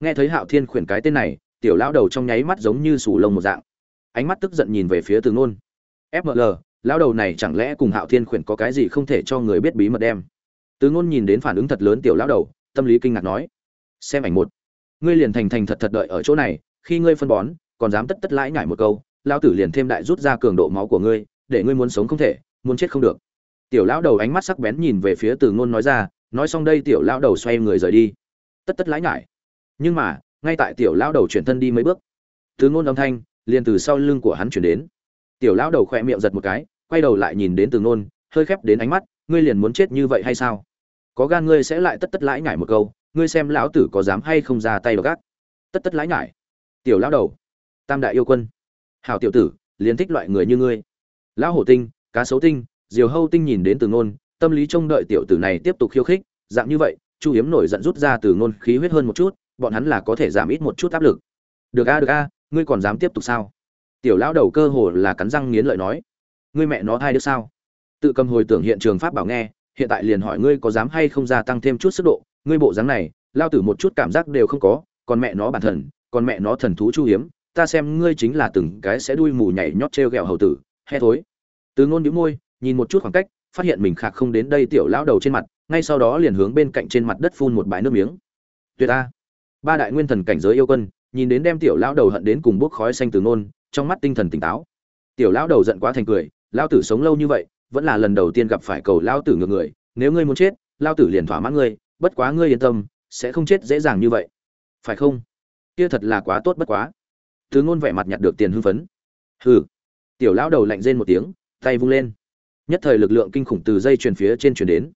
nghe thấy hạo thiên khuyển cái tên này, tiểu lão đầu trong nháy mắt giống như sủ lông một dạng. Ánh mắt tức giận nhìn về phía từ ngôn. Fml lão đầu này chẳng lẽ cùng hạo thiên khuyển có cái gì không thể cho người biết bí mật đem? Từ ngôn nhìn đến phản ứng thật lớn tiểu lão đầu, tâm lý kinh ngạc nói, xem ảnh một. Ngươi liền thành thành thật thật đợi ở chỗ này, khi ngươi phân bón, còn dám tất tất lãi nhải một câu, lão tử liền thêm đại rút ra cường độ máu của ngươi, để ngươi muốn sống không thể, muốn chết không được. Tiểu lão đầu ánh mắt sắc bén nhìn về phía từ ngôn nói ra, nói xong đây tiểu lão đầu xoay người rời đi. Tất tất lãi nhải nhưng mà, ngay tại tiểu lão đầu chuyển thân đi mấy bước từ ngôn âm thanh liền từ sau lưng của hắn chuyển đến. Tiểu lão đầu khỏe miệng giật một cái, quay đầu lại nhìn đến từ ngôn, hơi khép đến ánh mắt, ngươi liền muốn chết như vậy hay sao? Có gan ngươi sẽ lại tất tất lãi nhải một câu, ngươi xem lão tử có dám hay không ra tay đ gác tất tất lãi nhải tiểu lão đầu, tam đại yêu quân. Hảo tiểu tử, liền thích loại người như ngươi. Lão hổ tinh, cá sấu tinh, diều hâu tinh nhìn đến từ ngôn, tâm lý trông đợi tiểu tử này tiếp tục khiêu khích, dạng như vậy, chu hiếm nổi giận rút ra từ ngôn khí huyết hơn một chút bọn hắn là có thể giảm ít một chút áp lực. Được a được a, ngươi còn dám tiếp tục sao? Tiểu lão đầu cơ hồ là cắn răng nghiến lợi nói. Ngươi mẹ nó thai được sao? Tự cầm hồi tưởng hiện trường pháp bảo nghe, hiện tại liền hỏi ngươi có dám hay không gia tăng thêm chút sức độ. Ngươi bộ dáng này, lao tử một chút cảm giác đều không có, còn mẹ nó bản thần, còn mẹ nó thần thú chu hiếm, ta xem ngươi chính là từng cái sẽ đuôi mù nhảy nhót treo gẹo hầu tử he thối. Từ ngôn nhíu môi, nhìn một chút khoảng cách, phát hiện mình khạc không đến đây tiểu lão đầu trên mặt, ngay sau đó liền hướng bên cạnh trên mặt đất phun một bãi nước miếng. Tuyệt a ba đại nguyên thần cảnh giới yêu quân nhìn đến đem tiểu lão đầu hận đến cùng bốc khói xanh từ nôn, trong mắt tinh thần tỉnh táo. Tiểu lão đầu giận quá thành cười lão tử sống lâu như vậy vẫn là lần đầu tiên gặp phải cầu lão tử ngược người nếu ngươi muốn chết lão tử liền thỏa mãn ngươi bất quá ngươi yên tâm sẽ không chết dễ dàng như vậy. Phải không? Kia thật là quá tốt bất quá. Từ ngôn vẻ mặt nhặt được tiền hưng phấn. Hừ. Tiểu lão đầu lạnh rên một tiếng tay vung lên. Nhất thời lực lượng kinh khủng từ dây truyền phía trên truyền đến.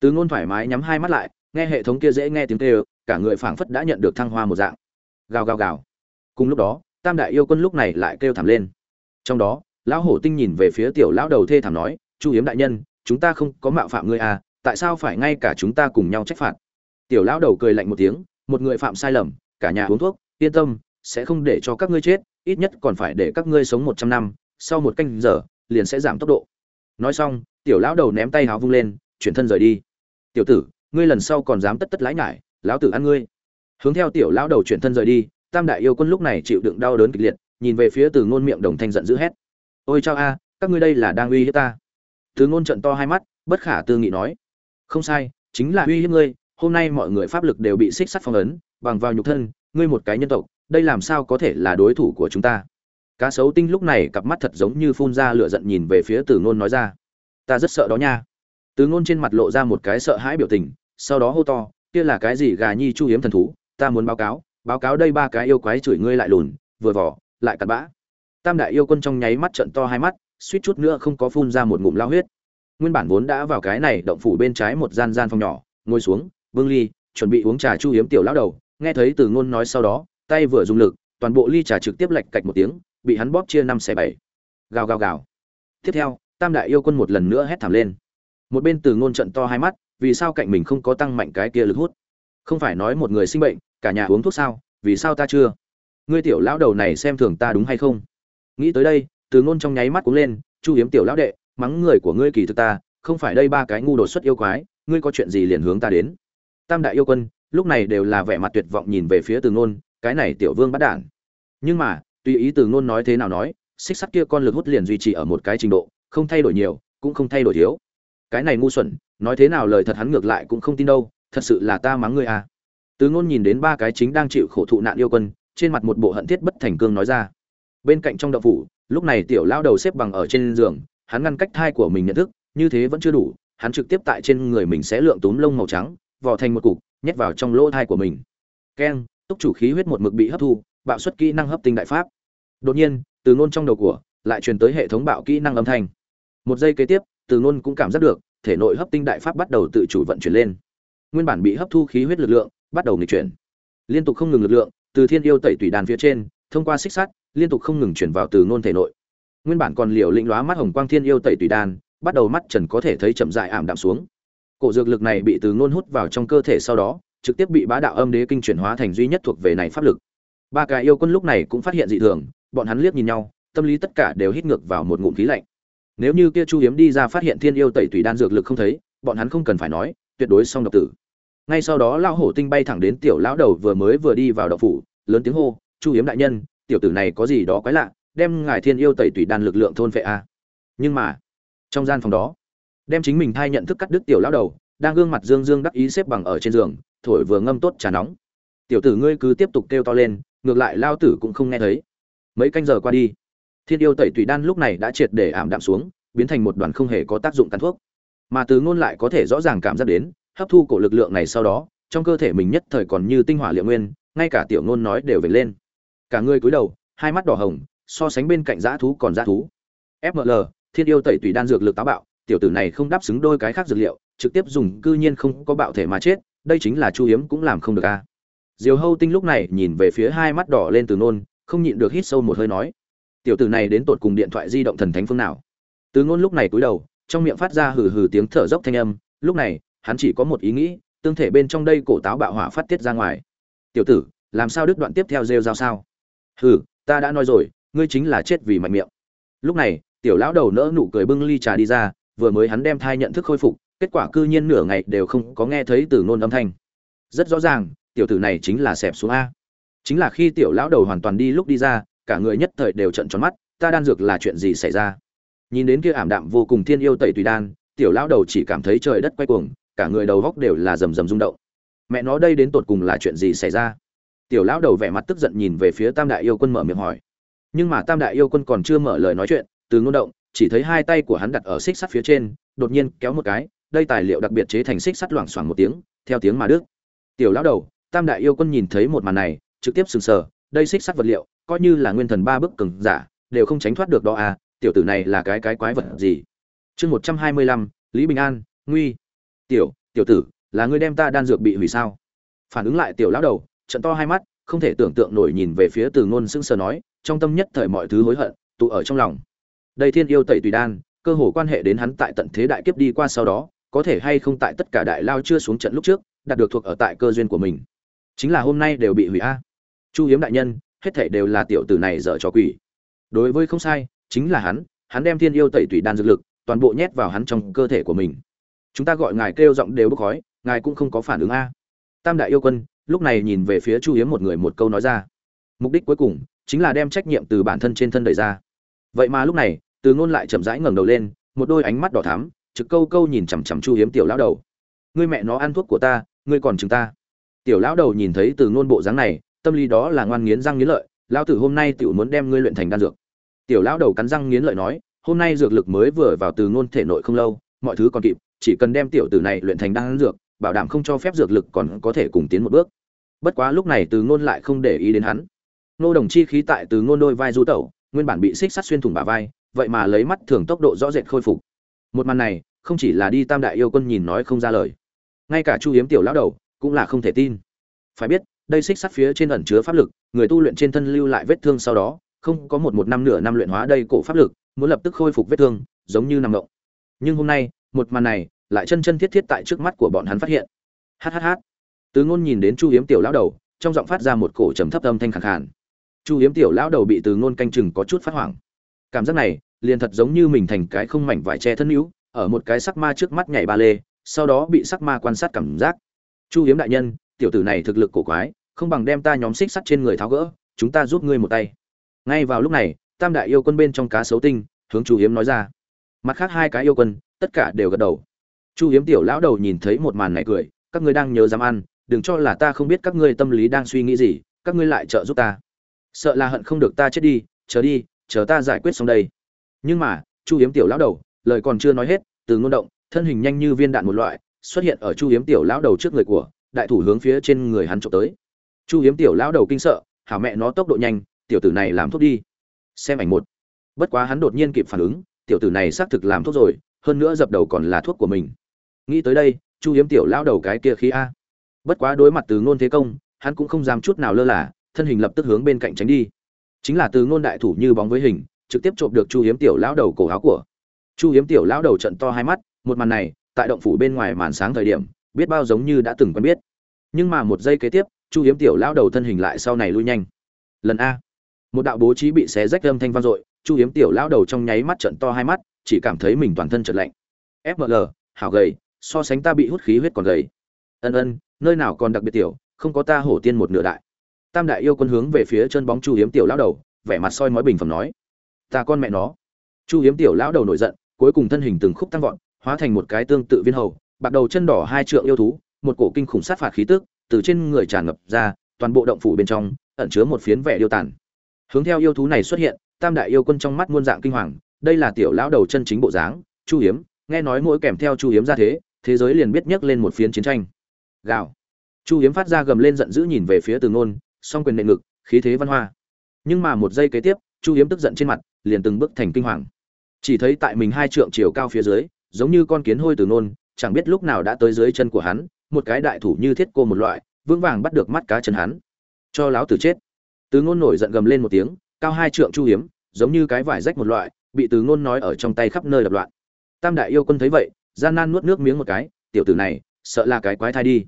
Từ ngôn thoải mái nhắm hai mắt lại nghe hệ thống kia dễ nghe tiếng kêu cả người phảng phất đã nhận được thăng hoa một dạng. Gào gào gào. Cùng lúc đó, tam đại yêu quân lúc này lại kêu thảm lên. Trong đó, lão hổ tinh nhìn về phía tiểu lão đầu thê thảm nói, chu hiếm đại nhân, chúng ta không có mạo phạm ngươi à tại sao phải ngay cả chúng ta cùng nhau trách phạt? Tiểu lão đầu cười lạnh một tiếng, một người phạm sai lầm, cả nhà uống thuốc, yên tâm, sẽ không để cho các ngươi chết, ít nhất còn phải để các ngươi sống một trăm năm, sau một canh giờ, liền sẽ giảm tốc độ. Nói xong, tiểu lão đầu ném tay háo vung lên, chuyển thân rời đi. Tiểu tử, ngươi lần sau còn dám tất tất lái ngại lão tử ăn ngươi. Hướng theo tiểu lão đầu chuyển thân rời đi, tam đại yêu quân lúc này chịu đựng đau đớn kịch liệt, nhìn về phía từ ngôn miệng đồng thanh giận dữ hét. Ôi chao a, các ngươi đây là đang uy hiếp ta. Từ ngôn trận to hai mắt, bất khả tư nghị nói. Không sai, chính là uy hiếp ngươi, hôm nay mọi người pháp lực đều bị xích sắt phong ấn, bằng vào nhục thân, ngươi một cái nhân tộc, đây làm sao có thể là đối thủ của chúng ta? Cá sấu tinh lúc này cặp mắt thật giống như phun ra lửa giận nhìn về phía từ ngôn nói ra. Ta rất sợ đó nha. Từ ngôn trên mặt lộ ra một cái sợ hãi biểu tình, sau đó hô to kia là cái gì gà nhi chu hiếm thần thú, ta muốn báo cáo báo cáo đây ba cái yêu quái chửi ngươi lại lùn, vừa vỏ lại cặn bã. Tam đại yêu quân trong nháy mắt trận to hai mắt, suýt chút nữa không có phun ra một ngụm lao huyết. Nguyên bản vốn đã vào cái này động phủ bên trái một gian gian phòng nhỏ, ngồi xuống, vương ly, chuẩn bị uống trà chu hiếm tiểu lão đầu, nghe thấy từ ngôn nói sau đó, tay vừa dùng lực, toàn bộ ly trà trực tiếp lệch cạch một tiếng, bị hắn bóp chia năm xẻ bảy. Gào gào gào. Tiếp theo, tam đại yêu quân một lần nữa hét thảm lên một bên từ ngôn trận to hai mắt, vì sao cạnh mình không có tăng mạnh cái kia lực hút? Không phải nói một người sinh bệnh, cả nhà uống thuốc sao? Vì sao ta chưa? Ngươi tiểu lão đầu này xem thường ta đúng hay không? Nghĩ tới đây, từ ngôn trong nháy mắt cũng lên, chu hiếm tiểu lão đệ, mắng người của ngươi kỳ thực ta, không phải đây ba cái ngu đột xuất yêu quái, ngươi có chuyện gì liền hướng ta đến. Tam đại yêu quân, lúc này đều là vẻ mặt tuyệt vọng nhìn về phía từ ngôn, cái này tiểu vương bắt đản. Nhưng mà, tùy ý từ ngôn nói thế nào nói, xích sắt kia con lực hút liền duy trì ở một cái trình độ, không thay đổi nhiều, cũng không thay đổi thiếu cái này ngu xuẩn, nói thế nào lời thật hắn ngược lại cũng không tin đâu, thật sự là ta mắng ngươi à. Từ ngôn nhìn đến ba cái chính đang chịu khổ thụ nạn yêu quân, trên mặt một bộ hận thiết bất thành cương nói ra. Bên cạnh trong đậu phủ, lúc này tiểu lao đầu xếp bằng ở trên giường, hắn ngăn cách thai của mình nhận thức, như thế vẫn chưa đủ, hắn trực tiếp tại trên người mình sẽ lượng túm lông màu trắng, vò thành một cục, nhét vào trong lỗ thai của mình. Keng, túc chủ khí huyết một mực bị hấp thu, bạo xuất kỹ năng hấp tinh đại pháp. Đột nhiên, từ ngôn trong đầu của, lại truyền tới hệ thống bạo kỹ năng âm thanh. Một giây kế tiếp từ ngôn cũng cảm giác được, thể nội hấp tinh đại pháp bắt đầu tự chủ vận chuyển lên. Nguyên bản bị hấp thu khí huyết lực lượng, bắt đầu nghịch chuyển. Liên tục không ngừng lực lượng, từ thiên yêu tẩy tủy đàn phía trên, thông qua xích sắt, liên tục không ngừng chuyển vào từ ngôn thể nội. Nguyên bản còn liều lĩnh lóa mắt hồng quang thiên yêu tẩy tủy đàn, bắt đầu mắt trần có thể thấy chậm dại ảm đạm xuống. Cổ dược lực này bị từ ngôn hút vào trong cơ thể sau đó, trực tiếp bị bá đạo âm đế kinh chuyển hóa thành duy nhất thuộc về này pháp lực. Ba cái yêu quân lúc này cũng phát hiện dị thường, bọn hắn liếc nhìn nhau, tâm lý tất cả đều hít ngược vào một ngụm khí lạnh nếu như kia chu hiếm đi ra phát hiện thiên yêu tẩy tủy đan dược lực không thấy, bọn hắn không cần phải nói, tuyệt đối xong độc tử. Ngay sau đó Lão hổ tinh bay thẳng đến tiểu lão đầu vừa mới vừa đi vào đậu phủ, lớn tiếng hô, chu hiếm đại nhân, tiểu tử này có gì đó quái lạ, đem ngài thiên yêu tẩy Tủy đan lực lượng thôn vệ a. Nhưng mà, trong gian phòng đó, đem chính mình thay nhận thức cắt đứt tiểu lão đầu, đang gương mặt dương dương đắc ý xếp bằng ở trên giường, thổi vừa ngâm tốt trà nóng. Tiểu tử ngươi cứ tiếp tục kêu to lên, ngược lại lao tử cũng không nghe thấy. Mấy canh giờ qua đi thiên yêu tẩy tùy đan lúc này đã triệt để ảm đạm xuống, biến thành một đoàn không hề có tác dụng tàn thuốc. Mà từ ngôn lại có thể rõ ràng cảm giác đến, hấp thu cổ lực lượng này sau đó, trong cơ thể mình nhất thời còn như tinh hỏa liệu nguyên, ngay cả tiểu ngôn nói đều về lên. Cả người cúi đầu, hai mắt đỏ hồng, so sánh bên cạnh dã thú còn dã thú. Fml thiên yêu tẩy tùy đan dược lực táo bạo, tiểu tử này không đáp xứng đôi cái khác dược liệu, trực tiếp dùng, cư nhiên không có bạo thể mà chết, đây chính là chu hiếm cũng làm không được a. Diều hâu tinh lúc này nhìn về phía hai mắt đỏ lên từ nôn không nhịn được hít sâu một hơi nói tiểu tử này đến tột cùng điện thoại di động thần thánh phương nào. Từ ngôn lúc này cúi đầu, trong miệng phát ra hừ hừ tiếng thở dốc thanh âm, lúc này, hắn chỉ có một ý nghĩ, tương thể bên trong đây cổ táo bạo hỏa phát tiết ra ngoài. Tiểu tử, làm sao đứt đoạn tiếp theo rêu rao sao? Hừ, ta đã nói rồi, ngươi chính là chết vì mạnh miệng. Lúc này, tiểu lão đầu nỡ nụ cười bưng ly trà đi ra, vừa mới hắn đem thai nhận thức khôi phục, kết quả cư nhiên nửa ngày đều không có nghe thấy từ nôn âm thanh. Rất rõ ràng, tiểu tử này chính là xẹp xuống a. Chính là khi tiểu lão đầu hoàn toàn đi lúc đi ra cả người nhất thời đều trận tròn mắt, ta đan dược là chuyện gì xảy ra? Nhìn đến kia ảm đạm vô cùng thiên yêu tẩy tùy đan, tiểu lão đầu chỉ cảm thấy trời đất quay cuồng, cả người đầu góc đều là rầm rầm rung động. Mẹ nó đây đến tột cùng là chuyện gì xảy ra? Tiểu lão đầu vẻ mặt tức giận nhìn về phía tam đại yêu quân mở miệng hỏi. Nhưng mà tam đại yêu quân còn chưa mở lời nói chuyện, từ ngôn động, chỉ thấy hai tay của hắn đặt ở xích sắt phía trên, đột nhiên kéo một cái, đây tài liệu đặc biệt chế thành xích sắt loảng xoảng một tiếng, theo tiếng mà đức tiểu lão đầu, tam đại yêu quân nhìn thấy một màn này, trực tiếp sừng sờ, đây xích sắt vật liệu coi như là nguyên thần ba bức cường giả, đều không tránh thoát được đó à tiểu tử này là cái cái quái vật gì? Chương một trăm hai mươi lăm, lý bình an, nguy. Tiểu tiểu tử, là ngươi đem ta đan dược bị hủy sao? Phản ứng lại tiểu lão đầu, trận to hai mắt, không thể tưởng tượng nổi nhìn về phía từ ngôn sững sờ nói, trong tâm nhất thời mọi thứ hối hận, tụ ở trong lòng. Đây thiên yêu tẩy tùy đan, cơ hồ quan hệ đến hắn tại tận thế đại kiếp đi qua sau đó, có thể hay không tại tất cả đại lao chưa xuống trận lúc trước, đạt được thuộc ở tại cơ duyên của mình. Chính là hôm nay đều bị hủy a. Chu hiếm đại nhân hết thảy đều là tiểu tử này dở trò quỷ. Đối với không sai, chính là hắn hắn đem thiên yêu tẩy tùy đan dược lực, toàn bộ nhét vào hắn trong cơ thể của mình. Chúng ta gọi ngài kêu giọng đều bốc khói, ngài cũng không có phản ứng a. Tam đại yêu quân, lúc này nhìn về phía chu hiếm một người một câu nói ra. Mục đích cuối cùng, chính là đem trách nhiệm từ bản thân trên thân đẩy ra. Vậy mà lúc này, từ ngôn lại chậm rãi ngẩng đầu lên, một đôi ánh mắt đỏ thắm, trực câu câu nhìn chằm chằm chu hiếm tiểu lão đầu. Ngươi mẹ nó ăn thuốc của ta, ngươi còn chừng ta. Tiểu lão đầu nhìn thấy từ ngôn bộ dáng này tâm lý đó là ngoan nghiến răng nghiến lợi, lão tử hôm nay tiểu muốn đem ngươi luyện thành đan dược. Tiểu lão đầu cắn răng nghiến lợi nói, hôm nay dược lực mới vừa vào từ ngôn thể nội không lâu, mọi thứ còn kịp, chỉ cần đem tiểu tử này luyện thành đan dược, bảo đảm không cho phép dược lực còn có thể cùng tiến một bước. Bất quá lúc này từ ngôn lại không để ý đến hắn. Nô đồng chi khí tại từ ngôn đôi vai du tẩu, nguyên bản bị xích sắt xuyên thủng bả vai, vậy mà lấy mắt thường tốc độ rõ rệt khôi phục. Một màn này, không chỉ là đi tam đại yêu quân nhìn nói không ra lời, ngay cả chu hiếm tiểu lão đầu cũng là không thể tin. Phải biết đây xích sắt phía trên ẩn chứa pháp lực, người tu luyện trên thân lưu lại vết thương sau đó, không có một một năm nửa năm luyện hóa đây cổ pháp lực, muốn lập tức khôi phục vết thương, giống như nằm động. Nhưng hôm nay, một màn này lại chân chân thiết thiết tại trước mắt của bọn hắn phát hiện. Hhh tứ ngôn nhìn đến chu hiếm tiểu lão đầu, trong giọng phát ra một cổ trầm thấp âm thanh khàn khàn. Chu hiếm tiểu lão đầu bị từ ngôn canh chừng có chút phát hoảng. Cảm giác này, liền thật giống như mình thành cái không mảnh vải che thân hữu, ở một cái sắc ma trước mắt nhảy ba lê, sau đó bị sắc ma quan sát cảm giác. Chu hiếm đại nhân tiểu tử này thực lực cổ quái, không bằng đem ta nhóm xích sắt trên người tháo gỡ, chúng ta giúp ngươi một tay. Ngay vào lúc này, tam đại yêu quân bên trong cá sấu tinh, hướng chu hiếm nói ra. Mặt khác hai cái yêu quân, tất cả đều gật đầu. Chu hiếm tiểu lão đầu nhìn thấy một màn này cười, các ngươi đang nhớ dám ăn, đừng cho là ta không biết các ngươi tâm lý đang suy nghĩ gì, các ngươi lại trợ giúp ta. Sợ là hận không được ta chết đi, chờ đi, chờ ta giải quyết xong đây. Nhưng mà, chu hiếm tiểu lão đầu, lời còn chưa nói hết, từ ngôn động, thân hình nhanh như viên đạn một loại, xuất hiện ở chu hiếm tiểu lão đầu trước người của đại thủ hướng phía trên người hắn trộm tới. Chu hiếm tiểu lão đầu kinh sợ, hảo mẹ nó tốc độ nhanh, tiểu tử này làm thuốc đi. Xem ảnh một. Bất quá hắn đột nhiên kịp phản ứng, tiểu tử này xác thực làm thuốc rồi, hơn nữa dập đầu còn là thuốc của mình. Nghĩ tới đây, chu hiếm tiểu lão đầu cái kia khí a. Bất quá đối mặt từ ngôn thế công, hắn cũng không dám chút nào lơ là, thân hình lập tức hướng bên cạnh tránh đi. Chính là từ ngôn đại thủ như bóng với hình, trực tiếp trộm được chu hiếm tiểu lão đầu cổ áo của. Chu hiếm tiểu lão đầu trận to hai mắt, một màn này, tại động phủ bên ngoài màn sáng thời điểm biết bao giống như đã từng quen biết. Nhưng mà một giây kế tiếp, chu hiếm tiểu lão đầu thân hình lại sau này lui nhanh. Lần a. Một đạo bố trí bị xé rách âm thanh vang dội, chu hiếm tiểu lão đầu trong nháy mắt trận to hai mắt, chỉ cảm thấy mình toàn thân trật lạnh. Fml hảo gầy, so sánh ta bị hút khí huyết còn gầy. Ân ân, nơi nào còn đặc biệt tiểu, không có ta hổ tiên một nửa đại. Tam đại yêu quân hướng về phía chân bóng chu hiếm tiểu lão đầu, vẻ mặt soi mói bình phẩm nói. Ta con mẹ nó. Chu hiếm tiểu lão đầu nổi giận, cuối cùng thân hình từng khúc tăng vọt, hóa thành một cái tương tự viên hầu bạc đầu chân đỏ hai trượng yêu thú, một cổ kinh khủng sát phạt khí tức từ trên người tràn ngập ra, toàn bộ động phủ bên trong ẩn chứa một phiến vẻ điêu tàn. Hướng theo yêu thú này xuất hiện, tam đại yêu quân trong mắt muôn dạng kinh hoàng, đây là tiểu lão đầu chân chính bộ dáng, chu hiếm, nghe nói mỗi kèm theo chu hiếm ra thế thế giới liền biết nhấc lên một phiến chiến tranh. Gào. Chu hiếm phát ra gầm lên giận dữ nhìn về phía từ nôn song quyền nệ ngực, khí thế văn hoa. Nhưng mà một giây kế tiếp, chu hiếm tức giận trên mặt, liền từng bước thành kinh hoàng. Chỉ thấy tại mình hai trượng chiều cao phía dưới, giống như con kiến hôi từ nôn chẳng biết lúc nào đã tới dưới chân của hắn, một cái đại thủ như thiết cô một loại, vững vàng bắt được mắt cá chân hắn. Cho láo tử chết. Từ ngôn nổi giận gầm lên một tiếng, cao hai trượng chu hiếm, giống như cái vải rách một loại, bị từ ngôn nói ở trong tay khắp nơi đập loạn. Tam đại yêu quân thấy vậy, gian nan nuốt nước miếng một cái, tiểu tử này, sợ là cái quái thai đi.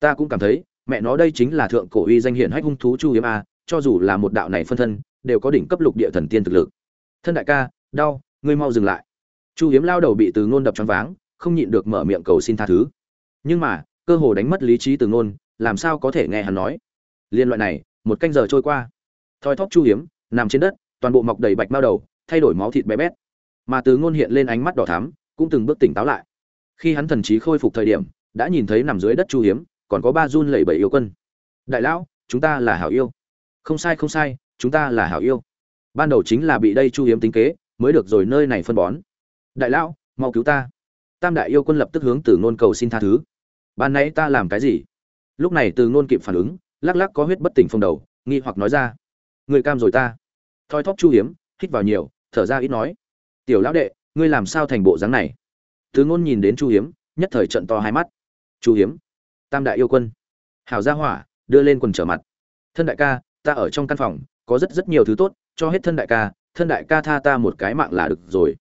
Ta cũng cảm thấy, mẹ nó đây chính là thượng cổ uy danh hiển hách hung thú chu hiếm a, cho dù là một đạo này phân thân, đều có đỉnh cấp lục địa thần tiên thực lực. Thân đại ca, đau, ngươi mau dừng lại. Chu hiếm lao đầu bị từ ngôn đập choáng váng không nhịn được mở miệng cầu xin tha thứ. Nhưng mà, cơ hồ đánh mất lý trí từ ngôn, làm sao có thể nghe hắn nói? Liên loại này, một canh giờ trôi qua. Thoi thóp chu hiếm, nằm trên đất, toàn bộ mọc đầy bạch bao đầu, thay đổi máu thịt bé bét. Mà từ ngôn hiện lên ánh mắt đỏ thắm, cũng từng bước tỉnh táo lại. Khi hắn thần trí khôi phục thời điểm, đã nhìn thấy nằm dưới đất chu hiếm, còn có ba run lẩy bẩy yêu quân. Đại lão, chúng ta là hảo yêu. Không sai không sai, chúng ta là hảo yêu. Ban đầu chính là bị đây chu hiếm tính kế, mới được rồi nơi này phân bón. Đại lão, mau cứu ta tam đại yêu quân lập tức hướng từ ngôn cầu xin tha thứ. Ban nãy ta làm cái gì? Lúc này từ ngôn kịp phản ứng, lắc lắc có huyết bất tỉnh phong đầu, nghi hoặc nói ra. Người cam rồi ta. Thoi thóp chu hiếm, hít vào nhiều, thở ra ít nói. Tiểu lão đệ, ngươi làm sao thành bộ dáng này? Từ ngôn nhìn đến chu hiếm, nhất thời trận to hai mắt. Chu hiếm, tam đại yêu quân. Hảo gia hỏa, đưa lên quần trở mặt. Thân đại ca, ta ở trong căn phòng, có rất rất nhiều thứ tốt, cho hết thân đại ca, thân đại ca tha ta một cái mạng là được rồi.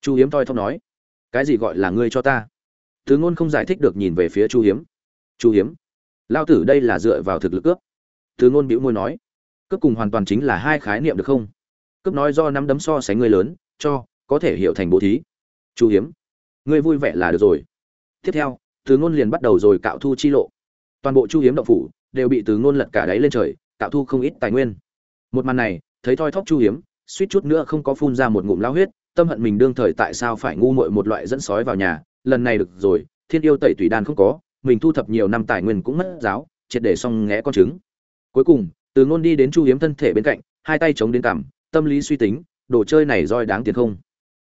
Chu hiếm thoi thóp nói cái gì gọi là ngươi cho ta? Thứ ngôn không giải thích được nhìn về phía chu hiếm. Chu hiếm lao tử đây là dựa vào thực lực cướp. Thứ ngôn bĩu môi nói, cướp cùng hoàn toàn chính là hai khái niệm được không? Cướp nói do nắm đấm so sánh ngươi lớn, cho, có thể hiểu thành bố thí. Chu hiếm, ngươi vui vẻ là được rồi. Tiếp theo tứ ngôn liền bắt đầu rồi cạo thu chi lộ. Toàn bộ chu hiếm động phủ đều bị từ ngôn lật cả đáy lên trời, cạo thu không ít tài nguyên. Một màn này, thấy thoi thóp chu hiếm, suýt chút nữa không có phun ra một ngụm lao huyết tâm hận mình đương thời tại sao phải ngu muội một loại dẫn sói vào nhà, lần này được rồi, thiên yêu tẩy tùy đan không có, mình thu thập nhiều năm tài nguyên cũng mất giáo, triệt để xong ngẽ con trứng. Cuối cùng, từ ngôn đi đến chu hiếm thân thể bên cạnh, hai tay chống đến cằm, tâm lý suy tính, đồ chơi này roi đáng tiền không?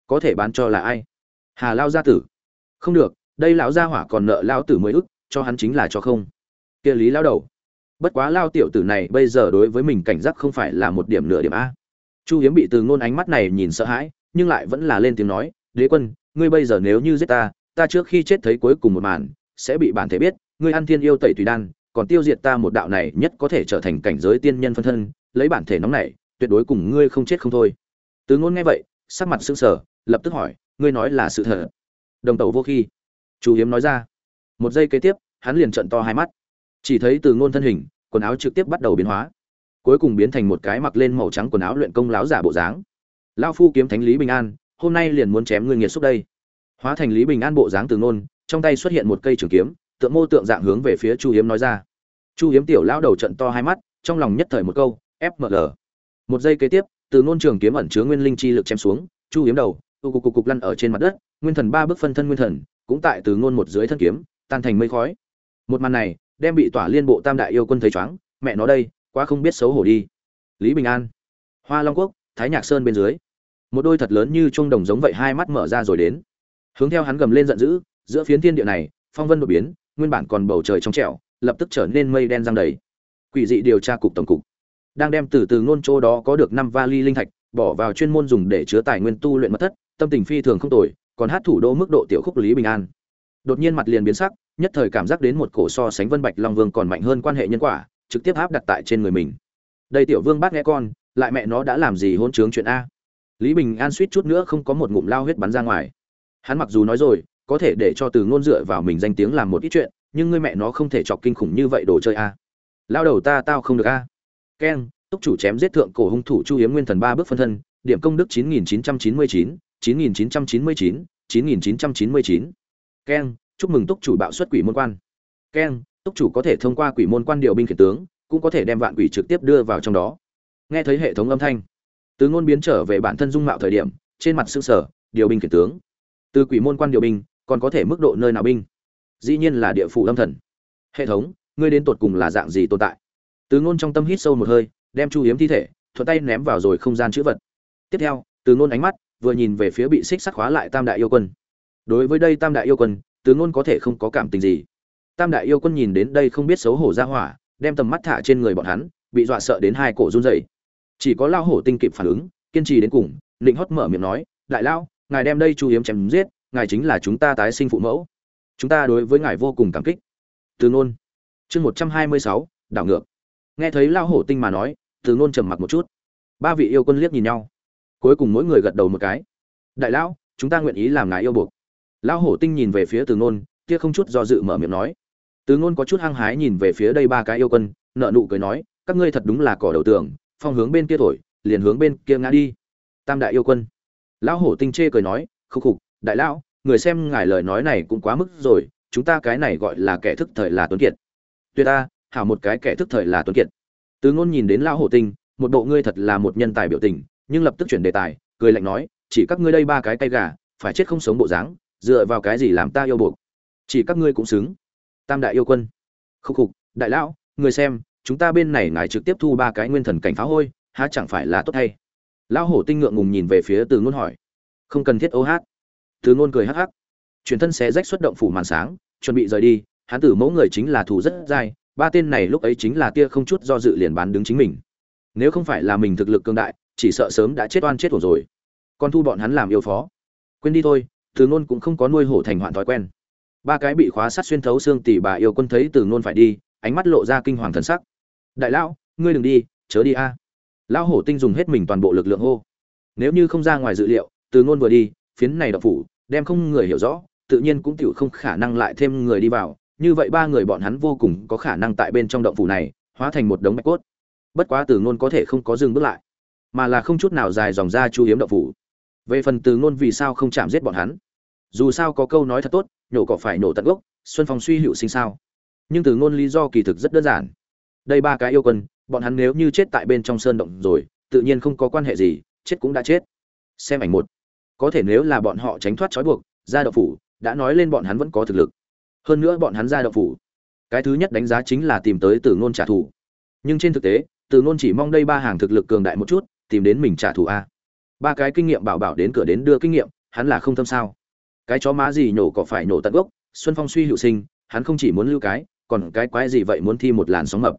Có thể bán cho là ai? Hà lao gia tử. Không được, đây lão gia hỏa còn nợ lao tử mới ức, cho hắn chính là cho không. Kia lý lao đầu. Bất quá lao tiểu tử này bây giờ đối với mình cảnh giác không phải là một điểm nửa điểm a. Chu hiếm bị từ ngôn ánh mắt này nhìn sợ hãi nhưng lại vẫn là lên tiếng nói, đế quân, ngươi bây giờ nếu như giết ta ta trước khi chết thấy cuối cùng một màn, sẽ bị bản thể biết, ngươi ăn thiên yêu tẩy tùy đan, còn tiêu diệt ta một đạo này nhất có thể trở thành cảnh giới tiên nhân phân thân, lấy bản thể nóng này tuyệt đối cùng ngươi không chết không thôi. Từ ngôn nghe vậy, sắc mặt sững sờ, lập tức hỏi, ngươi nói là sự thật? Đồng tẩu vô khi chủ hiếm nói ra. Một giây kế tiếp, hắn liền trợn to hai mắt. Chỉ thấy từ ngôn thân hình, quần áo trực tiếp bắt đầu biến hóa. Cuối cùng biến thành một cái mặc lên màu trắng quần áo luyện công láo giả bộ dáng lao phu kiếm thánh lý bình an, hôm nay liền muốn chém ngươi nghiệt xúc đây. Hóa thành lý bình an bộ dáng từ ngôn, trong tay xuất hiện một cây trường kiếm, tượng mô tượng dạng hướng về phía chu hiếm nói ra. Chu hiếm tiểu lão đầu trận to hai mắt, trong lòng nhất thời một câu fml một giây kế tiếp, từ ngôn trường kiếm ẩn chứa nguyên linh chi lực chém xuống, chu hiếm đầu, u cục cục cục lăn ở trên mặt đất, nguyên thần ba bước phân thân nguyên thần, cũng tại từ ngôn một dưới thân kiếm, tan thành mây khói. Một màn này, đem bị tỏa liên bộ tam đại yêu quân thấy chóng mẹ nó đây, quá không biết xấu hổ đi. Lý bình an, hoa long quốc, thái nhạc sơn bên dưới một đôi thật lớn như chuông đồng giống vậy hai mắt mở ra rồi đến. Hướng theo hắn gầm lên giận dữ, giữa phiến thiên địa này, phong vân đột biến, nguyên bản còn bầu trời trong trẻo, lập tức trở nên mây đen giăng đầy. Quỷ dị điều tra cục tổng cục, đang đem từ từ ngôn chỗ đó có được năm vali linh thạch, bỏ vào chuyên môn dùng để chứa tài nguyên tu luyện mật thất, tâm tình phi thường không tồi, còn hát thủ đô mức độ tiểu khúc lý bình an. Đột nhiên mặt liền biến sắc, nhất thời cảm giác đến một cổ so sánh vân bạch long vương còn mạnh hơn quan hệ nhân quả, trực tiếp áp đặt tại trên người mình. Đây tiểu vương bác nghe con, lại mẹ nó đã làm gì hôn chướng chuyện a? Lý bình an suýt chút nữa không có một ngụm lao huyết bắn ra ngoài. Hắn mặc dù nói rồi, có thể để cho từ ngôn dựa vào mình danh tiếng làm một ít chuyện, nhưng ngươi mẹ nó không thể chọc kinh khủng như vậy đồ chơi a lao đầu ta tao không được à. a keng túc chủ chém giết thượng cổ hung thủ chu hiếm nguyên thần ba bước phân thân, điểm công đức chín nghìn chín trăm chín mươi chín chín nghìn chín trăm chín mươi chín chín nghìn chín trăm chín mươi chín. Keng chúc mừng túc chủ bạo xuất quỷ môn quan. Keng túc chủ có thể thông qua quỷ môn quan điều binh khiển tướng, cũng có thể đem vạn quỷ trực tiếp đưa vào trong đó. Nghe thấy hệ thống âm thanh từ ngôn biến trở về bản thân dung mạo thời điểm, trên mặt xương sở điều binh khiển tướng. Từ quỷ môn quan điều binh, còn có thể mức độ nơi nào binh? Dĩ nhiên là địa phủ âm thần. Hệ thống, ngươi đến tột cùng là dạng gì tồn tại? Từ ngôn trong tâm hít sâu một hơi, đem chu hiếm thi thể, thuận tay ném vào rồi không gian chữ vật. Tiếp theo, từ ngôn ánh mắt vừa nhìn về phía bị xích sắt khóa lại tam đại yêu quân. Đối với đây tam đại yêu quân, từ ngôn có thể không có cảm tình gì. Tam đại yêu quân nhìn đến đây không biết xấu hổ ra hỏa, đem tầm mắt thả trên người bọn hắn, bị dọa sợ đến hai cổ run rẩy chỉ có lao hổ tinh kịp phản ứng, kiên trì đến cùng định hót mở miệng nói, đại lao ngài đem đây chu hiếm chém giết, ngài chính là chúng ta tái sinh phụ mẫu. Chúng ta đối với ngài vô cùng cảm kích. Từ nôn. Chương một trăm hai mươi sáu, đảo ngược. Nghe thấy lao hổ tinh mà nói, từ nôn trầm mặc một chút. Ba vị yêu quân liếc nhìn nhau. Cuối cùng mỗi người gật đầu một cái. Đại lão, chúng ta nguyện ý làm ngài yêu buộc. Lão hổ tinh nhìn về phía từ ngôn kia không chút do dự mở miệng nói. Từ ngôn có chút hăng hái nhìn về phía đây ba cái yêu quân nợ nụ cười nói, các ngươi thật đúng là cỏ đầu tường phong hướng bên kia thổi, liền hướng bên kia ngã đi. Tam đại yêu quân. Lão hổ tinh chê cười nói, khúc khục, đại lão, người xem ngài lời nói này cũng quá mức rồi, chúng ta cái này gọi là kẻ thức thời là tuấn kiệt. Tuyệt ta, hảo một cái kẻ thức thời là tuấn kiệt. Từ ngôn nhìn đến lão hổ tinh, một bộ ngươi thật là một nhân tài biểu tình, nhưng lập tức chuyển đề tài, cười lạnh nói, chỉ các ngươi đây ba cái tay gà, phải chết không sống bộ dáng, dựa vào cái gì làm ta yêu buộc? Chỉ các ngươi cũng xứng. Tam đại yêu quân. Khúc khục, đại lão, người xem chúng ta bên này ngài trực tiếp thu ba cái nguyên thần cảnh phá hôi, há chẳng phải là tốt hay? Lão hổ tinh ngượng ngùng nhìn về phía từ ngôn hỏi. Không cần thiết, ô hát. Từ ngôn cười hắc hắc. Chuyển thân xé rách xuất động phủ màn sáng, chuẩn bị rời đi, hắn tử mẫu người chính là thủ rất dai, ba tên này lúc ấy chính là tia không chút do dự liền bán đứng chính mình. Nếu không phải là mình thực lực cương đại, chỉ sợ sớm đã chết oan chết hổ rồi. Con thu bọn hắn làm yêu phó. Quên đi thôi, từ ngôn cũng không có nuôi hổ thành hoạn thói quen. Ba cái bị khóa sắt xuyên thấu xương tỷ bà yêu quân thấy từ ngôn phải đi, ánh mắt lộ ra kinh hoàng thần sắc đại lão, ngươi đừng đi, chớ đi a. Lão hổ tinh dùng hết mình toàn bộ lực lượng hô. Nếu như không ra ngoài dự liệu, từ ngôn vừa đi, phiến này đậu phủ, đem không người hiểu rõ, tự nhiên cũng tiểu không khả năng lại thêm người đi vào. Như vậy ba người bọn hắn vô cùng có khả năng tại bên trong động phủ này, hóa thành một đống bạch cốt. Bất quá từ ngôn có thể không có dừng bước lại, mà là không chút nào dài dòng ra chu hiếm động phủ. Về phần từ ngôn vì sao không chạm giết bọn hắn? Dù sao có câu nói thật tốt, nhổ cỏ phải nổ tận gốc, xuân phong suy hữu sinh sao? Nhưng từ ngôn lý do kỳ thực rất đơn giản đây ba cái yêu quân, bọn hắn nếu như chết tại bên trong sơn động rồi, tự nhiên không có quan hệ gì, chết cũng đã chết. Xem ảnh một. Có thể nếu là bọn họ tránh thoát trói buộc ra đậu phủ, đã nói lên bọn hắn vẫn có thực lực. Hơn nữa bọn hắn ra đậu phủ. Cái thứ nhất đánh giá chính là tìm tới từ ngôn trả thù. Nhưng trên thực tế, từ ngôn chỉ mong đây ba hàng thực lực cường đại một chút, tìm đến mình trả thù a. Ba cái kinh nghiệm bảo bảo đến cửa đến đưa kinh nghiệm, hắn là không thâm sao. Cái chó má gì nhổ có phải nổ tận gốc, xuân phong suy hữu sinh, hắn không chỉ muốn lưu cái, còn cái quái gì vậy muốn thi một làn sóng mập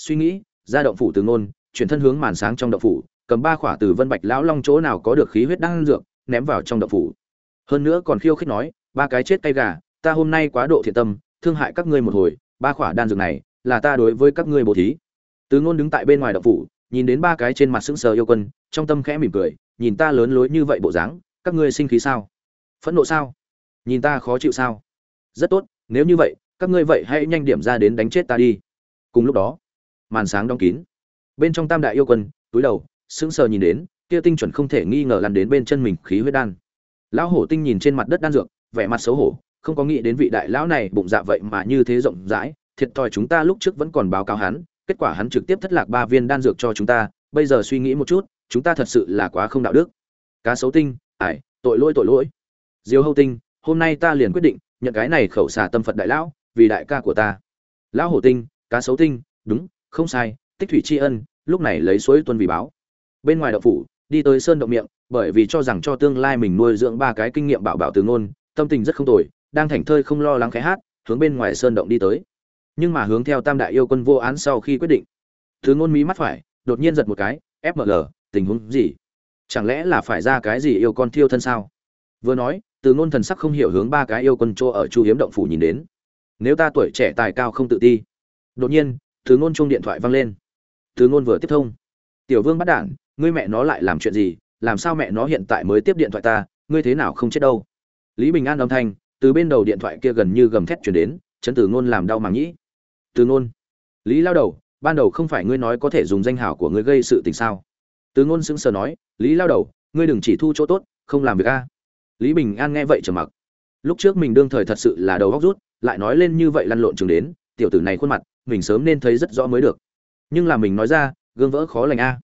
suy nghĩ, ra động phủ từ ngôn, chuyển thân hướng màn sáng trong động phủ, cầm ba khỏa từ vân bạch lão long chỗ nào có được khí huyết đang dược, ném vào trong động phủ. Hơn nữa còn khiêu khích nói, ba cái chết tay gà, ta hôm nay quá độ thiện tâm, thương hại các ngươi một hồi, ba khỏa đan dược này, là ta đối với các ngươi bố thí. Từ ngôn đứng tại bên ngoài động phủ, nhìn đến ba cái trên mặt sững sờ yêu quân, trong tâm khẽ mỉm cười, nhìn ta lớn lối như vậy bộ dáng, các ngươi sinh khí sao? Phẫn nộ sao? Nhìn ta khó chịu sao? Rất tốt, nếu như vậy, các ngươi vậy hãy nhanh điểm ra đến đánh chết ta đi. Cùng lúc đó màn sáng đóng kín. Bên trong tam đại yêu quân, túi đầu, sững sờ nhìn đến, kia tinh chuẩn không thể nghi ngờ lăn đến bên chân mình khí huyết đan. Lão hổ tinh nhìn trên mặt đất đan dược, vẻ mặt xấu hổ, không có nghĩ đến vị đại lão này bụng dạ vậy mà như thế rộng rãi, thiệt thòi chúng ta lúc trước vẫn còn báo cáo hắn, kết quả hắn trực tiếp thất lạc ba viên đan dược cho chúng ta, bây giờ suy nghĩ một chút, chúng ta thật sự là quá không đạo đức. Cá xấu tinh, ải, tội lỗi tội lỗi. Diêu hâu tinh, hôm nay ta liền quyết định, nhận cái này khẩu xà tâm phật đại lão, vì đại ca của ta. Lão hổ tinh, cá xấu tinh, đúng không sai, tích thủy tri ân, lúc này lấy suối tuân vì báo. Bên ngoài đậu phủ, đi tới sơn động miệng, bởi vì cho rằng cho tương lai mình nuôi dưỡng ba cái kinh nghiệm bảo bảo từ ngôn, tâm tình rất không tồi, đang thảnh thơi không lo lắng khẽ hát, hướng bên ngoài sơn động đi tới. Nhưng mà hướng theo tam đại yêu quân vô án sau khi quyết định thứ ngôn mí mắt phải, đột nhiên giật một cái fml tình huống gì? Chẳng lẽ là phải ra cái gì yêu con thiêu thân sao? Vừa nói từ ngôn thần sắc không hiểu hướng ba cái yêu quân chỗ ở chu hiếm động phủ nhìn đến. Nếu ta tuổi trẻ tài cao không tự ti. Đột nhiên từ ngôn chuông điện thoại vang lên. Từ ngôn vừa tiếp thông. Tiểu vương bắt đản ngươi mẹ nó lại làm chuyện gì? Làm sao mẹ nó hiện tại mới tiếp điện thoại ta? Ngươi thế nào không chết đâu? Lý bình an âm thanh từ bên đầu điện thoại kia gần như gầm thét chuyển đến, chấn từ ngôn làm đau màng nhĩ. Từ ngôn, lý lao đầu, ban đầu không phải ngươi nói có thể dùng danh hảo của ngươi gây sự tình sao? Từ ngôn sững sờ nói, lý lao đầu, ngươi đừng chỉ thu chỗ tốt, không làm việc a. Lý bình an nghe vậy trầm mặc. Lúc trước mình đương thời thật sự là đầu góc rút, lại nói lên như vậy lăn lộn chừng đến, tiểu tử này khuôn mặt mình sớm nên thấy rất rõ mới được. Nhưng là mình nói ra, gương vỡ khó lành a.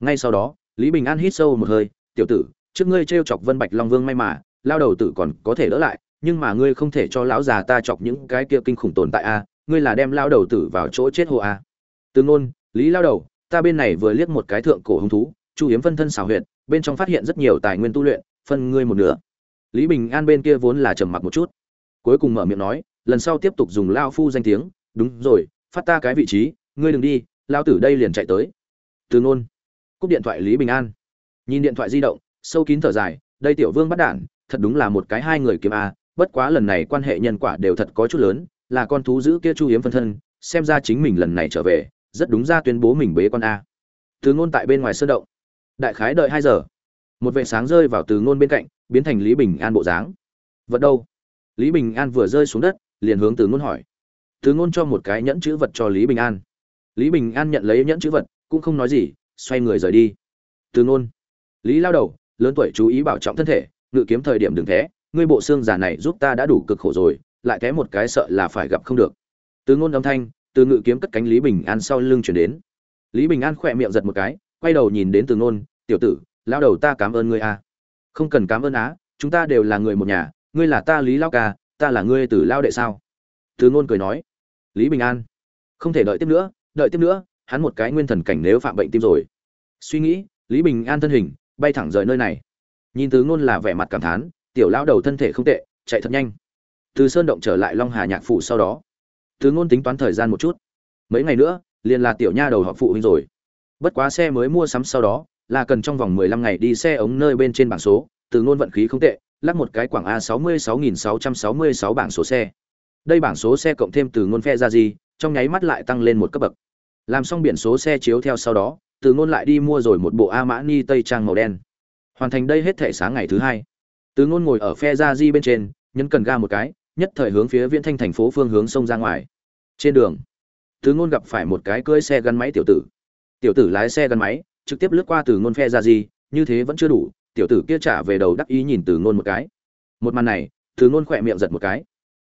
Ngay sau đó, lý bình an hít sâu một hơi, tiểu tử, trước ngươi t r e o chọc vân bạch long vương may mà, lao đầu tử còn có thể đỡ lại, nhưng mà ngươi không thể cho lão già ta chọc những cái kia kinh khủng tồn tại a, ngươi là đem lao đầu tử vào chỗ chết hồ a. Từ ngôn, lý lao đầu, ta bên này vừa liếc một cái thượng cổ hứng thú, chu hiếm phân thân xảo huyện bên trong phát hiện rất nhiều tài nguyên tu luyện, phân ngươi một nửa. Lý bình an bên kia vốn là trầm mặc một chút, cuối cùng mở miệng nói, lần sau tiếp tục dùng lao phu danh tiếng. Đúng rồi phát ta cái vị trí, ngươi đừng đi lao tử đây liền chạy tới. Từ ngôn cúp điện thoại lý bình an. Nhìn điện thoại di động, sâu kín thở dài, đây tiểu vương bắt đản thật đúng là một cái hai người kiếm a, bất quá lần này quan hệ nhân quả đều thật có chút lớn, là con thú giữ kia chu hiếm phân thân, xem ra chính mình lần này trở về, rất đúng ra tuyên bố mình bế con a. Từ ngôn tại bên ngoài sơn động. Đại khái đợi hai giờ. Một vệ sáng rơi vào từ ngôn bên cạnh, biến thành lý bình an bộ dáng. Vật đâu? Lý bình an vừa rơi xuống đất, liền hướng từ ngôn hỏi từ ngôn cho một cái nhẫn chữ vật cho lý bình an. Lý bình an nhận lấy nhẫn chữ vật, cũng không nói gì, xoay người rời đi. Từ ngôn. Lý lao đầu, lớn tuổi chú ý bảo trọng thân thể, ngự kiếm thời điểm đừng thế, ngươi bộ xương già này giúp ta đã đủ cực khổ rồi, lại té một cái sợ là phải gặp không được. Từ ngôn âm thanh, từ ngự kiếm cất cánh lý bình an sau lưng chuyển đến. Lý bình an khỏe miệng giật một cái, quay đầu nhìn đến từ ngôn, tiểu tử, lao đầu ta cảm ơn ngươi a. Không cần cảm ơn á, chúng ta đều là người một nhà, ngươi là ta lý lao ca, ta là ngươi tử lao đệ sao? Từ ngôn cười nói lý bình an. Không thể đợi tiếp nữa, đợi tiếp nữa, hắn một cái nguyên thần cảnh nếu phạm bệnh tim rồi. Suy nghĩ, lý bình an thân hình, bay thẳng rời nơi này. Nhìn từ ngôn là vẻ mặt cảm thán, tiểu lao đầu thân thể không tệ, chạy thật nhanh. Từ sơn động trở lại long hà nhạc phủ sau đó. Từ ngôn tính toán thời gian một chút. Mấy ngày nữa, liền là tiểu nha đầu họ phụ huynh rồi. Bất quá xe mới mua sắm sau đó, là cần trong vòng 15 ngày đi xe ống nơi bên trên bảng số. Từ ngôn vận khí không tệ, lắp một cái quảng a 66666 bảng số xe đây bảng số xe cộng thêm từ ngôn phe ra gì, trong nháy mắt lại tăng lên một cấp bậc. Làm xong biển số xe chiếu theo sau đó, từ ngôn lại đi mua rồi một bộ a mã ni tây trang màu đen. Hoàn thành đây hết thể sáng ngày thứ hai. Từ ngôn ngồi ở phe ra di bên trên, nhấn cần ga một cái, nhất thời hướng phía viễn thanh thành phố phương hướng sông ra ngoài. Trên đường, từ ngôn gặp phải một cái cưỡi xe gắn máy tiểu tử. Tiểu tử lái xe gắn máy, trực tiếp lướt qua từ ngôn phe ra di như thế vẫn chưa đủ, tiểu tử kia trả về đầu đắc ý nhìn từ ngôn một cái. Một màn này, từ ngôn khỏe miệng giật một cái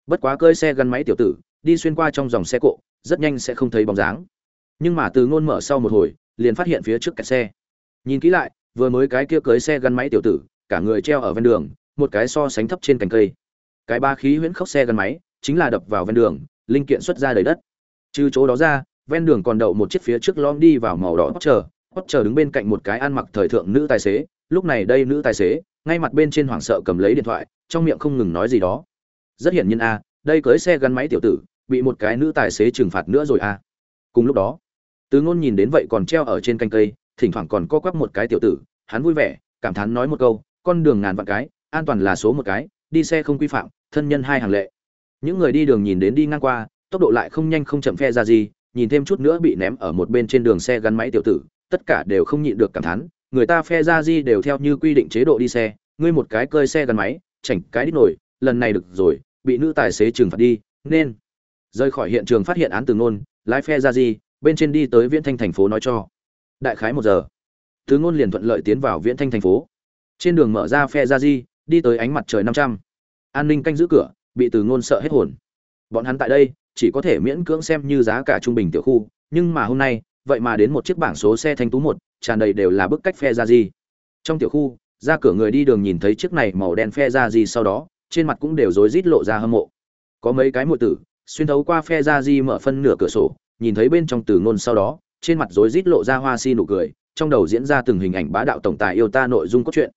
bất quá cơi xe gắn máy tiểu tử, đi xuyên qua trong dòng xe cộ, rất nhanh sẽ không thấy bóng dáng. Nhưng mà từ ngôn mở sau một hồi, liền phát hiện phía trước kẹt xe. Nhìn kỹ lại, vừa mới cái kia cưới xe gắn máy tiểu tử, cả người treo ở ven đường, một cái so sánh thấp trên cành cây. Cái ba khí huyễn khốc xe gắn máy, chính là đập vào ven đường, linh kiện xuất ra đầy đất. Trừ chỗ đó ra, ven đường còn đậu một chiếc phía trước lom đi vào màu đỏ chờ chờ đứng bên cạnh một cái ăn mặc thời thượng nữ tài xế. Lúc này đây nữ tài xế, ngay mặt bên trên hoảng sợ cầm lấy điện thoại, trong miệng không ngừng nói gì đó rất hiển nhiên a, đây cưới xe gắn máy tiểu tử, bị một cái nữ tài xế trừng phạt nữa rồi a. Cùng lúc đó tứ ngôn nhìn đến vậy còn treo ở trên canh cây, thỉnh thoảng còn co quắp một cái tiểu tử, hắn vui vẻ, cảm thán nói một câu, con đường ngàn vạn cái, an toàn là số một cái, đi xe không quy phạm, thân nhân hai hàng lệ. Những người đi đường nhìn đến đi ngang qua, tốc độ lại không nhanh không chậm phe ra gì, nhìn thêm chút nữa bị ném ở một bên trên đường xe gắn máy tiểu tử, tất cả đều không nhịn được cảm thán, người ta phe ra di đều theo như quy định chế độ đi xe, ngươi một cái cơi xe gắn máy, chảnh cái đít nổi, lần này được rồi bị nữ tài xế trừng phạt đi, nên rời khỏi hiện trường phát hiện án từ ngôn lái phe ra gì bên trên đi tới viễn thanh thành phố nói cho. Đại khái một giờ từ ngôn liền thuận lợi tiến vào viễn thanh thành phố. Trên đường mở ra phe ra di, đi tới ánh mặt trời năm trăm. An ninh canh giữ cửa, bị từ ngôn sợ hết hồn. Bọn hắn tại đây, chỉ có thể miễn cưỡng xem như giá cả trung bình tiểu khu, nhưng mà hôm nay, vậy mà đến một chiếc bảng số xe thanh tú một, tràn đầy đều là bức cách phe ra gì trong tiểu khu, ra cửa người đi đường nhìn thấy chiếc này màu đen phe ra gì sau đó trên mặt cũng đều rối rít lộ ra hâm mộ. Có mấy cái muội tử, xuyên thấu qua phe ra di mở phân nửa cửa sổ, nhìn thấy bên trong từ ngôn sau đó, trên mặt rối rít lộ ra hoa si nụ cười, trong đầu diễn ra từng hình ảnh bá đạo tổng tài yêu ta nội dung cốt truyện.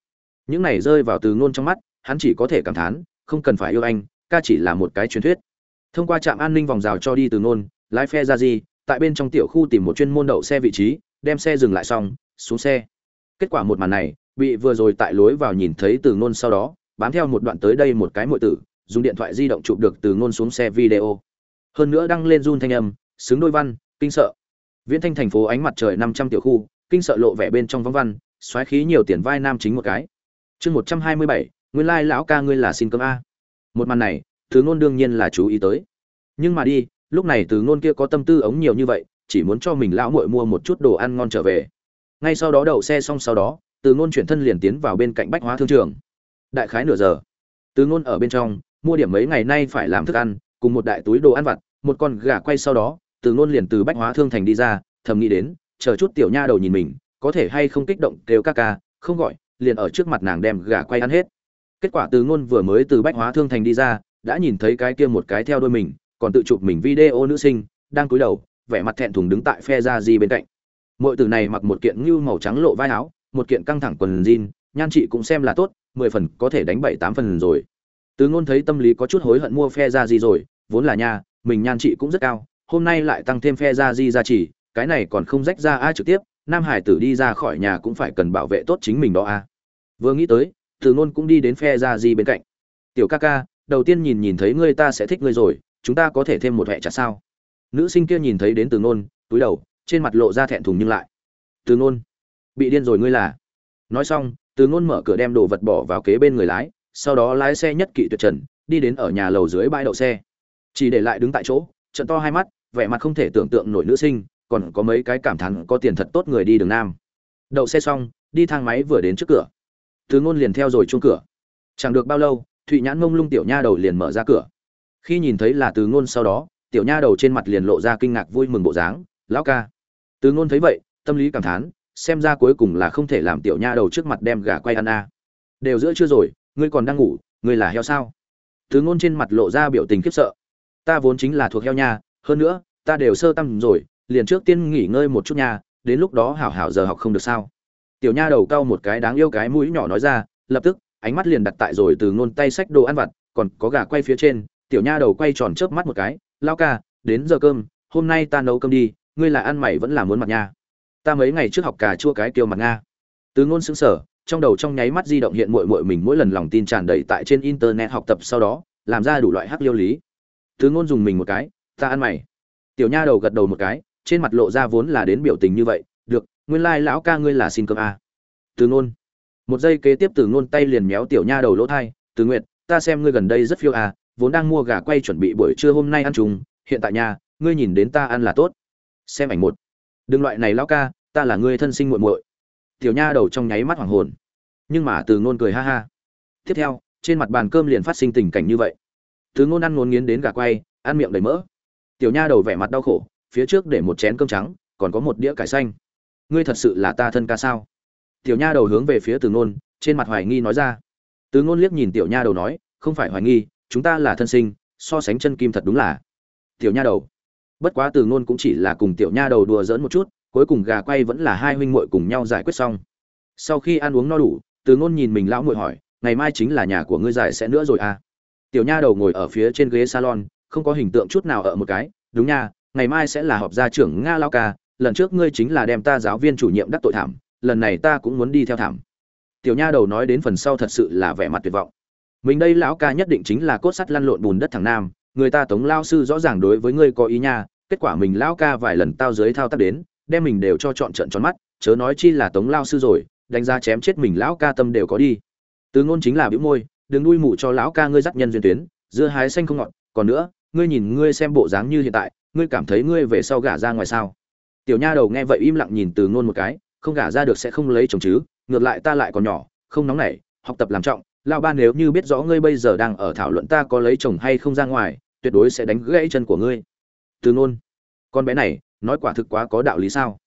Những này rơi vào từ ngôn trong mắt, hắn chỉ có thể cảm thán, không cần phải yêu anh, ca chỉ là một cái truyền thuyết. Thông qua trạm an ninh vòng rào cho đi từ ngôn, lái phe ra di, tại bên trong tiểu khu tìm một chuyên môn đậu xe vị trí, đem xe dừng lại xong, xuống xe. Kết quả một màn này, bị vừa rồi tại lối vào nhìn thấy từ ngôn sau đó bám theo một đoạn tới đây một cái muội tử, dùng điện thoại di động chụp được từ ngôn xuống xe video. Hơn nữa đăng lên run thanh âm, xứng đôi văn, kinh sợ. Viễn thanh thành phố ánh mặt trời năm trăm tiểu khu, kinh sợ lộ vẻ bên trong vắng văn, xoáy khí nhiều tiền vai nam chính một cái. Chương một trăm hai mươi bảy, nguyên lai lão ca ngươi là xin cơm a. Một màn này, từ ngôn đương nhiên là chú ý tới. Nhưng mà đi, lúc này từ ngôn kia có tâm tư ống nhiều như vậy, chỉ muốn cho mình lão muội mua một chút đồ ăn ngon trở về. Ngay sau đó đậu xe xong sau đó, từ ngôn chuyển thân liền tiến vào bên cạnh bách hóa thương trường đại khái nửa giờ. Từ ngôn ở bên trong, mua điểm mấy ngày nay phải làm thức ăn, cùng một đại túi đồ ăn vặt, một con gà quay sau đó, từ ngôn liền từ bách hóa thương thành đi ra, thầm nghĩ đến, chờ chút tiểu nha đầu nhìn mình, có thể hay không kích động kêu ca ca, không gọi, liền ở trước mặt nàng đem gà quay ăn hết. Kết quả từ ngôn vừa mới từ bách hóa thương thành đi ra, đã nhìn thấy cái kia một cái theo đôi mình, còn tự chụp mình video nữ sinh, đang cúi đầu, vẻ mặt thẹn thùng đứng tại phe ra di bên cạnh. Mọi từ này mặc một kiện ngưu màu trắng lộ vai áo, một kiện căng thẳng quần jean, nhan chị cũng xem là tốt mười phần có thể đánh bảy tám phần rồi. Từ ngôn thấy tâm lý có chút hối hận mua phe ra gì rồi, vốn là nha, mình nhan trị cũng rất cao, hôm nay lại tăng thêm phe ra di ra chỉ, cái này còn không rách ra ai trực tiếp, nam hải tử đi ra khỏi nhà cũng phải cần bảo vệ tốt chính mình đó a. Vừa nghĩ tới, từ ngôn cũng đi đến phe ra di bên cạnh. Tiểu ca ca, đầu tiên nhìn nhìn thấy ngươi ta sẽ thích ngươi rồi, chúng ta có thể thêm một hệ chặt sao? Nữ sinh kia nhìn thấy đến từ ngôn, túi đầu, trên mặt lộ ra thẹn thùng nhưng lại. Từ ngôn, bị điên rồi ngươi là. Nói xong từ ngôn mở cửa đem đồ vật bỏ vào kế bên người lái, sau đó lái xe nhất kỵ tuyệt trần, đi đến ở nhà lầu dưới bãi đậu xe. Chỉ để lại đứng tại chỗ, trận to hai mắt, vẻ mặt không thể tưởng tượng nổi nữ sinh, còn có mấy cái cảm thán có tiền thật tốt người đi đường nam. Đậu xe xong, đi thang máy vừa đến trước cửa. Từ ngôn liền theo rồi chung cửa. Chẳng được bao lâu, thụy nhãn mông lung tiểu nha đầu liền mở ra cửa. Khi nhìn thấy là từ ngôn sau đó, tiểu nha đầu trên mặt liền lộ ra kinh ngạc vui mừng bộ dáng. Lão ca. Từ ngôn thấy vậy, tâm lý cảm thán xem ra cuối cùng là không thể làm tiểu nha đầu trước mặt đem gà quay ăn a. Đều giữa chưa rồi, ngươi còn đang ngủ, ngươi là heo sao? Từ ngôn trên mặt lộ ra biểu tình khiếp sợ. Ta vốn chính là thuộc heo nha, hơn nữa, ta đều sơ tâm rồi, liền trước tiên nghỉ ngơi một chút nha, đến lúc đó hảo hảo giờ học không được sao? Tiểu nha đầu cau một cái đáng yêu cái mũi nhỏ nói ra, lập tức, ánh mắt liền đặt tại rồi từ ngôn tay sách đồ ăn vặt, còn có gà quay phía trên, tiểu nha đầu quay tròn chớp mắt một cái, lao ca, đến giờ cơm, hôm nay ta nấu cơm đi, ngươi là ăn mày vẫn là muốn mặt nha? Ta mấy ngày trước học cà chua cái kiêu mặt nga. Từ ngôn xứng sở trong đầu trong nháy mắt di động hiện mội mội mình mỗi lần lòng tin tràn đầy tại trên internet học tập sau đó, làm ra đủ loại hắc liêu lý. Từ ngôn dùng mình một cái, ta ăn mày. Tiểu nha đầu gật đầu một cái, trên mặt lộ ra vốn là đến biểu tình như vậy, được, nguyên lai lão ca ngươi là xin cơm à. từ ngôn. Một giây kế tiếp từ ngôn tay liền méo tiểu nha đầu lỗ thai, từ nguyệt, ta xem ngươi gần đây rất phiêu à vốn đang mua gà quay chuẩn bị buổi trưa hôm nay ăn chung, hiện tại nhà, ngươi nhìn đến ta ăn là tốt. Xem ảnh một đừng loại này lão ca, ta là ngươi thân sinh muội muội. Tiểu nha đầu trong nháy mắt hoàng hồn, nhưng mà từ ngôn cười ha ha. Tiếp theo, trên mặt bàn cơm liền phát sinh tình cảnh như vậy. Từ ngôn ăn ngôn nghiến đến gà quay, ăn miệng đầy mỡ. Tiểu nha đầu vẻ mặt đau khổ, phía trước để một chén cơm trắng, còn có một đĩa cải xanh. Ngươi thật sự là ta thân ca sao? Tiểu nha đầu hướng về phía từ ngôn, trên mặt hoài nghi nói ra. Từ ngôn liếc nhìn tiểu nha đầu nói, không phải hoài nghi, chúng ta là thân sinh, so sánh chân kim thật đúng là. Tiểu nha đầu bất quá từ ngôn cũng chỉ là cùng tiểu nha đầu đùa giỡn một chút, cuối cùng gà quay vẫn là hai huynh muội cùng nhau giải quyết xong. Sau khi ăn uống no đủ, từ ngôn nhìn mình lão muội hỏi, ngày mai chính là nhà của ngươi giải sẽ nữa rồi à? Tiểu nha đầu ngồi ở phía trên ghế salon, không có hình tượng chút nào ở một cái, đúng nha, ngày mai sẽ là họp gia trưởng nga lao ca, lần trước ngươi chính là đem ta giáo viên chủ nhiệm đắc tội thảm, lần này ta cũng muốn đi theo thảm. Tiểu nha đầu nói đến phần sau thật sự là vẻ mặt tuyệt vọng. Mình đây lão ca nhất định chính là cốt sắt lăn lộn bùn đất thằng nam người ta tống lao sư rõ ràng đối với ngươi có ý nha, kết quả mình lão ca vài lần tao dưới thao tác đến, đem mình đều cho chọn trận tròn mắt, chớ nói chi là tống lao sư rồi, đánh giá chém chết mình lão ca tâm đều có đi. Từ ngôn chính là bĩu môi, đừng nuôi mụ cho lão ca ngươi dắt nhân duyên tuyến, dưa hái xanh không ngọt, còn nữa, ngươi nhìn ngươi xem bộ dáng như hiện tại, ngươi cảm thấy ngươi về sau gả ra ngoài sao? Tiểu nha đầu nghe vậy im lặng nhìn từ ngôn một cái, không gả ra được sẽ không lấy chồng chứ, ngược lại ta lại còn nhỏ, không nóng nảy, học tập làm trọng lão ba nếu như biết rõ ngươi bây giờ đang ở thảo luận ta có lấy chồng hay không ra ngoài tuyệt đối sẽ đánh gãy chân của ngươi. Từ Nôn, con bé này nói quả thực quá có đạo lý sao?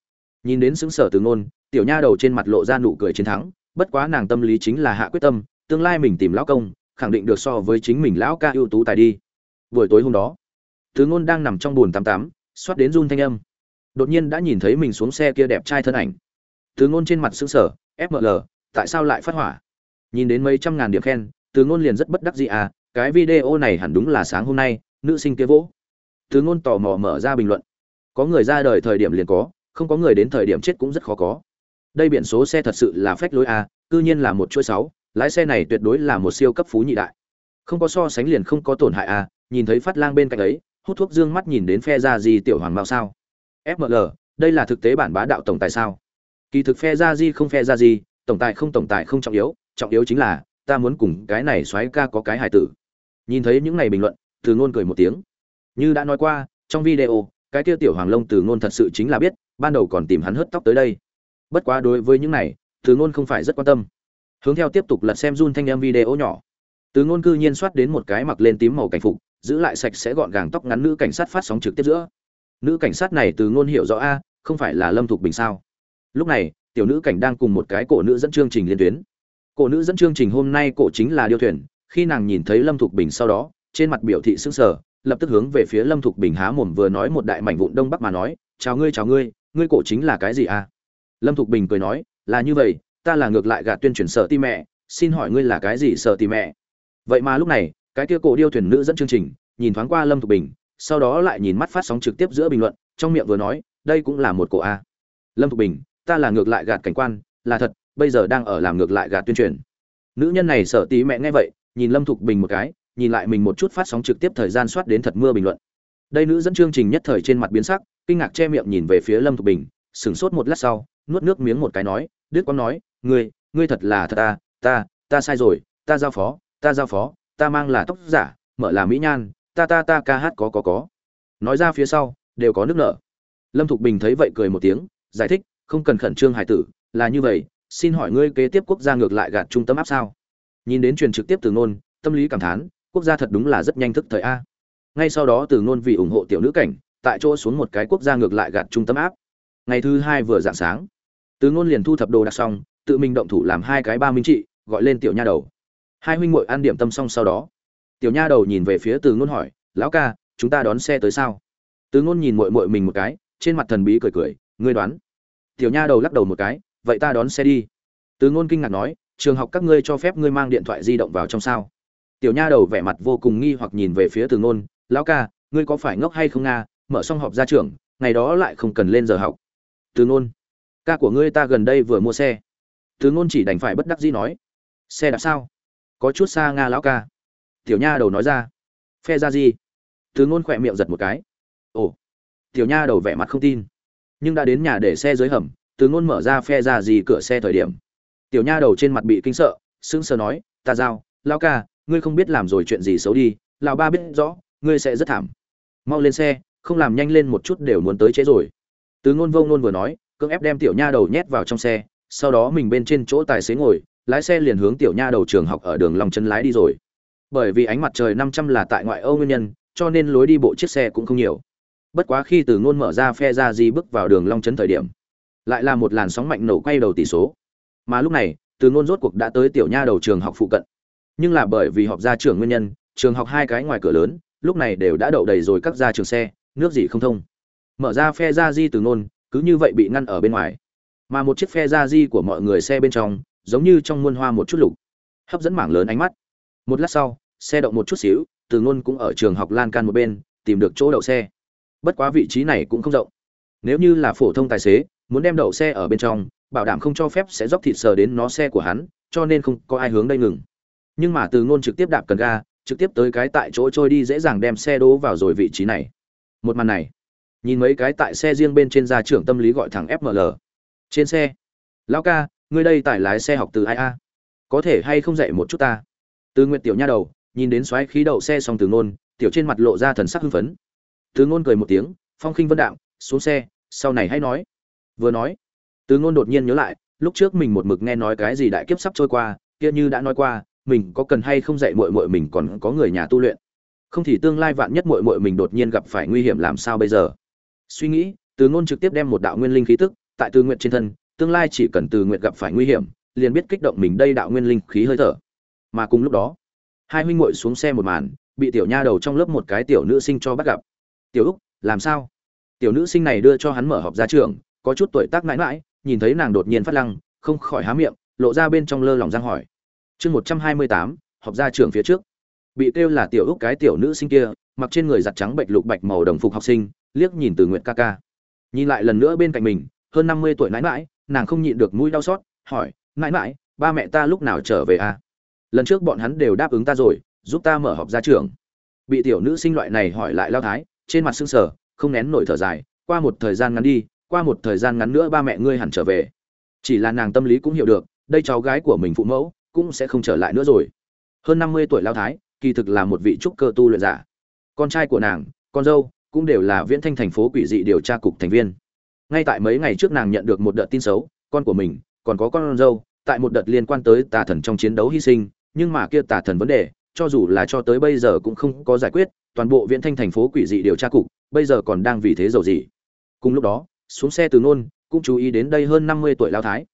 Nhìn đến xứng sở từ Nôn, tiểu nha đầu trên mặt lộ ra nụ cười chiến thắng bất quá nàng tâm lý chính là hạ quyết tâm tương lai mình tìm lão công khẳng định được so với chính mình lão ca ưu tú tài đi. Buổi tối hôm đó từ ngôn đang nằm trong buồn tắm tắm xoát đến run thanh âm. Đột nhiên đã nhìn thấy mình xuống xe kia đẹp trai thân ảnh. Từ ngôn trên mặt sững sờ fml tại sao lại phát hỏa? Nhìn đến mấy trăm ngàn điểm khen, từ ngôn liền rất bất đắc dĩ à cái video này hẳn đúng là sáng hôm nay, nữ sinh kia vỗ. Từ ngôn tò mò mở ra bình luận. Có người ra đời thời điểm liền có, không có người đến thời điểm chết cũng rất khó có. Đây biển số xe thật sự là phách lối a cư nhiên là một chuỗi sáu, lái xe này tuyệt đối là một siêu cấp phú nhị đại. Không có so sánh liền không có tổn hại a nhìn thấy phát lang bên cạnh ấy, hút thuốc dương mắt nhìn đến phe ra gì tiểu hoàng mao sao? Fml đây là thực tế bản bá đạo tổng tài sao? Kỳ thực phe ra gì không phe ra gì tổng tài không tổng tài không trọng yếu trọng yếu chính là, ta muốn cùng cái này xoáy ca có cái hài tử. Nhìn thấy những này bình luận, từ ngôn cười một tiếng. Như đã nói qua, trong video, cái kia tiểu hoàng long từ ngôn thật sự chính là biết, ban đầu còn tìm hắn hớt tóc tới đây. Bất quá đối với những này, từ ngôn không phải rất quan tâm. Hướng theo tiếp tục lật xem run thanh em video nhỏ. Từ ngôn cư nhiên soát đến một cái mặc lên tím màu cảnh phục, giữ lại sạch sẽ gọn gàng tóc ngắn nữ cảnh sát phát sóng trực tiếp giữa. Nữ cảnh sát này từ ngôn hiểu rõ a, không phải là lâm thục bình sao? Lúc này, tiểu nữ cảnh đang cùng một cái cổ nữ dẫn chương trình liên tuyến cổ nữ dẫn chương trình hôm nay cổ chính là điêu thuyền, khi nàng nhìn thấy lâm thục bình sau đó, trên mặt biểu thị sững sờ, lập tức hướng về phía lâm thục bình há mồm vừa nói một đại mảnh vụn đông bắc mà nói, chào ngươi chào ngươi ngươi cổ chính là cái gì à? lâm thục bình cười nói, là như vậy, ta là ngược lại gạt tuyên truyền sợ ti mẹ, xin hỏi ngươi là cái gì sợ ti mẹ vậy mà lúc này, cái kia cổ điêu thuyền nữ dẫn chương trình, nhìn thoáng qua lâm thục bình, sau đó lại nhìn mắt phát sóng trực tiếp giữa bình luận, trong miệng vừa nói, đây cũng là một cổ a lâm thục bình, ta là ngược lại gạt cảnh quan, là thật bây giờ đang ở làm ngược lại gạt tuyên truyền. Nữ nhân này sợ tí mẹ nghe vậy, nhìn lâm thục bình một cái, nhìn lại mình một chút phát sóng trực tiếp thời gian soát đến thật mưa bình luận. Đây nữ dẫn chương trình nhất thời trên mặt biến sắc, kinh ngạc che miệng nhìn về phía lâm thục bình, sửng sốt một lát sau, nuốt nước miếng một cái nói, đức quang nói, ngươi ngươi thật là thật ta ta ta sai rồi, ta giao phó, ta giao phó, ta mang là tóc giả, mở là mỹ nhan, ta ta ta ca hát có có có. Nói ra phía sau, đều có nước nở. Lâm thục bình thấy vậy cười một tiếng, giải thích, không cần khẩn trương hải tử, là như vậy xin hỏi ngươi kế tiếp quốc gia ngược lại gạt trung tâm áp sao? Nhìn đến truyền trực tiếp từ ngôn tâm lý cảm thán, quốc gia thật đúng là rất nhanh thức thời a. Ngay sau đó từ ngôn vì ủng hộ tiểu nữ cảnh, tại chỗ xuống một cái quốc gia ngược lại gạt trung tâm áp. Ngày thứ hai vừa dạng sáng, từ ngôn liền thu thập đồ đặt xong, tự mình động thủ làm hai cái ba minh trị, gọi lên tiểu nha đầu. Hai huynh muội ăn điểm tâm xong sau đó, tiểu nha đầu nhìn về phía từ ngôn hỏi, lão ca, chúng ta đón xe tới sao? Từ ngôn nhìn muội muội mình một cái, trên mặt thần bí cười cười, ngươi đoán? Tiểu nha đầu lắc đầu một cái vậy ta đón xe đi. Từ ngôn kinh ngạc nói, trường học các ngươi cho phép ngươi mang điện thoại di động vào trong sao? Tiểu nha đầu vẻ mặt vô cùng nghi hoặc nhìn về phía từ ngôn, lão ca, ngươi có phải ngốc hay không nga? Mở xong họp ra trường, ngày đó lại không cần lên giờ học. Từ ngôn, ca của ngươi ta gần đây vừa mua xe. Từ ngôn chỉ đành phải bất đắc dĩ nói, xe đạp sao? Có chút xa nga lão ca. Tiểu nha đầu nói ra, phe ra gì? Từ ngôn khỏe miệng giật một cái, ồ. Tiểu nha đầu vẻ mặt không tin, nhưng đã đến nhà để xe dưới hầm từ ngôn mở ra phe ra gì cửa xe thời điểm. Tiểu nha đầu trên mặt bị kinh sợ, sững sờ nói, ta giao lão ca, ngươi không biết làm rồi chuyện gì xấu đi, lão ba biết rõ, ngươi sẽ rất thảm. Mau lên xe, không làm nhanh lên một chút đều muốn tới chế rồi. Từ ngôn vô ngôn vừa nói, cưỡng ép đem tiểu nha đầu nhét vào trong xe, sau đó mình bên trên chỗ tài xế ngồi, lái xe liền hướng tiểu nha đầu trường học ở đường long chân lái đi rồi. Bởi vì ánh mặt trời 500 là tại ngoại âu nguyên nhân, cho nên lối đi bộ chiếc xe cũng không nhiều. Bất quá khi từ ngôn mở ra phe ra di bước vào đường long Trấn thời điểm lại là một làn sóng mạnh nổ quay đầu tỷ số. Mà lúc này, từ ngôn rốt cuộc đã tới tiểu nha đầu trường học phụ cận. Nhưng là bởi vì họp ra trường nguyên nhân, trường học hai cái ngoài cửa lớn, lúc này đều đã đậu đầy rồi các ra trường xe, nước gì không thông. Mở ra phe ra di từ ngôn, cứ như vậy bị ngăn ở bên ngoài. Mà một chiếc phe ra di của mọi người xe bên trong, giống như trong muôn hoa một chút lục. Hấp dẫn mảng lớn ánh mắt. Một lát sau, xe động một chút xíu, từ ngôn cũng ở trường học lan can một bên, tìm được chỗ đậu xe. Bất quá vị trí này cũng không rộng. Nếu như là phổ thông tài xế muốn đem đậu xe ở bên trong, bảo đảm không cho phép sẽ dốc thịt sờ đến nó xe của hắn, cho nên không có ai hướng đây ngừng. Nhưng mà từ ngôn trực tiếp đạp cần ga, trực tiếp tới cái tại chỗ trôi đi dễ dàng đem xe đỗ vào rồi vị trí này. Một màn này, nhìn mấy cái tại xe riêng bên trên gia trưởng tâm lý gọi thẳng fml trên xe, lão ca, ngươi đây tải lái xe học từ ai a? Có thể hay không dạy một chút ta? Từ nguyện tiểu nha đầu, nhìn đến xoáy khí đậu xe xong từ ngôn, tiểu trên mặt lộ ra thần sắc hưng phấn. Từ ngôn cười một tiếng, phong khinh vân đạm, xuống xe, sau này hãy nói vừa nói, từ ngôn đột nhiên nhớ lại, lúc trước mình một mực nghe nói cái gì đại kiếp sắp trôi qua, kia như đã nói qua, mình có cần hay không dạy muội muội mình còn có người nhà tu luyện? Không thì tương lai vạn nhất muội muội mình đột nhiên gặp phải nguy hiểm làm sao bây giờ? Suy nghĩ, từ ngôn trực tiếp đem một đạo nguyên linh khí tức, tại từ nguyện trên thân, tương lai chỉ cần từ nguyện gặp phải nguy hiểm, liền biết kích động mình đây đạo nguyên linh khí hơi thở. Mà cùng lúc đó, hai huynh muội xuống xe một màn, bị tiểu nha đầu trong lớp một cái tiểu nữ sinh cho bắt gặp. Tiểu úc, làm sao? Tiểu nữ sinh này đưa cho hắn mở họp ra trường có chút tuổi tác mãi mãi, nhìn thấy nàng đột nhiên phát lăng, không khỏi há miệng, lộ ra bên trong lơ lỏng giang hỏi. Chương một trăm hai mươi tám, họp ra trường phía trước. Bị kêu là tiểu úc cái tiểu nữ sinh kia, mặc trên người giặt trắng bệnh lục bạch màu đồng phục học sinh, liếc nhìn từ nguyện ca ca. Nhìn lại lần nữa bên cạnh mình, hơn năm mươi tuổi mãi mãi, nàng không nhịn được mũi đau xót, hỏi, mãi mãi, ba mẹ ta lúc nào trở về à? Lần trước bọn hắn đều đáp ứng ta rồi, giúp ta mở họp ra trường. Bị tiểu nữ sinh loại này hỏi lại lao thái, trên mặt sưng sờ, không nén nổi thở dài, qua một thời gian ngắn đi qua một thời gian ngắn nữa ba mẹ ngươi hẳn trở về. Chỉ là nàng tâm lý cũng hiểu được, đây cháu gái của mình phụ mẫu cũng sẽ không trở lại nữa rồi. Hơn năm mươi tuổi lao thái, kỳ thực là một vị trúc cơ tu luyện giả. Con trai của nàng, con dâu, cũng đều là viễn thanh thành phố quỷ dị điều tra cục thành viên. Ngay tại mấy ngày trước nàng nhận được một đợt tin xấu, con của mình, còn có con dâu, tại một đợt liên quan tới tà thần trong chiến đấu hy sinh, nhưng mà kia tà thần vấn đề, cho dù là cho tới bây giờ cũng không có giải quyết, toàn bộ Viễn thanh thành phố quỷ dị điều tra cục, bây giờ còn đang vì thế giàu gì cùng lúc đó xuống xe từ nôn cũng chú ý đến đây hơn năm mươi tuổi lao thái.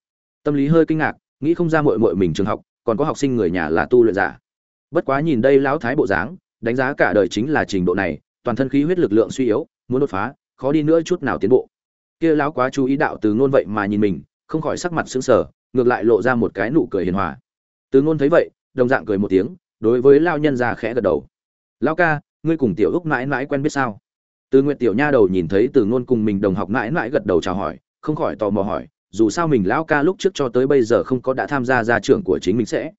Tâm lý hơi kinh ngạc, nghĩ không ra mội mội mình trường học, còn có học sinh người nhà là tu luyện giả. Bất quá nhìn đây lão thái bộ dáng, đánh giá cả đời chính là trình độ này, toàn thân khí huyết lực lượng suy yếu, muốn đột phá, khó đi nữa chút nào tiến bộ. Kia lão quá chú ý đạo từ ngôn vậy mà nhìn mình, không khỏi sắc mặt sững sờ, ngược lại lộ ra một cái nụ cười hiền hòa. Từ ngôn thấy vậy, đồng dạng cười một tiếng, đối với lao nhân già khẽ gật đầu. Lão ca, ngươi cùng tiểu úc mãi mãi quen biết sao? Từ nguyện tiểu nha đầu nhìn thấy từ ngôn cùng mình đồng học mãi mãi gật đầu chào hỏi, không khỏi tò mò hỏi, dù sao mình lão ca lúc trước cho tới bây giờ không có đã tham gia gia trưởng của chính mình sẽ.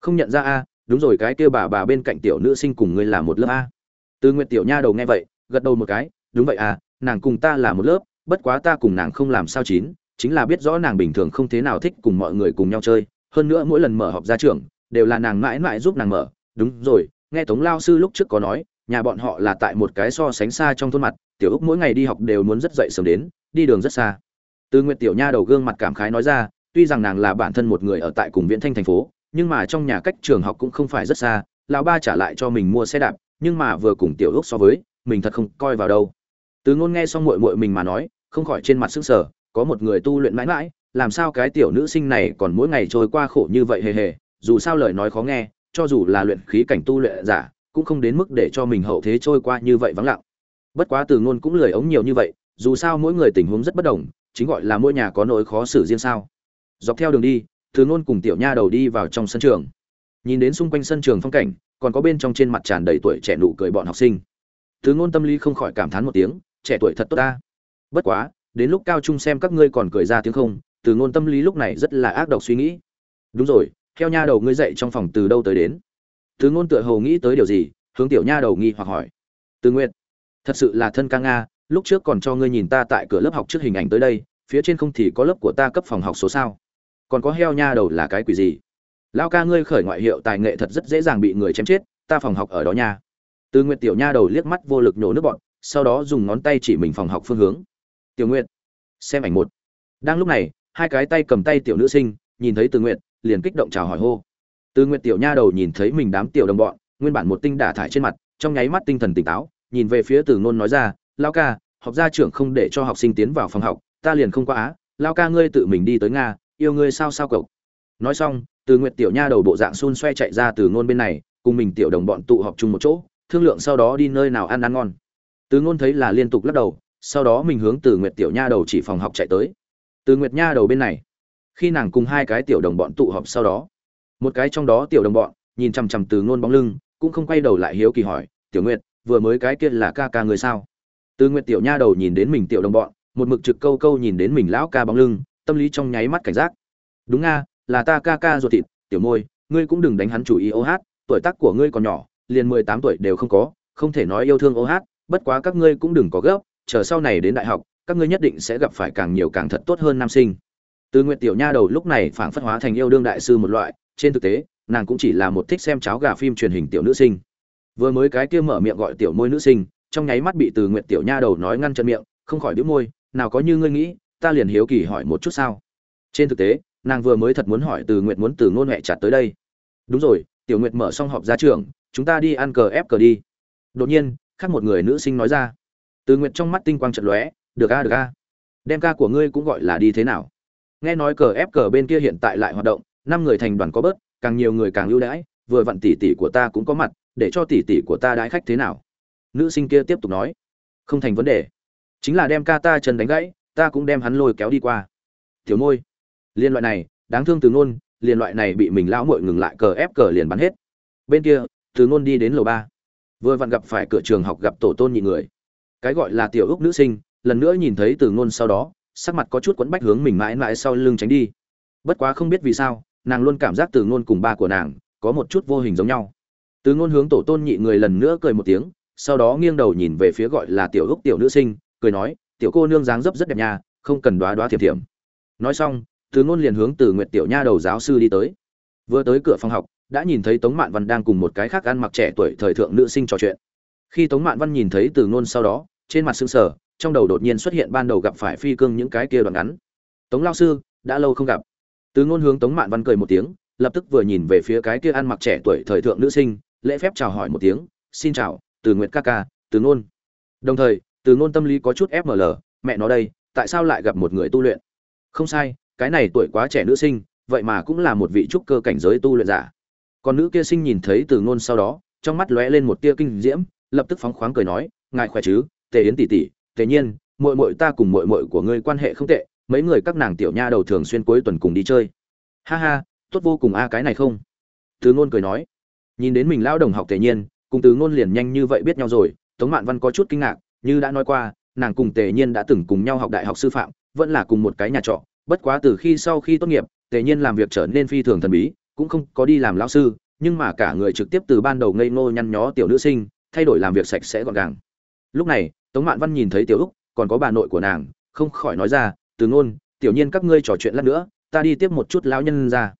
Không nhận ra a, đúng rồi, cái kia bà bà bên cạnh tiểu nữ sinh cùng ngươi là một lớp a. Từ nguyện tiểu nha đầu nghe vậy, gật đầu một cái, đúng vậy à nàng cùng ta là một lớp, bất quá ta cùng nàng không làm sao chín, chính là biết rõ nàng bình thường không thế nào thích cùng mọi người cùng nhau chơi, hơn nữa mỗi lần mở họp gia trưởng, đều là nàng mãi mãi giúp nàng mở, đúng rồi, nghe tống lao sư lúc trước có nói nhà bọn họ là tại một cái so sánh xa trong thôn mặt, tiểu úc mỗi ngày đi học đều muốn rất dậy sớm đến, đi đường rất xa. Từ Nguyệt tiểu nha đầu gương mặt cảm khái nói ra, tuy rằng nàng là bản thân một người ở tại cùng viễn thanh thành phố, nhưng mà trong nhà cách trường học cũng không phải rất xa, lão ba trả lại cho mình mua xe đạp, nhưng mà vừa cùng tiểu úc so với, mình thật không coi vào đâu. Từ ngôn nghe xong muội muội mình mà nói, không khỏi trên mặt sững sờ, có một người tu luyện mãi mãi, làm sao cái tiểu nữ sinh này còn mỗi ngày trôi qua khổ như vậy hề hề, dù sao lời nói khó nghe, cho dù là luyện khí cảnh tu luyện giả cũng không đến mức để cho mình hậu thế trôi qua như vậy vắng lặng. Bất quá từ ngôn cũng lười ống nhiều như vậy, dù sao mỗi người tình huống rất bất đồng, chính gọi là mỗi nhà có nỗi khó xử riêng sao. Dọc theo đường đi, từ ngôn cùng tiểu nha đầu đi vào trong sân trường. Nhìn đến xung quanh sân trường phong cảnh, còn có bên trong trên mặt tràn đầy tuổi trẻ nụ cười bọn học sinh. Từ ngôn tâm lý không khỏi cảm thán một tiếng, trẻ tuổi thật tốt ta. Bất quá, đến lúc cao trung xem các ngươi còn cười ra tiếng không, từ ngôn tâm lý lúc này rất là ác độc suy nghĩ. Đúng rồi, theo nha đầu ngươi dậy trong phòng từ đâu tới đến? Từ ngôn tựa hồ nghĩ tới điều gì, hướng tiểu nha đầu nghi hoặc hỏi. Từ nguyện thật sự là thân ca nga, lúc trước còn cho ngươi nhìn ta tại cửa lớp học trước hình ảnh tới đây, phía trên không thì có lớp của ta cấp phòng học số sao? Còn có heo nha đầu là cái quỷ gì? Lao ca ngươi khởi ngoại hiệu tài nghệ thật rất dễ dàng bị người chém chết, ta phòng học ở đó nha. Từ nguyện tiểu nha đầu liếc mắt vô lực nhổ nước bọn, sau đó dùng ngón tay chỉ mình phòng học phương hướng. Tiểu nguyện xem ảnh một. Đang lúc này, hai cái tay cầm tay tiểu nữ sinh, nhìn thấy từ nguyện liền kích động chào hỏi hô từ nguyện tiểu nha đầu nhìn thấy mình đám tiểu đồng bọn, nguyên bản một tinh đả thải trên mặt, trong nháy mắt tinh thần tỉnh táo, nhìn về phía từ ngôn nói ra lao ca, học gia trưởng không để cho học sinh tiến vào phòng học, ta liền không qua á lao ca ngươi tự mình đi tới nga, yêu ngươi sao sao cậu. Nói xong, từ nguyện tiểu nha đầu bộ dạng xun xoe chạy ra từ ngôn bên này, cùng mình tiểu đồng bọn tụ họp chung một chỗ, thương lượng sau đó đi nơi nào ăn ăn ngon. Từ ngôn thấy là liên tục lắc đầu, sau đó mình hướng từ nguyệt tiểu nha đầu chỉ phòng học chạy tới. Từ nguyệt nha đầu bên này, khi nàng cùng hai cái tiểu đồng bọn tụ họp sau đó một cái trong đó tiểu đồng bọn, nhìn chằm chằm từ ngôn bóng lưng, cũng không quay đầu lại hiếu kỳ hỏi, tiểu nguyệt, vừa mới cái kia là ca ca người sao? Từ nguyệt tiểu nha đầu nhìn đến mình tiểu đồng bọn, một mực trực câu câu nhìn đến mình lão ca bóng lưng, tâm lý trong nháy mắt cảnh giác. Đúng nga, là ta ca ca ruột thịt, tiểu môi, ngươi cũng đừng đánh hắn chủ ý ô hát, tuổi tác của ngươi còn nhỏ, liền mười tám tuổi đều không có, không thể nói yêu thương ô hát, bất quá các ngươi cũng đừng có gấp, chờ sau này đến đại học, các ngươi nhất định sẽ gặp phải càng nhiều càng thật tốt hơn nam sinh. Từ nguyện tiểu nha đầu lúc này phảng phất hóa thành yêu đương đại sư một loại trên thực tế, nàng cũng chỉ là một thích xem cháo gà phim truyền hình tiểu nữ sinh. Vừa mới cái kia mở miệng gọi tiểu môi nữ sinh, trong nháy mắt bị từ nguyện tiểu nha đầu nói ngăn chân miệng, không khỏi đĩu môi, nào có như ngươi nghĩ, ta liền hiếu kỳ hỏi một chút sao? Trên thực tế, nàng vừa mới thật muốn hỏi từ nguyện muốn từ ngôn huệ chặt tới đây. Đúng rồi, tiểu nguyệt mở xong họp ra trường, chúng ta đi ăn cờ ép cờ đi. Đột nhiên, khác một người nữ sinh nói ra. Từ nguyệt trong mắt tinh quang trận lóe, được a được a. Đem ca của ngươi cũng gọi là đi thế nào? Nghe nói cờ ép cờ bên kia hiện tại lại hoạt động năm người thành đoàn có bớt, càng nhiều người càng ưu đãi, vừa vặn tỷ tỷ của ta cũng có mặt, để cho tỷ tỷ của ta đãi khách thế nào? Nữ sinh kia tiếp tục nói. Không thành vấn đề. Chính là đem ca ta chân đánh gãy, ta cũng đem hắn lôi kéo đi qua. Thiếu môi. Liên loại này, đáng thương từ ngôn, liên loại này bị mình lão muội ngừng lại cờ ép cờ liền bắn hết. Bên kia, từ ngôn đi đến lầu ba. Vừa vặn gặp phải cửa trường học gặp tổ tôn nhị người. Cái gọi là tiểu úc nữ sinh, lần nữa nhìn thấy từ ngôn sau đó, sắc mặt có chút quẫn bách hướng mình mãi mãi sau lưng tránh đi. Bất quá không biết vì sao nàng luôn cảm giác từ ngôn cùng ba của nàng có một chút vô hình giống nhau. Từ ngôn hướng tổ tôn nhị người lần nữa cười một tiếng, sau đó nghiêng đầu nhìn về phía gọi là tiểu úc tiểu nữ sinh, cười nói, tiểu cô nương dáng dấp rất đẹp nha, không cần đoá đoá thiệp thiểm nói xong, từ ngôn liền hướng từ nguyệt tiểu nha đầu giáo sư đi tới. Vừa tới cửa phòng học, đã nhìn thấy tống mạn văn đang cùng một cái khác ăn mặc trẻ tuổi thời thượng nữ sinh trò chuyện. Khi tống mạn văn nhìn thấy từ ngôn sau đó, trên mặt sưng sờ, trong đầu đột nhiên xuất hiện ban đầu gặp phải phi cương những cái kia đoạn ngắn. Tống lao sư, đã lâu không gặp từ ngôn hướng tống mạn văn cười một tiếng, lập tức vừa nhìn về phía cái kia ăn mặc trẻ tuổi thời thượng nữ sinh, lễ phép chào hỏi một tiếng, xin chào, từ nguyệt ca ca, từ ngôn. Đồng thời, từ ngôn tâm lý có chút fml mẹ nó đây, tại sao lại gặp một người tu luyện? Không sai, cái này tuổi quá trẻ nữ sinh, vậy mà cũng là một vị trúc cơ cảnh giới tu luyện giả. Còn nữ kia sinh nhìn thấy từ ngôn sau đó, trong mắt lóe lên một tia kinh diễm, lập tức phóng khoáng cười nói, ngài khỏe chứ? Tề yến tỷ tỷ tề nhiên, muội muội ta cùng muội muội của ngươi quan hệ không tệ mấy người các nàng tiểu nha đầu thường xuyên cuối tuần cùng đi chơi. Ha ha, tốt vô cùng a, cái này không? Từ ngôn cười nói. Nhìn đến mình lão đồng học tề nhiên, cùng từ ngôn liền nhanh như vậy biết nhau rồi, tống mạn văn có chút kinh ngạc, như đã nói qua, nàng cùng tề nhiên đã từng cùng nhau học đại học sư phạm, vẫn là cùng một cái nhà trọ. Bất quá từ khi sau khi tốt nghiệp, tề nhiên làm việc trở nên phi thường thần bí, cũng không có đi làm lão sư, nhưng mà cả người trực tiếp từ ban đầu ngây ngô nhăn nhó tiểu nữ sinh, thay đổi làm việc sạch sẽ gọn gàng. Lúc này, tống mạn văn nhìn thấy tiểu úc, còn có bà nội của nàng, không khỏi nói ra từ ngôn, tiểu nhiên các ngươi trò chuyện lát nữa, ta đi tiếp một chút lão nhân ra.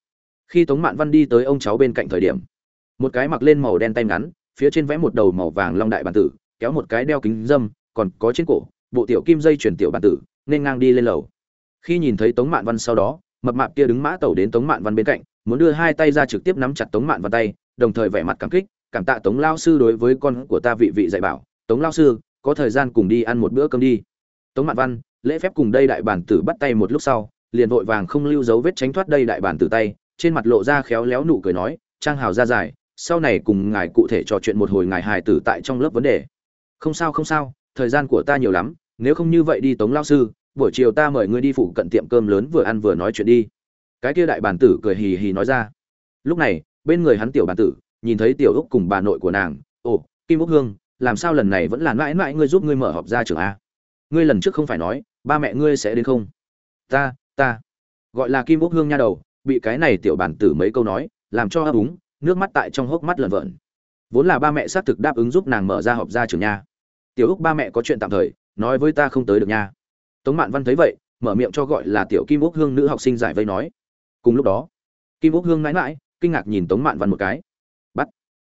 Khi tống mạn văn đi tới ông cháu bên cạnh thời điểm, một cái mặc lên màu đen tay ngắn, phía trên vẽ một đầu màu vàng long đại bản tử, kéo một cái đeo kính dâm, còn có trên cổ, bộ tiểu kim dây chuyển tiểu bản tử, nên ngang đi lên lầu. Khi nhìn thấy tống mạn văn sau đó, mập mạp kia đứng mã tẩu đến tống mạn văn bên cạnh, muốn đưa hai tay ra trực tiếp nắm chặt tống mạn văn tay, đồng thời vẻ mặt cảm kích, cảm tạ tống lao sư đối với con của ta vị vị dạy bảo. Tống lao sư, có thời gian cùng đi ăn một bữa cơm đi. Tống mạn văn lễ phép cùng đây đại bản tử bắt tay một lúc sau, liền vội vàng không lưu dấu vết tránh thoát đây đại bản tử tay, trên mặt lộ ra khéo léo nụ cười nói, trang hào ra dài sau này cùng ngài cụ thể trò chuyện một hồi ngài hài tử tại trong lớp vấn đề. Không sao không sao, thời gian của ta nhiều lắm, nếu không như vậy đi tống lao sư, buổi chiều ta mời ngươi đi phụ cận tiệm cơm lớn vừa ăn vừa nói chuyện đi. Cái kia đại bản tử cười hì hì nói ra. Lúc này, bên người hắn tiểu bản tử, nhìn thấy tiểu úc cùng bà nội của nàng, ồ, kim úc hương, làm sao lần này vẫn là mãi mãi ngươi giúp ngươi mở họp ra trường a? Ngươi lần trước không phải nói ba mẹ ngươi sẽ đến không? Ta ta. Gọi là kim úc hương nha đầu, bị cái này tiểu bản tử mấy câu nói, làm cho ấp úng, nước mắt tại trong hốc mắt lợn vợn. Vốn là ba mẹ xác thực đáp ứng giúp nàng mở ra họp ra trường nha. Tiểu úc ba mẹ có chuyện tạm thời, nói với ta không tới được nha. Tống mạn văn thấy vậy, mở miệng cho gọi là tiểu kim úc hương nữ học sinh giải vây nói. Cùng lúc đó, kim úc hương mãi mãi, kinh ngạc nhìn tống mạn văn một cái. Bắt.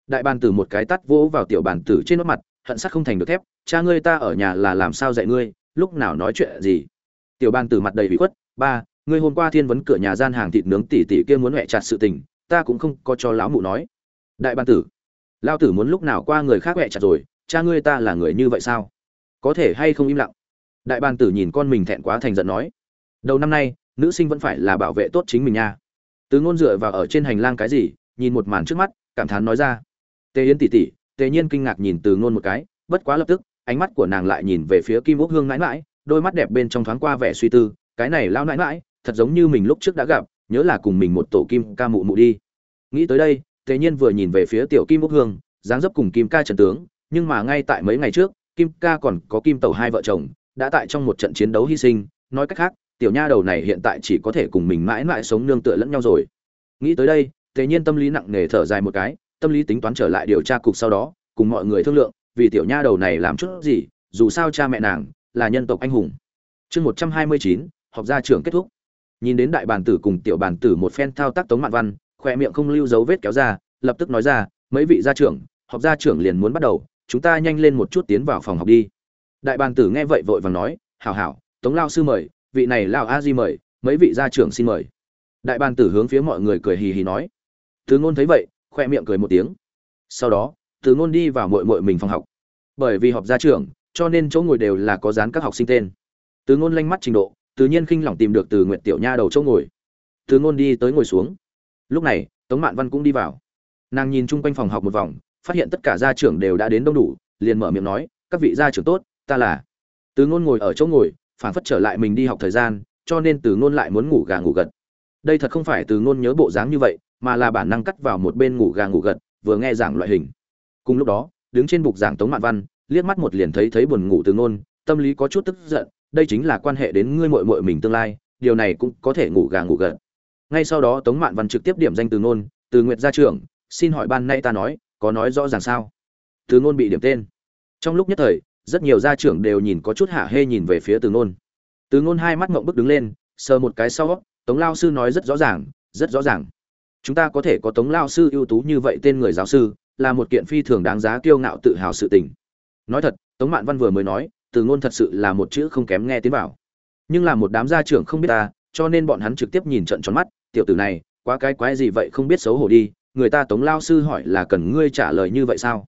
Đại bàn tử một cái tắt vỗ vào tiểu bàn tử trên nốt mặt, hận sắt không thành được thép, cha ngươi ta ở nhà là làm sao dạy ngươi? Lúc nào nói chuyện gì? Tiểu bàn tử mặt đầy bị khuất, ba, ngươi hôm qua thiên vấn cửa nhà gian hàng thịt nướng tỉ tỉ kia muốn mẹ chặt sự tình, ta cũng không có cho lão mụ nói. Đại bàn tử lao tử muốn lúc nào qua người khác mẹ chặt rồi, cha ngươi ta là người như vậy sao? Có thể hay không im lặng? Đại bàn tử nhìn con mình thẹn quá thành giận nói, đầu năm nay, nữ sinh vẫn phải là bảo vệ tốt chính mình nha. Từ ngôn dựa vào ở trên hành lang cái gì, nhìn một màn trước mắt, cảm thán nói ra, tề yến tỷ tỷ tề nhiên kinh ngạc nhìn từ ngôn một cái, bất quá lập tức ánh mắt của nàng lại nhìn về phía kim úc hương mãi mãi, đôi mắt đẹp bên trong thoáng qua vẻ suy tư, cái này lao mãi mãi, thật giống như mình lúc trước đã gặp, nhớ là cùng mình một tổ kim ca mụ mụ đi. Nghĩ tới đây, tề nhiên vừa nhìn về phía tiểu kim úc hương, dáng dấp cùng kim ca trần tướng, nhưng mà ngay tại mấy ngày trước, kim ca còn có kim tẩu hai vợ chồng, đã tại trong một trận chiến đấu hy sinh, nói cách khác, tiểu nha đầu này hiện tại chỉ có thể cùng mình mãi mãi sống nương tựa lẫn nhau rồi. Nghĩ tới đây, tề nhiên tâm lý nặng nề thở dài một cái, tâm lý tính toán trở lại điều tra cục sau đó, cùng mọi người thương lượng vì tiểu nha đầu này làm chút gì, dù sao cha mẹ nàng là nhân tộc anh hùng. Chương một trăm hai mươi chín học gia trưởng kết thúc. Nhìn đến đại bản tử cùng tiểu bản tử một phen thao tác tống mạn văn, khoe miệng không lưu dấu vết kéo ra, lập tức nói ra, mấy vị gia trưởng học gia trưởng liền muốn bắt đầu, chúng ta nhanh lên một chút tiến vào phòng học đi. Đại bản tử nghe vậy vội vàng nói, hảo hảo, tống lao sư mời, vị này lao a di mời, mấy vị gia trưởng xin mời. Đại bản tử hướng phía mọi người cười hì hì nói. Thứ ngôn thấy vậy, khoe miệng cười một tiếng. Sau đó từ ngôn đi vào mội mội mình phòng học. Bởi vì họp gia trưởng cho nên chỗ ngồi đều là có dán các học sinh tên. Từ ngôn lanh mắt trình độ, tự nhiên khinh lỏng tìm được từ nguyện tiểu nha đầu chỗ ngồi. Từ ngôn đi tới ngồi xuống. Lúc này, tống mạn văn cũng đi vào. Nàng nhìn chung quanh phòng học một vòng, phát hiện tất cả gia trưởng đều đã đến đông đủ, liền mở miệng nói, các vị gia trưởng tốt, ta là. Từ ngôn ngồi ở chỗ ngồi, phản phất trở lại mình đi học thời gian, cho nên từ ngôn lại muốn ngủ gà ngủ gật. Đây thật không phải từ ngôn nhớ bộ dáng như vậy, mà là bản năng cắt vào một bên ngủ gà ngủ gật, vừa nghe giảng loại hình cùng lúc đó, đứng trên bục giảng tống mạn văn, liếc mắt một liền thấy thấy buồn ngủ từ ngôn, tâm lý có chút tức giận, đây chính là quan hệ đến ngươi muội muội mình tương lai, điều này cũng có thể ngủ gà ngủ gật. Ngay sau đó tống mạn văn trực tiếp điểm danh từ ngôn, từ Nguyệt gia trưởng, xin hỏi ban nay ta nói, có nói rõ ràng sao? Từ ngôn bị điểm tên. Trong lúc nhất thời, rất nhiều gia trưởng đều nhìn có chút hạ hê nhìn về phía từ ngôn. Từ ngôn hai mắt ngậm bức đứng lên, sờ một cái sau, tống lao sư nói rất rõ ràng, rất rõ ràng. Chúng ta có thể có tống lao sư ưu tú như vậy tên người giáo sư là một kiện phi thường đáng giá kiêu ngạo tự hào sự tình. Nói thật, tống mạn văn vừa mới nói, từ ngôn thật sự là một chữ không kém nghe tiếng vào. Nhưng là một đám gia trưởng không biết ta, cho nên bọn hắn trực tiếp nhìn trận tròn mắt, tiểu tử này, quá cái quái gì vậy không biết xấu hổ đi, người ta tống lao sư hỏi là cần ngươi trả lời như vậy sao?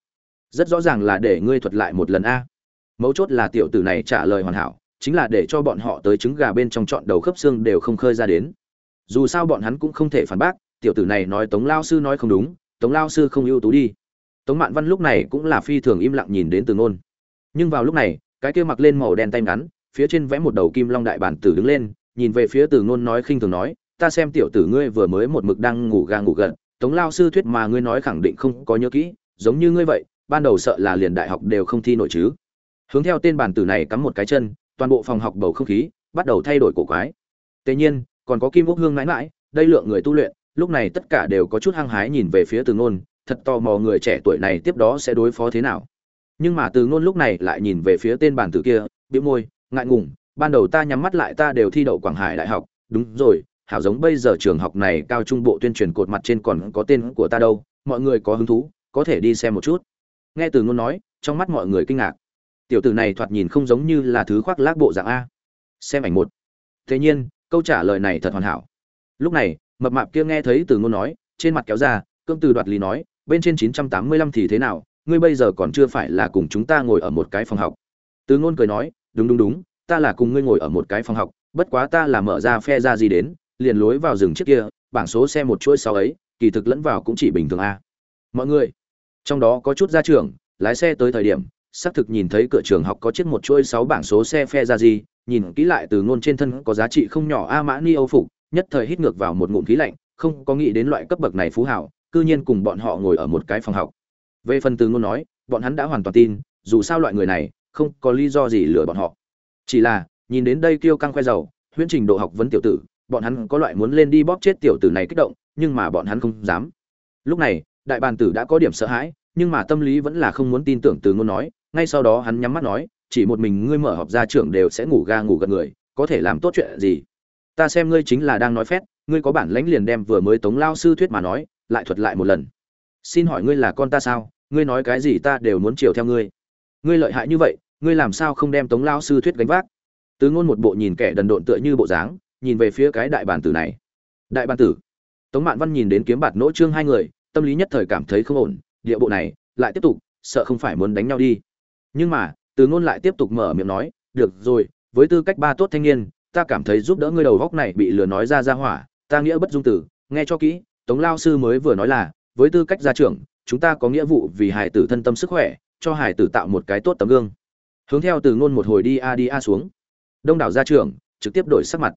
Rất rõ ràng là để ngươi thuật lại một lần a. Mấu chốt là tiểu tử này trả lời hoàn hảo, chính là để cho bọn họ tới trứng gà bên trong chọn đầu khớp xương đều không khơi ra đến. Dù sao bọn hắn cũng không thể phản bác, tiểu tử này nói tống lao sư nói không đúng, tống lao sư không ưu tú đi tống mạn văn lúc này cũng là phi thường im lặng nhìn đến từ ngôn nhưng vào lúc này, cái kia mặc lên màu đen tay ngắn, phía trên vẽ một đầu kim long đại bản tử đứng lên, nhìn về phía từ ngôn nói khinh thường nói, ta xem tiểu tử ngươi vừa mới một mực đang ngủ ga ngủ gật, tống lao sư thuyết mà ngươi nói khẳng định không có nhớ kỹ, giống như ngươi vậy, ban đầu sợ là liền đại học đều không thi nổi chứ. Hướng theo tên bản tử này cắm một cái chân, toàn bộ phòng học bầu không khí bắt đầu thay đổi cổ quái. Tuy nhiên, còn có kim quốc hương mãi mãi, đây lượng người tu luyện, lúc này tất cả đều có chút hăng hái nhìn về phía từ ngôn thật tò mò người trẻ tuổi này tiếp đó sẽ đối phó thế nào. Nhưng mà từ ngôn lúc này lại nhìn về phía tên bản tử kia, bĩu môi, ngại ngùng, ban đầu ta nhắm mắt lại ta đều thi đậu quảng hải đại học. Đúng rồi, hảo giống bây giờ trường học này cao trung bộ tuyên truyền cột mặt trên còn có tên của ta đâu, mọi người có hứng thú, có thể đi xem một chút. Nghe từ ngôn nói, trong mắt mọi người kinh ngạc. Tiểu tử này thoạt nhìn không giống như là thứ khoác lác bộ dạng a. Xem ảnh một. Thế nhiên, câu trả lời này thật hoàn hảo. Lúc này, mập mạp kia nghe thấy từ ngôn nói, trên mặt kéo ra, cương từ đoạt lý nói bên trên 985 thì thế nào? Ngươi bây giờ còn chưa phải là cùng chúng ta ngồi ở một cái phòng học. Từ ngôn cười nói, đúng đúng đúng, ta là cùng ngươi ngồi ở một cái phòng học, bất quá ta là mở ra phe ra gì đến, liền lối vào rừng trước kia, bảng số xe một chuỗi sau ấy, kỳ thực lẫn vào cũng chỉ bình thường a. Mọi người, trong đó có chút gia trưởng lái xe tới thời điểm, xác thực nhìn thấy cửa trường học có chiếc một chuỗi sáu bảng số xe phe ra gì, nhìn kỹ lại từ ngôn trên thân có giá trị không nhỏ a mã ni âu phục, nhất thời hít ngược vào một ngụm khí lạnh, không có nghĩ đến loại cấp bậc này phú hảo cư nhiên cùng bọn họ ngồi ở một cái phòng học. Về phần từ ngôn nói, bọn hắn đã hoàn toàn tin, dù sao loại người này, không có lý do gì lừa bọn họ. Chỉ là, nhìn đến đây kêu căng khoe giàu, huyễn trình độ học vấn tiểu tử, bọn hắn có loại muốn lên đi bóp chết tiểu tử này kích động, nhưng mà bọn hắn không dám. Lúc này, đại bàn tử đã có điểm sợ hãi, nhưng mà tâm lý vẫn là không muốn tin tưởng từ ngôn nói, ngay sau đó hắn nhắm mắt nói, chỉ một mình ngươi mở họp ra trưởng đều sẽ ngủ ga ngủ gật người, có thể làm tốt chuyện gì? Ta xem ngươi chính là đang nói phét, ngươi có bản lãnh liền đem vừa mới tống lao sư thuyết mà nói lại thuật lại một lần. Xin hỏi ngươi là con ta sao? Ngươi nói cái gì ta đều muốn chiều theo ngươi. Ngươi lợi hại như vậy, ngươi làm sao không đem tống lao sư thuyết gánh vác? Tứ ngôn một bộ nhìn kẻ đần độn tựa như bộ dáng, nhìn về phía cái đại bản tử này. Đại bản tử. Tống mạn văn nhìn đến kiếm bạt nỗ trương hai người, tâm lý nhất thời cảm thấy không ổn, địa bộ này, lại tiếp tục, sợ không phải muốn đánh nhau đi. Nhưng mà, Tứ ngôn lại tiếp tục mở miệng nói, được rồi, với tư cách ba tốt thanh niên, ta cảm thấy giúp đỡ ngươi đầu góc này bị lừa nói ra ra hỏa, ta nghĩa bất dung tử, nghe cho kỹ tống lao sư mới vừa nói là, với tư cách gia trưởng, chúng ta có nghĩa vụ vì hải tử thân tâm sức khỏe, cho hải tử tạo một cái tốt tấm gương. Hướng theo từ ngôn một hồi đi a đi a xuống. Đông đảo gia trưởng trực tiếp đổi sắc mặt.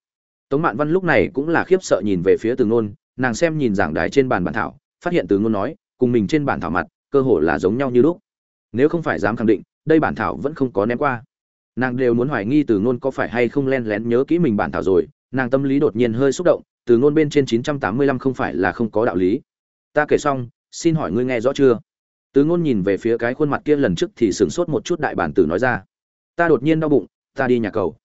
Tống mạn văn lúc này cũng là khiếp sợ nhìn về phía từ ngôn, nàng xem nhìn giảng đài trên bàn bản thảo, phát hiện từ ngôn nói, cùng mình trên bản thảo mặt, cơ hồ là giống nhau như lúc. Nếu không phải dám khẳng định, đây bản thảo vẫn không có ném qua. Nàng đều muốn hoài nghi từ ngôn có phải hay không len lén nhớ kỹ mình bản thảo rồi, nàng tâm lý đột nhiên hơi xúc động từ ngôn bên trên 985 không phải là không có đạo lý. Ta kể xong, xin hỏi ngươi nghe rõ chưa? Từ ngôn nhìn về phía cái khuôn mặt kia lần trước thì sửng sốt một chút đại bản tử nói ra. Ta đột nhiên đau bụng, ta đi nhà cầu.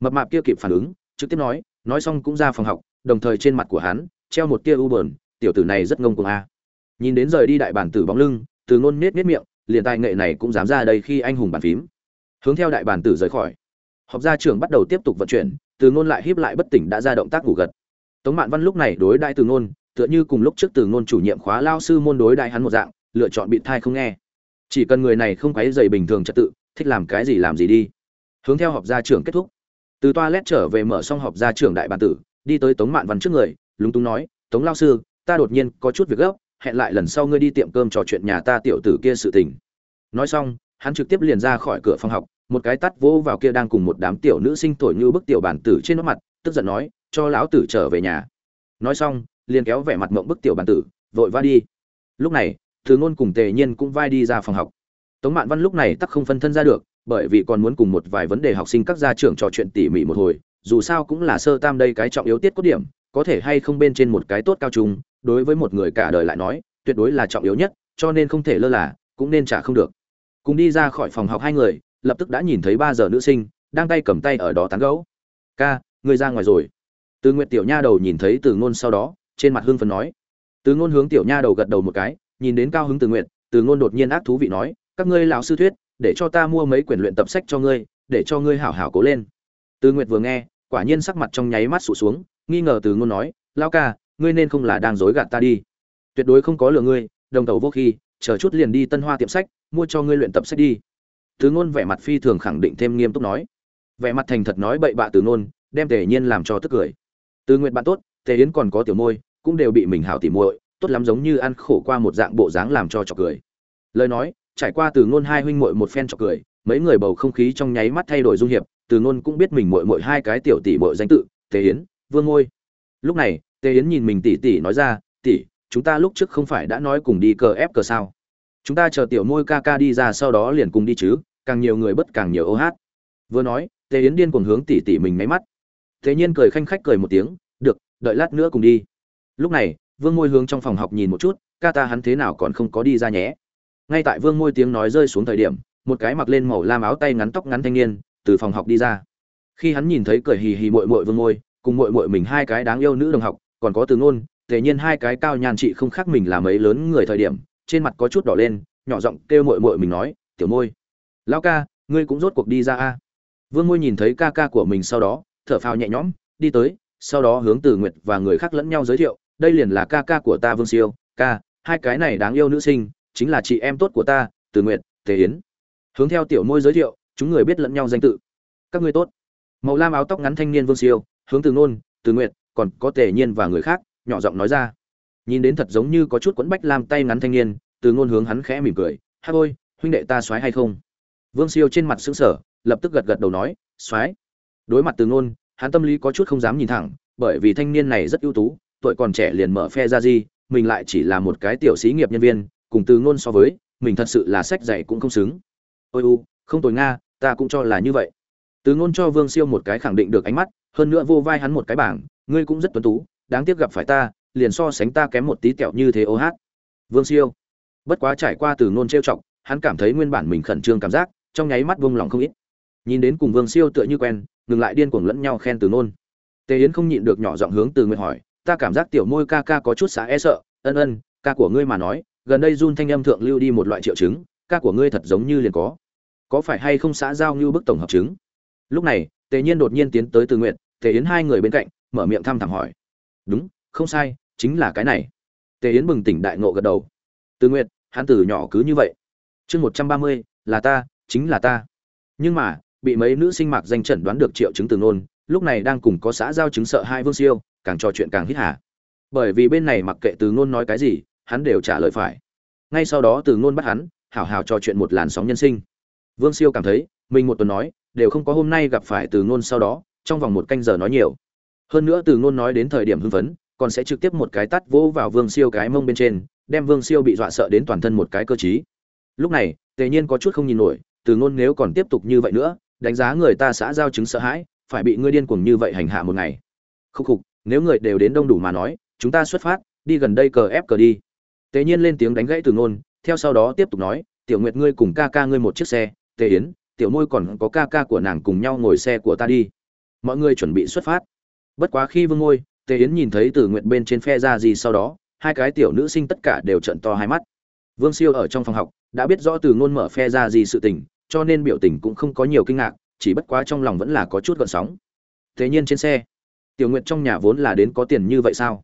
Mập mạp kia kịp phản ứng, trực tiếp nói nói xong cũng ra phòng học, đồng thời trên mặt của hắn, treo một tia u buồn. tiểu tử này rất ngông cuồng a. À. Nhìn đến rời đi đại bản tử bóng lưng, từ ngôn nết nết miệng, liền tài nghệ này cũng dám ra đây khi anh hùng bàn phím. Hướng theo đại bản tử rời khỏi. Học gia trưởng bắt đầu tiếp tục vận chuyển, từ ngôn lại híp lại bất tỉnh đã ra động tác ngủ gật tống mạn văn lúc này đối đại từ ngôn, tựa như cùng lúc trước từ ngôn chủ nhiệm khóa lao sư môn đối đại hắn một dạng, lựa chọn bị thai không nghe. Chỉ cần người này không quấy rầy bình thường trật tự, thích làm cái gì làm gì đi. Hướng theo họp gia trưởng kết thúc. Từ toilet trở về mở xong họp gia trưởng đại bản tử, đi tới tống mạn văn trước người, lúng túng nói, tống lao sư, ta đột nhiên có chút việc gấp, hẹn lại lần sau ngươi đi tiệm cơm trò chuyện nhà ta tiểu tử kia sự tình. Nói xong, hắn trực tiếp liền ra khỏi cửa phòng học, một cái tắt vỗ vào kia đang cùng một đám tiểu nữ sinh tuổi như bức tiểu bản tử trên nó mặt tức giận nói, cho lão tử trở về nhà. Nói xong, liền kéo vẻ mặt mộng bức tiểu bản tử, vội va đi. Lúc này thứ ngôn cùng tề nhiên cũng vai đi ra phòng học. Tống mạn văn lúc này tắc không phân thân ra được, bởi vì còn muốn cùng một vài vấn đề học sinh các gia trưởng trò chuyện tỉ mỉ một hồi, dù sao cũng là sơ tam đây cái trọng yếu tiết cốt điểm, có thể hay không bên trên một cái tốt cao trung, đối với một người cả đời lại nói, tuyệt đối là trọng yếu nhất, cho nên không thể lơ là, cũng nên trả không được. Cùng đi ra khỏi phòng học hai người, lập tức đã nhìn thấy ba giờ nữ sinh, đang tay cầm tay ở đó tán gẫu. Ca người ra ngoài rồi. Từ nguyệt tiểu nha đầu nhìn thấy từ ngôn sau đó, trên mặt hưng phấn nói. Từ ngôn hướng tiểu nha đầu gật đầu một cái, nhìn đến cao hứng từ nguyệt, từ ngôn đột nhiên ác thú vị nói, các ngươi lão sư thuyết, để cho ta mua mấy quyển luyện tập sách cho ngươi, để cho ngươi hảo hảo cố lên. Từ nguyệt vừa nghe, quả nhiên sắc mặt trong nháy mắt sụt xuống, nghi ngờ từ ngôn nói lao ca, ngươi nên không là đang dối gạt ta đi. Tuyệt đối không có lừa ngươi, đồng tàu vô khi, chờ chút liền đi tân hoa tiệm sách, mua cho ngươi luyện tập sách đi. Từ ngôn vẻ mặt phi thường khẳng định thêm nghiêm túc nói. Vẻ mặt thành thật nói bậy bạ từ ngôn đem tề nhiên làm cho tức cười. Từ nguyện bạn tốt, tề yến còn có tiểu môi, cũng đều bị mình hảo tỉ muội, tốt lắm giống như ăn khổ qua một dạng bộ dáng làm cho trọc cười. Lời nói, trải qua từ ngôn hai huynh muội một phen trọc cười, mấy người bầu không khí trong nháy mắt thay đổi dung hiệp, từ ngôn cũng biết mình muội muội hai cái tiểu tỷ muội danh tự, tề yến, vương ngôi lúc này, tề yến nhìn mình tỷ tỷ nói ra tỷ chúng ta lúc trước không phải đã nói cùng đi cờ ép cờ sao? Chúng ta chờ tiểu môi ca ca đi ra sau đó liền cùng đi chứ, càng nhiều người bất càng nhiều ô hát. Vừa nói, tề yến điên cuồng hướng tỷ tỷ mình máy mắt thế nhiên cười khanh khách cười một tiếng, được, đợi lát nữa cùng đi. Lúc này, vương môi hướng trong phòng học nhìn một chút, ca ta hắn thế nào còn không có đi ra nhé? Ngay tại vương môi tiếng nói rơi xuống thời điểm, một cái mặc lên màu lam áo tay ngắn tóc ngắn thanh niên, từ phòng học đi ra. Khi hắn nhìn thấy cười hì hì mội mội vương môi, cùng mội mội mình hai cái đáng yêu nữ đồng học, còn có từ ngôn tề nhiên hai cái cao nhàn chị không khác mình là mấy lớn người thời điểm, trên mặt có chút đỏ lên, nhỏ giọng kêu mội mội mình nói, tiểu môi, lão ca, ngươi cũng rốt cuộc đi ra a. Vương môi nhìn thấy ca ca của mình sau đó thở phào nhẹ nhõm đi tới sau đó hướng từ nguyệt và người khác lẫn nhau giới thiệu đây liền là ca ca của ta vương siêu ca hai cái này đáng yêu nữ sinh chính là chị em tốt của ta từ nguyệt tề yến. Hướng theo tiểu môi giới thiệu chúng người biết lẫn nhau danh tự. Các ngươi tốt. Màu lam áo tóc ngắn thanh niên vương siêu hướng từ nôn từ nguyệt còn có tề nhiên và người khác nhỏ giọng nói ra. Nhìn đến thật giống như có chút quẫn bách lam tay ngắn thanh niên từ Nôn hướng hắn khẽ mỉm cười "Ha ôi huynh đệ ta soái hay không? Vương siêu trên mặt sững sờ, lập tức gật gật đầu nói soái đối mặt từ ngôn, hắn tâm lý có chút không dám nhìn thẳng, bởi vì thanh niên này rất ưu tú, tuổi còn trẻ liền mở phe ra gì, mình lại chỉ là một cái tiểu sĩ nghiệp nhân viên, cùng từ ngôn so với, mình thật sự là sách dạy cũng không xứng. Ôi u, không tồi nga, ta cũng cho là như vậy. Từ ngôn cho vương siêu một cái khẳng định được ánh mắt, hơn nữa vô vai hắn một cái bảng, ngươi cũng rất tuấn tú, đáng tiếc gặp phải ta, liền so sánh ta kém một tí kẹo như thế ô hát. Vương siêu. Bất quá trải qua từ ngôn trêu chọc, hắn cảm thấy nguyên bản mình khẩn trương cảm giác, trong nháy mắt vung lòng không ít. Nhìn đến cùng vương siêu tựa như quen ngừng lại điên cuồng lẫn nhau khen từ nôn. Tề yến không nhịn được nhỏ giọng hướng từ nguyện hỏi, ta cảm giác tiểu môi ca ca có chút xã e sợ, ân ân, ca của ngươi mà nói, gần đây run thanh âm thượng lưu đi một loại triệu chứng, ca của ngươi thật giống như liền có. Có phải hay không xã giao như bức tổng hợp chứng? Lúc này, tề nhiên đột nhiên tiến tới từ nguyện tề yến hai người bên cạnh, mở miệng thăm thẳm hỏi, đúng, không sai, chính là cái này. Tề yến bừng tỉnh đại ngộ gật đầu, từ nguyện hắn từ nhỏ cứ như vậy. Chương một trăm ba mươi, là ta, chính là ta. Nhưng mà bị mấy nữ sinh mạc danh chẩn đoán được triệu chứng từ nôn, lúc này đang cùng có xã giao chứng sợ hai vương siêu, càng trò chuyện càng hít hả bởi vì bên này mặc kệ từ nôn nói cái gì, hắn đều trả lời phải. Ngay sau đó từ nôn bắt hắn, hảo hảo trò chuyện một làn sóng nhân sinh. Vương siêu cảm thấy, mình một tuần nói, đều không có hôm nay gặp phải từ nôn sau đó, trong vòng một canh giờ nói nhiều. Hơn nữa từ nôn nói đến thời điểm hưng phấn, còn sẽ trực tiếp một cái tắt vỗ vào vương siêu cái mông bên trên, đem vương siêu bị dọa sợ đến toàn thân một cái cơ chí lúc này, tề nhiên có chút không nhìn nổi, từ ngôn nếu còn tiếp tục như vậy nữa đánh giá người ta xã giao chứng sợ hãi, phải bị ngươi điên cuồng như vậy hành hạ một ngày. Khúc khục, nếu người đều đến đông đủ mà nói, chúng ta xuất phát, đi gần đây cờ ép cờ đi. Tề nhiên lên tiếng đánh gãy từ ngôn, theo sau đó tiếp tục nói, tiểu nguyệt ngươi cùng ca ca ngươi một chiếc xe tề yến, tiểu môi còn có ca ca của nàng cùng nhau ngồi xe của ta đi. Mọi người chuẩn bị xuất phát. Bất quá khi vương ngôi tề yến nhìn thấy từ nguyện bên trên phe ra gì sau đó, hai cái tiểu nữ sinh tất cả đều trận to hai mắt. Vương siêu ở trong phòng học, đã biết rõ từ ngôn mở phe ra gì sự tình cho nên biểu tình cũng không có nhiều kinh ngạc, chỉ bất quá trong lòng vẫn là có chút gợn sóng. Thế nhiên trên xe, tiểu nguyệt trong nhà vốn là đến có tiền như vậy sao?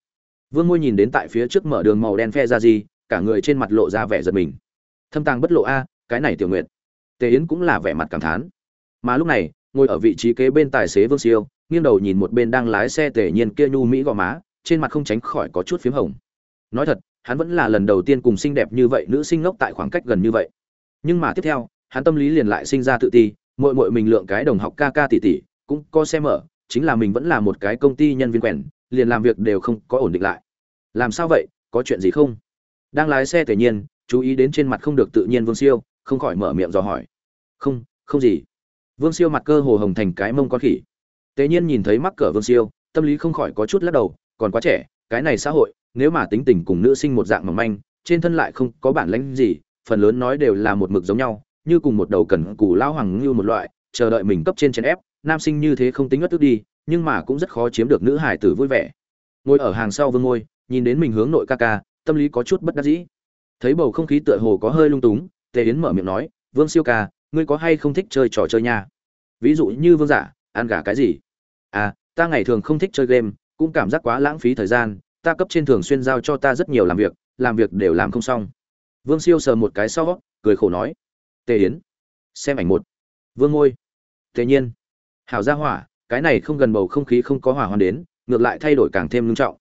Vương ngôi nhìn đến tại phía trước mở đường màu đen phe ra gì, cả người trên mặt lộ ra vẻ giật mình. Thâm tàng bất lộ a, cái này tiểu nguyệt. Tề yến cũng là vẻ mặt cảm thán. Mà lúc này, ngồi ở vị trí kế bên tài xế vương siêu, nghiêng đầu nhìn một bên đang lái xe tề nhiên kia nhu mỹ gò má, trên mặt không tránh khỏi có chút phím hồng. Nói thật, hắn vẫn là lần đầu tiên cùng xinh đẹp như vậy, nữ sinh ngốc tại khoảng cách gần như vậy. Nhưng mà tiếp theo hắn tâm lý liền lại sinh ra tự ti muội muội mình lượng cái đồng học ca ca tỷ tỷ cũng có xem ở, chính là mình vẫn là một cái công ty nhân viên quèn liền làm việc đều không có ổn định lại. Làm sao vậy có chuyện gì không? Đang lái xe tự nhiên chú ý đến trên mặt không được tự nhiên vương siêu không khỏi mở miệng dò hỏi. Không không gì. Vương siêu mặt cơ hồ hồng thành cái mông con khỉ. Tế nhiên nhìn thấy mắc cỡ vương siêu tâm lý không khỏi có chút lắc đầu còn quá trẻ cái này xã hội nếu mà tính tình cùng nữ sinh một dạng mỏng manh trên thân lại không có bản lĩnh gì phần lớn nói đều là một mực giống nhau như cùng một đầu cần cù lao hoàng như một loại, chờ đợi mình cấp trên chèn ép, nam sinh như thế không tính ngất tức đi, nhưng mà cũng rất khó chiếm được nữ hải tử vui vẻ. Ngồi ở hàng sau vương ngôi, nhìn đến mình hướng nội ca ca, tâm lý có chút bất đắc dĩ. Thấy bầu không khí tựa hồ có hơi lung túng, tề yến mở miệng nói, vương siêu ca, ngươi có hay không thích chơi trò chơi nha? Ví dụ như vương giả, ăn gà cái gì? À ta ngày thường không thích chơi game, cũng cảm giác quá lãng phí thời gian, ta cấp trên thường xuyên giao cho ta rất nhiều làm việc làm việc đều làm không xong. Vương siêu sờ một cái sau, cười khổ nói tề yến. Xem ảnh một. Vương ngôi. Tề nhiên. Hảo gia hỏa, cái này không gần bầu không khí không có hỏa hoạn đến, ngược lại thay đổi càng thêm nghiêm trọng.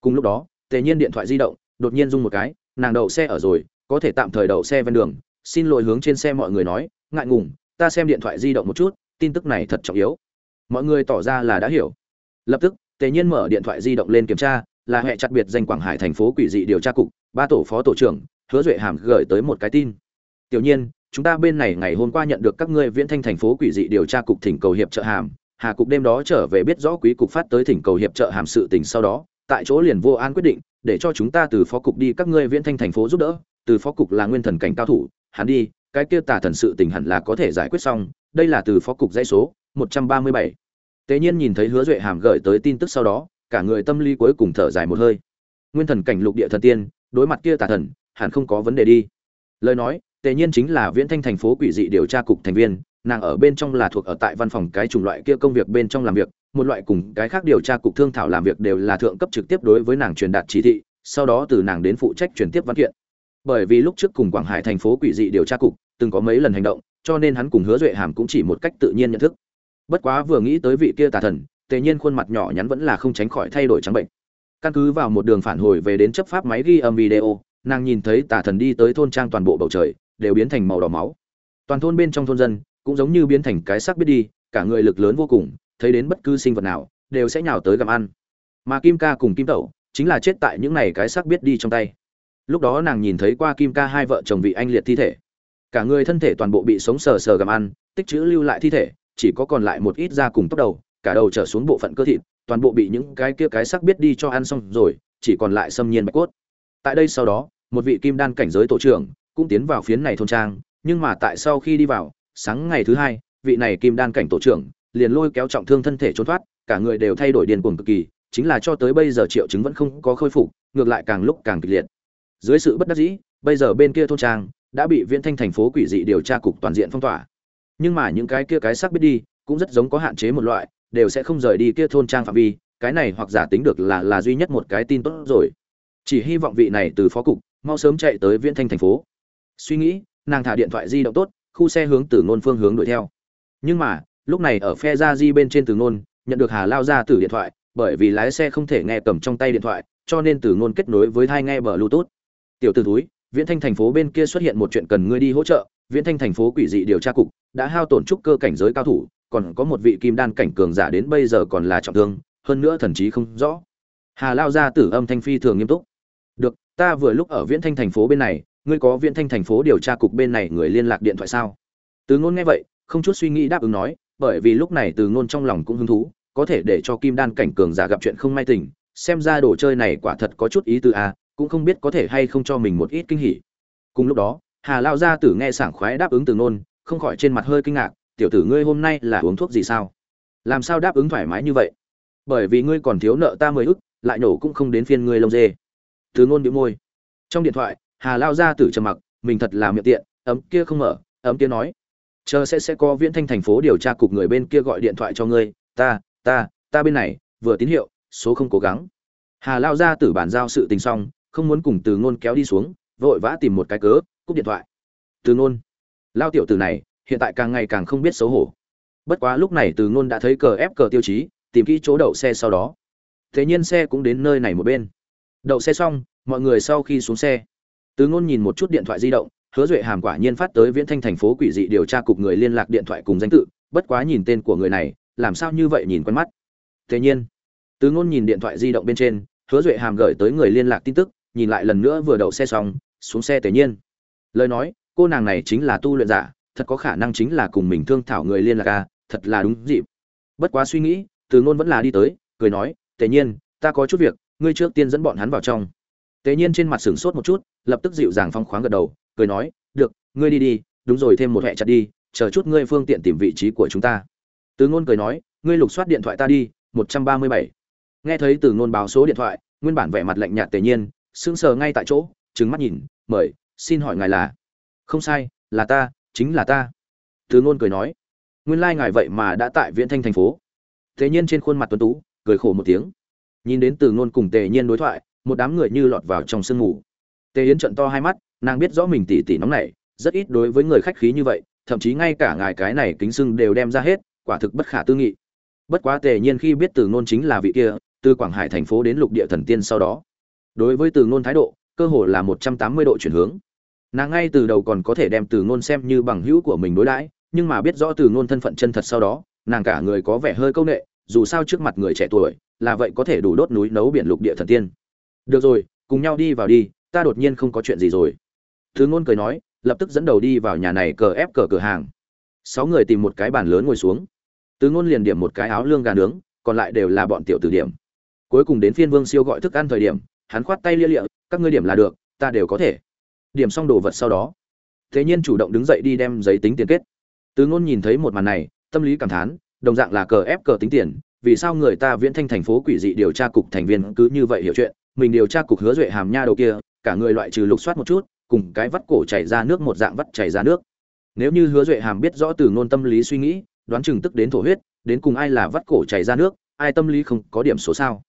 Cùng lúc đó, tề nhiên điện thoại di động, đột nhiên rung một cái, nàng đậu xe ở rồi, có thể tạm thời đậu xe ven đường, xin lỗi hướng trên xe mọi người nói, ngại ngùng, ta xem điện thoại di động một chút, tin tức này thật trọng yếu. Mọi người tỏ ra là đã hiểu. Lập tức, tề nhiên mở điện thoại di động lên kiểm tra, là hệ chặt biệt danh quảng hải thành phố quỷ dị điều tra cục, ba tổ phó tổ trưởng, hứa duệ hàm gửi tới một cái tin. Tiểu nhiên chúng ta bên này ngày hôm qua nhận được các ngươi viễn thanh thành phố quỷ dị điều tra cục thỉnh cầu hiệp trợ hàm, hà cục đêm đó trở về biết rõ quý cục phát tới thỉnh cầu hiệp trợ hàm sự tình sau đó, tại chỗ liền vô an quyết định, để cho chúng ta từ phó cục đi các ngươi viễn thanh thành phố giúp đỡ, từ phó cục là nguyên thần cảnh cao thủ, hắn đi, cái kia tà thần sự tình hẳn là có thể giải quyết xong, đây là từ phó cục dãy số một trăm ba mươi bảy. Tế nhiên nhìn thấy hứa duệ hàm gửi tới tin tức sau đó, cả người tâm lý cuối cùng thở dài một hơi. Nguyên thần cảnh lục địa thần tiên, đối mặt kia tà thần, hẳn không có vấn đề đi. Lời nói tề nhiên chính là viễn thanh thành phố quỷ dị điều tra cục thành viên, nàng ở bên trong là thuộc ở tại văn phòng cái chủng loại kia công việc bên trong làm việc, một loại cùng cái khác điều tra cục thương thảo làm việc đều là thượng cấp trực tiếp đối với nàng truyền đạt chỉ thị, sau đó từ nàng đến phụ trách truyền tiếp văn kiện. Bởi vì lúc trước cùng quảng hải thành phố quỷ dị điều tra cục từng có mấy lần hành động, cho nên hắn cùng hứa duệ hàm cũng chỉ một cách tự nhiên nhận thức. Bất quá vừa nghĩ tới vị kia tà thần, tề nhiên khuôn mặt nhỏ nhắn vẫn là không tránh khỏi thay đổi trắng bệnh. Căn cứ vào một đường phản hồi về đến chấp pháp máy ghi âm video, nàng nhìn thấy tà thần đi tới thôn trang toàn bộ bầu trời đều biến thành màu đỏ máu. Toàn thôn bên trong thôn dân cũng giống như biến thành cái xác biết đi, cả người lực lớn vô cùng, thấy đến bất cứ sinh vật nào đều sẽ nhào tới gặm ăn. Mà kim ca cùng kim tẩu chính là chết tại những này cái xác biết đi trong tay. Lúc đó nàng nhìn thấy qua kim ca hai vợ chồng vị anh liệt thi thể. Cả người thân thể toàn bộ bị sống sờ sờ gặm ăn, tích chữ lưu lại thi thể, chỉ có còn lại một ít da cùng tóc đầu, cả đầu trở xuống bộ phận cơ thịt, toàn bộ bị những cái kia cái xác biết đi cho ăn xong rồi, chỉ còn lại xâm nhiên bạch cốt. Tại đây sau đó, một vị kim đan cảnh giới tổ trưởng cũng tiến vào phiến này thôn trang, nhưng mà tại sau khi đi vào, sáng ngày thứ hai, vị này kim đan cảnh tổ trưởng liền lôi kéo trọng thương thân thể trốn thoát, cả người đều thay đổi điên cuồng cực kỳ, chính là cho tới bây giờ triệu chứng vẫn không có khôi phục, ngược lại càng lúc càng kịch liệt. Dưới sự bất đắc dĩ, bây giờ bên kia thôn trang đã bị viễn thanh thành phố quỷ dị điều tra cục toàn diện phong tỏa. Nhưng mà những cái kia cái xác biết đi, cũng rất giống có hạn chế một loại, đều sẽ không rời đi kia thôn trang phạm vi, cái này hoặc giả tính được là là duy nhất một cái tin tốt rồi. Chỉ hy vọng vị này từ phó cục, mau sớm chạy tới viễn thanh thành phố suy nghĩ, nàng thả điện thoại di động tốt, khu xe hướng từ ngôn phương hướng đuổi theo. Nhưng mà, lúc này ở phe ra di bên trên từ ngôn, nhận được hà lao ra từ điện thoại, bởi vì lái xe không thể nghe cầm trong tay điện thoại, cho nên từ ngôn kết nối với thai nghe bờ bluetooth. Tiểu tử túi viễn thanh thành phố bên kia xuất hiện một chuyện cần ngươi đi hỗ trợ, viễn thanh thành phố quỷ dị điều tra cục đã hao tổn trúc cơ cảnh giới cao thủ, còn có một vị kim đan cảnh cường giả đến bây giờ còn là trọng thương, hơn nữa thần trí không rõ. Hà lao ra tử âm thanh phi thường nghiêm túc. Được, ta vừa lúc ở viễn thanh thành phố bên này ngươi có viễn thanh thành phố điều tra cục bên này người liên lạc điện thoại sao? Từ ngôn nghe vậy, không chút suy nghĩ đáp ứng nói, bởi vì lúc này từ ngôn trong lòng cũng hứng thú, có thể để cho kim đan cảnh cường giả gặp chuyện không may tình, xem ra đồ chơi này quả thật có chút ý tư a cũng không biết có thể hay không cho mình một ít kinh hỉ. Cùng lúc đó, hà lao gia tử nghe sảng khoái đáp ứng từ ngôn, không khỏi trên mặt hơi kinh ngạc, tiểu tử ngươi hôm nay là uống thuốc gì sao? Làm sao đáp ứng thoải mái như vậy? Bởi vì ngươi còn thiếu nợ ta mười ức, lại nổ cũng không đến phiên ngươi lông dê. Từ ngôn bị môi. Trong điện thoại hà lao gia tử trầm mặc, mình thật là miệng tiện, ấm kia không mở, ấm kia nói. Chờ sẽ sẽ có viễn thanh thành phố điều tra cục người bên kia gọi điện thoại cho ngươi, ta ta ta bên này, vừa tín hiệu, số không cố gắng. Hà lao gia tử bản giao sự tình xong, không muốn cùng từ ngôn kéo đi xuống, vội vã tìm một cái cớ, cúp điện thoại. Từ ngôn, lao tiểu tử này, hiện tại càng ngày càng không biết xấu hổ. Bất quá lúc này từ ngôn đã thấy cờ ép cờ tiêu chí, tìm kỹ chỗ đậu xe sau đó. Thế nhiên xe cũng đến nơi này một bên. Đậu xe xong, mọi người sau khi xuống xe từ ngôn nhìn một chút điện thoại di động, hứa duệ hàm quả nhiên phát tới viễn thanh thành phố quỷ dị điều tra cục người liên lạc điện thoại cùng danh tự, bất quá nhìn tên của người này, làm sao như vậy nhìn quen mắt. Thế nhiên, từ ngôn nhìn điện thoại di động bên trên, hứa duệ hàm gửi tới người liên lạc tin tức, nhìn lại lần nữa vừa đậu xe xong, xuống xe tề nhiên. Lời nói, cô nàng này chính là tu luyện giả, thật có khả năng chính là cùng mình thương thảo người liên lạc a thật là đúng dịp. Bất quá suy nghĩ, từ ngôn vẫn là đi tới, cười nói, tề nhiên, ta có chút việc, ngươi trước tiên dẫn bọn hắn vào trong. Tề nhiên trên mặt sửng sốt một chút lập tức dịu dàng phong khoáng gật đầu, cười nói, được, ngươi đi đi, đúng rồi, thêm một hệ chặt đi, chờ chút ngươi phương tiện tìm vị trí của chúng ta. Từ ngôn cười nói, ngươi lục soát điện thoại ta đi, một trăm ba mươi bảy. Nghe thấy từ ngôn báo số điện thoại, nguyên bản vẻ mặt lạnh nhạt tề nhiên, sững sờ ngay tại chỗ, trừng mắt nhìn, mời, xin hỏi ngài là? Không sai, là ta, chính là ta. Từ ngôn cười nói, nguyên lai ngài vậy mà đã tại viễn thanh thành phố. Tề nhiên trên khuôn mặt tuấn tú, cười khổ một tiếng. Nhìn đến từ ngôn cùng tề nhiên đối thoại, một đám người như lọt vào trong sương mù tề yến trận to hai mắt, nàng biết rõ mình tỉ tỉ nóng nảy, rất ít đối với người khách khí như vậy, thậm chí ngay cả ngài cái này kính sưng đều đem ra hết, quả thực bất khả tư nghị. Bất quá tề nhiên khi biết từ ngôn chính là vị kia, từ quảng hải thành phố đến lục địa thần tiên sau đó, đối với từ ngôn thái độ, cơ hồ là một trăm tám mươi độ chuyển hướng. Nàng ngay từ đầu còn có thể đem từ ngôn xem như bằng hữu của mình đối đãi, nhưng mà biết rõ từ ngôn thân phận chân thật sau đó, nàng cả người có vẻ hơi câu nệ, dù sao trước mặt người trẻ tuổi, là vậy có thể đủ đốt núi nấu biển lục địa thần tiên. Được rồi, cùng nhau đi vào đi ta đột nhiên không có chuyện gì rồi. Thứ ngôn cười nói, lập tức dẫn đầu đi vào nhà này cờ ép cờ cửa hàng. Sáu người tìm một cái bàn lớn ngồi xuống. Tứ ngôn liền điểm một cái áo lương gà nướng, còn lại đều là bọn tiểu tử điểm. Cuối cùng đến phiên vương siêu gọi thức ăn thời điểm, hắn khoát tay lia lịa, các ngươi điểm là được, ta đều có thể. Điểm xong đồ vật sau đó, thế nhiên chủ động đứng dậy đi đem giấy tính tiền kết. Tứ ngôn nhìn thấy một màn này, tâm lý cảm thán, đồng dạng là cờ ép cờ tính tiền, vì sao người ta viễn thanh thành phố quỷ dị điều tra cục thành viên cứ như vậy hiểu chuyện, mình điều tra cục hứa duệ hàm nha đầu kia cả người loại trừ lục soát một chút, cùng cái vắt cổ chảy ra nước một dạng vắt chảy ra nước. Nếu như hứa duệ hàm biết rõ từ ngôn tâm lý suy nghĩ, đoán chừng tức đến thổ huyết, đến cùng ai là vắt cổ chảy ra nước, ai tâm lý không có điểm số sao.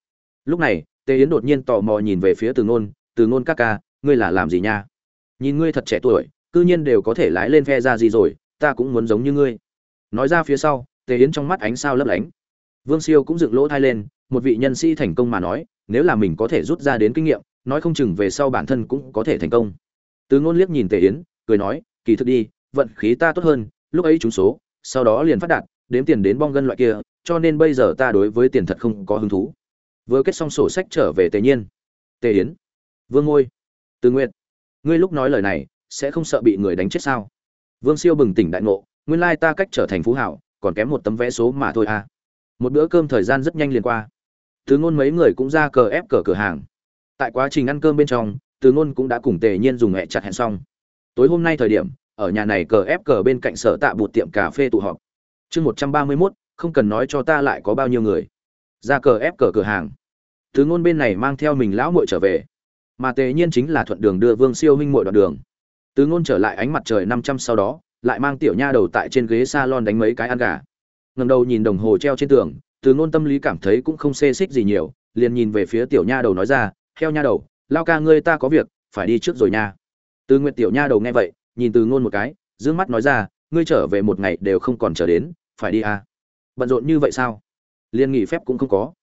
Lúc này, tề yến đột nhiên tò mò nhìn về phía từ ngôn từ ngôn các ca, ngươi là làm gì nha? Nhìn ngươi thật trẻ tuổi, cư nhiên đều có thể lái lên phe ra gì rồi, ta cũng muốn giống như ngươi. Nói ra phía sau, tề yến trong mắt ánh sao lấp lánh. Vương siêu cũng dựng lỗ thai lên, một vị nhân sĩ thành công mà nói, nếu là mình có thể rút ra đến kinh nghiệm nói không chừng về sau bản thân cũng có thể thành công. Từ ngôn liếc nhìn tề yến, cười nói, kỳ thực đi, vận khí ta tốt hơn, lúc ấy trúng số, sau đó liền phát đạt, đếm tiền đến bong gân loại kia, cho nên bây giờ ta đối với tiền thật không có hứng thú. Vừa kết xong sổ sách trở về tề nhiên. Tề yến, vương ngôi, từ nguyện ngươi lúc nói lời này, sẽ không sợ bị người đánh chết sao? Vương siêu bừng tỉnh đại ngộ, nguyên lai ta cách trở thành phú hảo, còn kém một tấm vé số mà thôi à. Một bữa cơm thời gian rất nhanh liền qua. Từ ngôn mấy người cũng ra cờ ép cờ cửa hàng tại quá trình ăn cơm bên trong, từ ngôn cũng đã cùng tề nhiên dùng hẹ chặt hẹn xong. Tối hôm nay thời điểm, ở nhà này cờ ép cờ bên cạnh sở tạ bụt tiệm cà phê tụ họp. Chương một trăm ba mươi mốt, không cần nói cho ta lại có bao nhiêu người. Ra cờ ép cờ cửa hàng. Từ ngôn bên này mang theo mình lão muội trở về. Mà tề nhiên chính là thuận đường đưa vương siêu huynh muội đoạn đường. Từ ngôn trở lại ánh mặt trời năm trăm sau đó, lại mang tiểu nha đầu tại trên ghế salon đánh mấy cái ăn gà. Ngầm đầu nhìn đồng hồ treo trên tường, từ ngôn tâm lý cảm thấy cũng không xê xích gì nhiều, liền nhìn về phía tiểu nha đầu nói ra theo nha đầu lao ca ngươi ta có việc phải đi trước rồi nha. Từ nguyện tiểu nha đầu nghe vậy nhìn từ ngôn một cái d mắt nói ra ngươi trở về một ngày đều không còn trở đến phải đi à. bận rộn như vậy sao? Liên nghỉ phép cũng không có.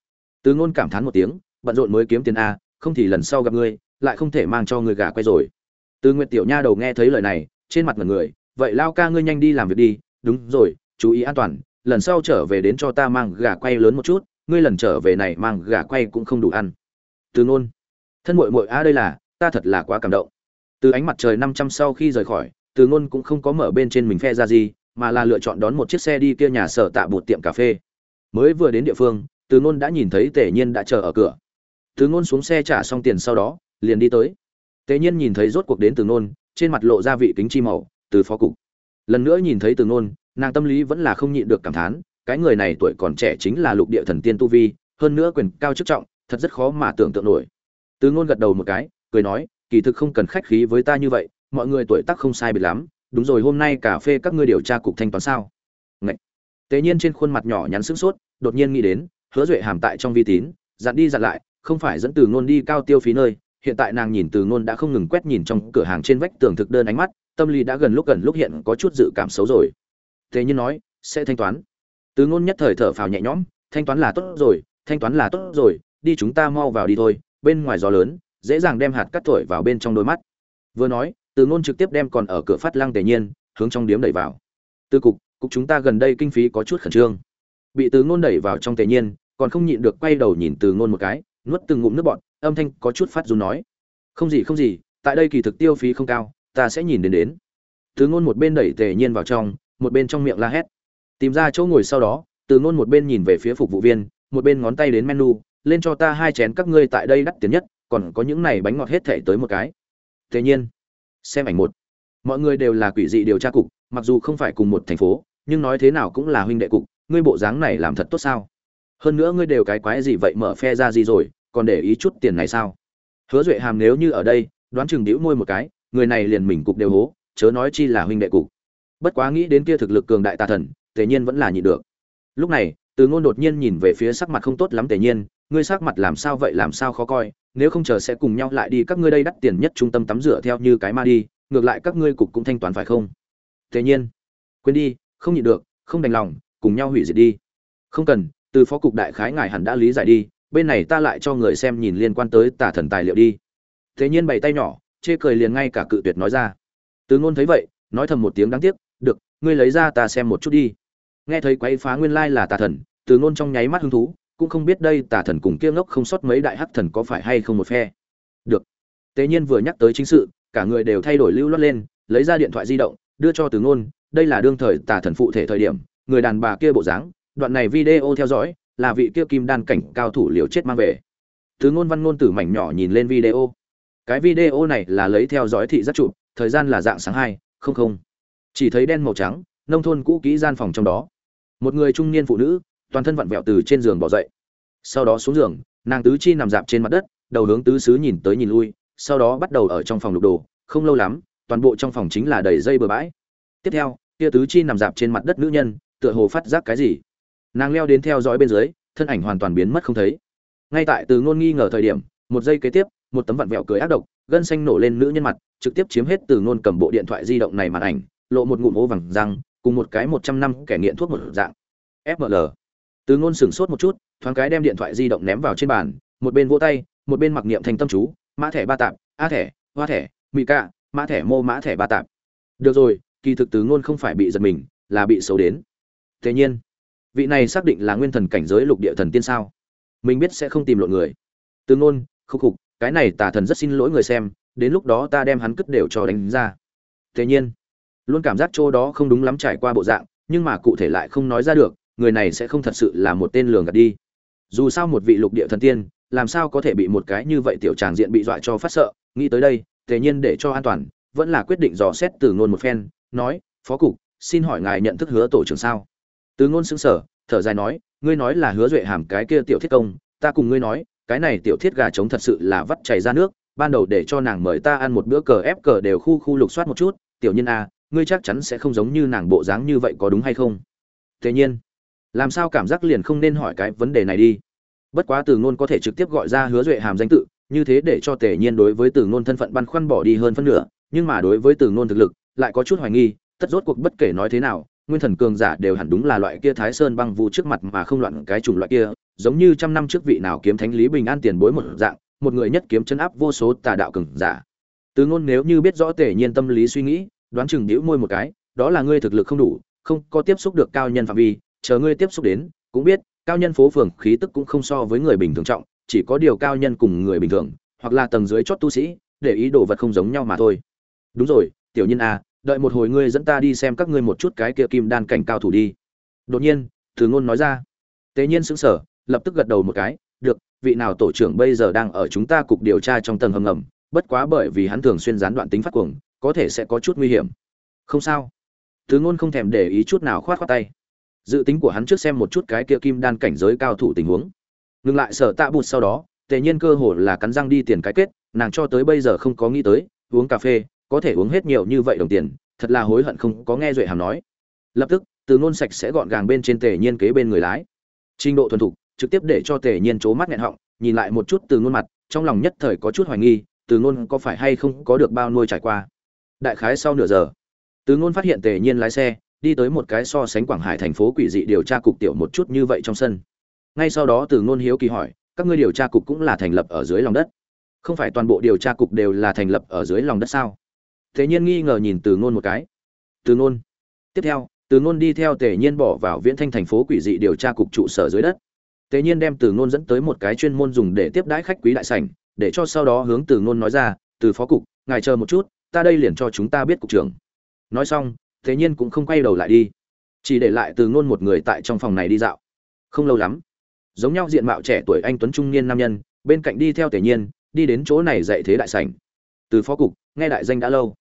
Từ ngôn cảm thán một tiếng bận rộn mới kiếm tiền a à, không thì lần sau gặp ngươi lại không thể mang cho người gà quay rồi. Từ nguyện tiểu nha đầu nghe thấy lời này trên mặt ngần người vậy lao ca ngươi nhanh đi làm việc đi đúng rồi chú ý an toàn lần sau trở về đến cho ta mang gà quay lớn một chút ngươi lần trở về này mang gà quay cũng không đủ ăn. Từ ngôn thân muội muội, a, đây là, ta thật là quá cảm động. Từ ánh mặt trời năm trăm sau khi rời khỏi, từ ngôn cũng không có mở bên trên mình phe ra gì, mà là lựa chọn đón một chiếc xe đi kia nhà sở tạ bột tiệm cà phê. Mới vừa đến địa phương, từ ngôn đã nhìn thấy tể nhiên đã chờ ở cửa. Từ ngôn xuống xe trả xong tiền sau đó, liền đi tới. Tề nhiên nhìn thấy rốt cuộc đến từ ngôn, trên mặt lộ ra vị kính chi màu, từ phó cục. Lần nữa nhìn thấy từ ngôn, nàng tâm lý vẫn là không nhịn được cảm thán, cái người này tuổi còn trẻ chính là lục địa thần tiên tu vi, hơn nữa quyền cao chức trọng, thật rất khó mà tưởng tượng nổi từ ngôn gật đầu một cái, cười nói, kỳ thực không cần khách khí với ta như vậy, mọi người tuổi tác không sai biệt lắm, đúng rồi, hôm nay cà phê các ngươi điều tra cục thanh toán sao? Ngậy. tế nhiên trên khuôn mặt nhỏ nhắn sững sốt, đột nhiên nghĩ đến, hứa duệ hàm tại trong vi tín, dặn đi dặn lại, không phải dẫn từ ngôn đi cao tiêu phí nơi, hiện tại nàng nhìn từ ngôn đã không ngừng quét nhìn trong cửa hàng trên vách tường thực đơn ánh mắt, tâm lý đã gần lúc gần lúc hiện có chút dự cảm xấu rồi. Tế nhiên nói, sẽ thanh toán. Từ ngôn nhất thời thở phào nhẹ nhõm, thanh toán là tốt rồi, thanh toán là tốt rồi, đi chúng ta mau vào đi thôi bên ngoài gió lớn, dễ dàng đem hạt cắt thổi vào bên trong đôi mắt. Vừa nói, từ ngôn trực tiếp đem còn ở cửa phát lăng tề nhiên, hướng trong điếm đẩy vào. Từ cục cục chúng ta gần đây kinh phí có chút khẩn trương. Bị từ ngôn đẩy vào trong tề nhiên, còn không nhịn được quay đầu nhìn từ ngôn một cái, nuốt từng ngụm nước bọt, âm thanh có chút phát run nói. Không gì không gì, tại đây kỳ thực tiêu phí không cao, ta sẽ nhìn đến đến. Từ ngôn một bên đẩy tề nhiên vào trong, một bên trong miệng la hét. Tìm ra chỗ ngồi sau đó, từ ngôn một bên nhìn về phía phục vụ viên, một bên ngón tay đến menu lên cho ta hai chén các ngươi tại đây đắt tiền nhất, còn có những này bánh ngọt hết thể tới một cái. Thế nhiên, xem ảnh một. Mọi người đều là quỷ dị điều tra cục, mặc dù không phải cùng một thành phố, nhưng nói thế nào cũng là huynh đệ cục, ngươi bộ dáng này làm thật tốt sao? Hơn nữa ngươi đều cái quái gì vậy mở phe ra gì rồi, còn để ý chút tiền này sao? Hứa duệ hàm nếu như ở đây, đoán chừng đĩu môi một cái, người này liền mình cục đều hố, chớ nói chi là huynh đệ cục. Bất quá nghĩ đến kia thực lực cường đại tà thần tề nhiên vẫn là nhịn được. Lúc này, từ ngôn đột nhiên nhìn về phía sắc mặt không tốt lắm tề nhiên ngươi sắc mặt làm sao vậy làm sao khó coi, nếu không chờ sẽ cùng nhau lại đi, các ngươi đây đắt tiền nhất trung tâm tắm rửa theo như cái ma đi, ngược lại các ngươi cục cũng thanh toán phải không? Thế nhiên. Quên đi, không nhịn được, không đành lòng, cùng nhau hủy diệt đi. Không cần, từ phó cục đại khái ngài hẳn đã lý giải đi, bên này ta lại cho người xem nhìn liên quan tới tà thần tài liệu đi. Thế nhiên bày tay nhỏ, chê cười liền ngay cả cự tuyệt nói ra. Từ ngôn thấy vậy, nói thầm một tiếng đáng tiếc, được, ngươi lấy ra ta xem một chút đi. Nghe thấy quấy phá nguyên lai là tà thần, từ ngôn trong nháy mắt hứng thú cũng không biết đây tà thần cùng kia ngốc không sót mấy đại hắc thần có phải hay không một phe. Được. Tế nhiên vừa nhắc tới chính sự, cả người đều thay đổi lưu loát lên, lấy ra điện thoại di động, đưa cho từ ngôn, đây là đương thời tà thần phụ thể thời điểm, người đàn bà kia bộ dáng, đoạn này video theo dõi, là vị kia kim đan cảnh cao thủ liều chết mang về. Từ ngôn văn ngôn tử mảnh nhỏ nhìn lên video. Cái video này là lấy theo dõi thị giác chụp, thời gian là dạng sáng hai, không không. Chỉ thấy đen màu trắng, nông thôn cũ kỹ gian phòng trong đó. Một người trung niên phụ nữ toàn thân vặn vẹo từ trên giường bỏ dậy. Sau đó xuống giường, nàng tứ chi nằm dạp trên mặt đất, đầu hướng tứ xứ nhìn tới nhìn lui, sau đó bắt đầu ở trong phòng lục đồ, không lâu lắm, toàn bộ trong phòng chính là đầy dây bừa bãi. Tiếp theo Tia tứ chi nằm dạp trên mặt đất nữ nhân, tựa hồ phát giác cái gì. Nàng leo đến theo dõi bên dưới, thân ảnh hoàn toàn biến mất không thấy. Ngay tại từ ngôn nghi ngờ thời điểm, một giây kế tiếp, một tấm vặn vẹo cười ác độc, gân xanh nổ lên nữ nhân mặt, trực tiếp chiếm hết từ ngôn cầm bộ điện thoại di động này màn ảnh, lộ một ngụm ố vàng răng, cùng một cái một trăm năm kẻ nghiện thuốc một dạng. Fml từ ngôn sửng sốt một chút, thoáng cái đem điện thoại di động ném vào trên bàn, một bên vỗ tay, một bên mặc niệm thành tâm chú, mã thẻ ba tạp, a thẻ, hoa thẻ, mì cạ, mã thẻ mô, mã thẻ ba tạp. Được rồi, kỳ thực từ ngôn không phải bị giật mình, là bị xấu đến. Thế nhiên, vị này xác định là nguyên thần cảnh giới lục địa thần tiên sao? Mình biết sẽ không tìm lộn người. Từ ngôn, khúc khục, cái này tà thần rất xin lỗi người xem, đến lúc đó ta đem hắn cất đều cho đánh ra. Thế nhiên, luôn cảm giác chỗ đó không đúng lắm trải qua bộ dạng, nhưng mà cụ thể lại không nói ra được người này sẽ không thật sự là một tên lường gạt đi. Dù sao một vị lục địa thần tiên, làm sao có thể bị một cái như vậy tiểu tràng diện bị dọa cho phát sợ? Nghĩ tới đây, tề nhiên để cho an toàn, vẫn là quyết định dò xét từ ngôn một phen, nói, phó cục, xin hỏi ngài nhận thức hứa tổ trưởng sao? Từ ngôn xứng sở thở dài nói, ngươi nói là hứa duệ hàm cái kia tiểu thiết công, ta cùng ngươi nói, cái này tiểu thiết gà trống thật sự là vắt chảy ra nước, ban đầu để cho nàng mời ta ăn một bữa cờ ép cờ đều khu khu lục soát một chút, tiểu nhân a ngươi chắc chắn sẽ không giống như nàng bộ dáng như vậy có đúng hay không? Thế nhiên làm sao cảm giác liền không nên hỏi cái vấn đề này đi? Bất quá từ ngôn có thể trực tiếp gọi ra hứa duệ hàm danh tự, như thế để cho tề nhiên đối với từ ngôn thân phận băn khoăn bỏ đi hơn phân nửa, nhưng mà đối với từ ngôn thực lực, lại có chút hoài nghi, tất rốt cuộc bất kể nói thế nào, nguyên thần cường giả đều hẳn đúng là loại kia thái sơn băng vu trước mặt mà không loạn cái chủng loại kia, giống như trăm năm trước vị nào kiếm thánh lý bình an tiền bối một dạng, một người nhất kiếm chân áp vô số tà đạo cường giả. Từ ngôn nếu như biết rõ tề nhiên tâm lý suy nghĩ, đoán chừng đĩu môi một cái, đó là ngươi thực lực không đủ, không có tiếp xúc được cao nhân phạm vi chờ ngươi tiếp xúc đến, cũng biết, cao nhân phố phường khí tức cũng không so với người bình thường trọng, chỉ có điều cao nhân cùng người bình thường, hoặc là tầng dưới chót tu sĩ, để ý đồ vật không giống nhau mà thôi. Đúng rồi, tiểu nhân à đợi một hồi ngươi dẫn ta đi xem các ngươi một chút cái kia kim đan cảnh cao thủ đi. Đột nhiên, từ ngôn nói ra. Tế nhiên sững sờ, lập tức gật đầu một cái, được, vị nào tổ trưởng bây giờ đang ở chúng ta cục điều tra trong tầng hầm ngầm, bất quá bởi vì hắn thường xuyên gián đoạn tính phát cuồng, có thể sẽ có chút nguy hiểm. Không sao. Từ ngôn không thèm để ý chút nào khoát khoát tay dự tính của hắn trước xem một chút cái kia kim đan cảnh giới cao thủ tình huống. Ngừng lại sở tạ bụt sau đó, tề nhiên cơ hồ là cắn răng đi tiền cái kết, nàng cho tới bây giờ không có nghĩ tới, uống cà phê, có thể uống hết nhiều như vậy đồng tiền, thật là hối hận không có nghe duệ hàm nói. Lập tức, từ ngôn sạch sẽ gọn gàng bên trên tề nhiên kế bên người lái. Trình độ thuần thục, trực tiếp để cho tề nhiên c mắt nghẹn họng, nhìn lại một chút từ ngôn mặt, trong lòng nhất thời có chút hoài nghi, từ ngôn có phải hay không có được bao nuôi trải qua. Đại khái sau nửa giờ, từ ngôn phát hiện tề nhiên lái xe đi tới một cái so sánh quảng hải thành phố quỷ dị điều tra cục tiểu một chút như vậy trong sân. Ngay sau đó từ ngôn hiếu kỳ hỏi, các ngươi điều tra cục cũng là thành lập ở dưới lòng đất? Không phải toàn bộ điều tra cục đều là thành lập ở dưới lòng đất sao? Thế nhiên nghi ngờ nhìn từ ngôn một cái. Từ ngôn. Tiếp theo, từ ngôn đi theo tề nhiên bỏ vào viễn thanh thành phố quỷ dị điều tra cục trụ sở dưới đất. Tề nhiên đem từ ngôn dẫn tới một cái chuyên môn dùng để tiếp đãi khách quý đại sảnh, để cho sau đó hướng từ ngôn nói ra, từ phó cục, ngài chờ một chút, ta đây liền cho chúng ta biết cục trưởng. Nói xong thế nhiên cũng không quay đầu lại đi. Chỉ để lại từ ngôn một người tại trong phòng này đi dạo. Không lâu lắm, giống nhau diện mạo trẻ tuổi anh tuấn trung niên nam nhân, bên cạnh đi theo tề nhiên, đi đến chỗ này dạy thế đại sảnh. Từ phó cục, nghe đại danh đã lâu.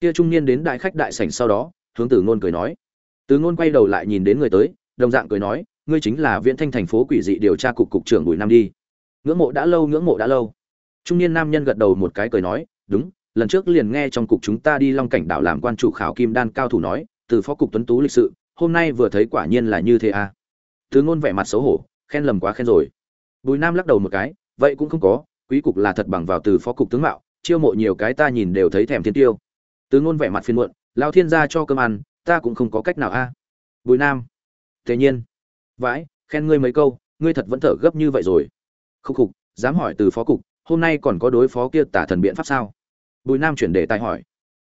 Kia trung niên đến đại khách đại sảnh sau đó, hướng từ ngôn cười nói. Từ ngôn quay đầu lại nhìn đến người tới, đồng dạng cười nói, ngươi chính là viễn thanh thành phố quỷ dị điều tra cục cục trưởng bùi nam đi. Ngưỡng mộ đã lâu, ngưỡng mộ đã lâu. Trung niên nam nhân gật đầu một cái cười nói, đúng lần trước liền nghe trong cục chúng ta đi long cảnh đảo làm quan chủ khảo kim đan cao thủ nói, từ phó cục tuấn tú lịch sự, hôm nay vừa thấy quả nhiên là như thế à. Từ ngôn vẻ mặt xấu hổ, khen lầm quá khen rồi. Bùi nam lắc đầu một cái, vậy cũng không có, quý cục là thật bằng vào từ phó cục tướng mạo, chiêu mộ nhiều cái ta nhìn đều thấy thèm thiên tiêu. Từ ngôn vẻ mặt phiền muộn lao thiên gia cho cơm ăn, ta cũng không có cách nào a. Bùi nam, thế nhiên. Vãi, khen ngươi mấy câu, ngươi thật vẫn thở gấp như vậy rồi. Khúc khục, dám hỏi từ phó cục, hôm nay còn có đối phó kia tả thần biện pháp sao? Bùi nam chuyển đề tài hỏi.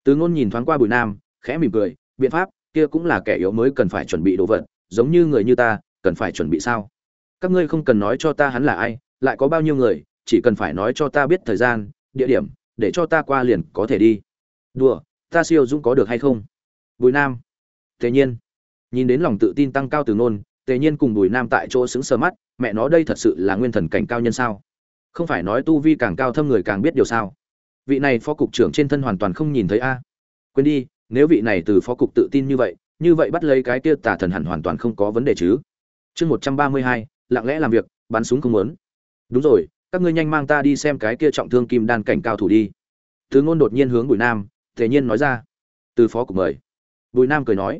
Từ ngôn nhìn thoáng qua bùi nam khẽ mỉm cười biện pháp kia cũng là kẻ yếu mới cần phải chuẩn bị đồ vật giống như người như ta cần phải chuẩn bị sao? Các ngươi không cần nói cho ta hắn là ai lại có bao nhiêu người chỉ cần phải nói cho ta biết thời gian địa điểm để cho ta qua liền có thể đi. Đùa ta siêu dũng có được hay không? Bùi nam. Tề nhiên. Nhìn đến lòng tự tin tăng cao từ Ngôn, tề nhiên cùng bùi nam tại chỗ xứng sờ mắt mẹ nó đây thật sự là nguyên thần cảnh cao nhân sao? Không phải nói tu vi càng cao thâm người càng biết điều sao? Vị này phó cục trưởng trên thân hoàn toàn không nhìn thấy a. Quên đi, nếu vị này từ phó cục tự tin như vậy như vậy bắt lấy cái kia tà thần hẳn hoàn toàn không có vấn đề chứ. Chương một trăm ba mươi hai, lặng lẽ làm việc, bắn súng không muốn. Đúng rồi, các ngươi nhanh mang ta đi xem cái kia trọng thương kim đan cảnh cao thủ đi. Thứ ngôn đột nhiên hướng bùi nam thể nhiên nói ra. Từ phó cục mời. Bùi nam cười nói.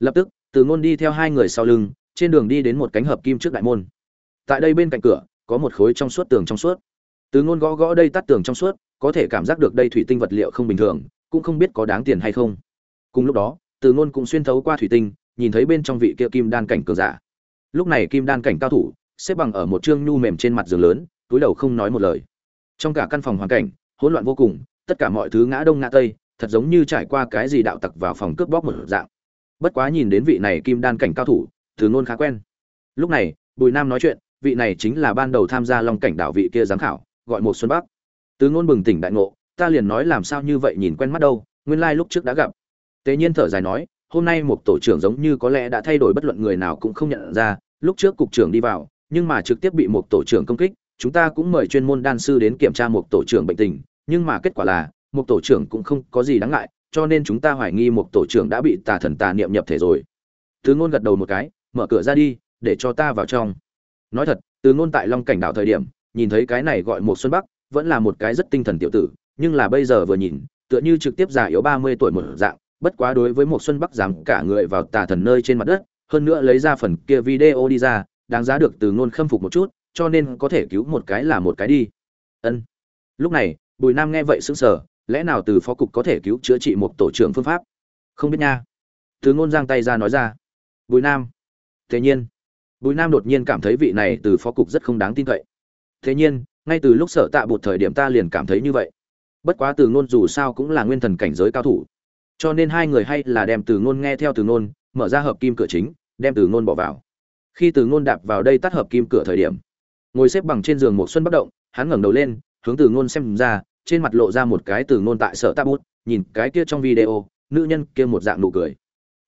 Lập tức, từ ngôn đi theo hai người sau lưng, trên đường đi đến một cánh hợp kim trước đại môn. Tại đây bên cạnh cửa, có một khối trong suốt tường trong suốt. Từ ngôn gõ gõ đây tắt tường trong suốt có thể cảm giác được đây thủy tinh vật liệu không bình thường, cũng không biết có đáng tiền hay không. Cùng lúc đó, từ ngôn cũng xuyên thấu qua thủy tinh, nhìn thấy bên trong vị kia kim đan cảnh cường giả. Lúc này kim đan cảnh cao thủ, xếp bằng ở một trương nhu mềm trên mặt giường lớn, túi đầu không nói một lời. Trong cả căn phòng hoàn cảnh, hỗn loạn vô cùng, tất cả mọi thứ ngã đông ngã tây, thật giống như trải qua cái gì đạo tặc vào phòng cướp bóc một dạng. Bất quá nhìn đến vị này kim đan cảnh cao thủ, từ ngôn khá quen. Lúc này, bùi nam nói chuyện, vị này chính là ban đầu tham gia long cảnh đạo vị kia giám khảo, gọi một xuân bắc từ ngôn bừng tỉnh đại ngộ, ta liền nói làm sao như vậy nhìn quen mắt đâu, nguyên lai like lúc trước đã gặp. Tế nhiên thở dài nói, hôm nay một tổ trưởng giống như có lẽ đã thay đổi bất luận người nào cũng không nhận ra, lúc trước cục trưởng đi vào, nhưng mà trực tiếp bị một tổ trưởng công kích, chúng ta cũng mời chuyên môn đan sư đến kiểm tra một tổ trưởng bệnh tình, nhưng mà kết quả là, một tổ trưởng cũng không có gì đáng ngại, cho nên chúng ta hoài nghi một tổ trưởng đã bị tà thần tà niệm nhập thể rồi. Từ ngôn gật đầu một cái, mở cửa ra đi, để cho ta vào trong. Nói thật từ ngôn tại long cảnh đảo thời điểm, nhìn thấy cái này gọi một xuân bắc vẫn là một cái rất tinh thần tiểu tử, nhưng là bây giờ vừa nhìn, tựa như trực tiếp già yếu ba mươi tuổi một dạng, bất quá đối với một xuân bắc dám cả người vào tà thần nơi trên mặt đất, hơn nữa lấy ra phần kia video đi ra, đáng giá được từ ngôn khâm phục một chút, cho nên có thể cứu một cái là một cái đi. Ân. Lúc này, bùi nam nghe vậy sững sờ, lẽ nào từ phó cục có thể cứu chữa trị một tổ trưởng phương pháp? Không biết nha. Từ ngôn giang tay ra nói ra. Bùi nam. Thế nhiên. Bùi nam đột nhiên cảm thấy vị này từ phó cục rất không đáng tin cậy. Thế nhiên ngay từ lúc sở tạ bột thời điểm ta liền cảm thấy như vậy. Bất quá từ ngôn dù sao cũng là nguyên thần cảnh giới cao thủ. Cho nên hai người hay là đem từ ngôn nghe theo từ ngôn, mở ra hợp kim cửa chính, đem từ ngôn bỏ vào. Khi từ ngôn đạp vào đây tắt hợp kim cửa thời điểm, ngồi xếp bằng trên giường một xuân bất động, hắn ngẩng đầu lên, hướng từ ngôn xem ra, trên mặt lộ ra một cái từ ngôn tại sở tạ bút nhìn cái kia trong video, nữ nhân kia một dạng nụ cười.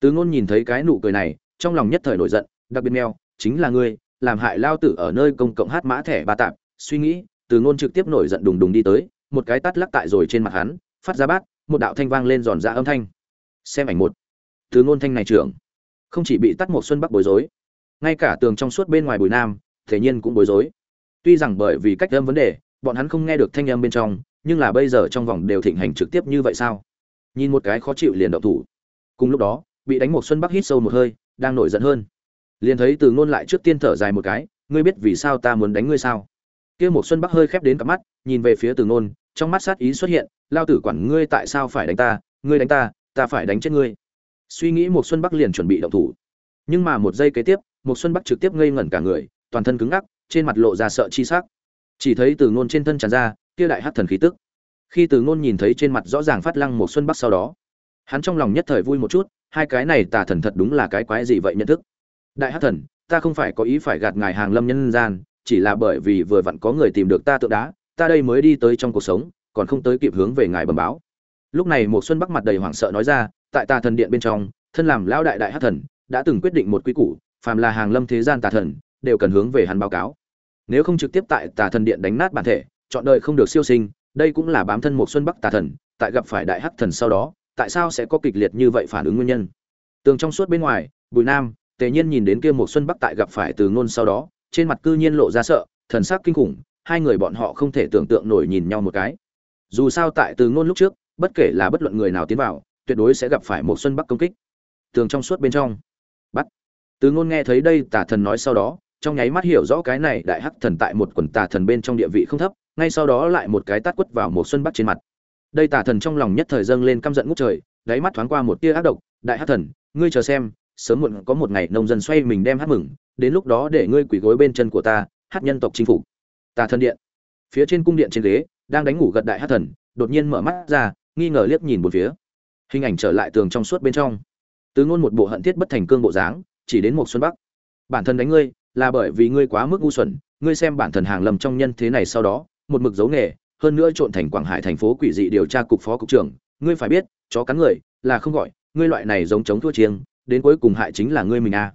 Từ ngôn nhìn thấy cái nụ cười này, trong lòng nhất thời nổi giận, đặc biệt mèo, chính là ngươi, làm hại lao tử ở nơi công cộng hát mã thẻ ba tạm suy nghĩ, từ ngôn trực tiếp nổi giận đùng đùng đi tới, một cái tát lắc tại rồi trên mặt hắn, phát ra bát, một đạo thanh vang lên giòn ra âm thanh. Xem ảnh một. Từ ngôn thanh này trưởng. Không chỉ bị tắt một xuân bắc bối rối, ngay cả tường trong suốt bên ngoài bùi nam, thể nhiên cũng bối rối. Tuy rằng bởi vì cách âm vấn đề, bọn hắn không nghe được thanh âm bên trong, nhưng là bây giờ trong vòng đều thịnh hành trực tiếp như vậy sao? Nhìn một cái khó chịu liền động thủ. Cùng lúc đó, bị đánh một xuân bắc hít sâu một hơi, đang nổi giận hơn. Liền thấy từ ngôn lại trước tiên thở dài một cái, ngươi biết vì sao ta muốn đánh ngươi sao? Kia một xuân bắc hơi khép đến cặp mắt, nhìn về phía từ ngôn, trong mắt sát ý xuất hiện, lao tử quản ngươi tại sao phải đánh ta, ngươi đánh ta ta phải đánh chết ngươi. Suy nghĩ một xuân bắc liền chuẩn bị động thủ. Nhưng mà một giây kế tiếp một xuân bắc trực tiếp ngây ngẩn cả người, toàn thân cứng ngắc, trên mặt lộ ra sợ chi sắc. Chỉ thấy từ ngôn trên thân tràn ra, kia đại hắc thần khí tức. Khi từ ngôn nhìn thấy trên mặt rõ ràng phát lăng một xuân bắc sau đó, hắn trong lòng nhất thời vui một chút, hai cái này tà thần thật đúng là cái quái gì vậy nhận thức? Đại hắc thần, ta không phải có ý phải gạt ngài hàng lâm nhân gian chỉ là bởi vì vừa vặn có người tìm được ta tượng đá, ta đây mới đi tới trong cuộc sống, còn không tới kịp hướng về ngài bẩm báo. Lúc này một xuân bắc mặt đầy hoảng sợ nói ra, tại tà thần điện bên trong, thân làm lão đại đại hắc thần, đã từng quyết định một quy củ, phàm là hàng lâm thế gian tà thần, đều cần hướng về hắn báo cáo. Nếu không trực tiếp tại tà thần điện đánh nát bản thể, chọn đời không được siêu sinh, đây cũng là bám thân một xuân bắc tà thần, tại gặp phải đại hắc thần sau đó, tại sao sẽ có kịch liệt như vậy phản ứng nguyên nhân? Tường trong suốt bên ngoài, bùi nam, tề nhiên nhìn đến kia một xuân bắc tại gặp phải từ ngôn sau đó trên mặt cư nhiên lộ ra sợ, thần sắc kinh khủng, hai người bọn họ không thể tưởng tượng nổi nhìn nhau một cái. Dù sao tại từ ngôn lúc trước, bất kể là bất luận người nào tiến vào, tuyệt đối sẽ gặp phải một xuân bắc công kích. Tường trong suốt bên trong. Bắt. Từ ngôn nghe thấy đây, tà thần nói sau đó, trong nháy mắt hiểu rõ cái này đại hắc thần tại một quần tà thần bên trong địa vị không thấp, ngay sau đó lại một cái tát quất vào một xuân bắc trên mặt. Đây tà thần trong lòng nhất thời dâng lên căm giận ngút trời, đáy mắt thoáng qua một tia ác độc. Đại Hắc thần, ngươi chờ xem sớm muộn có một ngày nông dân xoay mình đem hát mừng, đến lúc đó để ngươi quỳ gối bên chân của ta, hát nhân tộc chinh phục. Tà thần điện. Phía trên cung điện trên ghế, đang đánh ngủ gật đại hát thần, đột nhiên mở mắt ra, nghi ngờ liếc nhìn một phía. Hình ảnh trở lại tường trong suốt bên trong. Từ ngôn một bộ hận thiết bất thành cương bộ dáng, chỉ đến một xuân bắc. Bản thân đánh ngươi, là bởi vì ngươi quá mức ngu xuẩn, ngươi xem bản thân hàng lầm trong nhân thế này sau đó, một mực dấu nghề, hơn nữa trộn thành quảng hải thành phố quỷ dị điều tra cục phó cục trưởng, ngươi phải biết, chó cắn người, là không gọi, ngươi loại này giống chống thua chiêng đến cuối cùng hại chính là ngươi mình à.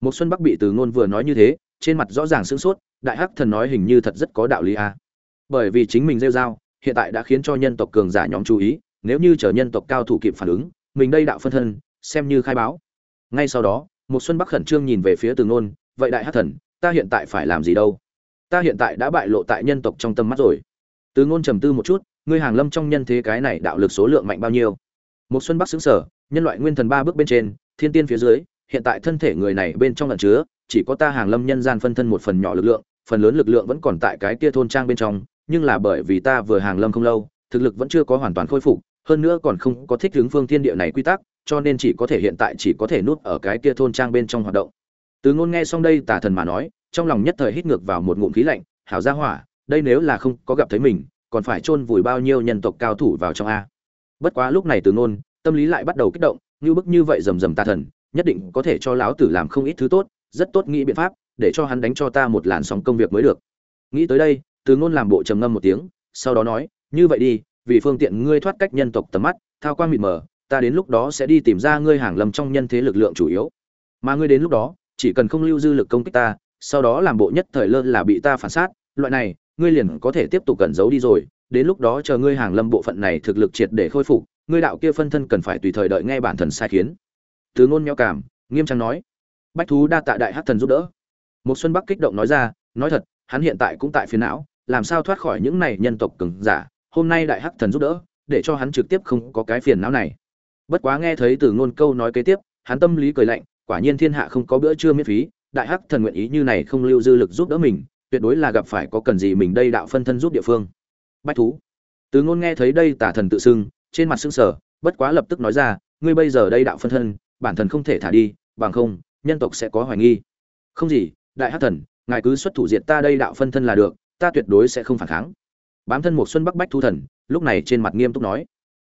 một xuân bắc bị từ ngôn vừa nói như thế trên mặt rõ ràng sững sốt đại hắc thần nói hình như thật rất có đạo lý à. bởi vì chính mình rêu dao hiện tại đã khiến cho nhân tộc cường giả nhóm chú ý nếu như chờ nhân tộc cao thủ kịp phản ứng mình đây đạo phân thân xem như khai báo ngay sau đó một xuân bắc khẩn trương nhìn về phía từ ngôn vậy đại hắc thần ta hiện tại phải làm gì đâu ta hiện tại đã bại lộ tại nhân tộc trong tâm mắt rồi từ ngôn trầm tư một chút ngươi hàng lâm trong nhân thế cái này đạo lực số lượng mạnh bao nhiêu một xuân bắc sững sờ, nhân loại nguyên thần ba bước bên trên thiên tiên phía dưới, hiện tại thân thể người này bên trong lần chứa, chỉ có ta hàng lâm nhân gian phân thân một phần nhỏ lực lượng, phần lớn lực lượng vẫn còn tại cái kia thôn trang bên trong, nhưng là bởi vì ta vừa hàng lâm không lâu, thực lực vẫn chưa có hoàn toàn khôi phục, hơn nữa còn không có thích ứng phương thiên địa này quy tắc, cho nên chỉ có thể hiện tại chỉ có thể nuốt ở cái kia thôn trang bên trong hoạt động. Từ ngôn nghe xong đây, tà thần mà nói, trong lòng nhất thời hít ngược vào một ngụm khí lạnh, hảo gia hỏa, đây nếu là không có gặp thấy mình, còn phải chôn vùi bao nhiêu nhân tộc cao thủ vào trong a? Bất quá lúc này từ ngôn, tâm lý lại bắt đầu kích động như bức như vậy rầm rầm ta thần, nhất định có thể cho lão tử làm không ít thứ tốt, rất tốt nghĩ biện pháp, để cho hắn đánh cho ta một làn sóng công việc mới được. Nghĩ tới đây, từ ngôn làm bộ trầm ngâm một tiếng, sau đó nói, như vậy đi, vì phương tiện ngươi thoát cách nhân tộc tầm mắt, thao quang mịt mờ, ta đến lúc đó sẽ đi tìm ra ngươi hàng lầm trong nhân thế lực lượng chủ yếu. Mà ngươi đến lúc đó, chỉ cần không lưu dư lực công kích ta, sau đó làm bộ nhất thời lơ là bị ta phản sát, loại này, ngươi liền có thể tiếp tục cẩn giấu đi rồi, đến lúc đó chờ ngươi hàng lâm bộ phận này thực lực triệt để khôi phục ngươi đạo kia phân thân cần phải tùy thời đợi nghe bản thần sai khiến. Từ ngôn nheo cảm, nghiêm trang nói. Bách thú đa tạ đại hắc thần giúp đỡ. Một xuân bắc kích động nói ra, nói thật, hắn hiện tại cũng tại phiền não, làm sao thoát khỏi những này nhân tộc cường giả, hôm nay đại hắc thần giúp đỡ, để cho hắn trực tiếp không có cái phiền não này. Bất quá nghe thấy từ ngôn câu nói kế tiếp, hắn tâm lý cười lạnh, quả nhiên thiên hạ không có bữa trưa miễn phí, đại hắc thần nguyện ý như này không lưu dư lực giúp đỡ mình, tuyệt đối là gặp phải có cần gì mình đây đạo phân thân giúp địa phương. Bách thú. Từ ngôn nghe thấy đây tả thần tự xưng trên mặt sưng sở bất quá lập tức nói ra, ngươi bây giờ đây đạo phân thân, bản thân không thể thả đi, bằng không, nhân tộc sẽ có hoài nghi. Không gì, đại hắc thần, ngài cứ xuất thủ diệt ta đây đạo phân thân là được, ta tuyệt đối sẽ không phản kháng. Bám thân một xuân bắc bách thu thần, lúc này trên mặt nghiêm túc nói.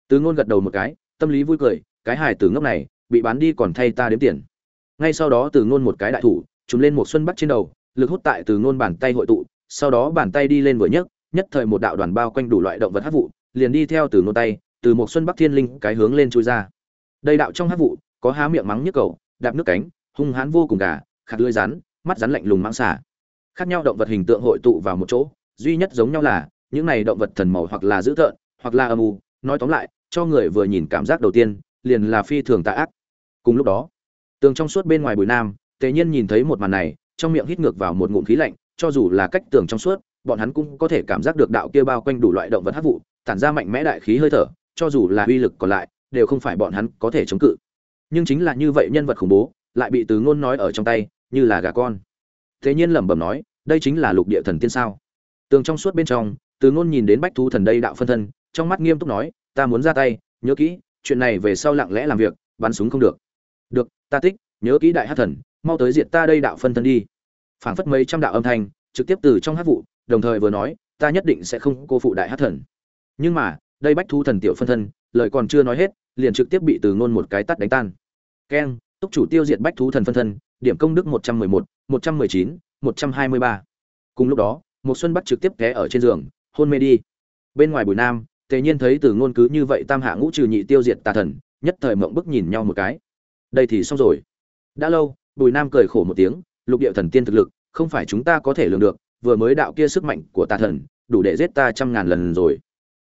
Từ ngôn gật đầu một cái, tâm lý vui cười, cái hài tử ngốc này, bị bán đi còn thay ta đếm tiền. Ngay sau đó từ ngôn một cái đại thủ, trùm lên một xuân bắc trên đầu, lực hút tại từ ngôn bàn tay hội tụ, sau đó bàn tay đi lên vừa nhấc, nhất thời một đạo đoàn bao quanh đủ loại động vật hắc vụ, liền đi theo từ ngôn tay từ một xuân bắc thiên linh cái hướng lên chui ra. Đây đạo trong hắc vụ, có há miệng mắng nhức cầu, đạp nước cánh, hung hãn vô cùng gà khạc lưỡi rắn, mắt rắn lạnh lùng mãng xả khác nhau động vật hình tượng hội tụ vào một chỗ, duy nhất giống nhau là, những này động vật thần màu hoặc là dữ tợn, hoặc là âm u, nói tóm lại, cho người vừa nhìn cảm giác đầu tiên, liền là phi thường tà ác. Cùng lúc đó, tường trong suốt bên ngoài bùi nam, tề nhiên nhìn thấy một màn này, trong miệng hít ngược vào một ngụm khí lạnh, cho dù là cách tường trong suốt, bọn hắn cũng có thể cảm giác được đạo kia bao quanh đủ loại động vật hắc vụ, tản ra mạnh mẽ đại khí hơi thở cho dù là uy lực còn lại đều không phải bọn hắn có thể chống cự. Nhưng chính là như vậy nhân vật khủng bố lại bị từ ngôn nói ở trong tay như là gà con. Thế nhiên lẩm bẩm nói đây chính là lục địa thần tiên sao? Tường trong suốt bên trong từ ngôn nhìn đến bách Thú thần đây đạo phân thân trong mắt nghiêm túc nói ta muốn ra tay nhớ kỹ chuyện này về sau lặng lẽ làm việc bắn súng không được. Được ta thích, nhớ kỹ đại Hắc thần mau tới diệt ta đây đạo phân thân đi. Phảng phất mấy trăm đạo âm thanh trực tiếp từ trong hắc vụ đồng thời vừa nói ta nhất định sẽ không cô phụ đại Hắc thần. Nhưng mà đây bách thu thần tiểu phân thân, lời còn chưa nói hết, liền trực tiếp bị từ ngôn một cái tắt đánh tan. Keng, túc chủ tiêu diệt bách thú thần phân thân, điểm công đức một trăm mười một một trăm mười chín, một trăm hai mươi ba. Cùng lúc đó, một xuân bắt trực tiếp té ở trên giường, hôn mê đi. Bên ngoài bùi nam, tề nhiên thấy từ ngôn cứ như vậy tam hạ ngũ trừ nhị tiêu diệt tà thần, nhất thời mộng bức nhìn nhau một cái. Đây thì xong rồi. Đã lâu bùi nam cười khổ một tiếng, lục địa thần tiên thực lực, không phải chúng ta có thể lường được, vừa mới đạo kia sức mạnh của tà thần, đủ để giết ta trăm ngàn lần rồi.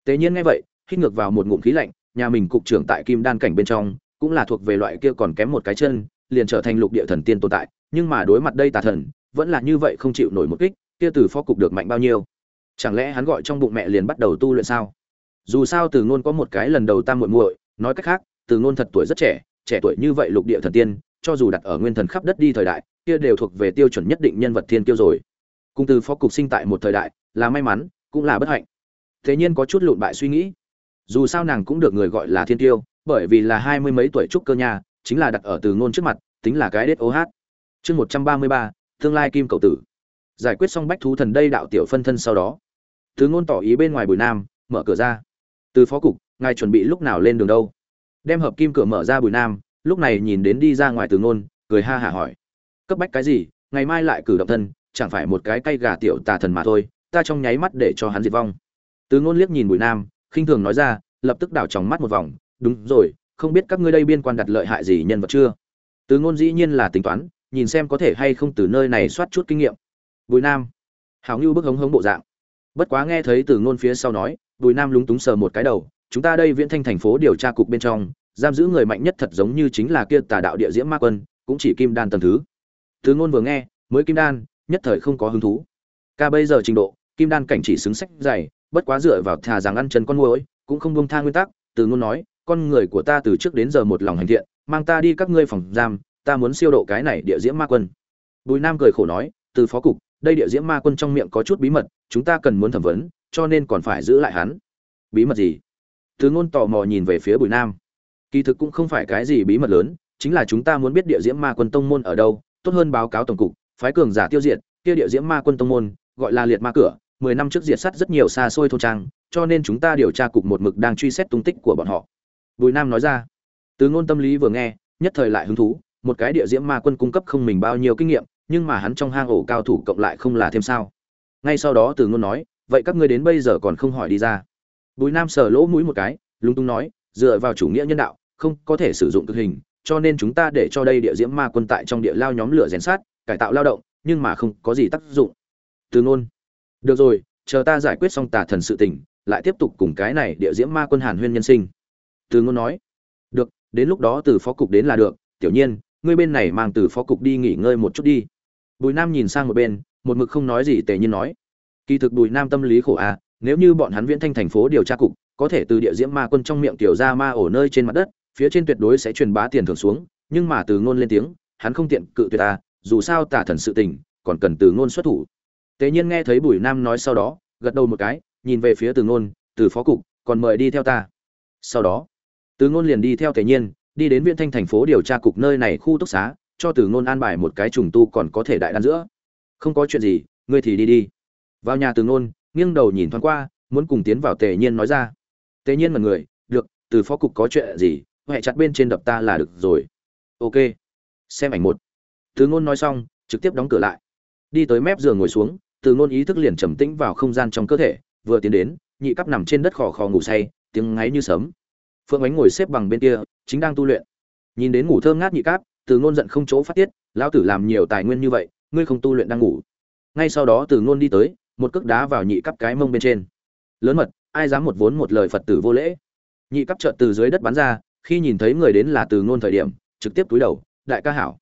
Tế nhiên nghe vậy, hít ngược vào một ngụm khí lạnh, nhà mình cục trưởng tại kim đan cảnh bên trong, cũng là thuộc về loại kia còn kém một cái chân, liền trở thành lục địa thần tiên tồn tại, nhưng mà đối mặt đây tà thần, vẫn là như vậy không chịu nổi một kích, kia từ phó cục được mạnh bao nhiêu? Chẳng lẽ hắn gọi trong bụng mẹ liền bắt đầu tu luyện sao? Dù sao từ ngôn có một cái lần đầu tam muội muội, nói cách khác, từ ngôn thật tuổi rất trẻ trẻ tuổi như vậy lục địa thần tiên, cho dù đặt ở nguyên thần khắp đất đi thời đại, kia đều thuộc về tiêu chuẩn nhất định nhân vật thiên kiêu rồi. Cung từ phó cục sinh tại một thời đại, là may mắn, cũng là bất hạnh thế nhiên có chút lụn bại suy nghĩ. Dù sao nàng cũng được người gọi là thiên tiêu, bởi vì là hai mươi mấy tuổi trúc cơ nhà chính là đặt ở từ ngôn trước mặt, tính là cái đết ô hát. Chương một trăm ba mươi ba, tương lai kim cầu tử. Giải quyết xong bách thú thần đây đạo tiểu phân thân sau đó. Từ ngôn tỏ ý bên ngoài bùi nam, mở cửa ra. Từ phó cục, ngài chuẩn bị lúc nào lên đường đâu? Đem hợp kim cửa mở ra bùi nam, lúc này nhìn đến đi ra ngoài từ ngôn, cười ha hả hỏi. Cấp bách cái gì, ngày mai lại cử động thân, chẳng phải một cái cây gà tiểu tà thần mà thôi, ta trong nháy mắt để cho hắn diệt vong từ ngôn liếc nhìn bùi nam, khinh thường nói ra, lập tức đảo tròng mắt một vòng, đúng rồi, không biết các ngươi đây biên quan đặt lợi hại gì nhân vật chưa? Từ ngôn dĩ nhiên là tính toán, nhìn xem có thể hay không từ nơi này soát chút kinh nghiệm. Bùi nam, hảo ngưu bức hống hống bộ dạng. Bất quá nghe thấy từ ngôn phía sau nói, bùi nam lúng túng sờ một cái đầu, chúng ta đây viễn thanh thành phố điều tra cục bên trong, giam giữ người mạnh nhất thật giống như chính là kia tà đạo địa diễm ma quân, cũng chỉ kim đan tầng thứ. Từ ngôn vừa nghe, mới kim đan, nhất thời không có hứng thú. Ca bây giờ trình độ, kim đan cảnh chỉ xứng sách dày bất quá dựa vào thà rằng ăn chân con muỗi, cũng không buông tha nguyên tắc từ ngôn nói con người của ta từ trước đến giờ một lòng hành thiện mang ta đi các ngươi phòng giam ta muốn siêu độ cái này địa diễm ma quân. Bùi nam cười khổ nói từ phó cục đây địa diễm ma quân trong miệng có chút bí mật chúng ta cần muốn thẩm vấn cho nên còn phải giữ lại hắn. Bí mật gì? Từ ngôn tò mò nhìn về phía bùi nam. Kỳ thực cũng không phải cái gì bí mật lớn chính là chúng ta muốn biết địa diễm ma quân tông môn ở đâu tốt hơn báo cáo tổng cục phái cường giả tiêu diệt kia địa diễm ma quân tông môn gọi là liệt ma cửa mười năm trước diệt sát rất nhiều xa xôi thôn trang, cho nên chúng ta điều tra cục một mực đang truy xét tung tích của bọn họ. Bùi nam nói ra. Từ ngôn tâm lý vừa nghe, nhất thời lại hứng thú, một cái địa diễm ma quân cung cấp không mình bao nhiêu kinh nghiệm, nhưng mà hắn trong hang ổ cao thủ cộng lại không là thêm sao. Ngay sau đó từ ngôn nói, vậy các ngươi đến bây giờ còn không hỏi đi ra. Bùi nam sờ lỗ mũi một cái, lúng túng nói, dựa vào chủ nghĩa nhân đạo, không có thể sử dụng tư hình, cho nên chúng ta để cho đây địa diễm ma quân tại trong địa lao nhóm lửa rèn sát, cải tạo lao động, nhưng mà không có gì tác dụng. Từ ngôn được rồi, chờ ta giải quyết xong tà thần sự tình, lại tiếp tục cùng cái này địa diễm ma quân hàn huyên nhân sinh. Từ ngôn nói. Được, đến lúc đó từ phó cục đến là được, tiểu nhiên, ngươi bên này mang từ phó cục đi nghỉ ngơi một chút đi. Bùi nam nhìn sang một bên, một mực không nói gì, tề nhiên nói. Kỳ thực bùi nam tâm lý khổ à nếu như bọn hắn viễn thanh thành phố điều tra cục, có thể từ địa diễm ma quân trong miệng tiểu ra ma ổ nơi trên mặt đất, phía trên tuyệt đối sẽ truyền bá tiền thưởng xuống, nhưng mà từ ngôn lên tiếng, hắn không tiện cự tuyệt à dù sao tả thần sự tình, còn cần từ ngôn xuất thủ. Tế nhiên nghe thấy bùi nam nói sau đó, gật đầu một cái, nhìn về phía từ ngôn, từ phó cục, còn mời đi theo ta. Sau đó, từ ngôn liền đi theo Tế nhiên, đi đến viện thanh thành phố điều tra cục nơi này khu túc xá, cho từ ngôn an bài một cái trùng tu còn có thể đại đan giữa. Không có chuyện gì, ngươi thì đi đi. Vào nhà từ ngôn, nghiêng đầu nhìn thoáng qua, muốn cùng tiến vào tề nhiên nói ra. Tề nhiên mặt người, được, từ phó cục có chuyện gì hệ chặt bên trên đập ta là được rồi. Ok. Xem ảnh một. Từ ngôn nói xong, trực tiếp đóng cửa lại. Đi tới mép giường ngồi xuống từ ngôn ý thức liền trầm tĩnh vào không gian trong cơ thể, vừa tiến đến, nhị cấp nằm trên đất khò khò ngủ say, tiếng ngáy như sấm. phượng ánh ngồi xếp bằng bên kia, chính đang tu luyện. Nhìn đến ngủ thơm ngát nhị cáp từ ngôn giận không chỗ phát tiết, lão tử làm nhiều tài nguyên như vậy, ngươi không tu luyện đang ngủ. Ngay sau đó từ ngôn đi tới, một cước đá vào nhị cắp cái mông bên trên. Lớn mật, ai dám một vốn một lời phật tử vô lễ? Nhị cắp trợt từ dưới đất bắn ra, khi nhìn thấy người đến là từ ngôn thời điểm, trực tiếp túi đầu, đại ca hảo.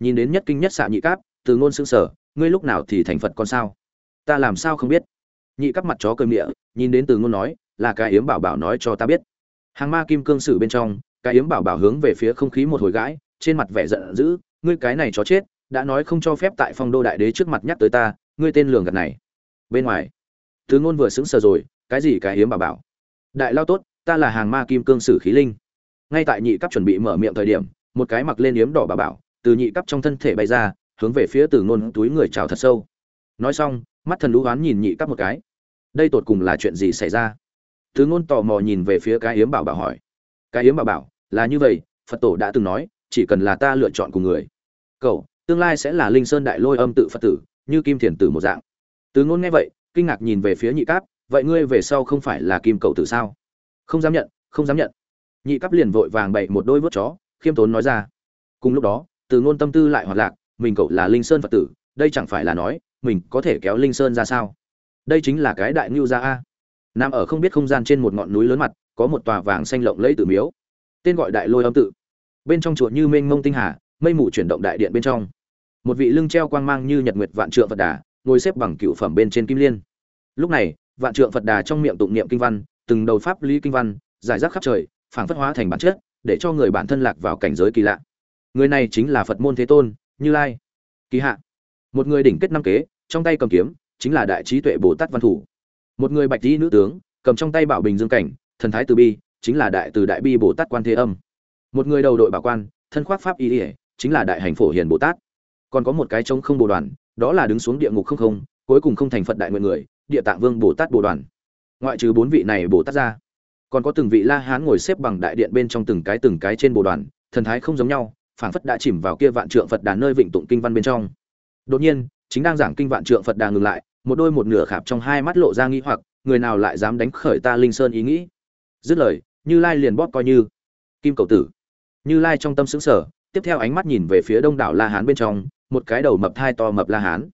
Nhìn đến nhất kinh nhất xạ nhị cáp từ ngôn sững sờ, ngươi lúc nào thì thành phật con sao? Ta làm sao không biết? Nhị cắp mặt chó cơm miệng nhìn đến từ ngôn nói, là cái yếm bảo bảo nói cho ta biết. Hàng ma kim cương sử bên trong, cái yếm bảo bảo hướng về phía không khí một hồi gãi, trên mặt vẻ giận dữ, ngươi cái này chó chết, đã nói không cho phép tại phong đô đại đế trước mặt nhắc tới ta, ngươi tên lường gạt này. Bên ngoài, từ ngôn vừa sững sờ rồi, cái gì cái yếm bảo bảo? Đại lao tốt, ta là hàng ma kim cương sử khí linh. Ngay tại nhị cấp chuẩn bị mở miệng thời điểm, một cái mặc lên yếm đỏ bảo bảo, từ nhị cấp trong thân thể bay ra, hướng về phía từ ngôn túi người chào thật sâu. Nói xong mắt thần lũ oán nhìn nhị cắp một cái. Đây tột cùng là chuyện gì xảy ra? Thứ ngôn tò mò nhìn về phía cái yếm bảo bảo hỏi. Cái yếm bảo bảo, là như vậy, phật tổ đã từng nói, chỉ cần là ta lựa chọn cùng người. Cậu, tương lai sẽ là linh sơn đại lôi âm tự phật tử, như kim thiền tử một dạng. Tứ ngôn nghe vậy, kinh ngạc nhìn về phía nhị cáp vậy ngươi về sau không phải là kim cậu tử sao? Không dám nhận, không dám nhận. Nhị cáp liền vội vàng bậy một đôi vớt chó, khiêm tốn nói ra. Cùng lúc đó, từ ngôn tâm tư lại hoạt lạc, mình cậu là linh sơn phật tử, đây chẳng phải là nói mình có thể kéo linh sơn ra sao? Đây chính là cái đại ngưu gia a. Nằm ở không biết không gian trên một ngọn núi lớn mặt, có một tòa vàng xanh lộng lẫy tử miếu. Tên gọi đại lôi âm tự. Bên trong chùa như mênh mông tinh hà, mây mù chuyển động đại điện bên trong. Một vị lưng treo quang mang như nhật nguyệt vạn trượng phật đà, ngồi xếp bằng cựu phẩm bên trên kim liên. Lúc này, vạn trượng phật đà trong miệng tụng niệm kinh văn, từng đầu pháp lý kinh văn, giải rác khắp trời, phảng phất hóa thành bản chất, để cho người bản thân lạc vào cảnh giới kỳ lạ. Người này chính là phật môn thế tôn, như lai. Kỳ hạ một người đỉnh kết năm kế, trong tay cầm kiếm, chính là đại trí tuệ bồ tát văn thủ. Một người bạch y nữ tướng, cầm trong tay bảo bình dương cảnh, thần thái từ bi, chính là đại từ đại bi bồ tát quan thế âm. Một người đầu đội bảo quan, thân khoác pháp y ỉa chính là đại hành phổ hiền bồ tát. Còn có một cái trống không bồ đoàn, đó là đứng xuống địa ngục không không, cuối cùng không thành phật đại nguyện người, địa tạng vương bồ tát bồ đoàn. Ngoại trừ bốn vị này bồ tát ra, còn có từng vị la hán ngồi xếp bằng đại điện bên trong từng cái từng cái trên bồ đoàn, thần thái không giống nhau, phảng phất đã chìm vào kia vạn trượng phật đàn nơi vịnh tụng kinh văn bên trong đột nhiên, chính đang giảng kinh vạn trượng phật đà ngừng lại, một đôi một nửa khạp trong hai mắt lộ ra nghi hoặc, người nào lại dám đánh khởi ta linh sơn ý nghĩ? Dứt lời, như lai liền bóp coi như. Kim cầu tử. Như lai trong tâm xứng sở tiếp theo ánh mắt nhìn về phía đông đảo la hán bên trong, một cái đầu mập thai to mập la hán.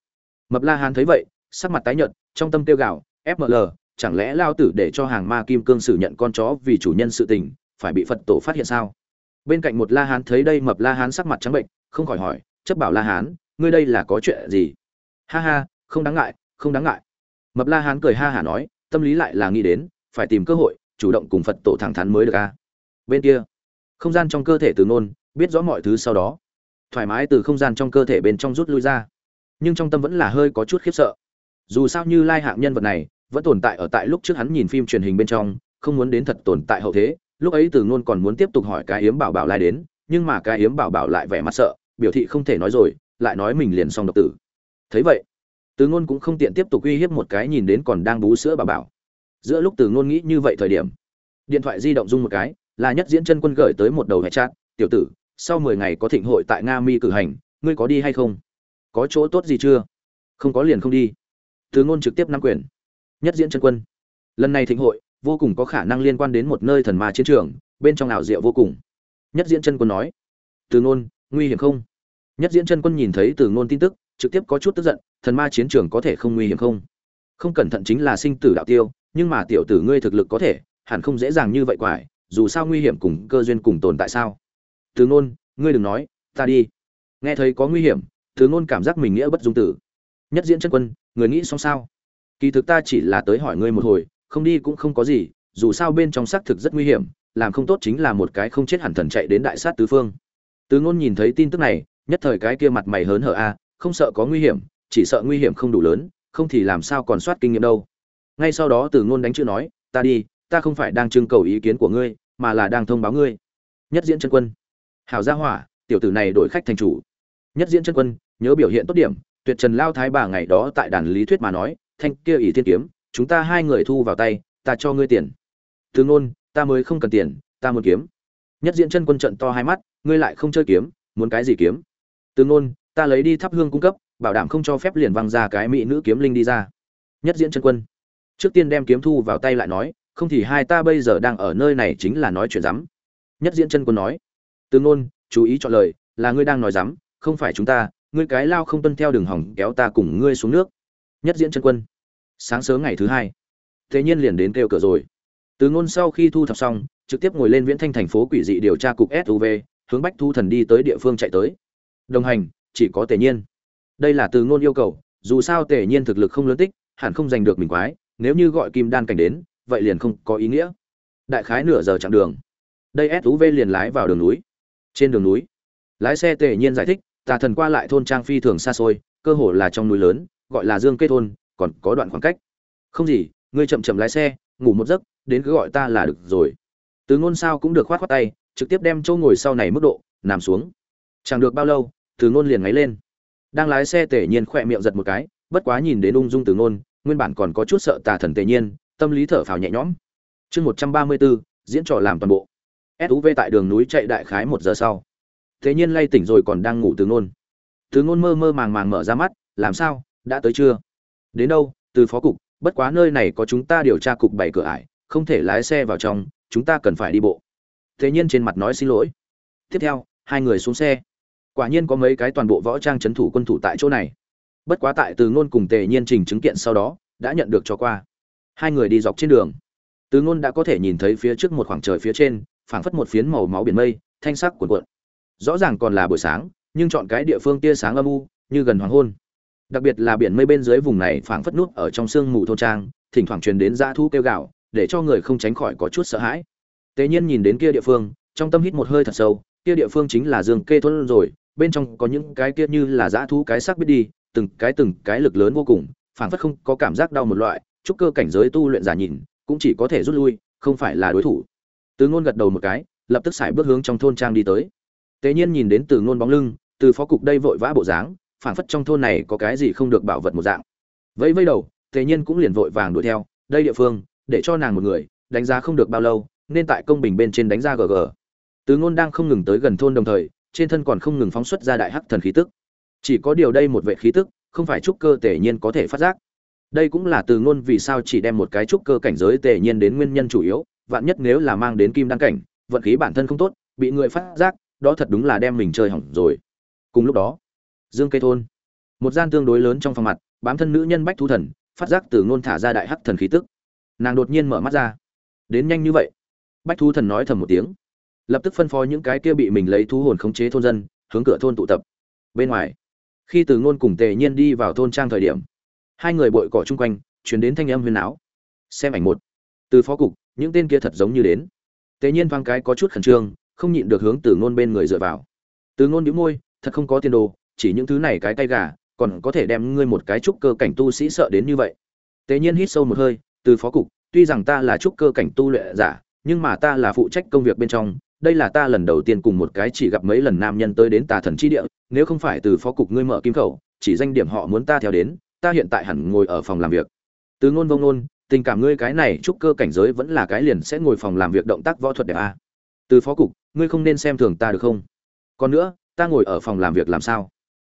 Mập la hán thấy vậy, sắc mặt tái nhợt, trong tâm tiêu gạo fml chẳng lẽ lao tử để cho hàng ma kim cương sử nhận con chó vì chủ nhân sự tình, phải bị phật tổ phát hiện sao? Bên cạnh một la hán thấy đây mập la hán sắc mặt trắng bệnh, không khỏi hỏi, chấp bảo la hán ngươi đây là có chuyện gì? Ha ha, không đáng ngại, không đáng ngại. Mập la hán cười ha hả nói, tâm lý lại là nghĩ đến, phải tìm cơ hội, chủ động cùng phật tổ thẳng thắn mới được a bên kia, không gian trong cơ thể từ nôn biết rõ mọi thứ sau đó. Thoải mái từ không gian trong cơ thể bên trong rút lui ra. Nhưng trong tâm vẫn là hơi có chút khiếp sợ. Dù sao như lai hạng nhân vật này, vẫn tồn tại ở tại lúc trước hắn nhìn phim truyền hình bên trong, không muốn đến thật tồn tại hậu thế. Lúc ấy từ ngôn còn muốn tiếp tục hỏi cái yếm bảo bảo lai đến, nhưng mà cái yếm bảo bảo lại vẻ mặt sợ, biểu thị không thể nói rồi lại nói mình liền xong độc tử. Thấy vậy, từ ngôn cũng không tiện tiếp tục uy hiếp một cái nhìn đến còn đang bú sữa bà bảo. Giữa lúc từ ngôn nghĩ như vậy thời điểm, điện thoại di động rung một cái, là nhất diễn chân quân gửi tới một đầu hệ chat, tiểu tử, sau mười ngày có thịnh hội tại nga mi cử hành, ngươi có đi hay không? Có chỗ tốt gì chưa? Không có liền không đi. Từ ngôn trực tiếp nắm quyền. Nhất diễn chân quân. Lần này thịnh hội, vô cùng có khả năng liên quan đến một nơi thần ma chiến trường, bên trong ảo diệu vô cùng. Nhất diễn chân quân nói, từ ngôn, nguy hiểm không? Nhất diễn chân quân nhìn thấy từ ngôn tin tức, trực tiếp có chút tức giận, thần ma chiến trường có thể không nguy hiểm không? Không cẩn thận chính là sinh tử đạo tiêu, nhưng mà tiểu tử ngươi thực lực có thể, hẳn không dễ dàng như vậy quải, dù sao nguy hiểm cùng cơ duyên cùng tồn tại sao? Từ ngôn, ngươi đừng nói, ta đi. Nghe thấy có nguy hiểm, từ ngôn cảm giác mình nghĩa bất dung tử. Nhất diễn chân quân, người nghĩ xong sao? Kỳ thực ta chỉ là tới hỏi ngươi một hồi, không đi cũng không có gì, dù sao bên trong xác thực rất nguy hiểm, làm không tốt chính là một cái không chết hẳn thần chạy đến đại sát tứ phương. Từ ngôn nhìn thấy tin tức này nhất thời cái kia mặt mày hớn hở a, không sợ có nguy hiểm, chỉ sợ nguy hiểm không đủ lớn, không thì làm sao còn soát kinh nghiệm đâu. Ngay sau đó từ ngôn đánh chữ nói, ta đi, ta không phải đang trưng cầu ý kiến của ngươi, mà là đang thông báo ngươi. Nhất diễn chân quân. Hảo gia hỏa, tiểu tử này đổi khách thành chủ. Nhất diễn chân quân, nhớ biểu hiện tốt điểm, tuyệt trần lao thái bà ngày đó tại đàn lý thuyết mà nói, thanh kia ỷ thiên kiếm, chúng ta hai người thu vào tay, ta cho ngươi tiền. Từ ngôn, ta mới không cần tiền, ta muốn kiếm. Nhất diễn chân quân trận to hai mắt, ngươi lại không chơi kiếm, muốn cái gì kiếm? Từ ngôn, ta lấy đi thắp hương cung cấp, bảo đảm không cho phép liền văng ra cái mỹ nữ kiếm linh đi ra. Nhất diễn chân quân. Trước tiên đem kiếm thu vào tay lại nói, không thì hai ta bây giờ đang ở nơi này chính là nói chuyện rắm nhất diễn chân quân nói. Từ ngôn, chú ý chọn lời, là ngươi đang nói rắm không phải chúng ta, ngươi cái lao không tuân theo đường hỏng kéo ta cùng ngươi xuống nước. Nhất diễn chân quân. Sáng sớm ngày thứ hai. Thế nhiên liền đến kêu cửa rồi. Từ ngôn sau khi thu thập xong, trực tiếp ngồi lên viễn thanh thành phố quỷ dị điều tra cục suv hướng bách thu thần đi tới địa phương chạy tới đồng hành, chỉ có tề nhiên. Đây là từ ngôn yêu cầu, dù sao tề nhiên thực lực không lớn tích, hẳn không giành được mình quái, nếu như gọi kim đan cảnh đến, vậy liền không có ý nghĩa. Đại khái nửa giờ chặng đường. Đây suv liền lái vào đường núi. Trên đường núi, lái xe tề nhiên giải thích, tà thần qua lại thôn trang phi thường xa xôi, cơ hồ là trong núi lớn, gọi là dương kết thôn, còn có đoạn khoảng cách. Không gì, ngươi chậm chậm lái xe, ngủ một giấc, đến cứ gọi ta là được rồi. Từ ngôn sao cũng được khoát khoát tay, trực tiếp đem chỗ ngồi sau này mức độ, nằm xuống. Chẳng được bao lâu từ ngôn liền ngáy lên. Đang lái xe tề nhiên khỏe miệng giật một cái, bất quá nhìn đến ung dung từ ngôn, nguyên bản còn có chút sợ tà thần tề nhiên, tâm lý thở phào nhẹ nhõm. Chương một trăm ba mươi bốn, diễn trò làm toàn bộ. Suv tại đường núi chạy đại khái một giờ sau. Thế nhiên lay tỉnh rồi còn đang ngủ từ ngôn. Từ ngôn mơ mơ màng màng mở ra mắt, làm sao? Đã tới chưa? Đến đâu? Từ phó cục, bất quá nơi này có chúng ta điều tra cục bảy cửa ải, không thể lái xe vào trong, chúng ta cần phải đi bộ. Thế nhiên trên mặt nói xin lỗi. Tiếp theo, hai người xuống xe quả nhiên có mấy cái toàn bộ võ trang c h ấ n thủ quân thủ tại chỗ này. Bất quá tại từ ngôn cùng tề nhiên trình chứng kiện sau đó, đã nhận được cho qua. Hai người đi dọc trên đường. Từ ngôn đã có thể nhìn thấy phía trước một khoảng trời phía trên, phảng phất một phiến màu máu biển mây, thanh sắc cuộn cuộn. Rõ ràng còn là buổi sáng, nhưng chọn cái địa phương tia sáng âm u, như gần hoàng hôn. Đặc biệt là biển mây bên dưới vùng này phảng phất nút ở trong sương mù thôn trang, thỉnh thoảng truyền đến dã thu kêu gạo để cho người không tránh khỏi có chút sợ hãi. Tề nhiên nhìn đến kia địa phương, trong tâm hít một hơi thật sâu, kia địa phương chính là dương kê thôn rồi bên trong có những cái kia như là dã thu cái sắc biết đi, từng cái từng cái lực lớn vô cùng, phảng phất không có cảm giác đau một loại, chúc cơ cảnh giới tu luyện giả nhìn, cũng chỉ có thể rút lui, không phải là đối thủ. Từ ngôn gật đầu một cái, lập tức xài bước hướng trong thôn trang đi tới. Tế nhiên nhìn đến từ ngôn bóng lưng, từ phó cục đây vội vã bộ dáng, phảng phất trong thôn này có cái gì không được bảo vật một dạng. Vẫy vẫy đầu, tế nhiên cũng liền vội vàng đuổi theo, đây địa phương, để cho nàng một người, đánh giá không được bao lâu, nên tại công bình bên trên đánh ra gg từ ngôn đang không ngừng tới gần thôn đồng thời trên thân còn không ngừng phóng xuất ra đại hắc thần khí tức. Chỉ có điều đây một vệ khí tức, không phải trúc cơ tề nhiên có thể phát giác. Đây cũng là từ ngôn vì sao chỉ đem một cái trúc cơ cảnh giới tề nhiên đến nguyên nhân chủ yếu, vạn nhất nếu là mang đến kim đăng cảnh, vận khí bản thân không tốt, bị người phát giác, đó thật đúng là đem mình chơi hỏng rồi. Cùng lúc đó, dương cây thôn, một gian tương đối lớn trong phòng mặt, bám thân nữ nhân bách thu thần, phát giác từ ngôn thả ra đại hắc thần khí tức. Nàng đột nhiên mở mắt ra. Đến nhanh như vậy. Bách thu thần nói thầm một tiếng lập tức phân phó những cái kia bị mình lấy thú hồn khống chế thôn dân, hướng cửa thôn tụ tập. Bên ngoài, khi từ ngôn cùng tề nhiên đi vào thôn trang thời điểm, hai người bội cỏ chung quanh chuyển đến thanh âm huyền áo xem ảnh một. Từ phó cục, những tên kia thật giống như đến. Tề nhiên thoáng cái có chút khẩn trương, không nhịn được hướng từ ngôn bên người dựa vào. Từ ngôn đĩu môi, thật không có tiền đồ, chỉ những thứ này cái tay gà, còn có thể đem ngươi một cái trúc cơ cảnh tu sĩ sợ đến như vậy. Tề nhiên hít sâu một hơi, từ phó cục, tuy rằng ta là trúc cơ cảnh tu luyện giả, nhưng mà ta là phụ trách công việc bên trong đây là ta lần đầu tiên cùng một cái chỉ gặp mấy lần nam nhân tới đến tà thần chi địa, nếu không phải từ phó cục ngươi mở kim khẩu, chỉ danh điểm họ muốn ta theo đến, ta hiện tại hẳn ngồi ở phòng làm việc. Từ ngôn vông ngôn, tình cảm ngươi cái này chúc cơ cảnh giới vẫn là cái liền sẽ ngồi phòng làm việc động tác võ thuật đẹp a. Từ phó cục, ngươi không nên xem thường ta được không? Còn nữa, ta ngồi ở phòng làm việc làm sao?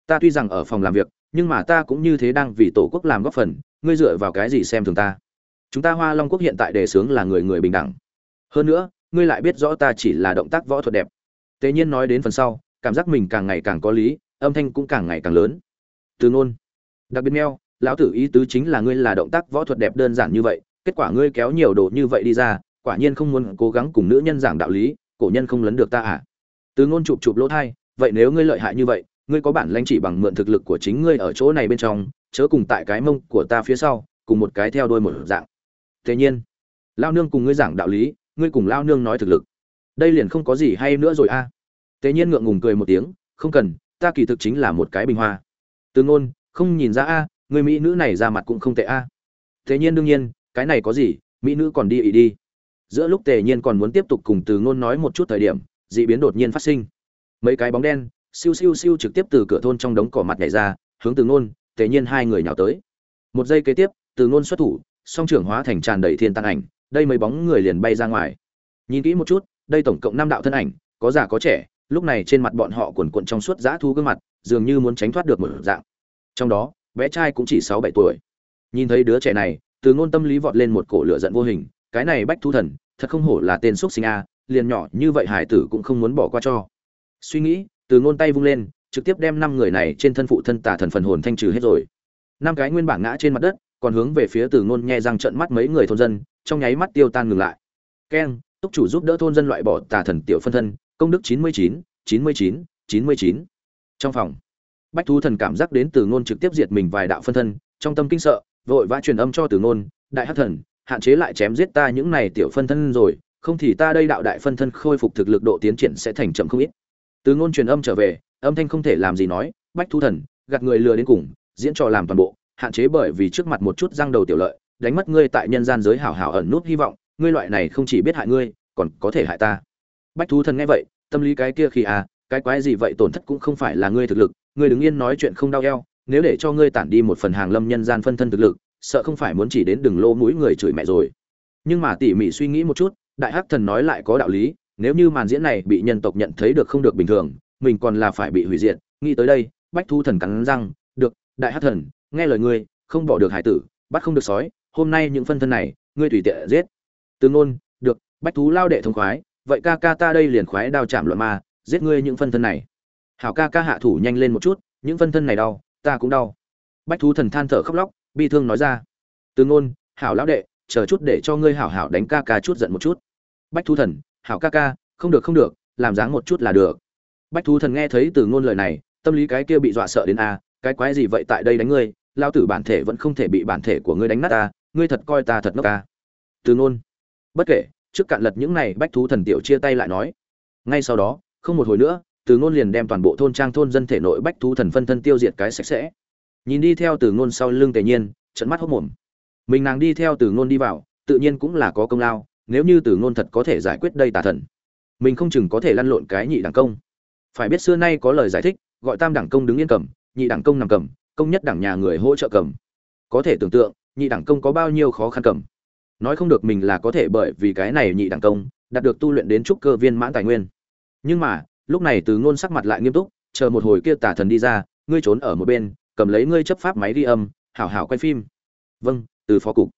Ta tuy rằng ở phòng làm việc, nhưng mà ta cũng như thế đang vì tổ quốc làm góp phần, ngươi dựa vào cái gì xem thường ta? Chúng ta hoa long quốc hiện tại đề xướng là người người bình đẳng. Hơn nữa ngươi lại biết rõ ta chỉ là động tác võ thuật đẹp. Tế nhiên nói đến phần sau, cảm giác mình càng ngày càng có lý, âm thanh cũng càng ngày càng lớn. Từ ngôn, đặc biệt meo, lão tử ý tứ chính là ngươi là động tác võ thuật đẹp đơn giản như vậy, kết quả ngươi kéo nhiều đồ như vậy đi ra, quả nhiên không muốn cố gắng cùng nữ nhân giảng đạo lý, cổ nhân không lấn được ta à? Từ ngôn chụp chụp lỗ thai, vậy nếu ngươi lợi hại như vậy, ngươi có bản lãnh chỉ bằng mượn thực lực của chính ngươi ở chỗ này bên trong, chớ cùng tại cái mông của ta phía sau, cùng một cái theo đuôi một dạng. Thế nhiên lao nương cùng ngươi giảng đạo lý ngươi cùng lao nương nói thực lực. Đây liền không có gì hay nữa rồi a. À. nhiên ngượng ngùng cười một tiếng, không cần, ta kỳ thực chính là một cái bình hoa. Từ ngôn, không nhìn ra a, người mỹ nữ này ra mặt cũng không tệ a. Thế nhiên đương nhiên, cái này có gì, mỹ nữ còn đi ý đi. Giữa lúc tề nhiên còn muốn tiếp tục cùng từ ngôn nói một chút thời điểm, dị biến đột nhiên phát sinh. Mấy cái bóng đen, siêu siêu siêu trực tiếp từ cửa thôn trong đống cỏ mặt nhảy ra, hướng từ ngôn tề nhiên hai người nhào tới. Một giây kế tiếp, từ ngôn xuất thủ, song trưởng hóa thành tràn đầy thiên tăng ảnh đây mấy bóng người liền bay ra ngoài. Nhìn kỹ một chút, đây tổng cộng năm đạo thân ảnh, có già có trẻ, lúc này trên mặt bọn họ cuồn cuộn trong suốt dã thu gương mặt, dường như muốn tránh thoát được một dạng. Trong đó, bé trai cũng chỉ sáu bảy tuổi. Nhìn thấy đứa trẻ này, từ ngôn tâm lý vọt lên một cổ lửa giận vô hình, cái này bách thu thần, thật không hổ là tên xuất sinh a, liền nhỏ như vậy hải tử cũng không muốn bỏ qua cho. Suy nghĩ, từ ngôn tay vung lên, trực tiếp đem năm người này trên thân phụ thân tà thần phần hồn thanh trừ hết rồi. Năm cái nguyên bản ngã trên mặt đất còn hướng về phía từ ngôn nhe răng trợn mắt mấy người thôn dân, trong nháy mắt tiêu tan ngừng lại. Keng, túc chủ giúp đỡ thôn dân loại bỏ tà thần tiểu phân thân, công đức chín mươi chín chín mươi chín chín mươi chín. Trong phòng, bách thú thần cảm giác đến từ ngôn trực tiếp diệt mình vài đạo phân thân, trong tâm kinh sợ, vội vã truyền âm cho từ ngôn, đại hắc thần, hạn chế lại chém giết ta những này tiểu phân thân rồi, không thì ta đây đạo đại phân thân khôi phục thực lực độ tiến triển sẽ thành chậm không ít. Từ ngôn truyền âm trở về, âm thanh không thể làm gì nói, bách thú thần, gạt người lừa đến cùng, diễn trò làm toàn bộ hạn chế bởi vì trước mặt một chút răng đầu tiểu lợi, đánh mất ngươi tại nhân gian giới hảo hảo ẩn nút hy vọng, ngươi loại này không chỉ biết hại ngươi, còn có thể hại ta. Bách thú thần nghe vậy, tâm lý cái kia khi à cái quái gì vậy tổn thất cũng không phải là ngươi thực lực, ngươi đứng yên nói chuyện không đau eo, nếu để cho ngươi tản đi một phần hàng lâm nhân gian phân thân thực lực, sợ không phải muốn chỉ đến đường lô mũi người chửi mẹ rồi. Nhưng mà tỉ mỉ suy nghĩ một chút, đại hắc thần nói lại có đạo lý, nếu như màn diễn này bị nhân tộc nhận thấy được không được bình thường, mình còn là phải bị hủy diệt, nghĩ tới đây, bách thu thần cắn răng, được, đại hắc thần nghe lời ngươi, không bỏ được hải tử, bắt không được sói, hôm nay những phân thân này, ngươi tùy tiện giết. Từ ngôn, được, bách thú lao đệ thông khoái, vậy ca ca ta đây liền khoái đao chạm luận ma, giết ngươi những phân thân này. Hảo ca ca hạ thủ nhanh lên một chút, những phân thân này đau, ta cũng đau. Bách thú thần than thở khóc lóc, bi thương nói ra. Từ ngôn, hảo lão đệ, chờ chút để cho ngươi hảo hảo đánh ca ca chút giận một chút. Bách thú thần, hảo ca ca, không được không được, làm dáng một chút là được. Bách thú thần nghe thấy từ ngôn lời này, tâm lý cái kia bị dọa sợ đến a, cái quái gì vậy tại đây đánh ngươi lao tử bản thể vẫn không thể bị bản thể của ngươi đánh nát ta, ngươi thật coi ta thật ngốc ca từ ngôn. Bất kể, trước cạn lật những này bách thú thần tiểu chia tay lại nói. Ngay sau đó, không một hồi nữa, từ ngôn liền đem toàn bộ thôn trang thôn dân thể nội bách thú thần phân thân tiêu diệt cái sạch sẽ. Nhìn đi theo từ ngôn sau lưng tề nhiên trận mắt hốc mồm. Mình nàng đi theo từ ngôn đi vào, tự nhiên cũng là có công lao, nếu như từ ngôn thật có thể giải quyết đây tà thần. Mình không chừng có thể lăn lộn cái nhị đẳng công. Phải biết xưa nay có lời giải thích, gọi tam đẳng công đứng yên cầm, nhị đẳng công nằm cầm công nhất đẳng nhà người hỗ trợ cầm. Có thể tưởng tượng, nhị đẳng công có bao nhiêu khó khăn cầm. Nói không được mình là có thể bởi vì cái này nhị đẳng công, đạt được tu luyện đến trúc cơ viên mãn tài nguyên. Nhưng mà, lúc này từ ngôn sắc mặt lại nghiêm túc, chờ một hồi kia tà thần đi ra, ngươi trốn ở một bên, cầm lấy ngươi chấp pháp máy ghi âm, hảo hảo quay phim. Vâng từ phó cục.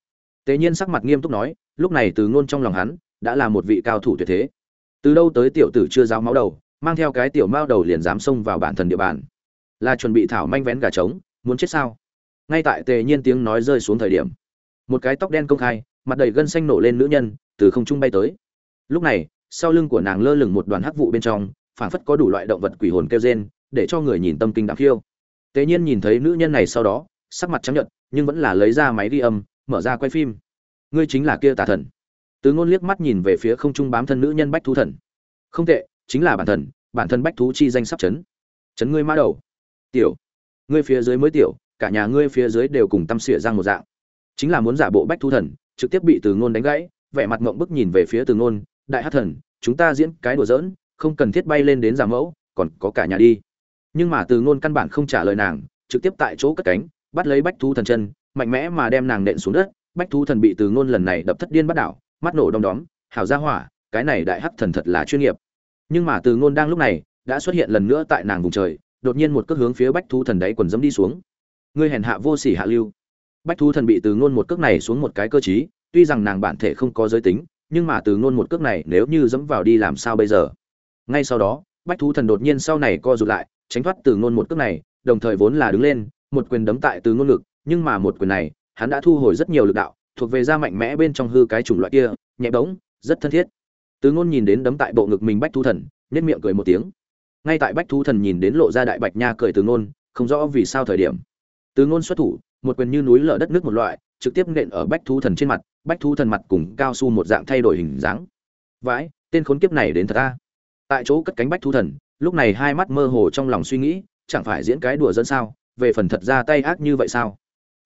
Tế nhiên sắc mặt nghiêm túc nói, lúc này từ ngôn trong lòng hắn, đã là một vị cao thủ tuyệt thế. Từ đâu tới tiểu tử chưa giáo máu đầu, mang theo cái tiểu mao đầu liền dám xông vào bản thần địa bàn. Là chuẩn bị thảo manh vén gà trống muốn chết sao? Ngay tại tề nhiên tiếng nói rơi xuống thời điểm, một cái tóc đen công khai, mặt đầy gân xanh nổ lên nữ nhân, từ không trung bay tới. Lúc này, sau lưng của nàng lơ lửng một đoàn hắc vụ bên trong, phảng phất có đủ loại động vật quỷ hồn kêu rên, để cho người nhìn tâm kinh đáng khiêu. Tề nhiên nhìn thấy nữ nhân này sau đó, sắc mặt trắng nhợt, nhưng vẫn là lấy ra máy ghi âm, mở ra quay phim. Ngươi chính là kia tà thần. Tứ ngôn liếc mắt nhìn về phía không trung bám thân nữ nhân bách thú thần. Không tệ, chính là bản thần, bản thân bách thú chi danh sắp chấn. Chấn ngươi mã đầu. Tiểu ngươi phía dưới mới tiểu, cả nhà ngươi phía dưới đều cùng tâm xỉa răng một dạng. Chính là muốn giả bộ bách thu thần, trực tiếp bị từ ngôn đánh gãy, vẻ mặt ngộng bức nhìn về phía từ ngôn, đại hát thần, chúng ta diễn cái đùa giỡn, không cần thiết bay lên đến giả mẫu, còn có cả nhà đi. Nhưng mà từ ngôn căn bản không trả lời nàng, trực tiếp tại chỗ cất cánh, bắt lấy bách thu thần chân, mạnh mẽ mà đem nàng nện xuống đất. Bách thu thần bị từ ngôn lần này đập thất điên bắt đảo, mắt nổ đom đóm, hảo ra hỏa, cái này đại hắc thần thật là chuyên nghiệp. Nhưng mà từ ngôn đang lúc này đã xuất hiện lần nữa tại nàng vùng trời đột nhiên một cước hướng phía bách thú thần đáy quần dẫm đi xuống. Ngươi hèn hạ vô sỉ hạ lưu. Bách thú thần bị từ ngôn một cước này xuống một cái cơ chí tuy rằng nàng bản thể không có giới tính nhưng mà từ ngôn một cước này nếu như dẫm vào đi làm sao bây giờ? Ngay sau đó bách thú thần đột nhiên sau này co rụt lại tránh thoát từ ngôn một cước này đồng thời vốn là đứng lên một quyền đấm tại từ ngôn lực, nhưng mà một quyền này hắn đã thu hồi rất nhiều lực đạo thuộc về da mạnh mẽ bên trong hư cái chủng loại kia nhẹ bóng rất thân thiết. Từ ngôn nhìn đến đấm tại bộ ngực mình bách thú thần nhất miệng cười một tiếng ngay tại bách thú thần nhìn đến lộ ra đại bạch nha cười từ ngôn, không rõ vì sao thời điểm. Từ ngôn xuất thủ, một quyền như núi lở đất nước một loại, trực tiếp nện ở bách thú thần trên mặt, bách thú thần mặt cùng cao su một dạng thay đổi hình dáng. Vãi, tên khốn kiếp này đến thật ta tại chỗ cất cánh bách thú thần, lúc này hai mắt mơ hồ trong lòng suy nghĩ, chẳng phải diễn cái đùa dẫn sao? Về phần thật ra tay ác như vậy sao?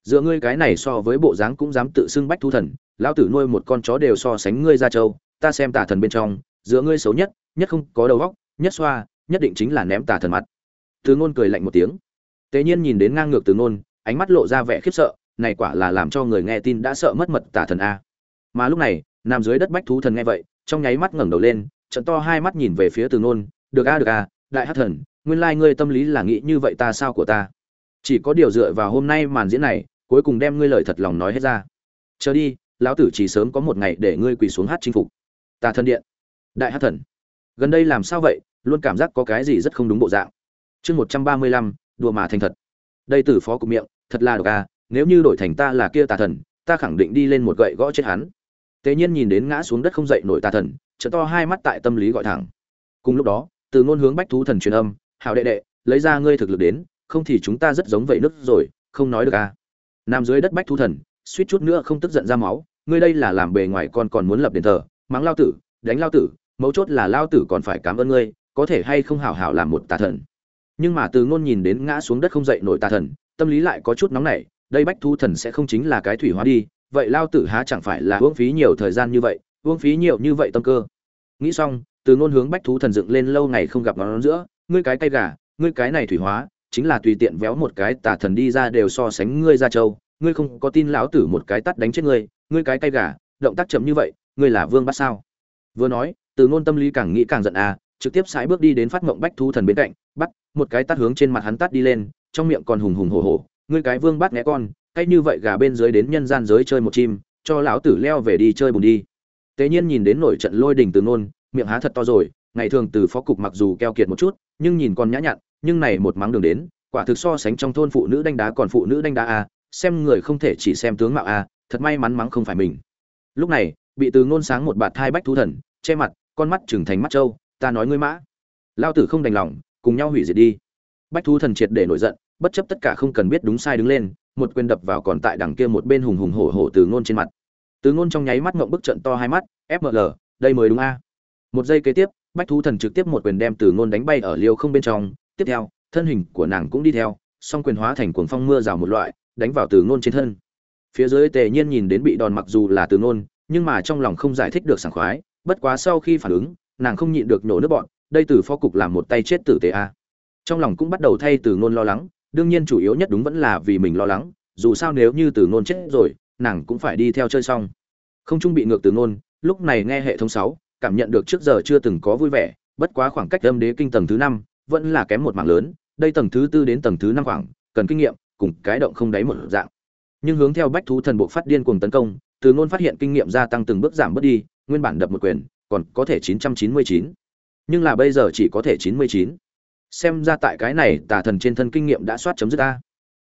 Giữa ngươi cái này so với bộ dáng cũng dám tự xưng bách thú thần, lão tử nuôi một con chó đều so sánh ngươi ra châu ta xem tà thần bên trong giữa ngươi xấu nhất nhất không có đầu óc, nhất xoa nhất định chính là ném tà thần mặt. Từ ngôn cười lạnh một tiếng. Tế nhiên nhìn đến ngang ngược từ ngôn, ánh mắt lộ ra vẻ khiếp sợ, này quả là làm cho người nghe tin đã sợ mất mật tà thần a. Mà lúc này, nằm dưới đất bách thú thần nghe vậy, trong nháy mắt ngẩng đầu lên, trận to hai mắt nhìn về phía từ ngôn, được a được a, đại hắc thần, nguyên lai ngươi tâm lý là nghĩ như vậy ta sao của ta? Chỉ có điều dựa vào hôm nay màn diễn này, cuối cùng đem ngươi lời thật lòng nói hết ra. Chờ đi, lão tử chỉ sớm có một ngày để ngươi quỳ xuống hát chinh phục. Tà thần điện, đại hát thần, gần đây làm sao vậy? Luôn cảm giác có cái gì rất không đúng bộ dạng. Chương một trăm ba mươi lăm, đùa mà thành thật. Đây tử phó cục miệng, thật là độc à nếu như đổi thành ta là kia tà thần, ta khẳng định đi lên một gậy gõ chết hắn. Tế nhiên nhìn đến ngã xuống đất không dậy nổi tà thần trợ to hai mắt tại tâm lý gọi thẳng. Cùng lúc đó, từ ngôn hướng bách thú thần truyền âm hào đệ đệ, lấy ra ngươi thực lực đến, không thì chúng ta rất giống vậy nứt rồi, không nói được à. Nằm dưới đất bách thú thần, suýt chút nữa không tức giận ra máu, ngươi đây là làm bề ngoài con còn muốn lập đền thờ, mắng lao tử, đánh lao tử, mấu chốt là lao tử còn phải cảm ơn ngươi có thể hay không hảo hảo làm một tà thần. Nhưng mà từ ngôn nhìn đến ngã xuống đất không dậy nổi tà thần, tâm lý lại có chút nóng nảy, đây bách thú thần sẽ không chính là cái thủy hóa đi, vậy lao tử há chẳng phải là uống phí nhiều thời gian như vậy, uống phí nhiều như vậy tâm cơ. Nghĩ xong, từ ngôn hướng bách thú thần dựng lên lâu ngày không gặp nó giữa, ngươi cái cây gà, ngươi cái này thủy hóa, chính là tùy tiện véo một cái tà thần đi ra đều so sánh ngươi ra châu, ngươi không có tin lão tử một cái tắt đánh chết ngươi ngươi cái cây gà, động tác chậm như vậy, ngươi là vương bắt sao? Vừa nói, từ ngôn tâm lý càng nghĩ càng giận à trực tiếp sải bước đi đến phát mộng bách thú thần bên cạnh bắt một cái tát hướng trên mặt hắn tát đi lên trong miệng còn hùng hùng hổ hổ ngươi cái vương bắt nghe con cách như vậy gà bên dưới đến nhân gian giới chơi một chim cho lão tử leo về đi chơi bùn đi. Tế nhiên nhìn đến nổi trận lôi đình từ nôn miệng há thật to rồi ngày thường từ phó cục mặc dù keo kiệt một chút nhưng nhìn còn nhã nhặn nhưng này một mắng đường đến quả thực so sánh trong thôn phụ nữ đánh đá còn phụ nữ đánh đá a à, xem người không thể chỉ xem tướng mạo a à, thật may mắn mắng không phải mình. Lúc này bị từ ngôn sáng một bạt thai bách thú thần che mặt con mắt trừng thành mắt trâu ta nói ngươi mã. Lao tử không đành lòng, cùng nhau hủy diệt đi. Bách thú thần triệt để nổi giận, bất chấp tất cả không cần biết đúng sai đứng lên, một quyền đập vào còn tại đằng kia một bên hùng hùng hổ hổ từ ngôn trên mặt. Từ ngôn trong nháy mắt ngậm bức trận to hai mắt fml đây mới đúng a. Một giây kế tiếp, bách thú thần trực tiếp một quyền đem từ ngôn đánh bay ở liêu không bên trong. Tiếp theo, thân hình của nàng cũng đi theo, song quyền hóa thành cuồng phong mưa rào một loại, đánh vào từ ngôn trên thân. Phía dưới tề nhiên nhìn đến bị đòn mặc dù là từ ngôn, nhưng mà trong lòng không giải thích được sảng khoái, bất quá sau khi phản ứng nàng không nhịn được nổ nước bọn, đây từ phó cục làm một tay chết tử tế a. Trong lòng cũng bắt đầu thay từ ngôn lo lắng, đương nhiên chủ yếu nhất đúng vẫn là vì mình lo lắng, dù sao nếu như từ ngôn chết rồi, nàng cũng phải đi theo chơi xong. Không trung bị ngược từ ngôn, lúc này nghe hệ thống sáu, cảm nhận được trước giờ chưa từng có vui vẻ, bất quá khoảng cách âm đế kinh tầng thứ năm, vẫn là kém một mảng lớn, đây tầng thứ tư đến tầng thứ năm khoảng, cần kinh nghiệm, cùng cái động không đáy một dạng. Nhưng hướng theo bách thú thần bộ phát điên cuồng tấn công, từ ngôn phát hiện kinh nghiệm gia tăng từng bước giảm bớt đi, nguyên bản đập một quyền còn có thể 999. nhưng là bây giờ chỉ có thể 99. xem ra tại cái này tà thần trên thân kinh nghiệm đã soát chấm dứt a.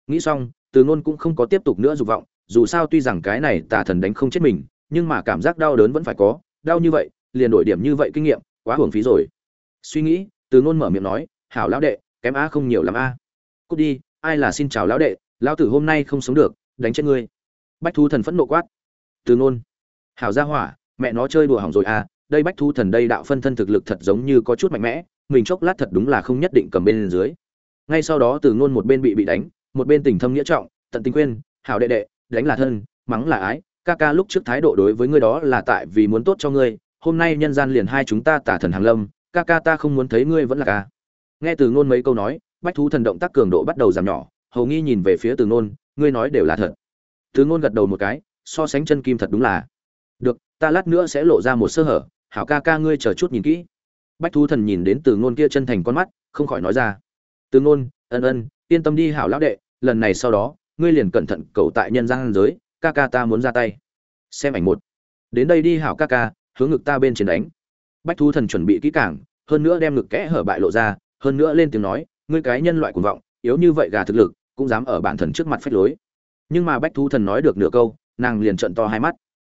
Nghĩ xong, từ nôn cũng không có tiếp tục nữa dục vọng, dù sao tuy rằng cái này tà thần đánh không chết mình, nhưng mà cảm giác đau đớn vẫn phải có. Đau như vậy, liền đổi điểm như vậy kinh nghiệm, quá hưởng phí rồi. Suy nghĩ, từ nôn mở miệng nói, hảo lão đệ, kém a không nhiều lắm a. Cút đi, ai là xin chào lão đệ, lão tử hôm nay không sống được, đánh chết ngươi. Bách thu thần phẫn nộ quát. Từ nôn, hảo gia hỏa, mẹ nó chơi đùa hỏng rồi à đây bách thu thần đây đạo phân thân thực lực thật giống như có chút mạnh mẽ, mình chốc lát thật đúng là không nhất định cầm bên dưới. Ngay sau đó từ ngôn một bên bị bị đánh, một bên tình thâm nghĩa trọng, tận tình quên hảo đệ đệ, đánh là thân, mắng là ái, ca ca lúc trước thái độ đối với ngươi đó là tại vì muốn tốt cho ngươi, hôm nay nhân gian liền hai chúng ta tả thần hàng lâm, ca ca ta không muốn thấy ngươi vẫn là ca. Nghe từ ngôn mấy câu nói, bách thú thần động tác cường độ bắt đầu giảm nhỏ, hầu nghi nhìn về phía từ ngôn, ngươi nói đều là thật. Từ ngôn gật đầu một cái, so sánh chân kim thật đúng là. Được, ta lát nữa sẽ lộ ra một sơ hở hảo ca ca, ngươi chờ chút nhìn kỹ. Bách thú thần nhìn đến từ ngôn kia chân thành con mắt, không khỏi nói ra, từ ngôn, ân ân, yên tâm đi hảo lão đệ, lần này sau đó, ngươi liền cẩn thận cầu tại nhân gian giới, ca ca ta muốn ra tay. Xem ảnh một. Đến đây đi hảo ca ca, hướng ngực ta bên trên đánh. Bách thú thần chuẩn bị kỹ càng, hơn nữa đem ngực kẽ hở bại lộ ra, hơn nữa lên tiếng nói, ngươi cái nhân loại cuồng vọng, yếu như vậy gà thực lực, cũng dám ở bản thần trước mặt phách lối. Nhưng mà bách thú thần nói được nửa câu, nàng liền trận to hai mắt.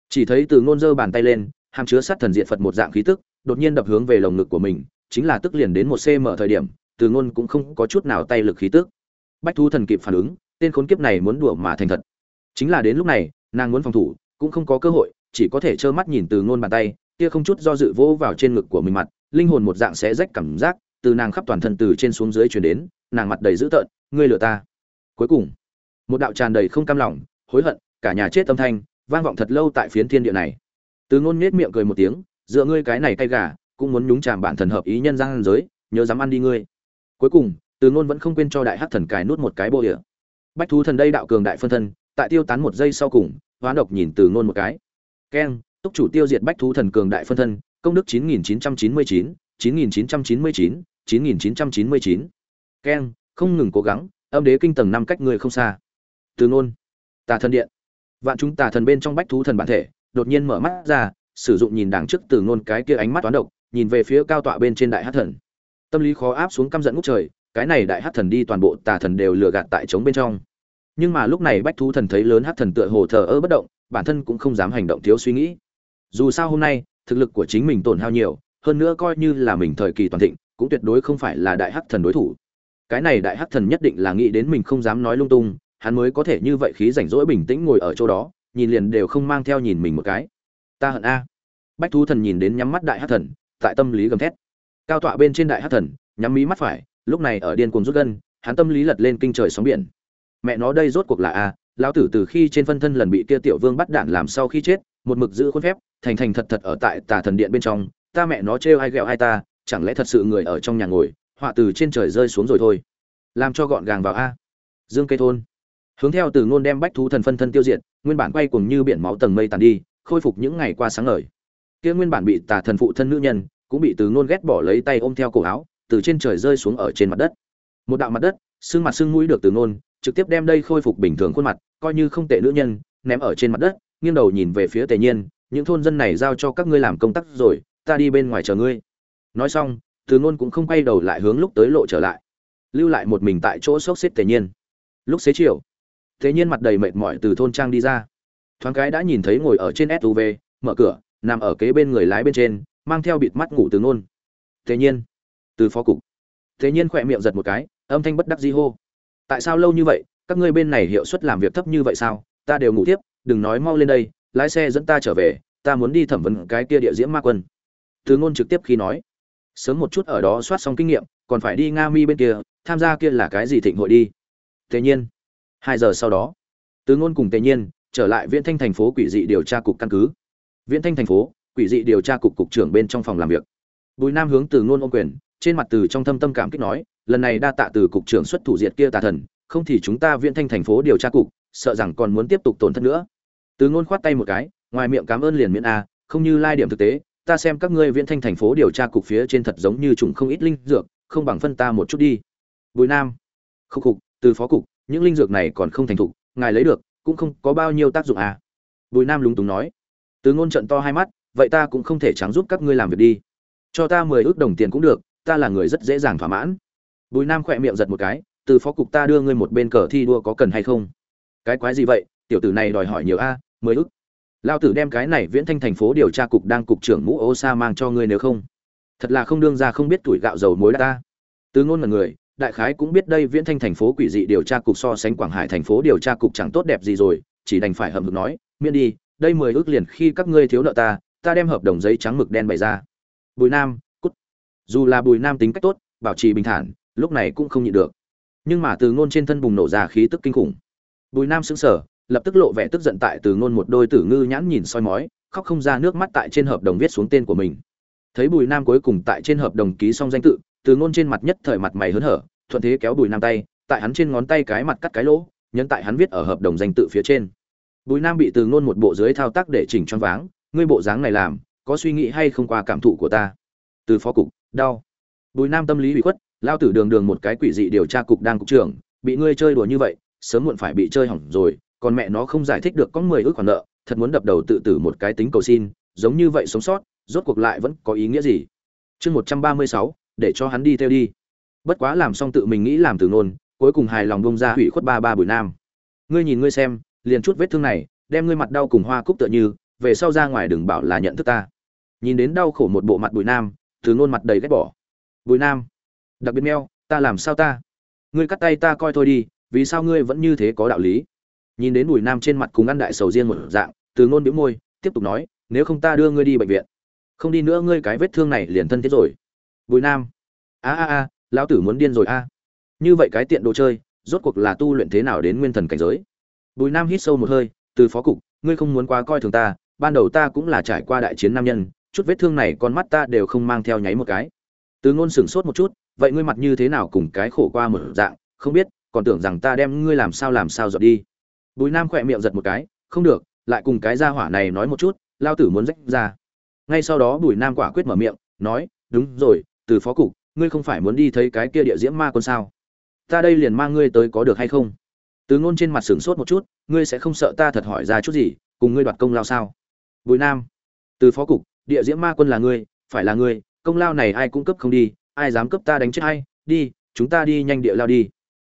Chỉ thấy từ ngôn giơ bàn tay lên hàm chứa sát thần diện phật một dạng khí tức, đột nhiên đập hướng về lồng ngực của mình, chính là tức liền đến một cm thời điểm, từ ngôn cũng không có chút nào tay lực khí tức. Bách Thu thần kịp phản ứng, tên khốn kiếp này muốn đùa mà thành thật. Chính là đến lúc này, nàng muốn phòng thủ, cũng không có cơ hội, chỉ có thể trơ mắt nhìn từ ngôn bàn tay, kia không chút do dự vỗ vào trên ngực của mình mặt, linh hồn một dạng sẽ rách cảm giác, từ nàng khắp toàn thân từ trên xuống dưới truyền đến, nàng mặt đầy dữ tợn, ngươi lừa ta. Cuối cùng, một đạo tràn đầy không cam lòng, hối hận, cả nhà chết âm thanh, vang vọng thật lâu tại phiến thiên địa này từ ngôn nhếch miệng cười một tiếng dựa ngươi cái này cay gà cũng muốn nhúng chàm bản thần hợp ý nhân gian giới nhớ dám ăn đi ngươi. Cuối cùng từ ngôn vẫn không quên cho đại hắc thần cài nút một cái bô địa bách thú thần đây đạo cường đại phân thân tại tiêu tán một giây sau cùng hoán độc nhìn từ ngôn một cái. Keng túc chủ tiêu diệt bách thú thần cường đại phân thân công đức 9999, 9999, 9999. keng không ngừng cố gắng âm đế kinh tầng năm cách người không xa. Từ ngôn. Tà thần điện. Vạn chúng tà thần bên trong bách thú thần bản thể đột nhiên mở mắt ra, sử dụng nhìn đằng trước từ ngôn cái kia ánh mắt toán độc, nhìn về phía cao tọa bên trên đại hát thần. Tâm lý khó áp xuống căm giận ngút trời, cái này đại hát thần đi toàn bộ tà thần đều lừa gạt tại trống bên trong. Nhưng mà lúc này bách thú thần thấy lớn hát thần tựa hồ thờ ơ bất động, bản thân cũng không dám hành động thiếu suy nghĩ. Dù sao hôm nay, thực lực của chính mình tổn hao nhiều, hơn nữa coi như là mình thời kỳ toàn thịnh, cũng tuyệt đối không phải là đại hắc thần đối thủ. Cái này đại hắc thần nhất định là nghĩ đến mình không dám nói lung tung, hắn mới có thể như vậy khí rảnh rỗi bình tĩnh ngồi ở chỗ đó nhìn liền đều không mang theo nhìn mình một cái. Ta hận a. Bách thú thần nhìn đến nhắm mắt đại hắc thần, tại tâm lý gầm thét. Cao tọa bên trên đại hắc thần, nhắm mí mắt phải, lúc này ở điên cuồng rút gân, hắn tâm lý lật lên kinh trời sóng biển. Mẹ nó đây rốt cuộc là a, lão tử từ khi trên phân thân lần bị kia tiểu vương bắt đạn làm sau khi chết, một mực giữ khuôn phép, thành thành thật thật ở tại tà thần điện bên trong, ta mẹ nó trêu ai ghẹo ai ta, chẳng lẽ thật sự người ở trong nhà ngồi, họa từ trên trời rơi xuống rồi thôi. Làm cho gọn gàng vào a. Dương cây thôn hướng theo từ ngôn đem bách thú thần phân thân tiêu diệt, nguyên bản quay cùng như biển máu tầng mây tàn đi, khôi phục những ngày qua sáng ngời. Kia nguyên bản bị tà thần phụ thân nữ nhân, cũng bị từ ngôn ghét bỏ lấy tay ôm theo cổ áo, từ trên trời rơi xuống ở trên mặt đất. Một đạo mặt đất, xương mặt xương mũi được từ ngôn, trực tiếp đem đây khôi phục bình thường khuôn mặt, coi như không tệ nữ nhân, ném ở trên mặt đất, nghiêng đầu nhìn về phía tề nhiên, những thôn dân này giao cho các ngươi làm công tác rồi, ta đi bên ngoài chờ ngươi. Nói xong, từ ngôn cũng không quay đầu lại hướng lúc tới lộ trở lại. Lưu lại một mình tại chỗ sốc xếp tề nhiên. Lúc xế chiều thế nhiên mặt đầy mệt mỏi từ thôn trang đi ra. Thoáng cái đã nhìn thấy ngồi ở trên suv mở cửa, nằm ở kế bên người lái bên trên, mang theo bịt mắt ngủ từ ngôn. Thế nhiên, từ phó cục. Thế nhiên khỏe miệng giật một cái, âm thanh bất đắc di hô. Tại sao lâu như vậy, các ngươi bên này hiệu suất làm việc thấp như vậy sao? Ta đều ngủ tiếp, đừng nói mau lên đây, lái xe dẫn ta trở về, ta muốn đi thẩm vấn cái kia địa diễm ma quân. Từ ngôn trực tiếp khi nói. Sớm một chút ở đó soát xong kinh nghiệm, còn phải đi nga mi bên kia, tham gia kia là cái gì thịnh hội đi. Thế nhiên hai giờ sau đó, từ ngôn cùng tề nhiên trở lại viễn thanh thành phố quỷ dị điều tra cục căn cứ. Viễn thanh thành phố, quỷ dị điều tra cục cục trưởng bên trong phòng làm việc. Bùi nam hướng từ ngôn ôm quyền, trên mặt từ trong thâm tâm cảm kích nói, lần này đa tạ từ cục trưởng xuất thủ diệt kia tà thần, không thì chúng ta viễn thanh thành phố điều tra cục, sợ rằng còn muốn tiếp tục tổn thất nữa. Từ ngôn khoát tay một cái, ngoài miệng cảm ơn liền miễn a, không như lai điểm thực tế, ta xem các ngươi viễn thanh thành phố điều tra cục phía trên thật giống như trùng không ít linh dược, không bằng phân ta một chút đi. Bùi nam, khúc cục từ phó cục những linh dược này còn không thành thục, ngài lấy được, cũng không có bao nhiêu tác dụng à? Bùi nam lúng túng nói. Từ ngôn trận to hai mắt, vậy ta cũng không thể trắng giúp các ngươi làm việc đi. Cho ta mười ước đồng tiền cũng được, ta là người rất dễ dàng thỏa mãn. Bùi nam khỏe miệng giật một cái, từ phó cục ta đưa ngươi một bên cờ thi đua có cần hay không? Cái quái gì vậy? Tiểu tử này đòi hỏi nhiều a, mười ước. Lao tử đem cái này viễn thanh thành phố điều tra cục đang cục trưởng mũ ô sa mang cho ngươi nếu không. Thật là không đương ra không biết tuổi gạo dầu muối đã ta. Từ ngôn là người đại khái cũng biết đây viễn thanh thành phố quỷ dị điều tra cục so sánh quảng hải thành phố điều tra cục chẳng tốt đẹp gì rồi, chỉ đành phải hậm hực nói, miễn đi, đây mười ước liền khi các ngươi thiếu nợ ta ta đem hợp đồng giấy trắng mực đen bày ra. Bùi nam, cút. Dù là bùi nam tính cách tốt, bảo trì bình thản, lúc này cũng không nhịn được. Nhưng mà từ ngôn trên thân bùng nổ ra khí tức kinh khủng. Bùi nam sững sờ, lập tức lộ vẻ tức giận tại từ ngôn một đôi tử ngư nhãn nhìn soi mói, khóc không ra nước mắt tại trên hợp đồng viết xuống tên của mình. Thấy bùi nam cuối cùng tại trên hợp đồng ký xong danh tự từ ngôn trên mặt nhất thời mặt mày hớn hở, thuận thế kéo bùi nam tay, tại hắn trên ngón tay cái mặt cắt cái lỗ, nhấn tại hắn viết ở hợp đồng danh tự phía trên. Bùi nam bị từ ngôn một bộ dưới thao tác để chỉnh cho váng, ngươi bộ dáng này làm, có suy nghĩ hay không qua cảm thụ của ta? Từ phó cục, đau. Bùi nam tâm lý bị khuất, lao tử đường đường một cái quỷ dị điều tra cục đang cục trưởng, bị ngươi chơi đùa như vậy, sớm muộn phải bị chơi hỏng rồi, còn mẹ nó không giải thích được có mười ước khoản nợ, thật muốn đập đầu tự tử một cái tính cầu xin, giống như vậy sống sót, rốt cuộc lại vẫn có ý nghĩa gì? Chương một trăm ba mươi sáu để cho hắn đi theo đi. Bất quá làm xong tự mình nghĩ làm từ nôn, cuối cùng hài lòng bông ra hủy khuất ba ba bùi nam. Ngươi nhìn ngươi xem, liền chút vết thương này, đem ngươi mặt đau cùng hoa cúc tựa như, về sau ra ngoài đừng bảo là nhận thức ta. Nhìn đến đau khổ một bộ mặt bùi nam, từ nôn mặt đầy ghét bỏ. Bùi nam, đặc biệt meo, ta làm sao ta? Ngươi cắt tay ta coi thôi đi, vì sao ngươi vẫn như thế có đạo lý? Nhìn đến bùi nam trên mặt cùng ăn đại sầu riêng một dạng, từ ngôn bĩu môi, tiếp tục nói, nếu không ta đưa ngươi đi bệnh viện, không đi nữa ngươi cái vết thương này liền thân thiết rồi bùi nam. A a a, lão tử muốn điên rồi a. Như vậy cái tiện đồ chơi, rốt cuộc là tu luyện thế nào đến nguyên thần cảnh giới? Bùi nam hít sâu một hơi, từ phó cục, ngươi không muốn quá coi thường ta, ban đầu ta cũng là trải qua đại chiến nam nhân, chút vết thương này con mắt ta đều không mang theo nháy một cái. Từ ngôn sửng sốt một chút, vậy ngươi mặt như thế nào cùng cái khổ qua một dạng, không biết, còn tưởng rằng ta đem ngươi làm sao làm sao dọn đi. Bùi nam khỏe miệng giật một cái, không được, lại cùng cái gia hỏa này nói một chút lao tử muốn rách ra. Ngay sau đó bùi nam quả quyết mở miệng, nói, đúng rồi từ phó cục, ngươi không phải muốn đi thấy cái kia địa diễm ma quân sao? Ta đây liền mang ngươi tới có được hay không? Từ ngôn trên mặt sửng sốt một chút, ngươi sẽ không sợ ta thật hỏi ra chút gì, cùng ngươi đoạt công lao sao? Bùi nam, từ phó cục, địa diễm ma quân là ngươi, phải là ngươi, công lao này ai cũng cấp không đi, ai dám cấp ta đánh chết hay? đi, chúng ta đi nhanh địa lao đi.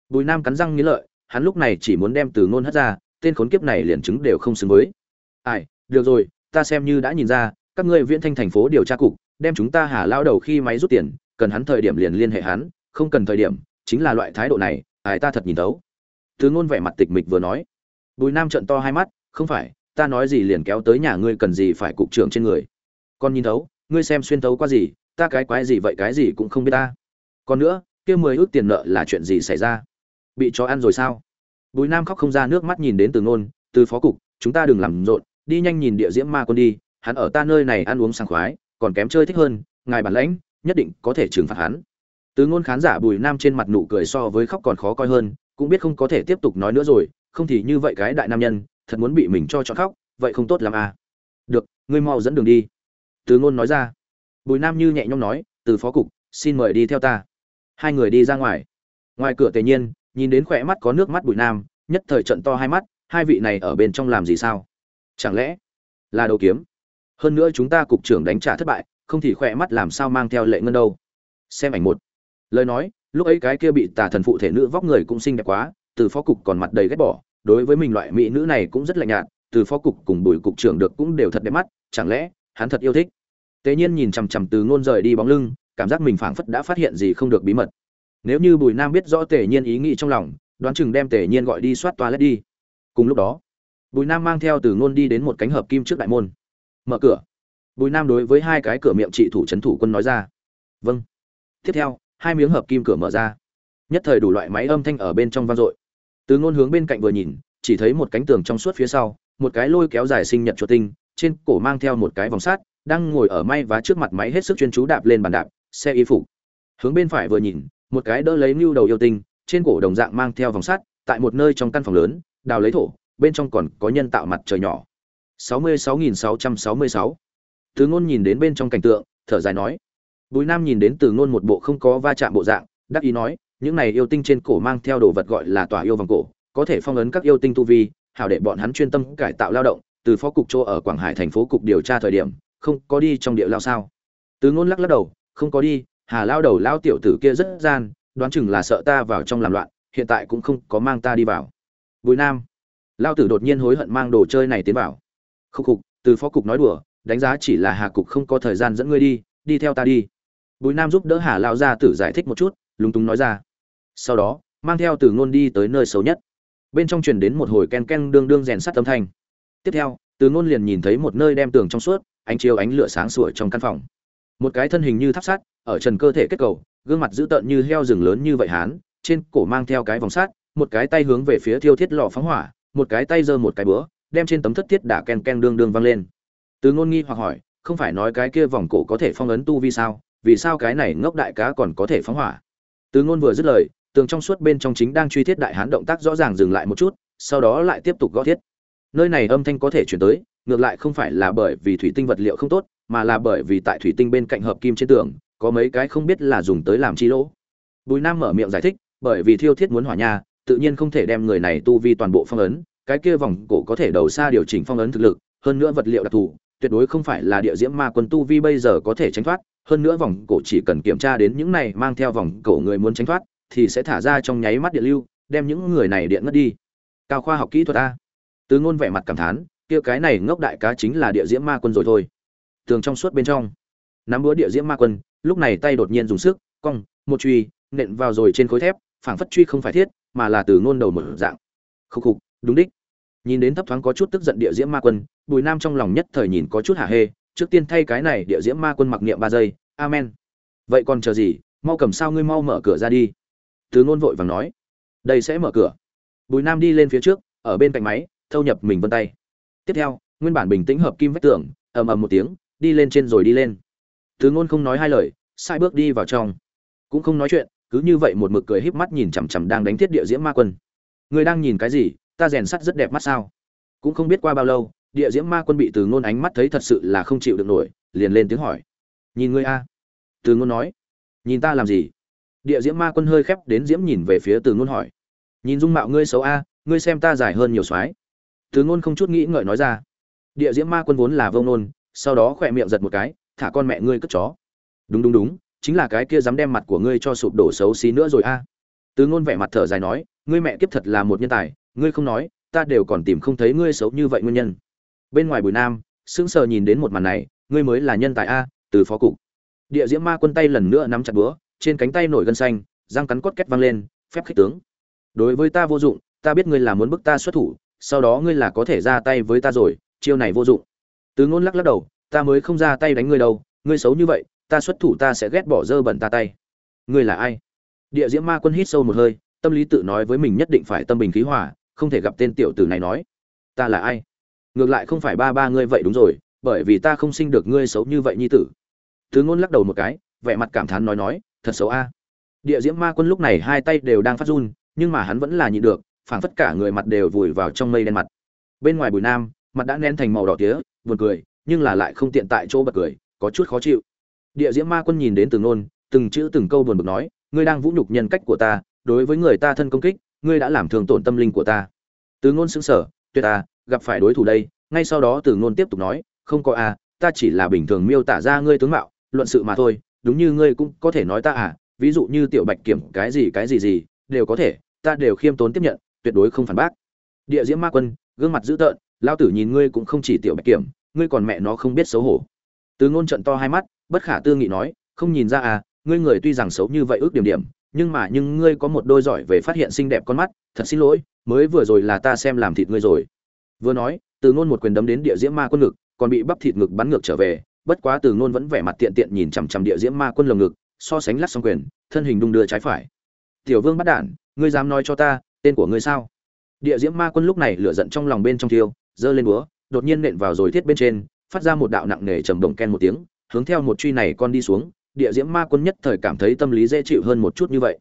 Bùi nam cắn răng nghĩ lợi, hắn lúc này chỉ muốn đem từ ngôn hất ra, tên khốn kiếp này liền chứng đều không xứng với. Ai, được rồi, ta xem như đã nhìn ra, các ngươi viễn thanh thành phố điều tra cục đem chúng ta hà lao đầu khi máy rút tiền, cần hắn thời điểm liền liên hệ hắn, không cần thời điểm, chính là loại thái độ này, ai ta thật nhìn thấu. từ ngôn vẻ mặt tịch mịch vừa nói. Bùi nam trợn to hai mắt, không phải, ta nói gì liền kéo tới nhà ngươi cần gì phải cục trưởng trên người. Con nhìn thấu, ngươi xem xuyên thấu qua gì, ta cái quái gì vậy cái gì cũng không biết ta. Còn nữa, kia mười ước tiền nợ là chuyện gì xảy ra? Bị chó ăn rồi sao? Bùi nam khóc không ra nước mắt nhìn đến từ ngôn, từ phó cục, chúng ta đừng làm rộn, đi nhanh nhìn địa diễm ma quân đi, hắn ở ta nơi này ăn uống sảng khoái còn kém chơi thích hơn, ngài bản lãnh, nhất định có thể trừng phạt hắn. Từ ngôn khán giả bùi nam trên mặt nụ cười so với khóc còn khó coi hơn, cũng biết không có thể tiếp tục nói nữa rồi, không thì như vậy cái đại nam nhân, thật muốn bị mình cho cho khóc, vậy không tốt làm à. Được, ngươi mau dẫn đường đi. Từ ngôn nói ra. Bùi nam như nhẹ nhõm nói, từ phó cục, xin mời đi theo ta. Hai người đi ra ngoài. Ngoài cửa tề nhiên, nhìn đến khỏe mắt có nước mắt bùi nam, nhất thời trận to hai mắt, hai vị này ở bên trong làm gì sao? Chẳng lẽ là đầu kiếm? Hơn nữa chúng ta cục trưởng đánh trả thất bại, không thì khỏe mắt làm sao mang theo lệ ngân đâu. Xem ảnh một. Lời nói, lúc ấy cái kia bị tà thần phụ thể nữ vóc người cũng xinh đẹp quá, từ phó cục còn mặt đầy ghét bỏ, đối với mình loại mỹ nữ này cũng rất lạnh nhạt, từ phó cục cùng bùi cục trưởng được cũng đều thật đẹp mắt, chẳng lẽ hắn thật yêu thích? Tế nhiên nhìn chằm chằm từ ngôn rời đi bóng lưng, cảm giác mình phảng phất đã phát hiện gì không được bí mật. Nếu như bùi nam biết rõ tề nhiên ý nghĩ trong lòng, đoán chừng đem tề nhiên gọi đi soát toilet đi. Cùng lúc đó, bùi nam mang theo từ ngôn đi đến một cánh hợp kim trước đại môn mở cửa. Bùi nam đối với hai cái cửa miệng trị thủ trấn thủ quân nói ra. Vâng. Tiếp theo, hai miếng hợp kim cửa mở ra. Nhất thời đủ loại máy âm thanh ở bên trong vang dội. Từ ngôn hướng bên cạnh vừa nhìn, chỉ thấy một cánh tường trong suốt phía sau, một cái lôi kéo dài sinh nhật chuột tinh, trên cổ mang theo một cái vòng sắt, đang ngồi ở may và trước mặt máy hết sức chuyên chú đạp lên bàn đạp, xe y phục. Hướng bên phải vừa nhìn, một cái đỡ lấy mưu đầu yêu tinh, trên cổ đồng dạng mang theo vòng sắt, tại một nơi trong căn phòng lớn, đào lấy thổ, bên trong còn có nhân tạo mặt trời nhỏ. 66666. từ ngôn nhìn đến bên trong cảnh tượng, thở dài nói. Bùi nam nhìn đến từ ngôn một bộ không có va chạm bộ dạng, đắc ý nói, những này yêu tinh trên cổ mang theo đồ vật gọi là tòa yêu vòng cổ, có thể phong ấn các yêu tinh tu vi, hảo để bọn hắn chuyên tâm cải tạo lao động, từ phó cục chỗ ở quảng hải thành phố cục điều tra thời điểm, không có đi trong địa lao sao? Từ ngôn lắc lắc đầu, không có đi, hà lao đầu lao tiểu tử kia rất gian, đoán chừng là sợ ta vào trong làm loạn, hiện tại cũng không có mang ta đi vào. Bùi nam, lao tử đột nhiên hối hận mang đồ chơi này tiến vào khúc cục từ phó cục nói đùa, đánh giá chỉ là hà cục không có thời gian dẫn ngươi đi đi theo ta đi. Bùi nam giúp đỡ hà lao ra tử giải thích một chút, lúng túng nói ra. Sau đó, mang theo từ ngôn đi tới nơi xấu nhất. Bên trong truyền đến một hồi ken ken đương đương rèn sắt âm thanh. Tiếp theo, từ ngôn liền nhìn thấy một nơi đem tường trong suốt, ánh chiếu ánh lửa sáng sủa trong căn phòng. Một cái thân hình như tháp sắt, ở trần cơ thể kết cầu, gương mặt dữ tợn như heo rừng lớn như vậy hán, trên cổ mang theo cái vòng sắt, một cái tay hướng về phía thiêu thiết lò phóng hỏa, một cái tay giơ một cái búa đem trên tấm thất thiết đả ken ken đương đương vang lên. Từ ngôn nghi hoặc hỏi, không phải nói cái kia vòng cổ có thể phong ấn tu vi sao? Vì sao cái này ngốc đại cá còn có thể phóng hỏa? Từ ngôn vừa dứt lời, tường trong suốt bên trong chính đang truy thiết đại hán động tác rõ ràng dừng lại một chút, sau đó lại tiếp tục gõ thiết. Nơi này âm thanh có thể chuyển tới, ngược lại không phải là bởi vì thủy tinh vật liệu không tốt, mà là bởi vì tại thủy tinh bên cạnh hợp kim trên tường, có mấy cái không biết là dùng tới làm chi lỗ. Bùi nam mở miệng giải thích, bởi vì thiêu thiết muốn hỏa nha, tự nhiên không thể đem người này tu vi toàn bộ phong ấn cái kia vòng cổ có thể đầu xa điều chỉnh phong ấn thực lực, hơn nữa vật liệu đặc thù, tuyệt đối không phải là địa diễm ma quân tu vi bây giờ có thể tránh thoát, hơn nữa vòng cổ chỉ cần kiểm tra đến những này mang theo vòng cổ người muốn tránh thoát, thì sẽ thả ra trong nháy mắt điện lưu, đem những người này điện ngất đi. Cao khoa học kỹ thuật a. Từ ngôn vẻ mặt cảm thán, kia cái này ngốc đại cá chính là địa diễm ma quân rồi thôi. Tường trong suốt bên trong. Nắm búa địa diễm ma quân, lúc này tay đột nhiên dùng sức, cong, một truy nện vào rồi trên khối thép, phảng phất truy không phải thiết, mà là từ ngôn đầu một dạng. Khục khục đúng đích. Nhìn đến thấp thoáng có chút tức giận địa diễm ma quân, bùi nam trong lòng nhất thời nhìn có chút hả hê, trước tiên thay cái này địa diễm ma quân mặc niệm ba giây, amen. Vậy còn chờ gì? Mau cầm sao ngươi mau mở cửa ra đi. Từ ngôn vội vàng nói. Đây sẽ mở cửa. Bùi nam đi lên phía trước, ở bên cạnh máy, thâu nhập mình vân tay. Tiếp theo, nguyên bản bình tĩnh hợp kim vách tường, ầm ầm một tiếng, đi lên trên rồi đi lên. Từ ngôn không nói hai lời, sai bước đi vào trong. Cũng không nói chuyện, cứ như vậy một mực cười híp mắt nhìn chằm chằm đang đánh thiết địa diễm ma quân. Người đang nhìn cái gì? Ta rèn sắt rất đẹp mắt sao? Cũng không biết qua bao lâu, địa diễm ma quân bị từ ngôn ánh mắt thấy thật sự là không chịu được nổi, liền lên tiếng hỏi. Nhìn ngươi a. Từ ngôn nói. Nhìn ta làm gì? Địa diễm ma quân hơi khép đến diễm nhìn về phía từ ngôn hỏi. Nhìn dung mạo ngươi xấu a, ngươi xem ta dài hơn nhiều soái. Từ ngôn không chút nghĩ ngợi nói ra. Địa diễm ma quân vốn là vông nôn sau đó khỏe miệng giật một cái, thả con mẹ ngươi cất chó. Đúng đúng đúng, chính là cái kia dám đem mặt của ngươi cho sụp đổ xấu xí nữa rồi a. Từ ngôn vẻ mặt thở dài nói, ngươi mẹ kiếp thật là một nhân tài ngươi không nói, ta đều còn tìm không thấy ngươi xấu như vậy nguyên nhân. Bên ngoài bùi nam, sững sờ nhìn đến một màn này, ngươi mới là nhân tài a, từ phó cục. Địa diễm ma quân tay lần nữa nắm chặt búa, trên cánh tay nổi gân xanh, răng cắn cốt két vang lên, phép khích tướng. Đối với ta vô dụng, ta biết ngươi là muốn bức ta xuất thủ, sau đó ngươi là có thể ra tay với ta rồi, chiêu này vô dụng. Từ ngôn lắc lắc đầu, ta mới không ra tay đánh ngươi đâu, ngươi xấu như vậy, ta xuất thủ ta sẽ ghét bỏ dơ bẩn ta tay. Ngươi là ai? Địa diễm ma quân hít sâu một hơi, tâm lý tự nói với mình nhất định phải tâm bình khí hòa không thể gặp tên tiểu tử này nói. Ta là ai? Ngược lại không phải ba ba ngươi vậy đúng rồi, bởi vì ta không sinh được ngươi xấu như vậy nhi tử. Thứ ngôn lắc đầu một cái, vẻ mặt cảm thán nói nói, thật xấu a. Địa diễm ma quân lúc này hai tay đều đang phát run, nhưng mà hắn vẫn là nhịn được, phảng phất cả người mặt đều vùi vào trong mây đen mặt. Bên ngoài bùi nam, mặt đã nén thành màu đỏ tía, buồn cười, nhưng là lại không tiện tại chỗ bật cười, có chút khó chịu. Địa diễm ma quân nhìn đến từng nôn từng chữ từng câu buồn bực nói, ngươi đang vũ nhục nhân cách của ta, đối với người ta thân công kích ngươi đã làm thương tổn tâm linh của ta. Từ ngôn xứng sở tuyệt ta gặp phải đối thủ đây. Ngay sau đó từ ngôn tiếp tục nói, không có a ta chỉ là bình thường miêu tả ra ngươi tướng mạo, luận sự mà thôi, đúng như ngươi cũng có thể nói ta à. Ví dụ như tiểu bạch kiểm cái gì cái gì gì, đều có thể, ta đều khiêm tốn tiếp nhận, tuyệt đối không phản bác. Địa diễm ma quân, gương mặt dữ tợn lao tử nhìn ngươi cũng không chỉ tiểu bạch kiểm, ngươi còn mẹ nó không biết xấu hổ. Từ ngôn trận to hai mắt, bất khả tư nghị nói, không nhìn ra à ngươi người tuy rằng xấu như vậy ước điểm điểm nhưng mà nhưng ngươi có một đôi giỏi về phát hiện xinh đẹp con mắt, thật xin lỗi, mới vừa rồi là ta xem làm thịt ngươi rồi. Vừa nói, từ ngôn một quyền đấm đến địa diễm ma quân ngực, còn bị bắp thịt ngực bắn ngược trở về, bất quá từ ngôn vẫn vẻ mặt tiện tiện nhìn chằm chằm địa diễm ma quân lồng ngực, so sánh lắc xong quyền, thân hình đung đưa trái phải. Tiểu vương bắt đản ngươi dám nói cho ta, tên của ngươi sao? Địa diễm ma quân lúc này lửa giận trong lòng bên trong thiêu, giơ lên búa, đột nhiên nện vào rồi thiết bên trên, phát ra một đạo nặng nề trầm đồng ken một tiếng, hướng theo một truy này con đi xuống địa diễm ma quân nhất thời cảm thấy tâm lý dễ chịu hơn một chút như vậy.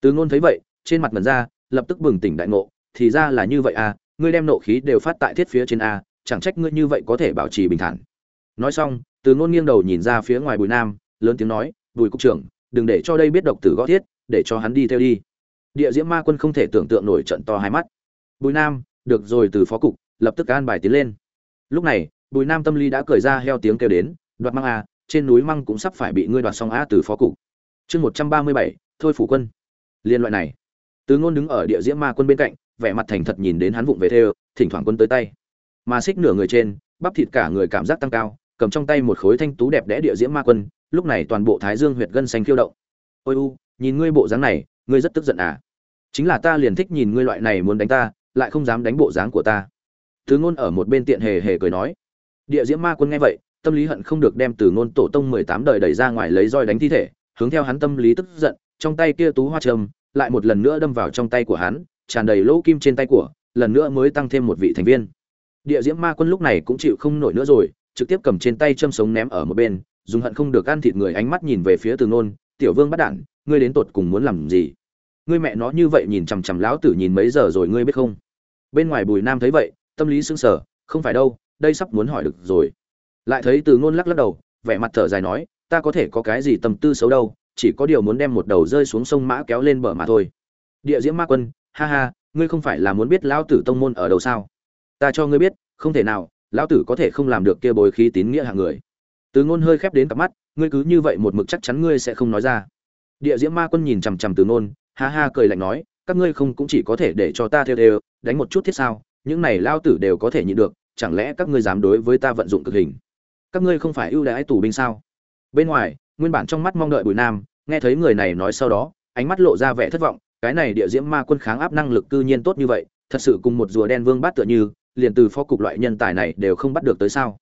Từ ngôn thấy vậy, trên mặt mần ra, lập tức bừng tỉnh đại ngộ, thì ra là như vậy à ngươi đem nộ khí đều phát tại thiết phía trên a chẳng trách ngươi như vậy có thể bảo trì bình thản. Nói xong, từ ngôn nghiêng đầu nhìn ra phía ngoài bùi nam, lớn tiếng nói, bùi cục trưởng, đừng để cho đây biết độc tử gõ thiết, để cho hắn đi theo đi. Địa diễm ma quân không thể tưởng tượng nổi trận to hai mắt. Bùi nam, được rồi từ phó cục, lập tức an bài tiến lên. Lúc này, bùi nam tâm lý đã cởi ra heo tiếng kêu đến, đoạt mang a trên núi măng cũng sắp phải bị ngươi đoạt xong a từ phó cục. Chương một trăm ba mươi bảy, thôi phủ quân. Liên loại này. Từ ngôn đứng ở địa diễm ma quân bên cạnh, vẻ mặt thành thật nhìn đến hắn vụng về thêu thỉnh thoảng quân tới tay. Mà xích nửa người trên, bắp thịt cả người cảm giác tăng cao, cầm trong tay một khối thanh tú đẹp đẽ địa diễm ma quân, lúc này toàn bộ thái dương huyệt gân xanh khiêu động. Ôi u, nhìn ngươi bộ dáng này, ngươi rất tức giận à? Chính là ta liền thích nhìn ngươi loại này muốn đánh ta, lại không dám đánh bộ dáng của ta. Từ ngôn ở một bên tiện hề hề cười nói. Địa diễm ma quân nghe vậy tâm lý hận không được đem từ ngôn tổ tông mười tám đời đẩy ra ngoài lấy roi đánh thi thể, hướng theo hắn tâm lý tức giận, trong tay kia tú hoa trầm lại một lần nữa đâm vào trong tay của hắn, tràn đầy lỗ kim trên tay của, lần nữa mới tăng thêm một vị thành viên. Địa diễm ma quân lúc này cũng chịu không nổi nữa rồi, trực tiếp cầm trên tay châm sống ném ở một bên, dùng hận không được ăn thịt người ánh mắt nhìn về phía từ nôn tiểu vương bắt đản ngươi đến tột cùng muốn làm gì? Ngươi mẹ nó như vậy nhìn chằm chằm lão tử nhìn mấy giờ rồi ngươi biết không? Bên ngoài bùi nam thấy vậy, tâm lý sững sờ, không phải đâu, đây sắp muốn hỏi được rồi lại thấy từ ngôn lắc lắc đầu, vẻ mặt thở dài nói, ta có thể có cái gì tâm tư xấu đâu, chỉ có điều muốn đem một đầu rơi xuống sông mã kéo lên bờ mà thôi. Địa diễm ma quân, ha ha, ngươi không phải là muốn biết lão tử tông môn ở đâu sao? Ta cho ngươi biết, không thể nào, lão tử có thể không làm được kia bồi khí tín nghĩa hạng người. Từ ngôn hơi khép đến cặp mắt, ngươi cứ như vậy một mực chắc chắn ngươi sẽ không nói ra. Địa diễm ma quân nhìn chằm chằm từ ngôn, ha ha cười lạnh nói, các ngươi không cũng chỉ có thể để cho ta theo đều, đánh một chút thiết sao, những này lao tử đều có thể nhịn được, chẳng lẽ các ngươi dám đối với ta vận dụng cực hình? Các ngươi không phải ưu đãi tù binh sao? Bên ngoài, nguyên bản trong mắt mong đợi bùi nam, nghe thấy người này nói sau đó, ánh mắt lộ ra vẻ thất vọng, cái này địa diễm ma quân kháng áp năng lực cư nhiên tốt như vậy, thật sự cùng một rùa đen vương bát tựa như, liền từ phó cục loại nhân tài này đều không bắt được tới sao?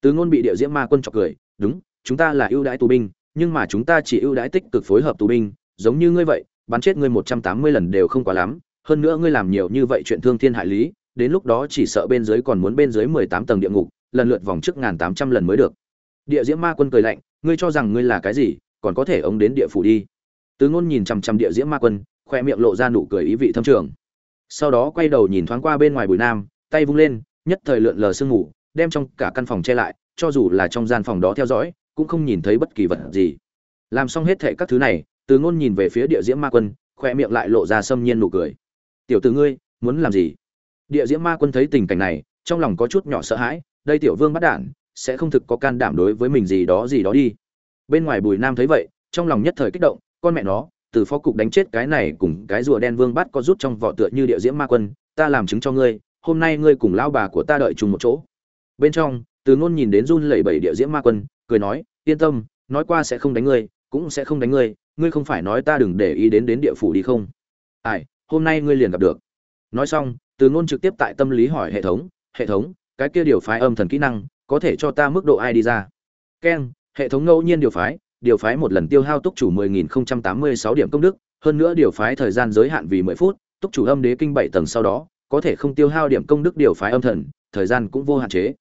Tứ ngôn bị địa diễm ma quân chọc cười, đúng, chúng ta là ưu đãi tù binh, nhưng mà chúng ta chỉ ưu đãi tích cực phối hợp tù binh, giống như ngươi vậy, bắn chết ngươi một trăm tám mươi lần đều không quá lắm, hơn nữa ngươi làm nhiều như vậy chuyện thương thiên hại lý, đến lúc đó chỉ sợ bên dưới còn muốn bên dưới mười tám tầng địa ngục lần lượt vòng trước ngàn tám trăm lần mới được. Địa diễm ma quân cười lạnh, ngươi cho rằng ngươi là cái gì, còn có thể ống đến địa phủ đi? Tứ ngôn nhìn chằm chằm địa diễm ma quân, khoe miệng lộ ra nụ cười ý vị thâm trường. Sau đó quay đầu nhìn thoáng qua bên ngoài bùi nam, tay vung lên, nhất thời lượn lờ sương ngủ đem trong cả căn phòng che lại, cho dù là trong gian phòng đó theo dõi, cũng không nhìn thấy bất kỳ vật gì. Làm xong hết thệ các thứ này, từ ngôn nhìn về phía địa diễm ma quân, khoe miệng lại lộ ra sâm nhiên nụ cười. Tiểu tử ngươi, muốn làm gì? Địa diễm ma quân thấy tình cảnh này, trong lòng có chút nhỏ sợ hãi đây tiểu vương bắt đản, sẽ không thực có can đảm đối với mình gì đó gì đó đi. Bên ngoài bùi nam thấy vậy, trong lòng nhất thời kích động, con mẹ nó, từ phó cục đánh chết cái này cùng cái rùa đen vương bắt có rút trong vỏ tựa như địa diễm ma quân, ta làm chứng cho ngươi, hôm nay ngươi cùng lão bà của ta đợi chung một chỗ. Bên trong, từ ngôn nhìn đến run lẩy bẩy địa diễm ma quân, cười nói, yên tâm, nói qua sẽ không đánh ngươi, cũng sẽ không đánh ngươi ngươi không phải nói ta đừng để ý đến đến địa phủ đi không? Ai, hôm nay ngươi liền gặp được. Nói xong, từ ngôn trực tiếp tại tâm lý hỏi hệ thống hệ thống cái kia điều phái âm thần kỹ năng có thể cho ta mức độ ai đi ra. Keng hệ thống ngẫu nhiên điều phái điều phái một lần tiêu hao túc chủ 10.086 điểm công đức hơn nữa điều phái thời gian giới hạn vì 10 phút túc chủ âm đế kinh bảy tầng sau đó có thể không tiêu hao điểm công đức điều phái âm thần thời gian cũng vô hạn chế.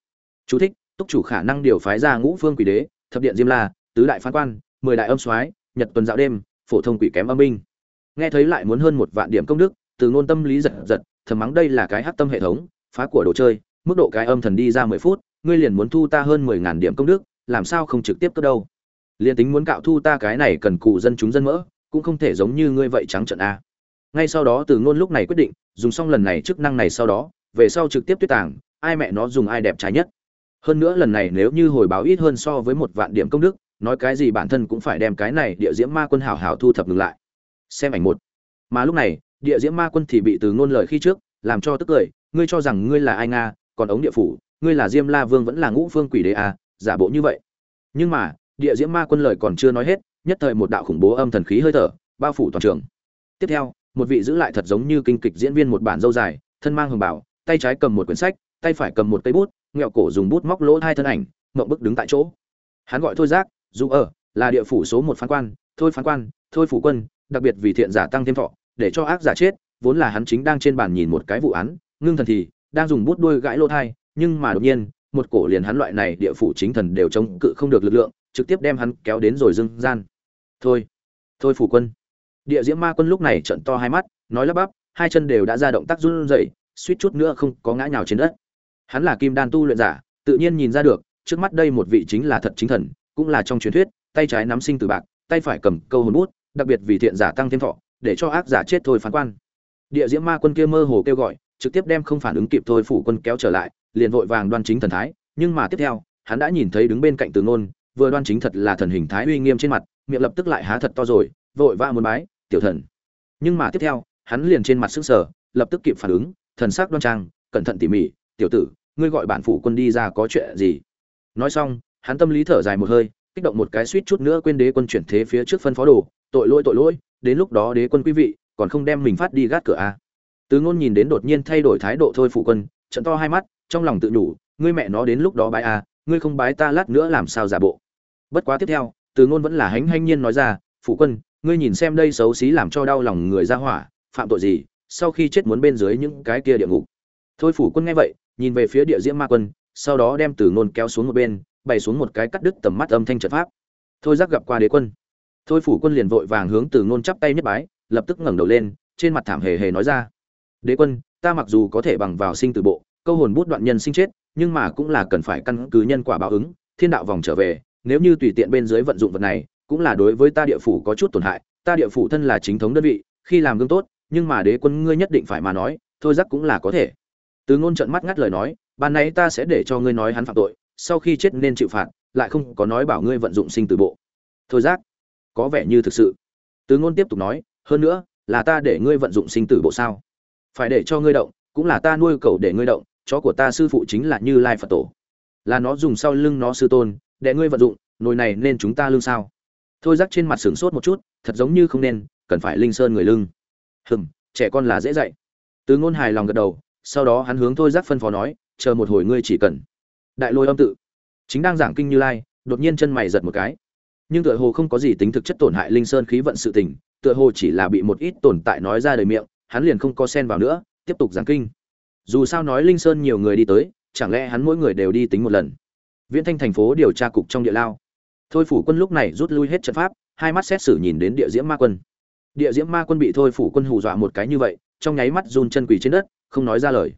Chú thích, túc chủ khả năng điều phái ra ngũ phương quỷ đế thập điện diêm la tứ đại phán quan mười đại âm soái nhật tuần dạo đêm phổ thông quỷ kém âm binh. Nghe thấy lại muốn hơn một vạn điểm công đức từ ngôn tâm lý giật giật thầm mắng đây là cái hắc tâm hệ thống phá của đồ chơi mức độ cái âm thần đi ra mười phút, ngươi liền muốn thu ta hơn mười ngàn điểm công đức, làm sao không trực tiếp cất đâu? Liền tính muốn cạo thu ta cái này cần cụ dân chúng dân mỡ, cũng không thể giống như ngươi vậy trắng trận a. Ngay sau đó từ ngôn lúc này quyết định, dùng xong lần này chức năng này sau đó, về sau trực tiếp tuyết tàng, ai mẹ nó dùng ai đẹp trái nhất. Hơn nữa lần này nếu như hồi báo ít hơn so với một vạn điểm công đức, nói cái gì bản thân cũng phải đem cái này địa diễm ma quân hảo hảo thu thập ngừng lại. Xem ảnh một. Mà lúc này, địa diễm ma quân thì bị từ ngôn lời khi trước, làm cho tức cười, ngươi cho rằng ngươi là ai nga còn ống địa phủ ngươi là diêm la vương vẫn là ngũ phương quỷ đế à, giả bộ như vậy. Nhưng mà địa diễm ma quân lời còn chưa nói hết nhất thời một đạo khủng bố âm thần khí hơi thở bao phủ toàn trường. Tiếp theo một vị giữ lại thật giống như kinh kịch diễn viên một bản dâu dài thân mang hồng bảo tay trái cầm một quyển sách tay phải cầm một cây bút nghẹo cổ dùng bút móc lỗ hai thân ảnh mộng bức đứng tại chỗ. Hắn gọi thôi giác dù ở là địa phủ số một phán quan thôi phán quan thôi phủ quân đặc biệt vì thiện giả tăng thêm thọ để cho ác giả chết vốn là hắn chính đang trên bàn nhìn một cái vụ án ngưng thần thì đang dùng bút đuôi gãi lỗ thai, nhưng mà đột nhiên, một cổ liền hắn loại này địa phủ chính thần đều chống cự không được lực lượng, trực tiếp đem hắn kéo đến rồi dưng gian. Thôi thôi phủ quân. Địa diễm ma quân lúc này trận to hai mắt, nói lắp bắp, hai chân đều đã ra động tác run rẩy, suýt chút nữa không có ngã nhào trên đất. Hắn là kim đan tu luyện giả, tự nhiên nhìn ra được, trước mắt đây một vị chính là thật chính thần, cũng là trong truyền thuyết, tay trái nắm sinh từ bạc, tay phải cầm câu hồn bút, đặc biệt vì thiện giả tăng thêm thọ, để cho ác giả chết thôi phán quan. Địa diễm ma quân kia mơ hồ kêu gọi trực tiếp đem không phản ứng kịp thôi phủ quân kéo trở lại, liền vội vàng đoan chính thần thái, nhưng mà tiếp theo, hắn đã nhìn thấy đứng bên cạnh từ ngôn, vừa đoan chính thật là thần hình thái uy nghiêm trên mặt, miệng lập tức lại há thật to rồi, vội vã muốn bái, tiểu thần nhưng mà tiếp theo, hắn liền trên mặt sững sờ, lập tức kịp phản ứng, thần sắc đoan trang, cẩn thận tỉ mỉ, tiểu tử, ngươi gọi bản phủ quân đi ra có chuyện gì nói xong, hắn tâm lý thở dài một hơi, kích động một cái suýt chút nữa quên đế quân chuyển thế phía trước phân phó đồ, tội lỗi tội lỗi, đến lúc đó đế quân quý vị, còn không đem mình phát đi gác cửa a à tứ ngôn nhìn đến đột nhiên thay đổi thái độ thôi phụ quân trận to hai mắt trong lòng tự nhủ ngươi mẹ nó đến lúc đó bái a à, ngươi không bái ta lát nữa làm sao giả bộ? Bất quá tiếp theo tứ ngôn vẫn là hánh hanh nhiên nói ra phụ quân ngươi nhìn xem đây xấu xí làm cho đau lòng người ra hỏa phạm tội gì sau khi chết muốn bên dưới những cái kia địa ngục. Thôi phủ quân nghe vậy nhìn về phía địa diễm ma quân sau đó đem từ ngôn kéo xuống một bên bày xuống một cái cắt đứt tầm mắt âm thanh trận pháp. Thôi giác gặp qua đế quân. Thôi phủ quân liền vội vàng hướng từ ngôn chắp tay nhất bái lập tức ngẩng đầu lên trên mặt thảm hề hề nói ra đế quân, ta mặc dù có thể bằng vào sinh từ bộ, câu hồn bút đoạn nhân sinh chết, nhưng mà cũng là cần phải căn cứ nhân quả báo ứng, thiên đạo vòng trở về, nếu như tùy tiện bên dưới vận dụng vật này, cũng là đối với ta địa phủ có chút tổn hại, ta địa phủ thân là chính thống đơn vị, khi làm gương tốt, nhưng mà đế quân ngươi nhất định phải mà nói, thôi giác cũng là có thể. Từ ngôn trận mắt ngắt lời nói, ban nãy ta sẽ để cho ngươi nói hắn phạm tội, sau khi chết nên chịu phạt, lại không có nói bảo ngươi vận dụng sinh từ bộ. Thôi giác có vẻ như thực sự. Từ ngôn tiếp tục nói, hơn nữa, là ta để ngươi vận dụng sinh tử bộ sao? Phải để cho ngươi động, cũng là ta nuôi cậu để ngươi động, chó của ta sư phụ chính là như lai phật tổ. Là nó dùng sau lưng nó sư tôn, để ngươi vận dụng, nồi này nên chúng ta lưng sao? Thôi rắc trên mặt sửng sốt một chút, thật giống như không nên, cần phải linh sơn người lưng. Hừm, trẻ con là dễ dạy. Từ ngôn hài lòng gật đầu, sau đó hắn hướng thôi rắc phân phó nói, chờ một hồi ngươi chỉ cần. Đại lôi âm tự. Chính đang giảng kinh như lai, đột nhiên chân mày giật một cái. Nhưng tựa hồ không có gì tính thực chất tổn hại linh sơn khí vận sự tình, tựa hồ chỉ là bị một ít tồn tại nói ra đời miệng hắn liền không có xen vào nữa, tiếp tục giảng kinh. Dù sao nói linh sơn nhiều người đi tới, chẳng lẽ hắn mỗi người đều đi tính một lần? Viễn thanh thành phố điều tra cục trong địa lao. Thôi phủ quân lúc này rút lui hết trận pháp, hai mắt xét xử nhìn đến địa diễm ma quân. Địa diễm ma quân bị thôi phủ quân hù dọa một cái như vậy, trong nháy mắt run chân quỳ trên đất, không nói ra lời.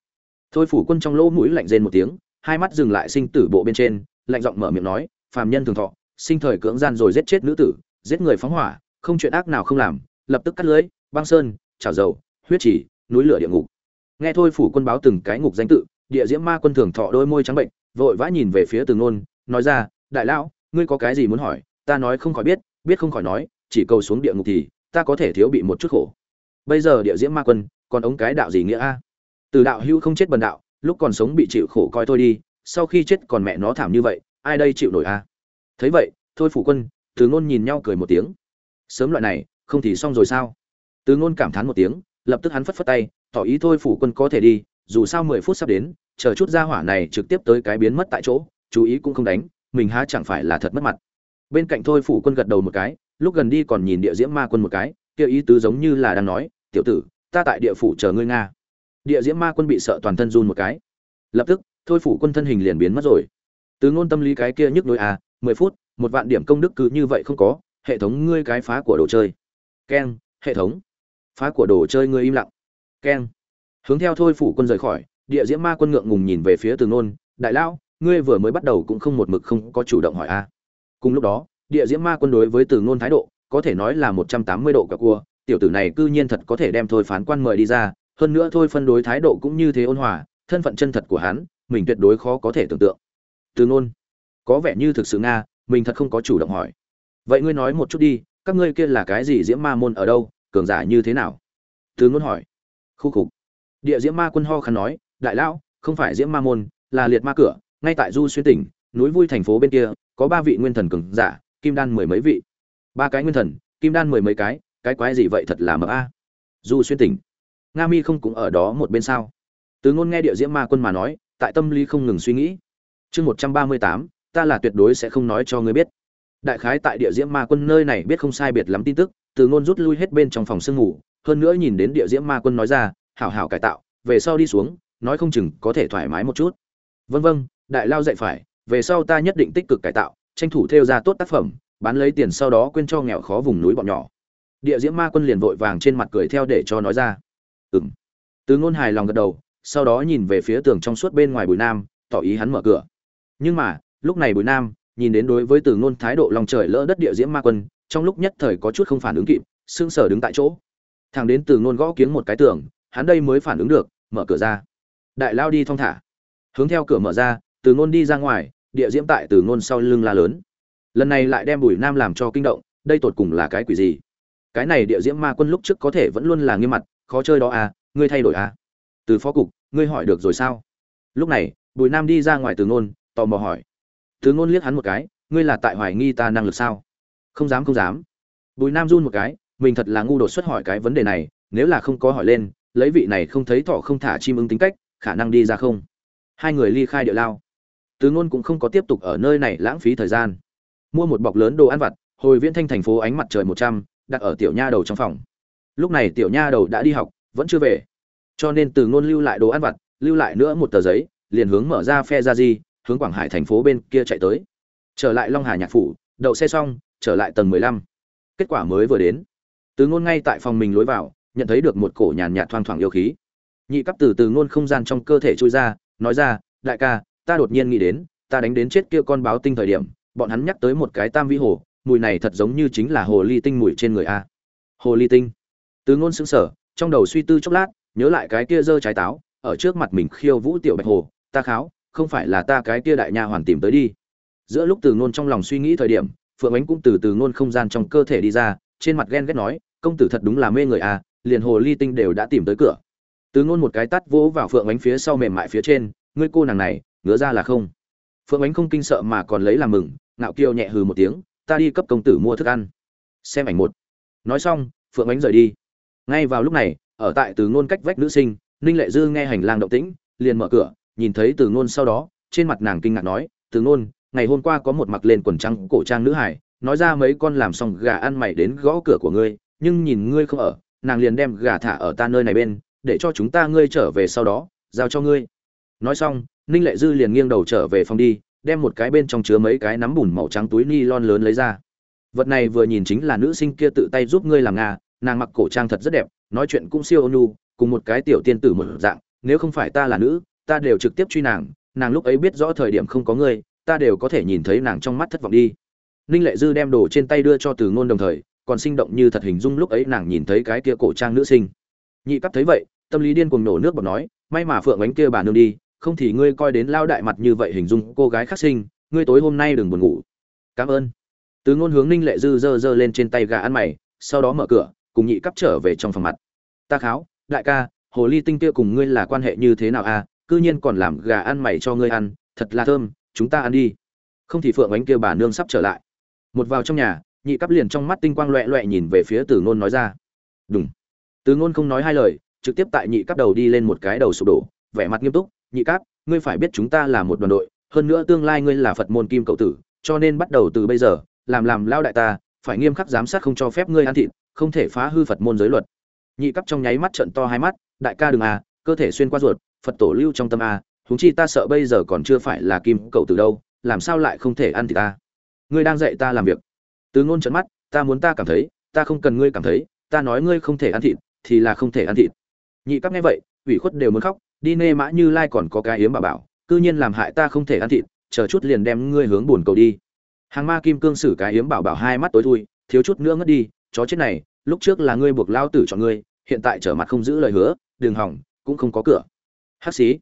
Thôi phủ quân trong lỗ mũi lạnh rên một tiếng, hai mắt dừng lại sinh tử bộ bên trên, lạnh giọng mở miệng nói, phàm nhân thường thọ, sinh thời cưỡng gian rồi giết chết nữ tử, giết người phóng hỏa, không chuyện ác nào không làm, lập tức cắt lưới, băng sơn, chảo dầu huyết chỉ, núi lửa địa ngục. Nghe thôi phủ quân báo từng cái ngục danh tự, địa diễm ma quân thường thọ đôi môi trắng bệnh, vội vã nhìn về phía từng nôn, nói ra, đại lão, ngươi có cái gì muốn hỏi? Ta nói không khỏi biết biết không khỏi nói, chỉ cầu xuống địa ngục thì, ta có thể thiếu bị một chút khổ. Bây giờ địa diễm ma quân, còn ống cái đạo gì nghĩa a? Từ đạo hưu không chết bần đạo, lúc còn sống bị chịu khổ coi thôi đi, sau khi chết còn mẹ nó thảm như vậy, ai đây chịu nổi a? Thấy vậy, thôi phủ quân từ ngôn nhìn nhau cười một tiếng. Sớm loại này, không thì xong rồi sao? Từ ngôn cảm thán một tiếng lập tức hắn phất phất tay, tỏ ý thôi phủ quân có thể đi, dù sao mười phút sắp đến, chờ chút ra hỏa này trực tiếp tới cái biến mất tại chỗ, chú ý cũng không đánh, mình há chẳng phải là thật mất mặt. Bên cạnh thôi phủ quân gật đầu một cái, lúc gần đi còn nhìn địa diễm ma quân một cái, kia ý tứ giống như là đang nói, tiểu tử, ta tại địa phủ chờ ngươi nga. Địa diễm ma quân bị sợ toàn thân run một cái. Lập tức, thôi phủ quân thân hình liền biến mất rồi. Từ ngôn tâm lý cái kia nhức nỗi à mười phút, một vạn điểm công đức cứ như vậy không có, hệ thống ngươi cái phá của đồ chơi. Keng, hệ thống phá của đồ chơi ngươi im lặng. Keng. Hướng theo thôi phủ quân rời khỏi địa diễm ma quân ngượng ngùng nhìn về phía từ Nôn, đại lão ngươi vừa mới bắt đầu cũng không một mực không có chủ động hỏi a. Cùng lúc đó địa diễm ma quân đối với từ ngôn thái độ có thể nói là một trăm tám mươi độ cả cua tiểu tử này cư nhiên thật có thể đem thôi phán quan mời đi ra hơn nữa thôi phân đối thái độ cũng như thế ôn hòa thân phận chân thật của hắn mình tuyệt đối khó có thể tưởng tượng. Từ ngôn có vẻ như thực sự nga mình thật không có chủ động hỏi. Vậy ngươi nói một chút đi các ngươi kia là cái gì diễm ma môn ở đâu? Cường giả như thế nào? Tướng ngôn hỏi. Khu khục. Địa diễm ma quân ho khăn nói, đại lão, không phải diễm ma môn, là liệt ma cửa, ngay tại du xuyên tỉnh, núi vui thành phố bên kia, có ba vị nguyên thần cường giả, kim đan mười mấy vị. Ba cái nguyên thần, kim đan mười mấy cái cái quái gì vậy thật là mờ a? Du xuyên tỉnh. Nga mi không cũng ở đó một bên sao? Tứ ngôn nghe địa diễm ma quân mà nói, tại tâm lý không ngừng suy nghĩ. Chương một trăm ba mươi tám, ta là tuyệt đối sẽ không nói cho ngươi biết. Đại khái tại địa diễm ma quân nơi này biết không sai biệt lắm tin tức từ ngôn rút lui hết bên trong phòng sương ngủ, hơn nữa nhìn đến địa diễm ma quân nói ra, hảo hảo cải tạo, về sau đi xuống, nói không chừng có thể thoải mái một chút. Vân vân đại lao dạy phải, về sau ta nhất định tích cực cải tạo, tranh thủ theo ra tốt tác phẩm, bán lấy tiền sau đó quên cho nghèo khó vùng núi bọn nhỏ. Địa diễm ma quân liền vội vàng trên mặt cười theo để cho nói ra. Ừng từ ngôn hài lòng gật đầu, sau đó nhìn về phía tường trong suốt bên ngoài bùi nam, tỏ ý hắn mở cửa. Nhưng mà, lúc này bùi nam nhìn đến đối với từ ngôn thái độ lòng trời lỡ đất địa diễm ma quân trong lúc nhất thời có chút không phản ứng kịp sưng sờ đứng tại chỗ. Thằng đến từ ngôn gõ kiếng một cái tường, hắn đây mới phản ứng được, mở cửa ra. Đại lao đi thong thả. Hướng theo cửa mở ra, từ ngôn đi ra ngoài, địa diễm tại từ ngôn sau lưng la lớn. Lần này lại đem bùi nam làm cho kinh động, đây tột cùng là cái quỷ gì? Cái này địa diễm ma quân lúc trước có thể vẫn luôn là nghiêm mặt, khó chơi đó à ngươi thay đổi à. Từ phó cục, ngươi hỏi được rồi sao? Lúc này, bùi nam đi ra ngoài từ ngôn, tò mò hỏi. Từ ngôn liếc hắn một cái, ngươi là tại hoài nghi ta năng lực sao? Không dám không dám. Bùi nam run một cái, mình thật là ngu đột xuất hỏi cái vấn đề này, nếu là không có hỏi lên, lấy vị này không thấy thỏ không thả chim ứng tính cách, khả năng đi ra không? Hai người ly khai địa lao. Từ ngôn cũng không có tiếp tục ở nơi này lãng phí thời gian. Mua một bọc lớn đồ ăn vặt, hồi viễn thanh thành phố ánh mặt trời một trăm, đặt ở tiểu nha đầu trong phòng. Lúc này tiểu nha đầu đã đi học, vẫn chưa về. Cho nên từ ngôn lưu lại đồ ăn vặt, lưu lại nữa một tờ giấy, liền hướng mở ra phe ra di, hướng quảng hải thành phố bên kia chạy tới. Trở lại long hà nhạc phủ, đậu xe xong trở lại tầng mười lăm. Kết quả mới vừa đến. Từ ngôn ngay tại phòng mình lối vào, nhận thấy được một cổ nhàn nhạt thoang thoảng yêu khí. Nhị cấp từ từ ngôn không gian trong cơ thể trôi ra, nói ra, đại ca, ta đột nhiên nghĩ đến, ta đánh đến chết kia con báo tinh thời điểm, bọn hắn nhắc tới một cái tam vi hồ, mùi này thật giống như chính là hồ ly tinh mùi trên người a. Hồ ly tinh. Từ ngôn sững sở trong đầu suy tư chốc lát, nhớ lại cái kia dơ trái táo, ở trước mặt mình khiêu vũ tiểu bạch hồ, ta kháo, không phải là ta cái kia đại nha hoàn tìm tới đi. Giữa lúc từ ngôn trong lòng suy nghĩ thời điểm phượng ánh cũng từ từ ngôn không gian trong cơ thể đi ra, trên mặt ghen ghét nói, công tử thật đúng là mê người à liền hồ ly tinh đều đã tìm tới cửa. Từ ngôn một cái tắt vỗ vào phượng ánh phía sau mềm mại phía trên, ngươi cô nàng này, ngứa ra là không. Phượng ánh không kinh sợ mà còn lấy làm mừng, ngạo kiều nhẹ hừ một tiếng, ta đi cấp công tử mua thức ăn. Xem ảnh một. Nói xong, phượng ánh rời đi. Ngay vào lúc này, ở tại từ ngôn cách vách nữ sinh, ninh lệ dư nghe hành lang động tĩnh, liền mở cửa, nhìn thấy từ ngôn sau đó, trên mặt nàng kinh ngạc nói, từ ngôn ngày hôm qua có một mặc lên quần trắng cổ trang nữ hải, nói ra mấy con làm xong gà ăn mày đến gõ cửa của ngươi, nhưng nhìn ngươi không ở, nàng liền đem gà thả ở ta nơi này bên, để cho chúng ta ngươi trở về sau đó, giao cho ngươi. Nói xong, ninh lệ dư liền nghiêng đầu trở về phòng đi, đem một cái bên trong chứa mấy cái nắm bùn màu trắng túi ni lon lớn lấy ra. Vật này vừa nhìn chính là nữ sinh kia tự tay giúp ngươi làm nga nàng mặc cổ trang thật rất đẹp, nói chuyện cũng siêu ônu, cùng một cái tiểu tiên tử một dạng, nếu không phải ta là nữ, ta đều trực tiếp truy nàng nàng lúc ấy biết rõ thời điểm không có ngươi ta đều có thể nhìn thấy nàng trong mắt thất vọng đi. Ninh lệ dư đem đồ trên tay đưa cho từ ngôn đồng thời, còn sinh động như thật hình dung lúc ấy nàng nhìn thấy cái kia cổ trang nữ sinh. Nhị cấp thấy vậy, tâm lý điên cuồng nổ nước bọt nói, may mà phượng ánh kia bà nương đi, không thì ngươi coi đến lao đại mặt như vậy hình dung cô gái khắc sinh, ngươi tối hôm nay đừng buồn ngủ. Cảm ơn. Từ ngôn hướng ninh lệ dư giơ giơ lên trên tay gà ăn mày, sau đó mở cửa, cùng nhị cấp trở về trong phòng mặt. Ta kháo, đại ca, hồ ly tinh kia cùng ngươi là quan hệ như thế nào a à? cư nhiên còn làm gà ăn mày cho ngươi ăn, thật là thơm chúng ta ăn đi. Không thì phượng ánh kia bà nương sắp trở lại. Một vào trong nhà, nhị cấp liền trong mắt tinh quang loẹ loẹ nhìn về phía từ ngôn nói ra. Đúng từ ngôn không nói hai lời, trực tiếp tại nhị cấp đầu đi lên một cái đầu sụp đổ, vẻ mặt nghiêm túc, nhị cấp ngươi phải biết chúng ta là một đoàn đội, hơn nữa tương lai ngươi là phật môn kim cậu tử, cho nên bắt đầu từ bây giờ, làm làm lao đại ta, phải nghiêm khắc giám sát không cho phép ngươi ăn thịt, không thể phá hư phật môn giới luật. Nhị cấp trong nháy mắt trận to hai mắt, đại ca đừng à cơ thể xuyên qua ruột, phật tổ lưu trong tâm à huống chi ta sợ bây giờ còn chưa phải là kim cậu từ đâu, làm sao lại không thể ăn thịt ta? Ngươi đang dạy ta làm việc. Từ ngôn trận mắt, ta muốn ta cảm thấy, ta không cần ngươi cảm thấy, ta nói ngươi không thể ăn thịt, thì là không thể ăn thịt. Nhị cắp nghe vậy, ủy khuất đều muốn khóc, đi nê mã như lai còn có cái yếm bà bảo, cư nhiên làm hại ta không thể ăn thịt, chờ chút liền đem ngươi hướng buồn cầu đi. Hàng ma kim cương sử cái yếm bảo bảo hai mắt tối thui, thiếu chút nữa ngất đi, chó chết này, lúc trước là ngươi buộc lao tử cho ngươi, hiện tại trở mặt không giữ lời hứa đường hỏng, cũng không có cửa. Hắc xí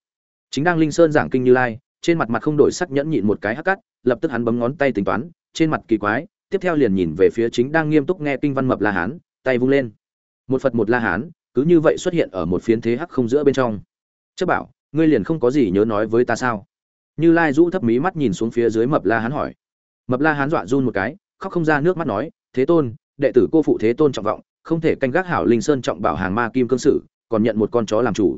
chính đang linh sơn giảng kinh như lai, trên mặt mặt không đổi sắc nhẫn nhịn một cái hắc cắt lập tức hắn bấm ngón tay tính toán, trên mặt kỳ quái, tiếp theo liền nhìn về phía chính đang nghiêm túc nghe kinh văn mập la hán, tay vung lên. Một phật một la hán, cứ như vậy xuất hiện ở một phiến thế hắc không giữa bên trong. Chấp bảo, ngươi liền không có gì nhớ nói với ta sao? Như lai rũ thấp mí mắt nhìn xuống phía dưới mập la hán hỏi. Mập la hán dọa run một cái, khóc không ra nước mắt nói, thế tôn, đệ tử cô phụ thế tôn trọng vọng, không thể canh gác hảo linh sơn trọng bảo hàng ma kim cương sử còn nhận một con chó làm chủ.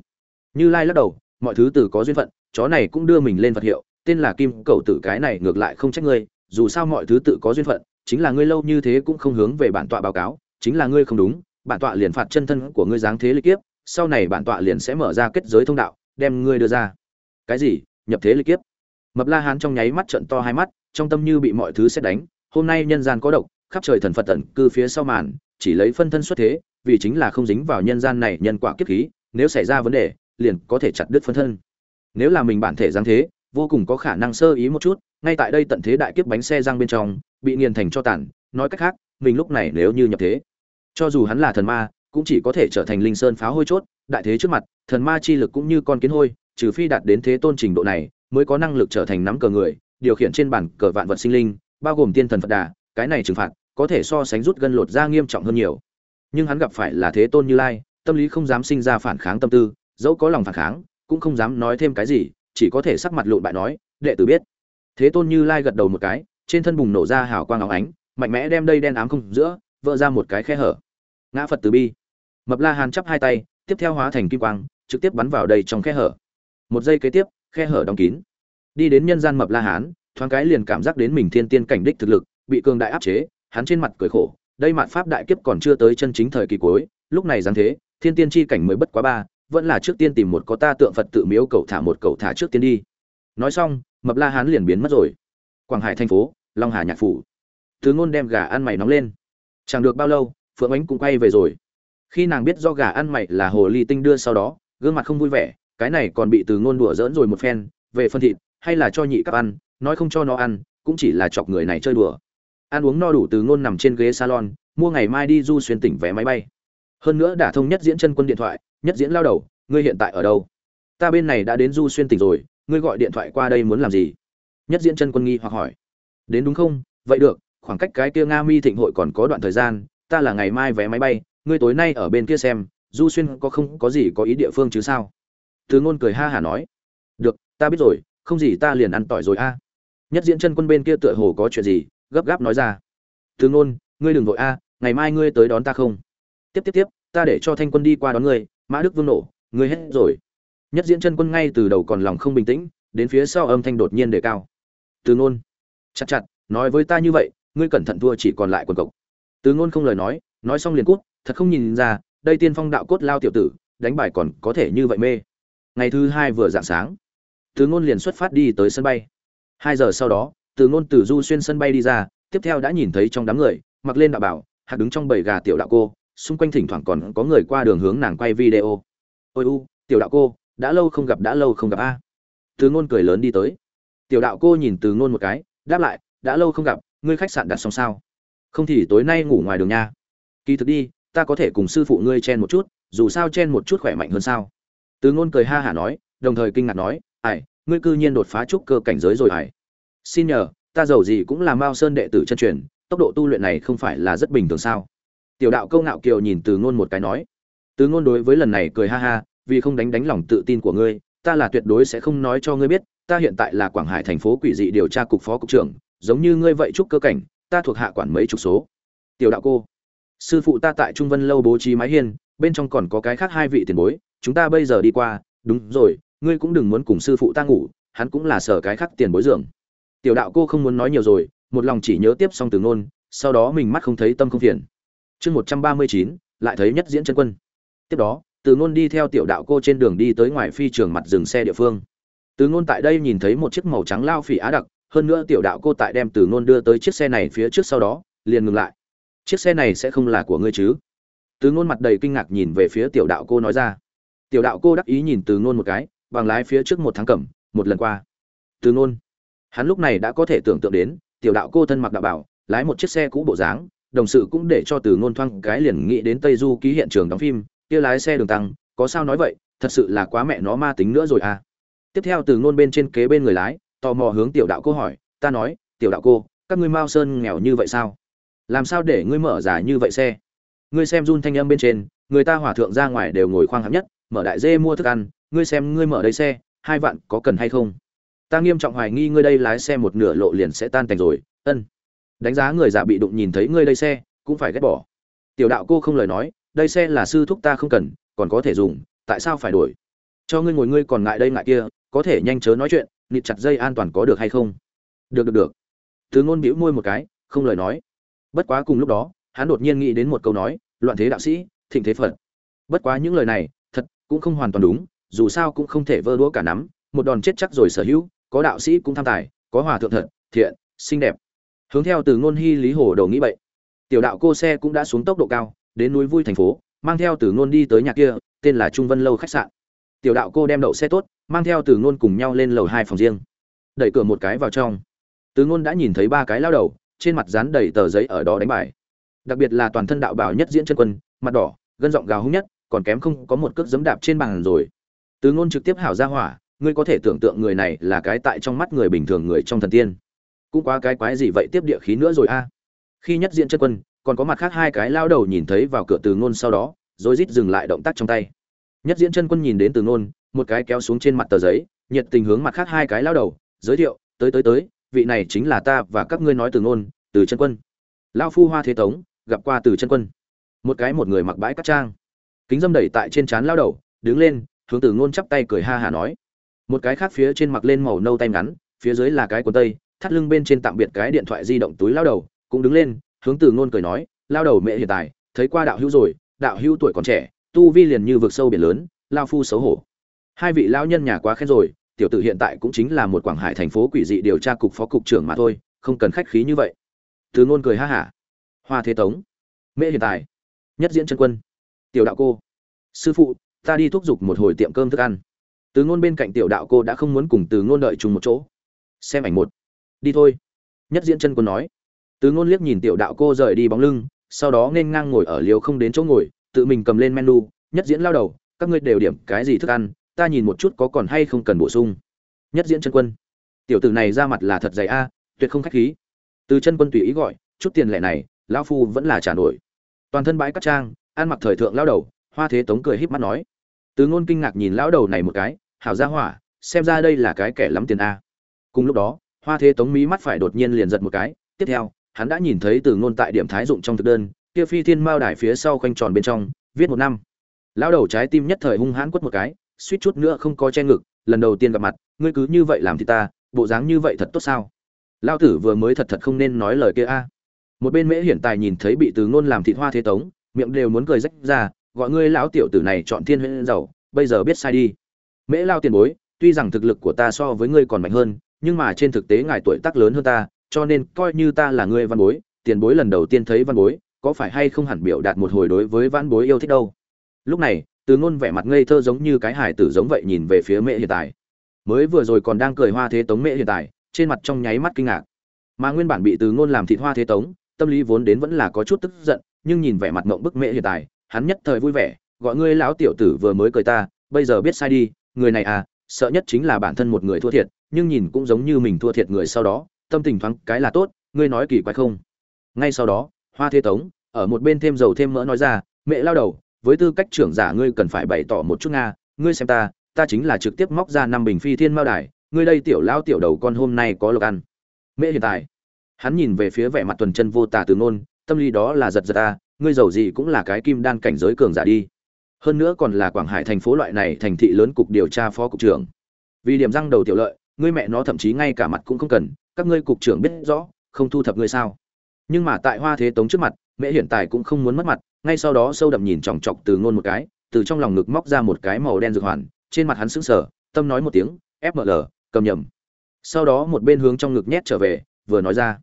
Như lai lắc đầu mọi thứ từ có duyên phận, chó này cũng đưa mình lên vật hiệu, tên là kim cầu tử, cái này ngược lại không trách ngươi, dù sao mọi thứ tự có duyên phận, chính là ngươi lâu như thế cũng không hướng về bản tọa báo cáo, chính là ngươi không đúng, bản tọa liền phạt chân thân của ngươi giáng thế lịch kiếp, sau này bản tọa liền sẽ mở ra kết giới thông đạo, đem ngươi đưa ra. Cái gì? Nhập thế lịch kiếp. Mập la hán trong nháy mắt trận to hai mắt, trong tâm như bị mọi thứ xét đánh, hôm nay nhân gian có độc, khắp trời thần phật tận cư phía sau màn, chỉ lấy phân thân xuất thế, vì chính là không dính vào nhân gian này nhân quả kiếp khí, nếu xảy ra vấn đề liền có thể chặt đứt phân thân. Nếu là mình bản thể giáng thế, vô cùng có khả năng sơ ý một chút, ngay tại đây tận thế đại kiếp bánh xe răng bên trong, bị nghiền thành cho tàn, nói cách khác, mình lúc này nếu như nhập thế, cho dù hắn là thần ma, cũng chỉ có thể trở thành linh sơn pháo hôi chốt, đại thế trước mặt, thần ma chi lực cũng như con kiến hôi, trừ phi đạt đến thế tôn trình độ này, mới có năng lực trở thành nắm cờ người, điều khiển trên bản cờ vạn vật sinh linh, bao gồm tiên thần phật đà, cái này trừng phạt, có thể so sánh rút gân lột ra nghiêm trọng hơn nhiều. Nhưng hắn gặp phải là thế tôn như lai, tâm lý không dám sinh ra phản kháng tâm tư dẫu có lòng phản kháng, cũng không dám nói thêm cái gì, chỉ có thể sắc mặt lộn bại nói, đệ tử biết. Thế tôn như lai gật đầu một cái, trên thân bùng nổ ra hào quang óng ánh, mạnh mẽ đem đây đen ám không giữa, vỡ ra một cái khe hở. Ngã phật từ bi. Mập la hàn chắp hai tay, tiếp theo hóa thành kim quang, trực tiếp bắn vào đây trong khe hở. Một giây kế tiếp, khe hở đóng kín. Đi đến nhân gian mập la hán, thoáng cái liền cảm giác đến mình thiên tiên cảnh đích thực lực, bị cường đại áp chế, hắn trên mặt cười khổ, đây mạn pháp đại kiếp còn chưa tới chân chính thời kỳ cuối, lúc này giáng thế, thiên tiên chi cảnh mới bất quá ba vẫn là trước tiên tìm một có ta tượng phật tự miếu cầu thả một cầu thả trước tiên đi. Nói xong, mập la hán liền biến mất rồi. Quảng hải thành phố, long hà nhạc phủ. Tứ ngôn đem gà ăn mày nóng lên. Chẳng được bao lâu, phượng ánh cũng quay về rồi. Khi nàng biết do gà ăn mày là hồ ly tinh đưa sau đó, gương mặt không vui vẻ, cái này còn bị từ ngôn đùa dỡn rồi một phen, về phân thịt, hay là cho nhị cấp ăn, nói không cho nó ăn, cũng chỉ là chọc người này chơi đùa. Ăn uống no đủ từ ngôn nằm trên ghế salon, mua ngày mai đi du xuyên tỉnh vé máy bay hơn nữa đã thông nhất diễn chân quân điện thoại, nhất diễn lao đầu, ngươi hiện tại ở đâu? Ta bên này đã đến du xuyên tỉnh rồi, ngươi gọi điện thoại qua đây muốn làm gì? Nhất diễn chân quân nghi hoặc hỏi. Đến đúng không? Vậy được, khoảng cách cái kia nga mi thịnh hội còn có đoạn thời gian, ta là ngày mai vé máy bay, ngươi tối nay ở bên kia xem, du xuyên có không có gì có ý địa phương chứ sao? Thứ ngôn cười ha hả nói. Được, ta biết rồi, không gì ta liền ăn tỏi rồi a. Nhất diễn chân quân bên kia tựa hồ có chuyện gì, gấp gáp nói ra. Thứ ngôn, ngươi đừng vội a, ngày mai ngươi tới đón ta không? Tiếp tiếp tiếp, ta để cho thanh quân đi qua đón ngươi, mã đức vương nổ, ngươi hết rồi. Nhất diễn chân quân ngay từ đầu còn lòng không bình tĩnh, đến phía sau âm thanh đột nhiên đề cao. Từ ngôn, chặt chặt, nói với ta như vậy, ngươi cẩn thận thua chỉ còn lại quần cộc. Từ ngôn không lời nói nói xong liền cút, thật không nhìn ra, đây tiên phong đạo cốt lao tiểu tử, đánh bài còn có thể như vậy mê. Ngày thứ hai vừa dạng sáng, từ ngôn liền xuất phát đi tới sân bay. Hai giờ sau đó, từ ngôn từ du xuyên sân bay đi ra, tiếp theo đã nhìn thấy trong đám người, mặc lên đạo bảo hạt đứng trong bầy gà tiểu đạo cô xung quanh thỉnh thoảng còn có người qua đường hướng nàng quay video. Ôi u, tiểu đạo cô, đã lâu không gặp, đã lâu không gặp a. Từ ngôn cười lớn đi tới. Tiểu đạo cô nhìn từ ngôn một cái, đáp lại, đã lâu không gặp, ngươi khách sạn đặt xong sao? Không thì tối nay ngủ ngoài đường nha. Kỳ thực đi, ta có thể cùng sư phụ ngươi chen một chút, dù sao chen một chút khỏe mạnh hơn sao? Từ ngôn cười ha hả nói, đồng thời kinh ngạc nói, ai, ngươi cư nhiên đột phá trúc cơ cảnh giới rồi ai xin nhờ, ta giàu gì cũng là mao sơn đệ tử chân truyền, tốc độ tu luyện này không phải là rất bình thường sao? Tiểu đạo câu ngạo kiều nhìn từ ngôn một cái nói, từ ngôn đối với lần này cười ha ha, vì không đánh đánh lòng tự tin của ngươi, ta là tuyệt đối sẽ không nói cho ngươi biết, ta hiện tại là quảng hải thành phố quỷ dị điều tra cục phó cục trưởng, giống như ngươi vậy chúc cơ cảnh, ta thuộc hạ quản mấy chục số. Tiểu đạo cô, sư phụ ta tại trung vân lâu bố trí mái hiên, bên trong còn có cái khác hai vị tiền bối, chúng ta bây giờ đi qua, đúng rồi, ngươi cũng đừng muốn cùng sư phụ ta ngủ, hắn cũng là sở cái khác tiền bối dưỡng. Tiểu đạo cô không muốn nói nhiều rồi, một lòng chỉ nhớ tiếp xong từ ngôn, sau đó mình mắt không thấy tâm không phiền chương một trăm ba mươi chín, lại thấy nhất diễn chân quân. Tiếp đó, từ ngôn đi theo tiểu đạo cô trên đường đi tới ngoài phi trường mặt dừng xe địa phương. Từ ngôn tại đây nhìn thấy một chiếc màu trắng lao phỉ á đặc, hơn nữa tiểu đạo cô tại đem từ ngôn đưa tới chiếc xe này phía trước sau đó, liền ngừng lại. Chiếc xe này sẽ không là của ngươi chứ? Từ ngôn mặt đầy kinh ngạc nhìn về phía tiểu đạo cô nói ra. Tiểu đạo cô đắc ý nhìn từ ngôn một cái, bằng lái phía trước một tháng cẩm, một lần qua. Từ ngôn, hắn lúc này đã có thể tưởng tượng đến, tiểu đạo cô thân mặc đạo bảo, lái một chiếc xe cũ bộ dáng đồng sự cũng để cho từ ngôn thoang cái liền nghĩ đến tây du ký hiện trường đóng phim, kia lái xe đường tăng, có sao nói vậy, thật sự là quá mẹ nó ma tính nữa rồi à. Tiếp theo từ ngôn bên trên kế bên người lái, tò mò hướng tiểu đạo cô hỏi, ta nói, tiểu đạo cô, các ngươi mao sơn nghèo như vậy sao? Làm sao để ngươi mở giả như vậy xe? Ngươi xem run thanh âm bên trên, người ta hỏa thượng ra ngoài đều ngồi khoang hạng nhất, mở đại dê mua thức ăn, ngươi xem ngươi mở đây xe, hai vạn có cần hay không? Ta nghiêm trọng hoài nghi ngươi đây lái xe một nửa lộ liền sẽ tan thành rồi, ân đánh giá người già bị đụng nhìn thấy ngươi đây xe, cũng phải ghét bỏ. Tiểu đạo cô không lời nói, đây xe là sư thúc ta không cần, còn có thể dùng, tại sao phải đổi? Cho ngươi ngồi ngươi còn ngại đây ngại kia, có thể nhanh chớ nói chuyện, nịt chặt dây an toàn có được hay không? Được được được. Từ ngôn bĩu môi một cái, không lời nói. Bất quá cùng lúc đó, hắn đột nhiên nghĩ đến một câu nói, loạn thế đạo sĩ, thịnh thế phật. Bất quá những lời này, thật cũng không hoàn toàn đúng, dù sao cũng không thể vơ đũa cả nắm, một đòn chết chắc rồi sở hữu, có đạo sĩ cũng tham tài, có hòa thượng thật, thiện, xinh đẹp hướng theo từ ngôn hy lý hồ đầu nghĩ vậy tiểu đạo cô xe cũng đã xuống tốc độ cao, đến núi vui thành phố, mang theo từ ngôn đi tới nhà kia, tên là trung vân lâu khách sạn. Tiểu đạo cô đem đậu xe tốt, mang theo từ ngôn cùng nhau lên lầu hai phòng riêng. Đẩy cửa một cái vào trong. Từ ngôn đã nhìn thấy ba cái lao đầu, trên mặt dán đầy tờ giấy ở đó đánh bài. Đặc biệt là toàn thân đạo bào nhất diễn chân quân, mặt đỏ, gân giọng gào hung nhất, còn kém không có một cước giấm đạp trên bàn rồi. Từ ngôn trực tiếp hảo ra hỏa, ngươi có thể tưởng tượng người này là cái tại trong mắt người bình thường người trong thần tiên cũng quá cái quái gì vậy tiếp địa khí nữa rồi a. Khi nhất diễn chân quân, còn có mặt khác hai cái lao đầu nhìn thấy vào cửa từ ngôn sau đó, rồi rít dừng lại động tác trong tay. Nhất diễn chân quân nhìn đến từ ngôn, một cái kéo xuống trên mặt tờ giấy, nhiệt tình hướng mặt khác hai cái lao đầu, giới thiệu, tới tới tới, vị này chính là ta và các ngươi nói từ ngôn, từ chân quân. Lao phu hoa thế tống, gặp qua từ chân quân. Một cái một người mặc bãi cắt trang. Kính dâm đẩy tại trên trán lao đầu, đứng lên, hướng từ ngôn chắp tay cười ha hả nói. Một cái khác phía trên mặc lên màu nâu tay ngắn, phía dưới là cái quần tây thắt lưng bên trên tạm biệt cái điện thoại di động túi lao đầu, cũng đứng lên, hướng từ ngôn cười nói, lao đầu mẹ hiện tại thấy qua đạo hữu rồi, đạo hữu tuổi còn trẻ, tu vi liền như vực sâu biển lớn, lao phu xấu hổ. Hai vị lao nhân nhà quá khen rồi, tiểu tử hiện tại cũng chính là một quảng hải thành phố quỷ dị điều tra cục phó cục trưởng mà thôi, không cần khách khí như vậy. Từ ngôn cười ha hả. Hoa thế tống mễ hiện tại nhất diễn chân quân, tiểu đạo cô, sư phụ, ta đi thúc giục một hồi tiệm cơm thức ăn. Từ ngôn bên cạnh tiểu đạo cô đã không muốn cùng từ ngôn đợi chung một chỗ. Xem ảnh một đi thôi. Nhất diễn chân quân nói. Từ ngôn liếc nhìn tiểu đạo cô rời đi bóng lưng, sau đó nên ngang ngồi ở liều không đến chỗ ngồi, tự mình cầm lên menu, nhất diễn lao đầu, các ngươi đều điểm cái gì thức ăn, ta nhìn một chút có còn hay không cần bổ sung. Nhất diễn chân quân. Tiểu tử này ra mặt là thật dày a, tuyệt không khách khí. Từ chân quân tùy ý gọi, chút tiền lẻ này, lão phu vẫn là trả nổi. Toàn thân bãi cắt trang, ăn mặc thời thượng lao đầu, hoa thế tống cười híp mắt nói. Từ ngôn kinh ngạc nhìn lão đầu này một cái, hảo ra hỏa, xem ra đây là cái kẻ lắm tiền a. Cùng lúc đó hoa thế tống mí mắt phải đột nhiên liền giật một cái, tiếp theo, hắn đã nhìn thấy từ ngôn tại điểm thái dụng trong thực đơn, kia phi thiên mao đài phía sau khoanh tròn bên trong, viết một năm. Lão đầu trái tim nhất thời hung hãn quất một cái, suýt chút nữa không có che ngực, lần đầu tiên gặp mặt, ngươi cứ như vậy làm thì ta, bộ dáng như vậy thật tốt sao? Lão tử vừa mới thật thật không nên nói lời kia a. Một bên mễ hiển tài nhìn thấy bị từ ngôn làm thịt hoa thế tống, miệng đều muốn cười rách ra, gọi ngươi lão tiểu tử này chọn thiên huyễn giàu, bây giờ biết sai đi. Mễ lao tiền bối, tuy rằng thực lực của ta so với ngươi còn mạnh hơn nhưng mà trên thực tế ngài tuổi tác lớn hơn ta, cho nên coi như ta là người văn bối, tiền bối lần đầu tiên thấy văn bối, có phải hay không hẳn biểu đạt một hồi đối với văn bối yêu thích đâu? Lúc này, từ ngôn vẻ mặt ngây thơ giống như cái hải tử giống vậy nhìn về phía mẹ hiện tại. Mới vừa rồi còn đang cười hoa thế tống mẹ hiện tại, trên mặt trong nháy mắt kinh ngạc. Mà nguyên bản bị từ ngôn làm thịt hoa thế tống, tâm lý vốn đến vẫn là có chút tức giận, nhưng nhìn vẻ mặt ngậm bức mẹ hiện tại, hắn nhất thời vui vẻ, gọi ngươi lão tiểu tử vừa mới cười ta, bây giờ biết sai đi, người này à sợ nhất chính là bản thân một người thua thiệt nhưng nhìn cũng giống như mình thua thiệt người sau đó, tâm tình thoáng cái là tốt, ngươi nói kỳ quái không? Ngay sau đó, hoa thế tống, ở một bên thêm dầu thêm mỡ nói ra, mẹ lao đầu, với tư cách trưởng giả ngươi cần phải bày tỏ một chút nga, ngươi xem ta ta chính là trực tiếp móc ra năm bình phi thiên mao đài, ngươi đây tiểu lao tiểu đầu con hôm nay có lộc ăn. Mẹ hiện tại, hắn nhìn về phía vẻ mặt tuần chân vô tả từ ngôn, tâm lý đó là giật giật ta ngươi giàu gì cũng là cái kim đan cảnh giới cường giả đi. Hơn nữa còn là quảng hải thành phố loại này thành thị lớn cục điều tra phó cục trưởng. Vì điểm răng đầu tiểu lợi ngươi mẹ nó thậm chí ngay cả mặt cũng không cần, các ngươi cục trưởng biết rõ, không thu thập ngươi sao? Nhưng mà tại hoa thế tống trước mặt, mẹ hiện tại cũng không muốn mất mặt, ngay sau đó sâu đậm nhìn chòng chọc từ ngôn một cái, từ trong lòng ngực móc ra một cái màu đen dược hoàn, trên mặt hắn sững sờ, tâm nói một tiếng fml cầm nhầm. Sau đó một bên hướng trong ngực nhét trở về, vừa nói ra.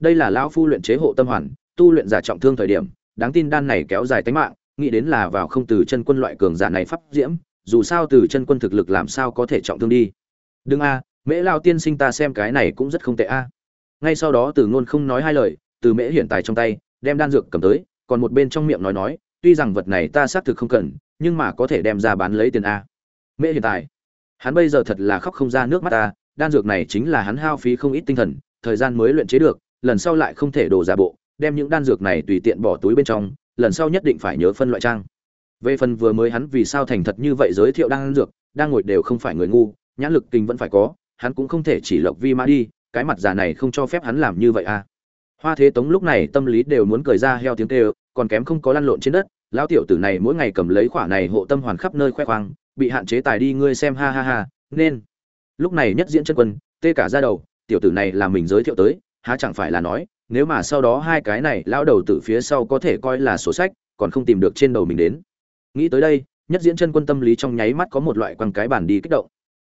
Đây là lão phu luyện chế hộ tâm hoàn, tu luyện giả trọng thương thời điểm, đáng tin đan này kéo dài tính mạng, nghĩ đến là vào không từ chân quân loại cường giả này pháp diễm, dù sao từ chân quân thực lực làm sao có thể trọng thương đi. Đừng a mễ lao tiên sinh ta xem cái này cũng rất không tệ a. Ngay sau đó từ ngôn không nói hai lời, từ mễ hiện tài trong tay, đem đan dược cầm tới, còn một bên trong miệng nói nói, tuy rằng vật này ta xác thực không cần, nhưng mà có thể đem ra bán lấy tiền a. Mễ hiện tài hắn bây giờ thật là khóc không ra nước mắt ta đan dược này chính là hắn hao phí không ít tinh thần, thời gian mới luyện chế được, lần sau lại không thể đổ giả bộ, đem những đan dược này tùy tiện bỏ túi bên trong, lần sau nhất định phải nhớ phân loại trang. Về phần vừa mới hắn vì sao thành thật như vậy giới thiệu đan dược, đang ngồi đều không phải người ngu, nhãn lực kinh vẫn phải có hắn cũng không thể chỉ lộc vi mã đi, cái mặt già này không cho phép hắn làm như vậy à. Hoa thế tống lúc này tâm lý đều muốn cười ra heo tiếng kêu, còn kém không có lăn lộn trên đất, lão tiểu tử này mỗi ngày cầm lấy khỏa này hộ tâm hoàn khắp nơi khoe khoang, bị hạn chế tài đi ngươi xem, ha ha ha, nên. Lúc này nhất diễn chân quân, tê cả ra đầu, tiểu tử này là mình giới thiệu tới, há chẳng phải là nói, nếu mà sau đó hai cái này lão đầu tử phía sau có thể coi là sổ sách, còn không tìm được trên đầu mình đến. Nghĩ tới đây, nhất diễn chân quân tâm lý trong nháy mắt có một loại quăng cái bản đi kích động.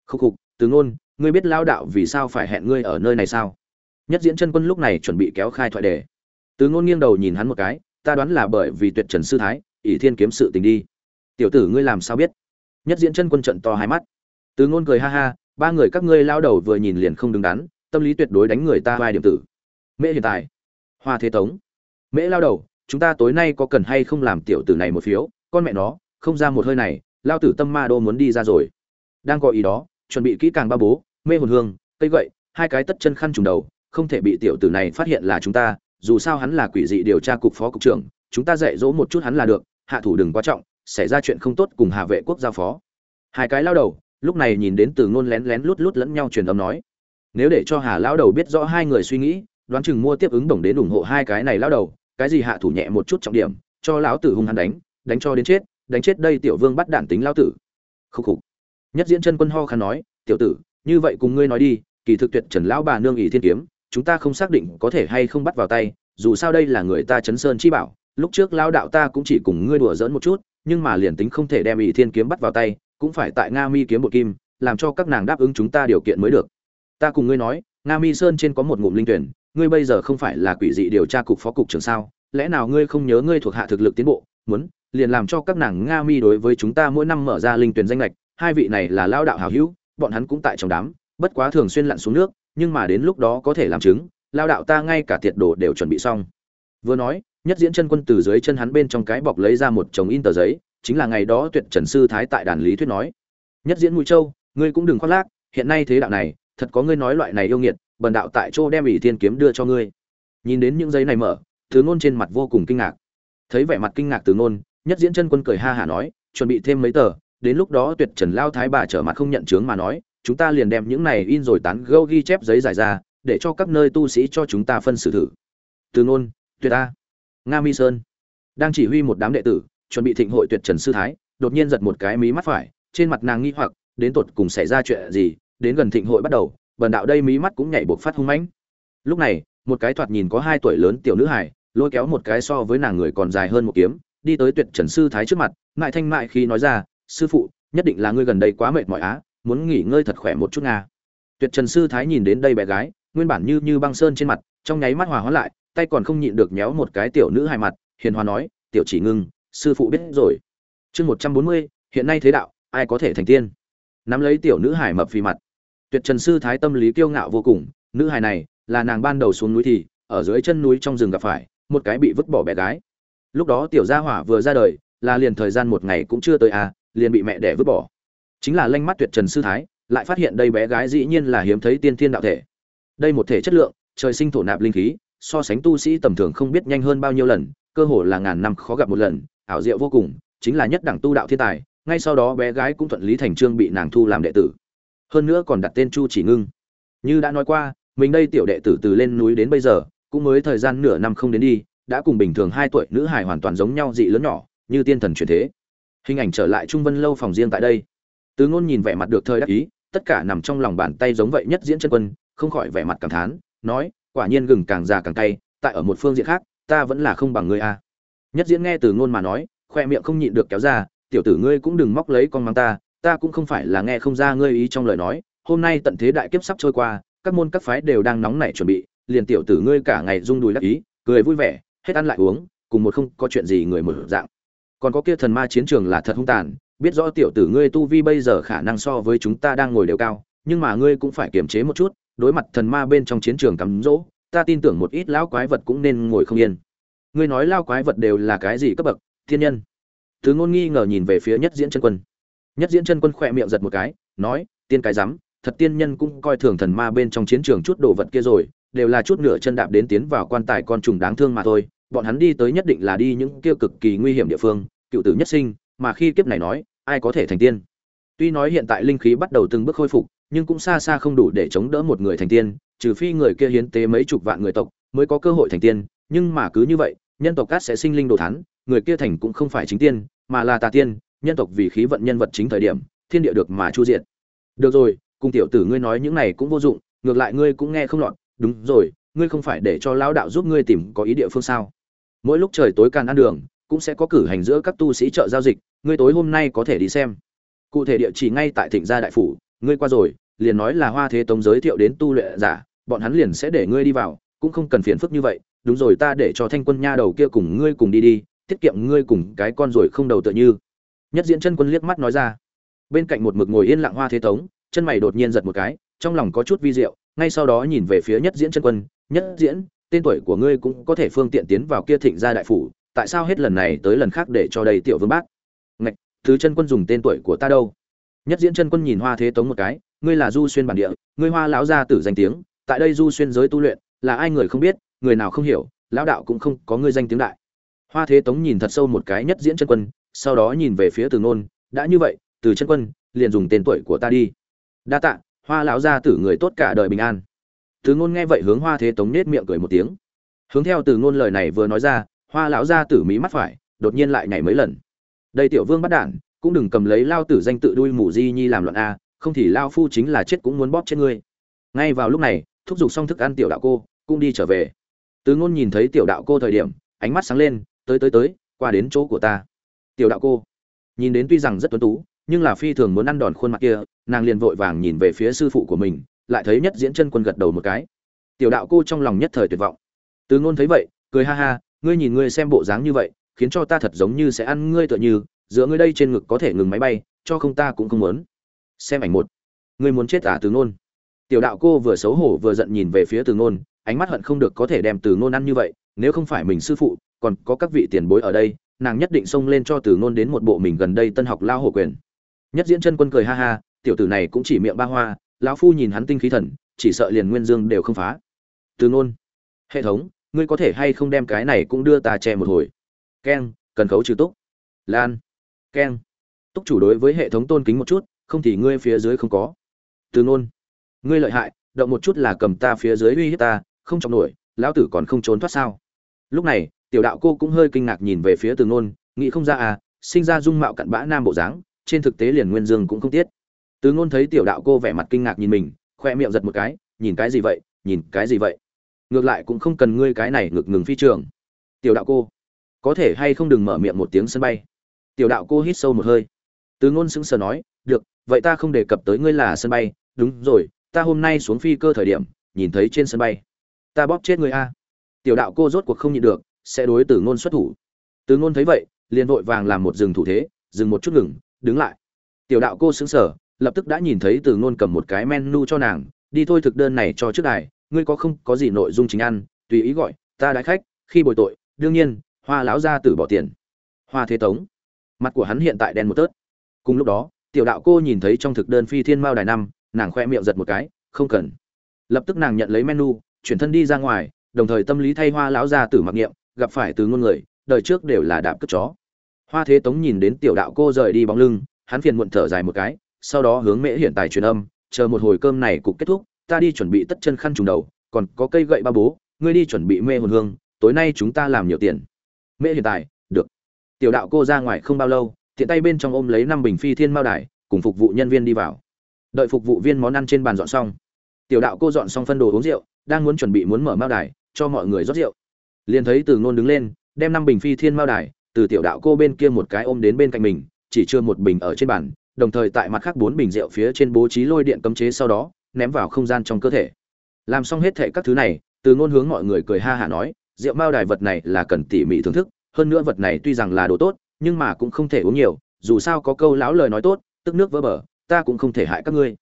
Khúc khục, từ ngôn ngươi biết lao đạo vì sao phải hẹn ngươi ở nơi này sao? Nhất diễn chân quân lúc này chuẩn bị kéo khai thoại đề. Từ ngôn nghiêng đầu nhìn hắn một cái, ta đoán là bởi vì tuyệt trần sư thái, ỷ thiên kiếm sự tình đi. Tiểu tử ngươi làm sao biết? Nhất diễn chân quân trận to hai mắt. Từ ngôn cười ha ha, ba người các ngươi lao đầu vừa nhìn liền không đứng đắn, tâm lý tuyệt đối đánh người ta vai điểm tử. Mễ hiện tại hoa thế tống. Mễ lao đầu, chúng ta tối nay có cần hay không làm tiểu tử này một phiếu? Con mẹ nó, không ra một hơi này lao tử tâm ma đô muốn đi ra rồi. Đang có ý đó, chuẩn bị kỹ càng ba bố mê hồn hương, cây gậy, hai cái tất chân khăn trùng đầu, không thể bị tiểu tử này phát hiện là chúng ta, dù sao hắn là quỷ dị điều tra cục phó cục trưởng, chúng ta dạy dỗ một chút hắn là được, hạ thủ đừng quá trọng, xảy ra chuyện không tốt cùng hạ vệ quốc giao phó. Hai cái lao đầu, lúc này nhìn đến từ ngôn lén lén lút lút lẫn nhau truyền âm nói. Nếu để cho hà lao đầu biết rõ hai người suy nghĩ, đoán chừng mua tiếp ứng đồng đến ủng hộ hai cái này lao đầu, cái gì hạ thủ nhẹ một chút trọng điểm, cho lão tử hung hắn đánh đánh cho đến chết, đánh chết đây tiểu vương bắt đản tính lao tử. Khúc khục. Nhất diễn chân quân ho khăn nói, tiểu tử như vậy cùng ngươi nói đi, kỳ thực tuyệt trần lão bà nương ỷ thiên kiếm, chúng ta không xác định có thể hay không bắt vào tay, dù sao đây là người ta chấn sơn chi bảo, lúc trước lao đạo ta cũng chỉ cùng ngươi đùa giỡn một chút, nhưng mà liền tính không thể đem ỷ thiên kiếm bắt vào tay, cũng phải tại nga mi kiếm một kim, làm cho các nàng đáp ứng chúng ta điều kiện mới được. Ta cùng ngươi nói, nga mi sơn trên có một ngụm linh tuyển, ngươi bây giờ không phải là quỷ dị điều tra cục phó cục trưởng sao? Lẽ nào ngươi không nhớ ngươi thuộc hạ thực lực tiến bộ, muốn, liền làm cho các nàng nga mi đối với chúng ta mỗi năm mở ra linh tuyển danh lệch, hai vị này là lao đạo hào hữu bọn hắn cũng tại trong đám, bất quá thường xuyên lặn xuống nước, nhưng mà đến lúc đó có thể làm chứng, lao đạo ta ngay cả tiệt đồ đều chuẩn bị xong. Vừa nói, nhất diễn chân quân từ dưới chân hắn bên trong cái bọc lấy ra một chồng in tờ giấy, chính là ngày đó tuyệt trần sư thái tại đàn lý thuyết nói. Nhất diễn mũi châu, ngươi cũng đừng khoác lác, hiện nay thế đạo này, thật có ngươi nói loại này yêu nghiệt, bần đạo tại chỗ đem ỷ thiên kiếm đưa cho ngươi. Nhìn đến những giấy này mở, từ ngôn trên mặt vô cùng kinh ngạc. Thấy vẻ mặt kinh ngạc từ ngôn, nhất diễn chân quân cười ha hả nói, chuẩn bị thêm mấy tờ đến lúc đó tuyệt trần lao thái bà trở mặt không nhận chướng mà nói, chúng ta liền đem những này in rồi tán gâu ghi chép giấy giải ra, để cho các nơi tu sĩ cho chúng ta phân xử thử. Từ ngôn, tuyệt a. Nga mi sơn. Đang chỉ huy một đám đệ tử, chuẩn bị thịnh hội tuyệt trần sư thái, đột nhiên giật một cái mí mắt phải, trên mặt nàng nghi hoặc, đến tột cùng xảy ra chuyện gì, đến gần thịnh hội bắt đầu, bần đạo đây mí mắt cũng nhảy buộc phát hung mãnh. Lúc này, một cái thoạt nhìn có hai tuổi lớn tiểu nữ hải lôi kéo một cái so với nàng người còn dài hơn một kiếm, đi tới tuyệt trần sư thái trước mặt ngại thanh mại khi nói ra sư phụ, nhất định là ngươi gần đây quá mệt mỏi á, muốn nghỉ ngơi thật khỏe một chút nga. Tuyệt trần sư thái nhìn đến đây bé gái, nguyên bản như như băng sơn trên mặt, trong nháy mắt hòa hóa lại, tay còn không nhịn được nhéo một cái tiểu nữ hài mặt, hiền hòa nói, tiểu chỉ ngưng, sư phụ biết rồi. Chương một trăm bốn mươi, hiện nay thế đạo, ai có thể thành tiên? Nắm lấy tiểu nữ hải mập phì mặt. Tuyệt trần sư thái tâm lý kiêu ngạo vô cùng, nữ hài này, là nàng ban đầu xuống núi thì, ở dưới chân núi trong rừng gặp phải, một cái bị vứt bỏ bé gái. Lúc đó tiểu gia hỏa vừa ra đời, là liền thời gian một ngày cũng chưa tới à liền bị mẹ đẻ vứt bỏ. Chính là lanh mắt tuyệt trần sư thái, lại phát hiện đây bé gái dĩ nhiên là hiếm thấy tiên thiên đạo thể. Đây một thể chất lượng, trời sinh thổ nạp linh khí, so sánh tu sĩ tầm thường không biết nhanh hơn bao nhiêu lần, cơ hồ là ngàn năm khó gặp một lần, ảo diệu vô cùng, chính là nhất đẳng tu đạo thiên tài, ngay sau đó bé gái cũng thuận lý thành trương bị nàng thu làm đệ tử. Hơn nữa còn đặt tên chu chỉ ngưng. Như đã nói qua, mình đây tiểu đệ tử từ lên núi đến bây giờ, cũng mới thời gian nửa năm không đến đi, đã cùng bình thường hai tuổi nữ hài hoàn toàn giống nhau dị lớn nhỏ, như tiên thần truyền thế hình ảnh trở lại trung vân lâu phòng riêng tại đây. Tứ ngôn nhìn vẻ mặt được thời đắc ý, tất cả nằm trong lòng bàn tay giống vậy nhất diễn chân quân, không khỏi vẻ mặt cảm thán, nói, quả nhiên gừng càng già càng cay, tại ở một phương diện khác, ta vẫn là không bằng ngươi a. Nhất diễn nghe từ ngôn mà nói, khoe miệng không nhịn được kéo ra, tiểu tử ngươi cũng đừng móc lấy con mang ta ta cũng không phải là nghe không ra ngươi ý trong lời nói, hôm nay tận thế đại kiếp sắp trôi qua, các môn các phái đều đang nóng nảy chuẩn bị, liền tiểu tử ngươi cả ngày rung đùi đắc ý, cười vui vẻ, hết ăn lại uống, cùng một không có chuyện gì người mở dạng còn có kia thần ma chiến trường là thật hung tàn, biết rõ tiểu tử ngươi tu vi bây giờ khả năng so với chúng ta đang ngồi đều cao, nhưng mà ngươi cũng phải kiềm chế một chút, đối mặt thần ma bên trong chiến trường cắm rỗ, ta tin tưởng một ít lão quái vật cũng nên ngồi không yên. Ngươi nói lao quái vật đều là cái gì cấp bậc, thiên nhân? Thứ ngôn nghi ngờ nhìn về phía nhất diễn chân quân. Nhất diễn chân quân khỏe miệng giật một cái, nói, tiên cái rắm, thật tiên nhân cũng coi thường thần ma bên trong chiến trường chút đồ vật kia rồi, đều là chút nửa chân đạp đến tiến vào quan tài con trùng đáng thương mà thôi bọn hắn đi tới nhất định là đi những kia cực kỳ nguy hiểm địa phương, cựu tử nhất sinh, mà khi kiếp này nói, ai có thể thành tiên? Tuy nói hiện tại linh khí bắt đầu từng bước khôi phục, nhưng cũng xa xa không đủ để chống đỡ một người thành tiên, trừ phi người kia hiến tế mấy chục vạn người tộc mới có cơ hội thành tiên, nhưng mà cứ như vậy, nhân tộc cát sẽ sinh linh đồ thán, người kia thành cũng không phải chính tiên, mà là tà tiên, nhân tộc vì khí vận nhân vật chính thời điểm, thiên địa được mà chu diện được rồi, cùng tiểu tử ngươi nói những này cũng vô dụng, ngược lại ngươi cũng nghe không lọt, đúng rồi, ngươi không phải để cho lão đạo giúp ngươi tìm có ý địa phương sao? Mỗi lúc trời tối càng ăn đường, cũng sẽ có cử hành giữa các tu sĩ chợ giao dịch, ngươi tối hôm nay có thể đi xem. Cụ thể địa chỉ ngay tại thịnh gia đại phủ, ngươi qua rồi, liền nói là hoa thế tống giới thiệu đến tu luyện giả, bọn hắn liền sẽ để ngươi đi vào, cũng không cần phiền phức như vậy, đúng rồi ta để cho thanh quân nha đầu kia cùng ngươi cùng đi đi, tiết kiệm ngươi cùng cái con rồi không đầu tựa như. Nhất diễn chân quân liếc mắt nói ra. Bên cạnh một mực ngồi yên lặng hoa thế tống, chân mày đột nhiên giật một cái, trong lòng có chút vi diệu, ngay sau đó nhìn về phía nhất diễn chân quân, nhất diễn tên tuổi của ngươi cũng có thể phương tiện tiến vào kia thịnh gia đại phủ, tại sao hết lần này tới lần khác để cho đầy tiểu vương bác? Ngạch, thứ chân quân dùng tên tuổi của ta đâu? Nhất diễn chân quân nhìn hoa thế tống một cái, ngươi là du xuyên bản địa, ngươi hoa lão gia tử danh tiếng, tại đây du xuyên giới tu luyện, là ai người không biết, người nào không hiểu, lão đạo cũng không có ngươi danh tiếng đại. Hoa thế tống nhìn thật sâu một cái nhất diễn chân quân, sau đó nhìn về phía từ ngôn, đã như vậy, từ chân quân, liền dùng tên tuổi của ta đi. Đa tạ, hoa lão gia tử người tốt cả đời bình an từ ngôn nghe vậy hướng hoa thế tống nết miệng cười một tiếng. Hướng theo từ ngôn lời này vừa nói ra, hoa lão ra tử mí mắt phải, đột nhiên lại nhảy mấy lần. Đây tiểu vương bắt đản, cũng đừng cầm lấy lao tử danh tự đuôi mù di nhi làm loạn a, không thì lao phu chính là chết cũng muốn bóp chết ngươi. Ngay vào lúc này, thúc giục xong thức ăn tiểu đạo cô, cũng đi trở về. Từ ngôn nhìn thấy tiểu đạo cô thời điểm, ánh mắt sáng lên, tới tới tới, qua đến chỗ của ta. Tiểu đạo cô nhìn đến tuy rằng rất tuấn tú, nhưng là phi thường muốn ăn đòn khuôn mặt kia, nàng liền vội vàng nhìn về phía sư phụ của mình lại thấy nhất diễn chân quân gật đầu một cái. Tiểu đạo cô trong lòng nhất thời tuyệt vọng. Từ ngôn thấy vậy, cười ha ha, ngươi nhìn ngươi xem bộ dáng như vậy, khiến cho ta thật giống như sẽ ăn ngươi tựa như, giữa ngươi đây trên ngực có thể ngừng máy bay, cho không ta cũng không muốn. Xem ảnh một. Ngươi muốn chết à từ ngôn? Tiểu đạo cô vừa xấu hổ vừa giận nhìn về phía từ ngôn, ánh mắt hận không được có thể đem từ ngôn ăn như vậy, nếu không phải mình sư phụ, còn có các vị tiền bối ở đây, nàng nhất định xông lên cho từ ngôn đến một bộ mình gần đây tân học lao hổ quyền. Nhất diễn chân quân cười ha ha, tiểu tử này cũng chỉ miệng ba hoa lão phu nhìn hắn tinh khí thần, chỉ sợ liền nguyên dương đều không phá. Từ ngôn, hệ thống, ngươi có thể hay không đem cái này cũng đưa ta che một hồi? Keng, cần khấu trừ túc. Lan, keng. Túc chủ đối với hệ thống tôn kính một chút, không thì ngươi phía dưới không có. Từ ngôn, ngươi lợi hại, động một chút là cầm ta phía dưới uy hiếp ta, không chọc nổi, lão tử còn không trốn thoát sao? Lúc này, tiểu đạo cô cũng hơi kinh ngạc nhìn về phía từ ngôn, nghĩ không ra à sinh ra dung mạo cặn bã nam bộ dáng, trên thực tế liền nguyên dương cũng không tiết từ ngôn thấy tiểu đạo cô vẻ mặt kinh ngạc nhìn mình, khoe miệng giật một cái, nhìn cái gì vậy? Nhìn cái gì vậy? Ngược lại cũng không cần ngươi cái này ngực ngừng phi trường. Tiểu đạo cô, có thể hay không đừng mở miệng một tiếng sân bay? Tiểu đạo cô hít sâu một hơi. Từ ngôn sững sờ nói, được, vậy ta không đề cập tới ngươi là sân bay. Đúng rồi, ta hôm nay xuống phi cơ thời điểm, nhìn thấy trên sân bay. Ta bóp chết ngươi a. Tiểu đạo cô rốt cuộc không nhịn được, sẽ đối từ ngôn xuất thủ. Từ ngôn thấy vậy, liền vội vàng làm một dừng thủ thế, dừng một chút ngừng, đứng lại. Tiểu đạo cô sững sờ lập tức đã nhìn thấy từ ngôn cầm một cái menu cho nàng, đi thôi thực đơn này cho trước đài, ngươi có không, có gì nội dung chính ăn, tùy ý gọi, ta đãi khách, khi bồi tội, đương nhiên, hoa lão gia tử bỏ tiền. Hoa thế tống, mặt của hắn hiện tại đen một tớt. Cùng lúc đó, tiểu đạo cô nhìn thấy trong thực đơn phi thiên mao đài năm, nàng khoe miệng giật một cái, không cần. Lập tức nàng nhận lấy menu, chuyển thân đi ra ngoài, đồng thời tâm lý thay hoa lão gia tử mặc niệm, gặp phải từ ngôn người, đời trước đều là đạp cất chó. Hoa thế tống nhìn đến tiểu đạo cô rời đi bóng lưng, hắn phiền muộn thở dài một cái sau đó hướng mễ hiện tài truyền âm, chờ một hồi cơm này cục kết thúc, ta đi chuẩn bị tất chân khăn trùng đầu, còn có cây gậy ba bố, ngươi đi chuẩn bị mê hồn hương, tối nay chúng ta làm nhiều tiền. Mễ hiện tại được. Tiểu đạo cô ra ngoài không bao lâu, tiện tay bên trong ôm lấy năm bình phi thiên mao đài, cùng phục vụ nhân viên đi vào. Đợi phục vụ viên món ăn trên bàn dọn xong, tiểu đạo cô dọn xong phân đồ uống rượu, đang muốn chuẩn bị muốn mở mao đài, cho mọi người rót rượu. Liền thấy từ ngôn đứng lên, đem năm bình phi thiên mao đài, từ tiểu đạo cô bên kia một cái ôm đến bên cạnh mình, chỉ chưa một bình ở trên bàn đồng thời tại mặt khác bốn bình rượu phía trên bố trí lôi điện cấm chế sau đó, ném vào không gian trong cơ thể. Làm xong hết thệ các thứ này, từ ngôn hướng mọi người cười ha hả nói, rượu mao đài vật này là cần tỉ mỉ thưởng thức, hơn nữa vật này tuy rằng là đồ tốt, nhưng mà cũng không thể uống nhiều, dù sao có câu lão lời nói tốt, tức nước vỡ bờ, ta cũng không thể hại các ngươi.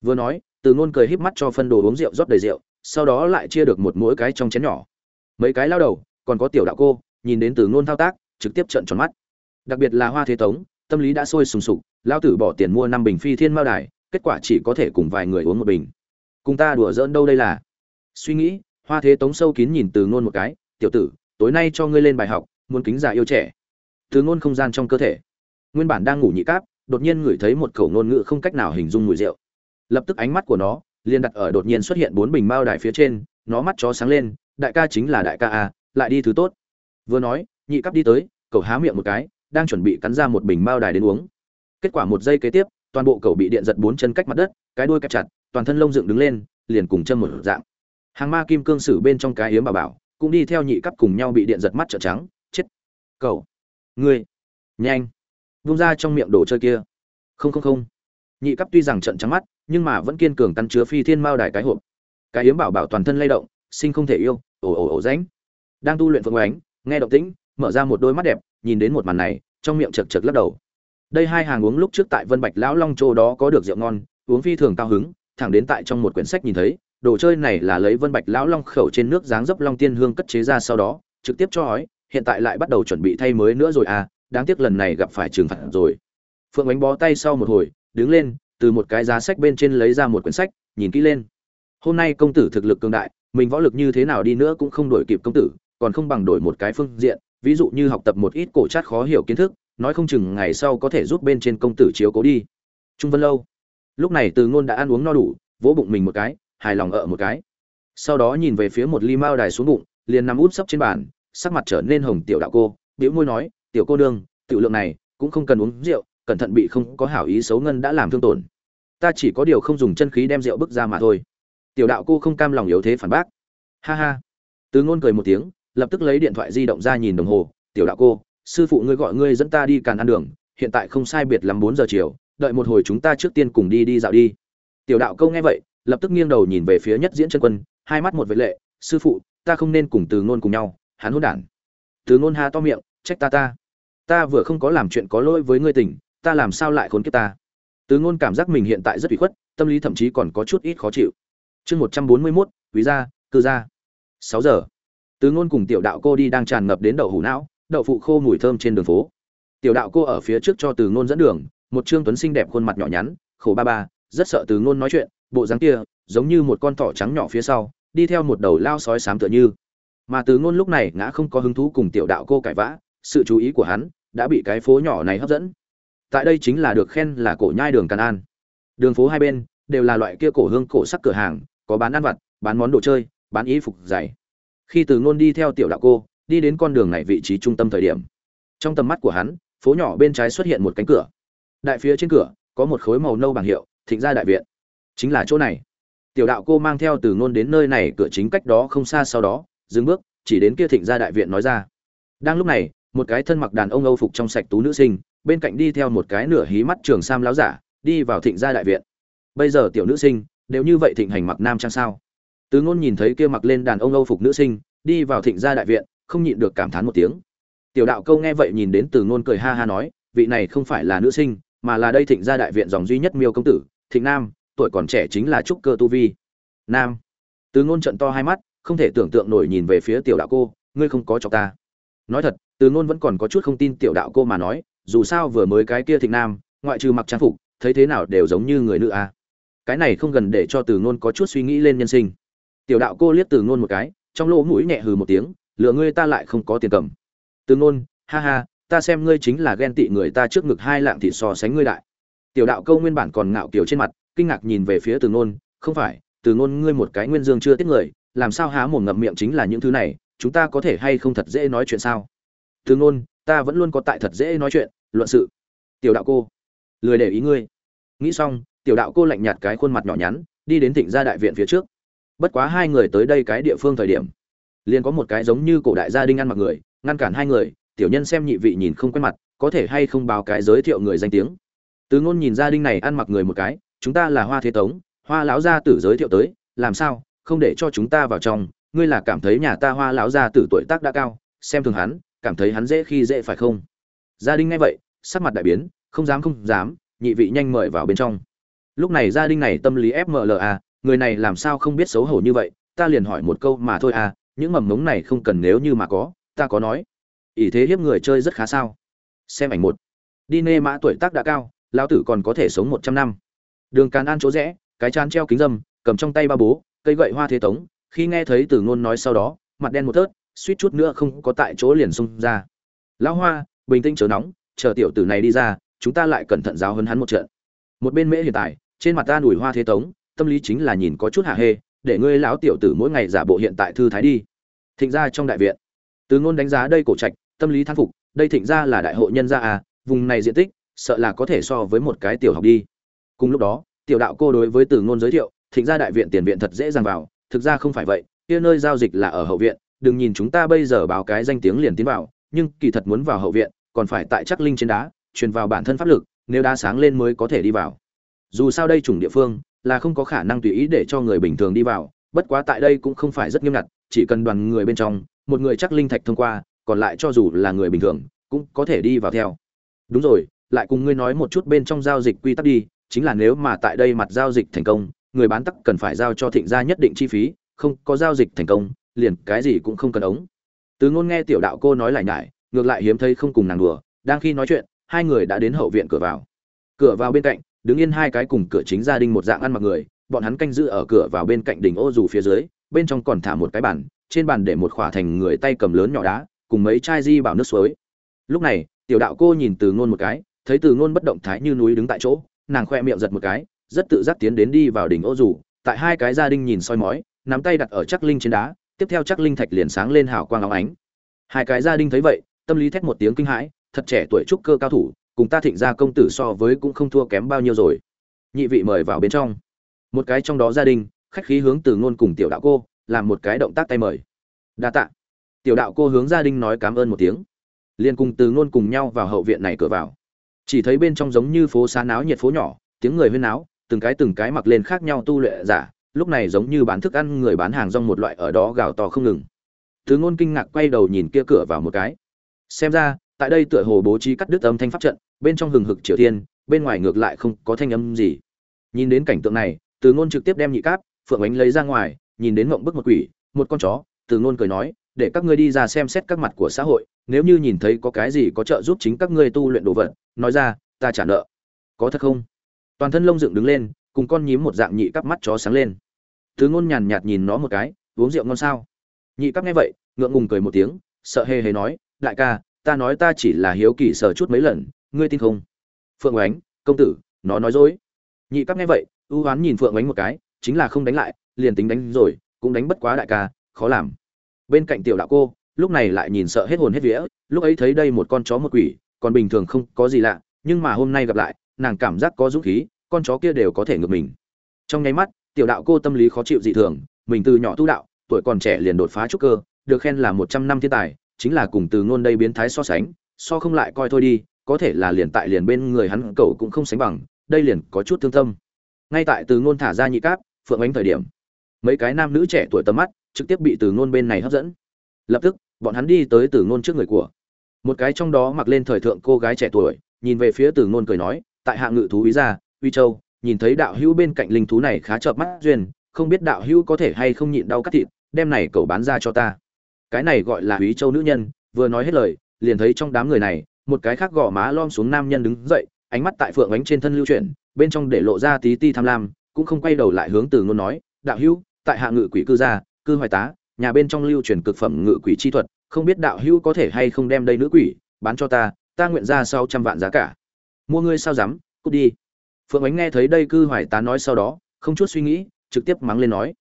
Vừa nói, từ ngôn cười híp mắt cho phân đồ uống rượu rót đầy rượu, sau đó lại chia được một mỗi cái trong chén nhỏ. Mấy cái lao đầu, còn có tiểu đạo cô, nhìn đến từ ngôn thao tác, trực tiếp trợn tròn mắt. Đặc biệt là hoa thế tống tâm lý đã sôi sùng sục lao tử bỏ tiền mua năm bình phi thiên mao đài, kết quả chỉ có thể cùng vài người uống một bình. Cùng ta đùa giỡn đâu đây là? Suy nghĩ, hoa thế tống sâu kín nhìn từ ngôn một cái, tiểu tử, tối nay cho ngươi lên bài học, muốn kính già yêu trẻ. Từ ngôn không gian trong cơ thể. Nguyên bản đang ngủ nhị cáp, đột nhiên ngửi thấy một khẩu ngôn ngữ không cách nào hình dung mùi rượu. Lập tức ánh mắt của nó liền đặt ở đột nhiên xuất hiện bốn bình mao đài phía trên, nó mắt chó sáng lên, đại ca chính là đại ca a, lại đi thứ tốt. Vừa nói, nhị cáp đi tới, cậu há miệng một cái đang chuẩn bị cắn ra một bình mao đài đến uống. Kết quả một giây kế tiếp, toàn bộ cậu bị điện giật bốn chân cách mặt đất, cái đuôi kẹp chặt, toàn thân lông dựng đứng lên, liền cùng châm một dạng. Hàng ma kim cương sử bên trong cái yếm bà bảo, cũng đi theo nhị cấp cùng nhau bị điện giật mắt trợn trắng, chết. Cậu ngươi. Nhanh. Vung ra trong miệng đồ chơi kia. Không không không. Nhị cấp tuy rằng trận trắng mắt, nhưng mà vẫn kiên cường cắn chứa phi thiên mao đài cái hộp. Cái yếm bảo bảo toàn thân lay động, sinh không thể yêu, ồ ồ ồ ránh. Đang tu luyện phượng ánh, nghe động tĩnh mở ra một đôi mắt đẹp, nhìn đến một màn này, trong miệng chật chật lắc đầu. Đây hai hàng uống lúc trước tại vân bạch lão long châu đó có được rượu ngon, uống phi thường cao hứng, thẳng đến tại trong một quyển sách nhìn thấy, đồ chơi này là lấy vân bạch lão long khẩu trên nước dáng dấp long tiên hương cất chế ra sau đó, trực tiếp cho hói hiện tại lại bắt đầu chuẩn bị thay mới nữa rồi à đáng tiếc lần này gặp phải trừng phạt rồi. Phượng ánh bó tay sau một hồi, đứng lên, từ một cái giá sách bên trên lấy ra một quyển sách, nhìn kỹ lên. Hôm nay công tử thực lực cường đại, mình võ lực như thế nào đi nữa cũng không đổi kịp công tử, còn không bằng đổi một cái phương diện ví dụ như học tập một ít cổ chát khó hiểu kiến thức, nói không chừng ngày sau có thể giúp bên trên công tử chiếu cố đi. Trung vân lâu. Lúc này từ ngôn đã ăn uống no đủ, vỗ bụng mình một cái, hài lòng ở một cái. Sau đó nhìn về phía một ly mao đài xuống bụng, liền nằm úp sấp trên bàn, sắc mặt trở nên hồng tiểu đạo cô biểu môi nói, tiểu cô đương tiểu lượng này cũng không cần uống rượu, cẩn thận bị không có hảo ý xấu ngân đã làm thương tổn. Ta chỉ có điều không dùng chân khí đem rượu bức ra mà thôi. Tiểu đạo cô không cam lòng yếu thế phản bác. Ha ha. Từ ngôn cười một tiếng lập tức lấy điện thoại di động ra nhìn đồng hồ, tiểu đạo cô, sư phụ ngươi gọi ngươi dẫn ta đi càn ăn đường, hiện tại không sai biệt lắm bốn giờ chiều, đợi một hồi chúng ta trước tiên cùng đi đi dạo đi. Tiểu đạo câu nghe vậy, lập tức nghiêng đầu nhìn về phía nhất diễn chân quân, hai mắt một vệ lệ, sư phụ, ta không nên cùng từ ngôn cùng nhau, hắn hôn đản. Từ ngôn ha to miệng, trách ta ta ta vừa không có làm chuyện có lỗi với ngươi tình, ta làm sao lại khốn kiếp ta? Từ ngôn cảm giác mình hiện tại rất bị khuất, tâm lý thậm chí còn có chút ít khó chịu. Chương một trăm bốn mươi mốt, quý gia, cư gia. Sáu giờ từ ngôn cùng tiểu đạo cô đi đang tràn ngập đến đậu hủ não, đậu phụ khô mùi thơm trên đường phố. Tiểu đạo cô ở phía trước cho từ ngôn dẫn đường, một trương tuấn xinh đẹp khuôn mặt nhỏ nhắn, khổ ba ba, rất sợ từ ngôn nói chuyện, bộ dáng kia, giống như một con thỏ trắng nhỏ phía sau, đi theo một đầu lao sói xám tựa như. Mà từ ngôn lúc này ngã không có hứng thú cùng tiểu đạo cô cãi vã, sự chú ý của hắn đã bị cái phố nhỏ này hấp dẫn. Tại đây chính là được khen là cổ nhai đường càn an. Đường phố hai bên đều là loại kia cổ hương cổ sắc cửa hàng, có bán ăn vặt, bán món đồ chơi, bán y phục giày khi từ ngôn đi theo tiểu đạo cô, đi đến con đường này vị trí trung tâm thời điểm. Trong tầm mắt của hắn, phố nhỏ bên trái xuất hiện một cánh cửa. Đại phía trên cửa, có một khối màu nâu bảng hiệu, thịnh gia đại viện. Chính là chỗ này. Tiểu đạo cô mang theo từ ngôn đến nơi này, cửa chính cách đó không xa sau đó, dừng bước, chỉ đến kia thịnh gia đại viện nói ra. Đang lúc này, một cái thân mặc đàn ông âu phục trong sạch tú nữ sinh, bên cạnh đi theo một cái nửa hí mắt trường sam láo giả, đi vào thịnh gia đại viện. Bây giờ tiểu nữ sinh, đều như vậy thịnh hành mặc nam trang sao? Từ ngôn nhìn thấy kia mặc lên đàn ông âu phục nữ sinh, đi vào thịnh gia đại viện, không nhịn được cảm thán một tiếng. Tiểu đạo câu nghe vậy nhìn đến từ ngôn cười ha ha nói, vị này không phải là nữ sinh, mà là đây thịnh gia đại viện dòng duy nhất miêu công tử, thịnh nam, tuổi còn trẻ chính là trúc cơ tu vi. Nam. Từ ngôn trận to hai mắt, không thể tưởng tượng nổi nhìn về phía tiểu đạo cô, ngươi không có cho ta. Nói thật từ ngôn vẫn còn có chút không tin tiểu đạo cô mà nói, dù sao vừa mới cái kia thịnh nam, ngoại trừ mặc trang phục, thấy thế nào đều giống như người nữ a. Cái này không gần để cho từ ngôn có chút suy nghĩ lên nhân sinh tiểu đạo cô liếc từ ngôn một cái, trong lỗ mũi nhẹ hừ một tiếng lựa ngươi ta lại không có tiền cầm. Từ ngôn, ha ha, ta xem ngươi chính là ghen tị người ta trước ngực hai lạng thị so sánh ngươi đại. Tiểu đạo câu nguyên bản còn ngạo kiểu trên mặt, kinh ngạc nhìn về phía từ ngôn, không phải, từ ngôn ngươi một cái nguyên dương chưa tiết người, làm sao há mồm ngậm miệng chính là những thứ này, chúng ta có thể hay không thật dễ nói chuyện sao? Từ ngôn, ta vẫn luôn có tại thật dễ nói chuyện, luận sự. Tiểu đạo cô, lười để ý ngươi. Nghĩ xong, tiểu đạo cô lạnh nhạt cái khuôn mặt nhỏ nhắn, đi đến thịnh gia đại viện phía trước bất quá hai người tới đây cái địa phương thời điểm, liền có một cái giống như cổ đại gia đình ăn mặc người, ngăn cản hai người, tiểu nhân xem nhị vị nhìn không quen mặt, có thể hay không báo cái giới thiệu người danh tiếng. Từ ngôn nhìn gia đình này ăn mặc người một cái, chúng ta là hoa thế tống, hoa lão gia tử giới thiệu tới, làm sao, không để cho chúng ta vào trong, ngươi là cảm thấy nhà ta hoa lão gia tử tuổi tác đã cao, xem thường hắn, cảm thấy hắn dễ khi dễ phải không? Gia đình nghe vậy, sắc mặt đại biến, không dám không dám, nhị vị nhanh mời vào bên trong. Lúc này gia đình này tâm lý fmla người này làm sao không biết xấu hổ như vậy, ta liền hỏi một câu mà thôi à những mầm ngống này không cần nếu như mà có, ta có nói. Ỷ thế hiếp người chơi rất khá sao. Xem ảnh một. Đi nê mã tuổi tác đã cao, lão tử còn có thể sống một trăm năm. Đường càn ăn chỗ rẽ, cái chán treo kính dâm, cầm trong tay ba bố, cây gậy hoa thế tống, khi nghe thấy từ ngôn nói sau đó, mặt đen một tớt, suýt chút nữa không có tại chỗ liền xông ra. Lão hoa, bình tĩnh chớ nóng, chờ tiểu tử này đi ra, chúng ta lại cẩn thận giáo hơn hắn một trận. Một bên mễ hiện tại trên mặt ta đùi hoa thế tống tâm lý chính là nhìn có chút hạ hê, để ngươi lão tiểu tử mỗi ngày giả bộ hiện tại thư thái đi. Thịnh gia trong đại viện. Từ ngôn đánh giá đây cổ trạch, tâm lý thán phục, đây thịnh gia là đại hội nhân gia à vùng này diện tích, sợ là có thể so với một cái tiểu học đi. Cùng lúc đó, tiểu đạo cô đối với từ ngôn giới thiệu, thịnh gia đại viện tiền viện thật dễ dàng vào, thực ra không phải vậy, kia nơi giao dịch là ở hậu viện, đừng nhìn chúng ta bây giờ báo cái danh tiếng liền tiến vào, nhưng kỳ thật muốn vào hậu viện, còn phải tại chắc linh trên đá, truyền vào bản thân pháp lực, nếu đá sáng lên mới có thể đi vào. Dù sao đây chủng địa phương là không có khả năng tùy ý để cho người bình thường đi vào, bất quá tại đây cũng không phải rất nghiêm ngặt, chỉ cần đoàn người bên trong, một người chắc linh thạch thông qua, còn lại cho dù là người bình thường, cũng có thể đi vào theo. Đúng rồi, lại cùng ngươi nói một chút bên trong giao dịch quy tắc đi, chính là nếu mà tại đây mặt giao dịch thành công, người bán tắc cần phải giao cho thịnh gia nhất định chi phí, không có giao dịch thành công, liền cái gì cũng không cần ống. Từ ngôn nghe tiểu đạo cô nói lại nhải, ngược lại hiếm thấy không cùng nàng đùa, đang khi nói chuyện, hai người đã đến hậu viện cửa vào. Cửa vào bên cạnh đứng yên hai cái cùng cửa chính gia đình một dạng ăn mặc người, bọn hắn canh giữ ở cửa vào bên cạnh đỉnh ô dù phía dưới, bên trong còn thả một cái bàn, trên bàn để một khỏa thành người tay cầm lớn nhỏ đá, cùng mấy chai di bảo nước suối. Lúc này, tiểu đạo cô nhìn từ ngôn một cái, thấy từ ngôn bất động thái như núi đứng tại chỗ, nàng khoe miệng giật một cái, rất tự giác tiến đến đi vào đỉnh ô dù, tại hai cái gia đình nhìn soi mói, nắm tay đặt ở chắc linh trên đá, tiếp theo chắc linh thạch liền sáng lên hào quang óng ánh. Hai cái gia đình thấy vậy, tâm lý thét một tiếng kinh hãi, thật trẻ tuổi trúc cơ cao thủ cùng ta thịnh gia công tử so với cũng không thua kém bao nhiêu rồi. Nhị vị mời vào bên trong. Một cái trong đó gia đình, khách khí hướng từ ngôn cùng tiểu đạo cô, làm một cái động tác tay mời. Đa tạ. Tiểu đạo cô hướng gia đình nói cảm ơn một tiếng. Liền cùng từ ngôn cùng nhau vào hậu viện này cửa vào. Chỉ thấy bên trong giống như phố xá náo nhiệt phố nhỏ, tiếng người huyên náo, từng cái từng cái mặc lên khác nhau tu lệ giả, lúc này giống như bán thức ăn người bán hàng rong một loại ở đó gào to không ngừng. Từ ngôn kinh ngạc quay đầu nhìn kia cửa vào một cái. Xem ra tại đây tựa hồ bố trí cắt đứt âm thanh pháp trận, bên trong hừng hực triều thiên bên ngoài ngược lại không có thanh âm gì. Nhìn đến cảnh tượng này, từ ngôn trực tiếp đem nhị cáp, phượng ánh lấy ra ngoài, nhìn đến mộng bức một quỷ, một con chó, từ ngôn cười nói, để các ngươi đi ra xem xét các mặt của xã hội, nếu như nhìn thấy có cái gì có trợ giúp chính các ngươi tu luyện đồ vật, nói ra, ta trả nợ. Có thật không? Toàn thân lông dựng đứng lên, cùng con nhím một dạng nhị cắp mắt chó sáng lên. Từ ngôn nhàn nhạt nhìn nó một cái, uống rượu ngon sao? Nhị cắp nghe vậy, ngượng ngùng cười một tiếng, sợ hề hề nói, đại ca ta nói ta chỉ là hiếu kỳ sờ chút mấy lần, ngươi tin không? Phượng oánh, công tử, nó nói dối. Nhị cắp nghe vậy, ưu hoán nhìn phượng oánh một cái, chính là không đánh lại, liền tính đánh rồi, cũng đánh bất quá đại ca, khó làm. Bên cạnh tiểu đạo cô, lúc này lại nhìn sợ hết hồn hết vía, lúc ấy thấy đây một con chó một quỷ, còn bình thường không có gì lạ, nhưng mà hôm nay gặp lại, nàng cảm giác có dũng khí, con chó kia đều có thể ngược mình. Trong nháy mắt, tiểu đạo cô tâm lý khó chịu dị thường, mình từ nhỏ tu đạo, tuổi còn trẻ liền đột phá trúc cơ, được khen là một trăm năm thiên tài chính là cùng từ ngôn đây biến thái so sánh, so không lại coi thôi đi, có thể là liền tại liền bên người hắn cậu cũng không sánh bằng, đây liền có chút thương tâm. Ngay tại từ ngôn thả ra nhị cáp, phượng ánh thời điểm, mấy cái nam nữ trẻ tuổi tầm mắt trực tiếp bị từ ngôn bên này hấp dẫn. Lập tức, bọn hắn đi tới từ ngôn trước người của. Một cái trong đó mặc lên thời thượng cô gái trẻ tuổi, nhìn về phía từ ngôn cười nói, tại hạ ngự thú ý gia, uy châu, nhìn thấy đạo hữu bên cạnh linh thú này khá chợp mắt duyên, không biết đạo hữu có thể hay không nhịn đau cắt thịt, đem này cậu bán ra cho ta cái này gọi là uy châu nữ nhân, vừa nói hết lời, liền thấy trong đám người này, một cái khác gò má lom xuống nam nhân đứng dậy, ánh mắt tại phượng ánh trên thân lưu chuyển, bên trong để lộ ra tí ti tham lam, cũng không quay đầu lại hướng từ ngôn nói, đạo hữu, tại hạ ngự quỷ cư gia, cư hoài tá, nhà bên trong lưu truyền cực phẩm ngự quỷ chi thuật, không biết đạo hữu có thể hay không đem đây nữ quỷ bán cho ta ta nguyện ra sau trăm vạn giá cả. Mua ngươi sao dám, cút đi. Phượng ánh nghe thấy đây cư hoài tá nói sau đó, không chút suy nghĩ, trực tiếp mắng lên nói.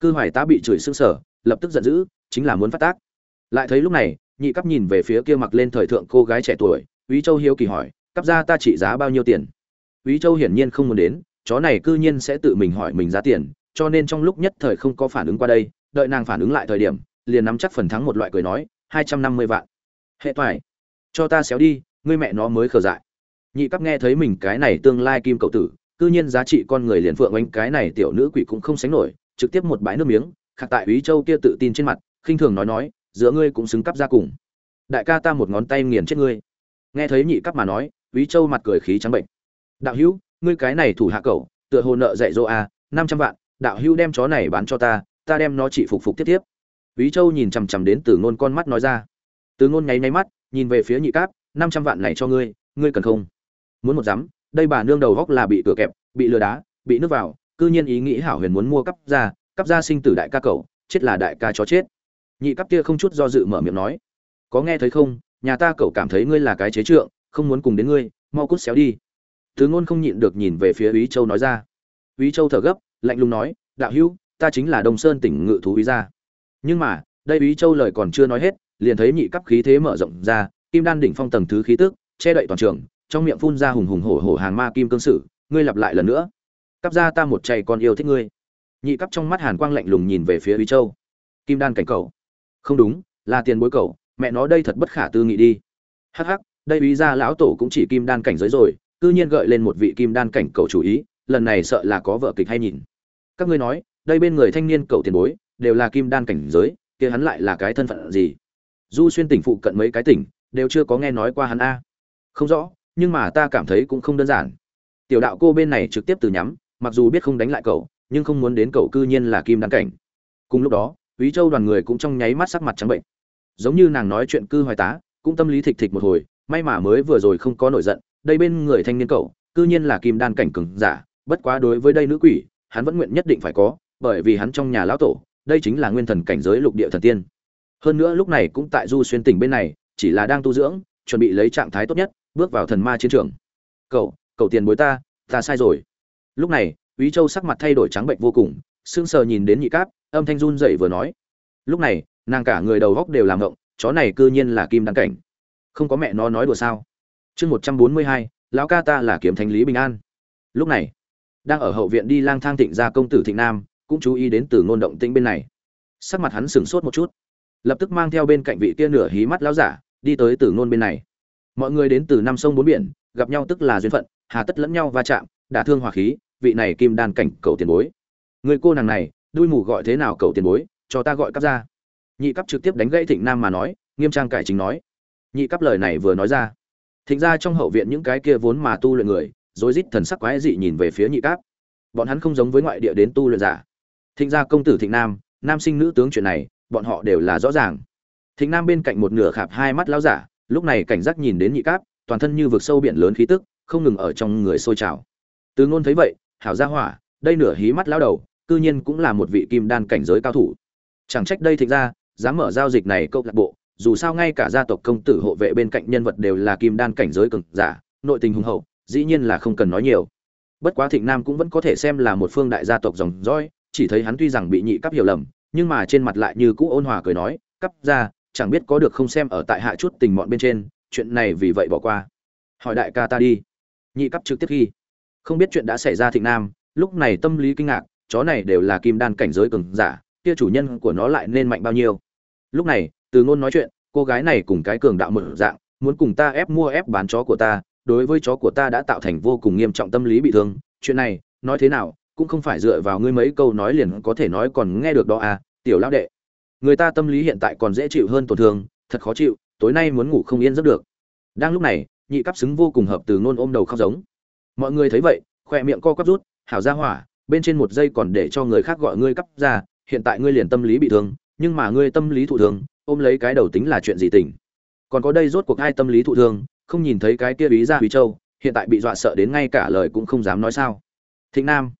Cư hoài tá bị chửi sưng sở lập tức giận dữ chính là muốn phát tác. Lại thấy lúc này, nhị cấp nhìn về phía kia mặc lên thời thượng cô gái trẻ tuổi, úy châu hiếu kỳ hỏi, cấp ra ta trị giá bao nhiêu tiền? Úy châu hiển nhiên không muốn đến, chó này cư nhiên sẽ tự mình hỏi mình giá tiền, cho nên trong lúc nhất thời không có phản ứng qua đây, đợi nàng phản ứng lại thời điểm, liền nắm chắc phần thắng một loại cười nói, hai trăm năm mươi vạn. Hệ toại, cho ta xéo đi, ngươi mẹ nó mới khờ dại. Nhị cấp nghe thấy mình cái này tương lai kim cậu tử, cư nhiên giá trị con người liền phượng oanh cái này tiểu nữ quỷ cũng không sánh nổi, trực tiếp một bãi nước miếng, khạc tại úy châu kia tự tin trên mặt khinh thường nói nói, giữa ngươi cũng xứng cắp ra cùng. Đại ca ta một ngón tay nghiền chết ngươi. Nghe thấy nhị cấp mà nói úy châu mặt cười khí trắng bệnh. Đạo hữu, ngươi cái này thủ hạ cậu, tựa hồ nợ dạy dỗ a năm trăm vạn, đạo hữu đem chó này bán cho ta ta đem nó chỉ phục phục tiếp tiếp. Úy châu nhìn chằm chằm đến từ ngôn con mắt nói ra. Từ ngôn nháy nháy mắt, nhìn về phía nhị cáp năm trăm vạn này cho ngươi ngươi cần không? Muốn một dám đây bà nương đầu góc là bị cửa kẹp, bị lừa đá, bị nước vào, cư nhiên ý nghĩ hảo huyền muốn mua cắp ra cắp ra sinh tử đại ca cậu, chết là đại ca chó chết nhị cắp kia không chút do dự mở miệng nói, có nghe thấy không? Nhà ta cậu cảm thấy ngươi là cái chế trượng, không muốn cùng đến ngươi, mau cút xéo đi. Thứ ngôn không nhịn được nhìn về phía úy châu nói ra. Úy châu thở gấp, lạnh lùng nói, đạo hữu, ta chính là đông sơn tỉnh ngự thú úy gia. Nhưng mà, đây úy châu lời còn chưa nói hết, liền thấy nhị cấp khí thế mở rộng ra, kim đan đỉnh phong tầng thứ khí tức, che đậy toàn trường, trong miệng phun ra hùng hùng hổ hổ hàng ma kim cương sử, ngươi lặp lại lần nữa. Cắp ra ta một chạy con yêu thích ngươi. Nhị cấp trong mắt hàn quang lạnh lùng nhìn về phía úy châu. Kim đan cảnh cầu không đúng, là tiền bối cầu mẹ nó đây thật bất khả tư nghị đi. Hắc hắc, đây ý gia lão tổ cũng chỉ kim đan cảnh giới rồi, cư nhiên gợi lên một vị kim đan cảnh cầu chủ ý, lần này sợ là có vợ kịch hay nhìn. Các ngươi nói, đây bên người thanh niên cầu tiền bối, đều là kim đan cảnh giới, kia hắn lại là cái thân phận gì? Du xuyên tỉnh phụ cận mấy cái tỉnh, đều chưa có nghe nói qua hắn a. Không rõ, nhưng mà ta cảm thấy cũng không đơn giản. Tiểu đạo cô bên này trực tiếp từ nhắm, mặc dù biết không đánh lại cậu, nhưng không muốn đến cậu cư nhiên là kim đan cảnh. Cùng lúc đó Úy Châu đoàn người cũng trong nháy mắt sắc mặt trắng bệnh. Giống như nàng nói chuyện cư hoài tá, cũng tâm lý thịch thịch một hồi, may mà mới vừa rồi không có nổi giận, đây bên người thanh niên cậu, cư nhiên là kim đan cảnh cường giả, bất quá đối với đây nữ quỷ, hắn vẫn nguyện nhất định phải có, bởi vì hắn trong nhà lão tổ, đây chính là nguyên thần cảnh giới lục địa thần tiên. Hơn nữa lúc này cũng tại Du xuyên tỉnh bên này, chỉ là đang tu dưỡng, chuẩn bị lấy trạng thái tốt nhất, bước vào thần ma chiến trường. Cậu, cậu tiền bối ta, ta sai rồi. Lúc này, Úy Châu sắc mặt thay đổi trắng bệnh vô cùng, sững sờ nhìn đến nhị cáp, âm thanh run dậy vừa nói. Lúc này, nàng cả người đầu góc đều làm ngộng, chó này cư nhiên là kim đăng cảnh. Không có mẹ nó nói đùa sao? Chương một trăm bốn mươi hai, lão ca ta là kiếm thánh lý bình an. Lúc này, đang ở hậu viện đi lang thang thịnh gia công tử thịnh nam, cũng chú ý đến từ ngôn động tĩnh bên này. Sắc mặt hắn sửng sốt một chút, lập tức mang theo bên cạnh vị kia nửa hí mắt lão giả, đi tới từ ngôn bên này. Mọi người đến từ năm sông bốn biển, gặp nhau tức là duyên phận, hà tất lẫn nhau va chạm, đả thương hòa khí, vị này kim đan cảnh cầu tiền bối. Người cô nàng này đuôi mù gọi thế nào cậu tiền bối, cho ta gọi cắp ra. Nhị cấp trực tiếp đánh gãy thịnh nam mà nói, nghiêm trang cải chính nói. Nhị cấp lời này vừa nói ra. Thịnh ra trong hậu viện những cái kia vốn mà tu luyện người, rối rít thần sắc quái dị nhìn về phía nhị cấp bọn hắn không giống với ngoại địa đến tu luyện giả. Thịnh gia công tử thịnh nam nam sinh nữ tướng chuyện này, bọn họ đều là rõ ràng. Thịnh nam bên cạnh một nửa khạp hai mắt lão giả, lúc này cảnh giác nhìn đến nhị cấp toàn thân như vực sâu biển lớn khí tức, không ngừng ở trong người sôi trào. Từ ngôn thấy vậy, hảo gia hỏa, đây nửa hí mắt lão đầu cư nhiên cũng là một vị kim đan cảnh giới cao thủ. Chẳng trách đây thịnh ra, dám mở giao dịch này câu lạc bộ, dù sao ngay cả gia tộc công tử hộ vệ bên cạnh nhân vật đều là kim đan cảnh giới cường giả, nội tình hùng hậu, dĩ nhiên là không cần nói nhiều. Bất quá Thịnh Nam cũng vẫn có thể xem là một phương đại gia tộc dòng dõi, chỉ thấy hắn tuy rằng bị nhị cấp hiểu lầm, nhưng mà trên mặt lại như cũ ôn hòa cười nói, "Cấp ra, chẳng biết có được không xem ở tại hạ chút tình mọn bên trên, chuyện này vì vậy bỏ qua." Hỏi đại ca ta đi. Nhị cấp trực tiếp khi, không biết chuyện đã xảy ra Thịnh Nam, lúc này tâm lý kinh ngạc, chó này đều là kim đan cảnh giới cường giả, kia chủ nhân của nó lại nên mạnh bao nhiêu. Lúc này, Từ ngôn nói chuyện, cô gái này cùng cái cường đạo mở dạng, muốn cùng ta ép mua ép bán chó của ta, đối với chó của ta đã tạo thành vô cùng nghiêm trọng tâm lý bị thương, chuyện này, nói thế nào, cũng không phải dựa vào ngươi mấy câu nói liền có thể nói còn nghe được đó à, tiểu lão đệ. Người ta tâm lý hiện tại còn dễ chịu hơn tổn thương, thật khó chịu, tối nay muốn ngủ không yên giấc được. Đang lúc này, nhị cấp xứng vô cùng hợp từ ngôn ôm đầu khóc giống. Mọi người thấy vậy, khỏe miệng co quắp rút, hảo ra hỏa, bên trên một giây còn để cho người khác gọi ngươi cắp ra hiện tại ngươi liền tâm lý bị thương nhưng mà ngươi tâm lý thụ thương ôm lấy cái đầu tính là chuyện gì tỉnh còn có đây rốt cuộc ai tâm lý thụ thương không nhìn thấy cái kia ý ra quý Châu, hiện tại bị dọa sợ đến ngay cả lời cũng không dám nói sao. Thịnh Nam,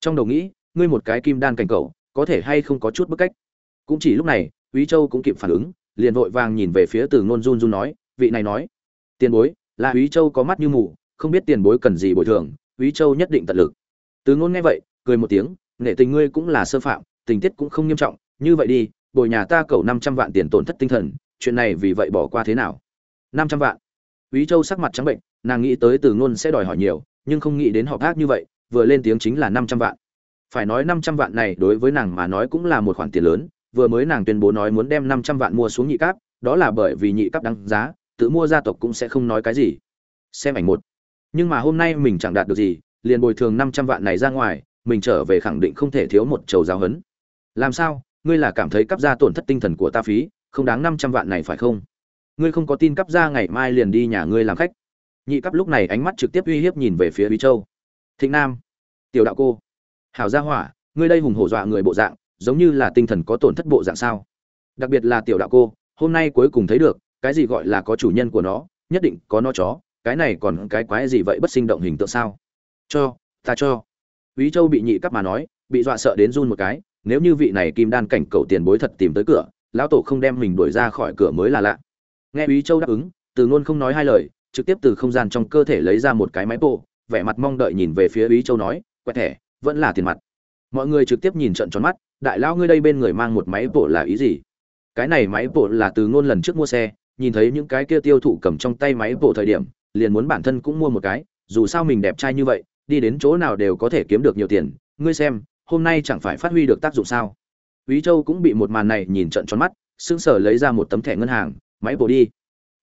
trong đầu nghĩ, ngươi một cái kim đan cảnh cầu, có thể hay không có chút bức cách. Cũng chỉ lúc này, quý Châu cũng kịp phản ứng, liền vội vàng nhìn về phía Từ Nôn run run nói, vị này nói, tiền bối, là quý Châu có mắt như mù, không biết tiền bối cần gì bồi thường, quý Châu nhất định tận lực. Từ Ngôn nghe vậy, cười một tiếng nghệ tình ngươi cũng là sơ phạm tình tiết cũng không nghiêm trọng như vậy đi bồi nhà ta cầu năm trăm vạn tiền tổn thất tinh thần chuyện này vì vậy bỏ qua thế nào năm trăm vạn Úy Châu sắc mặt trắng bệnh, nàng nghĩ tới Từ Ngôn sẽ đòi hỏi nhiều, nhưng không nghĩ đến họ ác như vậy, vừa lên tiếng chính là năm trăm vạn. Phải nói năm trăm vạn này đối với nàng mà nói cũng là một khoản tiền lớn, vừa mới nàng tuyên bố nói muốn đem năm trăm vạn mua xuống nhị cấp, đó là bởi vì nhị cấp đáng giá, tự mua gia tộc cũng sẽ không nói cái gì. Xem ảnh một. Nhưng mà hôm nay mình chẳng đạt được gì, liền bồi thường năm trăm vạn này ra ngoài, mình trở về khẳng định không thể thiếu một chầu giáo hấn làm sao? Ngươi là cảm thấy cấp ra tổn thất tinh thần của ta phí, không đáng năm trăm vạn này phải không? Ngươi không có tin cấp ra ngày mai liền đi nhà ngươi làm khách. Nhị cấp lúc này ánh mắt trực tiếp uy hiếp nhìn về phía bí châu. Thịnh nam, tiểu đạo cô, hảo gia hỏa, ngươi đây hùng hổ dọa người bộ dạng, giống như là tinh thần có tổn thất bộ dạng sao? Đặc biệt là tiểu đạo cô, hôm nay cuối cùng thấy được, cái gì gọi là có chủ nhân của nó, nhất định có nó chó, cái này còn cái quái gì vậy bất sinh động hình tượng sao? Cho, ta cho. Úy Châu bị nhị cấp mà nói, bị dọa sợ đến run một cái, nếu như vị này kim đan cảnh cầu tiền bối thật tìm tới cửa, lão tổ không đem mình đuổi ra khỏi cửa mới là lạ. Nghe Úy Châu đáp ứng, Từ Nôn không nói hai lời, trực tiếp từ không gian trong cơ thể lấy ra một cái máy bộ, vẻ mặt mong đợi nhìn về phía Úy Châu nói, "Quẹt thẻ, vẫn là tiền mặt." Mọi người trực tiếp nhìn trợn tròn mắt, đại lão ngươi đây bên người mang một máy bộ là ý gì? Cái này máy bộ là Từ Nôn lần trước mua xe, nhìn thấy những cái kia tiêu thụ cầm trong tay máy bộ thời điểm, liền muốn bản thân cũng mua một cái, dù sao mình đẹp trai như vậy, đi đến chỗ nào đều có thể kiếm được nhiều tiền ngươi xem hôm nay chẳng phải phát huy được tác dụng sao? Úy Châu cũng bị một màn này nhìn trận tròn mắt, sững sờ lấy ra một tấm thẻ ngân hàng, máy bổ đi.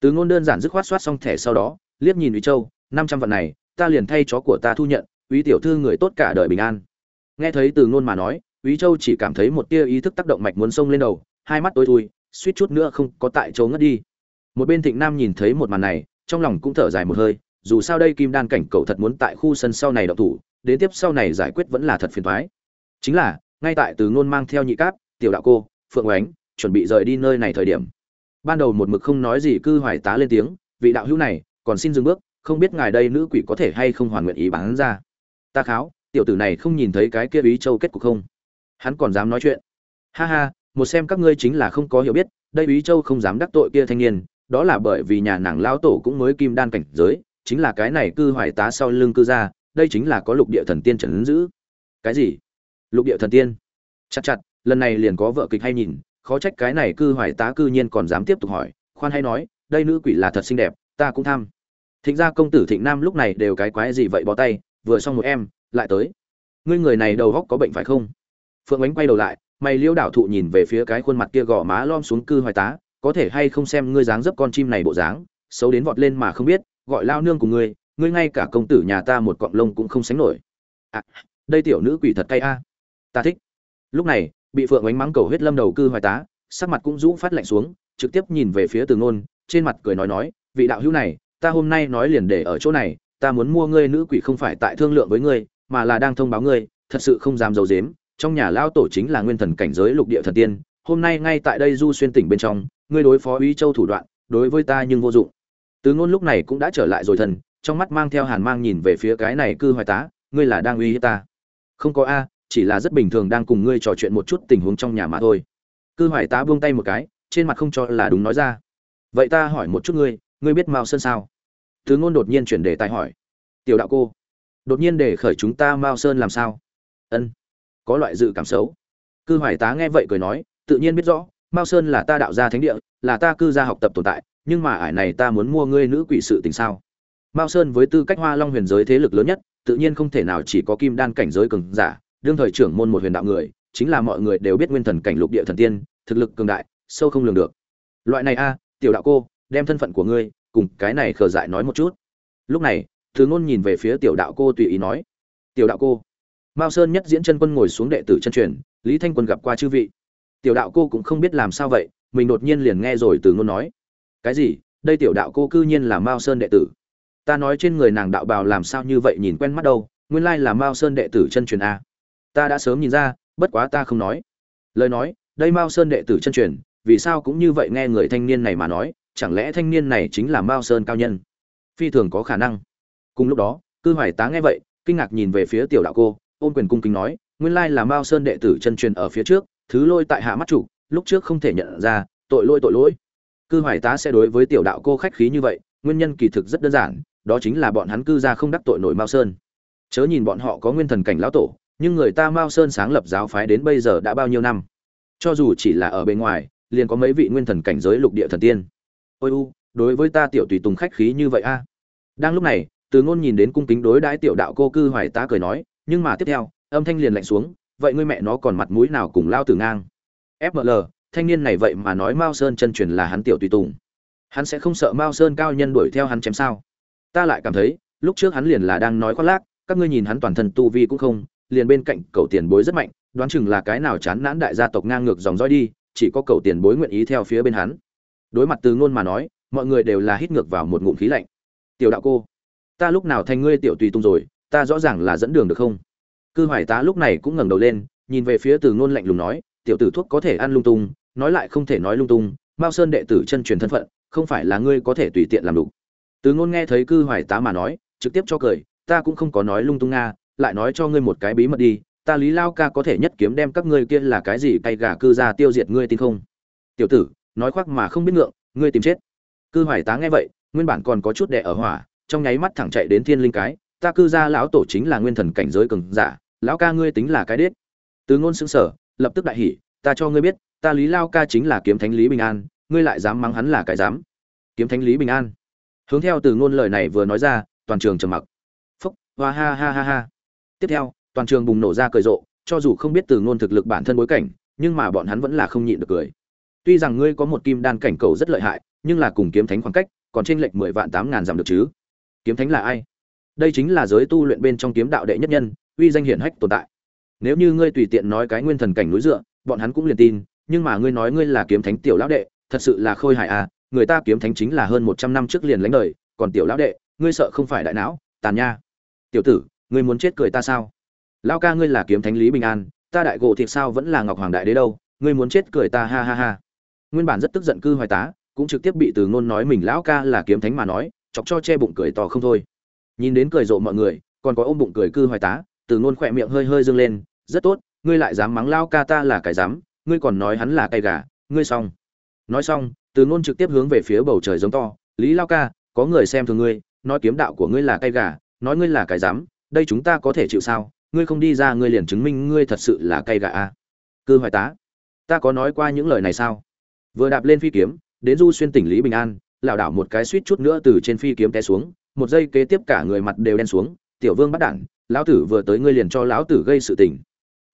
Từ ngôn đơn giản dứt khoát soát xong thẻ sau đó, liếc nhìn Úy Châu, năm trăm vạn này, ta liền thay chó của ta thu nhận, quý tiểu thư người tốt cả đời bình an. Nghe thấy từ ngôn mà nói quý châu chỉ cảm thấy một tia ý thức tác động mạch muốn sông lên đầu hai mắt tối thui suýt chút nữa không có tại chỗ ngất đi. Một bên thịnh nam nhìn thấy một màn này trong lòng cũng thở dài một hơi dù sao đây kim đan cảnh cậu thật muốn tại khu sân sau này đậu thủ, đến tiếp sau này giải quyết vẫn là thật phiền thoái chính là, ngay tại từ ngôn mang theo nhị cáp, tiểu đạo cô, phượng oánh, chuẩn bị rời đi nơi này thời điểm. Ban đầu một mực không nói gì cư hoài tá lên tiếng, vị đạo hữu này, còn xin dừng bước, không biết ngài đây nữ quỷ có thể hay không hoàn nguyện ý bán ra. Ta kháo, tiểu tử này không nhìn thấy cái kia ý châu kết cục không? Hắn còn dám nói chuyện. Ha ha, một xem các ngươi chính là không có hiểu biết, đây ý châu không dám đắc tội kia thanh niên, đó là bởi vì nhà nàng lão tổ cũng mới kim đan cảnh giới chính là cái này cư hoài tá sau lưng cư ra đây chính là có lục địa thần tiên trần ứng giữ. Cái gì? Lục địa thần tiên? Chặt chặt, lần này liền có vợ kịch hay nhìn, khó trách cái này cư hoài tá cư nhiên còn dám tiếp tục hỏi, khoan hay nói, đây nữ quỷ là thật xinh đẹp, ta cũng tham. Thịnh gia công tử thịnh nam lúc này đều cái quái gì vậy bó tay, vừa xong một em, lại tới. Ngươi người này đầu góc có bệnh phải không? Phượng ánh quay đầu lại, mày liêu đảo thụ nhìn về phía cái khuôn mặt kia gò má lom xuống cư hoài tá, có thể hay không xem ngươi dáng dấp con chim này bộ dáng, xấu đến vọt lên mà không biết gọi lao nương của ngươi ngươi ngay cả công tử nhà ta một cọng lông cũng không sánh nổi. À đây tiểu nữ quỷ thật cay a. Ta thích. Lúc này, bị phượng ánh mắng cầu huyết lâm đầu cư hoài tá, sắc mặt cũng rũ phát lạnh xuống, trực tiếp nhìn về phía từ ngôn, trên mặt cười nói nói, vị đạo hữu này, ta hôm nay nói liền để ở chỗ này, ta muốn mua ngươi nữ quỷ không phải tại thương lượng với ngươi, mà là đang thông báo ngươi, thật sự không dám giấu dếm trong nhà lao tổ chính là nguyên thần cảnh giới lục địa thần tiên, hôm nay ngay tại đây du xuyên tỉnh bên trong, ngươi đối phó uy châu thủ đoạn, đối với ta nhưng vô dụng từ ngôn lúc này cũng đã trở lại rồi thần, trong mắt mang theo hàn mang nhìn về phía cái này cư hoài tá, ngươi là đang uy hiếp ta. Không có a, chỉ là rất bình thường đang cùng ngươi trò chuyện một chút tình huống trong nhà mà thôi. Cư hoài tá buông tay một cái, trên mặt không cho là đúng nói ra. Vậy ta hỏi một chút ngươi ngươi biết mao sơn sao? Từ ngôn đột nhiên chuyển đề tài hỏi. Tiểu đạo cô, đột nhiên để khởi chúng ta mao sơn làm sao? Ân, có loại dự cảm xấu. Cư hoài tá nghe vậy cười nói, tự nhiên biết rõ, mao sơn là ta đạo gia thánh địa, là ta cư gia học tập tồn tại nhưng mà ải này ta muốn mua ngươi nữ quỷ sự tình sao? Mao sơn với tư cách hoa long huyền giới thế lực lớn nhất, tự nhiên không thể nào chỉ có kim đan cảnh giới cường giả, đương thời trưởng môn một huyền đạo người, chính là mọi người đều biết nguyên thần cảnh lục địa thần tiên, thực lực cường đại, sâu không lường được. Loại này a, tiểu đạo cô, đem thân phận của ngươi, cùng cái này khờ dại nói một chút. Lúc này, thứ ngôn nhìn về phía tiểu đạo cô tùy ý nói, tiểu đạo cô. Mao sơn nhất diễn chân quân ngồi xuống đệ tử chân truyền, lý thanh quân gặp qua chư vị. Tiểu đạo cô cũng không biết làm sao vậy, mình đột nhiên liền nghe rồi từ ngôn nói cái gì? Đây tiểu đạo cô cư nhiên là mao sơn đệ tử. Ta nói trên người nàng đạo bào làm sao như vậy nhìn quen mắt đâu, nguyên lai là mao sơn đệ tử chân truyền a. Ta đã sớm nhìn ra, bất quá ta không nói. Lời nói, đây mao sơn đệ tử chân truyền, vì sao cũng như vậy nghe người thanh niên này mà nói, chẳng lẽ thanh niên này chính là mao sơn cao nhân? Phi thường có khả năng. Cùng lúc đó, cư hoài tá nghe vậy, kinh ngạc nhìn về phía tiểu đạo cô, ôn quyền cung kính nói, nguyên lai là mao sơn đệ tử chân truyền ở phía trước, thứ lôi tại hạ mắt chủ, lúc trước không thể nhận ra, tội lỗi tội lỗi cư hoài tá sẽ đối với tiểu đạo cô khách khí như vậy, nguyên nhân kỳ thực rất đơn giản, đó chính là bọn hắn cư ra không đắc tội nổi mao sơn. Chớ nhìn bọn họ có nguyên thần cảnh lão tổ, nhưng người ta mao sơn sáng lập giáo phái đến bây giờ đã bao nhiêu năm. Cho dù chỉ là ở bên ngoài, liền có mấy vị nguyên thần cảnh giới lục địa thần tiên. Ôi u, đối với ta tiểu tùy tùng khách khí như vậy a? Đang lúc này, từ ngôn nhìn đến cung kính đối đãi tiểu đạo cô cư hoài tá cười nói, nhưng mà tiếp theo, âm thanh liền lạnh xuống, vậy ngươi mẹ nó còn mặt mũi nào cùng lao từ ngang? Fml thanh niên này vậy mà nói mao sơn chân truyền là hắn tiểu tùy tùng. Hắn sẽ không sợ mao sơn cao nhân đuổi theo hắn chém sao? Ta lại cảm thấy, lúc trước hắn liền là đang nói khoác lác, các ngươi nhìn hắn toàn thân tu vi cũng không, liền bên cạnh cầu tiền bối rất mạnh, đoán chừng là cái nào chán nản đại gia tộc ngang ngược dòng dõi đi, chỉ có cầu tiền bối nguyện ý theo phía bên hắn. Đối mặt từ ngôn mà nói, mọi người đều là hít ngược vào một ngụm khí lạnh. Tiểu đạo cô, ta lúc nào thành ngươi tiểu tùy tùng rồi, ta rõ ràng là dẫn đường được không? Cư hoài tá lúc này cũng ngẩng đầu lên, nhìn về phía từ ngôn lạnh lùng nói tiểu tử thuốc có thể ăn lung tung, nói lại không thể nói lung tung, mao sơn đệ tử chân truyền thân phận, không phải là ngươi có thể tùy tiện làm đủ. Từ ngôn nghe thấy cư hoài tá mà nói, trực tiếp cho cười, ta cũng không có nói lung tung nga, lại nói cho ngươi một cái bí mật đi, ta lý lao ca có thể nhất kiếm đem các ngươi kia là cái gì cay gà cư ra tiêu diệt ngươi tin không? Tiểu tử, nói khoác mà không biết ngượng, ngươi tìm chết. Cư hoài tá nghe vậy, nguyên bản còn có chút đẻ ở hỏa, trong nháy mắt thẳng chạy đến thiên linh cái, ta cư ra lão tổ chính là nguyên thần cảnh giới cường giả, lão ca ngươi tính là cái đết từ ngôn xứng sở lập tức đại hỉ, ta cho ngươi biết, ta lý lao ca chính là kiếm thánh lý bình an, ngươi lại dám mắng hắn là cái dám. Kiếm thánh lý bình an. Hướng theo từ ngôn lời này vừa nói ra, toàn trường trầm mặc. Phúc, hoa ha ha ha ha. Tiếp theo, toàn trường bùng nổ ra cười rộ, cho dù không biết từ ngôn thực lực bản thân bối cảnh, nhưng mà bọn hắn vẫn là không nhịn được cười. Tuy rằng ngươi có một kim đan cảnh cầu rất lợi hại, nhưng là cùng kiếm thánh khoảng cách, còn trên lệch mười vạn tám ngàn được chứ. Kiếm thánh là ai? Đây chính là giới tu luyện bên trong kiếm đạo đệ nhất nhân, uy danh hiển hách tồn tại nếu như ngươi tùy tiện nói cái nguyên thần cảnh núi dựa, bọn hắn cũng liền tin, nhưng mà ngươi nói ngươi là kiếm thánh tiểu lão đệ, thật sự là khôi hài à người ta kiếm thánh chính là hơn một trăm năm trước liền lánh đời, còn tiểu lão đệ, ngươi sợ không phải đại não, tàn nha. Tiểu tử, ngươi muốn chết cười ta sao? Lão ca ngươi là kiếm thánh lý bình an, ta đại gỗ thiệt sao vẫn là ngọc hoàng đại đế đâu, ngươi muốn chết cười ta ha ha ha. Nguyên bản rất tức giận cư hoài tá, cũng trực tiếp bị từ ngôn nói mình lão ca là kiếm thánh mà nói, chọc cho che bụng cười to không thôi. Nhìn đến cười rộ mọi người, còn có ôm bụng cười cư hoài tá từ ngôn khỏe miệng hơi hơi dương lên, rất tốt, ngươi lại dám mắng Lao ca ta là cái dám, ngươi còn nói hắn là cây gà, ngươi xong. Nói xong, từ ngôn trực tiếp hướng về phía bầu trời giống to, lý lao ca, có người xem thường ngươi, nói kiếm đạo của ngươi là cây gà, nói ngươi là cái dám, đây chúng ta có thể chịu sao? Ngươi không đi ra ngươi liền chứng minh ngươi thật sự là cây gà a. À? cư hoài tá, ta có nói qua những lời này sao? Vừa đạp lên phi kiếm, đến du xuyên tỉnh lý bình an, lảo đảo một cái suýt chút nữa từ trên phi kiếm té xuống, một giây kế tiếp cả người mặt đều đen xuống, tiểu vương bắt đản lão tử vừa tới ngươi liền cho lão tử gây sự tình.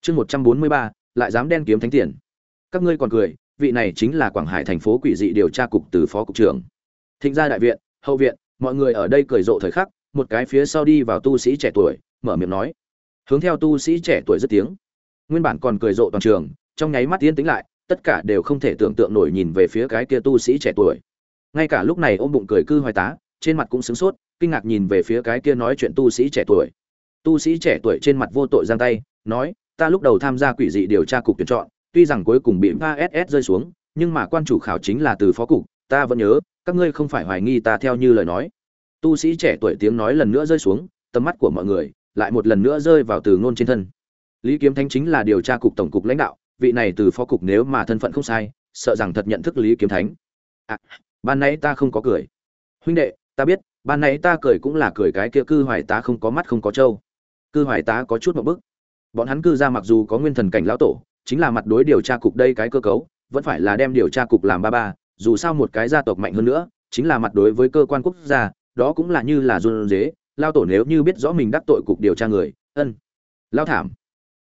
Chương một trăm bốn mươi ba, lại dám đen kiếm thánh tiền. Các ngươi còn cười, vị này chính là quảng hải thành phố quỷ dị điều tra cục từ phó cục trưởng. Thịnh gia đại viện, hậu viện, mọi người ở đây cười rộ thời khắc, một cái phía sau đi vào tu sĩ trẻ tuổi, mở miệng nói. Hướng theo tu sĩ trẻ tuổi rất tiếng. Nguyên bản còn cười rộ toàn trường, trong nháy mắt tiến tính lại, tất cả đều không thể tưởng tượng nổi nhìn về phía cái kia tu sĩ trẻ tuổi. Ngay cả lúc này ôm bụng cười cư hoài tá, trên mặt cũng sướng sốt, kinh ngạc nhìn về phía cái kia nói chuyện tu sĩ trẻ tuổi tu sĩ trẻ tuổi trên mặt vô tội giang tay nói ta lúc đầu tham gia quỷ dị điều tra cục tuyển chọn tuy rằng cuối cùng bị ASS rơi xuống nhưng mà quan chủ khảo chính là từ phó cục ta vẫn nhớ các ngươi không phải hoài nghi ta theo như lời nói. Tu sĩ trẻ tuổi tiếng nói lần nữa rơi xuống tầm mắt của mọi người lại một lần nữa rơi vào từ ngôn trên thân. Lý kiếm thánh chính là điều tra cục tổng cục lãnh đạo vị này từ phó cục nếu mà thân phận không sai sợ rằng thật nhận thức lý kiếm thánh. À, ban nãy ta không có cười. Huynh đệ ta biết ban nãy ta cười cũng là cười cái kia cư hoài tá không có mắt không có trâu cư hoài tá có chút một bức. Bọn hắn cư ra mặc dù có nguyên thần cảnh lão tổ, chính là mặt đối điều tra cục đây cái cơ cấu, vẫn phải là đem điều tra cục làm ba ba, dù sao một cái gia tộc mạnh hơn nữa, chính là mặt đối với cơ quan quốc gia, đó cũng là như là run dế lao tổ nếu như biết rõ mình đắc tội cục điều tra người, ân lao thảm.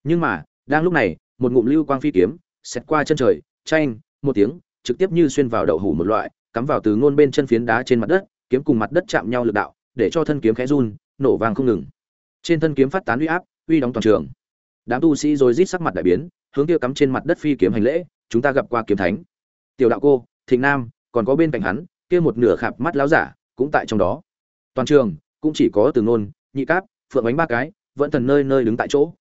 Nhưng mà, đang lúc này, một ngụm lưu quang phi kiếm, xẹt qua chân trời tranh một tiếng, trực tiếp như xuyên vào đậu hủ một loại, cắm vào từ ngôn bên chân phiến đá trên mặt đất, kiếm cùng mặt đất chạm nhau lực đạo, để cho thân kiếm khẽ run, nổ vàng không ngừng trên thân kiếm phát tán uy áp, uy đóng toàn trường. Đám tu sĩ rồi rít sắc mặt đại biến, hướng kia cắm trên mặt đất phi kiếm hành lễ, chúng ta gặp qua kiếm thánh. Tiểu đạo cô, thịnh nam, còn có bên cạnh hắn, kia một nửa khạp mắt láo giả cũng tại trong đó. Toàn trường cũng chỉ có từ nôn, nhị cáp, phượng bánh ba cái vẫn thần nơi nơi đứng tại chỗ.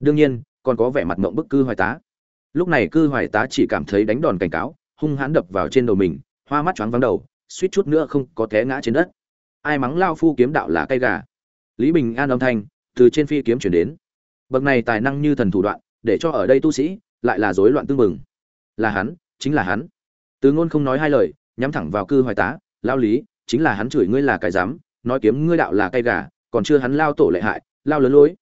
Đương nhiên, còn có vẻ mặt mộng bức cư hoài tá. Lúc này cư hoài tá chỉ cảm thấy đánh đòn cảnh cáo, hung hãn đập vào trên đầu mình, hoa mắt choáng vắng đầu, suýt chút nữa không có té ngã trên đất. Ai mắng lao phu kiếm đạo là cây gà lý bình an âm thanh từ trên phi kiếm chuyển đến. Bậc này tài năng như thần thủ đoạn, để cho ở đây tu sĩ lại là rối loạn tương mừng là hắn, chính là hắn. Từ ngôn không nói hai lời, nhắm thẳng vào cư hoài tá lao lý, chính là hắn chửi ngươi là cái dám nói kiếm ngươi đạo là cây gà, còn chưa hắn lao tổ lệ hại, lao lớn lối.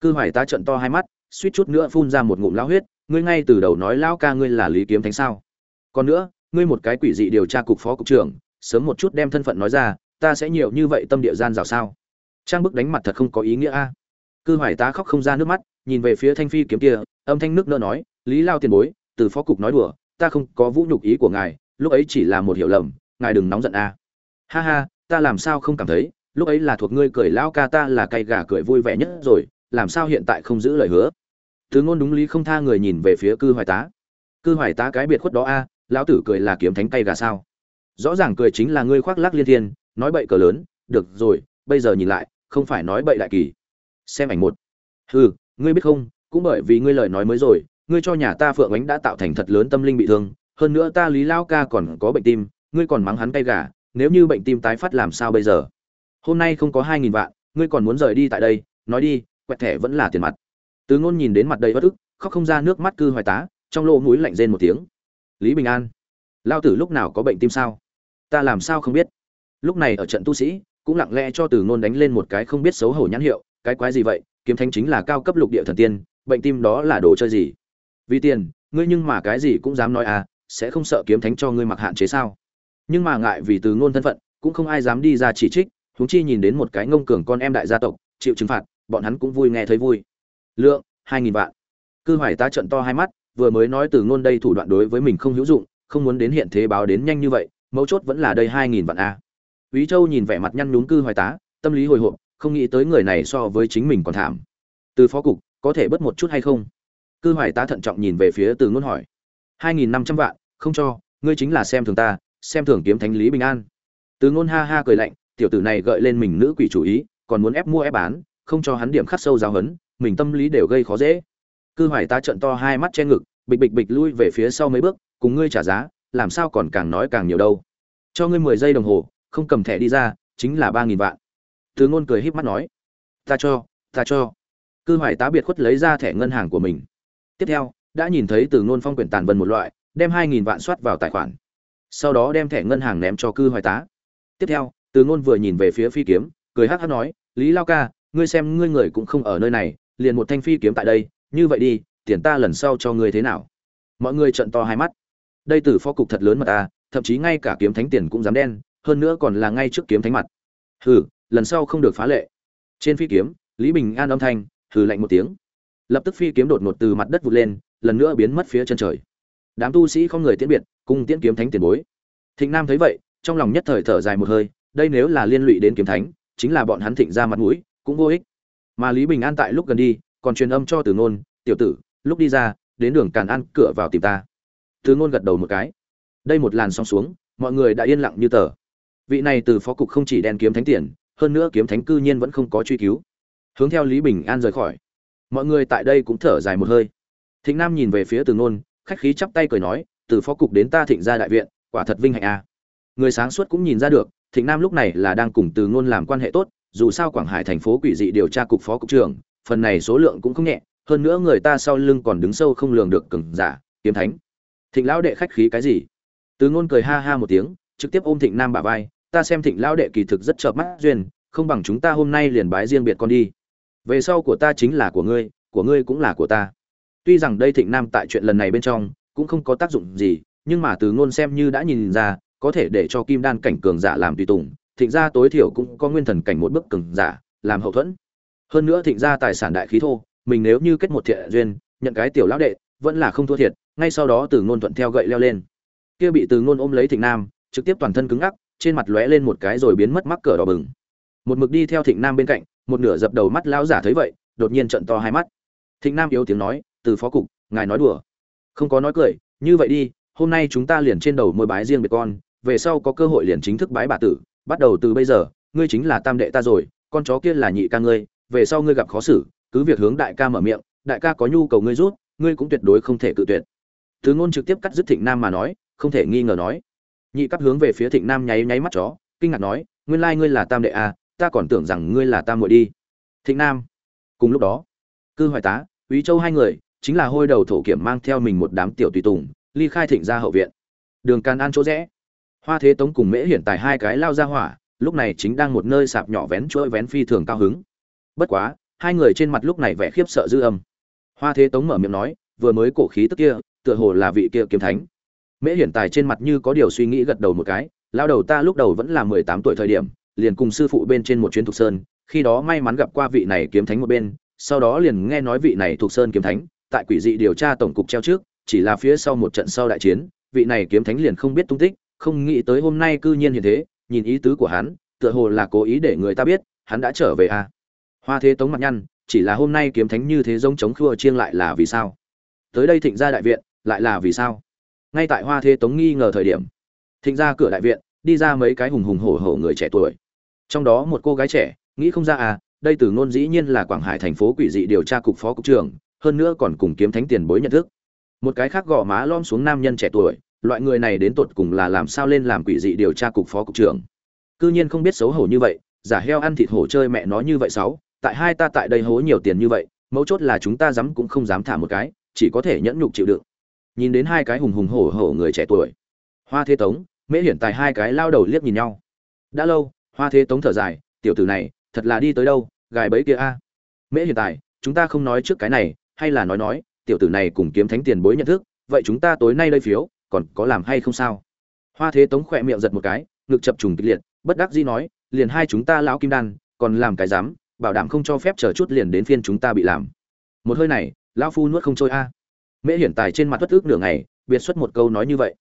Cư hoài tá trận to hai mắt, suýt chút nữa phun ra một ngụm lao huyết, ngươi ngay từ đầu nói lao ca ngươi là lý kiếm thánh sao? Còn nữa, ngươi một cái quỷ dị điều tra cục phó cục trưởng, sớm một chút đem thân phận nói ra, ta sẽ nhiều như vậy tâm địa gian rào sao? Trang bức đánh mặt thật không có ý nghĩa a. Cư hoài tá khóc không ra nước mắt, nhìn về phía thanh phi kiếm kia, âm thanh nước nỡ nói, lý lao tiền bối, từ phó cục nói đùa, ta không có vũ nhục ý của ngài, lúc ấy chỉ là một hiểu lầm, ngài đừng nóng giận a. Ha ha, ta làm sao không cảm thấy, lúc ấy là thuộc ngươi cười lao ca ta là cay gà cười vui vẻ nhất rồi, làm sao hiện tại không giữ lời hứa? Thứ ngôn đúng lý không tha người nhìn về phía cư hoài tá. Cư hoài tá cái biệt khuất đó a, lão tử cười là kiếm thánh cay gà sao? Rõ ràng cười chính là ngươi khoác lác liên thiên, nói bậy cờ lớn, được rồi, bây giờ nhìn lại không phải nói bậy đại kỳ. Xem ảnh một. Hừ, ngươi biết không, cũng bởi vì ngươi lời nói mới rồi, ngươi cho nhà ta phượng ánh đã tạo thành thật lớn tâm linh bị thương, hơn nữa ta lý lao ca còn có bệnh tim, ngươi còn mắng hắn cay gà, nếu như bệnh tim tái phát làm sao bây giờ? Hôm nay không có hai nghìn vạn, ngươi còn muốn rời đi tại đây, nói đi, quẹt thẻ vẫn là tiền mặt. Từ ngôn nhìn đến mặt đầy bất ức, khóc không ra nước mắt cư hoài tá, trong lỗ mũi lạnh rên một tiếng. Lý bình an, lao tử lúc nào có bệnh tim sao? Ta làm sao không biết? Lúc này ở trận tu sĩ cũng lặng lẽ cho từ ngôn đánh lên một cái không biết xấu hổ nhãn hiệu, cái quái gì vậy, kiếm thánh chính là cao cấp lục địa thần tiên, bệnh tim đó là đồ chơi gì? Vì tiền, ngươi nhưng mà cái gì cũng dám nói à sẽ không sợ kiếm thánh cho ngươi mặc hạn chế sao? Nhưng mà ngại vì từ ngôn thân phận, cũng không ai dám đi ra chỉ trích, huống chi nhìn đến một cái ngông cường con em đại gia tộc, chịu trừng phạt, bọn hắn cũng vui nghe thấy vui. Lượng, hai nghìn vạn. Cư hoài tá trận to hai mắt, vừa mới nói từ ngôn đây thủ đoạn đối với mình không hữu dụng, không muốn đến hiện thế báo đến nhanh như vậy, mấu chốt vẫn là đây hai nghìn vạn a. Úy Châu nhìn vẻ mặt nhăn nhúm cư hoài tá, tâm lý hồi hộp, không nghĩ tới người này so với chính mình còn thảm. Từ phó cục có thể bớt một chút hay không? Cư hoài tá thận trọng nhìn về phía từ ngôn hỏi. Hai nghìn năm trăm vạn không cho ngươi chính là xem thường ta xem thường kiếm thánh lý bình an. Từ ngôn ha ha cười lạnh tiểu tử này gợi lên mình nữ quỷ chủ ý còn muốn ép mua ép bán không cho hắn điểm khắc sâu giáo hấn mình tâm lý đều gây khó dễ. Cư hoài tá trận to hai mắt che ngực bịch bịch bịch lui về phía sau mấy bước cùng ngươi trả giá làm sao còn càng nói càng nhiều đâu. Cho ngươi mười giây đồng hồ không cầm thẻ đi ra, chính là ba nghìn vạn. Từ ngôn cười híp mắt nói, ta cho ta cho. Cư hoài tá biệt khuất lấy ra thẻ ngân hàng của mình. Tiếp theo, đã nhìn thấy từ ngôn phong quyển tàn vân một loại, đem hai nghìn vạn soát vào tài khoản. Sau đó đem thẻ ngân hàng ném cho cư hoài tá. Tiếp theo, từ ngôn vừa nhìn về phía phi kiếm, cười hắc hắc nói, lý lao ca, ngươi xem ngươi người cũng không ở nơi này, liền một thanh phi kiếm tại đây, như vậy đi, tiền ta lần sau cho ngươi thế nào? Mọi người trợn to hai mắt. Đây tử phó cục thật lớn mà ta, thậm chí ngay cả kiếm thánh tiền cũng dám đen hơn nữa còn là ngay trước kiếm thánh mặt. Hừ, lần sau không được phá lệ. Trên phi kiếm, lý bình an âm thanh, hừ lạnh một tiếng. Lập tức phi kiếm đột ngột từ mặt đất vụt lên, lần nữa biến mất phía chân trời. Đám tu sĩ không người tiễn biệt, cùng tiễn kiếm thánh tiền bối. Thịnh nam thấy vậy, trong lòng nhất thời thở dài một hơi, đây nếu là liên lụy đến kiếm thánh, chính là bọn hắn thịnh ra mặt mũi, cũng vô ích. Mà lý bình an tại lúc gần đi, còn truyền âm cho từ ngôn, tiểu tử, lúc đi ra, đến đường càn ăn cửa vào tìm ta. Từ ngôn gật đầu một cái. Đây một làn sóng xuống, mọi người đã yên lặng như tờ vị này từ phó cục không chỉ đen kiếm thánh tiền, hơn nữa kiếm thánh cư nhiên vẫn không có truy cứu. Hướng theo lý bình an rời khỏi. Mọi người tại đây cũng thở dài một hơi. Thịnh nam nhìn về phía từ ngôn khách khí chắp tay cười nói, từ phó cục đến ta thịnh ra đại viện, quả thật vinh hạnh a à. người sáng suốt cũng nhìn ra được, thịnh nam lúc này là đang cùng từ ngôn làm quan hệ tốt, dù sao quảng hải thành phố quỷ dị điều tra cục phó cục trưởng, phần này số lượng cũng không nhẹ, hơn nữa người ta sau lưng còn đứng sâu không lường được cừng giả, kiếm thánh. Thịnh lão đệ khách khí cái gì? Từ ngôn cười ha ha một tiếng, trực tiếp ôm thịnh nam bả vai ta xem thịnh lão đệ kỳ thực rất chợp mắt duyên, không bằng chúng ta hôm nay liền bái riêng biệt con đi. Về sau của ta chính là của ngươi của ngươi cũng là của ta. Tuy rằng đây thịnh nam tại chuyện lần này bên trong, cũng không có tác dụng gì, nhưng mà từ ngôn xem như đã nhìn ra, có thể để cho kim đan cảnh cường giả làm tùy tùng, thịnh gia tối thiểu cũng có nguyên thần cảnh một bước cường giả, làm hậu thuẫn. Hơn nữa thịnh gia tài sản đại khí thô, mình nếu như kết một thiện duyên, nhận cái tiểu lão đệ, vẫn là không thua thiệt, ngay sau đó từ ngôn thuận theo gậy leo lên. Kia bị từ ngôn ôm lấy thịnh nam, trực tiếp toàn thân cứng ngắc trên mặt lóe lên một cái rồi biến mất mắc cỡ đỏ bừng. Một mực đi theo thịnh nam bên cạnh, một nửa dập đầu mắt lão giả thấy vậy, đột nhiên trận to hai mắt. Thịnh nam yếu tiếng nói, từ phó cục, ngài nói đùa. Không có nói cười, như vậy đi, hôm nay chúng ta liền trên đầu môi bái riêng biệt con, về sau có cơ hội liền chính thức bái bà tử, bắt đầu từ bây giờ, ngươi chính là tam đệ ta rồi, con chó kia là nhị ca ngươi, về sau ngươi gặp khó xử, cứ việc hướng đại ca mở miệng, đại ca có nhu cầu ngươi rút, ngươi cũng tuyệt đối không thể cự tuyệt. Từ ngôn trực tiếp cắt dứt thịnh nam mà nói, không thể nghi ngờ nói nhị cấp hướng về phía thịnh nam nháy nháy mắt chó kinh ngạc nói nguyên lai ngươi là tam đệ à, ta còn tưởng rằng ngươi là tam muội đi. Thịnh nam cùng lúc đó cư hoài tá úy châu hai người chính là hôi đầu thổ kiểm mang theo mình một đám tiểu tùy tùng ly khai thịnh ra hậu viện. Đường can an chỗ rẽ hoa thế tống cùng mễ hiển tài hai cái lao ra hỏa lúc này chính đang một nơi sạp nhỏ vén chuỗi vén phi thường cao hứng. Bất quá hai người trên mặt lúc này vẻ khiếp sợ dư âm. Hoa thế tống mở miệng nói vừa mới cổ khí tức kia tựa hồ là vị kia kiếm thánh mễ hiển tài trên mặt như có điều suy nghĩ gật đầu một cái lao đầu ta lúc đầu vẫn là mười tám tuổi thời điểm, liền cùng sư phụ bên trên một chuyến thục sơn, khi đó may mắn gặp qua vị này kiếm thánh một bên, sau đó liền nghe nói vị này thục sơn kiếm thánh, tại quỷ dị điều tra tổng cục treo trước, chỉ là phía sau một trận sau đại chiến, vị này kiếm thánh liền không biết tung tích, không nghĩ tới hôm nay cư nhiên hiện thế, nhìn ý tứ của hắn, tựa hồ là cố ý để người ta biết, hắn đã trở về à. hoa thế tống mặt nhăn, chỉ là hôm nay kiếm thánh như thế giống chống khua chiêng lại là vì sao tới đây thịnh gia đại viện, lại là vì sao ngay tại hoa thế tống nghi ngờ thời điểm, thịnh ra cửa đại viện, đi ra mấy cái hùng hùng hổ hổ người trẻ tuổi. Trong đó một cô gái trẻ, nghĩ không ra à đây từ ngôn dĩ nhiên là quảng hải thành phố quỷ dị điều tra cục phó cục trưởng, hơn nữa còn cùng kiếm thánh tiền bối nhận thức. Một cái khác gò má lom xuống nam nhân trẻ tuổi, loại người này đến tột cùng là làm sao lên làm quỷ dị điều tra cục phó cục trưởng? Cư nhiên không biết xấu hổ như vậy, giả heo ăn thịt hổ chơi mẹ nó như vậy sáu, tại hai ta tại đây hố nhiều tiền như vậy, mấu chốt là chúng ta dám cũng không dám thả một cái, chỉ có thể nhẫn nhục chịu đựng nhìn đến hai cái hùng hùng hổ hổ người trẻ tuổi. Hoa thế tống, mễ hiển tài hai cái lao đầu liếc nhìn nhau. Đã lâu, hoa thế tống thở dài, tiểu tử này, thật là đi tới đâu, gài bẫy kia a. Mễ hiển tài, chúng ta không nói trước cái này, hay là nói nói, tiểu tử này cùng kiếm thánh tiền bối nhận thức, vậy chúng ta tối nay đây phiếu, còn có làm hay không sao? Hoa thế tống khỏe miệng giật một cái, ngực chập trùng kịch liệt, bất đắc dĩ nói, liền hai chúng ta lão kim đan, còn làm cái dám, bảo đảm không cho phép chờ chút liền đến phiên chúng ta bị làm. Một hơi này, lão phu nuốt không trôi a mễ hiển tài trên mặt thất ước nửa ngày, biệt xuất một câu nói như vậy.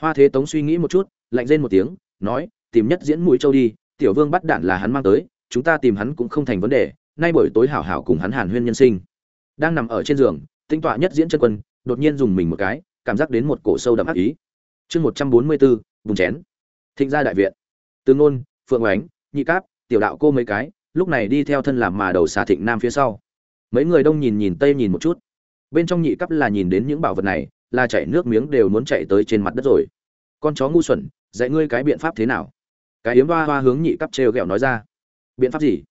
Hoa thế tống suy nghĩ một chút, lạnh rên một tiếng, nói, tìm nhất diễn mũi châu đi, tiểu vương bắt đạn là hắn mang tới, chúng ta tìm hắn cũng không thành vấn đề, nay buổi tối hảo hảo cùng hắn hàn huyên nhân sinh. Đang nằm ở trên giường, tinh tọa nhất diễn chân quân, đột nhiên dùng mình một cái, cảm giác đến một cổ sâu đậm ác ý. Chương một trăm bốn mươi bốn vùng chén. Thịnh gia đại viện. Tướng nôn, phượng oánh, nhị cáp, tiểu đạo cô mấy cái, lúc này đi theo thân làm mà đầu xà thịnh nam phía sau. Mấy người đông nhìn nhìn tây nhìn một chút bên trong nhị cấp là nhìn đến những bảo vật này, là chảy nước miếng đều muốn chạy tới trên mặt đất rồi. Con chó ngu xuẩn, dạy ngươi cái biện pháp thế nào? Cái yếm hoa hoa hướng nhị cấp trêu ghẹo nói ra. Biện pháp gì?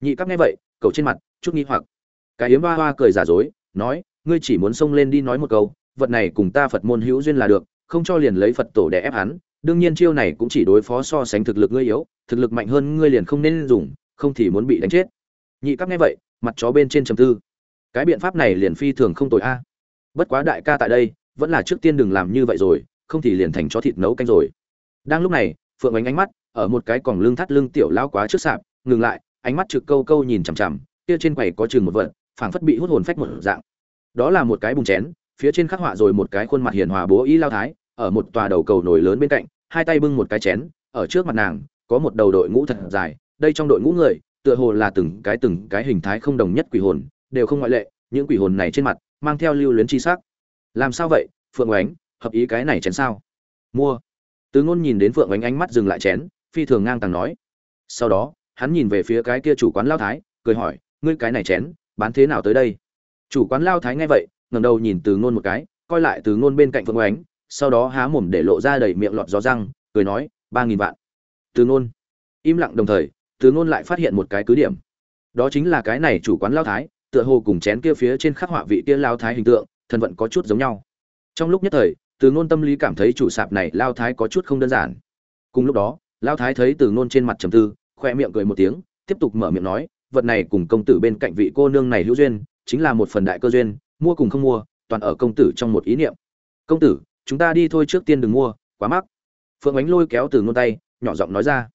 Nhị cấp nghe vậy cầu trên mặt, chút nghi hoặc. Cái yếm hoa hoa cười giả dối, nói, ngươi chỉ muốn xông lên đi nói một câu, vật này cùng ta phật môn hữu duyên là được, không cho liền lấy phật tổ để ép hắn, đương nhiên chiêu này cũng chỉ đối phó so sánh thực lực ngươi yếu, thực lực mạnh hơn ngươi liền không nên dùng, không thì muốn bị đánh chết. Nhị cấp nghe vậy, mặt chó bên trên trầm tư cái biện pháp này liền phi thường không tội a. Bất quá đại ca tại đây, vẫn là trước tiên đừng làm như vậy rồi, không thì liền thành chó thịt nấu canh rồi. Đang lúc này, phượng ánh ánh mắt ở một cái còng lưng thắt lưng tiểu lao quá trước sạp, ngừng lại, ánh mắt trực câu câu nhìn chằm chằm, kia trên quầy có chừng một vật, phảng phất bị hút hồn phách một dạng. Đó là một cái bùng chén, phía trên khắc họa rồi một cái khuôn mặt hiền hòa bố ý lao thái, ở một tòa đầu cầu nổi lớn bên cạnh, hai tay bưng một cái chén, ở trước mặt nàng, có một đầu đội ngũ thật dài, đây trong đội ngũ người, tựa hồ là từng cái từng cái hình thái không đồng nhất quỷ hồn đều không ngoại lệ, những quỷ hồn này trên mặt, mang theo lưu luyến chi sắc. Làm sao vậy, phượng oánh, hợp ý cái này chén sao? Mua. Tứ ngôn nhìn đến phượng oánh ánh mắt dừng lại chén, phi thường ngang tàng nói. Sau đó, hắn nhìn về phía cái kia chủ quán lao thái, cười hỏi, ngươi cái này chén, bán thế nào tới đây? Chủ quán lao thái nghe vậy, ngẩng đầu nhìn từ ngôn một cái, coi lại từ ngôn bên cạnh phượng oánh, sau đó há mồm để lộ ra đầy miệng lọt gió răng, cười nói, ba nghìn vạn. Từ ngôn im lặng đồng thời, từ ngôn lại phát hiện một cái cứ điểm. Đó chính là cái này chủ quán lao thái tựa hồ cùng chén kia phía trên khắc họa vị kia lao thái hình tượng, thân vận có chút giống nhau. Trong lúc nhất thời, từ ngôn tâm lý cảm thấy chủ sạp này lao thái có chút không đơn giản. Cùng lúc đó, lao thái thấy từ ngôn trên mặt trầm tư, khoe miệng cười một tiếng, tiếp tục mở miệng nói, vật này cùng công tử bên cạnh vị cô nương này hữu duyên, chính là một phần đại cơ duyên, mua cùng không mua, toàn ở công tử trong một ý niệm. Công tử, chúng ta đi thôi trước tiên đừng mua, quá mắc. Phượng ánh lôi kéo từ ngôn tay, nhỏ giọng nói ra.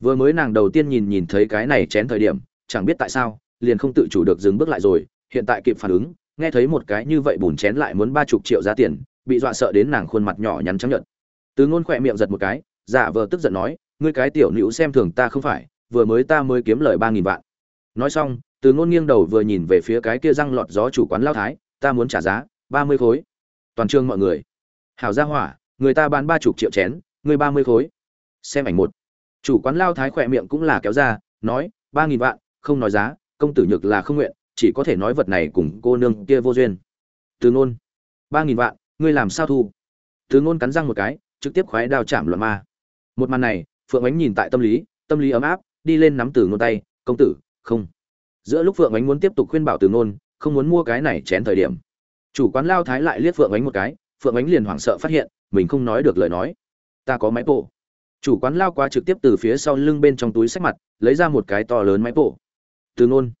Vừa mới nàng đầu tiên nhìn nhìn thấy cái này chén thời điểm, chẳng biết tại sao liền không tự chủ được dừng bước lại rồi, hiện tại kịp phản ứng, nghe thấy một cái như vậy bùn chén lại muốn ba chục triệu giá tiền, bị dọa sợ đến nàng khuôn mặt nhỏ nhắn trắng nhợt. Từ ngôn khỏe miệng giật một cái, giả vờ tức giận nói, ngươi cái tiểu nữ xem thường ta không phải, vừa mới ta mới kiếm lời ba nghìn vạn. Nói xong, từ ngôn nghiêng đầu vừa nhìn về phía cái kia răng lọt gió chủ quán lao thái, ta muốn trả giá ba mươi khối. Toàn trương mọi người, hảo gia hỏa, người ta bán ba chục triệu chén, ngươi ba mươi khối. Xem ảnh một. Chủ quán lao thái khỏe miệng cũng là kéo ra, nói, ba nghìn vạn, không nói giá công tử nhược là không nguyện, chỉ có thể nói vật này cùng cô nương kia vô duyên. Từ ngôn ba nghìn vạn, ngươi làm sao thu? Từ ngôn cắn răng một cái, trực tiếp khoái đao chạm loạn ma. Một màn này, phượng ánh nhìn tại tâm lý tâm lý ấm áp, đi lên nắm từ ngôn tay, công tử, không. Giữa lúc phượng ánh muốn tiếp tục khuyên bảo từ ngôn không muốn mua cái này chén thời điểm, chủ quán lao thái lại liếc phượng ánh một cái, phượng ánh liền hoảng sợ phát hiện, mình không nói được lời nói. Ta có máy bộ chủ quán lao qua trực tiếp từ phía sau lưng bên trong túi sách mặt, lấy ra một cái to lớn máy bộ từ ngôn.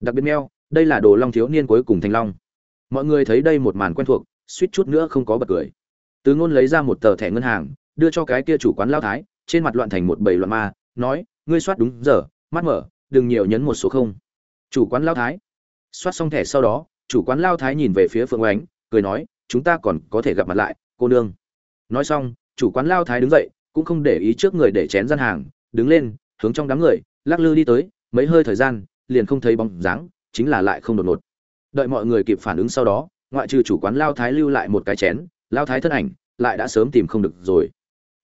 Đặc biệt meo đây là đồ long thiếu niên cuối cùng thành long. Mọi người thấy đây một màn quen thuộc, suýt chút nữa không có bật cười. Từ ngôn lấy ra một tờ thẻ ngân hàng, đưa cho cái kia chủ quán lao thái, trên mặt loạn thành một bầy loạn ma, nói, ngươi soát đúng giờ, mắt mở, đừng nhiều nhấn một số không. Chủ quán lao thái soát xong thẻ sau đó, chủ quán lao thái nhìn về phía phượng oánh, cười nói, chúng ta còn có thể gặp mặt lại, cô nương. Nói xong, chủ quán lao thái đứng dậy, cũng không để ý trước người để chén gian hàng, đứng lên, hướng trong đám người, lắc lư đi tới, mấy hơi thời gian liền không thấy bóng dáng, chính là lại không đột ngột. Đợi mọi người kịp phản ứng sau đó, ngoại trừ chủ quán lao thái lưu lại một cái chén, lao thái thân ảnh lại đã sớm tìm không được rồi.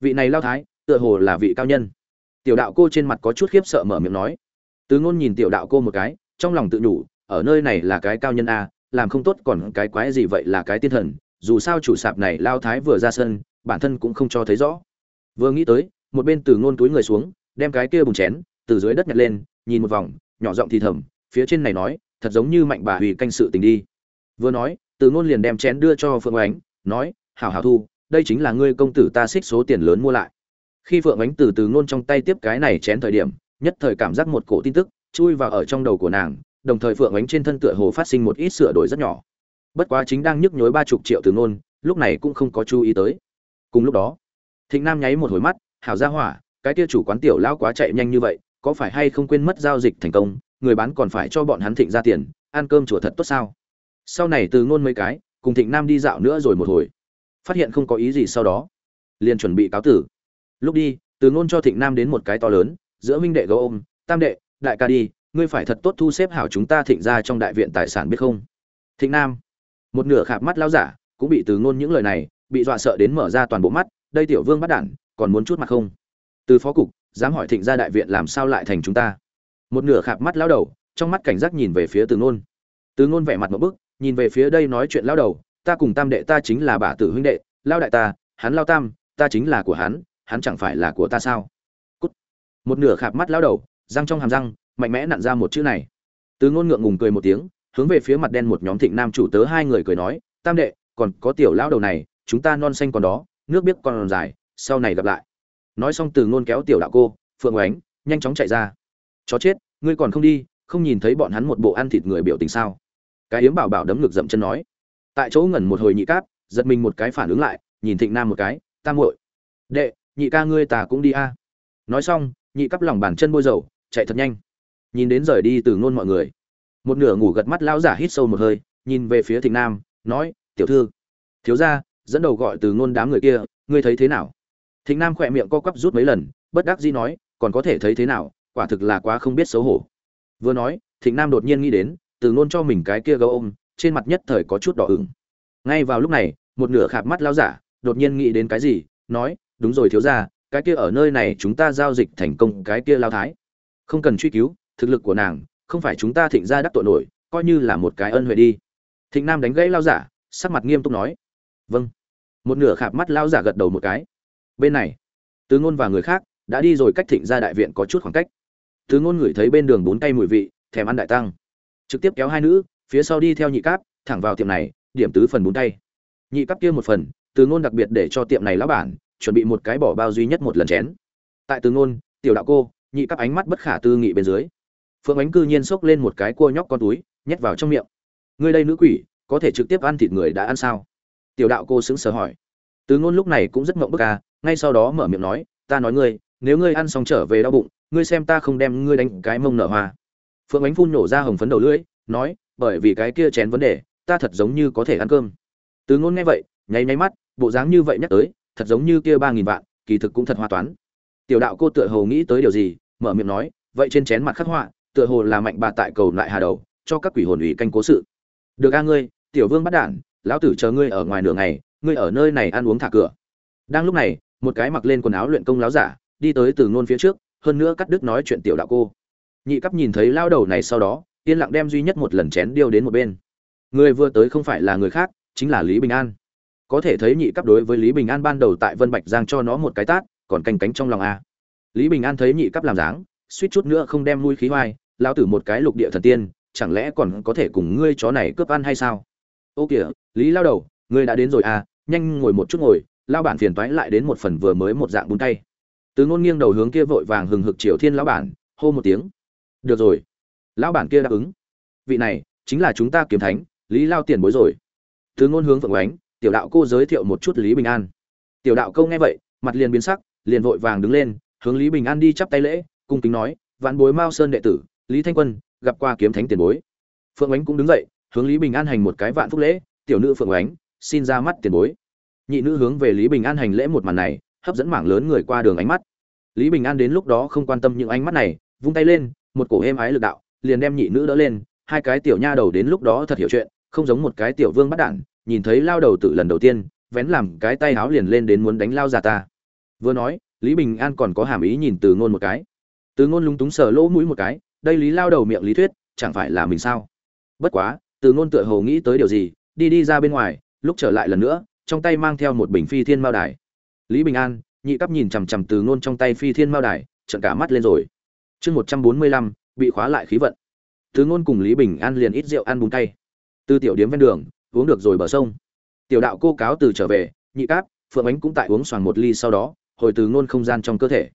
Vị này lao thái, tựa hồ là vị cao nhân. Tiểu đạo cô trên mặt có chút khiếp sợ mở miệng nói. Tứ ngôn nhìn tiểu đạo cô một cái, trong lòng tự nhủ, ở nơi này là cái cao nhân a, làm không tốt còn cái quái gì vậy là cái tiên thần, dù sao chủ sạp này lao thái vừa ra sân, bản thân cũng không cho thấy rõ. Vừa nghĩ tới, một bên từ ngôn túi người xuống, đem cái kia bùng chén từ dưới đất nhặt lên, nhìn một vòng nhỏ giọng thì thầm, phía trên này nói, thật giống như mạnh bà hủy canh sự tình đi. Vừa nói, từ ngôn liền đem chén đưa cho phượng ánh, nói, hảo hảo thu, đây chính là ngươi công tử ta xích số tiền lớn mua lại. Khi phượng ánh từ từ ngôn trong tay tiếp cái này chén thời điểm, nhất thời cảm giác một cổ tin tức chui vào ở trong đầu của nàng, đồng thời phượng ánh trên thân tựa hồ phát sinh một ít sửa đổi rất nhỏ. Bất quá chính đang nhức nhối ba chục triệu từ ngôn, lúc này cũng không có chú ý tới. Cùng lúc đó, thịnh nam nháy một hồi mắt, hảo ra hỏa, cái kia chủ quán tiểu lao quá chạy nhanh như vậy có phải hay không quên mất giao dịch thành công, người bán còn phải cho bọn hắn thịnh ra tiền, ăn cơm chùa thật tốt sao? Sau này từ ngôn mấy cái, cùng thịnh nam đi dạo nữa rồi một hồi. Phát hiện không có ý gì sau đó, liền chuẩn bị cáo tử. Lúc đi, từ ngôn cho thịnh nam đến một cái to lớn, giữa minh đệ gấu ôm, tam đệ, đại ca đi, ngươi phải thật tốt thu xếp hảo chúng ta thịnh ra trong đại viện tài sản biết không? Thịnh nam, một nửa khạp mắt lao giả, cũng bị từ ngôn những lời này, bị dọa sợ đến mở ra toàn bộ mắt, đây tiểu vương bắt đản, còn muốn chút mặt không? Từ phó cục dám hỏi thịnh gia đại viện làm sao lại thành chúng ta. Một nửa khạp mắt lao đầu, trong mắt cảnh giác nhìn về phía từ ngôn. Từ ngôn vẻ mặt một bức, nhìn về phía đây nói chuyện lao đầu, ta cùng tam đệ ta chính là bà tử huynh đệ lao đại ta, hắn lao tam, ta chính là của hắn hắn chẳng phải là của ta sao? Cút. một nửa khạp mắt lao đầu, răng trong hàm răng, mạnh mẽ nặn ra một chữ này. Từ ngôn ngượng ngùng cười một tiếng, hướng về phía mặt đen một nhóm thịnh nam chủ tớ hai người cười nói, tam đệ, còn có tiểu lao đầu này, chúng ta non xanh còn đó, nước biết còn dài, sau này gặp lại nói xong từ ngôn kéo tiểu đạo cô, phượng oánh, nhanh chóng chạy ra. Chó chết, ngươi còn không đi, không nhìn thấy bọn hắn một bộ ăn thịt người biểu tình sao? Cái yếm bảo bảo đấm ngực dậm chân nói. Tại chỗ ngẩn một hồi nhị cáp, giật mình một cái phản ứng lại, nhìn thịnh nam một cái tam muội. Đệ, nhị ca ngươi ta cũng đi a. Nói xong, nhị cắp lòng bàn chân bôi dầu, chạy thật nhanh. Nhìn đến rời đi từ ngôn mọi người, một nửa ngủ gật mắt lão giả hít sâu một hơi, nhìn về phía thịnh nam, nói, tiểu thư. Thiếu gia, dẫn đầu gọi từ ngôn đám người kia, ngươi thấy thế nào? Thịnh nam khỏe miệng co quắp rút mấy lần, bất đắc dĩ nói, còn có thể thấy thế nào? Quả thực là quá không biết xấu hổ. Vừa nói, thịnh nam đột nhiên nghĩ đến, từ ngôn cho mình cái kia gấu ôm, trên mặt nhất thời có chút đỏ ửng. Ngay vào lúc này, một nửa khạp mắt lão giả đột nhiên nghĩ đến cái gì, nói, đúng rồi thiếu gia, cái kia ở nơi này chúng ta giao dịch thành công cái kia lao thái. Không cần truy cứu, thực lực của nàng, không phải chúng ta thịnh ra đắc tội nổi, coi như là một cái ân huệ đi. Thịnh nam đánh gãy lao giả, sắc mặt nghiêm túc nói vâng. Một nửa khạp mắt lao giả gật đầu một cái bên này. Tứ ngôn và người khác đã đi rồi cách thịnh ra đại viện có chút khoảng cách. Tứ ngôn ngửi thấy bên đường bốn tay mùi vị, thèm ăn đại tăng. Trực tiếp kéo hai nữ, phía sau đi theo nhị cáp, thẳng vào tiệm này, điểm tứ phần bún tay nhị cáp kia một phần, tứ ngôn đặc biệt để cho tiệm này lão bản chuẩn bị một cái bỏ bao duy nhất một lần chén. Tại tứ ngôn, tiểu đạo cô, nhị cáp ánh mắt bất khả tư nghị bên dưới. Phượng ánh cư nhiên xốc lên một cái cua nhóc con túi, nhét vào trong miệng. Ngươi đây nữ quỷ, có thể trực tiếp ăn thịt người đã ăn sao? Tiểu đạo cô sững sờ hỏi. Tứ ngôn lúc này cũng rất mộng bức à ngay sau đó mở miệng nói, ta nói ngươi, nếu ngươi ăn xong trở về đau bụng, ngươi xem ta không đem ngươi đánh cái mông nở hoa. Phượng ánh phun nổ ra hồng phấn đầu lưỡi, nói, bởi vì cái kia chén vấn đề, ta thật giống như có thể ăn cơm. Từ ngôn nghe vậy, nháy nháy mắt, bộ dáng như vậy nhắc tới, thật giống như kia ba nghìn vạn, kỳ thực cũng thật hoa toán. Tiểu đạo cô tựa hồ nghĩ tới điều gì, mở miệng nói, vậy trên chén mặt khắc họa, tựa hồ là mạnh bà tại cầu lại hà đầu, cho các quỷ hồn ủy canh cố sự. Được a ngươi, tiểu vương bắt đản, lão tử chờ ngươi ở ngoài nửa ngày, ngươi ở nơi này ăn uống thả cửa. Đang lúc này một cái mặc lên quần áo luyện công láo giả, đi tới từ ngôn phía trước, hơn nữa cắt đứt nói chuyện tiểu đạo cô. Nhị cấp nhìn thấy lao đầu này sau đó, yên lặng đem duy nhất một lần chén điêu đến một bên. Người vừa tới không phải là người khác, chính là lý bình an. Có thể thấy nhị cấp đối với lý bình an ban đầu tại vân bạch giang cho nó một cái tát, còn canh cánh trong lòng a. Lý bình an thấy nhị cấp làm dáng, suýt chút nữa không đem nuôi khí hoai lão tử một cái lục địa thần tiên, chẳng lẽ còn có thể cùng ngươi chó này cướp ăn hay sao? Ô kìa, lý lao đầu, ngươi đã đến rồi à nhanh ngồi một chút ngồi lao bản phiền toái lại đến một phần vừa mới một dạng bún tay. Từ ngôn nghiêng đầu hướng kia vội vàng hừng hực triều thiên lão bản, hô một tiếng. Được rồi. Lão bản kia đáp ứng. Vị này, chính là chúng ta kiếm thánh, lý lao tiền bối rồi. Từ ngôn hướng phượng ánh, tiểu đạo cô giới thiệu một chút lý bình an. Tiểu đạo câu nghe vậy, mặt liền biến sắc, liền vội vàng đứng lên, hướng lý bình an đi chắp tay lễ, cung kính nói, vạn bối mao sơn đệ tử, lý thanh quân, gặp qua kiếm thánh tiền bối. Phượng ánh cũng đứng dậy, hướng lý bình an hành một cái vạn phúc lễ, tiểu nữ phượng ánh, xin ra mắt tiền bối nhị nữ hướng về lý bình an hành lễ một màn này, hấp dẫn mảng lớn người qua đường ánh mắt. Lý bình an đến lúc đó không quan tâm những ánh mắt này, vung tay lên, một cổ êm ái lực đạo, liền đem nhị nữ đỡ lên. Hai cái tiểu nha đầu đến lúc đó thật hiểu chuyện, không giống một cái tiểu vương bắt đản nhìn thấy lao đầu tự lần đầu tiên, vén làm cái tay háo liền lên đến muốn đánh lao già ta. Vừa nói, lý bình an còn có hàm ý nhìn từ ngôn một cái. Từ ngôn lúng túng sờ lỗ mũi một cái, đây lý lao đầu miệng lý thuyết, chẳng phải là mình sao? Bất quá, từ ngôn tựa hồ nghĩ tới điều gì, đi đi ra bên ngoài, lúc trở lại lần nữa trong tay mang theo một bình phi thiên mao đài. Lý bình an, nhị cấp nhìn chằm chằm từ ngôn trong tay phi thiên mao đài, trợn cả mắt lên rồi. Chương một trăm bốn mươi lăm, bị khóa lại khí vận. Từ ngôn cùng lý bình an liền ít rượu ăn bùn tay từ tiểu điếm ven đường, uống được rồi bờ sông. Tiểu đạo cô cáo từ trở về, nhị cáp, phượng ánh cũng tại uống xoàng một ly sau đó, hồi từ ngôn không gian trong cơ thể.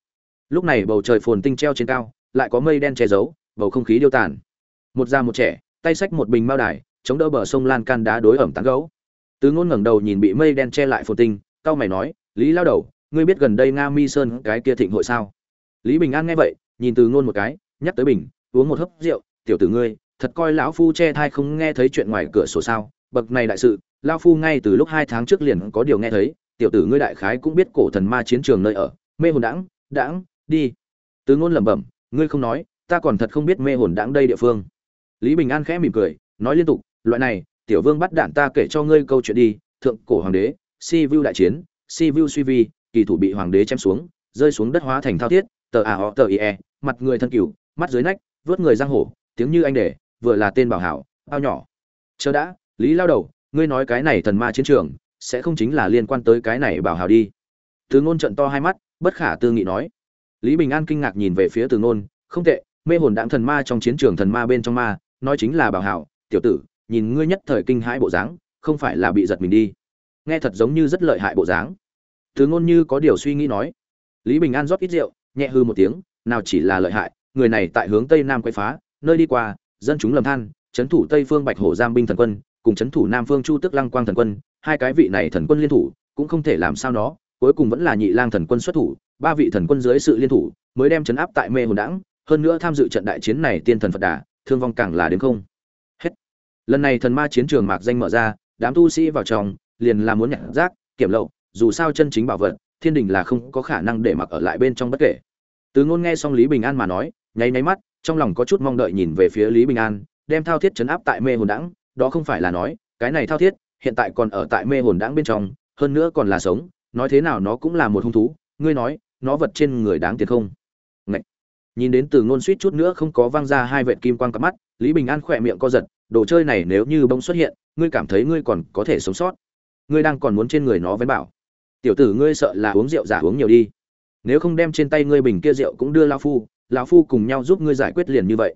Lúc này bầu trời phồn tinh treo trên cao, lại có mây đen che giấu, bầu không khí điêu tàn. Một già một trẻ, tay xách một bình mao đài, chống đỡ bờ sông lan can đá đối ẩm tán gấu từ ngôn ngẩng đầu nhìn bị mây đen che lại phồn tinh cao mày nói, lý lao đầu, ngươi biết gần đây nga mi sơn cái kia thịnh hội sao? Lý bình an nghe vậy, nhìn từ ngôn một cái, nhắc tới bình, uống một hớp rượu, tiểu tử ngươi, thật coi lão phu che thai không nghe thấy chuyện ngoài cửa sổ sao? Bậc này đại sự, lão phu ngay từ lúc hai tháng trước liền có điều nghe thấy, tiểu tử ngươi đại khái cũng biết cổ thần ma chiến trường nơi ở, mê hồn đãng đãng, đi. Từ ngôn lẩm bẩm, ngươi không nói, ta còn thật không biết mê hồn đãng đây địa phương. Lý bình an khẽ mỉm cười, nói liên tục, loại này tiểu vương bắt đạn ta kể cho ngươi câu chuyện đi, thượng cổ hoàng đế, si vu đại chiến, si vu suy vi, kỳ thủ bị hoàng đế chém xuống, rơi xuống đất hóa thành thao thiết, tờ à họ tờ ie mặt người thân cửu mắt dưới nách, vớt người giang hổ tiếng như anh để, vừa là tên bảo hảo ao nhỏ. Chờ đã, lý lao đầu, ngươi nói cái này thần ma chiến trường, sẽ không chính là liên quan tới cái này bảo hảo đi. Từ ngôn trận to hai mắt, bất khả tư nghị nói. Lý bình an kinh ngạc nhìn về phía từ ngôn, không tệ, mê hồn đạm thần ma trong chiến trường thần ma bên trong ma, nói chính là bảo hảo, tiểu tử nhìn ngươi nhất thời kinh hãi bộ dáng, không phải là bị giật mình đi. Nghe thật giống như rất lợi hại bộ dáng. Từ ngôn như có điều suy nghĩ nói. Lý bình an rót ít rượu, nhẹ hư một tiếng, nào chỉ là lợi hại, người này tại hướng tây nam quay phá, nơi đi qua, dân chúng lầm than, chấn thủ tây phương bạch hổ giam binh thần quân, cùng chấn thủ nam phương chu tức lăng quang thần quân, hai cái vị này thần quân liên thủ, cũng không thể làm sao nó, cuối cùng vẫn là nhị lang thần quân xuất thủ, ba vị thần quân dưới sự liên thủ, mới đem chấn áp tại mê hồn đãng hơn nữa tham dự trận đại chiến này tiên thần phật đà, thương vong càng là đến không lần này thần ma chiến trường mạc danh mở ra, đám tu sĩ vào trong, liền là muốn nhặt rác kiểm lậu, dù sao chân chính bảo vật, thiên đình là không có khả năng để mặc ở lại bên trong bất kể từ ngôn nghe xong lý bình an mà nói, nháy nháy mắt, trong lòng có chút mong đợi nhìn về phía lý bình an, đem thao thiết chấn áp tại mê hồn đãng, đó không phải là nói, cái này thao thiết, hiện tại còn ở tại mê hồn đãng bên trong, hơn nữa còn là sống, nói thế nào nó cũng là một hung thú, ngươi nói, nó vật trên người đáng tiền không Ngậy. nhìn đến từ ngôn suýt chút nữa không có văng ra hai vệt kim quang cặp mắt, lý bình an khỏe miệng co giật đồ chơi này nếu như bông xuất hiện, ngươi cảm thấy ngươi còn có thể sống sót. Ngươi đang còn muốn trên người nó vén bảo. Tiểu tử ngươi sợ là uống rượu giả uống nhiều đi. Nếu không đem trên tay ngươi bình kia rượu cũng đưa lao phu, lão phu cùng nhau giúp ngươi giải quyết liền như vậy.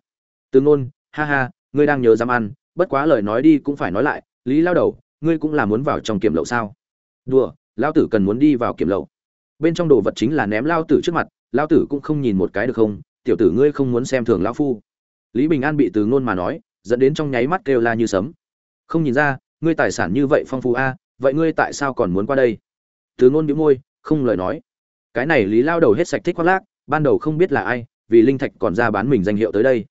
Từ ngôn, ha ha, ngươi đang nhớ dám ăn, bất quá lời nói đi cũng phải nói lại, lý lao đầu, ngươi cũng là muốn vào trong kiểm lậu sao? Đùa lao tử cần muốn đi vào kiểm lậu. Bên trong đồ vật chính là ném lao tử trước mặt, lao tử cũng không nhìn một cái được không? Tiểu tử ngươi không muốn xem thường lão phu. Lý bình an bị từ ngôn mà nói dẫn đến trong nháy mắt kêu la như sấm. Không nhìn ra, ngươi tài sản như vậy phong phú a, vậy ngươi tại sao còn muốn qua đây? Từ ngôn bĩu môi, không lời nói. Cái này lý lao đầu hết sạch thích khoác lác, ban đầu không biết là ai, vì linh thạch còn ra bán mình danh hiệu tới đây.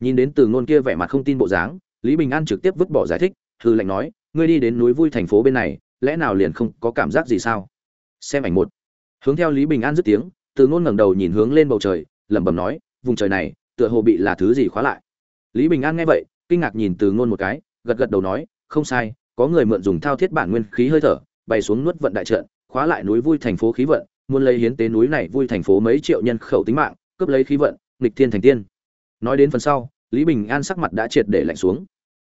Nhìn đến từ ngôn kia vẻ mặt không tin bộ dáng, lý bình an trực tiếp vứt bỏ giải thích hư lệnh nói, ngươi đi đến núi vui thành phố bên này, lẽ nào liền không có cảm giác gì sao? Xem ảnh một. Hướng theo lý bình an dứt tiếng, từ ngôn ngẩng đầu nhìn hướng lên bầu trời, lẩm bẩm nói, vùng trời này, tựa hồ bị là thứ gì khóa lại lý bình an nghe vậy, kinh ngạc nhìn từ ngôn một cái, gật gật đầu nói, không sai, có người mượn dùng thao thiết bản nguyên khí hơi thở, bày xuống nuốt vận đại trận, khóa lại núi vui thành phố khí vận, muốn lấy hiến tế núi này vui thành phố mấy triệu nhân khẩu tính mạng, cướp lấy khí vận, nghịch thiên thành tiên. Nói đến phần sau, lý bình an sắc mặt đã triệt để lạnh xuống.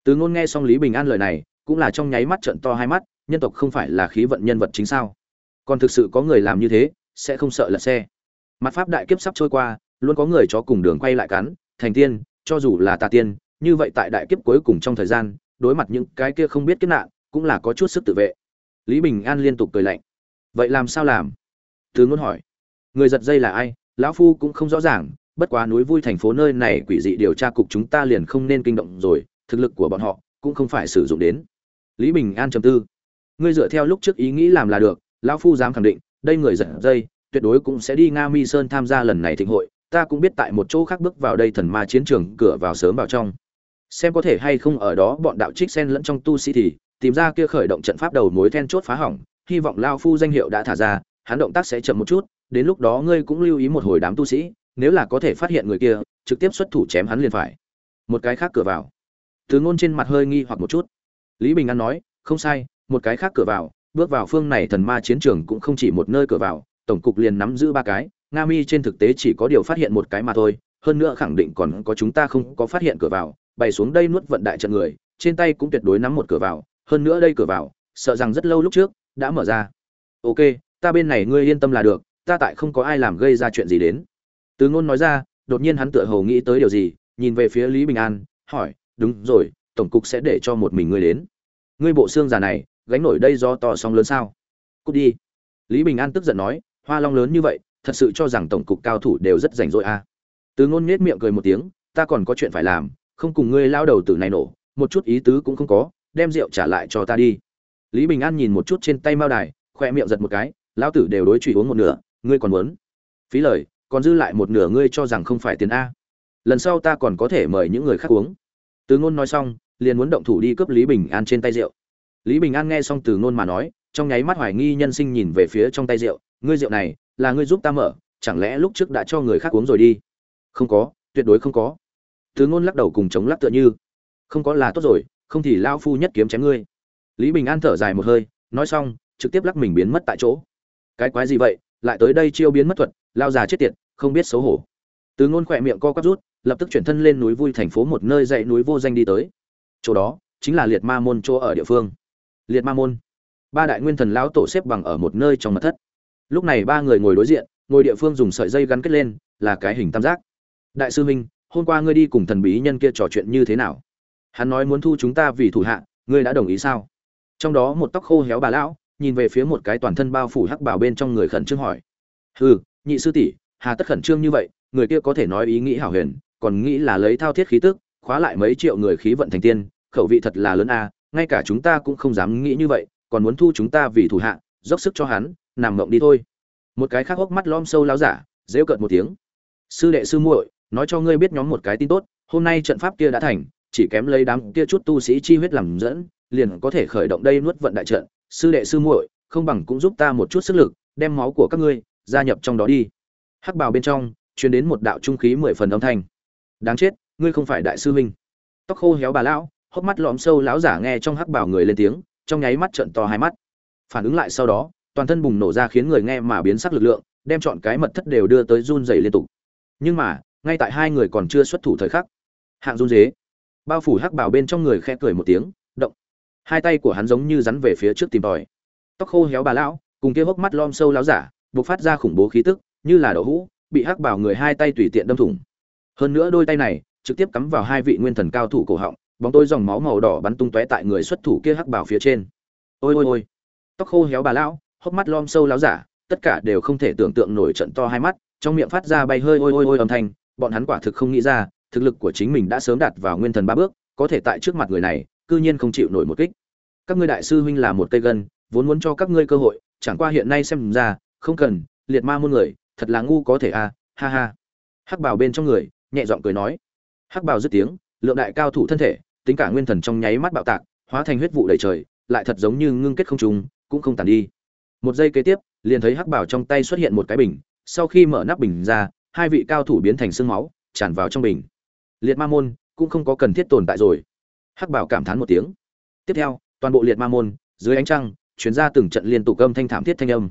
Từ ngôn nghe xong lý bình an lời này, cũng là trong nháy mắt trận to hai mắt, nhân tộc không phải là khí vận nhân vật chính sao? Còn thực sự có người làm như thế, sẽ không sợ lật xe. Mặt pháp đại kiếp sắp trôi qua, luôn có người cho cùng đường quay lại cắn, thành tiên cho dù là tà tiên, như vậy tại đại kiếp cuối cùng trong thời gian, đối mặt những cái kia không biết kiếp nạn, cũng là có chút sức tự vệ. Lý bình an liên tục cười lạnh. Vậy làm sao làm? Từ ngôn hỏi. Người giật dây là ai? Lão phu cũng không rõ ràng, bất quá núi vui thành phố nơi này quỷ dị điều tra cục chúng ta liền không nên kinh động rồi, thực lực của bọn họ cũng không phải sử dụng đến. Lý bình an trầm tư. Ngươi dựa theo lúc trước ý nghĩ làm là được, lão phu dám khẳng định, đây người giật dây, tuyệt đối cũng sẽ đi nga mi sơn tham gia lần này thịnh hội ta cũng biết tại một chỗ khác bước vào đây thần ma chiến trường, cửa vào sớm vào trong. Xem có thể hay không ở đó bọn đạo trích sen lẫn trong tu sĩ thì, tìm ra kia khởi động trận pháp đầu mối then chốt phá hỏng, hy vọng lao phu danh hiệu đã thả ra, hắn động tác sẽ chậm một chút, đến lúc đó ngươi cũng lưu ý một hồi đám tu sĩ, nếu là có thể phát hiện người kia, trực tiếp xuất thủ chém hắn liền phải. Một cái khác cửa vào. Từ ngôn trên mặt hơi nghi hoặc một chút. Lý bình an nói, không sai, một cái khác cửa vào, bước vào phương này thần ma chiến trường cũng không chỉ một nơi cửa vào, tổng cục liền nắm giữ ba cái nga mi trên thực tế chỉ có điều phát hiện một cái mà thôi, hơn nữa khẳng định còn có chúng ta không có phát hiện cửa vào, bày xuống đây nuốt vận đại trận người, trên tay cũng tuyệt đối nắm một cửa vào, hơn nữa đây cửa vào, sợ rằng rất lâu lúc trước, đã mở ra. Ok, ta bên này ngươi yên tâm là được, ta tại không có ai làm gây ra chuyện gì đến. Từ ngôn nói ra, đột nhiên hắn tựa hồ nghĩ tới điều gì, nhìn về phía lý bình an, hỏi, đúng rồi, tổng cục sẽ để cho một mình ngươi đến. Ngươi bộ xương già này, gánh nổi đây do to sóng lớn sao? Cút đi. Lý bình an tức giận nói, hoa long lớn như vậy thật sự cho rằng tổng cục cao thủ đều rất rảnh rỗi à. từ ngôn nhếch miệng cười một tiếng, ta còn có chuyện phải làm, không cùng ngươi lao đầu tử này nổ, một chút ý tứ cũng không có, đem rượu trả lại cho ta đi. Lý bình an nhìn một chút trên tay mao đài, khoe miệng giật một cái lão tử đều đối chủy uống một nửa, ngươi còn muốn? Phí lời, còn dư lại một nửa ngươi cho rằng không phải tiền a. Lần sau ta còn có thể mời những người khác uống. Từ ngôn nói xong, liền muốn động thủ đi cướp lý bình an trên tay rượu. Lý bình an nghe xong từ ngôn mà nói, trong nháy mắt hoài nghi nhân sinh nhìn về phía trong tay rượu, ngươi rượu này là ngươi giúp ta mở, chẳng lẽ lúc trước đã cho người khác uống rồi đi? Không có, tuyệt đối không có. Từ ngôn lắc đầu cùng chống lắc tựa như. Không có là tốt rồi, không thì lao phu nhất kiếm chém ngươi. Lý bình an thở dài một hơi, nói xong, trực tiếp lắc mình biến mất tại chỗ. Cái quái gì vậy? Lại tới đây chiêu biến mất thuật lao già chết tiệt, không biết xấu hổ. Từ ngôn khỏe miệng co quắp rút, lập tức chuyển thân lên núi vui thành phố một nơi dãy núi vô danh đi tới. Chỗ đó, chính là liệt ma môn chỗ ở địa phương. Liệt ma môn. Ba đại nguyên thần lão tổ xếp bằng ở một nơi trong mật thất lúc này ba người ngồi đối diện, ngồi địa phương dùng sợi dây gắn kết lên, là cái hình tam giác. Đại sư huynh, hôm qua ngươi đi cùng thần bí nhân kia trò chuyện như thế nào? Hắn nói muốn thu chúng ta vì thủ hạ, ngươi đã đồng ý sao? Trong đó một tóc khô héo bà lão, nhìn về phía một cái toàn thân bao phủ hắc bảo bên trong người khẩn trương hỏi. Hừ, nhị sư tỷ, hà tất khẩn trương như vậy, người kia có thể nói ý nghĩ hảo huyền, còn nghĩ là lấy thao thiết khí tức, khóa lại mấy triệu người khí vận thành tiên, khẩu vị thật là lớn a, ngay cả chúng ta cũng không dám nghĩ như vậy, còn muốn thu chúng ta vì thủ hạ, dốc sức cho hắn nằm mộng đi thôi. Một cái khác hốc mắt lom sâu láo giả dễu cợt một tiếng. Sư đệ sư muội, nói cho ngươi biết nhóm một cái tin tốt, hôm nay trận pháp kia đã thành, chỉ kém lấy đám kia chút tu sĩ chi huyết làm dẫn, liền có thể khởi động đây nuốt vận đại trận. Sư đệ sư muội, không bằng cũng giúp ta một chút sức lực, đem máu của các ngươi, gia nhập trong đó đi. Hắc bào bên trong, truyền đến một đạo trung khí mười phần âm thanh. Đáng chết, ngươi không phải đại sư huynh. Tóc khô héo bà lão, hốc mắt lõm sâu lão giả nghe trong hắc bào người lên tiếng, trong nháy mắt trợn to hai mắt. Phản ứng lại sau đó toàn thân bùng nổ ra khiến người nghe mà biến sắc lực lượng, đem chọn cái mật thất đều đưa tới run rẩy liên tục. Nhưng mà, ngay tại hai người còn chưa xuất thủ thời khắc, hạng run dế, bao phủ hắc bảo bên trong người khẽ cười một tiếng, động. Hai tay của hắn giống như rắn về phía trước tìm tòi. Tóc khô héo bà lão, cùng kia hốc mắt lom sâu láo giả bộc phát ra khủng bố khí tức, như là đậu hũ, bị hắc bảo người hai tay tùy tiện đâm thủng. Hơn nữa đôi tay này, trực tiếp cắm vào hai vị nguyên thần cao thủ cổ họng, bóng tôi dòng máu màu đỏ bắn tung tóe tại người xuất thủ kia hắc bảo phía trên. Ôi ôi ôi. Tóc khô héo bà lão hốc mắt lom sâu láo giả, tất cả đều không thể tưởng tượng nổi trận to hai mắt, trong miệng phát ra bay hơi ôi ôi ôi âm thanh, bọn hắn quả thực không nghĩ ra, thực lực của chính mình đã sớm đạt vào nguyên thần ba bước, có thể tại trước mặt người này, cư nhiên không chịu nổi một kích. Các ngươi đại sư huynh là một cây gân, vốn muốn cho các ngươi cơ hội, chẳng qua hiện nay xem ra, không cần, liệt ma muôn người, thật là ngu có thể à? ha ha. Hắc bảo bên trong người, nhẹ giọng cười nói. Hắc bảo dứt tiếng, lượng đại cao thủ thân thể, tính cả nguyên thần trong nháy mắt bạo tạc, hóa thành huyết vụ đầy trời, lại thật giống như ngưng kết không trùng cũng không tàn đi một giây kế tiếp, liền thấy hắc bảo trong tay xuất hiện một cái bình, sau khi mở nắp bình ra, hai vị cao thủ biến thành sương máu, tràn vào trong bình. Liệt ma môn cũng không có cần thiết tồn tại rồi. Hắc bảo cảm thán một tiếng. Tiếp theo, toàn bộ liệt ma môn, dưới ánh trăng chuyển ra từng trận liên tục âm thanh thảm thiết thanh âm.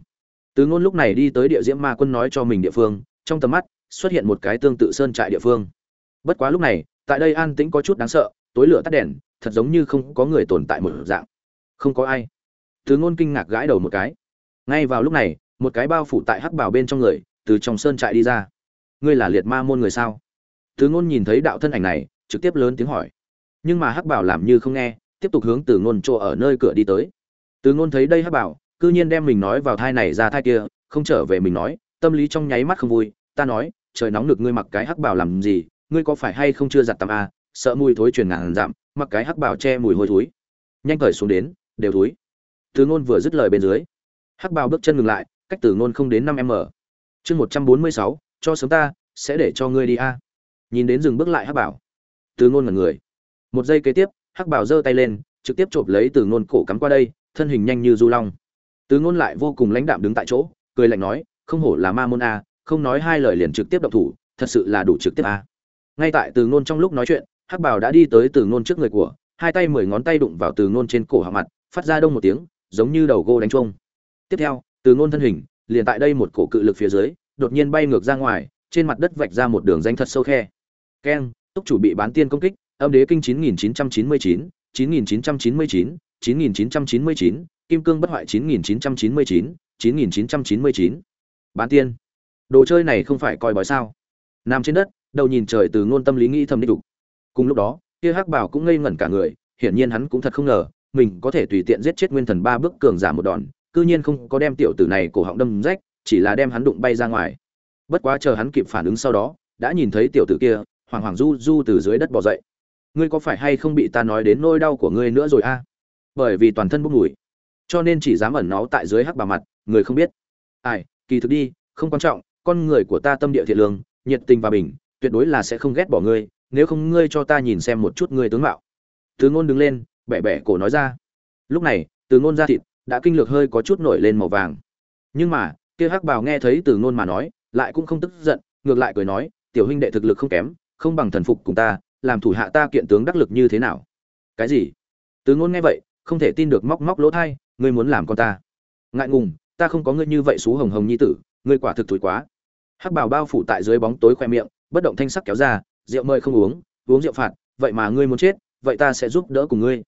Từ ngôn lúc này đi tới địa diễm ma quân nói cho mình địa phương, trong tầm mắt xuất hiện một cái tương tự sơn trại địa phương. Bất quá lúc này, tại đây an tĩnh có chút đáng sợ, tối lửa tắt đèn, thật giống như không có người tồn tại một dạng. Không có ai. Từ ngôn kinh ngạc gãi đầu một cái ngay vào lúc này một cái bao phủ tại hắc bảo bên trong người từ trong sơn trại đi ra. Ngươi là liệt ma môn người sao? Từ ngôn nhìn thấy đạo thân ảnh này trực tiếp lớn tiếng hỏi. Nhưng mà hắc bảo làm như không nghe tiếp tục hướng từ ngôn chỗ ở nơi cửa đi tới. Từ ngôn thấy đây hắc bảo cư nhiên đem mình nói vào thai này ra thai kia không trở về mình nói tâm lý trong nháy mắt không vui ta nói trời nóng được ngươi mặc cái hắc bảo làm gì ngươi có phải hay không chưa giặt tắm à, sợ mùi thối truyền ngàn dặm mặc cái hắc bảo che mùi hôi thối. Nhanh cởi xuống đến đều thối. Từ ngôn vừa dứt lời bên dưới hắc bảo bước chân ngừng lại, cách từ ngôn không đến năm m chương một trăm bốn mươi sáu, cho sớm ta, sẽ để cho ngươi đi a. Nhìn đến dừng bước lại hắc bảo từ ngôn ngẩn người. Một giây kế tiếp, hắc bảo giơ tay lên, trực tiếp chộp lấy từ ngôn cổ cắm qua đây, thân hình nhanh như du long. Từ ngôn lại vô cùng lãnh đạm đứng tại chỗ, cười lạnh nói, không hổ là ma môn a, không nói hai lời liền trực tiếp động thủ, thật sự là đủ trực tiếp a. Ngay tại từ ngôn trong lúc nói chuyện, hắc bảo đã đi tới từ ngôn trước người của, hai tay mười ngón tay đụng vào từ ngôn trên cổ họng mặt, phát ra đông một tiếng, giống như đầu gô đánh trông tiếp theo từ ngôn thân hình liền tại đây một cổ cự lực phía dưới đột nhiên bay ngược ra ngoài trên mặt đất vạch ra một đường danh thật sâu khe. Keng túc chủ bị bán tiên công kích âm đế kinh 9999, 9999, 9999, kim cương bất hoại 9999, 9999. bán tiên. Đồ chơi này không phải coi bói sao. Nằm trên đất đầu nhìn trời từ ngôn tâm lý nghĩ thầm đi đủ cùng lúc đó kia hắc bảo cũng ngây ngẩn cả người hiển nhiên hắn cũng thật không ngờ mình có thể tùy tiện giết chết nguyên thần ba bước cường giả một đòn cư nhiên không có đem tiểu tử này cổ họng đâm rách, chỉ là đem hắn đụng bay ra ngoài. Bất quá chờ hắn kịp phản ứng sau đó, đã nhìn thấy tiểu tử kia hoàng hoàng du du từ dưới đất bò dậy. Ngươi có phải hay không bị ta nói đến nỗi đau của ngươi nữa rồi a? Bởi vì toàn thân bốc mùi, cho nên chỉ dám ẩn náu tại dưới hắc bà mặt, người không biết. Ai, kỳ thực đi, không quan trọng, con người của ta tâm địa thiện lương, nhiệt tình và bình, tuyệt đối là sẽ không ghét bỏ ngươi, nếu không ngươi cho ta nhìn xem một chút ngươi tướng mạo. Từ ngôn đứng lên, bẻ bẻ cổ nói ra. Lúc này từ ngôn ra thịt đã kinh lược hơi có chút nổi lên màu vàng. Nhưng mà, kia hắc bào nghe thấy từ ngôn mà nói, lại cũng không tức giận, ngược lại cười nói, tiểu huynh đệ thực lực không kém, không bằng thần phục cùng ta, làm thủ hạ ta kiện tướng đắc lực như thế nào? Cái gì? Từ ngôn nghe vậy, không thể tin được móc móc lỗ thai, ngươi muốn làm con ta? Ngại ngùng, ta không có ngươi như vậy xú hồng hồng nhi tử, ngươi quả thực thúi quá. Hắc bảo bao phủ tại dưới bóng tối khoe miệng, bất động thanh sắc kéo ra, rượu mời không uống uống rượu phạt, vậy mà ngươi muốn chết, vậy ta sẽ giúp đỡ cùng ngươi.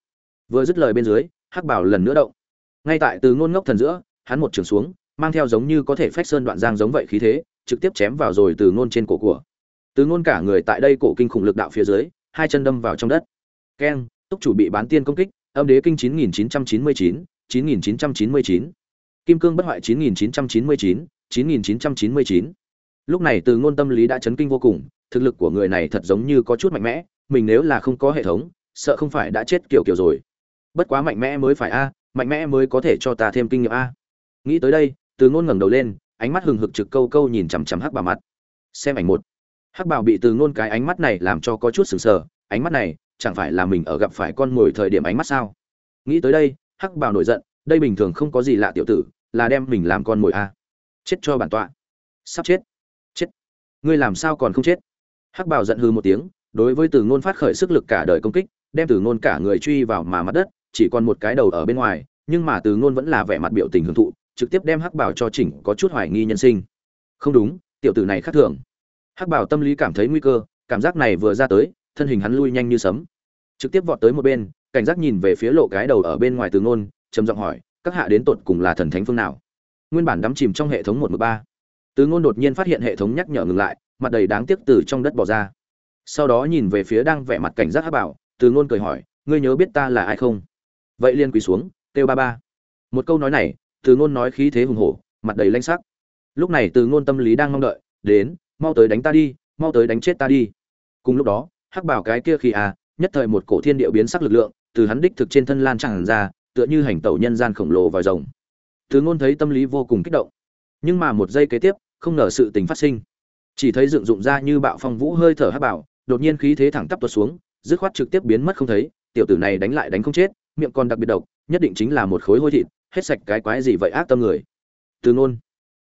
Vừa dứt lời bên dưới, hắc bảo lần nữa động ngay tại từ ngôn ngốc thần giữa hắn một trường xuống mang theo giống như có thể phách sơn đoạn giang giống vậy khí thế trực tiếp chém vào rồi từ ngôn trên cổ của từ ngôn cả người tại đây cổ kinh khủng lực đạo phía dưới hai chân đâm vào trong đất keng túc chủ bị bán tiên công kích âm đế kinh 9999, 9999. kim cương bất hoại 9999, 9999. lúc này từ ngôn tâm lý đã chấn kinh vô cùng thực lực của người này thật giống như có chút mạnh mẽ mình nếu là không có hệ thống sợ không phải đã chết kiểu kiểu rồi bất quá mạnh mẽ mới phải a mạnh mẽ mới có thể cho ta thêm kinh nghiệm a. Nghĩ tới đây, từ ngôn ngẩng đầu lên, ánh mắt hừng hực trực câu câu nhìn chằm chằm hắc bảo mặt. Xem ảnh một. Hắc bảo bị từ ngôn cái ánh mắt này làm cho có chút sừng sờ, ánh mắt này chẳng phải là mình ở gặp phải con mồi thời điểm ánh mắt sao? Nghĩ tới đây, hắc bảo nổi giận, đây bình thường không có gì lạ tiểu tử, là đem mình làm con mồi a. Chết cho bản tọa. Sắp chết. Chết. Ngươi làm sao còn không chết? Hắc bảo giận hư một tiếng, đối với từ ngôn phát khởi sức lực cả đời công kích, đem từ ngôn cả người truy vào mà mặt đất chỉ còn một cái đầu ở bên ngoài, nhưng mà từ ngôn vẫn là vẻ mặt biểu tình hưởng thụ, trực tiếp đem hắc bảo cho chỉnh, có chút hoài nghi nhân sinh. Không đúng, tiểu tử này khác thường. Hắc bảo tâm lý cảm thấy nguy cơ, cảm giác này vừa ra tới, thân hình hắn lui nhanh như sấm. Trực tiếp vọt tới một bên, cảnh giác nhìn về phía lộ cái đầu ở bên ngoài từ ngôn, trầm giọng hỏi, các hạ đến tột cùng là thần thánh phương nào? Nguyên bản đắm chìm trong hệ thống một m ba, từ ngôn đột nhiên phát hiện hệ thống nhắc nhở ngừng lại, mặt đầy đáng tiếc từ trong đất bỏ ra. Sau đó nhìn về phía đang vẻ mặt cảnh giác hắc bảo, từ ngôn cười hỏi, ngươi nhớ biết ta là ai không? Vậy liên quỳ xuống, kêu ba ba. Một câu nói này, từ ngôn nói khí thế hùng hổ, mặt đầy lanh sắc. Lúc này từ ngôn tâm lý đang mong đợi, đến, mau tới đánh ta đi, mau tới đánh chết ta đi. Cùng lúc đó, hắc bảo cái kia khi à nhất thời một cổ thiên địa biến sắc lực lượng, từ hắn đích thực trên thân lan tràn ra, tựa như hành tẩu nhân gian khổng lồ vòi rồng. Từ ngôn thấy tâm lý vô cùng kích động. Nhưng mà một giây kế tiếp, không ngờ sự tình phát sinh. Chỉ thấy dựng dụng ra như bạo phong vũ hơi thở hắc bảo, đột nhiên khí thế thẳng tắp tuột xuống, dứt khoát trực tiếp biến mất không thấy, tiểu tử này đánh lại đánh không chết miệng còn đặc biệt độc, nhất định chính là một khối hôi thịt, hết sạch cái quái gì vậy ác tâm người. Từ ngôn,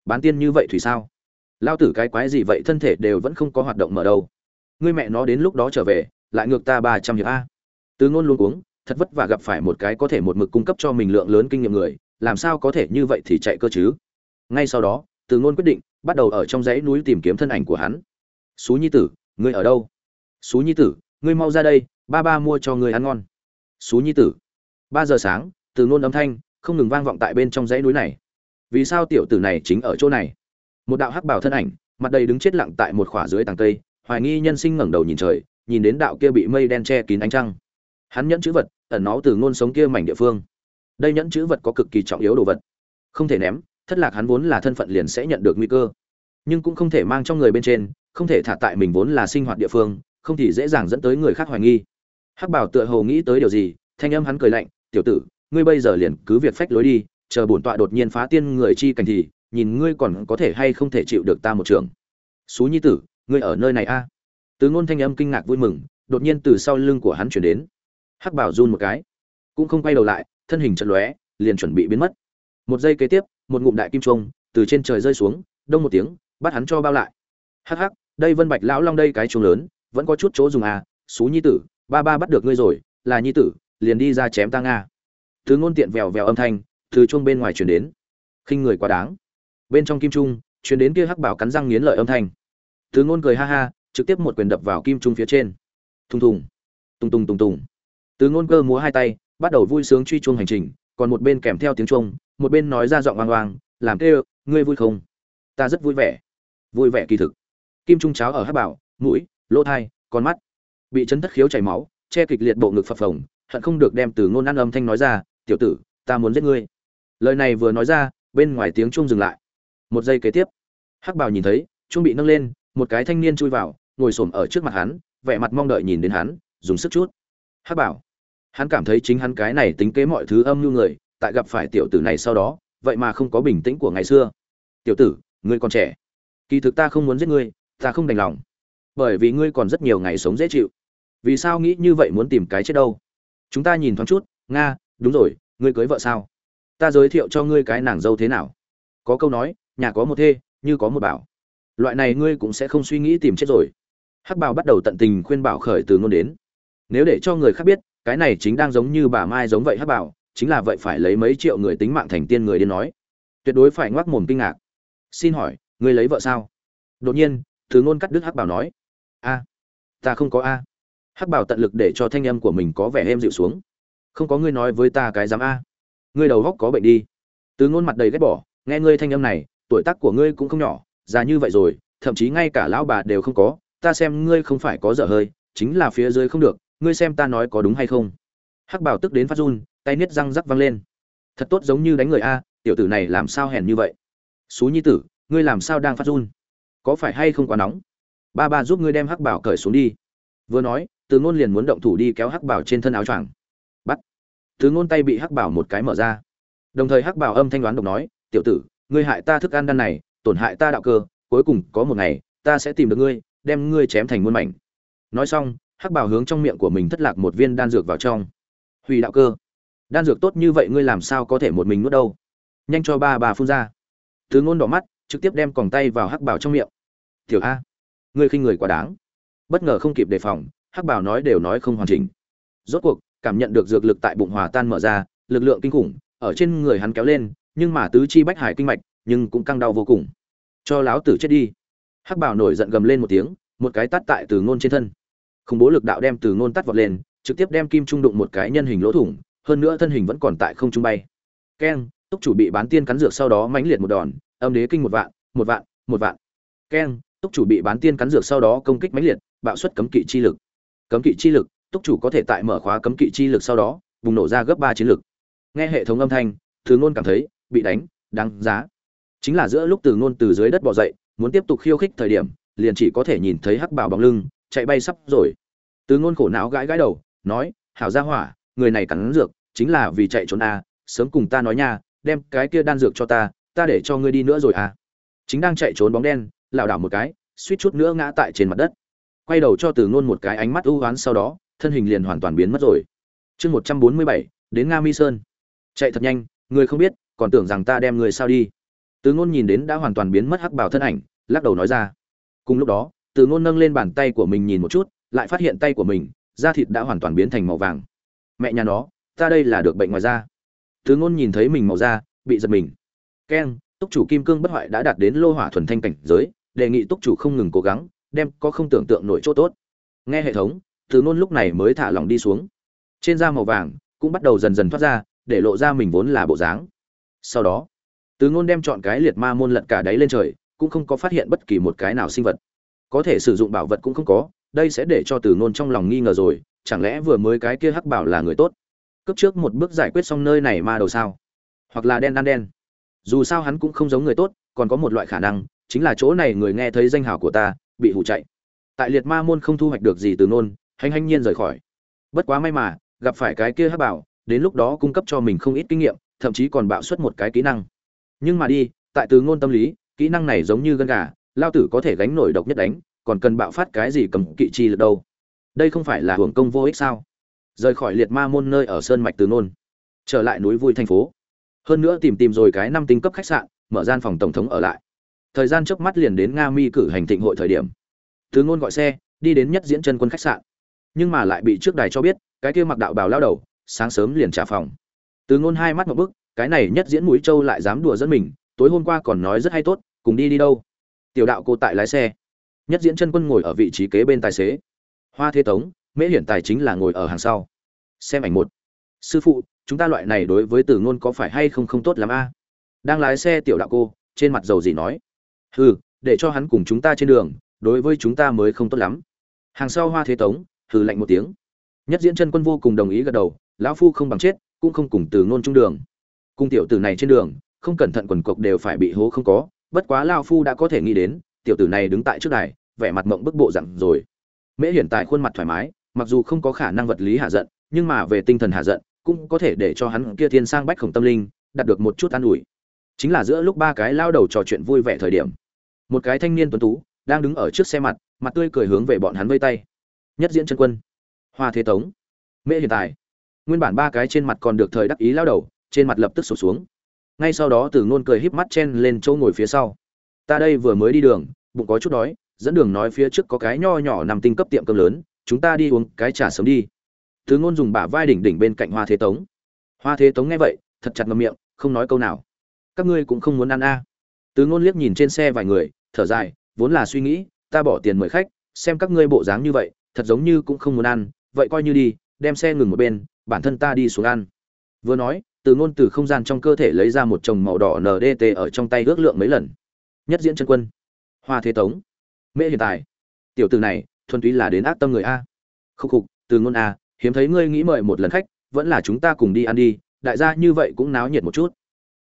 bán tiên như vậy thủy sao? Lao tử cái quái gì vậy thân thể đều vẫn không có hoạt động mở đâu. Ngươi mẹ nó đến lúc đó trở về, lại ngược ta ba trăm hiệp a. Từ ngôn luôn uống thật vất vả gặp phải một cái có thể một mực cung cấp cho mình lượng lớn kinh nghiệm người, làm sao có thể như vậy thì chạy cơ chứ? Ngay sau đó, từ ngôn quyết định, bắt đầu ở trong dãy núi tìm kiếm thân ảnh của hắn. Xú nhi tử, ngươi ở đâu? Xú nhi tử, ngươi mau ra đây, ba ba mua cho ngươi ăn ngon. Xú nhi tử ba giờ sáng, từ ngôn âm thanh, không ngừng vang vọng tại bên trong dãy núi này. Vì sao tiểu tử này chính ở chỗ này? Một đạo hắc bảo thân ảnh, mặt đầy đứng chết lặng tại một khỏa dưới tàng cây, hoài nghi nhân sinh ngẩng đầu nhìn trời, nhìn đến đạo kia bị mây đen che kín ánh trăng. Hắn nhẫn chữ vật, ẩn nó từ ngôn sống kia mảnh địa phương. Đây nhẫn chữ vật có cực kỳ trọng yếu đồ vật. Không thể ném, thất lạc hắn vốn là thân phận liền sẽ nhận được nguy cơ. Nhưng cũng không thể mang trong người bên trên, không thể thả tại mình vốn là sinh hoạt địa phương, không thì dễ dàng dẫn tới người khác hoài nghi. Hắc bảo tựa hồ nghĩ tới điều gì, thanh âm hắn cười lạnh tiểu tử, ngươi bây giờ liền cứ việc phách lối đi, chờ bổn tọa đột nhiên phá tiên người chi cảnh thì, nhìn ngươi còn có thể hay không thể chịu được ta một trường. Xú nhi tử, ngươi ở nơi này a? À? từ ngôn thanh âm kinh ngạc vui mừng, đột nhiên từ sau lưng của hắn chuyển đến. Hắc bảo run một cái, cũng không quay đầu lại, thân hình chật lóe, liền chuẩn bị biến mất. Một giây kế tiếp, một ngụm đại kim trung từ trên trời rơi xuống, đông một tiếng, bắt hắn cho bao lại. Hắc hắc, đây vân bạch lão long đây cái chuông lớn, vẫn có chút chỗ dùng à? Xú nhi tử, ba ba bắt được ngươi rồi, là nhi tử liền đi ra chém ta nga. Thứ ngôn tiện vèo vèo âm thanh từ chuông bên ngoài truyền đến. Khinh người quá đáng. Bên trong kim trung, truyền đến kia hắc bảo cắn răng nghiến lợi âm thanh. Thứ ngôn cười ha ha, trực tiếp một quyền đập vào kim trung phía trên. Thùng thùng. Tùng tùng tùng tùng. Từ ngôn cơ múa hai tay, bắt đầu vui sướng truy chuông hành trình, còn một bên kèm theo tiếng chuông, một bên nói ra giọng oang oang, làm kêu, ngươi vui không? Ta rất vui vẻ. Vui vẻ kỳ thực. Kim trung cháo ở hắc bảo, mũi, lỗ thai, con mắt bị chấn thất khiếu chảy máu, che kịch liệt bộ ngực phập phồng hận không được đem từ ngôn ăn âm thanh nói ra, tiểu tử, ta muốn giết ngươi. Lời này vừa nói ra, bên ngoài tiếng chuông dừng lại. Một giây kế tiếp, hắc bảo nhìn thấy, chuông bị nâng lên, một cái thanh niên chui vào, ngồi xổm ở trước mặt hắn, vẻ mặt mong đợi nhìn đến hắn, dùng sức chút. Hắc bảo, hắn cảm thấy chính hắn cái này tính kế mọi thứ âm như người, tại gặp phải tiểu tử này sau đó, vậy mà không có bình tĩnh của ngày xưa. Tiểu tử, ngươi còn trẻ. Kỳ thực ta không muốn giết ngươi, ta không đành lòng. Bởi vì ngươi còn rất nhiều ngày sống dễ chịu. Vì sao nghĩ như vậy muốn tìm cái chết đâu? Chúng ta nhìn thoáng chút, nga, đúng rồi, ngươi cưới vợ sao? Ta giới thiệu cho ngươi cái nàng dâu thế nào? Có câu nói, nhà có một thê, như có một bảo. Loại này ngươi cũng sẽ không suy nghĩ tìm chết rồi. Hắc bảo bắt đầu tận tình khuyên bảo khởi từ ngôn đến. Nếu để cho người khác biết, cái này chính đang giống như bà mai giống vậy hắc bảo, chính là vậy phải lấy mấy triệu người tính mạng thành tiên người đến nói. Tuyệt đối phải ngoác mồm kinh ngạc. Xin hỏi, ngươi lấy vợ sao? Đột nhiên, từ ngôn cắt đứt hắc bảo nói. A, ta không có a hắc bảo tận lực để cho thanh âm của mình có vẻ êm dịu xuống. Không có ngươi nói với ta cái dám a. Ngươi đầu góc có bệnh đi. Từ ngôn mặt đầy ghét bỏ, nghe ngươi thanh âm này, tuổi tác của ngươi cũng không nhỏ, già như vậy rồi, thậm chí ngay cả lão bà đều không có, ta xem ngươi không phải có dở hơi, chính là phía dưới không được, ngươi xem ta nói có đúng hay không. Hắc bảo tức đến phát run, tay niết răng rắc văng lên. Thật tốt giống như đánh người a, tiểu tử này làm sao hèn như vậy? Xú nhi tử, ngươi làm sao đang phát run? Có phải hay không quá nóng? Ba ba giúp ngươi đem hắc bảo cởi xuống đi. Vừa nói từ ngôn liền muốn động thủ đi kéo hắc bảo trên thân áo choàng. Bắt. Từ ngôn tay bị hắc bảo một cái mở ra. Đồng thời hắc bảo âm thanh đoán độc nói, tiểu tử, ngươi hại ta thức ăn đan này, tổn hại ta đạo cơ, cuối cùng có một ngày, ta sẽ tìm được ngươi, đem ngươi chém thành muôn mảnh. Nói xong, hắc bảo hướng trong miệng của mình thất lạc một viên đan dược vào trong. Hủy đạo cơ. Đan dược tốt như vậy ngươi làm sao có thể một mình nuốt đâu? Nhanh cho ba bà phun ra. Từ ngôn đỏ mắt, trực tiếp đem còng tay vào hắc bảo trong miệng. Tiểu a, ngươi khinh người quá đáng. Bất ngờ không kịp đề phòng hắc bảo nói đều nói không hoàn chỉnh. Rốt cuộc, cảm nhận được dược lực tại bụng hòa tan mở ra, lực lượng kinh khủng ở trên người hắn kéo lên, nhưng mà tứ chi bách hải kinh mạch, nhưng cũng căng đau vô cùng. Cho láo tử chết đi. Hắc bảo nổi giận gầm lên một tiếng, một cái tát tại từ ngôn trên thân. Khủng bố lực đạo đem từ ngôn tát vọt lên, trực tiếp đem kim trung đụng một cái nhân hình lỗ thủng, hơn nữa thân hình vẫn còn tại không trung bay. Keng, túc chủ bị bán tiên cắn dược sau đó mãnh liệt một đòn, âm đế kinh một vạn một vạn một vạn. Keng, túc chủ bị bán tiên cắn dược sau đó công kích mãnh liệt, bạo suất cấm kỵ chi lực cấm kỵ chi lực, túc chủ có thể tại mở khóa cấm kỵ chi lực sau đó, bùng nổ ra gấp ba chiến lực. Nghe hệ thống âm thanh, từ ngôn cảm thấy bị đánh, đáng giá. Chính là giữa lúc từ ngôn từ dưới đất bò dậy, muốn tiếp tục khiêu khích thời điểm, liền chỉ có thể nhìn thấy hắc bảo bóng lưng, chạy bay sắp rồi. Từ ngôn khổ não gãi gãi đầu, nói, hảo gia hỏa, người này cắn dược, chính là vì chạy trốn a, sớm cùng ta nói nha, đem cái kia đan dược cho ta ta để cho ngươi đi nữa rồi à. Chính đang chạy trốn bóng đen, lảo đảo một cái, suýt chút nữa ngã tại trên mặt đất quay đầu cho từ ngôn một cái ánh mắt ưu hoán sau đó, thân hình liền hoàn toàn biến mất rồi. Chương một trăm bốn mươi bảy, đến nga mi sơn. Chạy thật nhanh, người không biết, còn tưởng rằng ta đem người sao đi. Từ ngôn nhìn đến đã hoàn toàn biến mất hắc bảo thân ảnh, lắc đầu nói ra. Cùng lúc đó, từ ngôn nâng lên bàn tay của mình nhìn một chút, lại phát hiện tay của mình, da thịt đã hoàn toàn biến thành màu vàng. Mẹ nhà nó, ta đây là được bệnh ngoài da. Từ ngôn nhìn thấy mình màu da, bị giật mình. Keng, túc chủ kim cương bất hoại đã đạt đến lô hỏa thuần thanh cảnh giới, đề nghị túc chủ không ngừng cố gắng đem có không tưởng tượng nổi chỗ tốt. Nghe hệ thống, từ Nôn lúc này mới thả lỏng đi xuống. Trên da màu vàng cũng bắt đầu dần dần thoát ra, để lộ ra mình vốn là bộ dáng. Sau đó, từ ngôn đem chọn cái liệt ma môn lật cả đáy lên trời, cũng không có phát hiện bất kỳ một cái nào sinh vật. Có thể sử dụng bảo vật cũng không có, đây sẽ để cho từ ngôn trong lòng nghi ngờ rồi, chẳng lẽ vừa mới cái kia hắc bảo là người tốt? Cấp trước một bước giải quyết xong nơi này ma đầu sao? Hoặc là đen ăn đen. Dù sao hắn cũng không giống người tốt, còn có một loại khả năng, chính là chỗ này người nghe thấy danh hào của ta bị hủ chạy. Tại liệt ma môn không thu hoạch được gì từ nôn hành hành nhiên rời khỏi. Bất quá may mà, gặp phải cái kia hắc bảo, đến lúc đó cung cấp cho mình không ít kinh nghiệm, thậm chí còn bạo xuất một cái kỹ năng. Nhưng mà đi, tại từ ngôn tâm lý, kỹ năng này giống như gân gà, lao tử có thể gánh nổi độc nhất đánh, còn cần bạo phát cái gì cầm kỵ chi lực đâu. Đây không phải là hưởng công vô ích sao? Rời khỏi liệt ma môn nơi ở sơn mạch từ nôn trở lại núi vui thành phố. Hơn nữa tìm tìm rồi cái năm tinh cấp khách sạn, mở gian phòng tổng thống ở lại thời gian trước mắt liền đến nga mi cử hành thịnh hội thời điểm. Từ ngôn gọi xe, đi đến nhất diễn chân quân khách sạn. Nhưng mà lại bị trước đài cho biết, cái kia mặc đạo bào lao đầu, sáng sớm liền trả phòng. Từ ngôn hai mắt một bức, cái này nhất diễn mũi châu lại dám đùa dẫn mình, tối hôm qua còn nói rất hay tốt, cùng đi đi đâu. Tiểu đạo cô tại lái xe. Nhất diễn chân quân ngồi ở vị trí kế bên tài xế. Hoa thế tống, mễ hiển tài chính là ngồi ở hàng sau. Xem ảnh một. Sư phụ, chúng ta loại này đối với từ ngôn có phải hay không không tốt lắm a? Đang lái xe tiểu đạo cô, trên mặt dầu gì nói hừ, để cho hắn cùng chúng ta trên đường, đối với chúng ta mới không tốt lắm. Hàng sau hoa thế tống, hừ lạnh một tiếng. Nhất diễn chân quân vô cùng đồng ý gật đầu, lão phu không bằng chết, cũng không cùng từ ngôn trung đường. Cung tiểu tử này trên đường, không cẩn thận quần cộc đều phải bị hố không có, bất quá lao phu đã có thể nghĩ đến, tiểu tử này đứng tại trước đài, vẻ mặt mộng bức bộ dặn rồi. Mễ hiển tại khuôn mặt thoải mái, mặc dù không có khả năng vật lý hạ giận, nhưng mà về tinh thần hạ giận, cũng có thể để cho hắn kia thiên sang bách khổng tâm linh, đạt được một chút an ủi. Chính là giữa lúc ba cái lao đầu trò chuyện vui vẻ thời điểm một cái thanh niên tuấn tú, đang đứng ở trước xe mặt mặt tươi cười hướng về bọn hắn vây tay. Nhất diễn chân quân, hoa thế tống, mễ hiện tại nguyên bản ba cái trên mặt còn được thời đắc ý lao đầu, trên mặt lập tức sụp xuống. Ngay sau đó từ ngôn cười híp mắt chen lên chỗ ngồi phía sau. Ta đây vừa mới đi đường, bụng có chút đói, dẫn đường nói phía trước có cái nho nhỏ nằm tinh cấp tiệm cơm lớn, chúng ta đi uống cái trà sớm đi. Từ ngôn dùng bả vai đỉnh đỉnh bên cạnh hoa thế tống. Hoa thế tống nghe vậy, thật chặt ngậm miệng, không nói câu nào. Các ngươi cũng không muốn ăn a. à từ ngôn liếc nhìn trên xe vài người, thở dài, vốn là suy nghĩ, ta bỏ tiền mời khách, xem các ngươi bộ dáng như vậy, thật giống như cũng không muốn ăn, vậy coi như đi, đem xe ngừng một bên, bản thân ta đi xuống ăn. Vừa nói, từ ngôn từ không gian trong cơ thể lấy ra một chồng màu đỏ ndt ở trong tay ước lượng mấy lần. Nhất diễn chân quân. Hoa thế tống. Mễ hiện tại tiểu từ này, thuần túy là đến ác tâm người a. Khúc khục, từ ngôn a, hiếm thấy ngươi nghĩ mời một lần khách, vẫn là chúng ta cùng đi ăn đi, đại gia như vậy cũng náo nhiệt một chút.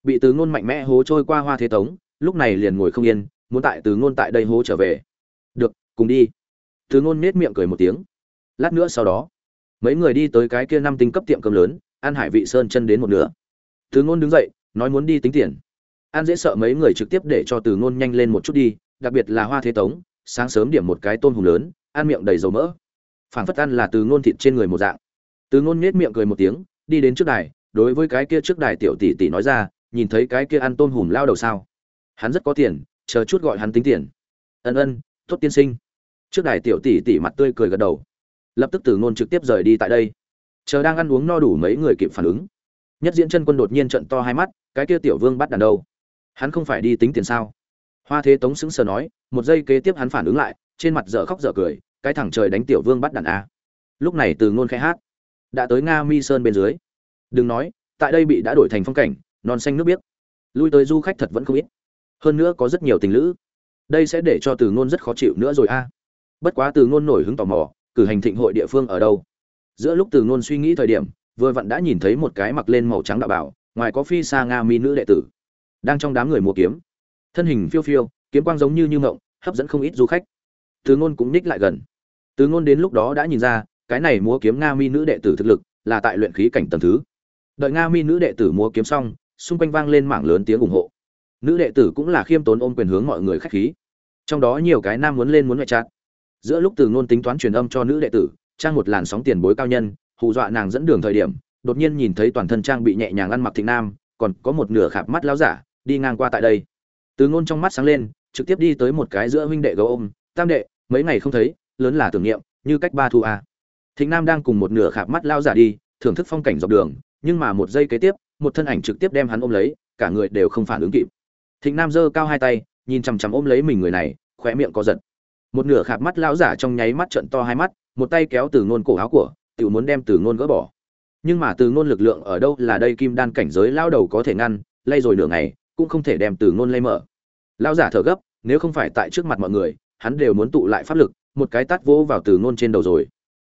Bị từ ngôn mạnh mẽ hố trôi qua hoa thế tống lúc này liền ngồi không yên, muốn tại từ ngôn tại đây hố trở về. Được, cùng đi. Từ ngôn nết miệng cười một tiếng. Lát nữa sau đó, mấy người đi tới cái kia năm tinh cấp tiệm cơm lớn, An hải vị sơn chân đến một nửa. Từ ngôn đứng dậy, nói muốn đi tính tiền. An dễ sợ mấy người trực tiếp để cho từ ngôn nhanh lên một chút đi, đặc biệt là hoa thế tống, sáng sớm điểm một cái tôm hùm lớn, ăn miệng đầy dầu mỡ. Phảng phất ăn là từ ngôn thịt trên người một dạng. Từ ngôn nhếch miệng cười một tiếng, đi đến trước đài, đối với cái kia trước đài tiểu tỷ tỷ nói ra, nhìn thấy cái kia ăn tôm hùm lao đầu sao? Hắn rất có tiền, chờ chút gọi hắn tính tiền. Ân ân, tốt tiên sinh. Trước đài tiểu tỷ tỷ mặt tươi cười gật đầu. Lập tức từ ngôn trực tiếp rời đi tại đây. Chờ đang ăn uống no đủ mấy người kịp phản ứng. Nhất diễn chân quân đột nhiên trận to hai mắt, cái kia tiểu vương bắt đàn đâu? Hắn không phải đi tính tiền sao? Hoa thế tống sững sờ nói, một giây kế tiếp hắn phản ứng lại, trên mặt dở khóc dở cười, cái thẳng trời đánh tiểu vương bắt đàn a lúc này từ ngôn khẽ hát, đã tới nga mi sơn bên dưới. Đừng nói, tại đây bị đã đổi thành phong cảnh, non xanh nước biếc. Lui tới du khách thật vẫn không ít hơn nữa có rất nhiều tình lữ. Đây sẽ để cho từ ngôn rất khó chịu nữa rồi a. Bất quá từ ngôn nổi hứng tò mò, cử hành thịnh hội địa phương ở đâu? Giữa lúc từ ngôn suy nghĩ thời điểm, vừa vặn đã nhìn thấy một cái mặc lên màu trắng đạo bảo, ngoài có phi xa nga mi nữ đệ tử, đang trong đám người mua kiếm. Thân hình phiêu phiêu, kiếm quang giống như như ngộng hấp dẫn không ít du khách. Từ ngôn cũng ních lại gần. Từ ngôn đến lúc đó đã nhìn ra, cái này múa kiếm nga mi nữ đệ tử thực lực là tại luyện khí cảnh tầng thứ. Đợi nga mi nữ đệ tử múa kiếm xong, xung quanh vang lên mảng lớn tiếng ủng hộ nữ đệ tử cũng là khiêm tốn ôm quyền hướng mọi người khách khí. Trong đó nhiều cái nam muốn lên muốn ngoại trát giữa lúc từ ngôn tính toán truyền âm cho nữ đệ tử, trang một làn sóng tiền bối cao nhân, hù dọa nàng dẫn đường thời điểm, đột nhiên nhìn thấy toàn thân trang bị nhẹ nhàng ăn mặc thịnh nam, còn có một nửa khạp mắt láo giả, đi ngang qua tại đây. Từ ngôn trong mắt sáng lên, trực tiếp đi tới một cái giữa huynh đệ gấu ôm, tam đệ, mấy ngày không thấy, lớn là tưởng niệm, như cách ba thu a. Thịnh nam đang cùng một nửa khạp mắt lao giả đi, thưởng thức phong cảnh dọc đường, nhưng mà một giây kế tiếp, một thân ảnh trực tiếp đem hắn ôm lấy, cả người đều không phản ứng kịp thịnh nam giơ cao hai tay, nhìn chằm chằm ôm lấy mình người này, khóe miệng co giật. Một nửa khạp mắt lão giả trong nháy mắt trận to hai mắt, một tay kéo từ ngôn cổ áo của tự muốn đem từ ngôn gỡ bỏ. Nhưng mà từ ngôn lực lượng ở đâu là đây kim đan cảnh giới lao đầu có thể ngăn, lay rồi nửa ngày, cũng không thể đem từ ngôn lay mở. Lão giả thở gấp, nếu không phải tại trước mặt mọi người, hắn đều muốn tụ lại pháp lực, một cái tát vỗ vào từ ngôn trên đầu rồi.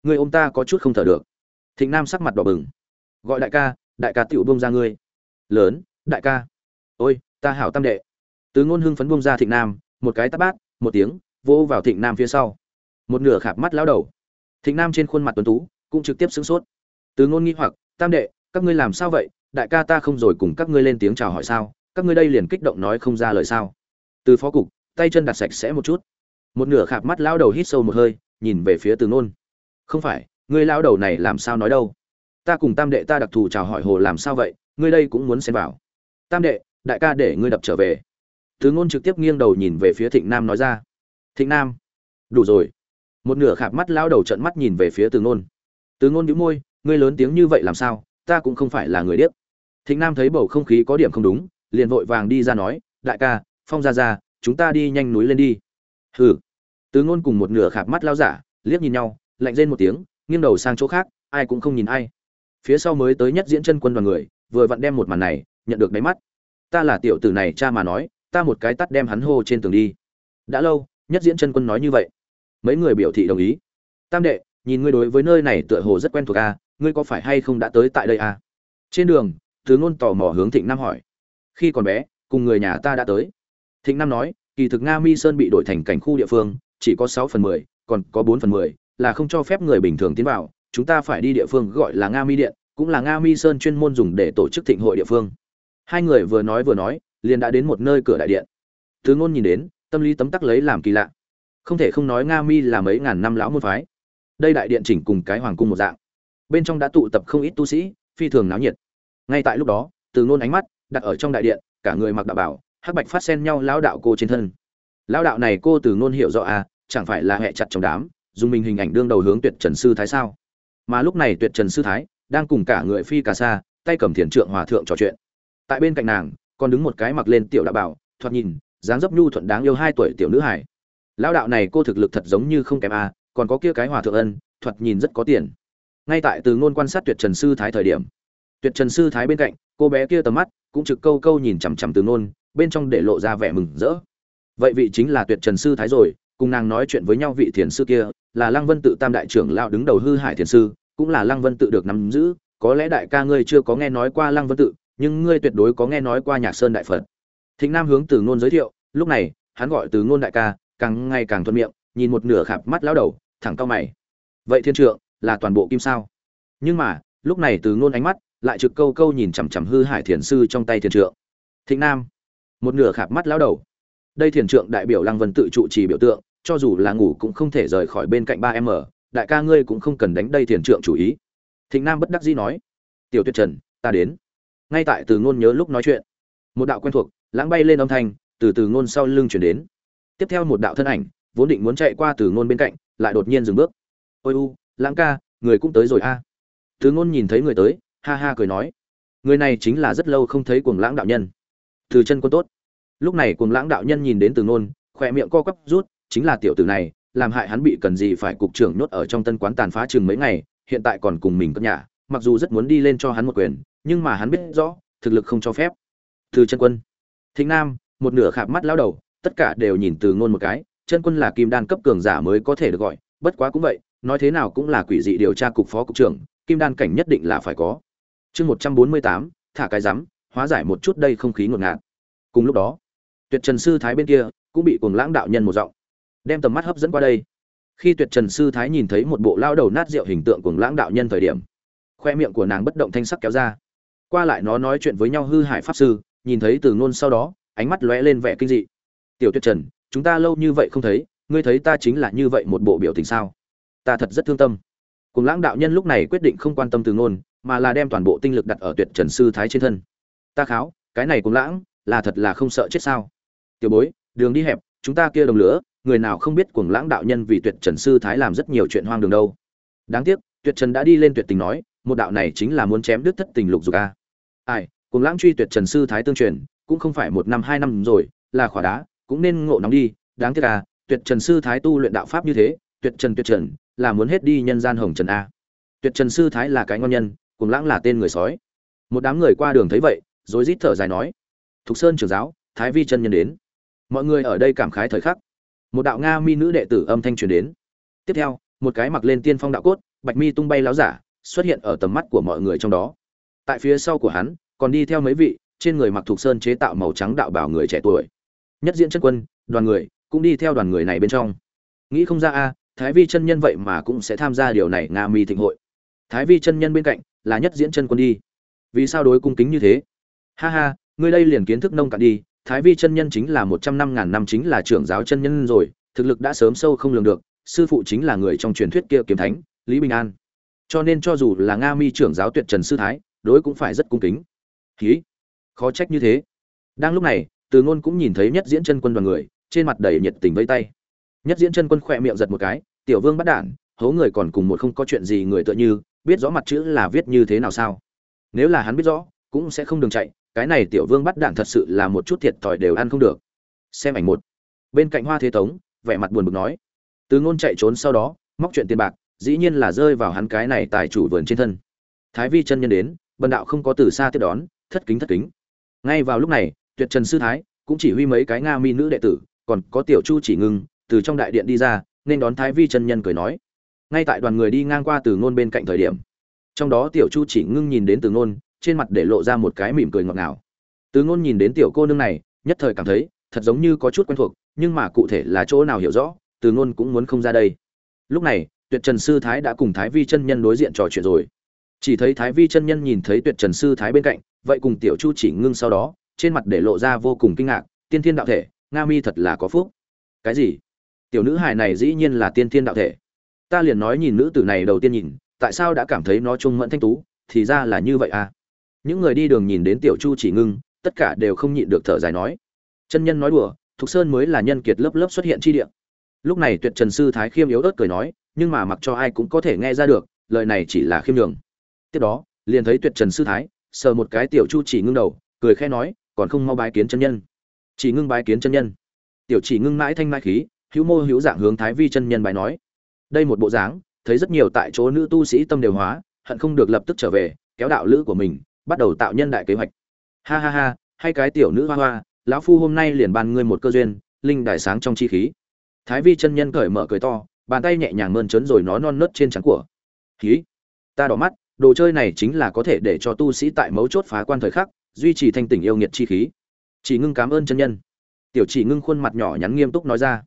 Người ông ta có chút không thở được. Thịnh nam sắc mặt đỏ bừng. Gọi đại ca đại ca tựu bông ra ngươi. Lớn, đại ca. Ôi ta hảo tam đệ. Từ ngôn hưng phấn bông ra thịnh nam, một cái tát bát, một tiếng, vỗ vào thịnh nam phía sau. Một nửa khạp mắt lão đầu. Thịnh nam trên khuôn mặt tuấn tú, cũng trực tiếp sửng sốt. Từ ngôn nghi hoặc, tam đệ, các ngươi làm sao vậy? Đại ca ta không rồi cùng các ngươi lên tiếng chào hỏi sao? Các ngươi đây liền kích động nói không ra lời sao? Từ phó cục, tay chân đặt sạch sẽ một chút. Một nửa khạp mắt lão đầu hít sâu một hơi, nhìn về phía từ ngôn. Không phải, ngươi lão đầu này làm sao nói đâu? Ta cùng tam đệ ta đặc thù chào hỏi hồ làm sao vậy? Ngươi đây cũng muốn xen vào. Tam đệ đại ca để ngươi đập trở về. Thứ ngôn trực tiếp nghiêng đầu nhìn về phía thịnh nam nói ra. Thịnh nam, đủ rồi. Một nửa khạp mắt lão đầu trận mắt nhìn về phía từ ngôn. Từ ngôn nhíu môi, ngươi lớn tiếng như vậy làm sao? Ta cũng không phải là người điếc. Thịnh nam thấy bầu không khí có điểm không đúng, liền vội vàng đi ra nói, đại ca, phong ra ra chúng ta đi nhanh núi lên đi. Hừ. Từ ngôn cùng một nửa khạp mắt lao giả liếc nhìn nhau, lạnh rên một tiếng, nghiêng đầu sang chỗ khác, ai cũng không nhìn ai. Phía sau mới tới nhất diễn chân quân đoàn người, vừa vặn đem một màn này nhận được đáy mắt ta là tiểu tử này cha mà nói ta một cái tắt đem hắn hô trên tường đi. Đã lâu nhất diễn chân quân nói như vậy. Mấy người biểu thị đồng ý. Tam đệ nhìn ngươi đối với nơi này tựa hồ rất quen thuộc a à, ngươi có phải hay không đã tới tại đây a à? trên đường thứ ngôn tò mò hướng thịnh nam hỏi. Khi còn bé cùng người nhà ta đã tới. Thịnh nam nói kỳ thực nga mi sơn bị đổi thành cảnh khu địa phương chỉ có sáu phần mười còn có bốn phần mười là không cho phép người bình thường tiến vào. Chúng ta phải đi địa phương gọi là nga mi điện cũng là nga mi sơn chuyên môn dùng để tổ chức thịnh hội địa phương hai người vừa nói vừa nói, liền đã đến một nơi cửa đại điện. Thứ ngôn nhìn đến, tâm lý tấm tắc lấy làm kỳ lạ. Không thể không nói nga mi là mấy ngàn năm lão môn phái. Đây đại điện chỉnh cùng cái hoàng cung một dạng. Bên trong đã tụ tập không ít tu sĩ, phi thường náo nhiệt. Ngay tại lúc đó, từ ngôn ánh mắt đặt ở trong đại điện, cả người mặc đạo bảo, hắc bạch phát sen nhau lão đạo cô trên thân. Lão đạo này cô từ ngôn hiểu rõ à chẳng phải là hệ chặt trong đám, dùng mình hình ảnh đương đầu hướng tuyệt trần sư thái sao? Mà lúc này tuyệt trần sư thái đang cùng cả người phi cà sa, tay cầm thiền trượng hòa thượng trò chuyện tại bên cạnh nàng, còn đứng một cái mặc lên tiểu đạo bảo, thoạt nhìn, dáng dấp nhu thuận đáng yêu hai tuổi tiểu nữ hải lão đạo này cô thực lực thật giống như không kém a, còn có kia cái hòa thượng ân, thoạt nhìn rất có tiền. Ngay tại từ ngôn quan sát tuyệt trần sư thái thời điểm, tuyệt trần sư thái bên cạnh, cô bé kia tầm mắt cũng trực câu câu nhìn chằm chằm từ ngôn, bên trong để lộ ra vẻ mừng rỡ. Vậy vị chính là tuyệt trần sư thái rồi, cùng nàng nói chuyện với nhau vị thiền sư kia, là lăng vân tự tam đại trưởng lão đứng đầu hư hải thiền sư, cũng là lăng vân tự được nắm giữ, có lẽ đại ca ngươi chưa có nghe nói qua lăng vân tự nhưng ngươi tuyệt đối có nghe nói qua nhạc sơn đại phật. Thịnh nam hướng từ ngôn giới thiệu, lúc này, hắn gọi từ ngôn đại ca, càng ngày càng thuận miệng, nhìn một nửa khạp mắt lão đầu, thẳng cao mày. Vậy thiên trượng, là toàn bộ kim sao? Nhưng mà, lúc này từ ngôn ánh mắt lại trực câu câu nhìn chằm chằm hư hải thiền sư trong tay thiên trượng. Thịnh nam, một nửa khạp mắt lão đầu. Đây thiền trượng đại biểu lăng vân tự trụ trì biểu tượng, cho dù là ngủ cũng không thể rời khỏi bên cạnh ba em ở, đại ca ngươi cũng không cần đánh đây thiền trượng chủ ý. Thịnh nam bất đắc dĩ nói, tiểu tuyệt trần, ta đến ngay tại từ ngôn nhớ lúc nói chuyện. Một đạo quen thuộc, lãng bay lên âm thanh, từ từ ngôn sau lưng chuyển đến. Tiếp theo một đạo thân ảnh, vốn định muốn chạy qua từ ngôn bên cạnh, lại đột nhiên dừng bước. Ôi u, lãng ca, người cũng tới rồi a. Từ ngôn nhìn thấy người tới, ha ha cười nói. Người này chính là rất lâu không thấy cuồng lãng đạo nhân. Từ chân quân tốt. Lúc này cuồng lãng đạo nhân nhìn đến từ ngôn, khỏe miệng co quắp rút, chính là tiểu tử này, làm hại hắn bị cần gì phải cục trưởng nhốt ở trong tân quán tàn phá chừng mấy ngày, hiện tại còn cùng mình cất nhà, mặc dù rất muốn đi lên cho hắn một quyền nhưng mà hắn biết rõ, thực lực không cho phép. Từ chân quân. Thịnh nam, một nửa khạp mắt lao đầu, tất cả đều nhìn từ ngôn một cái. Chân quân là kim đan cấp cường giả mới có thể được gọi, bất quá cũng vậy, nói thế nào cũng là quỷ dị điều tra cục phó cục trưởng, kim đan cảnh nhất định là phải có. Chương một trăm bốn mươi tám, thả cái rắm, hóa giải một chút đây không khí ngột ngạt. Cùng lúc đó, tuyệt trần sư thái bên kia cũng bị cuồng lãng đạo nhân một giọng, đem tầm mắt hấp dẫn qua đây. Khi tuyệt trần sư thái nhìn thấy một bộ lao đầu nát rượu hình tượng cuồng lãng đạo nhân thời điểm, khoe miệng của nàng bất động thanh sắc kéo ra qua lại nó nói chuyện với nhau hư hại pháp sư, nhìn thấy từ ngôn sau đó, ánh mắt lóe lên vẻ kinh dị. Tiểu Tuyết trần, chúng ta lâu như vậy không thấy, ngươi thấy ta chính là như vậy một bộ biểu tình sao? Ta thật rất thương tâm. Cùng lãng đạo nhân lúc này quyết định không quan tâm từ ngôn, mà là đem toàn bộ tinh lực đặt ở tuyệt trần sư thái trên thân. Ta kháo, cái này cùng lãng, là thật là không sợ chết sao? Tiểu bối, đường đi hẹp, chúng ta kia đồng lửa, người nào không biết cuồng lãng đạo nhân vì tuyệt trần sư thái làm rất nhiều chuyện hoang đường đâu. Đáng tiếc tuyệt trần đã đi lên tuyệt tình nói, một đạo này chính là muốn chém đứt thất tình lục dục a ai cùng lãng truy tuyệt trần sư thái tương truyền, cũng không phải một năm, hai năm rồi, là khỏa đá, cũng nên ngộ nóng đi, đáng tiếc à tuyệt trần sư thái tu luyện đạo pháp như thế, tuyệt trần tuyệt trần, là muốn hết đi nhân gian hồng trần a tuyệt trần sư thái là cái ngon nhân cùng lãng là tên người sói. Một đám người qua đường thấy vậy rồi rít thở dài nói, thục sơn trưởng giáo, thái vi chân nhân đến. Mọi người ở đây cảm khái thời khắc. Một đạo nga mi nữ đệ tử âm thanh truyền đến. Tiếp theo, một cái mặc lên tiên phong đạo cốt, bạch mi tung bay láo giả, xuất hiện ở tầm mắt của mọi người trong đó tại phía sau của hắn, còn đi theo mấy vị, trên người mặc thuộc sơn chế tạo màu trắng đạo bảo người trẻ tuổi. Nhất diễn chân quân, đoàn người, cũng đi theo đoàn người này bên trong. Nghĩ không ra a, thái vi chân nhân vậy mà cũng sẽ tham gia điều này nga mi thịnh hội. Thái vi chân nhân bên cạnh, là nhất diễn chân quân đi. Vì sao đối cung kính như thế? Ha ha, ngươi đây liền kiến thức nông cạn đi, thái vi chân nhân chính là một trăm năm ngàn năm chính là trưởng giáo chân nhân rồi, thực lực đã sớm sâu không lường được, sư phụ chính là người trong truyền thuyết kia kiếm thánh, lý bình an. Cho nên cho dù là nga mi trưởng giáo tuyệt trần sư thái đối cũng phải rất cung kính. Khí, khó trách như thế. Đang lúc này từ ngôn cũng nhìn thấy nhất diễn chân quân đoàn người trên mặt đầy nhiệt tình vây tay. Nhất diễn chân quân khỏe miệng giật một cái tiểu vương bắt đản hố người còn cùng một không có chuyện gì người tựa như biết rõ mặt chữ là viết như thế nào sao? Nếu là hắn biết rõ cũng sẽ không đường chạy cái này tiểu vương bắt đản thật sự là một chút thiệt thòi đều ăn không được. Xem ảnh một. Bên cạnh hoa thế tống vẻ mặt buồn bực nói từ ngôn chạy trốn sau đó móc chuyện tiền bạc dĩ nhiên là rơi vào hắn cái này tài chủ vườn trên thân. Thái vi chân nhân đến bần đạo không có từ xa tiếp đón, thất kính thất kính. Ngay vào lúc này, tuyệt trần sư thái cũng chỉ huy mấy cái nga mi nữ đệ tử, còn có tiểu chu chỉ ngưng, từ trong đại điện đi ra, nên đón thái vi chân nhân cười nói. Ngay tại đoàn người đi ngang qua từ ngôn bên cạnh thời điểm, trong đó tiểu chu chỉ ngưng nhìn đến từ ngôn, trên mặt để lộ ra một cái mỉm cười ngọt ngào. Từ ngôn nhìn đến tiểu cô nương này, nhất thời cảm thấy thật giống như có chút quen thuộc, nhưng mà cụ thể là chỗ nào hiểu rõ, từ ngôn cũng muốn không ra đây. Lúc này, tuyệt trần sư thái đã cùng thái vi chân nhân đối diện trò chuyện rồi chỉ thấy thái vi chân nhân nhìn thấy tuyệt trần sư thái bên cạnh, vậy cùng tiểu chu chỉ ngưng sau đó, trên mặt để lộ ra vô cùng kinh ngạc, tiên thiên đạo thể, nga mi thật là có phúc. Cái gì? Tiểu nữ hài này dĩ nhiên là tiên thiên đạo thể. Ta liền nói nhìn nữ tử này đầu tiên nhìn, tại sao đã cảm thấy nó trung mẫn thanh tú, thì ra là như vậy à? Những người đi đường nhìn đến tiểu chu chỉ ngưng, tất cả đều không nhịn được thở dài nói, chân nhân nói đùa, thục sơn mới là nhân kiệt lớp lớp xuất hiện chi địa. Lúc này tuyệt trần sư thái khiêm yếu ớt cười nói, nhưng mà mặc cho ai cũng có thể nghe ra được, lời này chỉ là khiêm nhường tiếp đó, liền thấy tuyệt trần sư thái, sờ một cái tiểu chu chỉ ngưng đầu, cười khẽ nói, còn không mau bái kiến chân nhân. Chỉ ngưng bái kiến chân nhân. Tiểu chỉ ngưng mãi thanh mai khí, hữu mô hữu dạng hướng thái vi chân nhân bài nói. Đây một bộ dáng, thấy rất nhiều tại chỗ nữ tu sĩ tâm đều hóa, hận không được lập tức trở về, kéo đạo lữ của mình, bắt đầu tạo nhân đại kế hoạch. Ha ha ha, hay cái tiểu nữ hoa hoa, lão phu hôm nay liền ban ngươi một cơ duyên, linh đại sáng trong chi khí. Thái vi chân nhân cởi mở cười to, bàn tay nhẹ nhàng mơn trớn rồi nó non nớt trên trắng của. Khí ta đỏ mắt đồ chơi này chính là có thể để cho tu sĩ tại mấu chốt phá quan thời khắc, duy trì thanh tỉnh yêu nghiệt chi khí. Chỉ ngưng cảm ơn chân nhân. Tiểu chỉ ngưng khuôn mặt nhỏ nhắn nghiêm túc nói ra.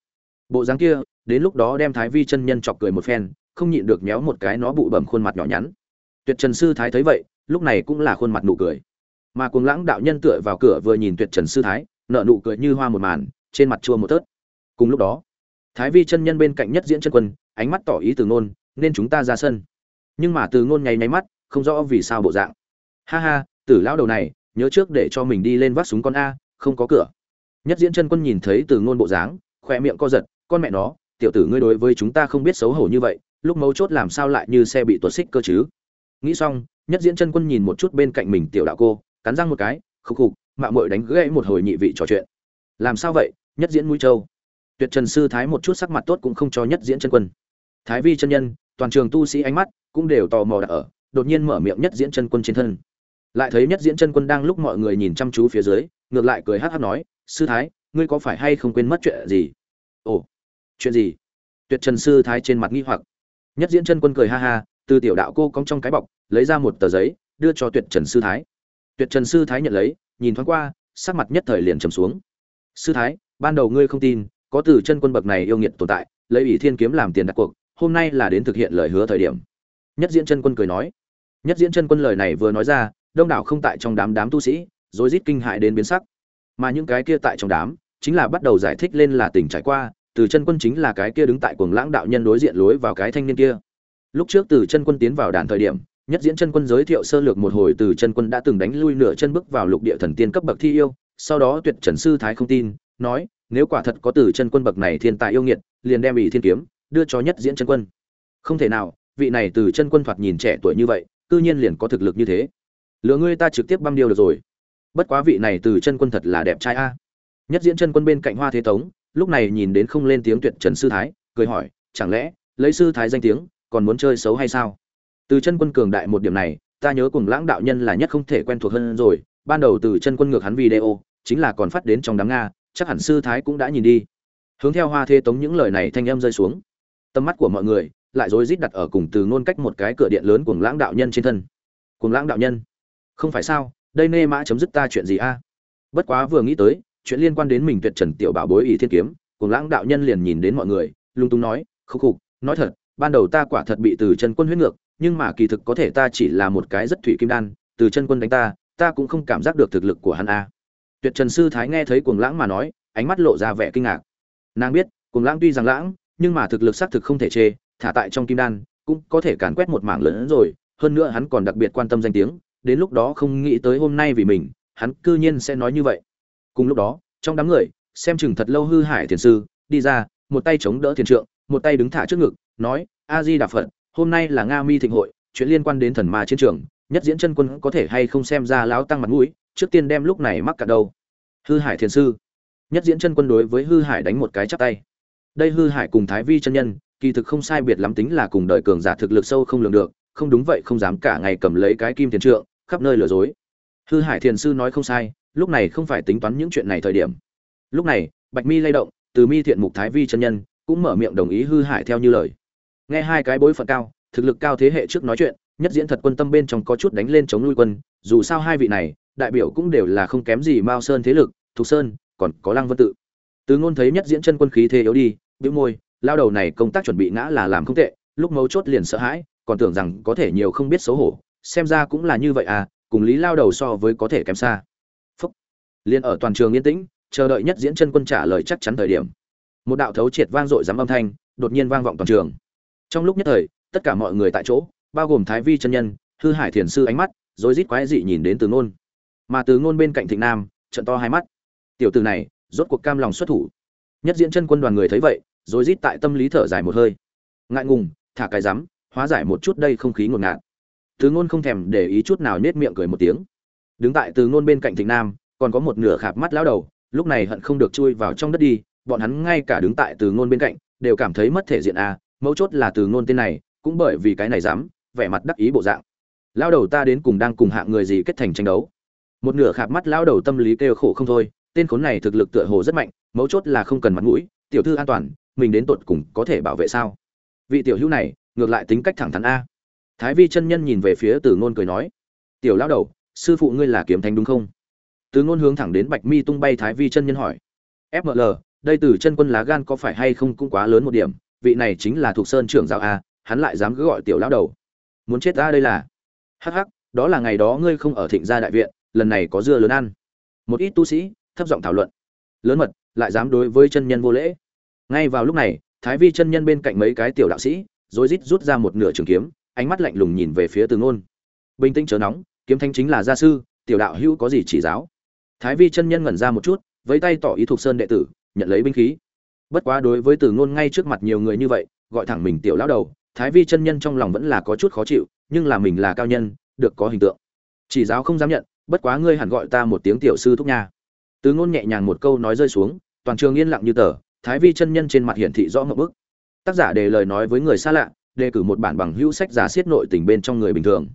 Bộ dáng kia, đến lúc đó đem thái vi chân nhân chọc cười một phen, không nhịn được méo một cái nó bụ bẩm khuôn mặt nhỏ nhắn. Tuyệt trần sư thái thấy vậy, lúc này cũng là khuôn mặt nụ cười. Mà cuồng lãng đạo nhân tựa vào cửa vừa nhìn tuyệt trần sư thái nợ nụ cười như hoa một màn, trên mặt chua một tớt. Cùng lúc đó, thái vi chân nhân bên cạnh nhất diễn chân quân, ánh mắt tỏ ý từ ngôn, nên chúng ta ra sân nhưng mà từ ngôn nháy nháy mắt, không rõ vì sao bộ dạng. Ha ha, tử lão đầu này, nhớ trước để cho mình đi lên vác súng con a, không có cửa. Nhất diễn chân quân nhìn thấy từ ngôn bộ dáng khoe miệng co giật, con mẹ nó, tiểu tử ngươi đối với chúng ta không biết xấu hổ như vậy, lúc mấu chốt làm sao lại như xe bị tuột xích cơ chứ? Nghĩ xong, nhất diễn chân quân nhìn một chút bên cạnh mình tiểu đạo cô, cắn răng một cái khúc khục, mạ muội đánh gãy một hồi nhị vị trò chuyện. Làm sao vậy? Nhất diễn mũi châu. Tuyệt trần sư thái một chút sắc mặt tốt cũng không cho nhất diễn chân quân. Thái vi chân nhân toàn trường tu sĩ ánh mắt cũng đều tò mò đặt ở, đột nhiên mở miệng nhất diễn chân quân trên thân. Lại thấy nhất diễn chân quân đang lúc mọi người nhìn chăm chú phía dưới, ngược lại cười hát hát nói, sư thái, ngươi có phải hay không quên mất chuyện gì? Ồ, chuyện gì? Tuyệt trần sư thái trên mặt nghi hoặc. Nhất diễn chân quân cười ha ha, từ tiểu đạo cô cong trong cái bọc, lấy ra một tờ giấy, đưa cho tuyệt trần sư thái. Tuyệt trần sư thái nhận lấy, nhìn thoáng qua, sắc mặt nhất thời liền trầm xuống. Sư thái, ban đầu ngươi không tin, có từ chân quân bậc này yêu nghiệt tồn tại, lấy ủy thiên kiếm làm tiền đặt cuộc hôm nay là đến thực hiện lời hứa thời điểm. Nhất diễn chân quân cười nói. Nhất diễn chân quân lời này vừa nói ra, đông đảo không tại trong đám đám tu sĩ rồi rít kinh hại đến biến sắc. Mà những cái kia tại trong đám, chính là bắt đầu giải thích lên là tình trải qua, từ chân quân chính là cái kia đứng tại cuồng lãng đạo nhân đối diện lối vào cái thanh niên kia. Lúc trước từ chân quân tiến vào đàn thời điểm, nhất diễn chân quân giới thiệu sơ lược một hồi từ chân quân đã từng đánh lui nửa chân bước vào lục địa thần tiên cấp bậc thi yêu, sau đó tuyệt trần sư thái không tin, nói, nếu quả thật có từ chân quân bậc này thiên tài yêu nghiệt, liền đem ỷ thiên kiếm đưa cho nhất diễn chân quân. Không thể nào, vị này từ chân quân thoạt nhìn trẻ tuổi như vậy, cư nhiên liền có thực lực như thế. Lừa ngươi ta trực tiếp băm điều được rồi. Bất quá vị này từ chân quân thật là đẹp trai a. Nhất diễn chân quân bên cạnh hoa thế tống, lúc này nhìn đến không lên tiếng tuyệt trần sư thái, cười hỏi, chẳng lẽ, lấy sư thái danh tiếng, còn muốn chơi xấu hay sao? Từ chân quân cường đại một điểm này, ta nhớ cùng lãng đạo nhân là nhất không thể quen thuộc hơn rồi, ban đầu từ chân quân ngược hắn video, chính là còn phát đến trong đám nga, chắc hẳn sư thái cũng đã nhìn đi. Hướng theo hoa thế tống những lời này thanh âm rơi xuống tầm mắt của mọi người lại rối rít đặt ở cùng từ ngôn cách một cái cửa điện lớn của lãng đạo nhân trên thân. Cùng lãng đạo nhân? Không phải sao? Đây nê mã chấm dứt ta chuyện gì a? Bất quá vừa nghĩ tới, chuyện liên quan đến mình tuyệt trần tiểu bảo bối ỷ thiên kiếm cùng lãng đạo nhân liền nhìn đến mọi người, lung tung nói, khúc khục, nói thật, ban đầu ta quả thật bị từ chân quân huyết ngược, nhưng mà kỳ thực có thể ta chỉ là một cái rất thủy kim đan, từ chân quân đánh ta ta cũng không cảm giác được thực lực của hắn a. Tuyệt trần sư thái nghe thấy cuồng lãng mà nói, ánh mắt lộ ra vẻ kinh ngạc. Nàng biết, cuồng lãng tuy rằng lãng nhưng mà thực lực xác thực không thể chê, thả tại trong kim đan, cũng có thể càn quét một mảng lớn rồi, hơn nữa hắn còn đặc biệt quan tâm danh tiếng, đến lúc đó không nghĩ tới hôm nay vì mình, hắn cư nhiên sẽ nói như vậy. Cùng lúc đó, trong đám người, xem chừng thật lâu hư hải thiền sư, đi ra, một tay chống đỡ thiền trượng, một tay đứng thả trước ngực, nói a di đà phật hôm nay là nga mi thịnh hội, chuyện liên quan đến thần ma chiến trường, nhất diễn chân quân có thể hay không xem ra láo tăng mặt mũi, trước tiên đem lúc này mắc cả đầu. Hư hải thiền sư, nhất diễn chân quân đối với hư hải đánh một cái chắp tay đây hư hải cùng thái vi chân nhân, kỳ thực không sai biệt lắm tính là cùng đời cường giả thực lực sâu không lường được, không đúng vậy không dám cả ngày cầm lấy cái kim thiền trượng, khắp nơi lừa dối. Hư hải thiền sư nói không sai, lúc này không phải tính toán những chuyện này thời điểm. Lúc này, bạch mi lay động, từ mi thiện mục thái vi chân nhân, cũng mở miệng đồng ý hư hải theo như lời. Nghe hai cái bối phận cao, thực lực cao thế hệ trước nói chuyện, nhất diễn thật quân tâm bên trong có chút đánh lên chống nuôi quân, dù sao hai vị này, đại biểu cũng đều là không kém gì mao sơn thế lực, thục sơn, còn có lăng vân tự. Từ ngôn thấy nhất diễn chân quân khí thế yếu đi bĩu môi, lao đầu này công tác chuẩn bị ngã là làm không tệ, lúc mấu chốt liền sợ hãi, còn tưởng rằng có thể nhiều không biết xấu hổ, xem ra cũng là như vậy à cùng lý lao đầu so với có thể kém xa. Phúc. Liền ở toàn trường yên tĩnh, chờ đợi nhất diễn chân quân trả lời chắc chắn thời điểm. Một đạo thấu triệt vang dội dám âm thanh, đột nhiên vang vọng toàn trường. Trong lúc nhất thời, tất cả mọi người tại chỗ, bao gồm thái vi chân nhân, hư hải thiền sư ánh mắt rồi rít quái dị nhìn đến từ ngôn. Mà từ ngôn bên cạnh thịnh nam, trận to hai mắt. Tiểu từ này, rốt cuộc cam lòng xuất thủ nhất diễn chân quân đoàn người thấy vậy, rồi rít tại tâm lý thở dài một hơi. Ngại ngùng, thả cái rắm, hóa giải một chút đây không khí ngột ngạt. Từ ngôn không thèm để ý chút nào nết miệng cười một tiếng. Đứng tại từ ngôn bên cạnh thịnh nam, còn có một nửa khạp mắt lão đầu, lúc này hận không được chui vào trong đất đi, bọn hắn ngay cả đứng tại từ ngôn bên cạnh, đều cảm thấy mất thể diện a mấu chốt là từ ngôn tên này, cũng bởi vì cái này dám vẻ mặt đắc ý bộ dạng. Lao đầu ta đến cùng đang cùng hạng người gì kết thành tranh đấu? Một nửa khạp mắt lao đầu tâm lý kêu khổ không thôi tên khốn này thực lực tựa hồ rất mạnh, mấu chốt là không cần mặt mũi, tiểu thư an toàn, mình đến tột cùng có thể bảo vệ sao? Vị tiểu hữu này, ngược lại tính cách thẳng thắn a. Thái vi chân nhân nhìn về phía từ ngôn cười nói, tiểu lao đầu, sư phụ ngươi là kiếm thánh đúng không? Từ ngôn hướng thẳng đến bạch mi tung bay thái vi chân nhân hỏi fml đây từ chân quân lá gan có phải hay không cũng quá lớn một điểm, vị này chính là thuộc sơn trưởng giáo a, hắn lại dám cứ gọi tiểu lão đầu. Muốn chết ta đây là. Hắc hắc, đó là ngày đó ngươi không ở thịnh gia đại viện, lần này có dưa lớn ăn. Một ít tu sĩ thấp giọng thảo luận. Lớn mật, lại dám đối với chân nhân vô lễ. Ngay vào lúc này, thái vi chân nhân bên cạnh mấy cái tiểu đạo sĩ rồi rít rút ra một nửa trường kiếm, ánh mắt lạnh lùng nhìn về phía từ ngôn. Bình tĩnh chớ nóng, kiếm thanh chính là gia sư, tiểu đạo hữu có gì chỉ giáo? Thái vi chân nhân ngẩn ra một chút với tay tỏ ý thuộc sơn đệ tử, nhận lấy binh khí. Bất quá đối với từ ngôn ngay trước mặt nhiều người như vậy, gọi thẳng mình tiểu lão đầu, thái vi chân nhân trong lòng vẫn là có chút khó chịu, nhưng là mình là cao nhân, được có hình tượng. Chỉ giáo không dám nhận, bất quá ngươi hẳn gọi ta một tiếng tiểu sư thúc nha từ ngôn nhẹ nhàng một câu nói rơi xuống, toàn trường yên lặng như tờ, thái vi chân nhân trên mặt hiển thị rõ ngượng bức. Tác giả đề lời nói với người xa lạ, đề cử một bản bằng hữu sách giả xiết nội tình bên trong người bình thường.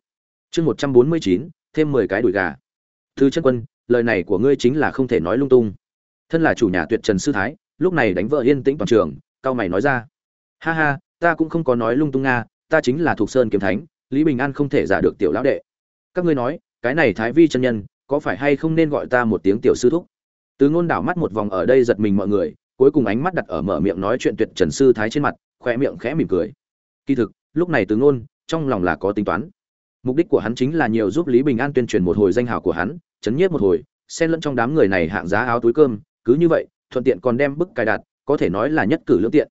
Chương một trăm bốn mươi chín, thêm mười cái đùi gà. Từ chân quân, lời này của ngươi chính là không thể nói lung tung. Thân là chủ nhà tuyệt trần sư thái, lúc này đánh vợ yên tĩnh toàn trường, cao mày nói ra. Ha ha, ta cũng không có nói lung tung nga, ta chính là thuộc sơn kiếm thánh, lý bình an không thể giả được tiểu lão đệ. Các ngươi nói, cái này thái vi chân nhân có phải hay không nên gọi ta một tiếng tiểu sư thúc? Từ ngôn đảo mắt một vòng ở đây giật mình mọi người, cuối cùng ánh mắt đặt ở mở miệng nói chuyện tuyệt trần sư thái trên mặt khoe miệng khẽ mỉm cười. Kỳ thực, lúc này từ ngôn, trong lòng là có tính toán. Mục đích của hắn chính là nhiều giúp lý bình an tuyên truyền một hồi danh hào của hắn, chấn nhiếp một hồi, xen lẫn trong đám người này hạng giá áo túi cơm, cứ như vậy, thuận tiện còn đem bức cài đặt, có thể nói là nhất cử lương tiện.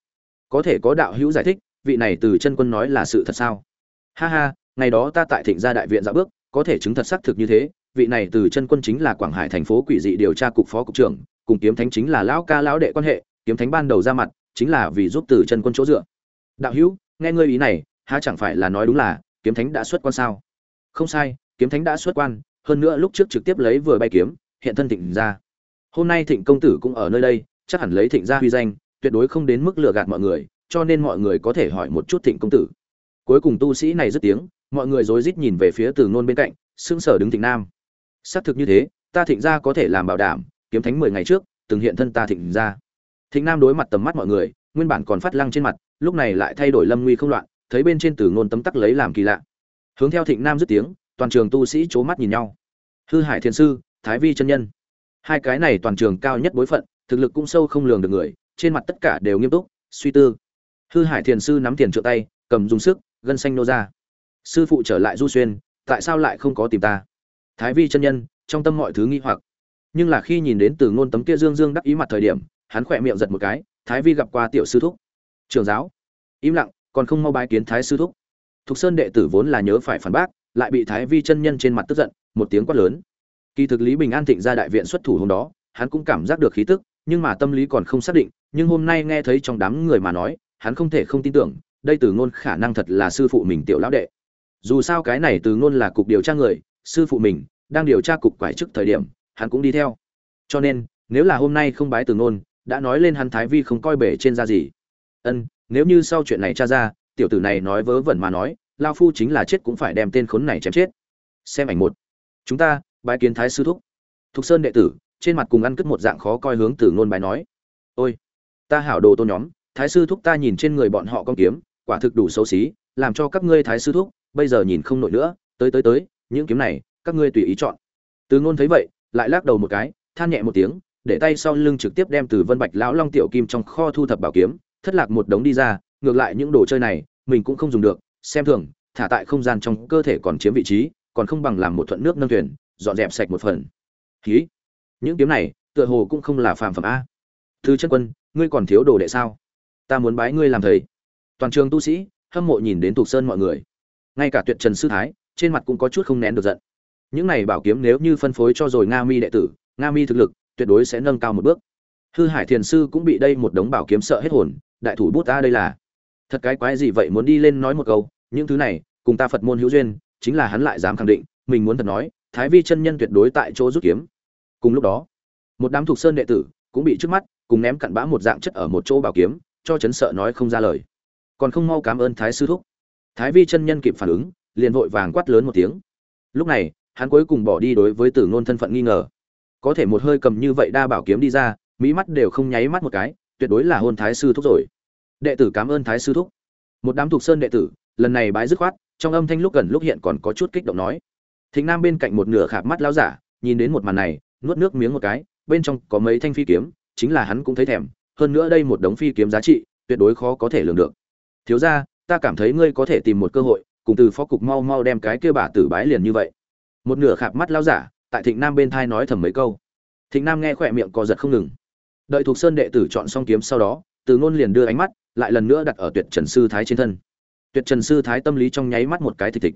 Có thể có đạo hữu giải thích, vị này từ chân quân nói là sự thật sao? Ha ha, ngày đó ta tại thịnh gia đại viện dạo bước, có thể chứng thật xác thực như thế vị này từ chân quân chính là quảng hải thành phố quỷ dị điều tra cục phó cục trưởng, cùng kiếm thánh chính là lão ca lão đệ quan hệ, kiếm thánh ban đầu ra mặt, chính là vì giúp từ chân quân chỗ dựa. Đạo hữu, nghe ngươi ý này, há chẳng phải là nói đúng là, kiếm thánh đã xuất quan sao? Không sai, kiếm thánh đã xuất quan, hơn nữa lúc trước trực tiếp lấy vừa bay kiếm, hiện thân thịnh ra hôm nay thịnh công tử cũng ở nơi đây, chắc hẳn lấy thịnh gia huy danh, tuyệt đối không đến mức lừa gạt mọi người, cho nên mọi người có thể hỏi một chút thịnh công tử. Cuối cùng tu sĩ này dứt tiếng, mọi người rối rít nhìn về phía từ ngôn bên cạnh, sững sờ đứng thịnh nam xác thực như thế, ta thịnh gia có thể làm bảo đảm, kiếm thánh mười ngày trước, từng hiện thân ta thịnh gia. Thịnh nam đối mặt tầm mắt mọi người, nguyên bản còn phát lăng trên mặt, lúc này lại thay đổi lâm nguy không loạn, thấy bên trên từ ngôn tấm tắc lấy làm kỳ lạ. Hướng theo thịnh nam dứt tiếng, toàn trường tu sĩ c mắt nhìn nhau. Hư hải Thiên sư, thái vi chân nhân. Hai cái này toàn trường cao nhất bối phận, thực lực cũng sâu không lường được người, trên mặt tất cả đều nghiêm túc, suy tư. Hư hải thiền sư nắm tiền trượng tay, cầm dùng sức, gân xanh nô ra. Sư phụ trở lại du xuyên, tại sao lại không có tìm ta? Thái vi chân nhân, trong tâm mọi thứ nghi hoặc. Nhưng là khi nhìn đến từ ngôn tấm kia dương dương đắc ý mặt thời điểm, hắn khỏe miệng giật một cái, thái vi gặp qua tiểu sư thúc. Trường giáo. Im lặng, còn không mau bái kiến thái sư thúc. Thục sơn đệ tử vốn là nhớ phải phản bác, lại bị thái vi chân nhân trên mặt tức giận, một tiếng quát lớn. Kỳ thực lý bình an thịnh ra đại viện xuất thủ hôm đó, hắn cũng cảm giác được khí tức, nhưng mà tâm lý còn không xác định, nhưng hôm nay nghe thấy trong đám người mà nói, hắn không thể không tin tưởng, đây từ ngôn khả năng thật là sư phụ mình tiểu lão đệ. Dù sao cái này từ ngôn là cục điều tra người sư phụ mình đang điều tra cục quải chức thời điểm, hắn cũng đi theo. Cho nên, nếu là hôm nay không bái từ ngôn, đã nói lên hắn thái vi không coi bể trên ra gì. Ân, nếu như sau chuyện này tra ra, tiểu tử này nói vớ vẩn mà nói, lao phu chính là chết cũng phải đem tên khốn này chém chết. Xem ảnh một. Chúng ta, bái kiến thái sư thúc. Thục sơn đệ tử, trên mặt cùng ăn cất một dạng khó coi hướng từ ngôn bài nói. Ôi, ta hảo đồ tôn nhóm, thái sư thúc ta nhìn trên người bọn họ con kiếm, quả thực đủ xấu xí, làm cho các ngươi thái sư thúc, bây giờ nhìn không nổi nữa, tới tới tới những kiếm này, các ngươi tùy ý chọn. Từ ngôn thấy vậy, lại lắc đầu một cái, than nhẹ một tiếng, để tay sau lưng trực tiếp đem từ vân bạch lão long tiểu kim trong kho thu thập bảo kiếm, thất lạc một đống đi ra, ngược lại những đồ chơi này, mình cũng không dùng được, xem thường, thả tại không gian trong cơ thể còn chiếm vị trí, còn không bằng làm một thuận nước nâng thuyền, dọn dẹp sạch một phần. Khí những kiếm này, tựa hồ cũng không là phàm phẩm a. Thư chân quân, ngươi còn thiếu đồ đệ sao? Ta muốn bái ngươi làm thầy. Toàn trường tu sĩ, hâm mộ nhìn đến thuộc sơn mọi người. Ngay cả tuyệt trần sư thái trên mặt cũng có chút không nén được giận. Những này bảo kiếm nếu như phân phối cho rồi nga mi đệ tử, nga mi thực lực, tuyệt đối sẽ nâng cao một bước. Hư hải thiền sư cũng bị đây một đống bảo kiếm sợ hết hồn, đại thủ bút ta đây là. Thật cái quái gì vậy muốn đi lên nói một câu, những thứ này, cùng ta phật môn hữu duyên, chính là hắn lại dám khẳng định, mình muốn thật nói, thái vi chân nhân tuyệt đối tại chỗ rút kiếm. Cùng lúc đó, một đám thuộc sơn đệ tử cũng bị trước mắt, cùng ném cặn bã một dạng chất ở một chỗ bảo kiếm, cho chấn sợ nói không ra lời. Còn không mau cảm ơn thái sư thúc. Thái vi chân nhân kịp phản ứng liền vội vàng quát lớn một tiếng. Lúc này, hắn cuối cùng bỏ đi đối với tử ngôn thân phận nghi ngờ. Có thể một hơi cầm như vậy đa bảo kiếm đi ra, mỹ mắt đều không nháy mắt một cái, tuyệt đối là hôn thái sư thúc rồi. Đệ tử cảm ơn thái sư thúc. Một đám thuộc sơn đệ tử, lần này bái dứt khoát, trong âm thanh lúc gần lúc hiện còn có chút kích động nói. Thịnh nam bên cạnh một nửa khạp mắt lão giả, nhìn đến một màn này, nuốt nước miếng một cái, bên trong có mấy thanh phi kiếm, chính là hắn cũng thấy thèm, hơn nữa đây một đống phi kiếm giá trị, tuyệt đối khó có thể lường được. Thiếu ra ta cảm thấy ngươi có thể tìm một cơ hội cùng từ phó cục mau mau đem cái kia bà tử bái liền như vậy. Một nửa khạp mắt lao giả, tại thịnh nam bên thai nói thầm mấy câu. Thịnh nam nghe khỏe miệng co giật không ngừng. Đợi thuộc sơn đệ tử chọn xong kiếm sau đó, từ ngôn liền đưa ánh mắt, lại lần nữa đặt ở tuyệt trần sư thái trên thân. Tuyệt trần sư thái tâm lý trong nháy mắt một cái thịch thịch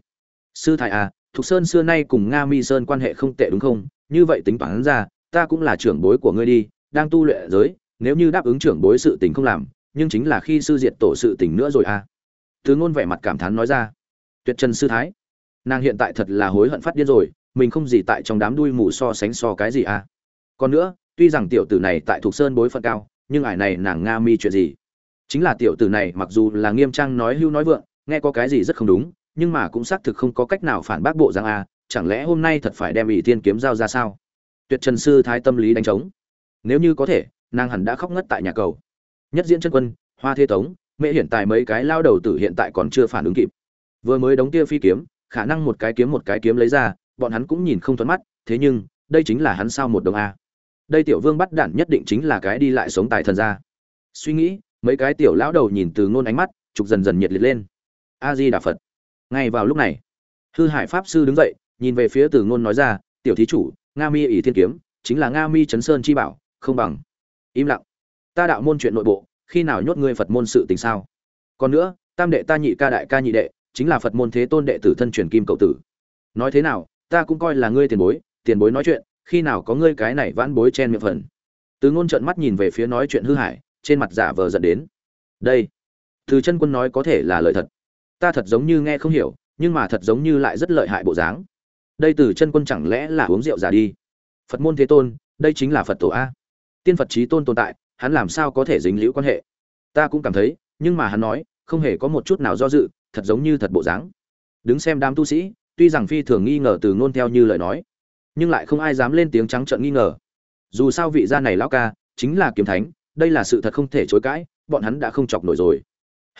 sư thái à thuộc sơn xưa nay cùng nga mi sơn quan hệ không tệ đúng không? Như vậy tính toán ra, ta cũng là trưởng bối của ngươi đi, đang tu luyện giới, nếu như đáp ứng trưởng bối sự tình không làm, nhưng chính là khi sư diệt tổ sự tình nữa rồi à. Từ ngôn vẻ mặt cảm thán nói ra tuyệt trần sư thái. Nàng hiện tại thật là hối hận phát điên rồi, mình không gì tại trong đám đuôi mù so sánh so cái gì à. Còn nữa, tuy rằng tiểu tử này tại thuộc sơn bối phận cao, nhưng ải này nàng nga mi chuyện gì? Chính là tiểu tử này mặc dù là nghiêm trang nói hưu nói vượng, nghe có cái gì rất không đúng, nhưng mà cũng xác thực không có cách nào phản bác bộ rằng à chẳng lẽ hôm nay thật phải đem ỷ thiên kiếm giao ra sao? Tuyệt trần sư thái tâm lý đánh trống. Nếu như có thể, nàng hẳn đã khóc ngất tại nhà cầu. Nhất diễn chân quân, hoa thế tống, mẹ hiện tại mấy cái lao đầu tử hiện tại còn chưa phản ứng kịp vừa mới đóng kia phi kiếm, khả năng một cái kiếm một cái kiếm lấy ra, bọn hắn cũng nhìn không thuận mắt, thế nhưng, đây chính là hắn sao một đồng a. Đây tiểu vương bắt đản nhất định chính là cái đi lại sống tài thần gia. Suy nghĩ, mấy cái tiểu lão đầu nhìn từ ngôn ánh mắt, trục dần dần nhiệt liệt lên. A di đà phật. Ngay vào lúc này, hư hải pháp sư đứng dậy, nhìn về phía từ ngôn nói ra, tiểu thí chủ, nga mi ỷ thiên kiếm, chính là nga mi chấn sơn chi bảo, không bằng. Im lặng. Ta đạo môn chuyện nội bộ, khi nào nhốt ngươi phật môn sự tình sao? Còn nữa, tam đệ ta nhị ca đại ca nhị đệ chính là phật môn thế tôn đệ tử thân truyền kim cậu tử. Nói thế nào, ta cũng coi là ngươi tiền bối tiền bối nói chuyện, khi nào có ngươi cái này vãn bối chen miệng phần. Từ ngôn trợn mắt nhìn về phía nói chuyện hư hải trên mặt giả vờ giận đến. Đây, từ chân quân nói có thể là lời thật. Ta thật giống như nghe không hiểu, nhưng mà thật giống như lại rất lợi hại bộ dáng. Đây từ chân quân chẳng lẽ là uống rượu giả đi? Phật môn thế tôn, đây chính là phật tổ a. Tiên phật trí tôn tồn tại, hắn làm sao có thể dính liễu quan hệ? Ta cũng cảm thấy, nhưng mà hắn nói, không hề có một chút nào do dự thật giống như thật bộ dáng. Đứng xem đám tu sĩ, tuy rằng phi thường nghi ngờ từ ngôn theo như lời nói, nhưng lại không ai dám lên tiếng trắng trợn nghi ngờ. Dù sao vị gia này lão ca chính là kiếm thánh, đây là sự thật không thể chối cãi, bọn hắn đã không chọc nổi rồi.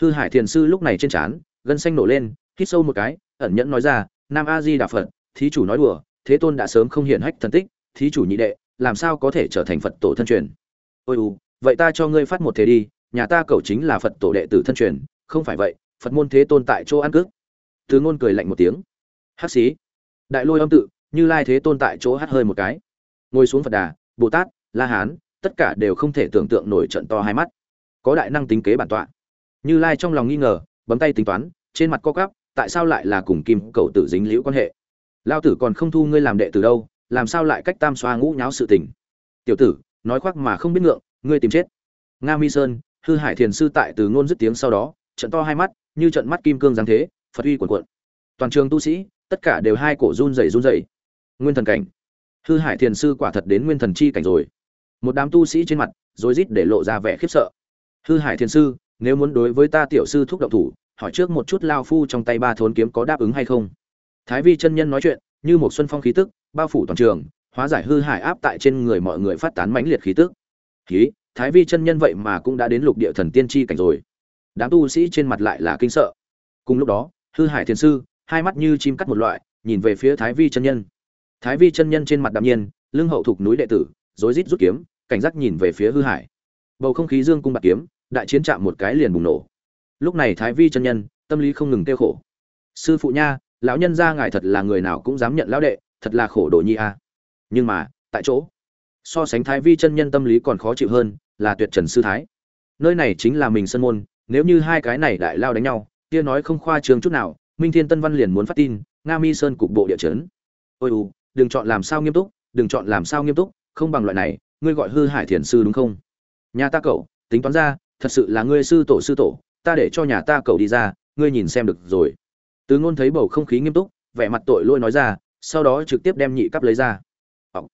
Hư hải thiền sư lúc này trên trán, gân xanh nổ lên, hít sâu một cái, ẩn nhẫn nói ra, nam a di đà phật, thí chủ nói đùa, thế tôn đã sớm không hiển hách thần tích, thí chủ nhị đệ, làm sao có thể trở thành phật tổ thân truyền? Ôi u, vậy ta cho ngươi phát một thế đi, nhà ta cậu chính là phật tổ đệ tử thân truyền, không phải vậy phật môn thế tôn tại chỗ ăn cước. Từ ngôn cười lạnh một tiếng. Hắc xí. Đại lôi âm tự, như lai thế tôn tại chỗ hắt hơi một cái. Ngồi xuống phật đà, bồ tát, la hán, tất cả đều không thể tưởng tượng nổi trận to hai mắt. Có đại năng tính kế bản tọa. Như lai trong lòng nghi ngờ, bấm tay tính toán, trên mặt co cắp tại sao lại là cùng kim cầu tử dính liễu quan hệ? Lao tử còn không thu ngươi làm đệ từ đâu, làm sao lại cách tam xoa ngũ nháo sự tình? Tiểu tử, nói khoác mà không biết ngượng, ngươi tìm chết. Nga mi sơn, hư hải thiền sư tại từ ngôn dứt tiếng sau đó, trận to hai mắt như trận mắt kim cương giáng thế, phật uy cuồn cuộn. toàn trường tu sĩ, tất cả đều hai cổ run rẩy run rẩy. Nguyên thần cảnh. Hư hải thiền sư quả thật đến nguyên thần chi cảnh rồi. Một đám tu sĩ trên mặt, rối rít để lộ ra vẻ khiếp sợ. Hư hải thiền sư, nếu muốn đối với ta tiểu sư thúc động thủ, hỏi trước một chút lao phu trong tay ba thốn kiếm có đáp ứng hay không? Thái vi chân nhân nói chuyện, như một xuân phong khí tức, bao phủ toàn trường, hóa giải hư hải áp tại trên người mọi người phát tán mãnh liệt khí tức. Khí thái vi chân nhân vậy mà cũng đã đến lục địa thần tiên chi cảnh rồi đám tu sĩ trên mặt lại là kinh sợ. Cùng lúc đó, hư hải thiền sư, hai mắt như chim cắt một loại, nhìn về phía thái vi chân nhân. Thái vi chân nhân trên mặt đạm nhiên, lưng hậu thục núi đệ tử, rối rít rút kiếm, cảnh giác nhìn về phía hư hải. Bầu không khí dương cung bạc kiếm, đại chiến chạm một cái liền bùng nổ. Lúc này thái vi chân nhân, tâm lý không ngừng tiêu khổ. Sư phụ nha, lão nhân gia ngài thật là người nào cũng dám nhận lão đệ, thật là khổ đồ nhi a. Nhưng mà, tại chỗ, so sánh thái vi chân nhân tâm lý còn khó chịu hơn, là tuyệt trần sư thái. Nơi này chính là mình sân môn nếu như hai cái này đại lao đánh nhau, kia nói không khoa trương chút nào, minh thiên tân văn liền muốn phát tin, nga mi sơn cục bộ địa chấn. Ôi u, đừng chọn làm sao nghiêm túc, đừng chọn làm sao nghiêm túc, không bằng loại này, ngươi gọi hư hải thiền sư đúng không? Nhà ta cậu, tính toán ra, thật sự là ngươi sư tổ sư tổ, ta để cho nhà ta cậu đi ra, ngươi nhìn xem được rồi. Từ ngôn thấy bầu không khí nghiêm túc, vẻ mặt tội lôi nói ra, sau đó trực tiếp đem nhị cấp lấy ra. Ốc.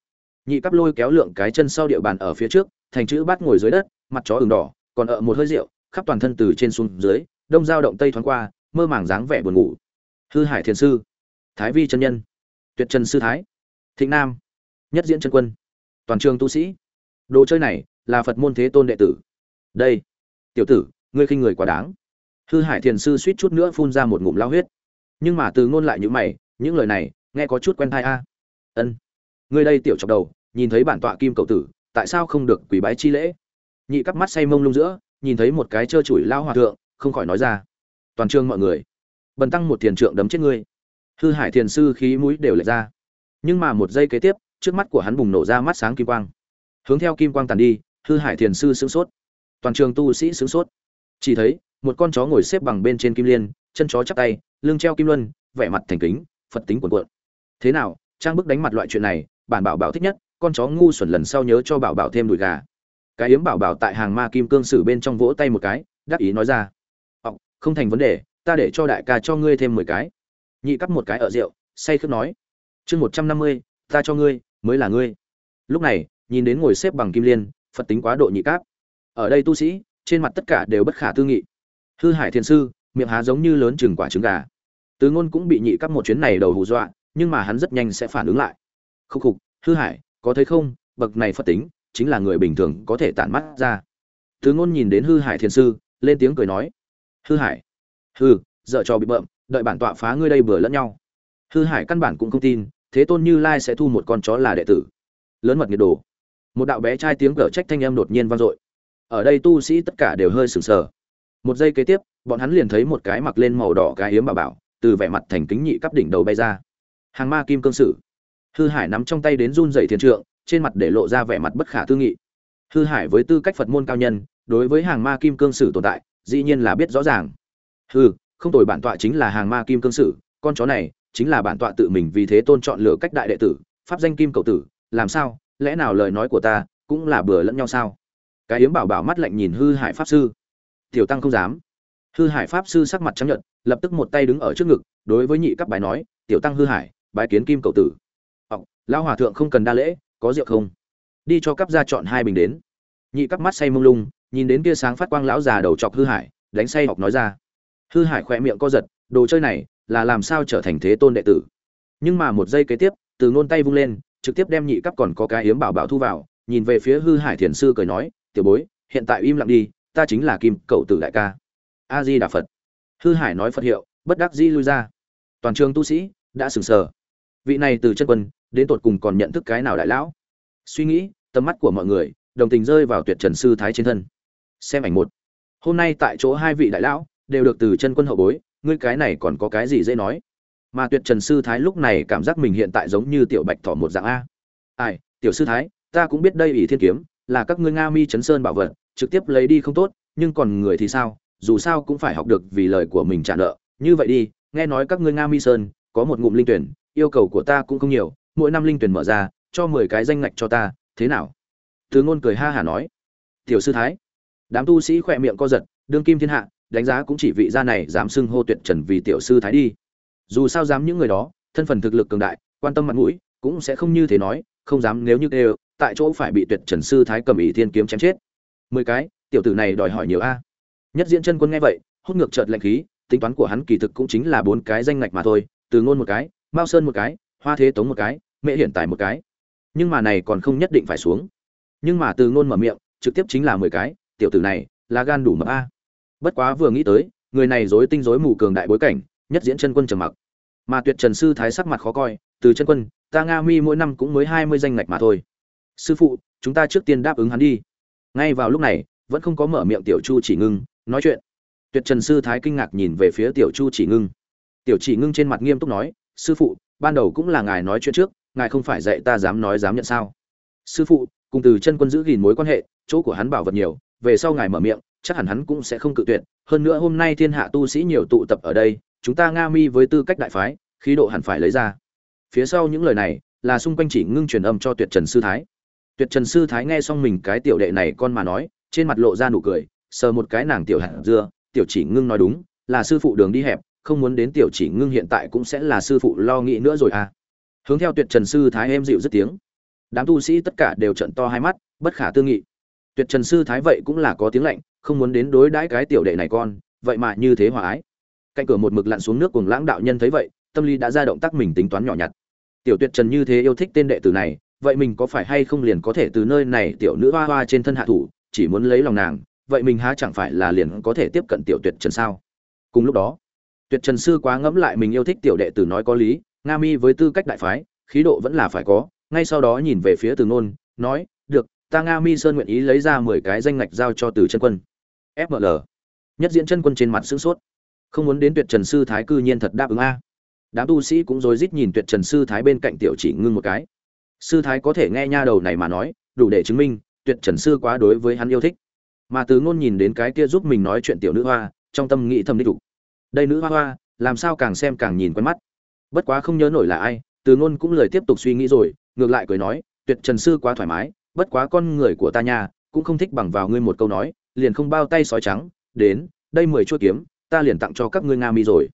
nhị cấp lôi kéo lượng cái chân sau địa bàn ở phía trước, thành chữ bát ngồi dưới đất, mặt chó ửng đỏ, còn ở một hơi rượu khắp toàn thân từ trên xuống dưới, đông dao động tây thoáng qua, mơ màng dáng vẻ buồn ngủ. Hư hải thiền sư, thái vi chân nhân, tuyệt trần sư thái, thịnh nam, nhất diễn chân quân, toàn trường tu sĩ. Đồ chơi này là phật môn thế tôn đệ tử. Đây, tiểu tử, ngươi khinh người quá đáng. Hư hải thiền sư suýt chút nữa phun ra một ngụm lao huyết. Nhưng mà từ ngôn lại những mày, những lời này, nghe có chút quen thai a. Ân, ngươi đây tiểu chọc đầu, nhìn thấy bản tọa kim cậu tử, tại sao không được quỳ bái chi lễ? Nhị cắp mắt say mông lung giữa nhìn thấy một cái trơ chủi lao hòa thượng, không khỏi nói ra, toàn trường mọi người, bần tăng một thiền trượng đấm chết ngươi. Hư hải thiền sư khí mũi đều lệch ra. Nhưng mà một giây kế tiếp, trước mắt của hắn bùng nổ ra mắt sáng kim quang. Hướng theo kim quang tàn đi, hư hải thiền sư sướng sốt. Toàn trường tu sĩ sướng sốt. Chỉ thấy, một con chó ngồi xếp bằng bên trên kim liên, chân chó chắp tay, lưng treo kim luân, vẻ mặt thành kính, phật tính cuộn cuộn. Thế nào, trang bức đánh mặt loại chuyện này, bản bảo bảo thích nhất, con chó ngu xuẩn lần sau nhớ cho bảo bảo thêm đùi gà cái yếm bảo bảo tại hàng ma kim cương sử bên trong vỗ tay một cái, đắc ý nói ra. Ọc, không thành vấn đề, ta để cho đại ca cho ngươi thêm mười cái. Nhị cắp một cái ở rượu, say khước nói. Chương một trăm năm mươi, ta cho ngươi, mới là ngươi. Lúc này, nhìn đến ngồi xếp bằng kim liên, phật tính quá độ nhị cáp. Ở đây tu sĩ, trên mặt tất cả đều bất khả tư nghị. Hư hải thiền sư, miệng há giống như lớn chừng quả trứng gà. Tứ ngôn cũng bị nhị cắp một chuyến này đầu hù dọa, nhưng mà hắn rất nhanh sẽ phản ứng lại. Khúc khục, hư hải, có thấy không? Bậc này phật tính chính là người bình thường có thể tản mắt ra. Thứ ngôn nhìn đến hư hải thiền sư, lên tiếng cười nói, hư hải hư dợ cho bị bợm, đợi bản tọa phá ngươi đây vừa lẫn nhau. Hư hải căn bản cũng không tin, thế tôn như lai sẽ thu một con chó là đệ tử. Lớn mật nhiệt đồ. Một đạo bé trai tiếng cở trách thanh âm đột nhiên vang dội. Ở đây tu sĩ tất cả đều hơi sừng sờ. Một giây kế tiếp, bọn hắn liền thấy một cái mặc lên màu đỏ cái hiếm bà bảo, từ vẻ mặt thành kính nhị cấp đỉnh đầu bay ra. Hàng ma kim cương sử. Hư hải nắm trong tay đến run rẩy thiên trượng trên mặt để lộ ra vẻ mặt bất khả tư nghị. Hư hải với tư cách phật môn cao nhân, đối với hàng ma kim cương sử tồn tại, dĩ nhiên là biết rõ ràng. Hư không tồi bản tọa chính là hàng ma kim cương sử, con chó này chính là bản tọa tự mình vì thế tôn chọn lựa cách đại đệ tử, pháp danh kim cầu tử, làm sao, lẽ nào lời nói của ta cũng là bừa lẫn nhau sao? Cái yếm bảo bảo mắt lạnh nhìn hư hải pháp sư. Tiểu tăng không dám. Hư hải pháp sư sắc mặt trắng nhợt, lập tức một tay đứng ở trước ngực, đối với nhị cấp bài nói, tiểu tăng hư hải, bái kiến kim cầu tử. Ọc, lão hòa thượng không cần đa lễ có rượu không? Đi cho cấp gia chọn hai bình đến. Nhị cấp mắt say mông lung, nhìn đến tia sáng phát quang lão già đầu chọc hư hải đánh say học nói ra. Hư hải khỏe miệng co giật, đồ chơi này là làm sao trở thành thế tôn đệ tử? Nhưng mà một giây kế tiếp, từ ngôn tay vung lên, trực tiếp đem nhị cấp còn có cái hiếm bảo bảo thu vào, nhìn về phía hư hải thiền sư cười nói, tiểu bối, hiện tại im lặng đi, ta chính là kim cậu tử đại ca. A di đà phật. Hư hải nói phật hiệu, bất đắc di lui ra. Toàn trường tu sĩ đã sừng sờ vị này từ chân quân, đến tột cùng còn nhận thức cái nào đại lão? Suy nghĩ, tầm mắt của mọi người, đồng tình rơi vào tuyệt trần sư thái trên thân. Xem ảnh một. Hôm nay tại chỗ hai vị đại lão đều được từ chân quân hậu bối, ngươi cái này còn có cái gì dễ nói? Mà tuyệt trần sư thái lúc này cảm giác mình hiện tại giống như tiểu bạch thỏ một dạng a. Ai, tiểu sư thái, ta cũng biết đây ỷ thiên kiếm là các ngươi nga mi chấn sơn bảo vật, trực tiếp lấy đi không tốt, nhưng còn người thì sao? Dù sao cũng phải học được vì lời của mình trả nợ. Như vậy đi, nghe nói các ngươi nga mi sơn có một ngụm linh tuyển yêu cầu của ta cũng không nhiều, mỗi năm linh tuyển mở ra, cho mười cái danh ngạch cho ta, thế nào? Từ ngôn cười ha hả nói. Tiểu sư thái. Đám tu sĩ khỏe miệng co giật, đương kim thiên hạ, đánh giá cũng chỉ vị gia này dám xưng hô tuyệt trần vì tiểu sư thái đi. Dù sao dám những người đó, thân phần thực lực cường đại, quan tâm mặt mũi, cũng sẽ không như thế nói, không dám nếu như đều tại chỗ phải bị tuyệt trần sư thái cầm ý thiên kiếm chém chết. Mười cái, tiểu tử này đòi hỏi nhiều a. Nhất diễn chân quân nghe vậy, hút ngược chợt lạnh khí, tính toán của hắn kỳ thực cũng chính là bốn cái danh ngạch mà thôi. Từ ngôn một cái mao sơn một cái, hoa thế tống một cái mẹ hiển tài một cái. Nhưng mà này còn không nhất định phải xuống. Nhưng mà từ ngôn mở miệng, trực tiếp chính là mười cái, tiểu tử này, là gan đủ mập a. Bất quá vừa nghĩ tới, người này dối tinh dối mù cường đại bối cảnh, nhất diễn chân quân trầm mặc. Mà tuyệt trần sư thái sắc mặt khó coi, từ chân quân, ta nga mi mỗi năm cũng mới hai mươi danh ngạch mà thôi. Sư phụ, chúng ta trước tiên đáp ứng hắn đi. Ngay vào lúc này, vẫn không có mở miệng tiểu chu chỉ ngưng, nói chuyện. Tuyệt trần sư thái kinh ngạc nhìn về phía tiểu chu chỉ ngưng. Tiểu chỉ ngưng trên mặt nghiêm túc nói sư phụ, ban đầu cũng là ngài nói chuyện trước, ngài không phải dạy ta dám nói dám nhận sao? Sư phụ, cùng từ chân quân giữ gìn mối quan hệ, chỗ của hắn bảo vật nhiều, về sau ngài mở miệng, chắc hẳn hắn cũng sẽ không cự tuyệt. Hơn nữa hôm nay thiên hạ tu sĩ nhiều tụ tập ở đây, chúng ta nga mi với tư cách đại phái, khí độ hẳn phải lấy ra. Phía sau những lời này, là xung quanh chỉ ngưng truyền âm cho tuyệt trần sư thái. Tuyệt trần sư thái nghe xong mình cái tiểu đệ này con mà nói, trên mặt lộ ra nụ cười, sờ một cái nàng tiểu hạt dưa, tiểu chỉ ngưng nói đúng, là sư phụ đường đi hẹp không muốn đến tiểu chỉ ngưng hiện tại cũng sẽ là sư phụ lo nghĩ nữa rồi à. Hướng theo tuyệt trần sư thái em dịu dứt tiếng. Đám tu sĩ tất cả đều trận to hai mắt, bất khả tư nghị. Tuyệt trần sư thái vậy cũng là có tiếng lạnh, không muốn đến đối đãi cái tiểu đệ này con, vậy mà như thế hòa ái. Cạnh cửa một mực lặn xuống nước cùng lãng đạo nhân thấy vậy, tâm lý đã ra động tác mình tính toán nhỏ nhặt. Tiểu tuyệt trần như thế yêu thích tên đệ tử này, vậy mình có phải hay không liền có thể từ nơi này tiểu nữ hoa hoa trên thân hạ thủ, chỉ muốn lấy lòng nàng, vậy mình há chẳng phải là liền có thể tiếp cận tiểu tuyệt trần sao? Cùng lúc đó tuyệt trần sư quá ngẫm lại mình yêu thích tiểu đệ tử nói có lý, nga mi với tư cách đại phái, khí độ vẫn là phải có, ngay sau đó nhìn về phía từ nôn, nói, được, ta nga mi sơn nguyện ý lấy ra mười cái danh ngạch giao cho từ chân quân. Fml nhất diễn chân quân trên mặt sửng sốt. Không muốn đến tuyệt trần sư thái cư nhiên thật đáp ứng a. Đám tu sĩ cũng rối rít nhìn tuyệt trần sư thái bên cạnh tiểu chỉ ngưng một cái. Sư thái có thể nghe nha đầu này mà nói, đủ để chứng minh, tuyệt trần sư quá đối với hắn yêu thích. Mà từ ngôn nhìn đến cái kia giúp mình nói chuyện tiểu nữ hoa, trong tâm nghĩ thầm đi đủ đây nữ hoa hoa, làm sao càng xem càng nhìn quen mắt. Bất quá không nhớ nổi là ai, từ ngôn cũng lời tiếp tục suy nghĩ rồi, ngược lại cười nói, tuyệt trần sư quá thoải mái, bất quá con người của ta nha, cũng không thích bằng vào ngươi một câu nói, liền không bao tay sói trắng, đến, đây mười chuôi kiếm, ta liền tặng cho các ngươi nga mi rồi.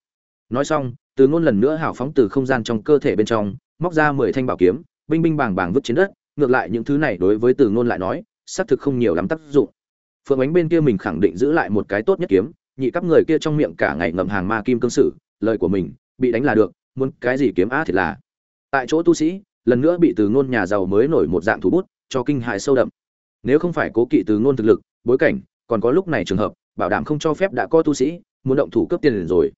Nói xong, từ ngôn lần nữa hào phóng từ không gian trong cơ thể bên trong, móc ra mười thanh bảo kiếm, binh binh bàng bàng vứt trên đất, ngược lại những thứ này đối với từ ngôn lại nói, xác thực không nhiều lắm tác dụng. Phượng ánh bên kia mình khẳng định giữ lại một cái tốt nhất kiếm nhị các người kia trong miệng cả ngày ngậm hàng ma kim cương sử, lời của mình, bị đánh là được, muốn cái gì kiếm á thì là. Tại chỗ tu sĩ, lần nữa bị từ ngôn nhà giàu mới nổi một dạng thủ bút, cho kinh hại sâu đậm. Nếu không phải cố kỵ từ ngôn thực lực, bối cảnh, còn có lúc này trường hợp, bảo đảm không cho phép đã có tu sĩ, muốn động thủ cướp tiền liền rồi.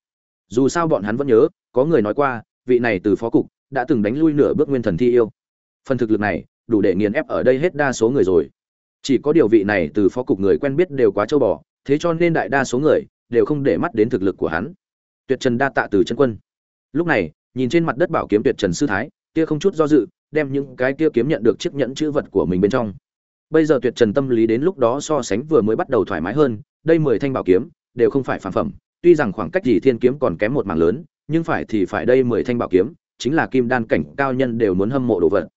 Dù sao bọn hắn vẫn nhớ, có người nói qua, vị này từ phó cục, đã từng đánh lui nửa bước nguyên thần thi yêu. Phần thực lực này, đủ để nghiền ép ở đây hết đa số người rồi. Chỉ có điều vị này từ phó cục người quen biết đều quá châu bò thế cho nên đại đa số người đều không để mắt đến thực lực của hắn. Tuyệt trần đa tạ từ chân quân. Lúc này, nhìn trên mặt đất bảo kiếm tuyệt trần sư thái, kia không chút do dự, đem những cái kia kiếm nhận được chiếc nhẫn chữ vật của mình bên trong. Bây giờ tuyệt trần tâm lý đến lúc đó so sánh vừa mới bắt đầu thoải mái hơn, đây mười thanh bảo kiếm đều không phải phản phẩm, tuy rằng khoảng cách gì thiên kiếm còn kém một mảng lớn, nhưng phải thì phải đây mười thanh bảo kiếm, chính là kim đan cảnh cao nhân đều muốn hâm mộ đồ vật.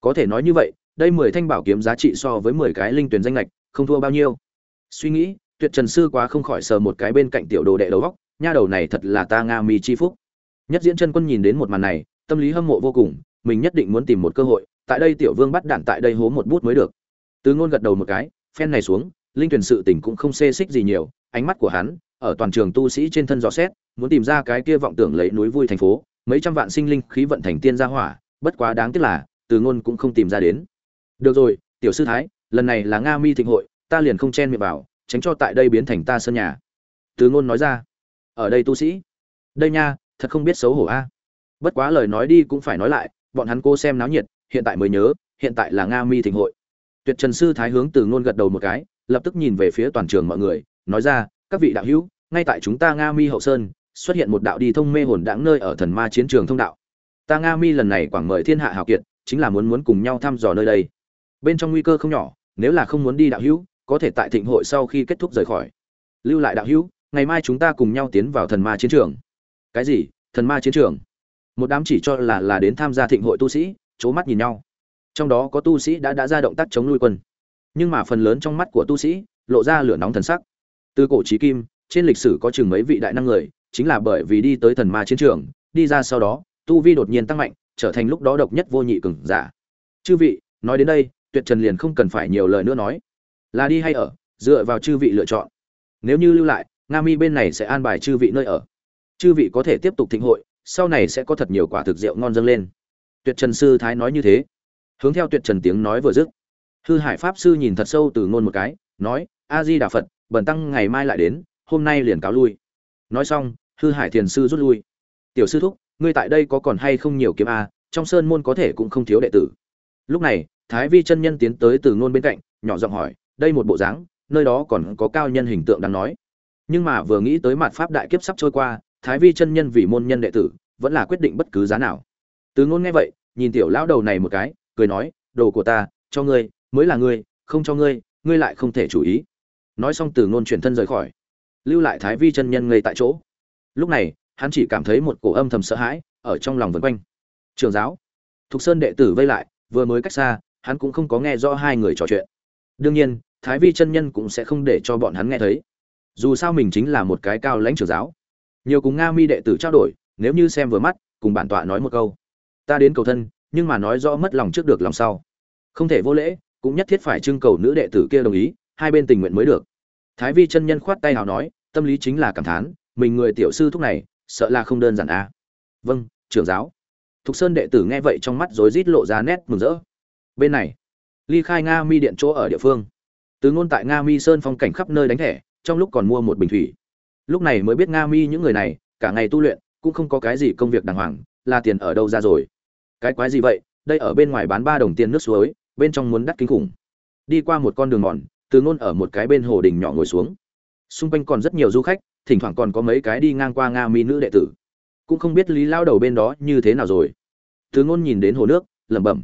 Có thể nói như vậy, đây mười thanh bảo kiếm giá trị so với mười cái linh tuyển danh lệch không thua bao nhiêu. Suy nghĩ tuyệt trần sư quá không khỏi sờ một cái bên cạnh tiểu đồ đệ đầu góc, nha đầu này thật là ta nga mi chi phúc. Nhất diễn chân quân nhìn đến một màn này, tâm lý hâm mộ vô cùng, mình nhất định muốn tìm một cơ hội, tại đây tiểu vương bắt đạn tại đây hố một bút mới được. Từ ngôn gật đầu một cái, phen này xuống, linh tuyển sự tình cũng không xê xích gì nhiều, ánh mắt của hắn, ở toàn trường tu sĩ trên thân dò xét, muốn tìm ra cái kia vọng tưởng lấy núi vui thành phố, mấy trăm vạn sinh linh khí vận thành tiên gia hỏa, bất quá đáng tiếc là, từ ngôn cũng không tìm ra đến. Được rồi, tiểu sư thái, lần này là nga mi thịnh hội, ta liền không chen miệng vào tránh cho tại đây biến thành ta sân nhà. Từ ngôn nói ra. Ở đây tu sĩ. Đây nha, thật không biết xấu hổ a. Bất quá lời nói đi cũng phải nói lại, bọn hắn cô xem náo nhiệt, hiện tại mới nhớ, hiện tại là nga mi thịnh hội. Tuyệt trần sư thái hướng từ ngôn gật đầu một cái, lập tức nhìn về phía toàn trường mọi người, nói ra, các vị đạo hữu, ngay tại chúng ta nga mi hậu sơn, xuất hiện một đạo đi thông mê hồn đãng nơi ở thần ma chiến trường thông đạo. Ta nga mi lần này quảng mời thiên hạ hào kiệt, chính là muốn muốn cùng nhau thăm dò nơi đây. Bên trong nguy cơ không nhỏ, nếu là không muốn đi đạo hữu có thể tại thịnh hội sau khi kết thúc rời khỏi. Lưu lại đạo hữu, ngày mai chúng ta cùng nhau tiến vào thần ma chiến trường. Cái gì? Thần ma chiến trường? Một đám chỉ cho là là đến tham gia thịnh hội tu sĩ c mắt nhìn nhau. Trong đó có tu sĩ đã đã ra động tác chống nuôi quân. Nhưng mà phần lớn trong mắt của tu sĩ, lộ ra lửa nóng thần sắc. Từ cổ trí kim, trên lịch sử có chừng mấy vị đại năng người, chính là bởi vì đi tới thần ma chiến trường, đi ra sau đó, tu vi đột nhiên tăng mạnh, trở thành lúc đó độc nhất vô nhị cừng giả. Chư vị, nói đến đây, tuyệt trần liền không cần phải nhiều lời nữa nói là đi hay ở, dựa vào chư vị lựa chọn. Nếu như lưu lại, nga mi bên này sẽ an bài chư vị nơi ở. Chư vị có thể tiếp tục thịnh hội, sau này sẽ có thật nhiều quả thực rượu ngon dâng lên. Tuyệt trần sư thái nói như thế. Hướng theo tuyệt trần tiếng nói vừa dứt, hư hải pháp sư nhìn thật sâu từ ngôn một cái, nói, a di đà phật, bần tăng ngày mai lại đến, hôm nay liền cáo lui. Nói xong, hư hải thiền sư rút lui. Tiểu sư thúc, ngươi tại đây có còn hay không nhiều kiếm a? Trong sơn môn có thể cũng không thiếu đệ tử. Lúc này, thái vi chân nhân tiến tới từ ngôn bên cạnh, nhỏ giọng hỏi đây một bộ dáng, nơi đó còn có cao nhân hình tượng đang nói. Nhưng mà vừa nghĩ tới mặt pháp đại kiếp sắp trôi qua, thái vi chân nhân vì môn nhân đệ tử, vẫn là quyết định bất cứ giá nào. Từ ngôn nghe vậy, nhìn tiểu lão đầu này một cái, cười nói, đồ của ta, cho ngươi, mới là ngươi, không cho ngươi ngươi lại không thể chủ ý. Nói xong từ ngôn chuyển thân rời khỏi. Lưu lại thái vi chân nhân ngây tại chỗ. Lúc này, hắn chỉ cảm thấy một cổ âm thầm sợ hãi ở trong lòng vần quanh. Trường giáo. Thục sơn đệ tử vây lại, vừa mới cách xa, hắn cũng không có nghe rõ hai người trò chuyện. Đương nhiên thái vi chân nhân cũng sẽ không để cho bọn hắn nghe thấy. Dù sao mình chính là một cái cao lãnh trưởng giáo. Nhiều cùng nga mi đệ tử trao đổi, nếu như xem vừa mắt, cùng bản tọa nói một câu. Ta đến cầu thân, nhưng mà nói rõ mất lòng trước được lòng sau. Không thể vô lễ, cũng nhất thiết phải trưng cầu nữ đệ tử kia đồng ý, hai bên tình nguyện mới được. Thái vi chân nhân khoát tay hào nói, tâm lý chính là cảm thán, mình người tiểu sư thúc này, sợ là không đơn giản à. vâng trưởng giáo. Thục sơn đệ tử nghe vậy trong mắt rối rít lộ ra nét mừng rỡ. Bên này, ly khai nga mi điện chỗ ở địa phương từ ngôn tại nga mi sơn phong cảnh khắp nơi đánh thẻ, trong lúc còn mua một bình thủy. Lúc này mới biết nga mi những người này, cả ngày tu luyện, cũng không có cái gì công việc đàng hoàng, là tiền ở đâu ra rồi. Cái quái gì vậy? Đây ở bên ngoài bán ba đồng tiền nước suối, bên trong muốn đắt kinh khủng. Đi qua một con đường mòn, từ ngôn ở một cái bên hồ đình nhỏ ngồi xuống. Xung quanh còn rất nhiều du khách, thỉnh thoảng còn có mấy cái đi ngang qua nga mi nữ đệ tử. Cũng không biết lý lao đầu bên đó như thế nào rồi. Từ ngôn nhìn đến hồ nước, lẩm bẩm.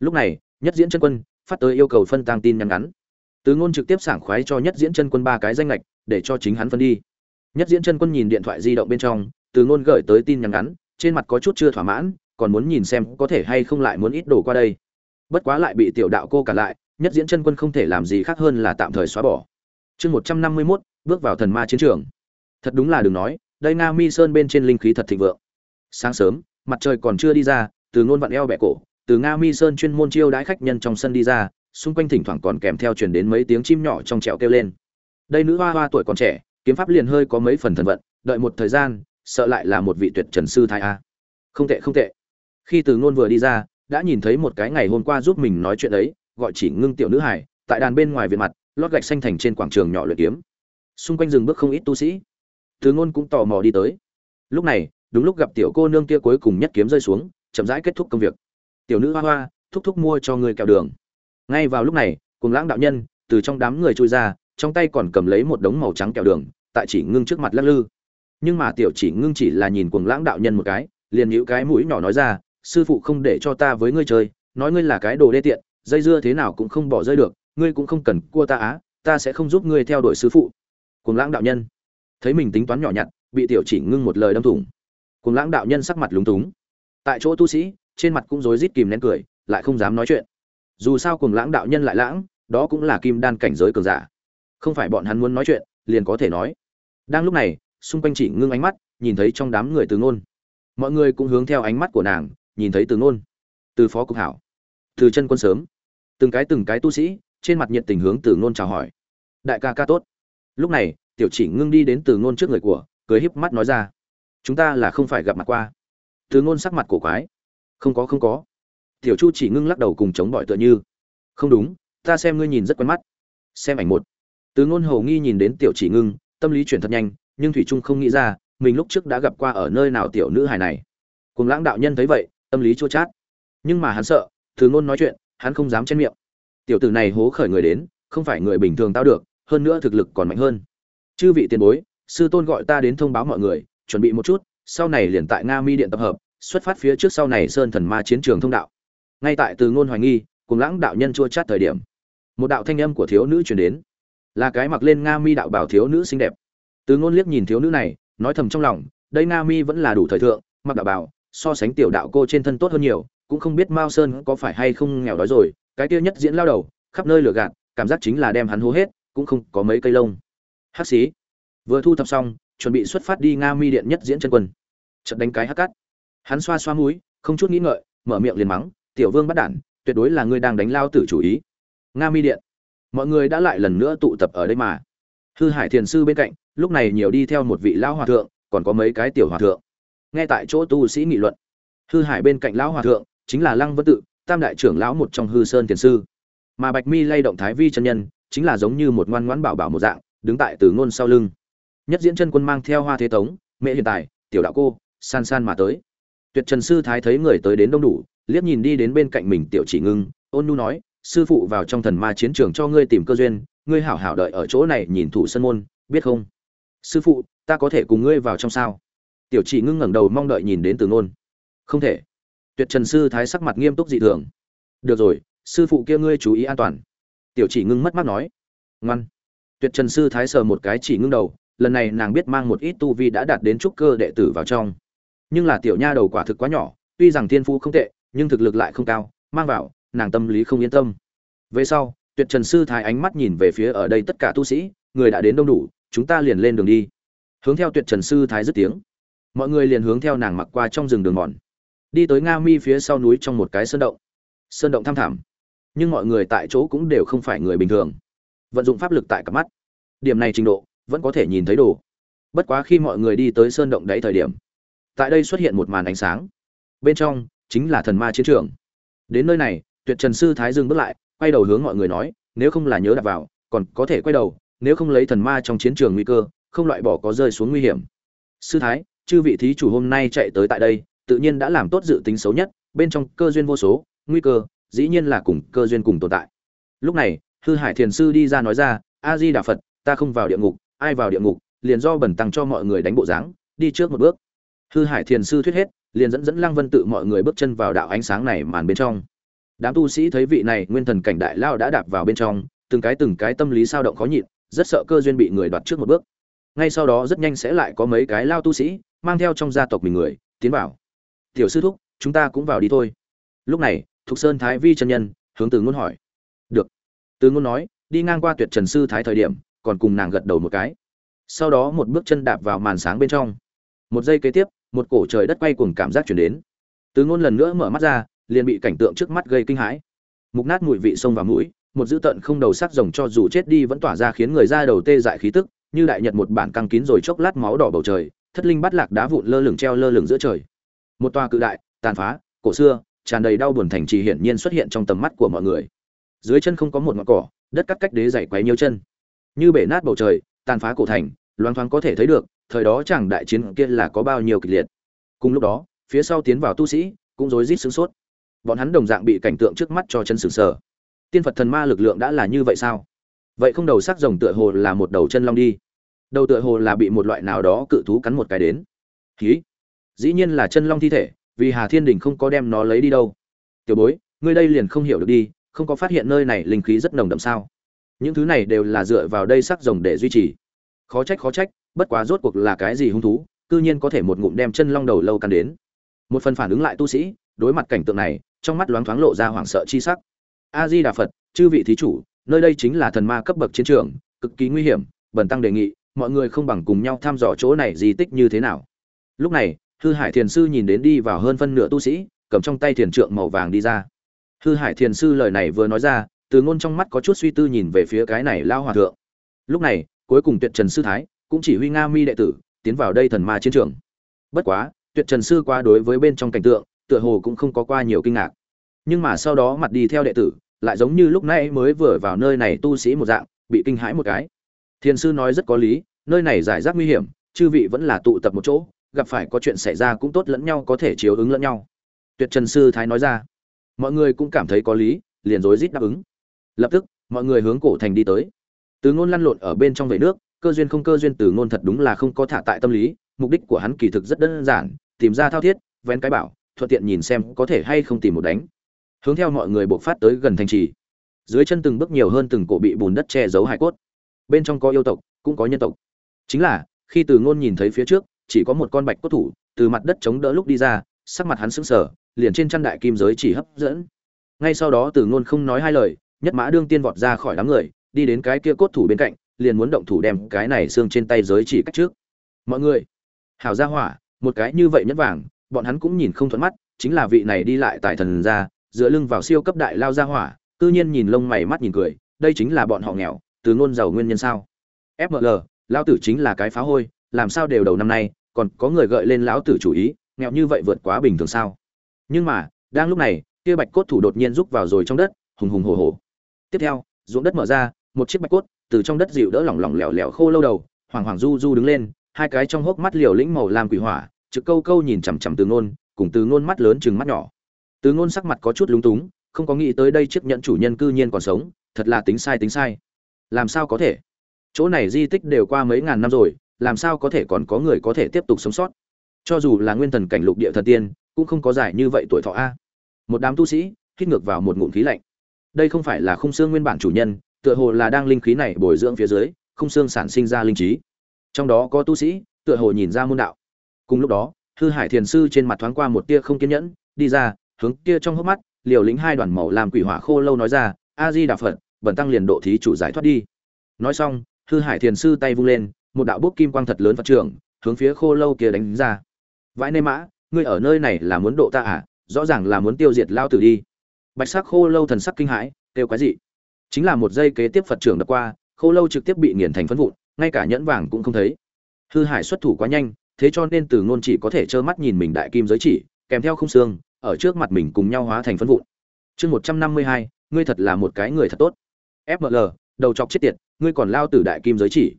Lúc này, nhất diễn chân quân, phát tới yêu cầu phân tang tin nhắn ngắn từ ngôn trực tiếp sảng khoái cho nhất diễn chân quân ba cái danh ngạch, để cho chính hắn phân đi. Nhất diễn chân quân nhìn điện thoại di động bên trong từ ngôn gửi tới tin nhắn ngắn trên mặt có chút chưa thỏa mãn còn muốn nhìn xem có thể hay không lại muốn ít đổ qua đây. Bất quá lại bị tiểu đạo cô cản lại nhất diễn chân quân không thể làm gì khác hơn là tạm thời xóa bỏ. Chương một trăm năm mươi mốt bước vào thần ma chiến trường. Thật đúng là đừng nói đây nga mi sơn bên trên linh khí thật thịnh vượng. Sáng sớm mặt trời còn chưa đi ra từ ngôn vặn eo bẻ cổ từ nga mi sơn chuyên môn chiêu đãi khách nhân trong sân đi ra xung quanh thỉnh thoảng còn kèm theo truyền đến mấy tiếng chim nhỏ trong trẻo kêu lên. Đây nữ hoa hoa tuổi còn trẻ, kiếm pháp liền hơi có mấy phần thần vận, đợi một thời gian, sợ lại là một vị tuyệt trần sư thái a. Không tệ không tệ. Khi từ ngôn vừa đi ra, đã nhìn thấy một cái ngày hôm qua giúp mình nói chuyện ấy, gọi chỉ ngưng tiểu nữ hải tại đàn bên ngoài viện mặt, lót gạch xanh thành trên quảng trường nhỏ luyện kiếm. Xung quanh rừng bước không ít tu sĩ. Từ ngôn cũng tò mò đi tới. Lúc này, đúng lúc gặp tiểu cô nương kia cuối cùng nhất kiếm rơi xuống, chậm rãi kết thúc công việc. Tiểu nữ hoa hoa, thúc thúc mua cho người kẹo đường ngay vào lúc này cùng lãng đạo nhân từ trong đám người trôi ra, trong tay còn cầm lấy một đống màu trắng kẹo đường, tại chỉ ngưng trước mặt lắc lư. Nhưng mà tiểu chỉ ngưng chỉ là nhìn cuồng lãng đạo nhân một cái, liền nhíu cái mũi nhỏ nói ra, sư phụ không để cho ta với ngươi chơi, nói ngươi là cái đồ đê tiện, dây dưa thế nào cũng không bỏ rơi được, ngươi cũng không cần cua ta á, ta sẽ không giúp ngươi theo đuổi sư phụ. Cuồng lãng đạo nhân thấy mình tính toán nhỏ nhặt, bị tiểu chỉ ngưng một lời đâm thủng. Cuồng lãng đạo nhân sắc mặt lúng túng. Tại chỗ tu sĩ, trên mặt cũng rối rít kìm nén cười, lại không dám nói chuyện dù sao cùng lãng đạo nhân lại lãng, đó cũng là kim đan cảnh giới cường giả. Không phải bọn hắn muốn nói chuyện, liền có thể nói. Đang lúc này, xung quanh chỉ ngưng ánh mắt, nhìn thấy trong đám người từ ngôn. Mọi người cũng hướng theo ánh mắt của nàng, nhìn thấy từ ngôn. Từ phó cục hảo. Từ chân quân sớm. Từng cái từng cái tu sĩ, trên mặt nhiệt tình hướng từ ngôn chào hỏi. Đại ca ca tốt. Lúc này, tiểu chỉ ngưng đi đến từ ngôn trước người của, cười híp mắt nói ra. Chúng ta là không phải gặp mặt qua. Từ ngôn sắc mặt cổ quái. Không có không có tiểu chu chỉ ngưng lắc đầu cùng chống bỏi tựa như. Không đúng, ta xem ngươi nhìn rất quen mắt. Xem ảnh một. Từ ngôn hầu nghi nhìn đến tiểu chỉ ngưng, tâm lý chuyển thật nhanh, nhưng thủy trung không nghĩ ra, mình lúc trước đã gặp qua ở nơi nào tiểu nữ hài này. Cùng lãng đạo nhân thấy vậy, tâm lý chua chát. Nhưng mà hắn sợ, từ ngôn nói chuyện, hắn không dám chen miệng. Tiểu tử này hố khởi người đến, không phải người bình thường tao được, hơn nữa thực lực còn mạnh hơn. Chư vị tiền bối, sư tôn gọi ta đến thông báo mọi người, chuẩn bị một chút, sau này liền tại nga mi điện tập hợp, xuất phát phía trước sau này sơn thần ma chiến trường thông đạo ngay tại từ ngôn hoài nghi cùng lãng đạo nhân chua chát thời điểm, một đạo thanh âm của thiếu nữ truyền đến. Là cái mặc lên nga mi đạo bảo thiếu nữ xinh đẹp. Từ ngôn liếc nhìn thiếu nữ này, nói thầm trong lòng, đây nga mi vẫn là đủ thời thượng, mặc đạo bảo, so sánh tiểu đạo cô trên thân tốt hơn nhiều, cũng không biết mao sơn có phải hay không nghèo đói rồi, cái kia nhất diễn lao đầu, khắp nơi lừa gạt, cảm giác chính là đem hắn hố hết, cũng không có mấy cây lông. Hắc xí. Vừa thu thập xong, chuẩn bị xuất phát đi nga mi điện nhất diễn chân quân. Trận đánh cái hắc cắt hắn xoa xoa mũi, không chút nghĩ ngợi, mở miệng liền mắng tiểu vương bắt đản tuyệt đối là ngươi đang đánh lao tử chủ ý. Nga mi điện. Mọi người đã lại lần nữa tụ tập ở đây mà. Hư hải thiền sư bên cạnh, lúc này nhiều đi theo một vị lão hòa thượng, còn có mấy cái tiểu hòa thượng. Nghe tại chỗ tu sĩ nghị luận. Hư hải bên cạnh lão hòa thượng, chính là lăng vân tự, tam đại trưởng lão một trong hư sơn thiền sư. Mà bạch mi lay động thái vi chân nhân, chính là giống như một ngoan ngoãn bảo bảo một dạng, đứng tại từ ngôn sau lưng. Nhất diễn chân quân mang theo hoa thế tống, mẹ hiện tại tiểu đạo cô, san san mà tới. Tuyệt trần sư thái thấy người tới đến đông đủ liếc nhìn đi đến bên cạnh mình tiểu chỉ ngưng, ôn nu nói, sư phụ vào trong thần ma chiến trường cho ngươi tìm cơ duyên, ngươi hảo hảo đợi ở chỗ này nhìn thủ sân môn, biết không? Sư phụ, ta có thể cùng ngươi vào trong sao? Tiểu chỉ ngưng ngẩng đầu mong đợi nhìn đến từ ngôn không thể. Tuyệt trần sư thái sắc mặt nghiêm túc dị thường. Được rồi, sư phụ kia ngươi chú ý an toàn. Tiểu chỉ ngưng mất mắt nói. Ngoan. Tuyệt trần sư thái sờ một cái chỉ ngưng đầu, lần này nàng biết mang một ít tu vi đã đạt đến trúc cơ đệ tử vào trong. Nhưng là tiểu nha đầu quả thực quá nhỏ, tuy rằng thiên phu không tệ nhưng thực lực lại không cao, mang vào, nàng tâm lý không yên tâm. Về sau, tuyệt trần sư thái ánh mắt nhìn về phía ở đây tất cả tu sĩ, người đã đến đông đủ, chúng ta liền lên đường đi. Hướng theo tuyệt trần sư thái dứt tiếng, mọi người liền hướng theo nàng mặc qua trong rừng đường mòn. Đi tới nga mi phía sau núi trong một cái sơn động. Sơn động thăm thẳm, nhưng mọi người tại chỗ cũng đều không phải người bình thường. Vận dụng pháp lực tại cặp mắt. Điểm này trình độ, vẫn có thể nhìn thấy đồ. Bất quá khi mọi người đi tới sơn động đấy thời điểm, tại đây xuất hiện một màn ánh sáng. Bên trong chính là thần ma chiến trường. Đến nơi này, tuyệt trần sư thái dừng bước lại, quay đầu hướng mọi người nói, nếu không là nhớ đặt vào, còn có thể quay đầu, nếu không lấy thần ma trong chiến trường nguy cơ, không loại bỏ có rơi xuống nguy hiểm. Sư thái, chư vị thí chủ hôm nay chạy tới tại đây, tự nhiên đã làm tốt dự tính xấu nhất, bên trong cơ duyên vô số, nguy cơ, dĩ nhiên là cùng cơ duyên cùng tồn tại. Lúc này, hư hải thiền sư đi ra nói ra a di đà phật, ta không vào địa ngục, ai vào địa ngục, liền do bẩn tăng cho mọi người đánh bộ dáng, đi trước một bước. Hư hải thiền sư thuyết hết liền dẫn dẫn lăng vân tự mọi người bước chân vào đạo ánh sáng này màn bên trong. Đám tu sĩ thấy vị này nguyên thần cảnh đại lao đã đạp vào bên trong, từng cái từng cái tâm lý sao động khó nhịn, rất sợ cơ duyên bị người đoạt trước một bước. Ngay sau đó rất nhanh sẽ lại có mấy cái lao tu sĩ, mang theo trong gia tộc mình người, tiến vào. Tiểu sư thúc, chúng ta cũng vào đi thôi. Lúc này, thục sơn thái vi chân nhân, hướng từ ngôn hỏi. Được. Từ ngôn nói, đi ngang qua tuyệt trần sư thái thời điểm, còn cùng nàng gật đầu một cái. Sau đó một bước chân đạp vào màn sáng bên trong. Một giây kế tiếp một cổ trời đất quay cuồng cảm giác chuyển đến. Từ ngôn lần nữa mở mắt ra, liền bị cảnh tượng trước mắt gây kinh hãi. Mục nát mùi vị sông vào mũi, một dữ tận không đầu sắc rồng cho dù chết đi vẫn tỏa ra khiến người da đầu tê dại khí tức, như đại nhật một bản căng kín rồi chốc lát máu đỏ bầu trời, thất linh bắt lạc đá vụn lơ lửng treo lơ lửng giữa trời. Một tòa cự đại, tàn phá, cổ xưa, tràn đầy đau buồn thành trì hiển nhiên xuất hiện trong tầm mắt của mọi người. Dưới chân không có một ngọn cỏ, đất cắt cách đế dày quấy nhiều chân. Như bể nát bầu trời, tàn phá cổ thành, loang thoáng có thể thấy được thời đó chẳng đại chiến kia là có bao nhiêu kịch liệt. Cùng lúc đó, phía sau tiến vào tu sĩ, cũng rối rít sướng sốt. Bọn hắn đồng dạng bị cảnh tượng trước mắt cho chân sừng sờ. Tiên phật thần ma lực lượng đã là như vậy sao? Vậy không đầu sắc rồng tựa hồ là một đầu chân long đi. Đầu tựa hồ là bị một loại nào đó cự thú cắn một cái đến. Hí. dĩ nhiên là chân long thi thể, vì hà thiên đình không có đem nó lấy đi đâu. Tiểu bối, ngươi đây liền không hiểu được đi, không có phát hiện nơi này linh khí rất nồng đậm sao? Những thứ này đều là dựa vào đây sắc rồng để duy trì. Khó trách khó trách bất quá rốt cuộc là cái gì hung thú, cư nhiên có thể một ngụm đem chân long đầu lâu căn đến. Một phần phản ứng lại tu sĩ, đối mặt cảnh tượng này, trong mắt loáng thoáng lộ ra hoảng sợ chi sắc. A di đà phật, chư vị thí chủ, nơi đây chính là thần ma cấp bậc chiến trường, cực kỳ nguy hiểm, bần tăng đề nghị, mọi người không bằng cùng nhau thăm dò chỗ này di tích như thế nào. Lúc này, hư hải thiền sư nhìn đến đi vào hơn phân nửa tu sĩ, cầm trong tay thiền trượng màu vàng đi ra. Hư hải thiền sư lời này vừa nói ra, từ ngôn trong mắt có chút suy tư nhìn về phía cái này lao hòa thượng. Lúc này, cuối cùng tuyệt trần sư thái cũng chỉ huy nga mi đệ tử tiến vào đây thần ma chiến trường. Bất quá, tuyệt trần sư qua đối với bên trong cảnh tượng, tựa hồ cũng không có qua nhiều kinh ngạc. Nhưng mà sau đó mặt đi theo đệ tử, lại giống như lúc nãy mới vừa vào nơi này tu sĩ một dạng, bị kinh hãi một cái. Thiền sư nói rất có lý, nơi này giải rác nguy hiểm, chư vị vẫn là tụ tập một chỗ, gặp phải có chuyện xảy ra cũng tốt lẫn nhau có thể chiếu ứng lẫn nhau. Tuyệt trần sư thái nói ra. Mọi người cũng cảm thấy có lý, liền rối rít đáp ứng. Lập tức, mọi người hướng cổ thành đi tới. Từ ngôn lăn lộn ở bên trong vẩy nước cơ duyên không cơ duyên từ ngôn thật đúng là không có thả tại tâm lý, mục đích của hắn kỳ thực rất đơn giản, tìm ra thao thiết, vén cái bảo, thuận tiện nhìn xem có thể hay không tìm một đánh. Hướng theo mọi người buộc phát tới gần thành trì. Dưới chân từng bước nhiều hơn từng cổ bị bùn đất che giấu hải cốt. Bên trong có yêu tộc, cũng có nhân tộc. Chính là, khi từ ngôn nhìn thấy phía trước, chỉ có một con bạch cốt thủ, từ mặt đất chống đỡ lúc đi ra, sắc mặt hắn sững sờ, liền trên chăn đại kim giới chỉ hấp dẫn. Ngay sau đó từ ngôn không nói hai lời, nhất mã đương tiên vọt ra khỏi đám người, đi đến cái kia cốt thủ bên cạnh liền muốn động thủ đem cái này xương trên tay giới chỉ cách trước. Mọi người, hảo gia hỏa, một cái như vậy nhất vàng, bọn hắn cũng nhìn không thuận mắt, chính là vị này đi lại tại thần gia dựa lưng vào siêu cấp đại lao gia hỏa tự nhiên nhìn lông mày mắt nhìn cười, đây chính là bọn họ nghèo, từ ngôn giàu nguyên nhân sao? Fml lao tử chính là cái phá hôi, làm sao đều đầu năm nay, còn có người gợi lên lão tử chủ ý, nghèo như vậy vượt quá bình thường sao? Nhưng mà, đang lúc này, kia bạch cốt thủ đột nhiên rúc vào rồi trong đất, hùng hùng hổ hổ. Tiếp theo, ruộng đất mở ra, một chiếc bạch cốt từ trong đất dịu đỡ lỏng lỏng lẻo lẻo khô lâu đầu, hoàng hoàng du du đứng lên, hai cái trong hốc mắt liều lĩnh màu lam quỷ hỏa, trực câu câu nhìn chằm chằm từ ngôn, cùng từ ngôn mắt lớn chừng mắt nhỏ. Từ ngôn sắc mặt có chút lúng túng, không có nghĩ tới đây chiếc nhẫn chủ nhân cư nhiên còn sống, thật là tính sai tính sai. Làm sao có thể? Chỗ này di tích đều qua mấy ngàn năm rồi, làm sao có thể còn có người có thể tiếp tục sống sót? Cho dù là nguyên thần cảnh lục địa thần tiên, cũng không có dài như vậy tuổi thọ a. Một đám tu sĩ, hít ngược vào một ngụm khí lạnh. Đây không phải là khung xương nguyên bản chủ nhân tựa hồ là đang linh khí này bồi dưỡng phía dưới, không xương sản sinh ra linh trí. Trong đó có tu sĩ, tựa hồ nhìn ra môn đạo. Cùng lúc đó, hư hải thiền sư trên mặt thoáng qua một tia không kiên nhẫn, đi ra, hướng kia trong hốc mắt, liều lĩnh hai đoàn màu làm quỷ hỏa khô lâu nói ra, a di đà phật bẩn tăng liền độ thí chủ giải thoát đi. Nói xong, hư hải thiền sư tay vung lên, một đạo bút kim quang thật lớn phật trưởng, hướng phía khô lâu kia đánh ra. Vãi nê mã, ngươi ở nơi này là muốn độ ta à? Rõ ràng là muốn tiêu diệt lao tử đi. Bạch sắc khô lâu thần sắc kinh hãi, kêu cái gì chính là một giây kế tiếp phật trưởng đập qua, khô lâu trực tiếp bị nghiền thành phân vụn, ngay cả nhẫn vàng cũng không thấy. Hư hải xuất thủ quá nhanh, thế cho nên từ ngôn chỉ có thể trơ mắt nhìn mình đại kim giới chỉ, kèm theo không xương, ở trước mặt mình cùng nhau hóa thành phân vụn. Chương một trăm năm mươi hai, ngươi thật là một cái người thật tốt. Fml đầu chọc chết tiệt, ngươi còn lao từ đại kim giới chỉ.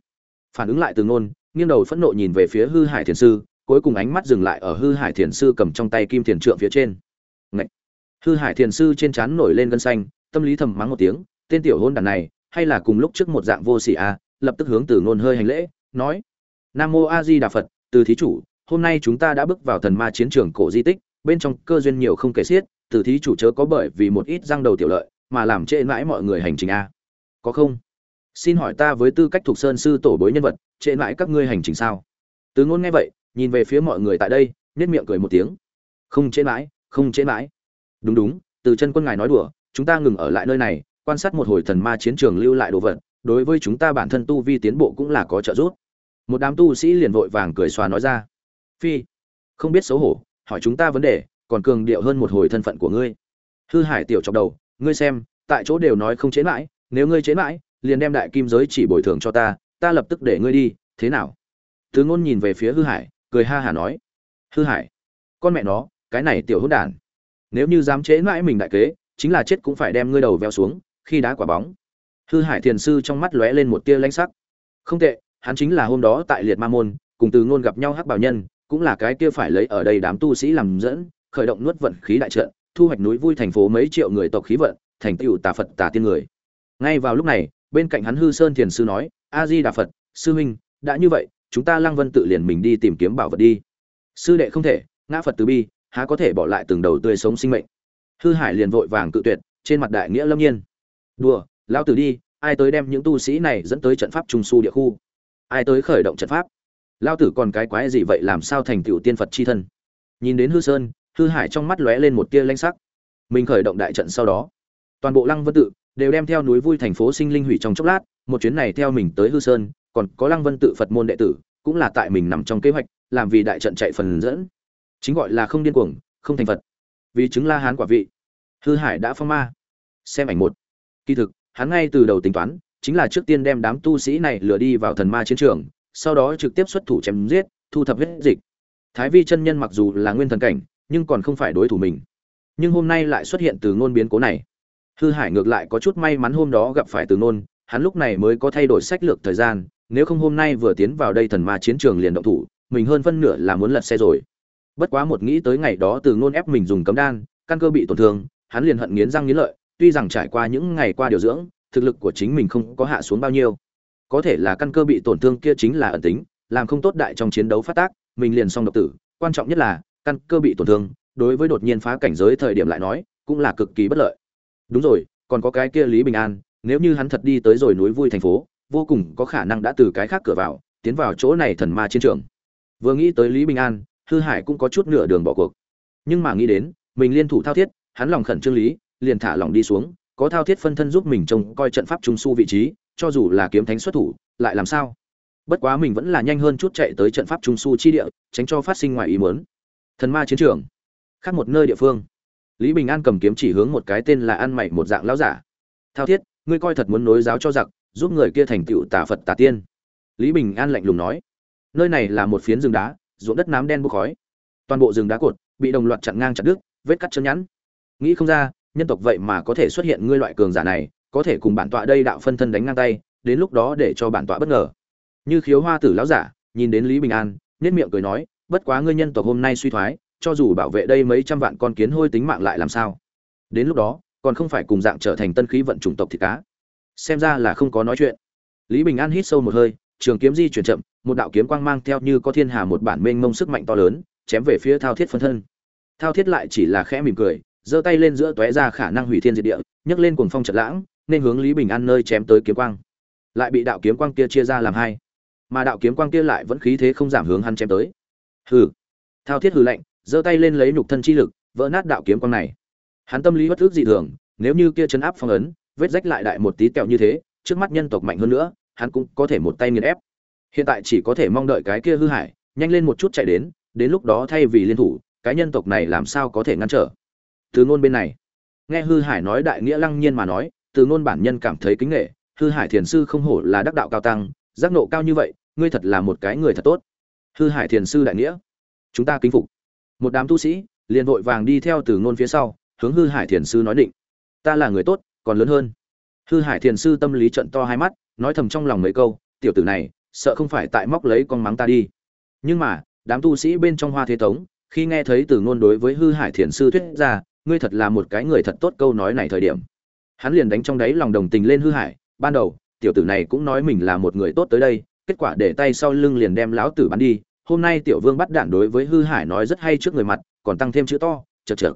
Phản ứng lại từ ngôn, nghiêng đầu phẫn nộ nhìn về phía hư hải thiền sư, cuối cùng ánh mắt dừng lại ở hư hải thiền sư cầm trong tay kim thiền trượng phía trên. Ngậy! hư hải thiền sư trên trán nổi lên gân xanh, tâm lý thầm mắng một tiếng tên tiểu hôn đàn này, hay là cùng lúc trước một dạng vô sỉ a lập tức hướng từ ngôn hơi hành lễ, nói, nam mô a di đà phật từ thí chủ, hôm nay chúng ta đã bước vào thần ma chiến trường cổ di tích, bên trong cơ duyên nhiều không kể xiết, từ thí chủ chớ có bởi vì một ít răng đầu tiểu lợi, mà làm trễ mãi mọi người hành trình a có không? Xin hỏi ta với tư cách thuộc sơn sư tổ bối nhân vật, trễ mãi các ngươi hành trình sao? Từ ngôn nghe vậy, nhìn về phía mọi người tại đây nét miệng cười một tiếng. Không trễ mãi, không trễ mãi. Đúng đúng, từ chân quân ngài nói đùa, chúng ta ngừng ở lại nơi này quan sát một hồi thần ma chiến trường lưu lại đồ vật, đối với chúng ta bản thân tu vi tiến bộ cũng là có trợ giúp. Một đám tu sĩ liền vội vàng cười xóa nói ra. Phi, không biết xấu hổ, hỏi chúng ta vấn đề, còn cường điệu hơn một hồi thân phận của ngươi. Hư hải tiểu chọc đầu, ngươi xem, tại chỗ đều nói không chế mãi, nếu ngươi chế mãi, liền đem đại kim giới chỉ bồi thường cho ta ta lập tức để ngươi đi, thế nào? Thứ ngôn nhìn về phía hư hải, cười ha hả nói. Hư hải, con mẹ nó, cái này tiểu hỗn đản. Nếu như dám chế mãi mình đại kế, chính là chết cũng phải đem ngươi đầu veo xuống khi đá quả bóng. Hư hải thiền sư trong mắt lóe lên một tia lanh sắc. Không tệ, hắn chính là hôm đó tại liệt ma môn, cùng từ ngôn gặp nhau hắc bảo nhân, cũng là cái kia phải lấy ở đây đám tu sĩ làm dẫn, khởi động nuốt vận khí đại trận, thu hoạch núi vui thành phố mấy triệu người tộc khí vận, thành tựu tà phật tà tiên người. Ngay vào lúc này, bên cạnh hắn hư sơn thiền sư nói, a di đà phật, sư huynh, đã như vậy, chúng ta lăng vân tự liền mình đi tìm kiếm bảo vật đi. Sư đệ không thể, ngã phật từ bi, há có thể bỏ lại từng đầu tươi sống sinh mệnh. Hư hải liền vội vàng cự tuyệt, trên mặt đại nghĩa lâm nhiên đùa, lão tử đi, ai tới đem những tu sĩ này dẫn tới trận pháp trung su địa khu? Ai tới khởi động trận pháp? Lão tử còn cái quái gì vậy làm sao thành tựu tiên phật chi thân? Nhìn đến hư sơn, hư hải trong mắt lóe lên một tia lanh sắc. Mình khởi động đại trận sau đó, toàn bộ lăng vân tự đều đem theo núi vui thành phố sinh linh hủy trong chốc lát, một chuyến này theo mình tới hư sơn, còn có lăng vân tự phật môn đệ tử, cũng là tại mình nằm trong kế hoạch, làm vì đại trận chạy phần dẫn. Chính gọi là không điên cuồng, không thành phật. Vì chứng la hán quả vị, hư hải đã phong ma. Xem ảnh một kỳ thực, hắn ngay từ đầu tính toán, chính là trước tiên đem đám tu sĩ này lừa đi vào thần ma chiến trường, sau đó trực tiếp xuất thủ chém giết, thu thập huyết dịch. Thái vi chân nhân mặc dù là nguyên thần cảnh, nhưng còn không phải đối thủ mình. Nhưng hôm nay lại xuất hiện từ ngôn biến cố này. Hư hải ngược lại có chút may mắn hôm đó gặp phải từ ngôn, hắn lúc này mới có thay đổi sách lược thời gian, nếu không hôm nay vừa tiến vào đây thần ma chiến trường liền động thủ, mình hơn phân nửa là muốn lật xe rồi. Bất quá một nghĩ tới ngày đó từ ngôn ép mình dùng cấm đan, căn cơ bị tổn thương, hắn liền hận nghiến răng nghiến lợi tuy rằng trải qua những ngày qua điều dưỡng, thực lực của chính mình không có hạ xuống bao nhiêu. Có thể là căn cơ bị tổn thương kia chính là ẩn tính, làm không tốt đại trong chiến đấu phát tác, mình liền xong độc tử. Quan trọng nhất là, căn cơ bị tổn thương, đối với đột nhiên phá cảnh giới thời điểm lại nói, cũng là cực kỳ bất lợi. Đúng rồi, còn có cái kia lý bình an, nếu như hắn thật đi tới rồi núi vui thành phố, vô cùng có khả năng đã từ cái khác cửa vào, tiến vào chỗ này thần ma chiến trường. Vừa nghĩ tới lý bình an, hư hải cũng có chút nửa đường bỏ cuộc. Nhưng mà nghĩ đến, mình liên thủ thao thiết, hắn lòng khẩn trương lý liền thả lòng đi xuống, có thao thiết phân thân giúp mình trông coi trận pháp trung su vị trí, cho dù là kiếm thánh xuất thủ, lại làm sao? Bất quá mình vẫn là nhanh hơn chút chạy tới trận pháp trung su chi địa, tránh cho phát sinh ngoài ý muốn. Thần ma chiến trường, khác một nơi địa phương. Lý bình an cầm kiếm chỉ hướng một cái tên là ăn mày, một dạng lão giả. Thao thiết, ngươi coi thật muốn nối giáo cho giặc, giúp người kia thành tựu tà phật tà tiên. Lý bình an lạnh lùng nói. Nơi này là một phiến rừng đá, ruộng đất nám đen bốc khói. Toàn bộ rừng đá cột, bị đồng loạt chặn ngang chặt đứt, vết cắt chân nhẵn. Nghĩ không ra nhân tộc vậy mà có thể xuất hiện ngươi loại cường giả này, có thể cùng bản tọa đây đạo phân thân đánh ngang tay, đến lúc đó để cho bản tọa bất ngờ. Như khiếu hoa tử lão giả, nhìn đến lý bình an nết miệng cười nói, bất quá ngươi nhân tộc hôm nay suy thoái, cho dù bảo vệ đây mấy trăm vạn con kiến hôi tính mạng lại làm sao? Đến lúc đó, còn không phải cùng dạng trở thành tân khí vận chủng tộc thịt cá. Xem ra là không có nói chuyện. Lý bình an hít sâu một hơi, trường kiếm di chuyển chậm, một đạo kiếm quang mang theo như có thiên hà một bản mênh mông sức mạnh to lớn, chém về phía thao thiết phân thân. Thao thiết lại chỉ là khẽ mỉm cười giơ tay lên giữa tóe ra khả năng hủy thiên diệt địa, nhấc lên cuồng phong chật lãng, nên hướng lý bình an nơi chém tới kiếm quang. Lại bị đạo kiếm quang kia chia ra làm hai. Mà đạo kiếm quang kia lại vẫn khí thế không giảm hướng hắn chém tới. Hừ. Thao thiết hừ lạnh, giơ tay lên lấy nhục thân chi lực, vỡ nát đạo kiếm quang này. Hắn tâm lý bất ức dị thường, nếu như kia trấn áp phong ấn, vết rách lại đại một tí tẹo như thế, trước mắt nhân tộc mạnh hơn nữa, hắn cũng có thể một tay nghiền ép. Hiện tại chỉ có thể mong đợi cái kia hư hải nhanh lên một chút chạy đến đến lúc đó thay vì liên thủ, cái nhân tộc này làm sao có thể ngăn trở? Từ ngôn bên này. Nghe hư hải nói đại nghĩa lăng nhiên mà nói, từ ngôn bản nhân cảm thấy kính nghệ hư hải thiền sư không hổ là đắc đạo cao tăng, giác nộ cao như vậy, ngươi thật là một cái người thật tốt. Hư hải thiền sư đại nghĩa, chúng ta kính phục. Một đám tu sĩ, liền vội vàng đi theo từ ngôn phía sau, hướng hư hải thiền sư nói định. Ta là người tốt, còn lớn hơn. Hư hải thiền sư tâm lý trận to hai mắt, nói thầm trong lòng mấy câu, tiểu tử này, sợ không phải tại móc lấy con mắng ta đi. Nhưng mà, đám tu sĩ bên trong hoa thế tống, khi nghe thấy từ ngôn đối với hư hải thiền sư thuyết ra ngươi thật là một cái người thật tốt câu nói này thời điểm. Hắn liền đánh trong đáy lòng đồng tình lên hư hải ban đầu, tiểu tử này cũng nói mình là một người tốt tới đây, kết quả để tay sau lưng liền đem lão tử bắn đi, hôm nay tiểu vương bắt đạn đối với hư hải nói rất hay trước người mặt, còn tăng thêm chữ to, chật chật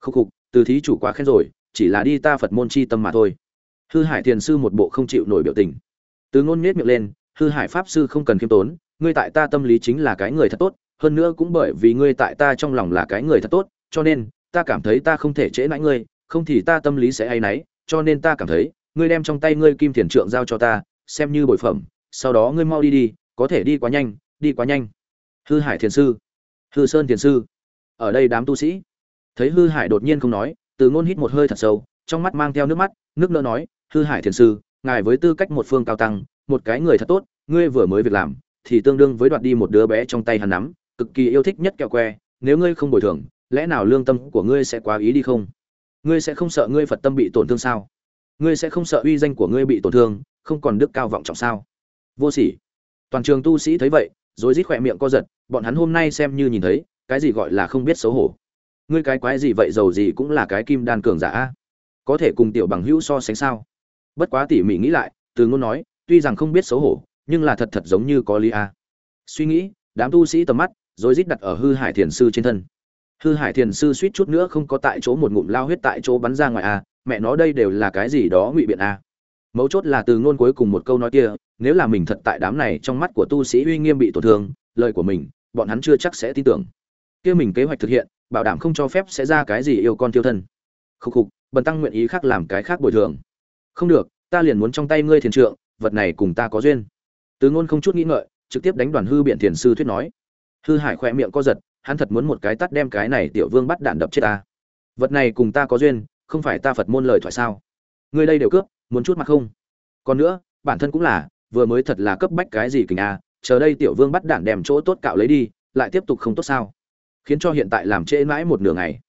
khúc khục, từ thí chủ quá khen rồi, chỉ là đi ta phật môn chi tâm mà thôi. Hư hải thiền sư một bộ không chịu nổi biểu tình. Từ ngôn nết miệng lên, hư hải pháp sư không cần khiêm tốn, ngươi tại ta tâm lý chính là cái người thật tốt, hơn nữa cũng bởi vì ngươi tại ta trong lòng là cái người thật tốt, cho nên ta cảm thấy ta không thể trễ nãi ngươi, không thì ta tâm lý sẽ hay náy, cho nên ta cảm thấy, ngươi đem trong tay ngươi kim thiền trượng giao cho ta, xem như bội phẩm, sau đó ngươi mau đi đi, có thể đi quá nhanh, đi quá nhanh. Hư hải thiền sư. Hư sơn thiền sư. Ở đây đám tu sĩ. Thấy hư hải đột nhiên không nói, từ ngôn hít một hơi thật sâu, trong mắt mang theo nước mắt, nước nỡ nói, hư hải thiền sư, ngài với tư cách một phương cao tăng, một cái người thật tốt, ngươi vừa mới việc làm, thì tương đương với đoạt đi một đứa bé trong tay hắn nắm, cực kỳ yêu thích nhất kẹo que, nếu ngươi không bồi thường lẽ nào lương tâm của ngươi sẽ quá ý đi không? Ngươi sẽ không sợ ngươi phật tâm bị tổn thương sao? Ngươi sẽ không sợ uy danh của ngươi bị tổn thương, không còn đức cao vọng trọng sao? Vô sỉ. Toàn trường tu sĩ thấy vậy rồi rít khỏe miệng co giật, bọn hắn hôm nay xem như nhìn thấy, cái gì gọi là không biết xấu hổ. Ngươi cái quái gì vậy, giàu gì cũng là cái kim đan cường giả a? có thể cùng tiểu bằng hữu so sánh sao? Bất quá tỉ mỉ nghĩ lại, từ ngôn nói, tuy rằng không biết xấu hổ, nhưng là thật thật giống như có lý a. Suy nghĩ, đám tu sĩ tầm mắt rồi rít đặt ở hư hải thiền sư trên thân hư hải thiền sư suýt chút nữa không có tại chỗ một ngụm lao huyết tại chỗ bắn ra ngoài a mẹ nó đây đều là cái gì đó ngụy biện a mấu chốt là từ ngôn cuối cùng một câu nói kia, nếu là mình thật tại đám này trong mắt của tu sĩ uy nghiêm bị tổn thương, lời của mình, bọn hắn chưa chắc sẽ tin tưởng. Kia mình kế hoạch thực hiện, bảo đảm không cho phép sẽ ra cái gì yêu con tiêu thân. Khúc khục, bần tăng nguyện ý khác làm cái khác bồi thường. Không được, ta liền muốn trong tay ngươi thiền trượng, vật này cùng ta có duyên. Từ ngôn không chút nghĩ ngợi, trực tiếp đánh đoàn hư biện thiền sư thuyết nói. Hư hải khoe miệng co giật hắn thật muốn một cái tắt đem cái này tiểu vương bắt đạn đập chết ta. Vật này cùng ta có duyên, không phải ta phật môn lời thoại sao? Ngươi đây đều cướp, muốn chút mặt không? Còn nữa, bản thân cũng là, vừa mới thật là cấp bách cái gì kình a, chờ đây tiểu vương bắt đạn đem chỗ tốt cạo lấy đi, lại tiếp tục không tốt sao? Khiến cho hiện tại làm trễ mãi một nửa ngày.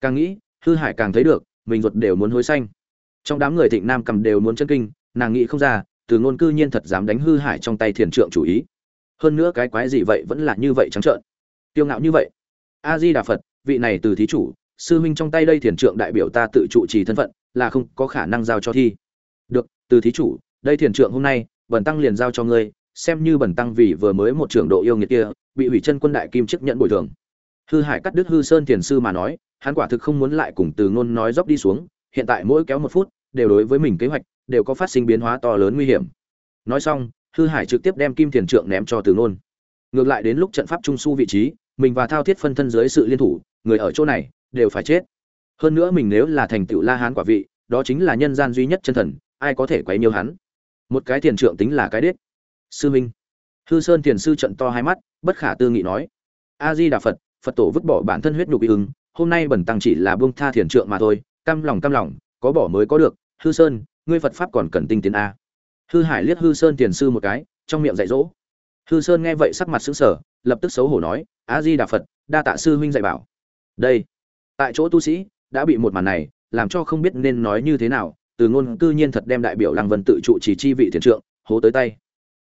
Càng nghĩ, hư hải càng thấy được, mình ruột đều muốn hối xanh trong đám người thịnh nam cầm đều muốn chân kinh, nàng nghĩ không ra, từ ngôn cư nhiên thật dám đánh hư hải trong tay thiền trượng chủ ý. Hơn nữa cái quái gì vậy vẫn là như vậy trắng trợn tiêu ngạo như vậy. A di đà phật, vị này từ thí chủ, sư huynh trong tay đây thiền trượng đại biểu ta tự trụ trì thân phận, là không có khả năng giao cho thi. Được, từ thí chủ, đây thiền trượng hôm nay bẩn tăng liền giao cho ngươi, xem như bẩn tăng vì vừa mới một trưởng độ yêu nghiệt kia, bị hủy chân quân đại kim chức nhận bồi thường. Hư hải cắt đứt hư sơn thiền sư mà nói, hắn quả thực không muốn lại cùng từ ngôn nói dốc đi xuống, hiện tại mỗi kéo một phút, đều đối với mình kế hoạch, đều có phát sinh biến hóa to lớn nguy hiểm. Nói xong, hư hải trực tiếp đem kim thiền trượng ném cho từ ngôn. Ngược lại đến lúc trận pháp trung su vị trí mình và thao thiết phân thân dưới sự liên thủ, người ở chỗ này đều phải chết. Hơn nữa mình nếu là thành tựu la hán quả vị, đó chính là nhân gian duy nhất chân thần, ai có thể quấy nhiều hắn? Một cái thiền trượng tính là cái đết sư minh. Hư sơn thiền sư trận to hai mắt, bất khả tư nghị nói. A di đà phật phật tổ vứt bỏ bản thân huyết nhục bị ứng, hôm nay bẩn tăng chỉ là buông tha thiền trượng mà thôi, cam lòng cam lòng, có bỏ mới có được. Hư sơn, ngươi phật pháp còn cần tinh tiến a. Hư hải liếc hư sơn thiền sư một cái, trong miệng dạy dỗ. Hư sơn nghe vậy sắc mặt sững sờ lập tức xấu hổ nói a di đà phật đa tạ sư huynh dạy bảo. Đây tại chỗ tu sĩ đã bị một màn này làm cho không biết nên nói như thế nào từ ngôn cư nhiên thật đem đại biểu lăng vân tự trụ chỉ chi vị thiền trượng hố tới tay.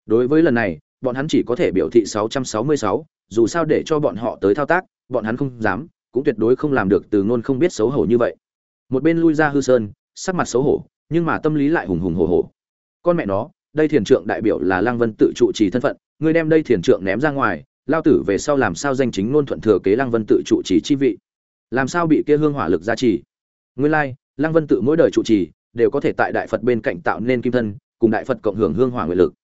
Đối với lần này bọn hắn chỉ có thể biểu thị 666, dù sao để cho bọn họ tới thao tác bọn hắn không dám cũng tuyệt đối không làm được từ ngôn không biết xấu hổ như vậy. Một bên lui ra hư sơn sắc mặt xấu hổ nhưng mà tâm lý lại hùng hùng hổ hổ. Con mẹ nó đây thiền trượng đại biểu là lăng vân tự trụ trì thân phận ngươi đem đây thiền trượng ném ra ngoài lao tử về sau làm sao danh chính ngôn thuận thừa kế lăng vân tự trụ trì chi vị? Làm sao bị kia hương hỏa lực gia trì? Nguyên lai like, lăng vân tự mỗi đời trụ trì đều có thể tại đại phật bên cạnh tạo nên kim thân cùng đại phật cộng hưởng hương hỏa nguyện lực.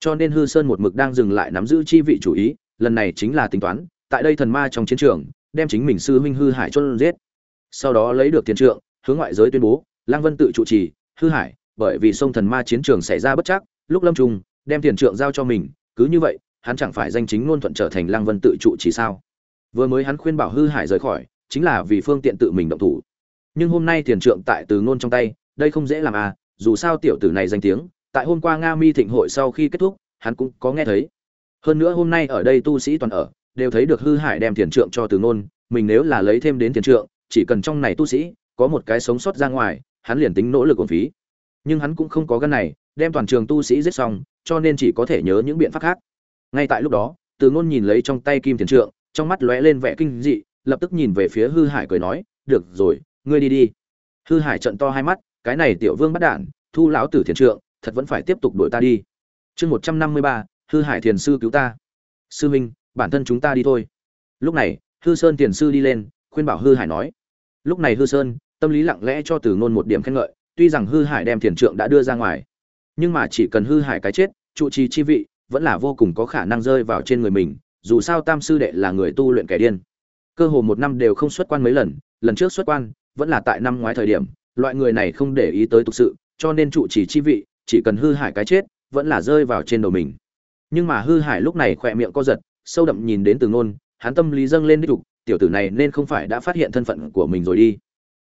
Cho nên hư sơn một mực đang dừng lại nắm giữ chi vị chủ ý lần này chính là tính toán tại đây thần ma trong chiến trường đem chính mình sư huynh hư hải chôn giết. Sau đó lấy được tiền trượng hướng ngoại giới tuyên bố lăng vân tự trụ trì hư hải bởi vì sông thần ma chiến trường xảy ra bất chắc lúc lâm trung đem tiền trượng giao cho mình cứ như vậy hắn chẳng phải danh chính ngôn thuận trở thành lăng vân tự trụ chỉ sao? Vừa mới hắn khuyên bảo hư hải rời khỏi, chính là vì phương tiện tự mình động thủ. Nhưng hôm nay tiền trượng tại từ ngôn trong tay, đây không dễ làm à dù sao tiểu tử này danh tiếng, tại hôm qua nga mi thịnh hội sau khi kết thúc, hắn cũng có nghe thấy. Hơn nữa hôm nay ở đây tu sĩ toàn ở, đều thấy được hư hải đem tiền trượng cho từ ngôn, mình nếu là lấy thêm đến tiền trượng, chỉ cần trong này tu sĩ, có một cái sống sót ra ngoài, hắn liền tính nỗ lực ổn phí. Nhưng hắn cũng không có gan này, đem toàn trường tu sĩ giết xong, cho nên chỉ có thể nhớ những biện pháp khác ngay tại lúc đó, từ ngôn nhìn lấy trong tay kim thiền trượng, trong mắt lóe lên vẻ kinh dị, lập tức nhìn về phía hư hải cười nói, được rồi, ngươi đi đi. Hư hải trận to hai mắt, cái này tiểu vương bắt đản thu lão tử thiền trượng, thật vẫn phải tiếp tục đuổi ta đi. Chương một trăm năm mươi ba, hư hải thiền sư cứu ta. Sư minh bản thân chúng ta đi thôi. Lúc này, hư sơn thiền sư đi lên, khuyên bảo hư hải nói. Lúc này hư sơn, tâm lý lặng lẽ cho từ ngôn một điểm khen ngợi, tuy rằng hư hải đem thiền trượng đã đưa ra ngoài, nhưng mà chỉ cần hư hải cái chết, trụ trì chi vị vẫn là vô cùng có khả năng rơi vào trên người mình, dù sao tam sư đệ là người tu luyện kẻ điên. Cơ hồ một năm đều không xuất quan mấy lần lần trước xuất quan, vẫn là tại năm ngoái thời điểm, loại người này không để ý tới tục sự, cho nên trụ chỉ chi vị, chỉ cần hư hại cái chết, vẫn là rơi vào trên đầu mình. Nhưng mà hư hại lúc này khỏe miệng co giật, sâu đậm nhìn đến từ ngôn, hắn tâm lý dâng lên đích đục, tiểu tử này nên không phải đã phát hiện thân phận của mình rồi đi.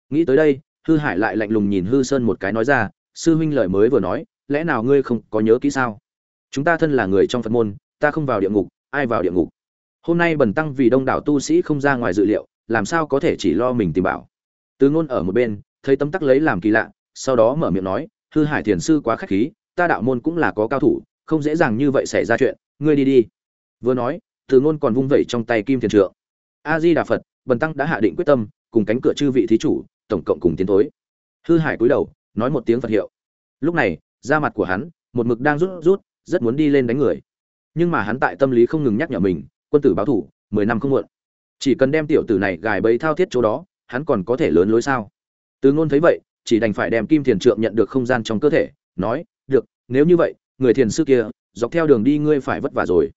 Nghĩ tới đây, hư hải lại lạnh lùng nhìn hư sơn một cái nói ra, sư huynh lời mới vừa nói, lẽ nào ngươi không có nhớ kỹ sao? Chúng ta thân là người trong phật môn, ta không vào địa ngục, ai vào địa ngục? Hôm nay bần tăng vì đông đảo tu sĩ không ra ngoài dự liệu, làm sao có thể chỉ lo mình tìm bảo? Từ ngôn ở một bên, thấy tấm tắc lấy làm kỳ lạ, sau đó mở miệng nói, hư hải thiền sư quá khách khí, ta đạo môn cũng là có cao thủ, không dễ dàng như vậy xảy ra chuyện, ngươi đi đi. Vừa nói, từ ngôn còn vung vẩy trong tay kim thiền trượng. A di đà phật, bần tăng đã hạ định quyết tâm, cùng cánh cửa chư vị thí chủ, tổng cộng cùng tiến thối. Hư hải cúi đầu, nói một tiếng phật hiệu. Lúc này, da mặt của hắn, một mực đang rút rút rất muốn đi lên đánh người. Nhưng mà hắn tại tâm lý không ngừng nhắc nhở mình, quân tử báo thủ, mười năm không muộn. Chỉ cần đem tiểu tử này gài bẫy thao thiết chỗ đó, hắn còn có thể lớn lối sao? Từ ngôn thấy vậy, chỉ đành phải đem kim thiền trượng nhận được không gian trong cơ thể, nói, được, nếu như vậy, người thiền sư kia, dọc theo đường đi ngươi phải vất vả rồi.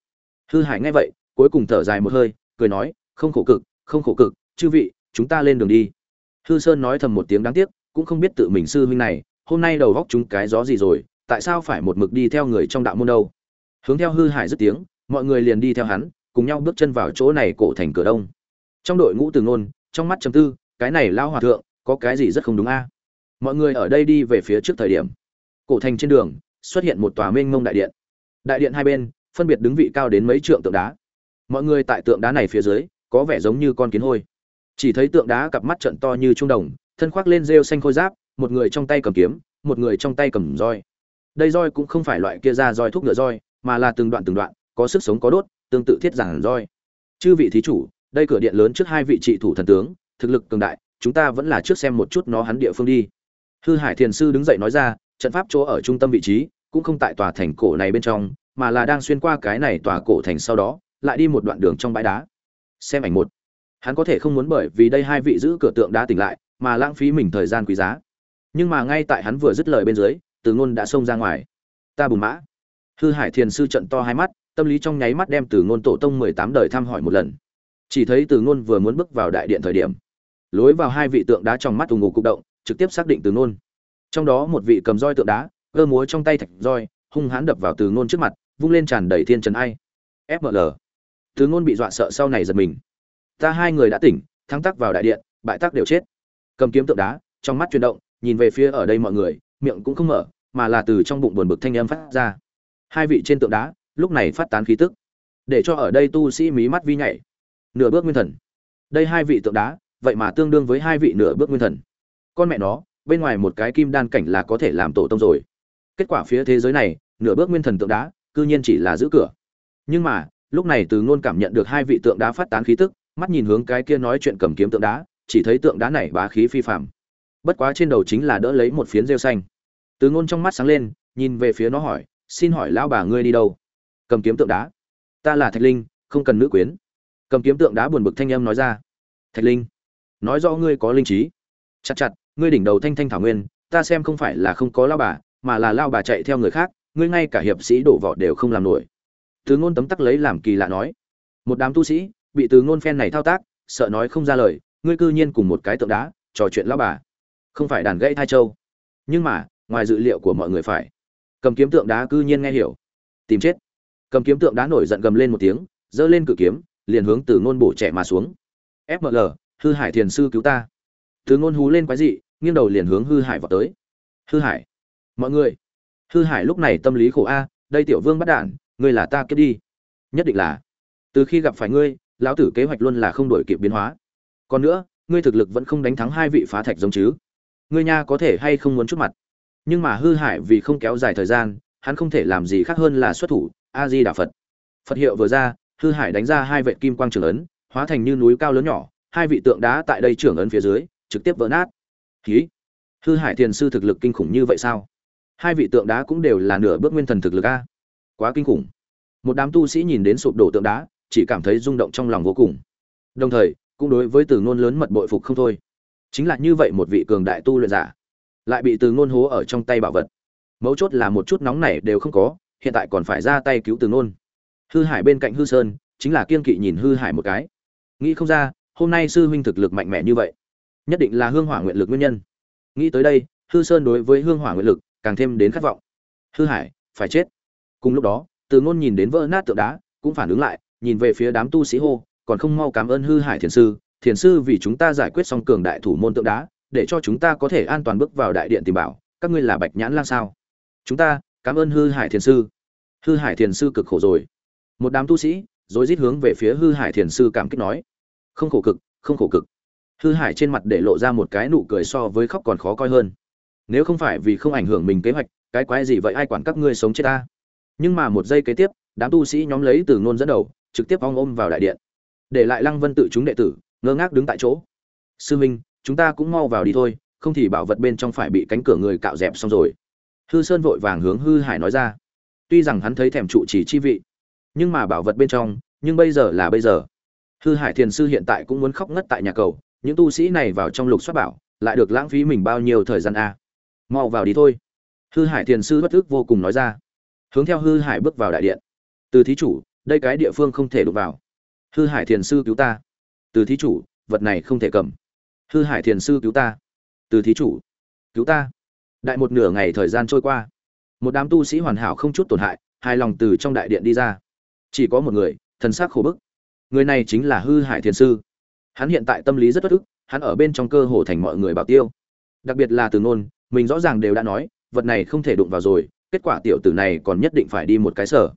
Hư hải nghe vậy, cuối cùng thở dài một hơi, cười nói, không khổ cực, không khổ cực, chư vị, chúng ta lên đường đi. Hư sơn nói thầm một tiếng đáng tiếc, cũng không biết tự mình sư huynh này, hôm nay đầu góc chúng cái gió gì rồi tại sao phải một mực đi theo người trong đạo môn đâu? Hướng theo hư hải dứt tiếng, mọi người liền đi theo hắn, cùng nhau bước chân vào chỗ này cổ thành cửa đông. Trong đội ngũ từ ngôn, trong mắt chấm tư, cái này lao hòa thượng, có cái gì rất không đúng a? Mọi người ở đây đi về phía trước thời điểm. Cổ thành trên đường, xuất hiện một tòa mênh mông đại điện. Đại điện hai bên, phân biệt đứng vị cao đến mấy trượng tượng đá. Mọi người tại tượng đá này phía dưới, có vẻ giống như con kiến hôi. Chỉ thấy tượng đá cặp mắt trận to như trung đồng, thân khoác lên rêu xanh khôi giáp, một người trong tay cầm kiếm, một người trong tay cầm roi đây roi cũng không phải loại kia ra roi thuốc ngựa roi, mà là từng đoạn từng đoạn, có sức sống có đốt, tương tự thiết giản roi. Chư vị thí chủ, đây cửa điện lớn trước hai vị trị thủ thần tướng, thực lực cường đại, chúng ta vẫn là trước xem một chút nó hắn địa phương đi. Hư hải thiền sư đứng dậy nói ra, trận pháp chỗ ở trung tâm vị trí, cũng không tại tòa thành cổ này bên trong, mà là đang xuyên qua cái này tòa cổ thành sau đó, lại đi một đoạn đường trong bãi đá. Xem ảnh một. Hắn có thể không muốn bởi vì đây hai vị giữ cửa tượng đá tỉnh lại, mà lãng phí mình thời gian quý giá. Nhưng mà ngay tại hắn vừa dứt lời bên dưới từ ngôn đã xông ra ngoài. Ta bùn mã. Hư hải thiền sư trận to hai mắt, tâm lý trong nháy mắt đem từ ngôn tổ tông mười tám đời thăm hỏi một lần. Chỉ thấy từ ngôn vừa muốn bước vào đại điện thời điểm, lối vào hai vị tượng đá trong mắt ù ngục cục động, trực tiếp xác định từ ngôn. Trong đó một vị cầm roi tượng đá, cơ múa trong tay thạch roi, hung hãn đập vào từ ngôn trước mặt, vung lên tràn đầy thiên trần ai. Fml từ ngôn bị dọa sợ sau này giật mình. Ta hai người đã tỉnh, thắng tắc vào đại điện, bại tắc đều chết. Cầm kiếm tượng đá, trong mắt chuyển động, nhìn về phía ở đây mọi người miệng cũng không mở, mà là từ trong bụng buồn bực thanh âm phát ra. Hai vị trên tượng đá, lúc này phát tán khí tức, để cho ở đây tu sĩ mí mắt vi nhảy. Nửa bước nguyên thần. Đây hai vị tượng đá, vậy mà tương đương với hai vị nửa bước nguyên thần. Con mẹ nó, bên ngoài một cái kim đan cảnh là có thể làm tổ tông rồi. Kết quả phía thế giới này, nửa bước nguyên thần tượng đá, cư nhiên chỉ là giữ cửa. Nhưng mà, lúc này từ ngôn cảm nhận được hai vị tượng đá phát tán khí tức, mắt nhìn hướng cái kia nói chuyện cầm kiếm tượng đá, chỉ thấy tượng đá này bá khí phi phạm bất quá trên đầu chính là đỡ lấy một phiến rêu xanh. Từ ngôn trong mắt sáng lên, nhìn về phía nó hỏi, xin hỏi lão bà ngươi đi đâu? Cầm kiếm tượng đá. Ta là thạch linh, không cần nữ quyến. Cầm kiếm tượng đá buồn bực thanh âm nói ra. Thạch linh, nói rõ ngươi có linh trí. Chặt chặt, ngươi đỉnh đầu thanh thanh thảo nguyên, ta xem không phải là không có lao bà, mà là lao bà chạy theo người khác, ngươi ngay cả hiệp sĩ đổ vỏ đều không làm nổi. Từ ngôn tấm tắc lấy làm kỳ lạ nói. Một đám tu sĩ, bị từ ngôn phen này thao tác, sợ nói không ra lời, ngươi cư nhiên cùng một cái tượng đá, trò chuyện lao bà không phải đàn gãy thai châu nhưng mà, ngoài dự liệu của mọi người phải. Cầm kiếm tượng đá cư nhiên nghe hiểu. Tìm chết. Cầm kiếm tượng đá nổi giận gầm lên một tiếng, giơ lên cự kiếm, liền hướng từ ngôn bổ trẻ mà xuống. Fml hư hải thiền sư cứu ta. Từ ngôn hú lên quái dị, nghiêng đầu liền hướng hư hải vào tới. Hư hải. Mọi người. Hư hải lúc này tâm lý khổ a, đây tiểu vương bắt đản ngươi là ta kết đi. Nhất định là, từ khi gặp phải ngươi, lão tử kế hoạch luôn là không đổi kịp biến hóa. Còn nữa, ngươi thực lực vẫn không đánh thắng hai vị phá thạch giống chứ ngươi nha có thể hay không muốn chút mặt. Nhưng mà hư hải vì không kéo dài thời gian, hắn không thể làm gì khác hơn là xuất thủ a di đà phật. Phật hiệu vừa ra, hư hải đánh ra hai vệ kim quang trường ấn, hóa thành như núi cao lớn nhỏ, hai vị tượng đá tại đây trưởng ấn phía dưới, trực tiếp vỡ nát. Ký hư hải thiền sư thực lực kinh khủng như vậy sao? Hai vị tượng đá cũng đều là nửa bước nguyên thần thực lực a. Quá kinh khủng. Một đám tu sĩ nhìn đến sụp đổ tượng đá, chỉ cảm thấy rung động trong lòng vô cùng. Đồng thời, cũng đối với từ ngôn lớn mật bội phục không thôi chính là như vậy một vị cường đại tu luyện giả, lại bị từ ngôn hố ở trong tay bảo vật. Mấu chốt là một chút nóng này đều không có, hiện tại còn phải ra tay cứu từ ngôn. Hư hải bên cạnh hư sơn, chính là kiên kỵ nhìn hư hải một cái. Nghĩ không ra, hôm nay sư huynh thực lực mạnh mẽ như vậy. Nhất định là hương hỏa nguyện lực nguyên nhân. Nghĩ tới đây, hư sơn đối với hương hỏa nguyện lực càng thêm đến khát vọng. Hư hải, phải chết. Cùng lúc đó, từ ngôn nhìn đến vỡ nát tượng đá, cũng phản ứng lại, nhìn về phía đám tu sĩ hô, còn không mau cảm ơn hư hải thiền sư thiền sư vì chúng ta giải quyết xong cường đại thủ môn tượng đá, để cho chúng ta có thể an toàn bước vào đại điện tìm bảo. Các ngươi là bạch nhãn lang sao? Chúng ta, cảm ơn hư hải thiền sư. Hư hải thiền sư cực khổ rồi. Một đám tu sĩ rồi rít hướng về phía hư hải thiền sư cảm kích nói. Không khổ cực, không khổ cực. Hư hải trên mặt để lộ ra một cái nụ cười so với khóc còn khó coi hơn. Nếu không phải vì không ảnh hưởng mình kế hoạch, cái quái gì vậy ai quản các ngươi sống chết ta? Nhưng mà một giây kế tiếp, đám tu sĩ nhóm lấy từ ngôn dẫn đầu, trực tiếp ong ôm vào đại điện. Để lại lăng vân tự chúng đệ tử ngơ ngác đứng tại chỗ. Sư minh, chúng ta cũng mau vào đi thôi, không thì bảo vật bên trong phải bị cánh cửa người cạo dẹp xong rồi. Hư sơn vội vàng hướng hư hải nói ra. Tuy rằng hắn thấy thèm trụ chỉ chi vị, nhưng mà bảo vật bên trong, nhưng bây giờ là bây giờ. Hư hải thiền sư hiện tại cũng muốn khóc ngất tại nhà cầu, những tu sĩ này vào trong lục xuất bảo, lại được lãng phí mình bao nhiêu thời gian a? Mau vào đi thôi. Hư hải thiền sư bất ức vô cùng nói ra. Hướng theo hư hải bước vào đại điện. Từ thí chủ, đây cái địa phương không thể đụng vào. Hư hải thiền sư cứu ta từ thí chủ, vật này không thể cầm. Hư hải thiền sư cứu ta. Từ thí chủ, cứu ta. Đại một nửa ngày thời gian trôi qua. Một đám tu sĩ hoàn hảo không chút tổn hại, hài lòng từ trong đại điện đi ra. Chỉ có một người, thần sắc khổ bức. Người này chính là hư hải thiền sư. Hắn hiện tại tâm lý rất bất ức, hắn ở bên trong cơ hồ thành mọi người bảo tiêu. Đặc biệt là từ ngôn mình rõ ràng đều đã nói, vật này không thể đụng vào rồi, kết quả tiểu tử này còn nhất định phải đi một cái sở.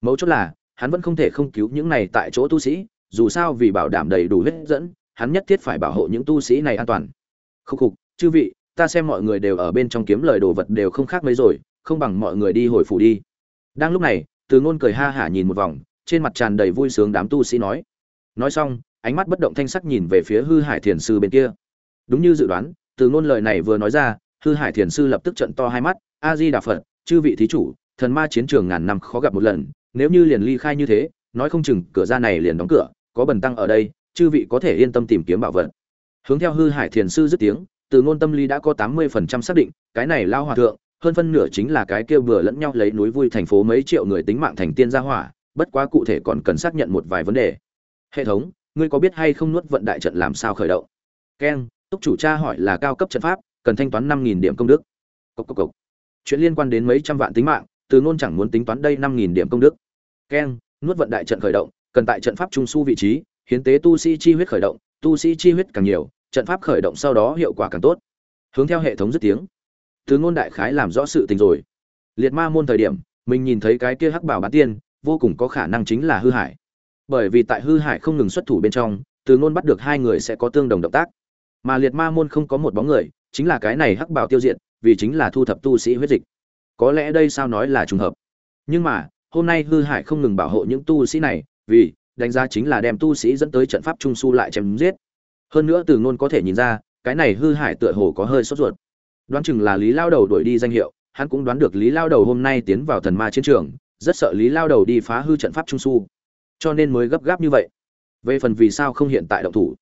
Mấu chốt là, hắn vẫn không thể không cứu những này tại chỗ tu sĩ dù sao vì bảo đảm đầy đủ huyết dẫn, hắn nhất thiết phải bảo hộ những tu sĩ này an toàn. Khúc khục, chư vị, ta xem mọi người đều ở bên trong kiếm lời đồ vật đều không khác mấy rồi, không bằng mọi người đi hồi phủ đi. Đang lúc này, từ ngôn cười ha hả nhìn một vòng, trên mặt tràn đầy vui sướng đám tu sĩ nói. Nói xong, ánh mắt bất động thanh sắc nhìn về phía hư hải thiền sư bên kia. Đúng như dự đoán, từ ngôn lời này vừa nói ra, hư hải thiền sư lập tức trận to hai mắt a di đà phật, chư vị thí chủ, thần ma chiến trường ngàn năm khó gặp một lần, nếu như liền ly khai như thế, nói không chừng cửa ra này liền đóng cửa có bần tăng ở đây, chư vị có thể yên tâm tìm kiếm bảo vật. Hướng theo hư hải thiền sư dứt tiếng, từ ngôn tâm lý đã có tám mươi phần trăm xác định, cái này lao hòa thượng, hơn phân nửa chính là cái kia vừa lẫn nhau lấy núi vui thành phố mấy triệu người tính mạng thành tiên gia hỏa, bất quá cụ thể còn cần xác nhận một vài vấn đề. Hệ thống, ngươi có biết hay không nuốt vận đại trận làm sao khởi động? Keng, túc chủ cha hỏi là cao cấp trận pháp, cần thanh toán năm nghìn điểm công đức. Cốc cốc cốc. chuyện liên quan đến mấy trăm vạn tính mạng, từ ngôn chẳng muốn tính toán đây năm nghìn điểm công đức. Keng, nuốt vận đại trận khởi động cần tại trận pháp trung su vị trí, hiến tế tu sĩ chi huyết khởi động, tu sĩ chi huyết càng nhiều, trận pháp khởi động sau đó hiệu quả càng tốt. Hướng theo hệ thống dứt tiếng từ ngôn đại khái làm rõ sự tình rồi. Liệt ma môn thời điểm, mình nhìn thấy cái kia hắc bảo bán tiên, vô cùng có khả năng chính là hư hải bởi vì tại hư hải không ngừng xuất thủ bên trong từ ngôn bắt được hai người sẽ có tương đồng động tác. Mà liệt ma môn không có một bóng người, chính là cái này hắc bảo tiêu diệt, vì chính là thu thập tu sĩ huyết dịch. Có lẽ đây sao nói là trùng hợp. Nhưng mà, hôm nay hư hải không ngừng bảo hộ những tu sĩ này vì, đánh giá chính là đem tu sĩ dẫn tới trận pháp trung su lại chém giết. Hơn nữa từ ngôn có thể nhìn ra, cái này hư hải tựa hồ có hơi sốt ruột. Đoán chừng là lý lao đầu đuổi đi danh hiệu, hắn cũng đoán được lý lao đầu hôm nay tiến vào thần ma chiến trường, rất sợ lý lao đầu đi phá hư trận pháp trung su. Cho nên mới gấp gáp như vậy. Về phần vì sao không hiện tại động thủ,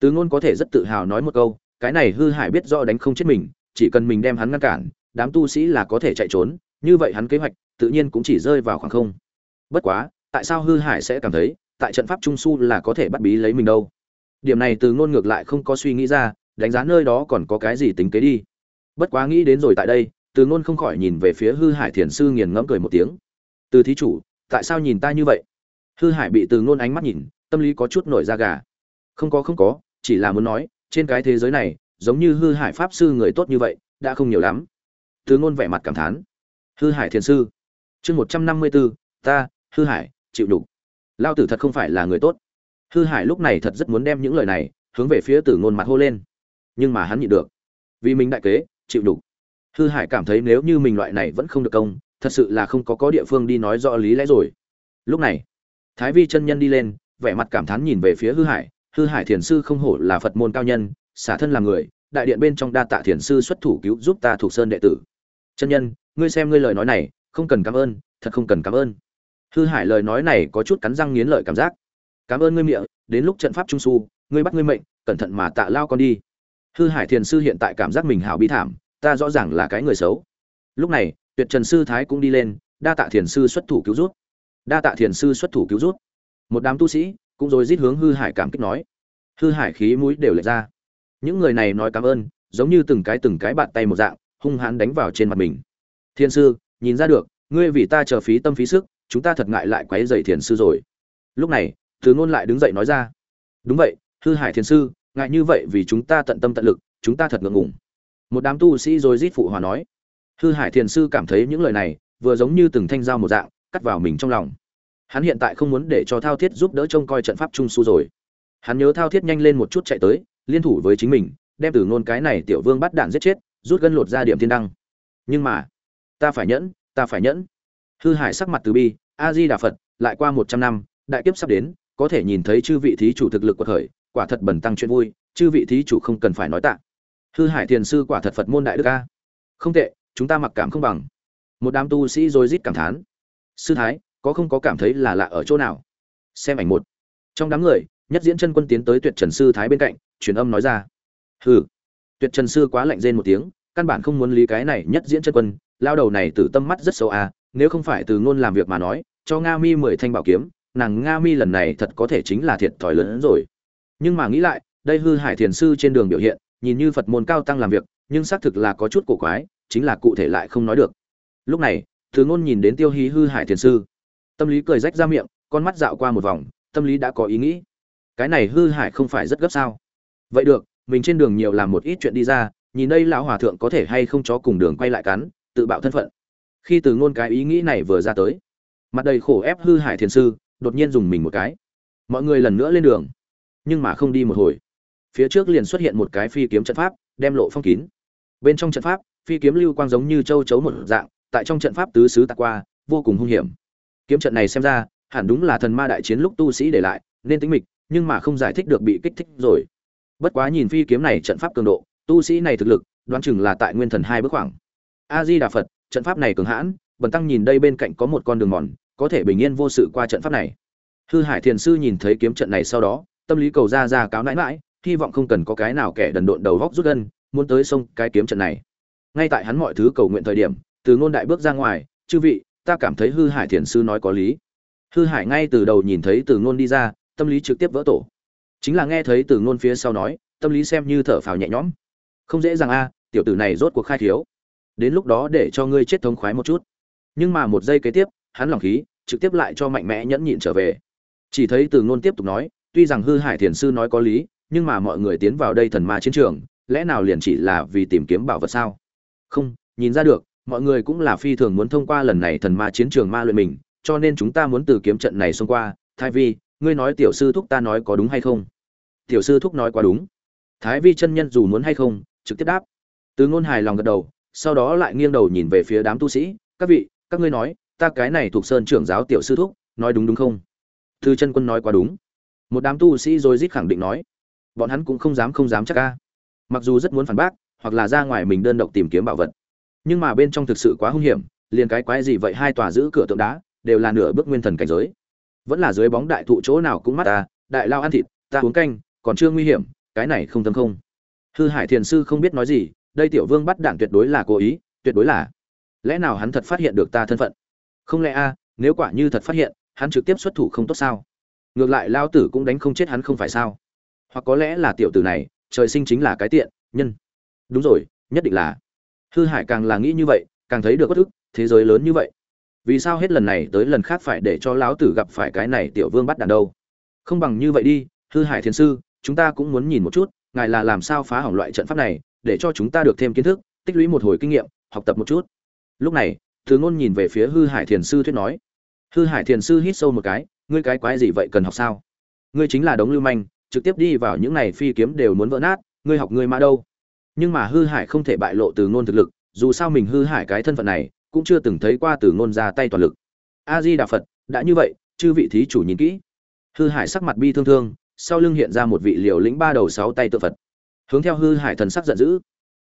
từ ngôn có thể rất tự hào nói một câu, cái này hư hải biết rõ đánh không chết mình, chỉ cần mình đem hắn ngăn cản, đám tu sĩ là có thể chạy trốn, như vậy hắn kế hoạch tự nhiên cũng chỉ rơi vào khoảng không. Bất quá tại sao hư hải sẽ cảm thấy, tại trận pháp trung su là có thể bắt bí lấy mình đâu? Điểm này từ ngôn ngược lại không có suy nghĩ ra, đánh giá nơi đó còn có cái gì tính kế đi. Bất quá nghĩ đến rồi tại đây, từ ngôn không khỏi nhìn về phía hư hải thiền sư nghiền ngẫm cười một tiếng. Từ thí chủ, tại sao nhìn ta như vậy? Hư hải bị từ ngôn ánh mắt nhìn, tâm lý có chút nổi da gà. Không có không có, chỉ là muốn nói, trên cái thế giới này, giống như hư hải pháp sư người tốt như vậy, đã không nhiều lắm. Từ ngôn vẻ mặt cảm thán. Hư hải thiền sư, chương một trăm năm mươi bốn ta, hư hải chịu đủ lao tử thật không phải là người tốt. Hư hải lúc này thật rất muốn đem những lời này hướng về phía tử ngôn mặt hô lên. Nhưng mà hắn nhịn được. Vì mình đại kế, chịu đủ hư hải cảm thấy nếu như mình loại này vẫn không được công, thật sự là không có có địa phương đi nói rõ lý lẽ rồi. Lúc này, thái vi chân nhân đi lên, vẻ mặt cảm thán nhìn về phía hư hải. Hư hải thiền sư không hổ là phật môn cao nhân, xả thân làm người, đại điện bên trong đa tạ thiền sư xuất thủ cứu giúp ta thuộc sơn đệ tử. Chân nhân, ngươi xem ngươi lời nói này, không cần cảm ơn, thật không cần cảm ơn hư hải lời nói này có chút cắn răng nghiến lợi cảm giác. Cảm ơn ngươi miệng, đến lúc trận pháp trung su, ngươi bắt ngươi mệnh, cẩn thận mà tạ lao con đi. Hư hải thiền sư hiện tại cảm giác mình hảo bi thảm, ta rõ ràng là cái người xấu. Lúc này, tuyệt trần sư thái cũng đi lên, đa tạ thiền sư xuất thủ cứu rút đa tạ thiền sư xuất thủ cứu rút một đám tu sĩ cũng rồi rít hướng hư hải cảm kích nói. Hư hải khí mũi đều lệch ra. Những người này nói cảm ơn, giống như từng cái từng cái bạn tay một dạng, hung hãn đánh vào trên mặt mình. Thiên sư, nhìn ra được, ngươi vì ta chờ phí tâm phí sức chúng ta thật ngại lại quấy dậy thiền sư rồi. Lúc này, từ ngôn lại đứng dậy nói ra. Đúng vậy, hư hải thiền sư, ngại như vậy vì chúng ta tận tâm tận lực, chúng ta thật ngượng ngùng. Một đám tu sĩ rồi rít phụ hòa nói. Hư hải thiền sư cảm thấy những lời này vừa giống như từng thanh dao một dạng, cắt vào mình trong lòng. Hắn hiện tại không muốn để cho thao thiết giúp đỡ trông coi trận pháp trung su rồi. Hắn nhớ thao thiết nhanh lên một chút chạy tới, liên thủ với chính mình, đem từ ngôn cái này tiểu vương bắt đạn giết chết, rút gân lột ra điểm thiên đăng. Nhưng mà, ta phải nhẫn, ta phải nhẫn hư hải sắc mặt từ bi, a di đà phật, lại qua một trăm năm, đại kiếp sắp đến, có thể nhìn thấy chư vị thí chủ thực lực của thời quả thật bẩn tăng chuyện vui, chư vị thí chủ không cần phải nói tạ. Hư hải thiền sư quả thật phật môn đại đức a. Không tệ, chúng ta mặc cảm không bằng. Một đám tu sĩ rồi rít cảm thán. Sư thái, có không có cảm thấy là lạ ở chỗ nào? Xem ảnh một. Trong đám người, nhất diễn chân quân tiến tới tuyệt trần sư thái bên cạnh, truyền âm nói ra. Hừ. Tuyệt trần sư quá lạnh rên một tiếng, căn bản không muốn lý cái này nhất diễn chân quân, lao đầu này tử tâm mắt rất sâu à nếu không phải từ ngôn làm việc mà nói, cho nga mi mười thanh bảo kiếm, nàng nga mi lần này thật có thể chính là thiệt thòi lớn hơn rồi. Nhưng mà nghĩ lại, đây hư hải thiền sư trên đường biểu hiện, nhìn như phật môn cao tăng làm việc, nhưng xác thực là có chút cổ quái, chính là cụ thể lại không nói được. Lúc này, từ ngôn nhìn đến tiêu hí hư hải thiền sư. Tâm lý cười rách ra miệng, con mắt dạo qua một vòng, tâm lý đã có ý nghĩ. Cái này hư hải không phải rất gấp sao? Vậy được, mình trên đường nhiều làm một ít chuyện đi ra, nhìn đây lão hòa thượng có thể hay không cho cùng đường quay lại cắn, tự bạo thân phận khi từ ngôn cái ý nghĩ này vừa ra tới. Mặt đầy khổ ép hư hải thiền sư, đột nhiên dùng mình một cái. Mọi người lần nữa lên đường. Nhưng mà không đi một hồi. Phía trước liền xuất hiện một cái phi kiếm trận pháp, đem lộ phong kín. Bên trong trận pháp, phi kiếm lưu quang giống như châu chấu một dạng, tại trong trận pháp tứ xứ tạc qua, vô cùng hung hiểm. Kiếm trận này xem ra, hẳn đúng là thần ma đại chiến lúc tu sĩ để lại, nên tính mịch, nhưng mà không giải thích được bị kích thích rồi. Bất quá nhìn phi kiếm này trận pháp cường độ, tu sĩ này thực lực, đoán chừng là tại nguyên thần hai bước khoảng. A di đà phật trận pháp này cường hãn, bần tăng nhìn đây bên cạnh có một con đường mòn, có thể bình yên vô sự qua trận pháp này. Hư hải thiền sư nhìn thấy kiếm trận này sau đó, tâm lý cầu ra ra cáo nãi mãi hy vọng không cần có cái nào kẻ đần độn đầu góc rút gân, muốn tới sông cái kiếm trận này. Ngay tại hắn mọi thứ cầu nguyện thời điểm, từ ngôn đại bước ra ngoài, chư vị, ta cảm thấy hư hải thiền sư nói có lý. Hư hải ngay từ đầu nhìn thấy từ ngôn đi ra, tâm lý trực tiếp vỡ tổ. Chính là nghe thấy từ ngôn phía sau nói, tâm lý xem như thở phào nhẹ nhõm. Không dễ dàng a, tiểu tử này rốt cuộc khai thiếu đến lúc đó để cho ngươi chết thống khoái một chút. Nhưng mà một giây kế tiếp hắn lòng khí trực tiếp lại cho mạnh mẽ nhẫn nhịn trở về. Chỉ thấy từ ngôn tiếp tục nói tuy rằng hư hải thiền sư nói có lý nhưng mà mọi người tiến vào đây thần ma chiến trường lẽ nào liền chỉ là vì tìm kiếm bảo vật sao? Không nhìn ra được mọi người cũng là phi thường muốn thông qua lần này thần ma chiến trường ma luyện mình cho nên chúng ta muốn từ kiếm trận này xông qua. Thái Vi, ngươi nói tiểu sư thúc ta nói có đúng hay không? Tiểu sư thúc nói quá đúng. Thái vi chân nhân dù muốn hay không trực tiếp đáp. Từ ngôn hài lòng gật đầu sau đó lại nghiêng đầu nhìn về phía đám tu sĩ, các vị, các ngươi nói, ta cái này thuộc sơn trưởng giáo tiểu sư thúc, nói đúng đúng không? Thư chân quân nói quá đúng. Một đám tu sĩ rồi rít khẳng định nói, bọn hắn cũng không dám không dám chắc ca mặc dù rất muốn phản bác, hoặc là ra ngoài mình đơn độc tìm kiếm bảo vật, nhưng mà bên trong thực sự quá hung hiểm, liền cái quái gì vậy hai tòa giữ cửa tượng đá, đều là nửa bước nguyên thần cảnh giới. Vẫn là dưới bóng đại thụ chỗ nào cũng mắt ta đại lao ăn thịt, ta uống canh, còn chưa nguy hiểm, cái này không tâm không. Hư hải thiền sư không biết nói gì đây tiểu vương bắt đạn tuyệt đối là cố ý, tuyệt đối là. Lẽ nào hắn thật phát hiện được ta thân phận? Không lẽ a, nếu quả như thật phát hiện, hắn trực tiếp xuất thủ không tốt sao? Ngược lại lao tử cũng đánh không chết hắn không phải sao? Hoặc có lẽ là tiểu tử này, trời sinh chính là cái tiện, nhân. Đúng rồi, nhất định là. Hư hải càng là nghĩ như vậy, càng thấy được bất ức, thế giới lớn như vậy. Vì sao hết lần này tới lần khác phải để cho lão tử gặp phải cái này tiểu vương bắt đàn đâu? Không bằng như vậy đi, hư hải thiền sư, chúng ta cũng muốn nhìn một chút, ngài là làm sao phá hỏng loại trận pháp này để cho chúng ta được thêm kiến thức, tích lũy một hồi kinh nghiệm, học tập một chút. Lúc này thứ ngôn nhìn về phía hư hải thiền sư thuyết nói, hư hải thiền sư hít sâu một cái, ngươi cái quái gì vậy cần học sao? Ngươi chính là đống lưu manh, trực tiếp đi vào những này phi kiếm đều muốn vỡ nát, ngươi học ngươi mã đâu? Nhưng mà hư hải không thể bại lộ từ ngôn thực lực, dù sao mình hư hải cái thân phận này, cũng chưa từng thấy qua từ ngôn ra tay toàn lực. A di đà phật đã như vậy, chư vị thí chủ nhìn kỹ. Hư hải sắc mặt bi thương thương, sau lưng hiện ra một vị liều lĩnh ba đầu sáu tay tượng phật hướng theo hư hải thần sắc giận dữ.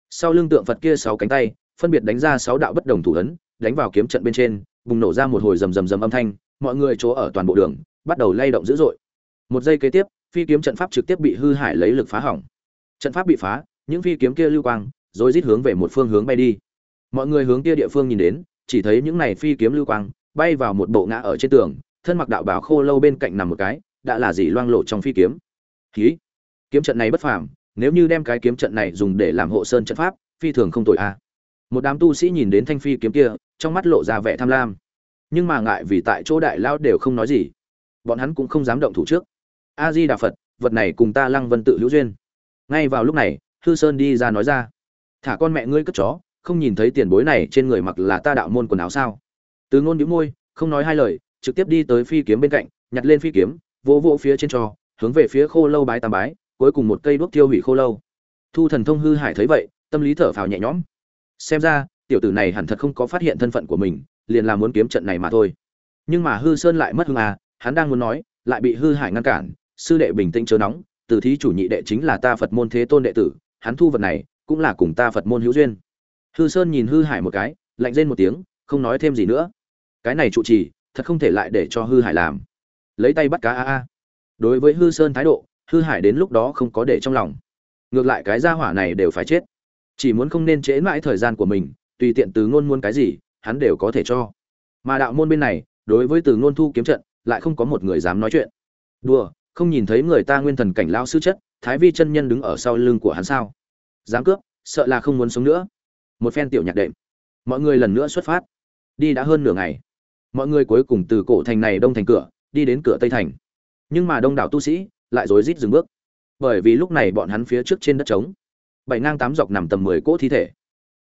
Sau lưng tượng phật kia sáu cánh tay, phân biệt đánh ra sáu đạo bất đồng thủ ấn, đánh vào kiếm trận bên trên, bùng nổ ra một hồi rầm rầm rầm âm thanh, mọi người chỗ ở toàn bộ đường, bắt đầu lay động dữ dội. Một giây kế tiếp, phi kiếm trận pháp trực tiếp bị hư hải lấy lực phá hỏng. Trận pháp bị phá, những phi kiếm kia lưu quang, rồi rít hướng về một phương hướng bay đi. Mọi người hướng kia địa phương nhìn đến, chỉ thấy những này phi kiếm lưu quang, bay vào một bộ ngã ở trên tường, thân mặc đạo bào khô lâu bên cạnh nằm một cái, đã là gì loang lộ trong phi kiếm. Khí kiếm trận này bất phàm nếu như đem cái kiếm trận này dùng để làm hộ sơn trận pháp, phi thường không tội a à. một đám tu sĩ nhìn đến thanh phi kiếm kia, trong mắt lộ ra vẻ tham lam. Nhưng mà ngại vì tại chỗ đại lao đều không nói gì. Bọn hắn cũng không dám động thủ trước. A di đà phật, vật này cùng ta lăng vân tự hữu duyên. Ngay vào lúc này, hư sơn đi ra nói ra, thả con mẹ ngươi cất chó, không nhìn thấy tiền bối này trên người mặc là ta đạo môn quần áo sao? Từ ngôn nhíu môi, không nói hai lời, trực tiếp đi tới phi kiếm bên cạnh, nhặt lên phi kiếm, vỗ vỗ phía trên trò, hướng về phía khô lâu bái tam bái cuối cùng một cây đuốc tiêu hủy khô lâu. Thu thần thông hư hải thấy vậy, tâm lý thở phào nhẹ nhõm. Xem ra, tiểu tử này hẳn thật không có phát hiện thân phận của mình, liền là muốn kiếm trận này mà thôi. Nhưng mà hư sơn lại mất hưng à hắn đang muốn nói, lại bị hư hải ngăn cản, sư đệ bình tĩnh chớ nóng, từ thí chủ nhị đệ chính là ta phật môn thế tôn đệ tử, hắn thu vật này, cũng là cùng ta phật môn hữu duyên. Hư sơn nhìn hư hải một cái, lạnh rên một tiếng, không nói thêm gì nữa. Cái này trụ trì, thật không thể lại để cho hư hải làm. Lấy tay bắt cá, a a. Đối với hư sơn thái độ hư hại đến lúc đó không có để trong lòng. Ngược lại cái gia hỏa này đều phải chết. Chỉ muốn không nên trễ mãi thời gian của mình, tùy tiện từ ngôn muốn cái gì, hắn đều có thể cho. Mà đạo môn bên này, đối với từ ngôn thu kiếm trận, lại không có một người dám nói chuyện. Đùa, không nhìn thấy người ta nguyên thần cảnh lao sư chất, thái vi chân nhân đứng ở sau lưng của hắn sao? Dám cướp, sợ là không muốn sống nữa. Một phen tiểu nhạc đệm. Mọi người lần nữa xuất phát. Đi đã hơn nửa ngày. Mọi người cuối cùng từ cổ thành này đông thành cửa, đi đến cửa tây thành. Nhưng mà đông đảo tu sĩ lại rối rít dừng bước. Bởi vì lúc này bọn hắn phía trước trên đất trống, bảy ngang tám dọc nằm tầm mười cỗ thi thể.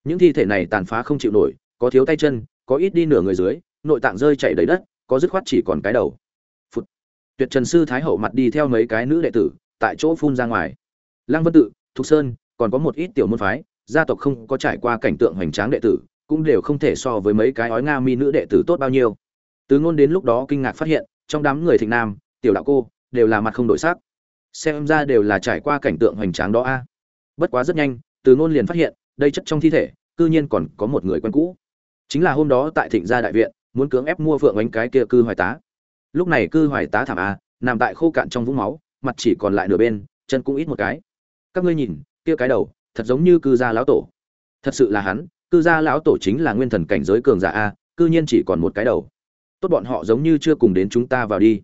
Những thi thể này tàn phá không chịu nổi, có thiếu tay chân, có ít đi nửa người dưới, nội tạng rơi chảy đầy đất, có dứt khoát chỉ còn cái đầu. Phụt. tuyệt trần sư thái hậu mặt đi theo mấy cái nữ đệ tử, tại chỗ phun ra ngoài. Lăng vân tự, thục sơn, còn có một ít tiểu môn phái, gia tộc không có trải qua cảnh tượng hoành tráng đệ tử, cũng đều không thể so với mấy cái ói nga mi nữ đệ tử tốt bao nhiêu. Từ ngôn đến lúc đó kinh ngạc phát hiện, trong đám người thịnh nam, tiểu đạo cô đều là mặt không đổi sắc. Xem ra đều là trải qua cảnh tượng hoành tráng đó a. Bất quá rất nhanh, từ ngôn liền phát hiện, đây chất trong thi thể, cư nhiên còn có một người quen cũ. Chính là hôm đó tại thịnh gia đại viện, muốn cưỡng ép mua vượng ánh cái kia cư hoài tá. Lúc này cư hoài tá thảm a, nằm tại khô cạn trong vũng máu, mặt chỉ còn lại nửa bên, chân cũng ít một cái. Các ngươi nhìn, kia cái đầu, thật giống như cư gia lão tổ. Thật sự là hắn, cư gia lão tổ chính là nguyên thần cảnh giới cường giả a, cư nhiên chỉ còn một cái đầu. Tốt bọn họ giống như chưa cùng đến chúng ta vào đi.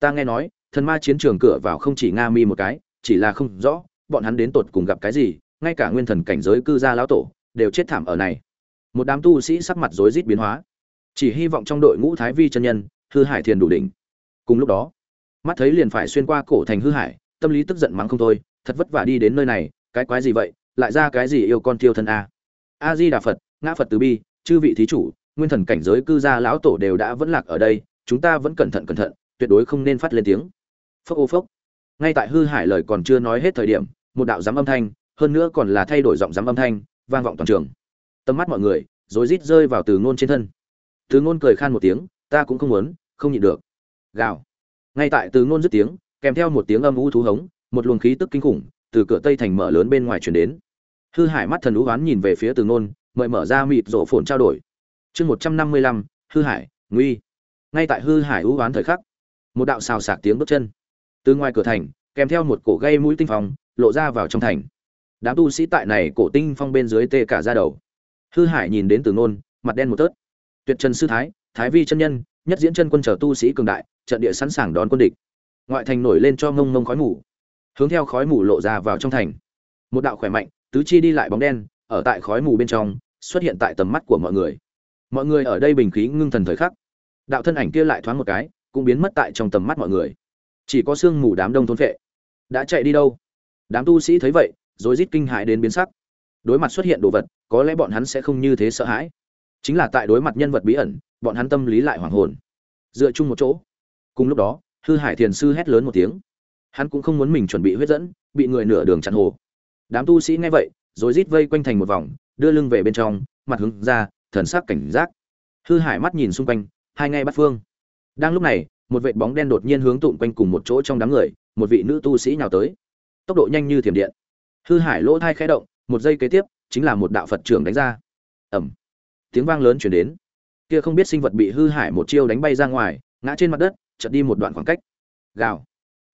Ta nghe nói thần ma chiến trường cửa vào không chỉ nga mi một cái, chỉ là không rõ bọn hắn đến tột cùng gặp cái gì, ngay cả nguyên thần cảnh giới cư gia lão tổ đều chết thảm ở này. Một đám tu sĩ sắc mặt rối rít biến hóa. Chỉ hy vọng trong đội ngũ thái vi chân nhân, hư hải thiền đủ đỉnh. Cùng lúc đó, mắt thấy liền phải xuyên qua cổ thành hư hải, tâm lý tức giận mắng không thôi, thật vất vả đi đến nơi này, cái quái gì vậy, lại ra cái gì yêu con tiêu thân a. A di đà phật, ngã phật từ bi, chư vị thí chủ, nguyên thần cảnh giới cư gia lão tổ đều đã vẫn lạc ở đây, chúng ta vẫn cẩn thận cẩn thận, tuyệt đối không nên phát lên tiếng phốc ô phốc. Ngay tại hư hải lời còn chưa nói hết thời điểm, một đạo giám âm thanh, hơn nữa còn là thay đổi giọng giám âm thanh, vang vọng toàn trường. Tầm mắt mọi người, rối rít rơi vào từ ngôn trên thân. Từ ngôn cười khan một tiếng, ta cũng không muốn, không nhịn được. Gào. Ngay tại từ ngôn dứt tiếng, kèm theo một tiếng âm u thú hống, một luồng khí tức kinh khủng từ cửa tây thành mở lớn bên ngoài chuyển đến. Hư hải mắt thần ú oán nhìn về phía từ ngôn, mời mở ra mịt rổ phồn trao đổi. Chương một trăm năm mươi lăm, hư hải, nguy. Ngay tại hư hải ú oán thời khắc, một đạo xào sạc tiếng bước chân từ ngoài cửa thành, kèm theo một cổ gây mũi tinh phong, lộ ra vào trong thành. Đám tu sĩ tại này cổ tinh phong bên dưới tê cả ra đầu. Hư hải nhìn đến từ ngôn mặt đen một tớt. Tuyệt trần sư thái thái vi chân nhân, nhất diễn chân quân chờ tu sĩ cường đại, trận địa sẵn sàng đón quân địch. Ngoại thành nổi lên cho ngông ngông khói mù. Hướng theo khói mù lộ ra vào trong thành. Một đạo khỏe mạnh, tứ chi đi lại bóng đen, ở tại khói mù bên trong, xuất hiện tại tầm mắt của mọi người. Mọi người ở đây bình khí ngưng thần thời khắc. Đạo thân ảnh kia lại thoáng một cái, cũng biến mất tại trong tầm mắt mọi người chỉ có sương mù đám đông thôn vệ đã chạy đi đâu? Đám tu sĩ thấy vậy, rồi rít kinh hãi đến biến sắc. Đối mặt xuất hiện đồ vật, có lẽ bọn hắn sẽ không như thế sợ hãi. Chính là tại đối mặt nhân vật bí ẩn, bọn hắn tâm lý lại hoảng hồn. Dựa chung một chỗ. Cùng lúc đó, hư hải thiền sư hét lớn một tiếng. Hắn cũng không muốn mình chuẩn bị huyết dẫn, bị người nửa đường chặn hồ. Đám tu sĩ nghe vậy, rồi rít vây quanh thành một vòng, đưa lưng về bên trong, mặt hướng ra, thần sắc cảnh giác. Hư hải mắt nhìn xung quanh, hai ngay bắt phương. Đang lúc này một vệt bóng đen đột nhiên hướng tụn quanh cùng một chỗ trong đám người, một vị nữ tu sĩ nhào tới. Tốc độ nhanh như thiểm điện. Hư hải lỗ thai khẽ động, một giây kế tiếp, chính là một đạo phật trưởng đánh ra. Ẩm tiếng vang lớn chuyển đến. Kia không biết sinh vật bị hư hải một chiêu đánh bay ra ngoài, ngã trên mặt đất chật đi một đoạn khoảng cách. Gào.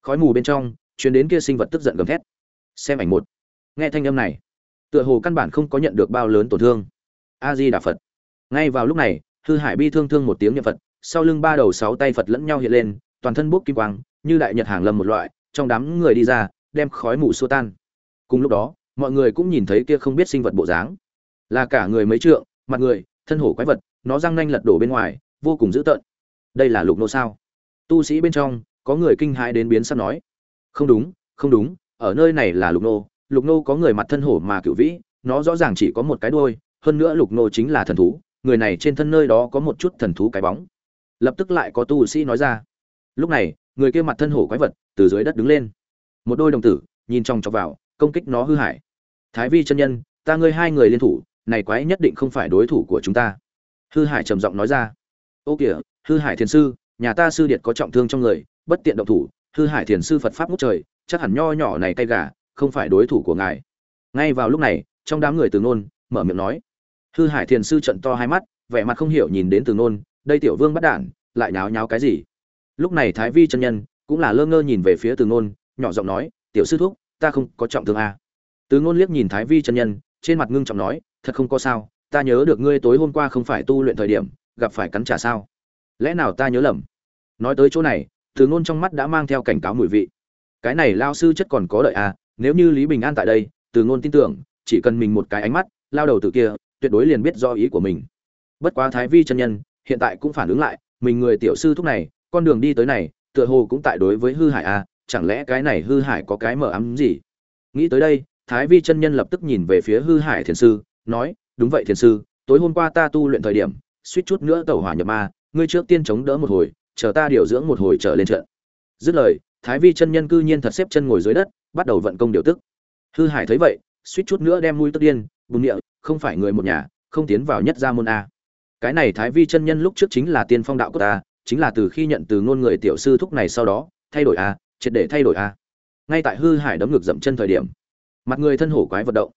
Khói mù bên trong, chuyển đến kia sinh vật tức giận gầm thét. Xem ảnh một. Nghe thanh âm này, tựa hồ căn bản không có nhận được bao lớn tổn thương. A di đà phật. Ngay vào lúc này, hư hải bi thương thương một tiếng niệm phật sau lưng ba đầu sáu tay phật lẫn nhau hiện lên, toàn thân bốc kim quang, như đại nhật hàng lâm một loại, trong đám người đi ra, đem khói mù xua tan. Cùng lúc đó, mọi người cũng nhìn thấy kia không biết sinh vật bộ dáng. Là cả người mấy trượng, mặt người, thân hổ quái vật, nó răng nanh lật đổ bên ngoài, vô cùng dữ tợn. Đây là lục nô sao? Tu sĩ bên trong, có người kinh hãi đến biến sắc nói. Không đúng không đúng, ở nơi này là lục nô. Lục nô có người mặt thân hổ mà cựu vĩ, nó rõ ràng chỉ có một cái đuôi, hơn nữa lục nô chính là thần thú, người này trên thân nơi đó có một chút thần thú cái bóng lập tức lại có tu sĩ nói ra. Lúc này, người kia mặt thân hổ quái vật từ dưới đất đứng lên. Một đôi đồng tử, nhìn trong chọc vào, công kích nó hư hại. Thái vi chân nhân, ta ngươi hai người liên thủ, này quái nhất định không phải đối thủ của chúng ta. Hư hải trầm giọng nói ra. Ô kìa, hư hải thiền sư, nhà ta sư điệt có trọng thương trong người, bất tiện động thủ, hư hải thiền sư phật pháp ngút trời, chắc hẳn nho nhỏ này cay gà, không phải đối thủ của ngài. Ngay vào lúc này, trong đám người từ nôn mở miệng nói. Hư hải thiền sư trận to hai mắt, vẻ mặt không hiểu nhìn đến từ nôn đây tiểu vương bắt đản, lại nháo nháo cái gì? Lúc này thái vi chân nhân cũng là lơ ngơ nhìn về phía từ nôn nhỏ giọng nói, tiểu sư thúc, ta không có trọng thương à. từ nôn liếc nhìn thái vi chân nhân, trên mặt ngưng trọng nói, thật không có sao, ta nhớ được ngươi tối hôm qua không phải tu luyện thời điểm, gặp phải cắn trả sao. Lẽ nào ta nhớ lầm? Nói tới chỗ này, từ nôn trong mắt đã mang theo cảnh cáo mùi vị. Cái này lao sư chất còn có đợi à nếu như lý bình an tại đây, từ ngôn tin tưởng, chỉ cần mình một cái ánh mắt, lao đầu từ kia, tuyệt đối liền biết do ý của mình. Bất quá thái vi chân nhân hiện tại cũng phản ứng lại, mình người tiểu sư thúc này, con đường đi tới này, tựa hồ cũng tại đối với hư hải à chẳng lẽ cái này hư hải có cái mở ấm gì? Nghĩ tới đây, thái vi chân nhân lập tức nhìn về phía hư hải thiền sư, nói, đúng vậy thiền sư, tối hôm qua ta tu luyện thời điểm, suýt chút nữa tẩu hỏa nhập ma, ngươi trước tiên chống đỡ một hồi, chờ ta điều dưỡng một hồi trở lên trận. Dứt lời, thái vi chân nhân cư nhiên thật xếp chân ngồi dưới đất, bắt đầu vận công điều tức. Hư hải thấy vậy, suýt chút nữa đem mũi tức điên, bùn miệng không phải người một nhà, không tiến vào nhất gia môn a cái này thái vi chân nhân lúc trước chính là tiên phong đạo của ta, chính là từ khi nhận từ ngôn người tiểu sư thúc này sau đó, thay đổi a triệt để thay đổi a ngay tại hư hải đấm ngược dậm chân thời điểm, mặt người thân hổ quái vận động,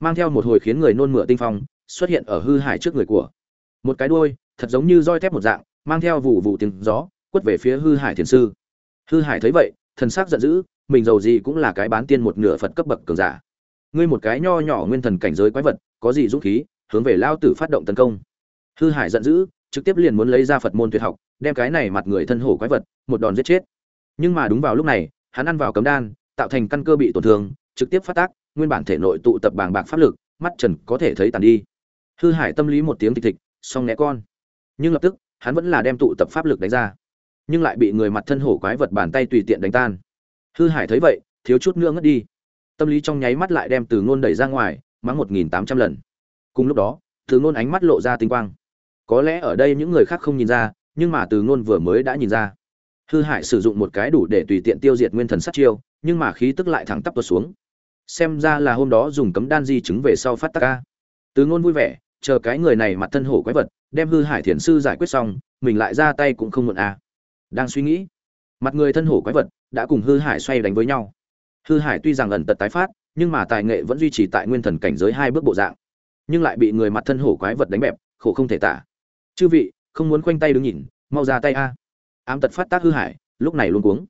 mang theo một hồi khiến người nôn mửa tinh phong, xuất hiện ở hư hải trước người của. Một cái đuôi, thật giống như roi thép một dạng, mang theo vụ vụ tiếng gió, quất về phía hư hải thiền sư. Hư hải thấy vậy, thần sắc giận dữ, mình giàu gì cũng là cái bán tiên một nửa phật cấp bậc cường giả. Ngươi một cái nho nhỏ nguyên thần cảnh giới quái vật, có gì dũng khí, hướng về lao tử phát động tấn công hư hải giận dữ, trực tiếp liền muốn lấy ra phật môn tuyệt học, đem cái này mặt người thân hổ quái vật, một đòn giết chết. Nhưng mà đúng vào lúc này, hắn ăn vào cấm đan, tạo thành căn cơ bị tổn thương, trực tiếp phát tác, nguyên bản thể nội tụ tập bàng bạc pháp lực, mắt trần có thể thấy tàn đi. Hư hải tâm lý một tiếng thịch thịch xong né con. Nhưng lập tức, hắn vẫn là đem tụ tập pháp lực đánh ra, nhưng lại bị người mặt thân hổ quái vật bàn tay tùy tiện đánh tan. Hư hải thấy vậy, thiếu chút nữa ngất đi. Tâm lý trong nháy mắt lại đem từ ngôn đẩy ra ngoài, mắng một nghìn tám trăm lần. Cùng lúc đó, từ ngôn ánh mắt lộ ra tinh quang có lẽ ở đây những người khác không nhìn ra, nhưng mà từ ngôn vừa mới đã nhìn ra. Hư hải sử dụng một cái đủ để tùy tiện tiêu diệt nguyên thần sát chiêu, nhưng mà khí tức lại thẳng tắp tuột xuống. Xem ra là hôm đó dùng cấm đan di chứng về sau phát tắc ca. Từ ngôn vui vẻ, chờ cái người này mặt thân hổ quái vật, đem hư hải thiền sư giải quyết xong, mình lại ra tay cũng không muộn à. đang suy nghĩ, mặt người thân hổ quái vật đã cùng hư hải xoay đánh với nhau. Hư hải tuy rằng ẩn tật tái phát, nhưng mà tài nghệ vẫn duy trì tại nguyên thần cảnh giới hai bước bộ dạng, nhưng lại bị người mặt thân hổ quái vật đánh bẹp, khổ không thể tả chư vị, không muốn khoanh tay đứng nhìn, mau ra tay a. Ám tật phát tác hư hải lúc này luôn cuống.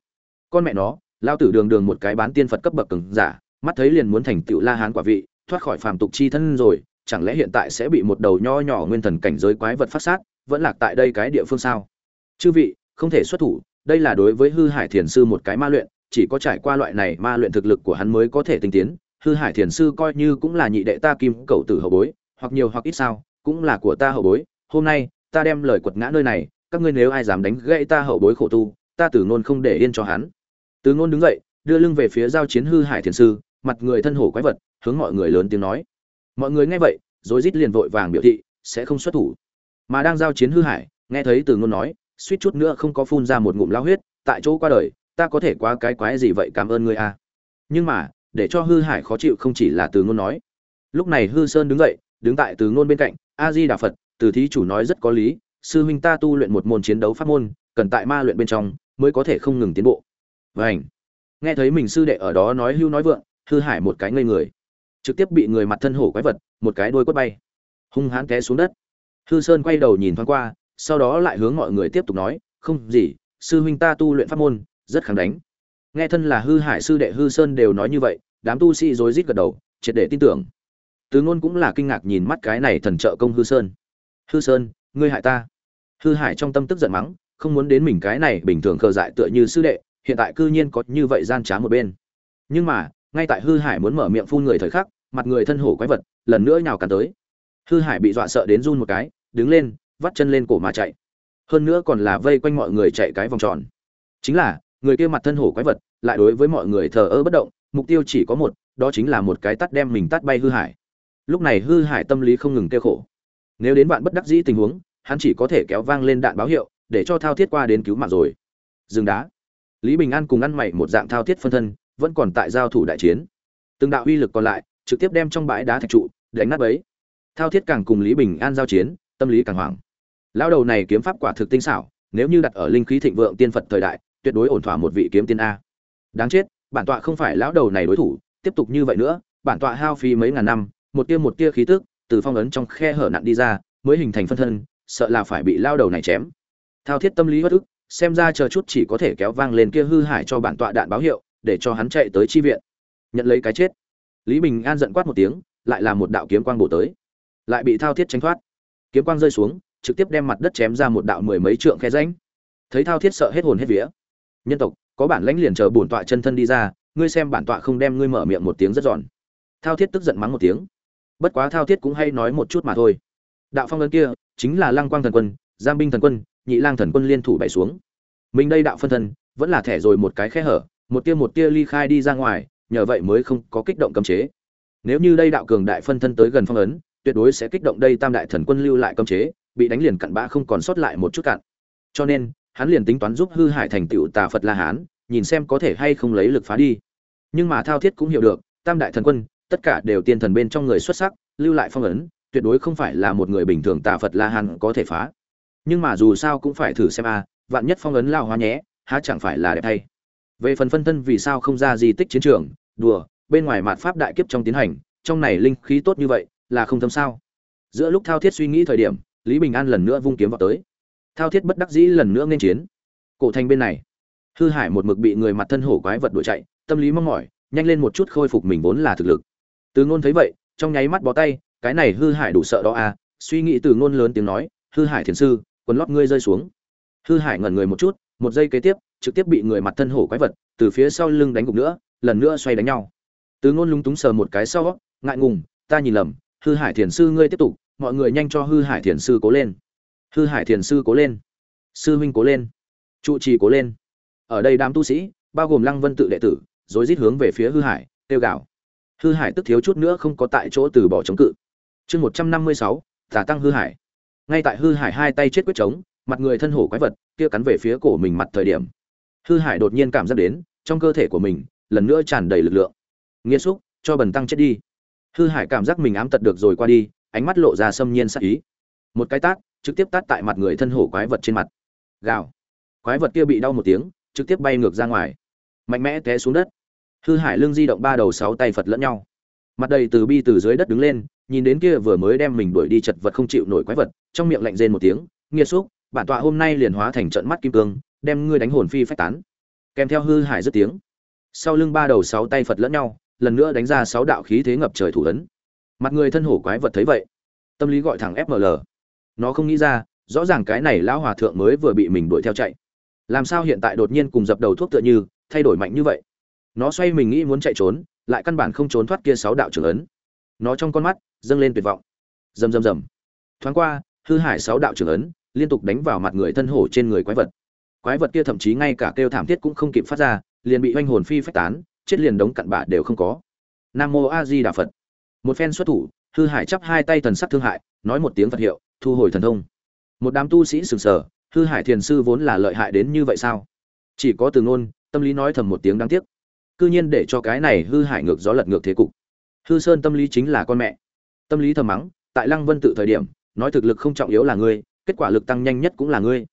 Con mẹ nó, lao tử đường đường một cái bán tiên phật cấp bậc cứng giả, mắt thấy liền muốn thành tựu la hán quả vị, thoát khỏi phàm tục chi thân rồi, chẳng lẽ hiện tại sẽ bị một đầu nho nhỏ nguyên thần cảnh giới quái vật phát sát, vẫn lạc tại đây cái địa phương sao? Chư vị, không thể xuất thủ, đây là đối với hư hải thiền sư một cái ma luyện, chỉ có trải qua loại này ma luyện thực lực của hắn mới có thể tinh tiến, hư hải thiền sư coi như cũng là nhị đệ ta kim cầu tử hậu bối, hoặc nhiều hoặc ít sao, cũng là của ta hậu bối, hôm nay ta đem lời quật ngã nơi này, các ngươi nếu ai dám đánh gãy ta hậu bối khổ tu, ta tử ngôn không để yên cho hắn. Từ ngôn đứng dậy, đưa lưng về phía giao chiến hư hải thiền sư, mặt người thân hổ quái vật, hướng mọi người lớn tiếng nói. Mọi người nghe vậy rồi rít liền vội vàng biểu thị, sẽ không xuất thủ. Mà đang giao chiến hư hải, nghe thấy từ ngôn nói, suýt chút nữa không có phun ra một ngụm lao huyết, tại chỗ qua đời, ta có thể quá cái quái gì vậy, cảm ơn ngươi a. Nhưng mà, để cho hư hải khó chịu không chỉ là từ ngôn nói. Lúc này hư sơn đứng dậy, đứng tại từ ngôn bên cạnh, a di đà phật từ thí chủ nói rất có lý, sư huynh ta tu luyện một môn chiến đấu pháp môn, cần tại ma luyện bên trong mới có thể không ngừng tiến bộ. Vảnh nghe thấy mình sư đệ ở đó nói hưu nói vượng, hư hải một cái ngây người. Trực tiếp bị người mặt thân hổ quái vật, một cái đuôi quất bay. Hung hãn té xuống đất. Hư sơn quay đầu nhìn thoáng qua, sau đó lại hướng mọi người tiếp tục nói, không, gì, sư huynh ta tu luyện pháp môn, rất kháng đánh. Nghe thân là hư hải sư đệ hư sơn đều nói như vậy, đám tu sĩ rối rít gật đầu, triệt để tin tưởng. Từ ngôn cũng là kinh ngạc nhìn mắt cái này thần trợ công hư sơn hư sơn, ngươi hại ta. Hư hải trong tâm tức giận mắng, không muốn đến mình cái này bình thường khờ dại tựa như sư đệ, hiện tại cư nhiên có như vậy gian trá một bên. Nhưng mà, ngay tại hư hải muốn mở miệng phun người thời khắc, mặt người thân hổ quái vật, lần nữa nhào cắn tới. Hư hải bị dọa sợ đến run một cái, đứng lên, vắt chân lên cổ mà chạy. Hơn nữa còn là vây quanh mọi người chạy cái vòng tròn. Chính là, người kia mặt thân hổ quái vật, lại đối với mọi người thờ ơ bất động, mục tiêu chỉ có một, đó chính là một cái tắt đem mình tắt bay hư hải. Lúc này hư hải tâm lý không ngừng kêu khổ nếu đến bạn bất đắc dĩ tình huống, hắn chỉ có thể kéo vang lên đạn báo hiệu, để cho thao thiết qua đến cứu mạng rồi. Dừng đá. Lý bình an cùng ăn mày một dạng thao thiết phân thân, vẫn còn tại giao thủ đại chiến. Từng đạo uy lực còn lại, trực tiếp đem trong bãi đá thạch trụ, đánh nát bấy. Thao thiết càng cùng lý bình an giao chiến, tâm lý càng hoảng. Lão đầu này kiếm pháp quả thực tinh xảo, nếu như đặt ở linh khí thịnh vượng tiên phật thời đại, tuyệt đối ổn thỏa một vị kiếm tiên a. Đáng chết, bản tọa không phải lão đầu này đối thủ, tiếp tục như vậy nữa, bản tọa hao phí mấy ngàn năm, một tia một tia khí tức từ phong ấn trong khe hở nặn đi ra, mới hình thành phân thân, sợ là phải bị lao đầu này chém. Thao thiết tâm lý bất ức, xem ra chờ chút chỉ có thể kéo vang lên kia hư hải cho bản tọa đạn báo hiệu, để cho hắn chạy tới chi viện. Nhận lấy cái chết. Lý bình an giận quát một tiếng, lại là một đạo kiếm quang bổ tới. Lại bị thao thiết tránh thoát. Kiếm quang rơi xuống, trực tiếp đem mặt đất chém ra một đạo mười mấy trượng khe ránh thấy thao thiết sợ hết hồn hết vía. Nhân tộc, có bản lãnh liền chờ bổn tọa chân thân đi ra, ngươi xem bản tọa không đem ngươi mở miệng một tiếng rất giòn. Thao thiết tức giận mắng một tiếng bất quá thao thiết cũng hay nói một chút mà thôi. Đạo phong ấn kia chính là lăng quang thần quân, giang binh thần quân, nhị lang thần quân liên thủ bày xuống. Mình đây đạo phân thân, vẫn là thẻ rồi một cái khe hở, một tia một tia ly khai đi ra ngoài, nhờ vậy mới không có kích động cấm chế. Nếu như đây đạo cường đại phân thân tới gần phong ấn, tuyệt đối sẽ kích động đây tam đại thần quân lưu lại cấm chế, bị đánh liền cặn bã không còn sót lại một chút cạn cho nên, hắn liền tính toán giúp hư hải thành tựu tà phật la hán, nhìn xem có thể hay không lấy lực phá đi. Nhưng mà thao thiết cũng hiểu được, tam đại thần quân tất cả đều tiên thần bên trong người xuất sắc, lưu lại phong ấn, tuyệt đối không phải là một người bình thường tà phật la hán có thể phá. Nhưng mà dù sao cũng phải thử xem a, vạn nhất phong ấn lao hóa nhé, há chẳng phải là đẹp thay. Về phần phân thân vì sao không ra di tích chiến trường, đùa, bên ngoài mạt pháp đại kiếp trong tiến hành, trong này linh khí tốt như vậy, là không thâm sao? Giữa lúc thao thiết suy nghĩ thời điểm, lý bình an lần nữa vung kiếm vào tới. Thao thiết bất đắc dĩ lần nữa nên chiến. Cổ thành bên này, hư hải một mực bị người mặt thân hổ quái vật đuổi chạy, tâm lý mong mỏi, nhanh lên một chút khôi phục mình vốn là thực lực từ ngôn thấy vậy, trong nháy mắt bó tay, cái này hư hải đủ sợ đó à suy nghĩ từ ngôn lớn tiếng nói, hư hải thiền sư, quần lót ngươi rơi xuống. Hư hải ngẩn người một chút, một giây kế tiếp, trực tiếp bị người mặt thân hổ quái vật từ phía sau lưng đánh gục nữa, lần nữa xoay đánh nhau. Từ ngôn lúng túng sờ một cái sau, ngại ngùng, ta nhìn lầm, hư hải thiền sư ngươi tiếp tục, mọi người nhanh cho hư hải thiền sư cố lên. Hư hải thiền sư cố lên. Sư huynh cố lên. Trụ trì cố lên. Ở đây đám tu sĩ, bao gồm lăng vân tự đệ tử, rối rít hướng về phía hư hải tiêu gạo hư hải tức thiếu chút nữa không có tại chỗ từ bỏ chống cự. Chương một trăm năm mươi sáu giả tăng hư hải. Ngay tại hư hải hai tay chết quyết chống, mặt người thân hổ quái vật kia cắn về phía cổ mình mặt thời điểm. Hư hải đột nhiên cảm giác đến, trong cơ thể của mình, lần nữa tràn đầy lực lượng. Nghĩa xúc, cho bần tăng chết đi. Hư hải cảm giác mình ám tật được rồi qua đi, ánh mắt lộ ra xâm nhiên sắc ý. Một cái tát, trực tiếp tát tại mặt người thân hổ quái vật trên mặt. Gào. Quái vật kia bị đau một tiếng, trực tiếp bay ngược ra ngoài. Mạnh mẽ té xuống đất hư hải lưng di động ba đầu sáu tay phật lẫn nhau. Mặt đầy từ bi từ dưới đất đứng lên, nhìn đến kia vừa mới đem mình đuổi đi chật vật không chịu nổi quái vật, trong miệng lạnh rên một tiếng, nghiệt xúc, bản tọa hôm nay liền hóa thành trận mắt kim cương, đem ngươi đánh hồn phi phách tán. Kèm theo hư hải dứt tiếng, sau lưng ba đầu sáu tay phật lẫn nhau, lần nữa đánh ra sáu đạo khí thế ngập trời thủ ấn. Mặt người thân hổ quái vật thấy vậy, tâm lý gọi thẳng fml nó không nghĩ ra, rõ ràng cái này lão hòa thượng mới vừa bị mình đuổi theo chạy. Làm sao hiện tại đột nhiên cùng dập đầu thuốc tựa như, thay đổi mạnh như vậy? Nó xoay mình nghĩ muốn chạy trốn, lại căn bản không trốn thoát kia sáu đạo trưởng ấn. Nó trong con mắt dâng lên tuyệt vọng. Rầm rầm rầm. Thoáng qua, hư hải sáu đạo trưởng ấn liên tục đánh vào mặt người thân hổ trên người quái vật. Quái vật kia thậm chí ngay cả kêu thảm thiết cũng không kịp phát ra, liền bị oanh hồn phi phách tán, chết liền đống cặn bạ đều không có. Nam mô a di đà phật. Một phen xuất thủ, hư hải chắp hai tay thần sắc thương hại, nói một tiếng phật hiệu, thu hồi thần thông. Một đám tu sĩ sừng sờ, hư hải thiền sư vốn là lợi hại đến như vậy sao? Chỉ có từ ngôn, tâm lý nói thầm một tiếng đáng tiếc cư nhiên để cho cái này hư hải ngược gió lật ngược thế cục. Hư sơn tâm lý chính là con mẹ. Tâm lý thầm mắng tại lăng vân tự thời điểm nói thực lực không trọng yếu là ngươi kết quả lực tăng nhanh nhất cũng là ngươi.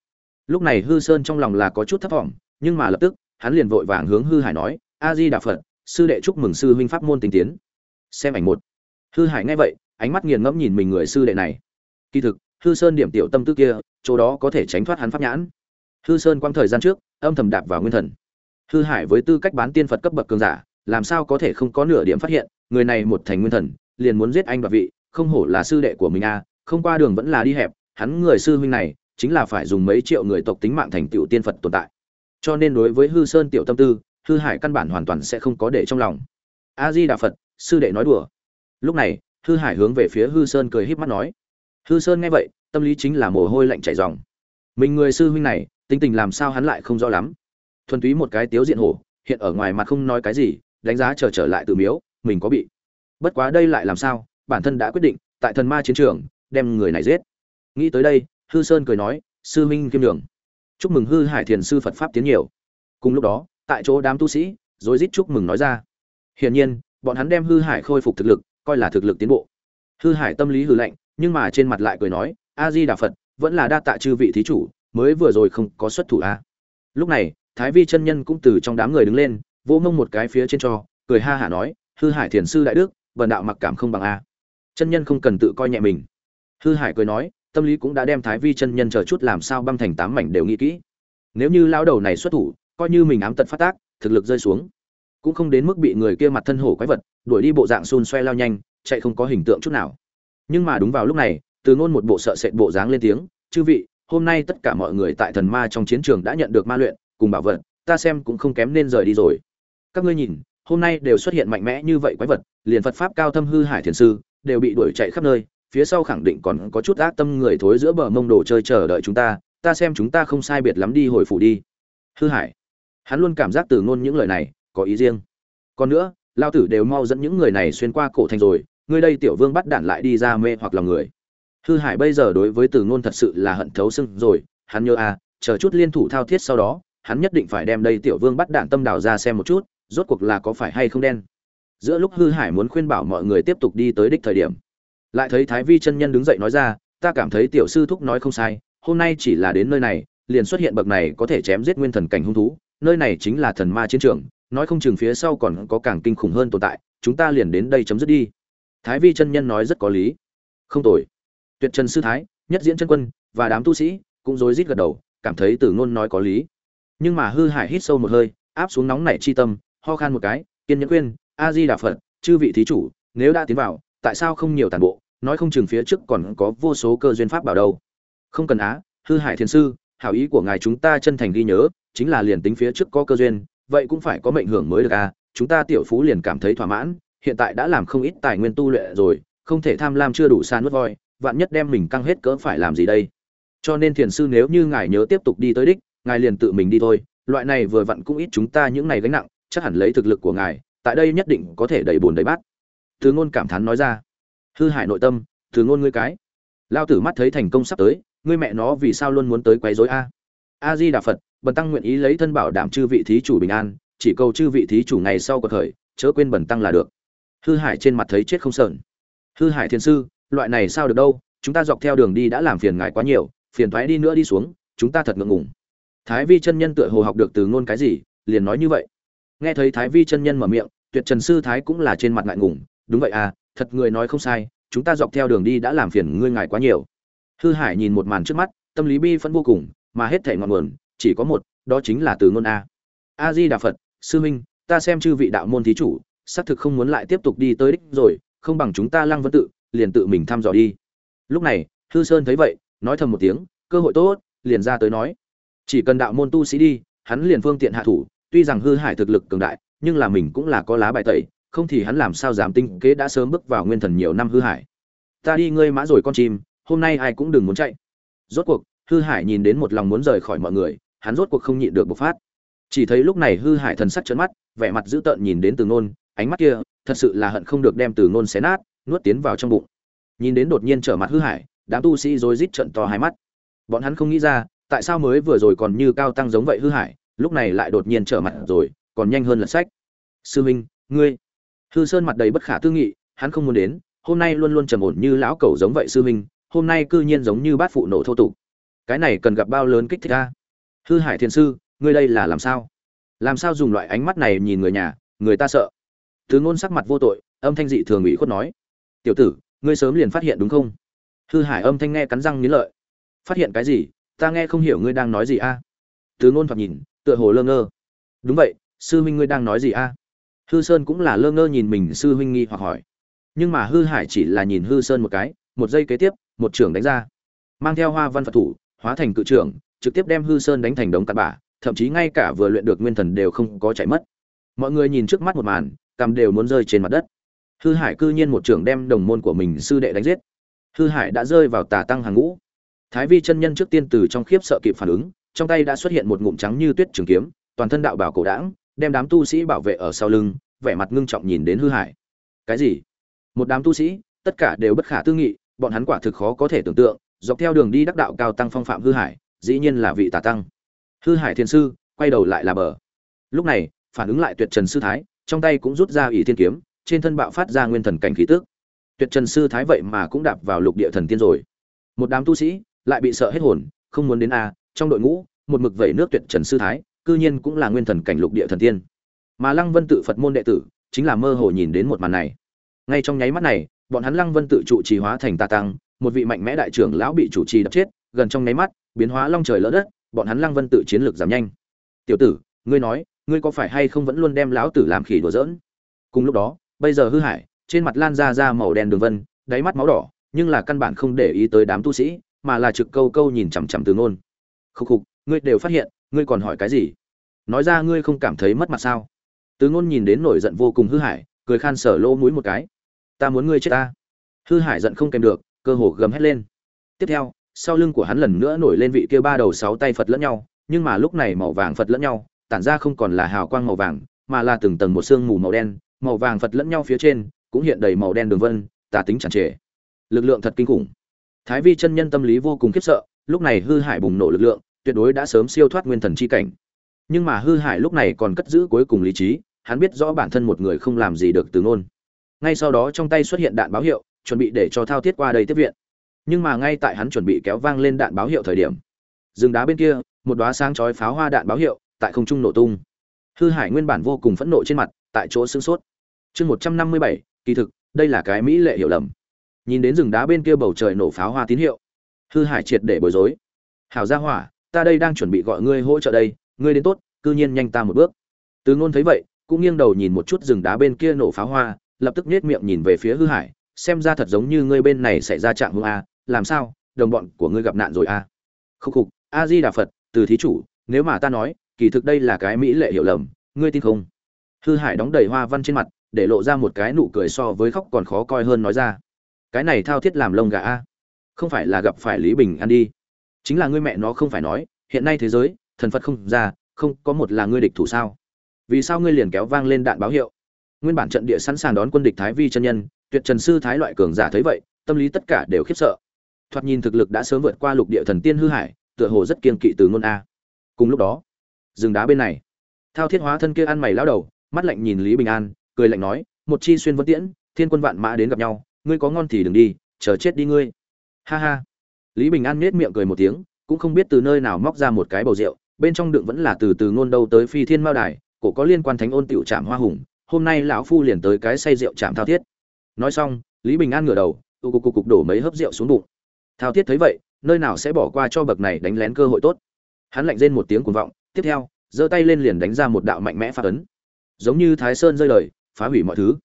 Lúc này hư sơn trong lòng là có chút thấp vọng, nhưng mà lập tức hắn liền vội vàng hướng hư hải nói a di đà phật sư đệ chúc mừng sư huynh pháp môn tinh tiến. Xem ảnh một. Hư hải nghe vậy ánh mắt nghiền ngẫm nhìn mình người sư đệ này. Kỳ thực hư sơn điểm tiểu tâm tư kia chỗ đó có thể tránh thoát hắn pháp nhãn. Hư sơn quang thời gian trước âm thầm đạp vào nguyên thần hư hải với tư cách bán tiên phật cấp bậc cường giả, làm sao có thể không có nửa điểm phát hiện, người này một thành nguyên thần, liền muốn giết anh và vị, không hổ là sư đệ của mình a không qua đường vẫn là đi hẹp, hắn người sư huynh này, chính là phải dùng mấy triệu người tộc tính mạng thành tựu tiên phật tồn tại. Cho nên đối với hư sơn tiểu tâm tư, hư hải căn bản hoàn toàn sẽ không có để trong lòng. A di đà phật sư đệ nói đùa. Lúc này, hư hải hướng về phía hư sơn cười híp mắt nói. Hư sơn nghe vậy, tâm lý chính là mồ hôi lạnh chảy ròng. Mình người sư huynh này, tính tình làm sao hắn lại không rõ lắm thuần túy một cái tiếu diện hổ, hiện ở ngoài mặt không nói cái gì, đánh giá trở trở lại từ miếu, mình có bị. Bất quá đây lại làm sao, bản thân đã quyết định, tại thần ma chiến trường, đem người này giết. Nghĩ tới đây, hư sơn cười nói, sư minh kiêm đường chúc mừng hư hải thiền sư phật pháp tiến nhiều. Cùng lúc đó, tại chỗ đám tu sĩ rồi rít chúc mừng nói ra. Hiển nhiên, bọn hắn đem hư hải khôi phục thực lực, coi là thực lực tiến bộ. Hư hải tâm lý hư lạnh, nhưng mà trên mặt lại cười nói, a di đà phật, vẫn là đa tạ chư vị thí chủ, mới vừa rồi không có xuất thủ a. À. lúc này thái vi chân nhân cũng từ trong đám người đứng lên, vỗ ngông một cái phía trên cho, cười ha hả nói, hư hải thiền sư đại đức vần đạo mặc cảm không bằng a. Chân nhân không cần tự coi nhẹ mình. Hư hải cười nói, tâm lý cũng đã đem thái vi chân nhân chờ chút làm sao băng thành tám mảnh đều nghĩ kỹ. Nếu như lão đầu này xuất thủ, coi như mình ám tật phát tác, thực lực rơi xuống, cũng không đến mức bị người kia mặt thân hổ quái vật, đuổi đi bộ dạng xôn xoe lao nhanh, chạy không có hình tượng chút nào. Nhưng mà đúng vào lúc này, từ ngôn một bộ sợ sệt bộ dáng lên tiếng, chư vị, hôm nay tất cả mọi người tại thần ma trong chiến trường đã nhận được ma luyện cùng bảo vật, ta xem cũng không kém nên rời đi rồi. Các ngươi nhìn, hôm nay đều xuất hiện mạnh mẽ như vậy quái vật, liền phật pháp cao thâm hư hải thiền sư, đều bị đuổi chạy khắp nơi, phía sau khẳng định còn có chút ác tâm người thối giữa bờ mông đồ chơi chờ đợi chúng ta ta xem chúng ta không sai biệt lắm đi hồi phủ đi. Hư hải. Hắn luôn cảm giác từ ngôn những lời này, có ý riêng. Còn nữa lao tử đều mau dẫn những người này xuyên qua cổ thành rồi, ngươi đây tiểu vương bắt đạn lại đi ra mê hoặc lòng người. Hư hải bây giờ đối với từ ngôn thật sự là hận thấu xương rồi, hắn nhớ à chờ chút liên thủ thao thiết sau đó hắn nhất định phải đem đây tiểu vương bắt đạn tâm đào ra xem một chút, rốt cuộc là có phải hay không đen. Giữa lúc hư hải muốn khuyên bảo mọi người tiếp tục đi tới đích thời điểm, lại thấy thái vi chân nhân đứng dậy nói ra, ta cảm thấy tiểu sư thúc nói không sai, hôm nay chỉ là đến nơi này, liền xuất hiện bậc này có thể chém giết nguyên thần cảnh hung thú, nơi này chính là thần ma chiến trường, nói không chừng phía sau còn có càng kinh khủng hơn tồn tại, chúng ta liền đến đây chấm dứt đi. Thái vi chân nhân nói rất có lý. Không tồi. Tuyệt trần sư thái, nhất diễn chân quân và đám tu sĩ cũng rối rít gật đầu, cảm thấy tử ngôn nói có lý nhưng mà hư hải hít sâu một hơi, áp xuống nóng nảy chi tâm, ho khan một cái, kiên nhẫn khuyên a di đà phật, chư vị thí chủ, nếu đã tiến vào, tại sao không nhiều tàn bộ? Nói không chừng phía trước còn có vô số cơ duyên pháp bảo đâu. Không cần á, hư hải thiền sư, hảo ý của ngài chúng ta chân thành ghi nhớ, chính là liền tính phía trước có cơ duyên, vậy cũng phải có mệnh hưởng mới được à. Chúng ta tiểu phú liền cảm thấy thỏa mãn, hiện tại đã làm không ít tài nguyên tu luyện rồi, không thể tham lam chưa đủ san nuốt voi, vạn nhất đem mình căng hết cỡ phải làm gì đây? Cho nên thiền sư nếu như ngài nhớ tiếp tục đi tới đích ngài liền tự mình đi thôi, loại này vừa vặn cũng ít chúng ta những này gánh nặng, chắc hẳn lấy thực lực của ngài, tại đây nhất định có thể đầy bùn đầy bát. Từ ngôn cảm thán nói ra. Hư hại nội tâm từ ngôn ngươi cái. Lao tử mắt thấy thành công sắp tới, ngươi mẹ nó vì sao luôn muốn tới quấy rối a? A di đà phật, bần tăng nguyện ý lấy thân bảo đảm chư vị thí chủ bình an, chỉ cầu chư vị thí chủ ngày sau có thời, chớ quên bần tăng là được. Hư hải trên mặt thấy chết không sờn. Hư hải thiên sư, loại này sao được đâu, chúng ta dọc theo đường đi đã làm phiền ngài quá nhiều, phiền thoái đi nữa đi xuống, chúng ta thật ngượng ngùng thái vi chân nhân tựa hồ học được từ ngôn cái gì liền nói như vậy. Nghe thấy thái vi chân nhân mở miệng tuyệt trần sư thái cũng là trên mặt ngại ngùng đúng vậy à thật người nói không sai chúng ta dọc theo đường đi đã làm phiền ngươi ngài quá nhiều. Hư hải nhìn một màn trước mắt tâm lý bi phẫn vô cùng mà hết thể ngọn nguồn chỉ có một đó chính là từ ngôn a. A di đà phật sư Minh, ta xem chư vị đạo môn thí chủ xác thực không muốn lại tiếp tục đi tới đích rồi không bằng chúng ta lăng vân tự liền tự mình thăm dò đi. Lúc này hư sơn thấy vậy nói thầm một tiếng cơ hội tốt liền ra tới nói chỉ cần đạo môn tu sĩ đi, hắn liền phương tiện hạ thủ, tuy rằng hư hải thực lực cường đại, nhưng là mình cũng là có lá bài tẩy, không thì hắn làm sao dám tinh kế đã sớm bước vào nguyên thần nhiều năm hư hải ta đi ngươi mã rồi con chim, hôm nay ai cũng đừng muốn chạy. Rốt cuộc, hư hải nhìn đến một lòng muốn rời khỏi mọi người, hắn rốt cuộc không nhịn được bộc phát. Chỉ thấy lúc này hư hải thần sắc trấn mắt, vẻ mặt dữ tợn nhìn đến từ ngôn ánh mắt kia, thật sự là hận không được đem từ ngôn xé nát, nuốt tiến vào trong bụng. Nhìn đến đột nhiên trở mặt hư hải đám tu sĩ rối rít trận to hai mắt. Bọn hắn không nghĩ ra tại sao mới vừa rồi còn như cao tăng giống vậy hư hải lúc này lại đột nhiên trở mặt rồi, còn nhanh hơn lật sách. Sư huynh ngươi. Hư sơn mặt đầy bất khả tư nghị, hắn không muốn đến, hôm nay luôn luôn trầm ổn như lão cẩu giống vậy sư huynh hôm nay cư nhiên giống như bát phụ nổ thô tục. Cái này cần gặp bao lớn kích thích a? Hư hải thiền sư, ngươi đây là làm sao? Làm sao dùng loại ánh mắt này nhìn người nhà, người ta sợ? Thứ ngôn sắc mặt vô tội, âm thanh dị thường ủy khuất nói. Tiểu tử, ngươi sớm liền phát hiện đúng không? Hư hải âm thanh nghe cắn răng nghiến lợi. Phát hiện cái gì? Ta nghe không hiểu ngươi đang nói gì a. À? từ ngôn thoạt nhìn, tựa hồ lơ ngơ. Đúng vậy, sư huynh ngươi đang nói gì a? Hư sơn cũng là lơ ngơ nhìn mình, sư huynh nghi hoặc hỏi. Nhưng mà hư hải chỉ là nhìn hư sơn một cái, một giây kế tiếp, một trưởng đánh ra. Mang theo hoa văn phật thủ, hóa thành cự trưởng, trực tiếp đem hư sơn đánh thành đống cặn bã thậm chí ngay cả vừa luyện được nguyên thần đều không có chạy mất. Mọi người nhìn trước mắt một màn, cằm đều muốn rơi trên mặt đất. Hư hải cư nhiên một trưởng đem đồng môn của mình sư đệ đánh giết. Hư hải đã rơi vào tà tăng hàng ngũ thái vi chân nhân trước tiên từ trong khiếp sợ kịp phản ứng trong tay đã xuất hiện một ngụm trắng như tuyết trường kiếm toàn thân đạo bảo cổ đãng, đem đám tu sĩ bảo vệ ở sau lưng vẻ mặt ngưng trọng nhìn đến hư hải cái gì? Một đám tu sĩ tất cả đều bất khả tư nghị bọn hắn quả thực khó có thể tưởng tượng dọc theo đường đi đắc đạo cao tăng phong phạm hư hải dĩ nhiên là vị tà tăng. Hư hải thiên sư quay đầu lại là bờ. Lúc này phản ứng lại tuyệt trần sư thái trong tay cũng rút ra ỷ thiên kiếm trên thân bạo phát ra nguyên thần cảnh khí tức. Tuyệt trần sư thái vậy mà cũng đạp vào lục địa thần tiên rồi. Một đám tu sĩ lại bị sợ hết hồn, không muốn đến a, trong đội ngũ, một mực vẩy nước tuyệt trần sư thái, cư nhiên cũng là nguyên thần cảnh lục địa thần tiên. Mà lăng vân tự phật môn đệ tử, chính là mơ hồ nhìn đến một màn này. Ngay trong nháy mắt này, bọn hắn lăng vân tự trụ trì hóa thành tà tăng, một vị mạnh mẽ đại trưởng lão bị chủ trì đập chết, gần trong nháy mắt, biến hóa long trời lỡ đất, bọn hắn lăng vân tự chiến lược giảm nhanh. Tiểu tử, ngươi nói, ngươi có phải hay không vẫn luôn đem lão tử làm khỉ đùa giỡn? Cùng lúc đó, bây giờ hư hải trên mặt lan ra ra màu đen đường vân, đáy mắt máu đỏ, nhưng là căn bản không để ý tới đám tu sĩ mà là trực câu câu nhìn chằm chằm từ ngôn. Khúc khục, ngươi đều phát hiện, ngươi còn hỏi cái gì? Nói ra ngươi không cảm thấy mất mặt sao? Từ ngôn nhìn đến nổi giận vô cùng hư hải cười khan sở lỗ mũi một cái. Ta muốn ngươi chết ta. Hư hải giận không kèm được, cơ hồ gầm hét lên. Tiếp theo, sau lưng của hắn lần nữa nổi lên vị kia ba đầu sáu tay phật lẫn nhau, nhưng mà lúc này màu vàng phật lẫn nhau, tản ra không còn là hào quang màu vàng, mà là từng tầng một sương mù màu đen, màu vàng phật lẫn nhau phía trên, cũng hiện đầy màu đen đường vân, tà tính chẳng trề. Lực lượng thật kinh khủng thái vi chân nhân tâm lý vô cùng khiếp sợ, lúc này hư hải bùng nổ lực lượng, tuyệt đối đã sớm siêu thoát nguyên thần chi cảnh. Nhưng mà hư hải lúc này còn cất giữ cuối cùng lý trí, hắn biết rõ bản thân một người không làm gì được từ ngôn. Ngay sau đó trong tay xuất hiện đạn báo hiệu, chuẩn bị để cho thao thiết qua đây tiếp viện. Nhưng mà ngay tại hắn chuẩn bị kéo vang lên đạn báo hiệu thời điểm, rừng đá bên kia, một đóa sáng chói pháo hoa đạn báo hiệu tại không trung nổ tung. Hư hải nguyên bản vô cùng phẫn nộ trên mặt, tại chỗ sưng sốt. Chương một trăm năm mươi bảy, kỳ thực, đây là cái mỹ lệ hiểu lầm nhìn đến rừng đá bên kia bầu trời nổ pháo hoa tín hiệu. Hư hải triệt để bối rối. Hảo gia hỏa, ta đây đang chuẩn bị gọi ngươi hỗ trợ đây, ngươi đến tốt, cư nhiên nhanh ta một bước. Từ ngôn thấy vậy, cũng nghiêng đầu nhìn một chút rừng đá bên kia nổ pháo hoa, lập tức nhếch miệng nhìn về phía hư hải, xem ra thật giống như ngươi bên này xảy ra trạng hung a, làm sao, đồng bọn của ngươi gặp nạn rồi a? Khúc khục a di đà phật, từ thí chủ, nếu mà ta nói, kỳ thực đây là cái mỹ lệ hiểu lầm, ngươi tin không? Hư hải đóng đầy hoa văn trên mặt, để lộ ra một cái nụ cười so với khóc còn khó coi hơn nói ra cái này thao thiết làm lông gà a. Không phải là gặp phải lý bình An đi. Chính là ngươi mẹ nó không phải nói, hiện nay thế giới, thần phật không ra, không có một là ngươi địch thủ sao? Vì sao ngươi liền kéo vang lên đạn báo hiệu? Nguyên bản trận địa sẵn sàng đón quân địch thái vi chân nhân, tuyệt trần sư thái loại cường giả thấy vậy, tâm lý tất cả đều khiếp sợ. Thoạt nhìn thực lực đã sớm vượt qua lục địa thần tiên hư hải, tựa hồ rất kiên kỵ từ ngôn a. Cùng lúc đó, rừng đá bên này, thao thiết hóa thân kia ăn mày lao đầu, mắt lạnh nhìn lý bình an, cười lạnh nói, một chi xuyên vân tiễn, thiên quân vạn mã đến gặp nhau ngươi có ngon thì đừng đi, chờ chết đi ngươi. Ha ha. Lý bình an nết miệng cười một tiếng, cũng không biết từ nơi nào móc ra một cái bầu rượu, bên trong đựng vẫn là từ từ ngôn đâu tới phi thiên mao đài, cổ có liên quan thánh ôn tiểu trạm hoa hùng, hôm nay lão phu liền tới cái say rượu trạm thao thiết. Nói xong, lý bình an ngửa đầu tụ cục cục cục đổ mấy hớp rượu xuống bụng. Thao thiết thấy vậy, nơi nào sẽ bỏ qua cho bậc này đánh lén cơ hội tốt. Hắn lạnh rên một tiếng cuồng vọng, tiếp theo, giơ tay lên liền đánh ra một đạo mạnh mẽ phát ấn. Giống như thái sơn rơi lời, phá hủy mọi thứ.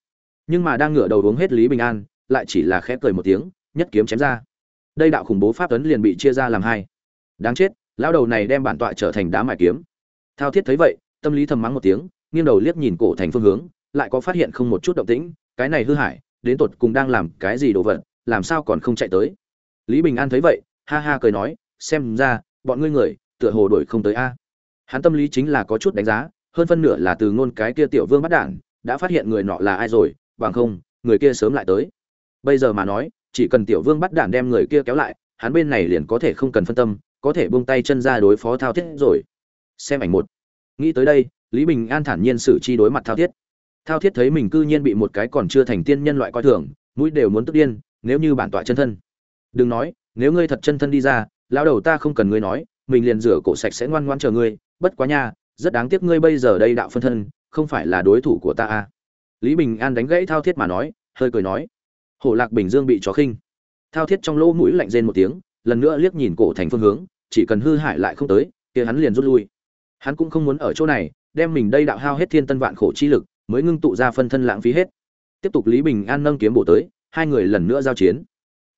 Nhưng mà đang ngửa đầu uống hết lý bình an lại chỉ là khẽ cười một tiếng, nhất kiếm chém ra. Đây đạo khủng bố pháp tuấn liền bị chia ra làm hai. Đáng chết, lão đầu này đem bản tọa trở thành đá mài kiếm. Thao thiết thấy vậy, tâm lý thầm mắng một tiếng, nghiêng đầu liếc nhìn cổ thành phương hướng, lại có phát hiện không một chút động tĩnh, cái này hư hại, đến tột cùng đang làm cái gì đồ vật, làm sao còn không chạy tới. Lý bình an thấy vậy, ha ha cười nói, xem ra, bọn ngươi người, tựa hồ đổi không tới a. Hắn tâm lý chính là có chút đánh giá, hơn phân nửa là từ ngôn cái kia tiểu vương bắt đản đã phát hiện người nọ là ai rồi, bằng không, người kia sớm lại tới bây giờ mà nói, chỉ cần tiểu vương bắt đản đem người kia kéo lại, hắn bên này liền có thể không cần phân tâm, có thể buông tay chân ra đối phó thao thiết rồi. Xem ảnh một. Nghĩ tới đây, lý bình an thản nhiên xử chi đối mặt thao thiết. Thao thiết thấy mình cư nhiên bị một cái còn chưa thành tiên nhân loại coi thường, mũi đều muốn tức điên, nếu như bản tọa chân thân. Đừng nói, nếu ngươi thật chân thân đi ra, lão đầu ta không cần ngươi nói, mình liền rửa cổ sạch sẽ ngoan ngoan chờ ngươi, bất quá nha, rất đáng tiếc ngươi bây giờ đây đạo phân thân, không phải là đối thủ của ta à. lý bình an đánh gãy thao thiết mà nói, hơi cười nói hổ lạc bình dương bị chó khinh. Thao thiết trong lỗ mũi lạnh rên một tiếng, lần nữa liếc nhìn cổ thành phương hướng, chỉ cần hư hại lại không tới, kia hắn liền rút lui. Hắn cũng không muốn ở chỗ này, đem mình đây đạo hao hết thiên tân vạn khổ chi lực, mới ngưng tụ ra phân thân lãng phí hết. Tiếp tục lý bình an nâng kiếm bổ tới, hai người lần nữa giao chiến.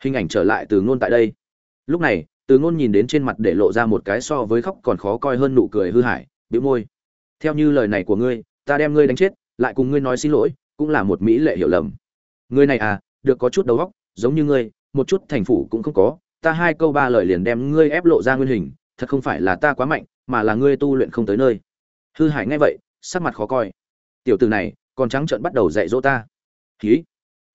Hình ảnh trở lại từ ngôn tại đây. Lúc này, từ ngôn nhìn đến trên mặt để lộ ra một cái so với khóc còn khó coi hơn nụ cười hư hại, bĩu môi. Theo như lời này của ngươi, ta đem ngươi đánh chết, lại cùng ngươi nói xin lỗi, cũng là một mỹ lệ hiểu lầm. Ngươi này à được có chút đầu óc, giống như ngươi, một chút thành phủ cũng không có, ta hai câu ba lời liền đem ngươi ép lộ ra nguyên hình, thật không phải là ta quá mạnh, mà là ngươi tu luyện không tới nơi. Hư hải nghe vậy, sắc mặt khó coi. Tiểu tử này, còn trắng trợn bắt đầu dạy dỗ ta. Khí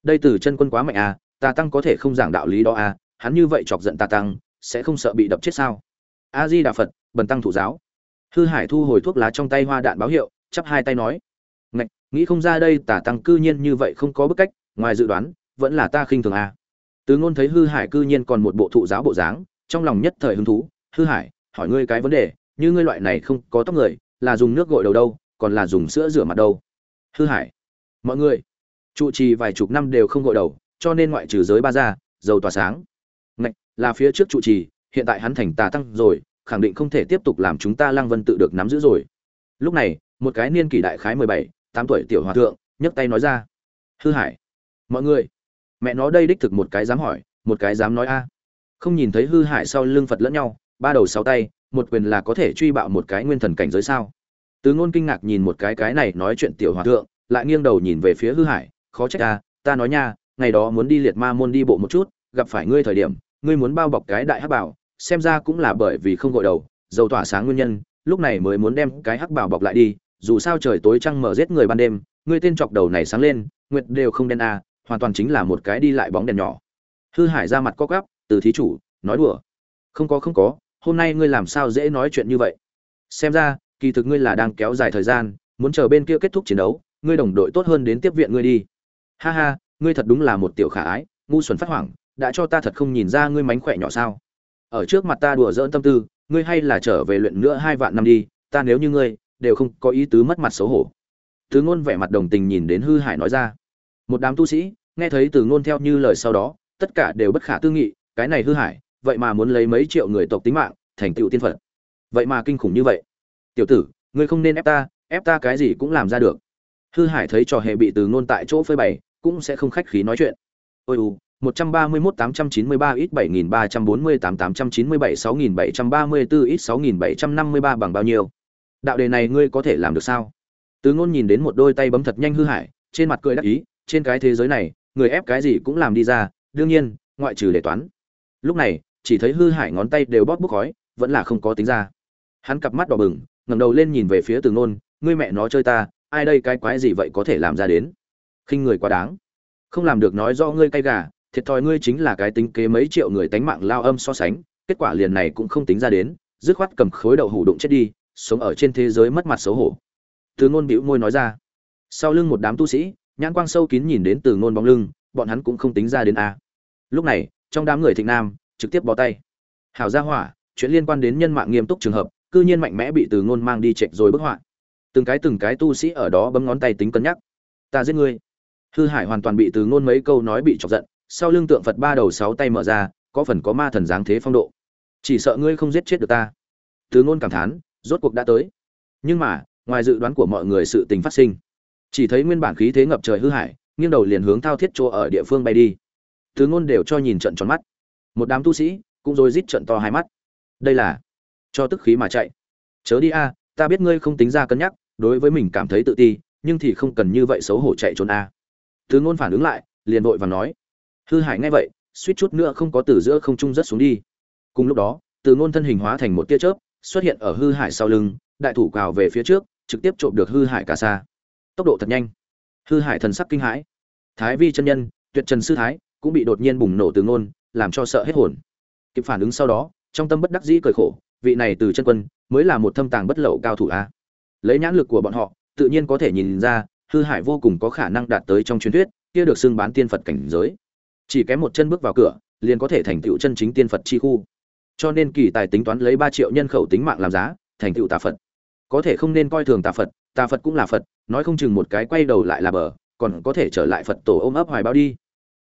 đây tử chân quân quá mạnh à ta tăng có thể không giảng đạo lý đó à hắn như vậy chọc giận ta tăng, sẽ không sợ bị đập chết sao? A di đà phật, bần tăng thủ giáo. Hư hải thu hồi thuốc lá trong tay hoa đạn báo hiệu, chắp hai tay nói. Ngạch, nghĩ không ra đây tả tăng cư nhiên như vậy không có bức cách, ngoài dự đoán vẫn là ta khinh thường à. Từ ngôn thấy hư hải cư nhiên còn một bộ thụ giáo bộ dáng, trong lòng nhất thời hứng thú. Hư hải, hỏi ngươi cái vấn đề, như ngươi loại này không có tóc người, là dùng nước gội đầu đâu, còn là dùng sữa rửa mặt đâu? Hư hải, mọi người, trụ trì vài chục năm đều không gội đầu, cho nên ngoại trừ giới ba gia dầu tỏa sáng. Ngạch, là phía trước trụ trì, hiện tại hắn thành tà tăng rồi, khẳng định không thể tiếp tục làm chúng ta lăng vân tự được nắm giữ rồi. Lúc này, một cái niên kỷ đại khái mười bảy, tám tuổi tiểu hòa thượng, nhấc tay nói ra. Hư hải, mọi người mẹ nó đây đích thực một cái dám hỏi một cái dám nói a. Không nhìn thấy hư hại sau lưng phật lẫn nhau ba đầu sáu tay một quyền là có thể truy bạo một cái nguyên thần cảnh giới sao? Tứ ngôn kinh ngạc nhìn một cái cái này nói chuyện tiểu hòa thượng lại nghiêng đầu nhìn về phía hư hải khó trách ta ta nói nha ngày đó muốn đi liệt ma môn đi bộ một chút gặp phải ngươi thời điểm ngươi muốn bao bọc cái đại hắc bảo xem ra cũng là bởi vì không gội đầu dầu tỏa sáng nguyên nhân lúc này mới muốn đem cái hắc bảo bọc lại đi dù sao trời tối trăng mở giết người ban đêm ngươi tên chọc đầu này sáng lên nguyệt đều không đen à, hoàn toàn chính là một cái đi lại bóng đèn nhỏ. Hư hải ra mặt co quắp, từ thí chủ, nói đùa. Không có không có, hôm nay ngươi làm sao dễ nói chuyện như vậy? Xem ra, kỳ thực ngươi là đang kéo dài thời gian, muốn chờ bên kia kết thúc chiến đấu, ngươi đồng đội tốt hơn đến tiếp viện ngươi đi. Ha ha, ngươi thật đúng là một tiểu khả ái, ngu xuẩn phát hoảng, đã cho ta thật không nhìn ra ngươi mánh khỏe nhỏ sao? Ở trước mặt ta đùa dỡn tâm tư, ngươi hay là trở về luyện nữa hai vạn năm đi, ta nếu như ngươi, đều không có ý tứ mất mặt xấu hổ. Từ ngôn vẻ mặt đồng tình nhìn đến hư hải nói ra một đám tu sĩ, nghe thấy từ ngôn theo như lời sau đó, tất cả đều bất khả tư nghị, cái này hư hải vậy mà muốn lấy mấy triệu người tộc tính mạng, thành tựu tiên phật. Vậy mà kinh khủng như vậy. Tiểu tử, ngươi không nên ép ta ép ta cái gì cũng làm ra được. Hư hải thấy trò hề bị từ ngôn tại chỗ phơi bày, cũng sẽ không khách khí nói chuyện. Ôi u, một trăm ba mươi mốt tám trăm chín mươi ba ít bảy nghìn ba trăm bốn mươi tám tám trăm chín mươi bảy sáu nghìn bảy trăm ba mươi bốn ít sáu nghìn bảy trăm năm mươi ba bằng bao nhiêu? Đạo đề này ngươi có thể làm được sao? Từ ngôn nhìn đến một đôi tay bấm thật nhanh hư hải trên mặt cười đắc ý trên cái thế giới này, người ép cái gì cũng làm đi ra, đương nhiên, ngoại trừ để toán. Lúc này, chỉ thấy hư hải ngón tay đều bóp bốc khói, vẫn là không có tính ra. Hắn cặp mắt đỏ bừng, ngẩng đầu lên nhìn về phía từ ngôn, ngươi mẹ nó chơi ta, ai đây cái quái gì vậy có thể làm ra đến? Khinh người quá đáng. Không làm được nói do ngươi cay gà, thiệt thòi ngươi chính là cái tính kế mấy triệu người tánh mạng lao âm so sánh, kết quả liền này cũng không tính ra đến, dứt khoát cầm khối đậu hủ đụng chết đi, sống ở trên thế giới mất mặt xấu hổ. Từ ngôn bĩu môi nói ra. Sau lưng một đám tu sĩ nhãn quang sâu kín nhìn đến từ ngôn bóng lưng, bọn hắn cũng không tính ra đến a. Lúc này, trong đám người thịnh nam, trực tiếp bó tay. Hảo gia hỏa, chuyện liên quan đến nhân mạng nghiêm túc trường hợp, cư nhiên mạnh mẽ bị từ ngôn mang đi chệch rồi bức họa. Từng cái từng cái tu sĩ ở đó bấm ngón tay tính cân nhắc. Ta giết ngươi. Hư hải hoàn toàn bị từ ngôn mấy câu nói bị chọc giận, sau lưng tượng phật ba đầu sáu tay mở ra, có phần có ma thần dáng thế phong độ. Chỉ sợ ngươi không giết chết được ta. Từ ngôn cảm thán, rốt cuộc đã tới. Nhưng mà, ngoài dự đoán của mọi người sự tình phát sinh chỉ thấy nguyên bản khí thế ngập trời hư hải nghiêng đầu liền hướng thao thiết chỗ ở địa phương bay đi. Thứ ngôn đều cho nhìn trận tròn mắt. Một đám tu sĩ cũng rồi rít trận to hai mắt. Đây là cho tức khí mà chạy. Chớ đi a, ta biết ngươi không tính ra cân nhắc, đối với mình cảm thấy tự ti, nhưng thì không cần như vậy xấu hổ chạy trốn a. Thứ ngôn phản ứng lại, liền vội và nói. Hư hải nghe vậy, suýt chút nữa không có từ giữa không trung rất xuống đi. Cùng lúc đó, từ ngôn thân hình hóa thành một tia chớp, xuất hiện ở hư hải sau lưng, đại thủ cào về phía trước, trực tiếp trộm được hư hải cả xa tốc độ thật nhanh. Hư hải thần sắc kinh hãi. Thái vi chân nhân, tuyệt trần sư thái, cũng bị đột nhiên bùng nổ từ ngôn, làm cho sợ hết hồn. Kịp phản ứng sau đó, trong tâm bất đắc dĩ cười khổ, vị này từ chân quân mới là một thâm tàng bất lậu cao thủ a. Lấy nhãn lực của bọn họ, tự nhiên có thể nhìn ra, hư hải vô cùng có khả năng đạt tới trong truyền thuyết, kia được xưng bán tiên phật cảnh giới. Chỉ kém một chân bước vào cửa, liền có thể thành tựu chân chính tiên phật chi khu. Cho nên kỳ tài tính toán lấy ba triệu nhân khẩu tính mạng làm giá, thành tựu tà phật. Có thể không nên coi thường tà phật tà phật cũng là phật nói không chừng một cái quay đầu lại là bờ, còn có thể trở lại phật tổ ôm ấp hoài bao đi.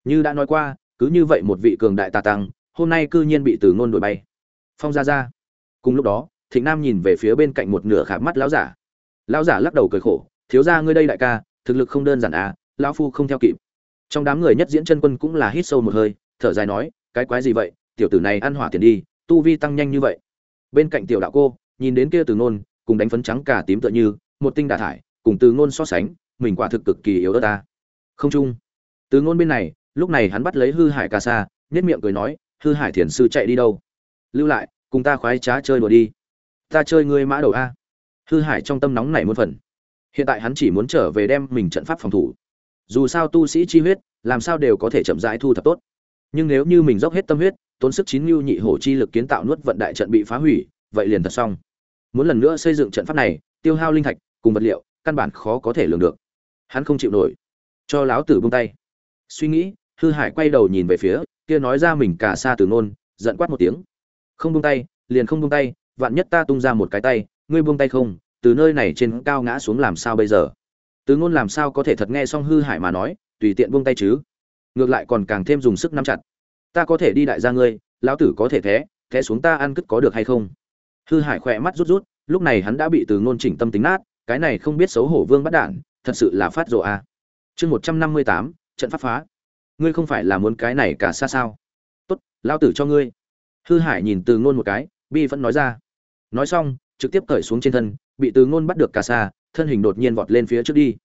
Như đã nói qua, cứ như vậy một vị cường đại tà tăng, hôm nay cư nhiên bị từ ngôn đuổi bay. Phong ra ra cùng lúc đó, thịnh nam nhìn về phía bên cạnh một nửa khảm mắt lão giả. Lão giả lắc đầu cười khổ, thiếu ra ngươi đây đại ca, thực lực không đơn giản à lão phu không theo kịp. Trong đám người nhất diễn chân quân cũng là hít sâu một hơi, thở dài nói, cái quái gì vậy, tiểu tử này ăn hỏa tiền đi, tu vi tăng nhanh như vậy. Bên cạnh tiểu đạo cô, nhìn đến kia từ ngôn, cùng đánh phấn trắng cả tím tựa như, một tinh đà thải cùng từ ngôn so sánh, mình quả thực cực kỳ yếu ớt ta. Không chung. Từ ngôn bên này, lúc này hắn bắt lấy hư hải ca sa nhất miệng cười nói, hư hải thiền sư chạy đi đâu? Lưu lại, cùng ta khoái trá chơi đùa đi. Ta chơi ngươi mã đầu a. Hư hải trong tâm nóng này muôn phần. Hiện tại hắn chỉ muốn trở về đem mình trận pháp phòng thủ. Dù sao tu sĩ chi huyết, làm sao đều có thể chậm rãi thu thập tốt. Nhưng nếu như mình dốc hết tâm huyết, tốn sức chín lưu nhị hổ chi lực kiến tạo nuốt vận đại trận bị phá hủy, vậy liền thật xong. Muốn lần nữa xây dựng trận pháp này, tiêu hao linh thạch, cùng vật liệu căn bản khó có thể lường được. Hắn không chịu nổi. Cho láo tử buông tay. Suy nghĩ, hư hải quay đầu nhìn về phía, kia nói ra mình cả xa từ ngôn, giận quát một tiếng. Không buông tay, liền không buông tay, vạn nhất ta tung ra một cái tay, ngươi buông tay không, từ nơi này trên cao ngã xuống làm sao bây giờ? Từ ngôn làm sao có thể thật nghe xong hư hải mà nói, tùy tiện buông tay chứ? Ngược lại còn càng thêm dùng sức nắm chặt. Ta có thể đi đại gia ngươi, lão tử có thể thế thế xuống ta ăn cứt có được hay không? Hư hải khỏe mắt rút rút, lúc này hắn đã bị từ ngôn chỉnh tâm tính nát cái này không biết xấu hổ vương bắt đản thật sự là phát rộ à. chương một trăm năm mươi tám, trận pháp phá. Ngươi không phải là muốn cái này cả xa sao? Tốt lao tử cho ngươi. Hư hải nhìn từ ngôn một cái, bi vẫn nói ra. Nói xong, trực tiếp cởi xuống trên thân, bị từ ngôn bắt được cả xa, thân hình đột nhiên vọt lên phía trước đi.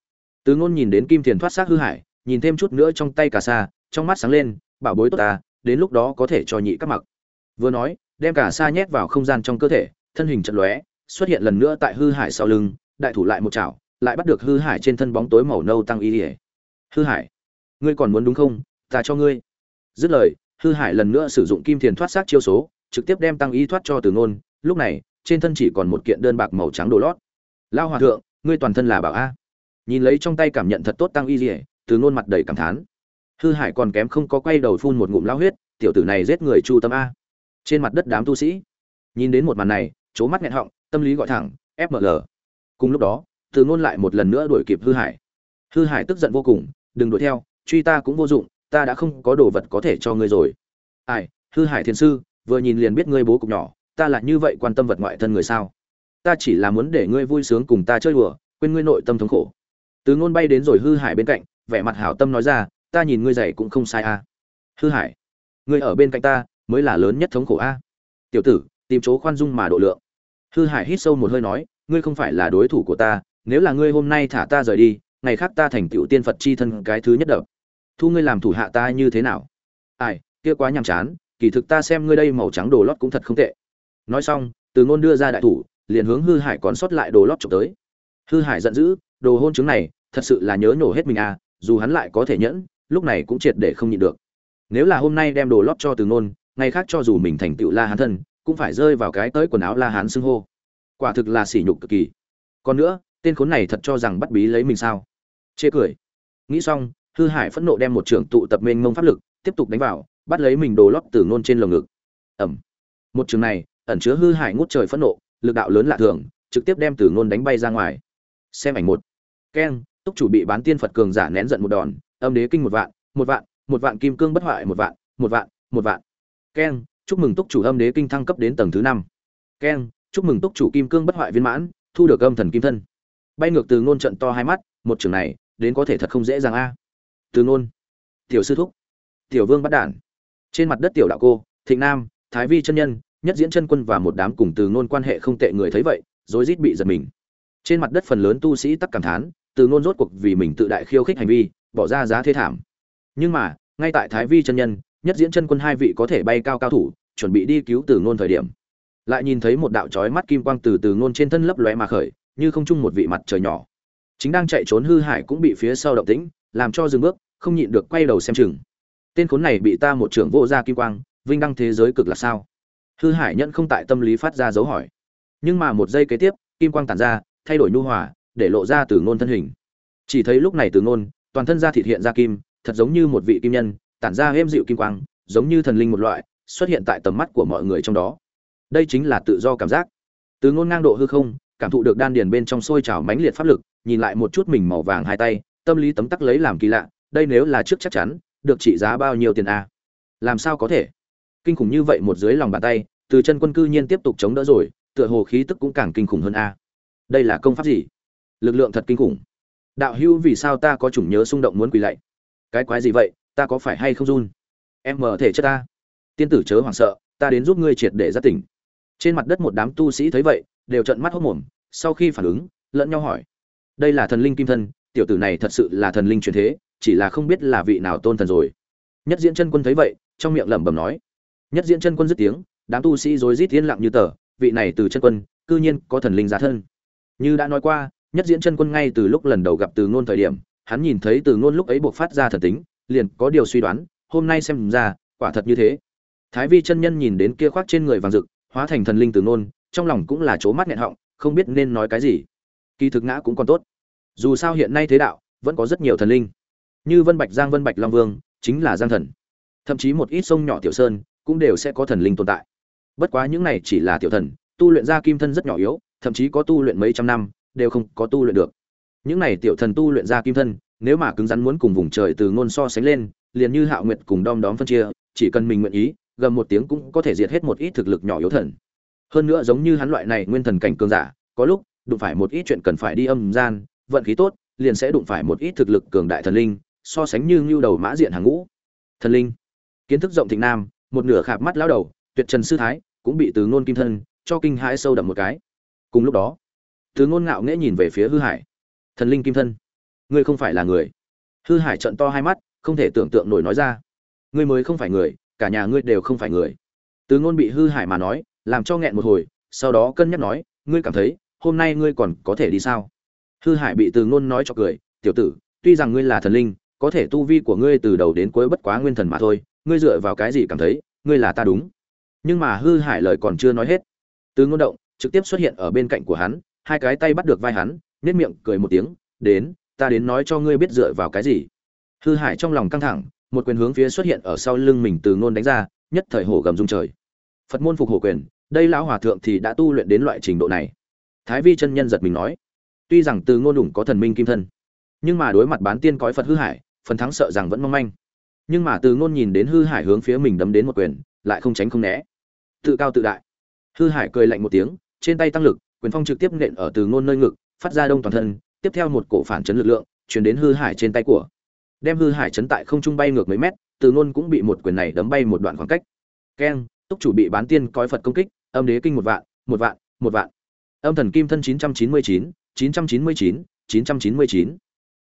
Từ ngôn nhìn đến kim thiền thoát xác hư hải, nhìn thêm chút nữa trong tay cả xa, trong mắt sáng lên, bảo bối tốt ta, đến lúc đó có thể cho nhị các mặc. Vừa nói, đem cả xa nhét vào không gian trong cơ thể, thân hình trận lóe, xuất hiện lần nữa tại hư hải sau lưng đại thủ lại một chảo, lại bắt được hư hải trên thân bóng tối màu nâu tăng y ỉa hư hải, ngươi còn muốn đúng không? Ta cho ngươi. Dứt lời, hư hải lần nữa sử dụng kim thiền thoát xác chiêu số, trực tiếp đem tăng y thoát cho từ ngôn. Lúc này, trên thân chỉ còn một kiện đơn bạc màu trắng đồ lót. Lao hòa thượng, ngươi toàn thân là bảo a. Nhìn lấy trong tay cảm nhận thật tốt tăng y ỉa từ ngôn mặt đầy cảm thán. Hư hải còn kém không có quay đầu phun một ngụm lao huyết, tiểu tử này giết người chu tâm a. Trên mặt đất đám tu sĩ. Nhìn đến một màn này, chố mắt nghẹn họng, tâm lý gọi thẳng fml cùng lúc đó, từ ngôn lại một lần nữa đuổi kịp hư hải. Hư hải tức giận vô cùng, đừng đuổi theo, truy ta cũng vô dụng, ta đã không có đồ vật có thể cho ngươi rồi. Ai, hư hải thiền sư, vừa nhìn liền biết ngươi bố cục nhỏ, ta là như vậy quan tâm vật ngoại thân người sao? Ta chỉ là muốn để ngươi vui sướng cùng ta chơi đùa, quên ngươi nội tâm thống khổ. Từ ngôn bay đến rồi hư hải bên cạnh, vẻ mặt hảo tâm nói ra, ta nhìn ngươi dạy cũng không sai a hư hải, ngươi ở bên cạnh ta mới là lớn nhất thống khổ a. Tiểu tử, tìm chỗ khoan dung mà độ lượng. Hư hải hít sâu một hơi nói ngươi không phải là đối thủ của ta, nếu là ngươi hôm nay thả ta rời đi, ngày khác ta thành tựu tiên phật chi thân cái thứ nhất đập. Thu ngươi làm thủ hạ ta như thế nào? Ai, kia quá nhàm chán, kỳ thực ta xem ngươi đây màu trắng đồ lót cũng thật không tệ. Nói xong, từ ngôn đưa ra đại thủ, liền hướng hư hải còn sót lại đồ lót trộm tới. Hư hải giận dữ, đồ hôn chứng này, thật sự là nhớ nhổ hết mình à dù hắn lại có thể nhẫn, lúc này cũng triệt để không nhịn được. Nếu là hôm nay đem đồ lót cho từ ngôn, ngày khác cho dù mình thành tựu la hán thân, cũng phải rơi vào cái tới quần áo la hán xưng hô quả thực là sỉ nhục cực kỳ. Còn nữa, tên khốn này thật cho rằng bắt bí lấy mình sao? Chê cười. Nghĩ xong, hư hải phẫn nộ đem một trưởng tụ tập mênh mông pháp lực, tiếp tục đánh vào, bắt lấy mình đồ lót từ ngôn trên lồng ngực. Ẩm. Một trường này, ẩn chứa hư hải ngút trời phẫn nộ, lực đạo lớn lạ thường, trực tiếp đem từ ngôn đánh bay ra ngoài. Xem ảnh một. Keng, túc chủ bị bán tiên phật cường giả nén giận một đòn, âm đế kinh một vạn một vạn một vạn kim cương bất hoại một vạn một vạn một vạn. Keng, chúc mừng túc chủ âm đế kinh thăng cấp đến tầng thứ năm. Keng chúc mừng túc chủ kim cương bất hoại viên mãn, thu được âm thần kim thân. Bay ngược từ ngôn trận to hai mắt, một trường này, đến có thể thật không dễ dàng a. Từ ngôn. Tiểu sư thúc. Tiểu vương bắt đản. Trên mặt đất tiểu đạo cô, thịnh nam, thái vi chân nhân, nhất diễn chân quân và một đám cùng từ ngôn quan hệ không tệ người thấy vậy, rối rít bị giật mình. Trên mặt đất phần lớn tu sĩ tắc cảm thán, từ ngôn rốt cuộc vì mình tự đại khiêu khích hành vi, bỏ ra giá thế thảm. Nhưng mà, ngay tại thái vi chân nhân, nhất diễn chân quân hai vị có thể bay cao cao thủ, chuẩn bị đi cứu từ ngôn thời điểm lại nhìn thấy một đạo chói mắt kim quang từ từ ngôn trên thân lấp lóe mà khởi, như không chung một vị mặt trời nhỏ. Chính đang chạy trốn hư hải cũng bị phía sau động tĩnh, làm cho dừng bước, không nhịn được quay đầu xem chừng. Tên khốn này bị ta một trưởng vô ra kim quang, vinh đăng thế giới cực là sao? Hư hải nhận không tại tâm lý phát ra dấu hỏi. Nhưng mà một giây kế tiếp, kim quang tản ra, thay đổi nhu hòa, để lộ ra từ ngôn thân hình. Chỉ thấy lúc này từ ngôn, toàn thân da thịt hiện ra kim, thật giống như một vị kim nhân, tản ra êm dịu kim quang, giống như thần linh một loại, xuất hiện tại tầm mắt của mọi người trong đó đây chính là tự do cảm giác. Từ ngôn ngang độ hư không, cảm thụ được đan điền bên trong sôi trào mãnh liệt pháp lực, nhìn lại một chút mình màu vàng hai tay, tâm lý tấm tắc lấy làm kỳ lạ, đây nếu là trước chắc chắn, được trị giá bao nhiêu tiền a? Làm sao có thể? Kinh khủng như vậy một dưới lòng bàn tay, từ chân quân cư nhiên tiếp tục chống đỡ rồi, tựa hồ khí tức cũng càng kinh khủng hơn a. Đây là công pháp gì? Lực lượng thật kinh khủng. Đạo hữu vì sao ta có chủng nhớ xung động muốn quỳ lạy? Cái quái gì vậy? Ta có phải hay không run? Em mở thể chất ta. Tiên tử chớ hoảng sợ, ta đến giúp ngươi triệt để giác tỉnh trên mặt đất một đám tu sĩ thấy vậy, đều trợn mắt hốc mồm, sau khi phản ứng, lẫn nhau hỏi. Đây là thần linh kim thân, tiểu tử này thật sự là thần linh truyền thế, chỉ là không biết là vị nào tôn thần rồi. Nhất diễn chân quân thấy vậy, trong miệng lẩm bẩm nói. Nhất diễn chân quân dứt tiếng, đám tu sĩ rối rít yên lặng như tờ, vị này từ chân quân, cư nhiên có thần linh giá thân. Như đã nói qua, nhất diễn chân quân ngay từ lúc lần đầu gặp từ ngôn thời điểm, hắn nhìn thấy từ ngôn lúc ấy buộc phát ra thần tính, liền có điều suy đoán, hôm nay xem ra, quả thật như thế. Thái vi chân nhân nhìn đến kia khoác trên người vàng rực hóa thành thần linh từ ngôn, trong lòng cũng là c mắt nghẹn họng, không biết nên nói cái gì. Kỳ thực ngã cũng còn tốt. Dù sao hiện nay thế đạo, vẫn có rất nhiều thần linh. Như vân bạch giang vân bạch long vương, chính là giang thần. Thậm chí một ít sông nhỏ tiểu sơn, cũng đều sẽ có thần linh tồn tại. Bất quá những này chỉ là tiểu thần, tu luyện ra kim thân rất nhỏ yếu, thậm chí có tu luyện mấy trăm năm, đều không có tu luyện được. Những này tiểu thần tu luyện ra kim thân, nếu mà cứng rắn muốn cùng vùng trời từ ngôn so sánh lên, liền như hạo nguyệt cùng đom đóm phân chia, chỉ cần mình nguyện ý gầm một tiếng cũng có thể diệt hết một ít thực lực nhỏ yếu thần. Hơn nữa giống như hắn loại này nguyên thần cảnh cường giả, có lúc, đụng phải một ít chuyện cần phải đi âm gian, vận khí tốt, liền sẽ đụng phải một ít thực lực cường đại thần linh, so sánh như ngưu đầu mã diện hàng ngũ. Thần linh. Kiến thức rộng thịnh nam, một nửa khạp mắt lao đầu, tuyệt trần sư thái, cũng bị từ ngôn kim thân, cho kinh hãi sâu đậm một cái. Cùng lúc đó, từ ngôn ngạo nghễ nhìn về phía hư hải. Thần linh kim thân. Ngươi không phải là người. Hư hải trận to hai mắt, không thể tưởng tượng nổi nói ra. Ngươi mới không phải người cả nhà ngươi đều không phải người. Từ ngôn bị hư hại mà nói, làm cho nghẹn một hồi, sau đó cân nhắc nói, ngươi cảm thấy, hôm nay ngươi còn có thể đi sao? Hư hải bị từ ngôn nói cho cười, tiểu tử, tuy rằng ngươi là thần linh, có thể tu vi của ngươi từ đầu đến cuối bất quá nguyên thần mà thôi, ngươi dựa vào cái gì cảm thấy, ngươi là ta đúng? Nhưng mà hư hại lời còn chưa nói hết, từ ngôn động, trực tiếp xuất hiện ở bên cạnh của hắn, hai cái tay bắt được vai hắn nếp miệng cười một tiếng, đến, ta đến nói cho ngươi biết dựa vào cái gì? Hư hải trong lòng căng thẳng một quyền hướng phía xuất hiện ở sau lưng mình từ ngôn đánh ra, nhất thời hổ gầm rung trời. Phật môn phục hổ quyền, đây lão hòa thượng thì đã tu luyện đến loại trình độ này. Thái vi chân nhân giật mình nói, tuy rằng từ ngôn đủng có thần minh kim thân, nhưng mà đối mặt bán tiên cõi phật hư hải, phần thắng sợ rằng vẫn mong manh. Nhưng mà từ ngôn nhìn đến hư hải hướng phía mình đấm đến một quyền, lại không tránh không né. Tự cao tự đại. Hư hải cười lạnh một tiếng, trên tay tăng lực, quyền phong trực tiếp nện ở từ ngôn nơi ngực, phát ra đông toàn thân, tiếp theo một cổ phản chấn lực lượng chuyển đến hư hải trên tay của đem hư hải chấn tại không trung bay ngược mấy mét, từ ngôn cũng bị một quyền này đấm bay một đoạn khoảng cách. Keng, túc chủ bị bán tiên coi phật công kích, âm đế kinh một vạn một vạn một vạn. Âm thần kim thân chín trăm chín mươi chín chín trăm chín mươi chín chín trăm chín mươi chín.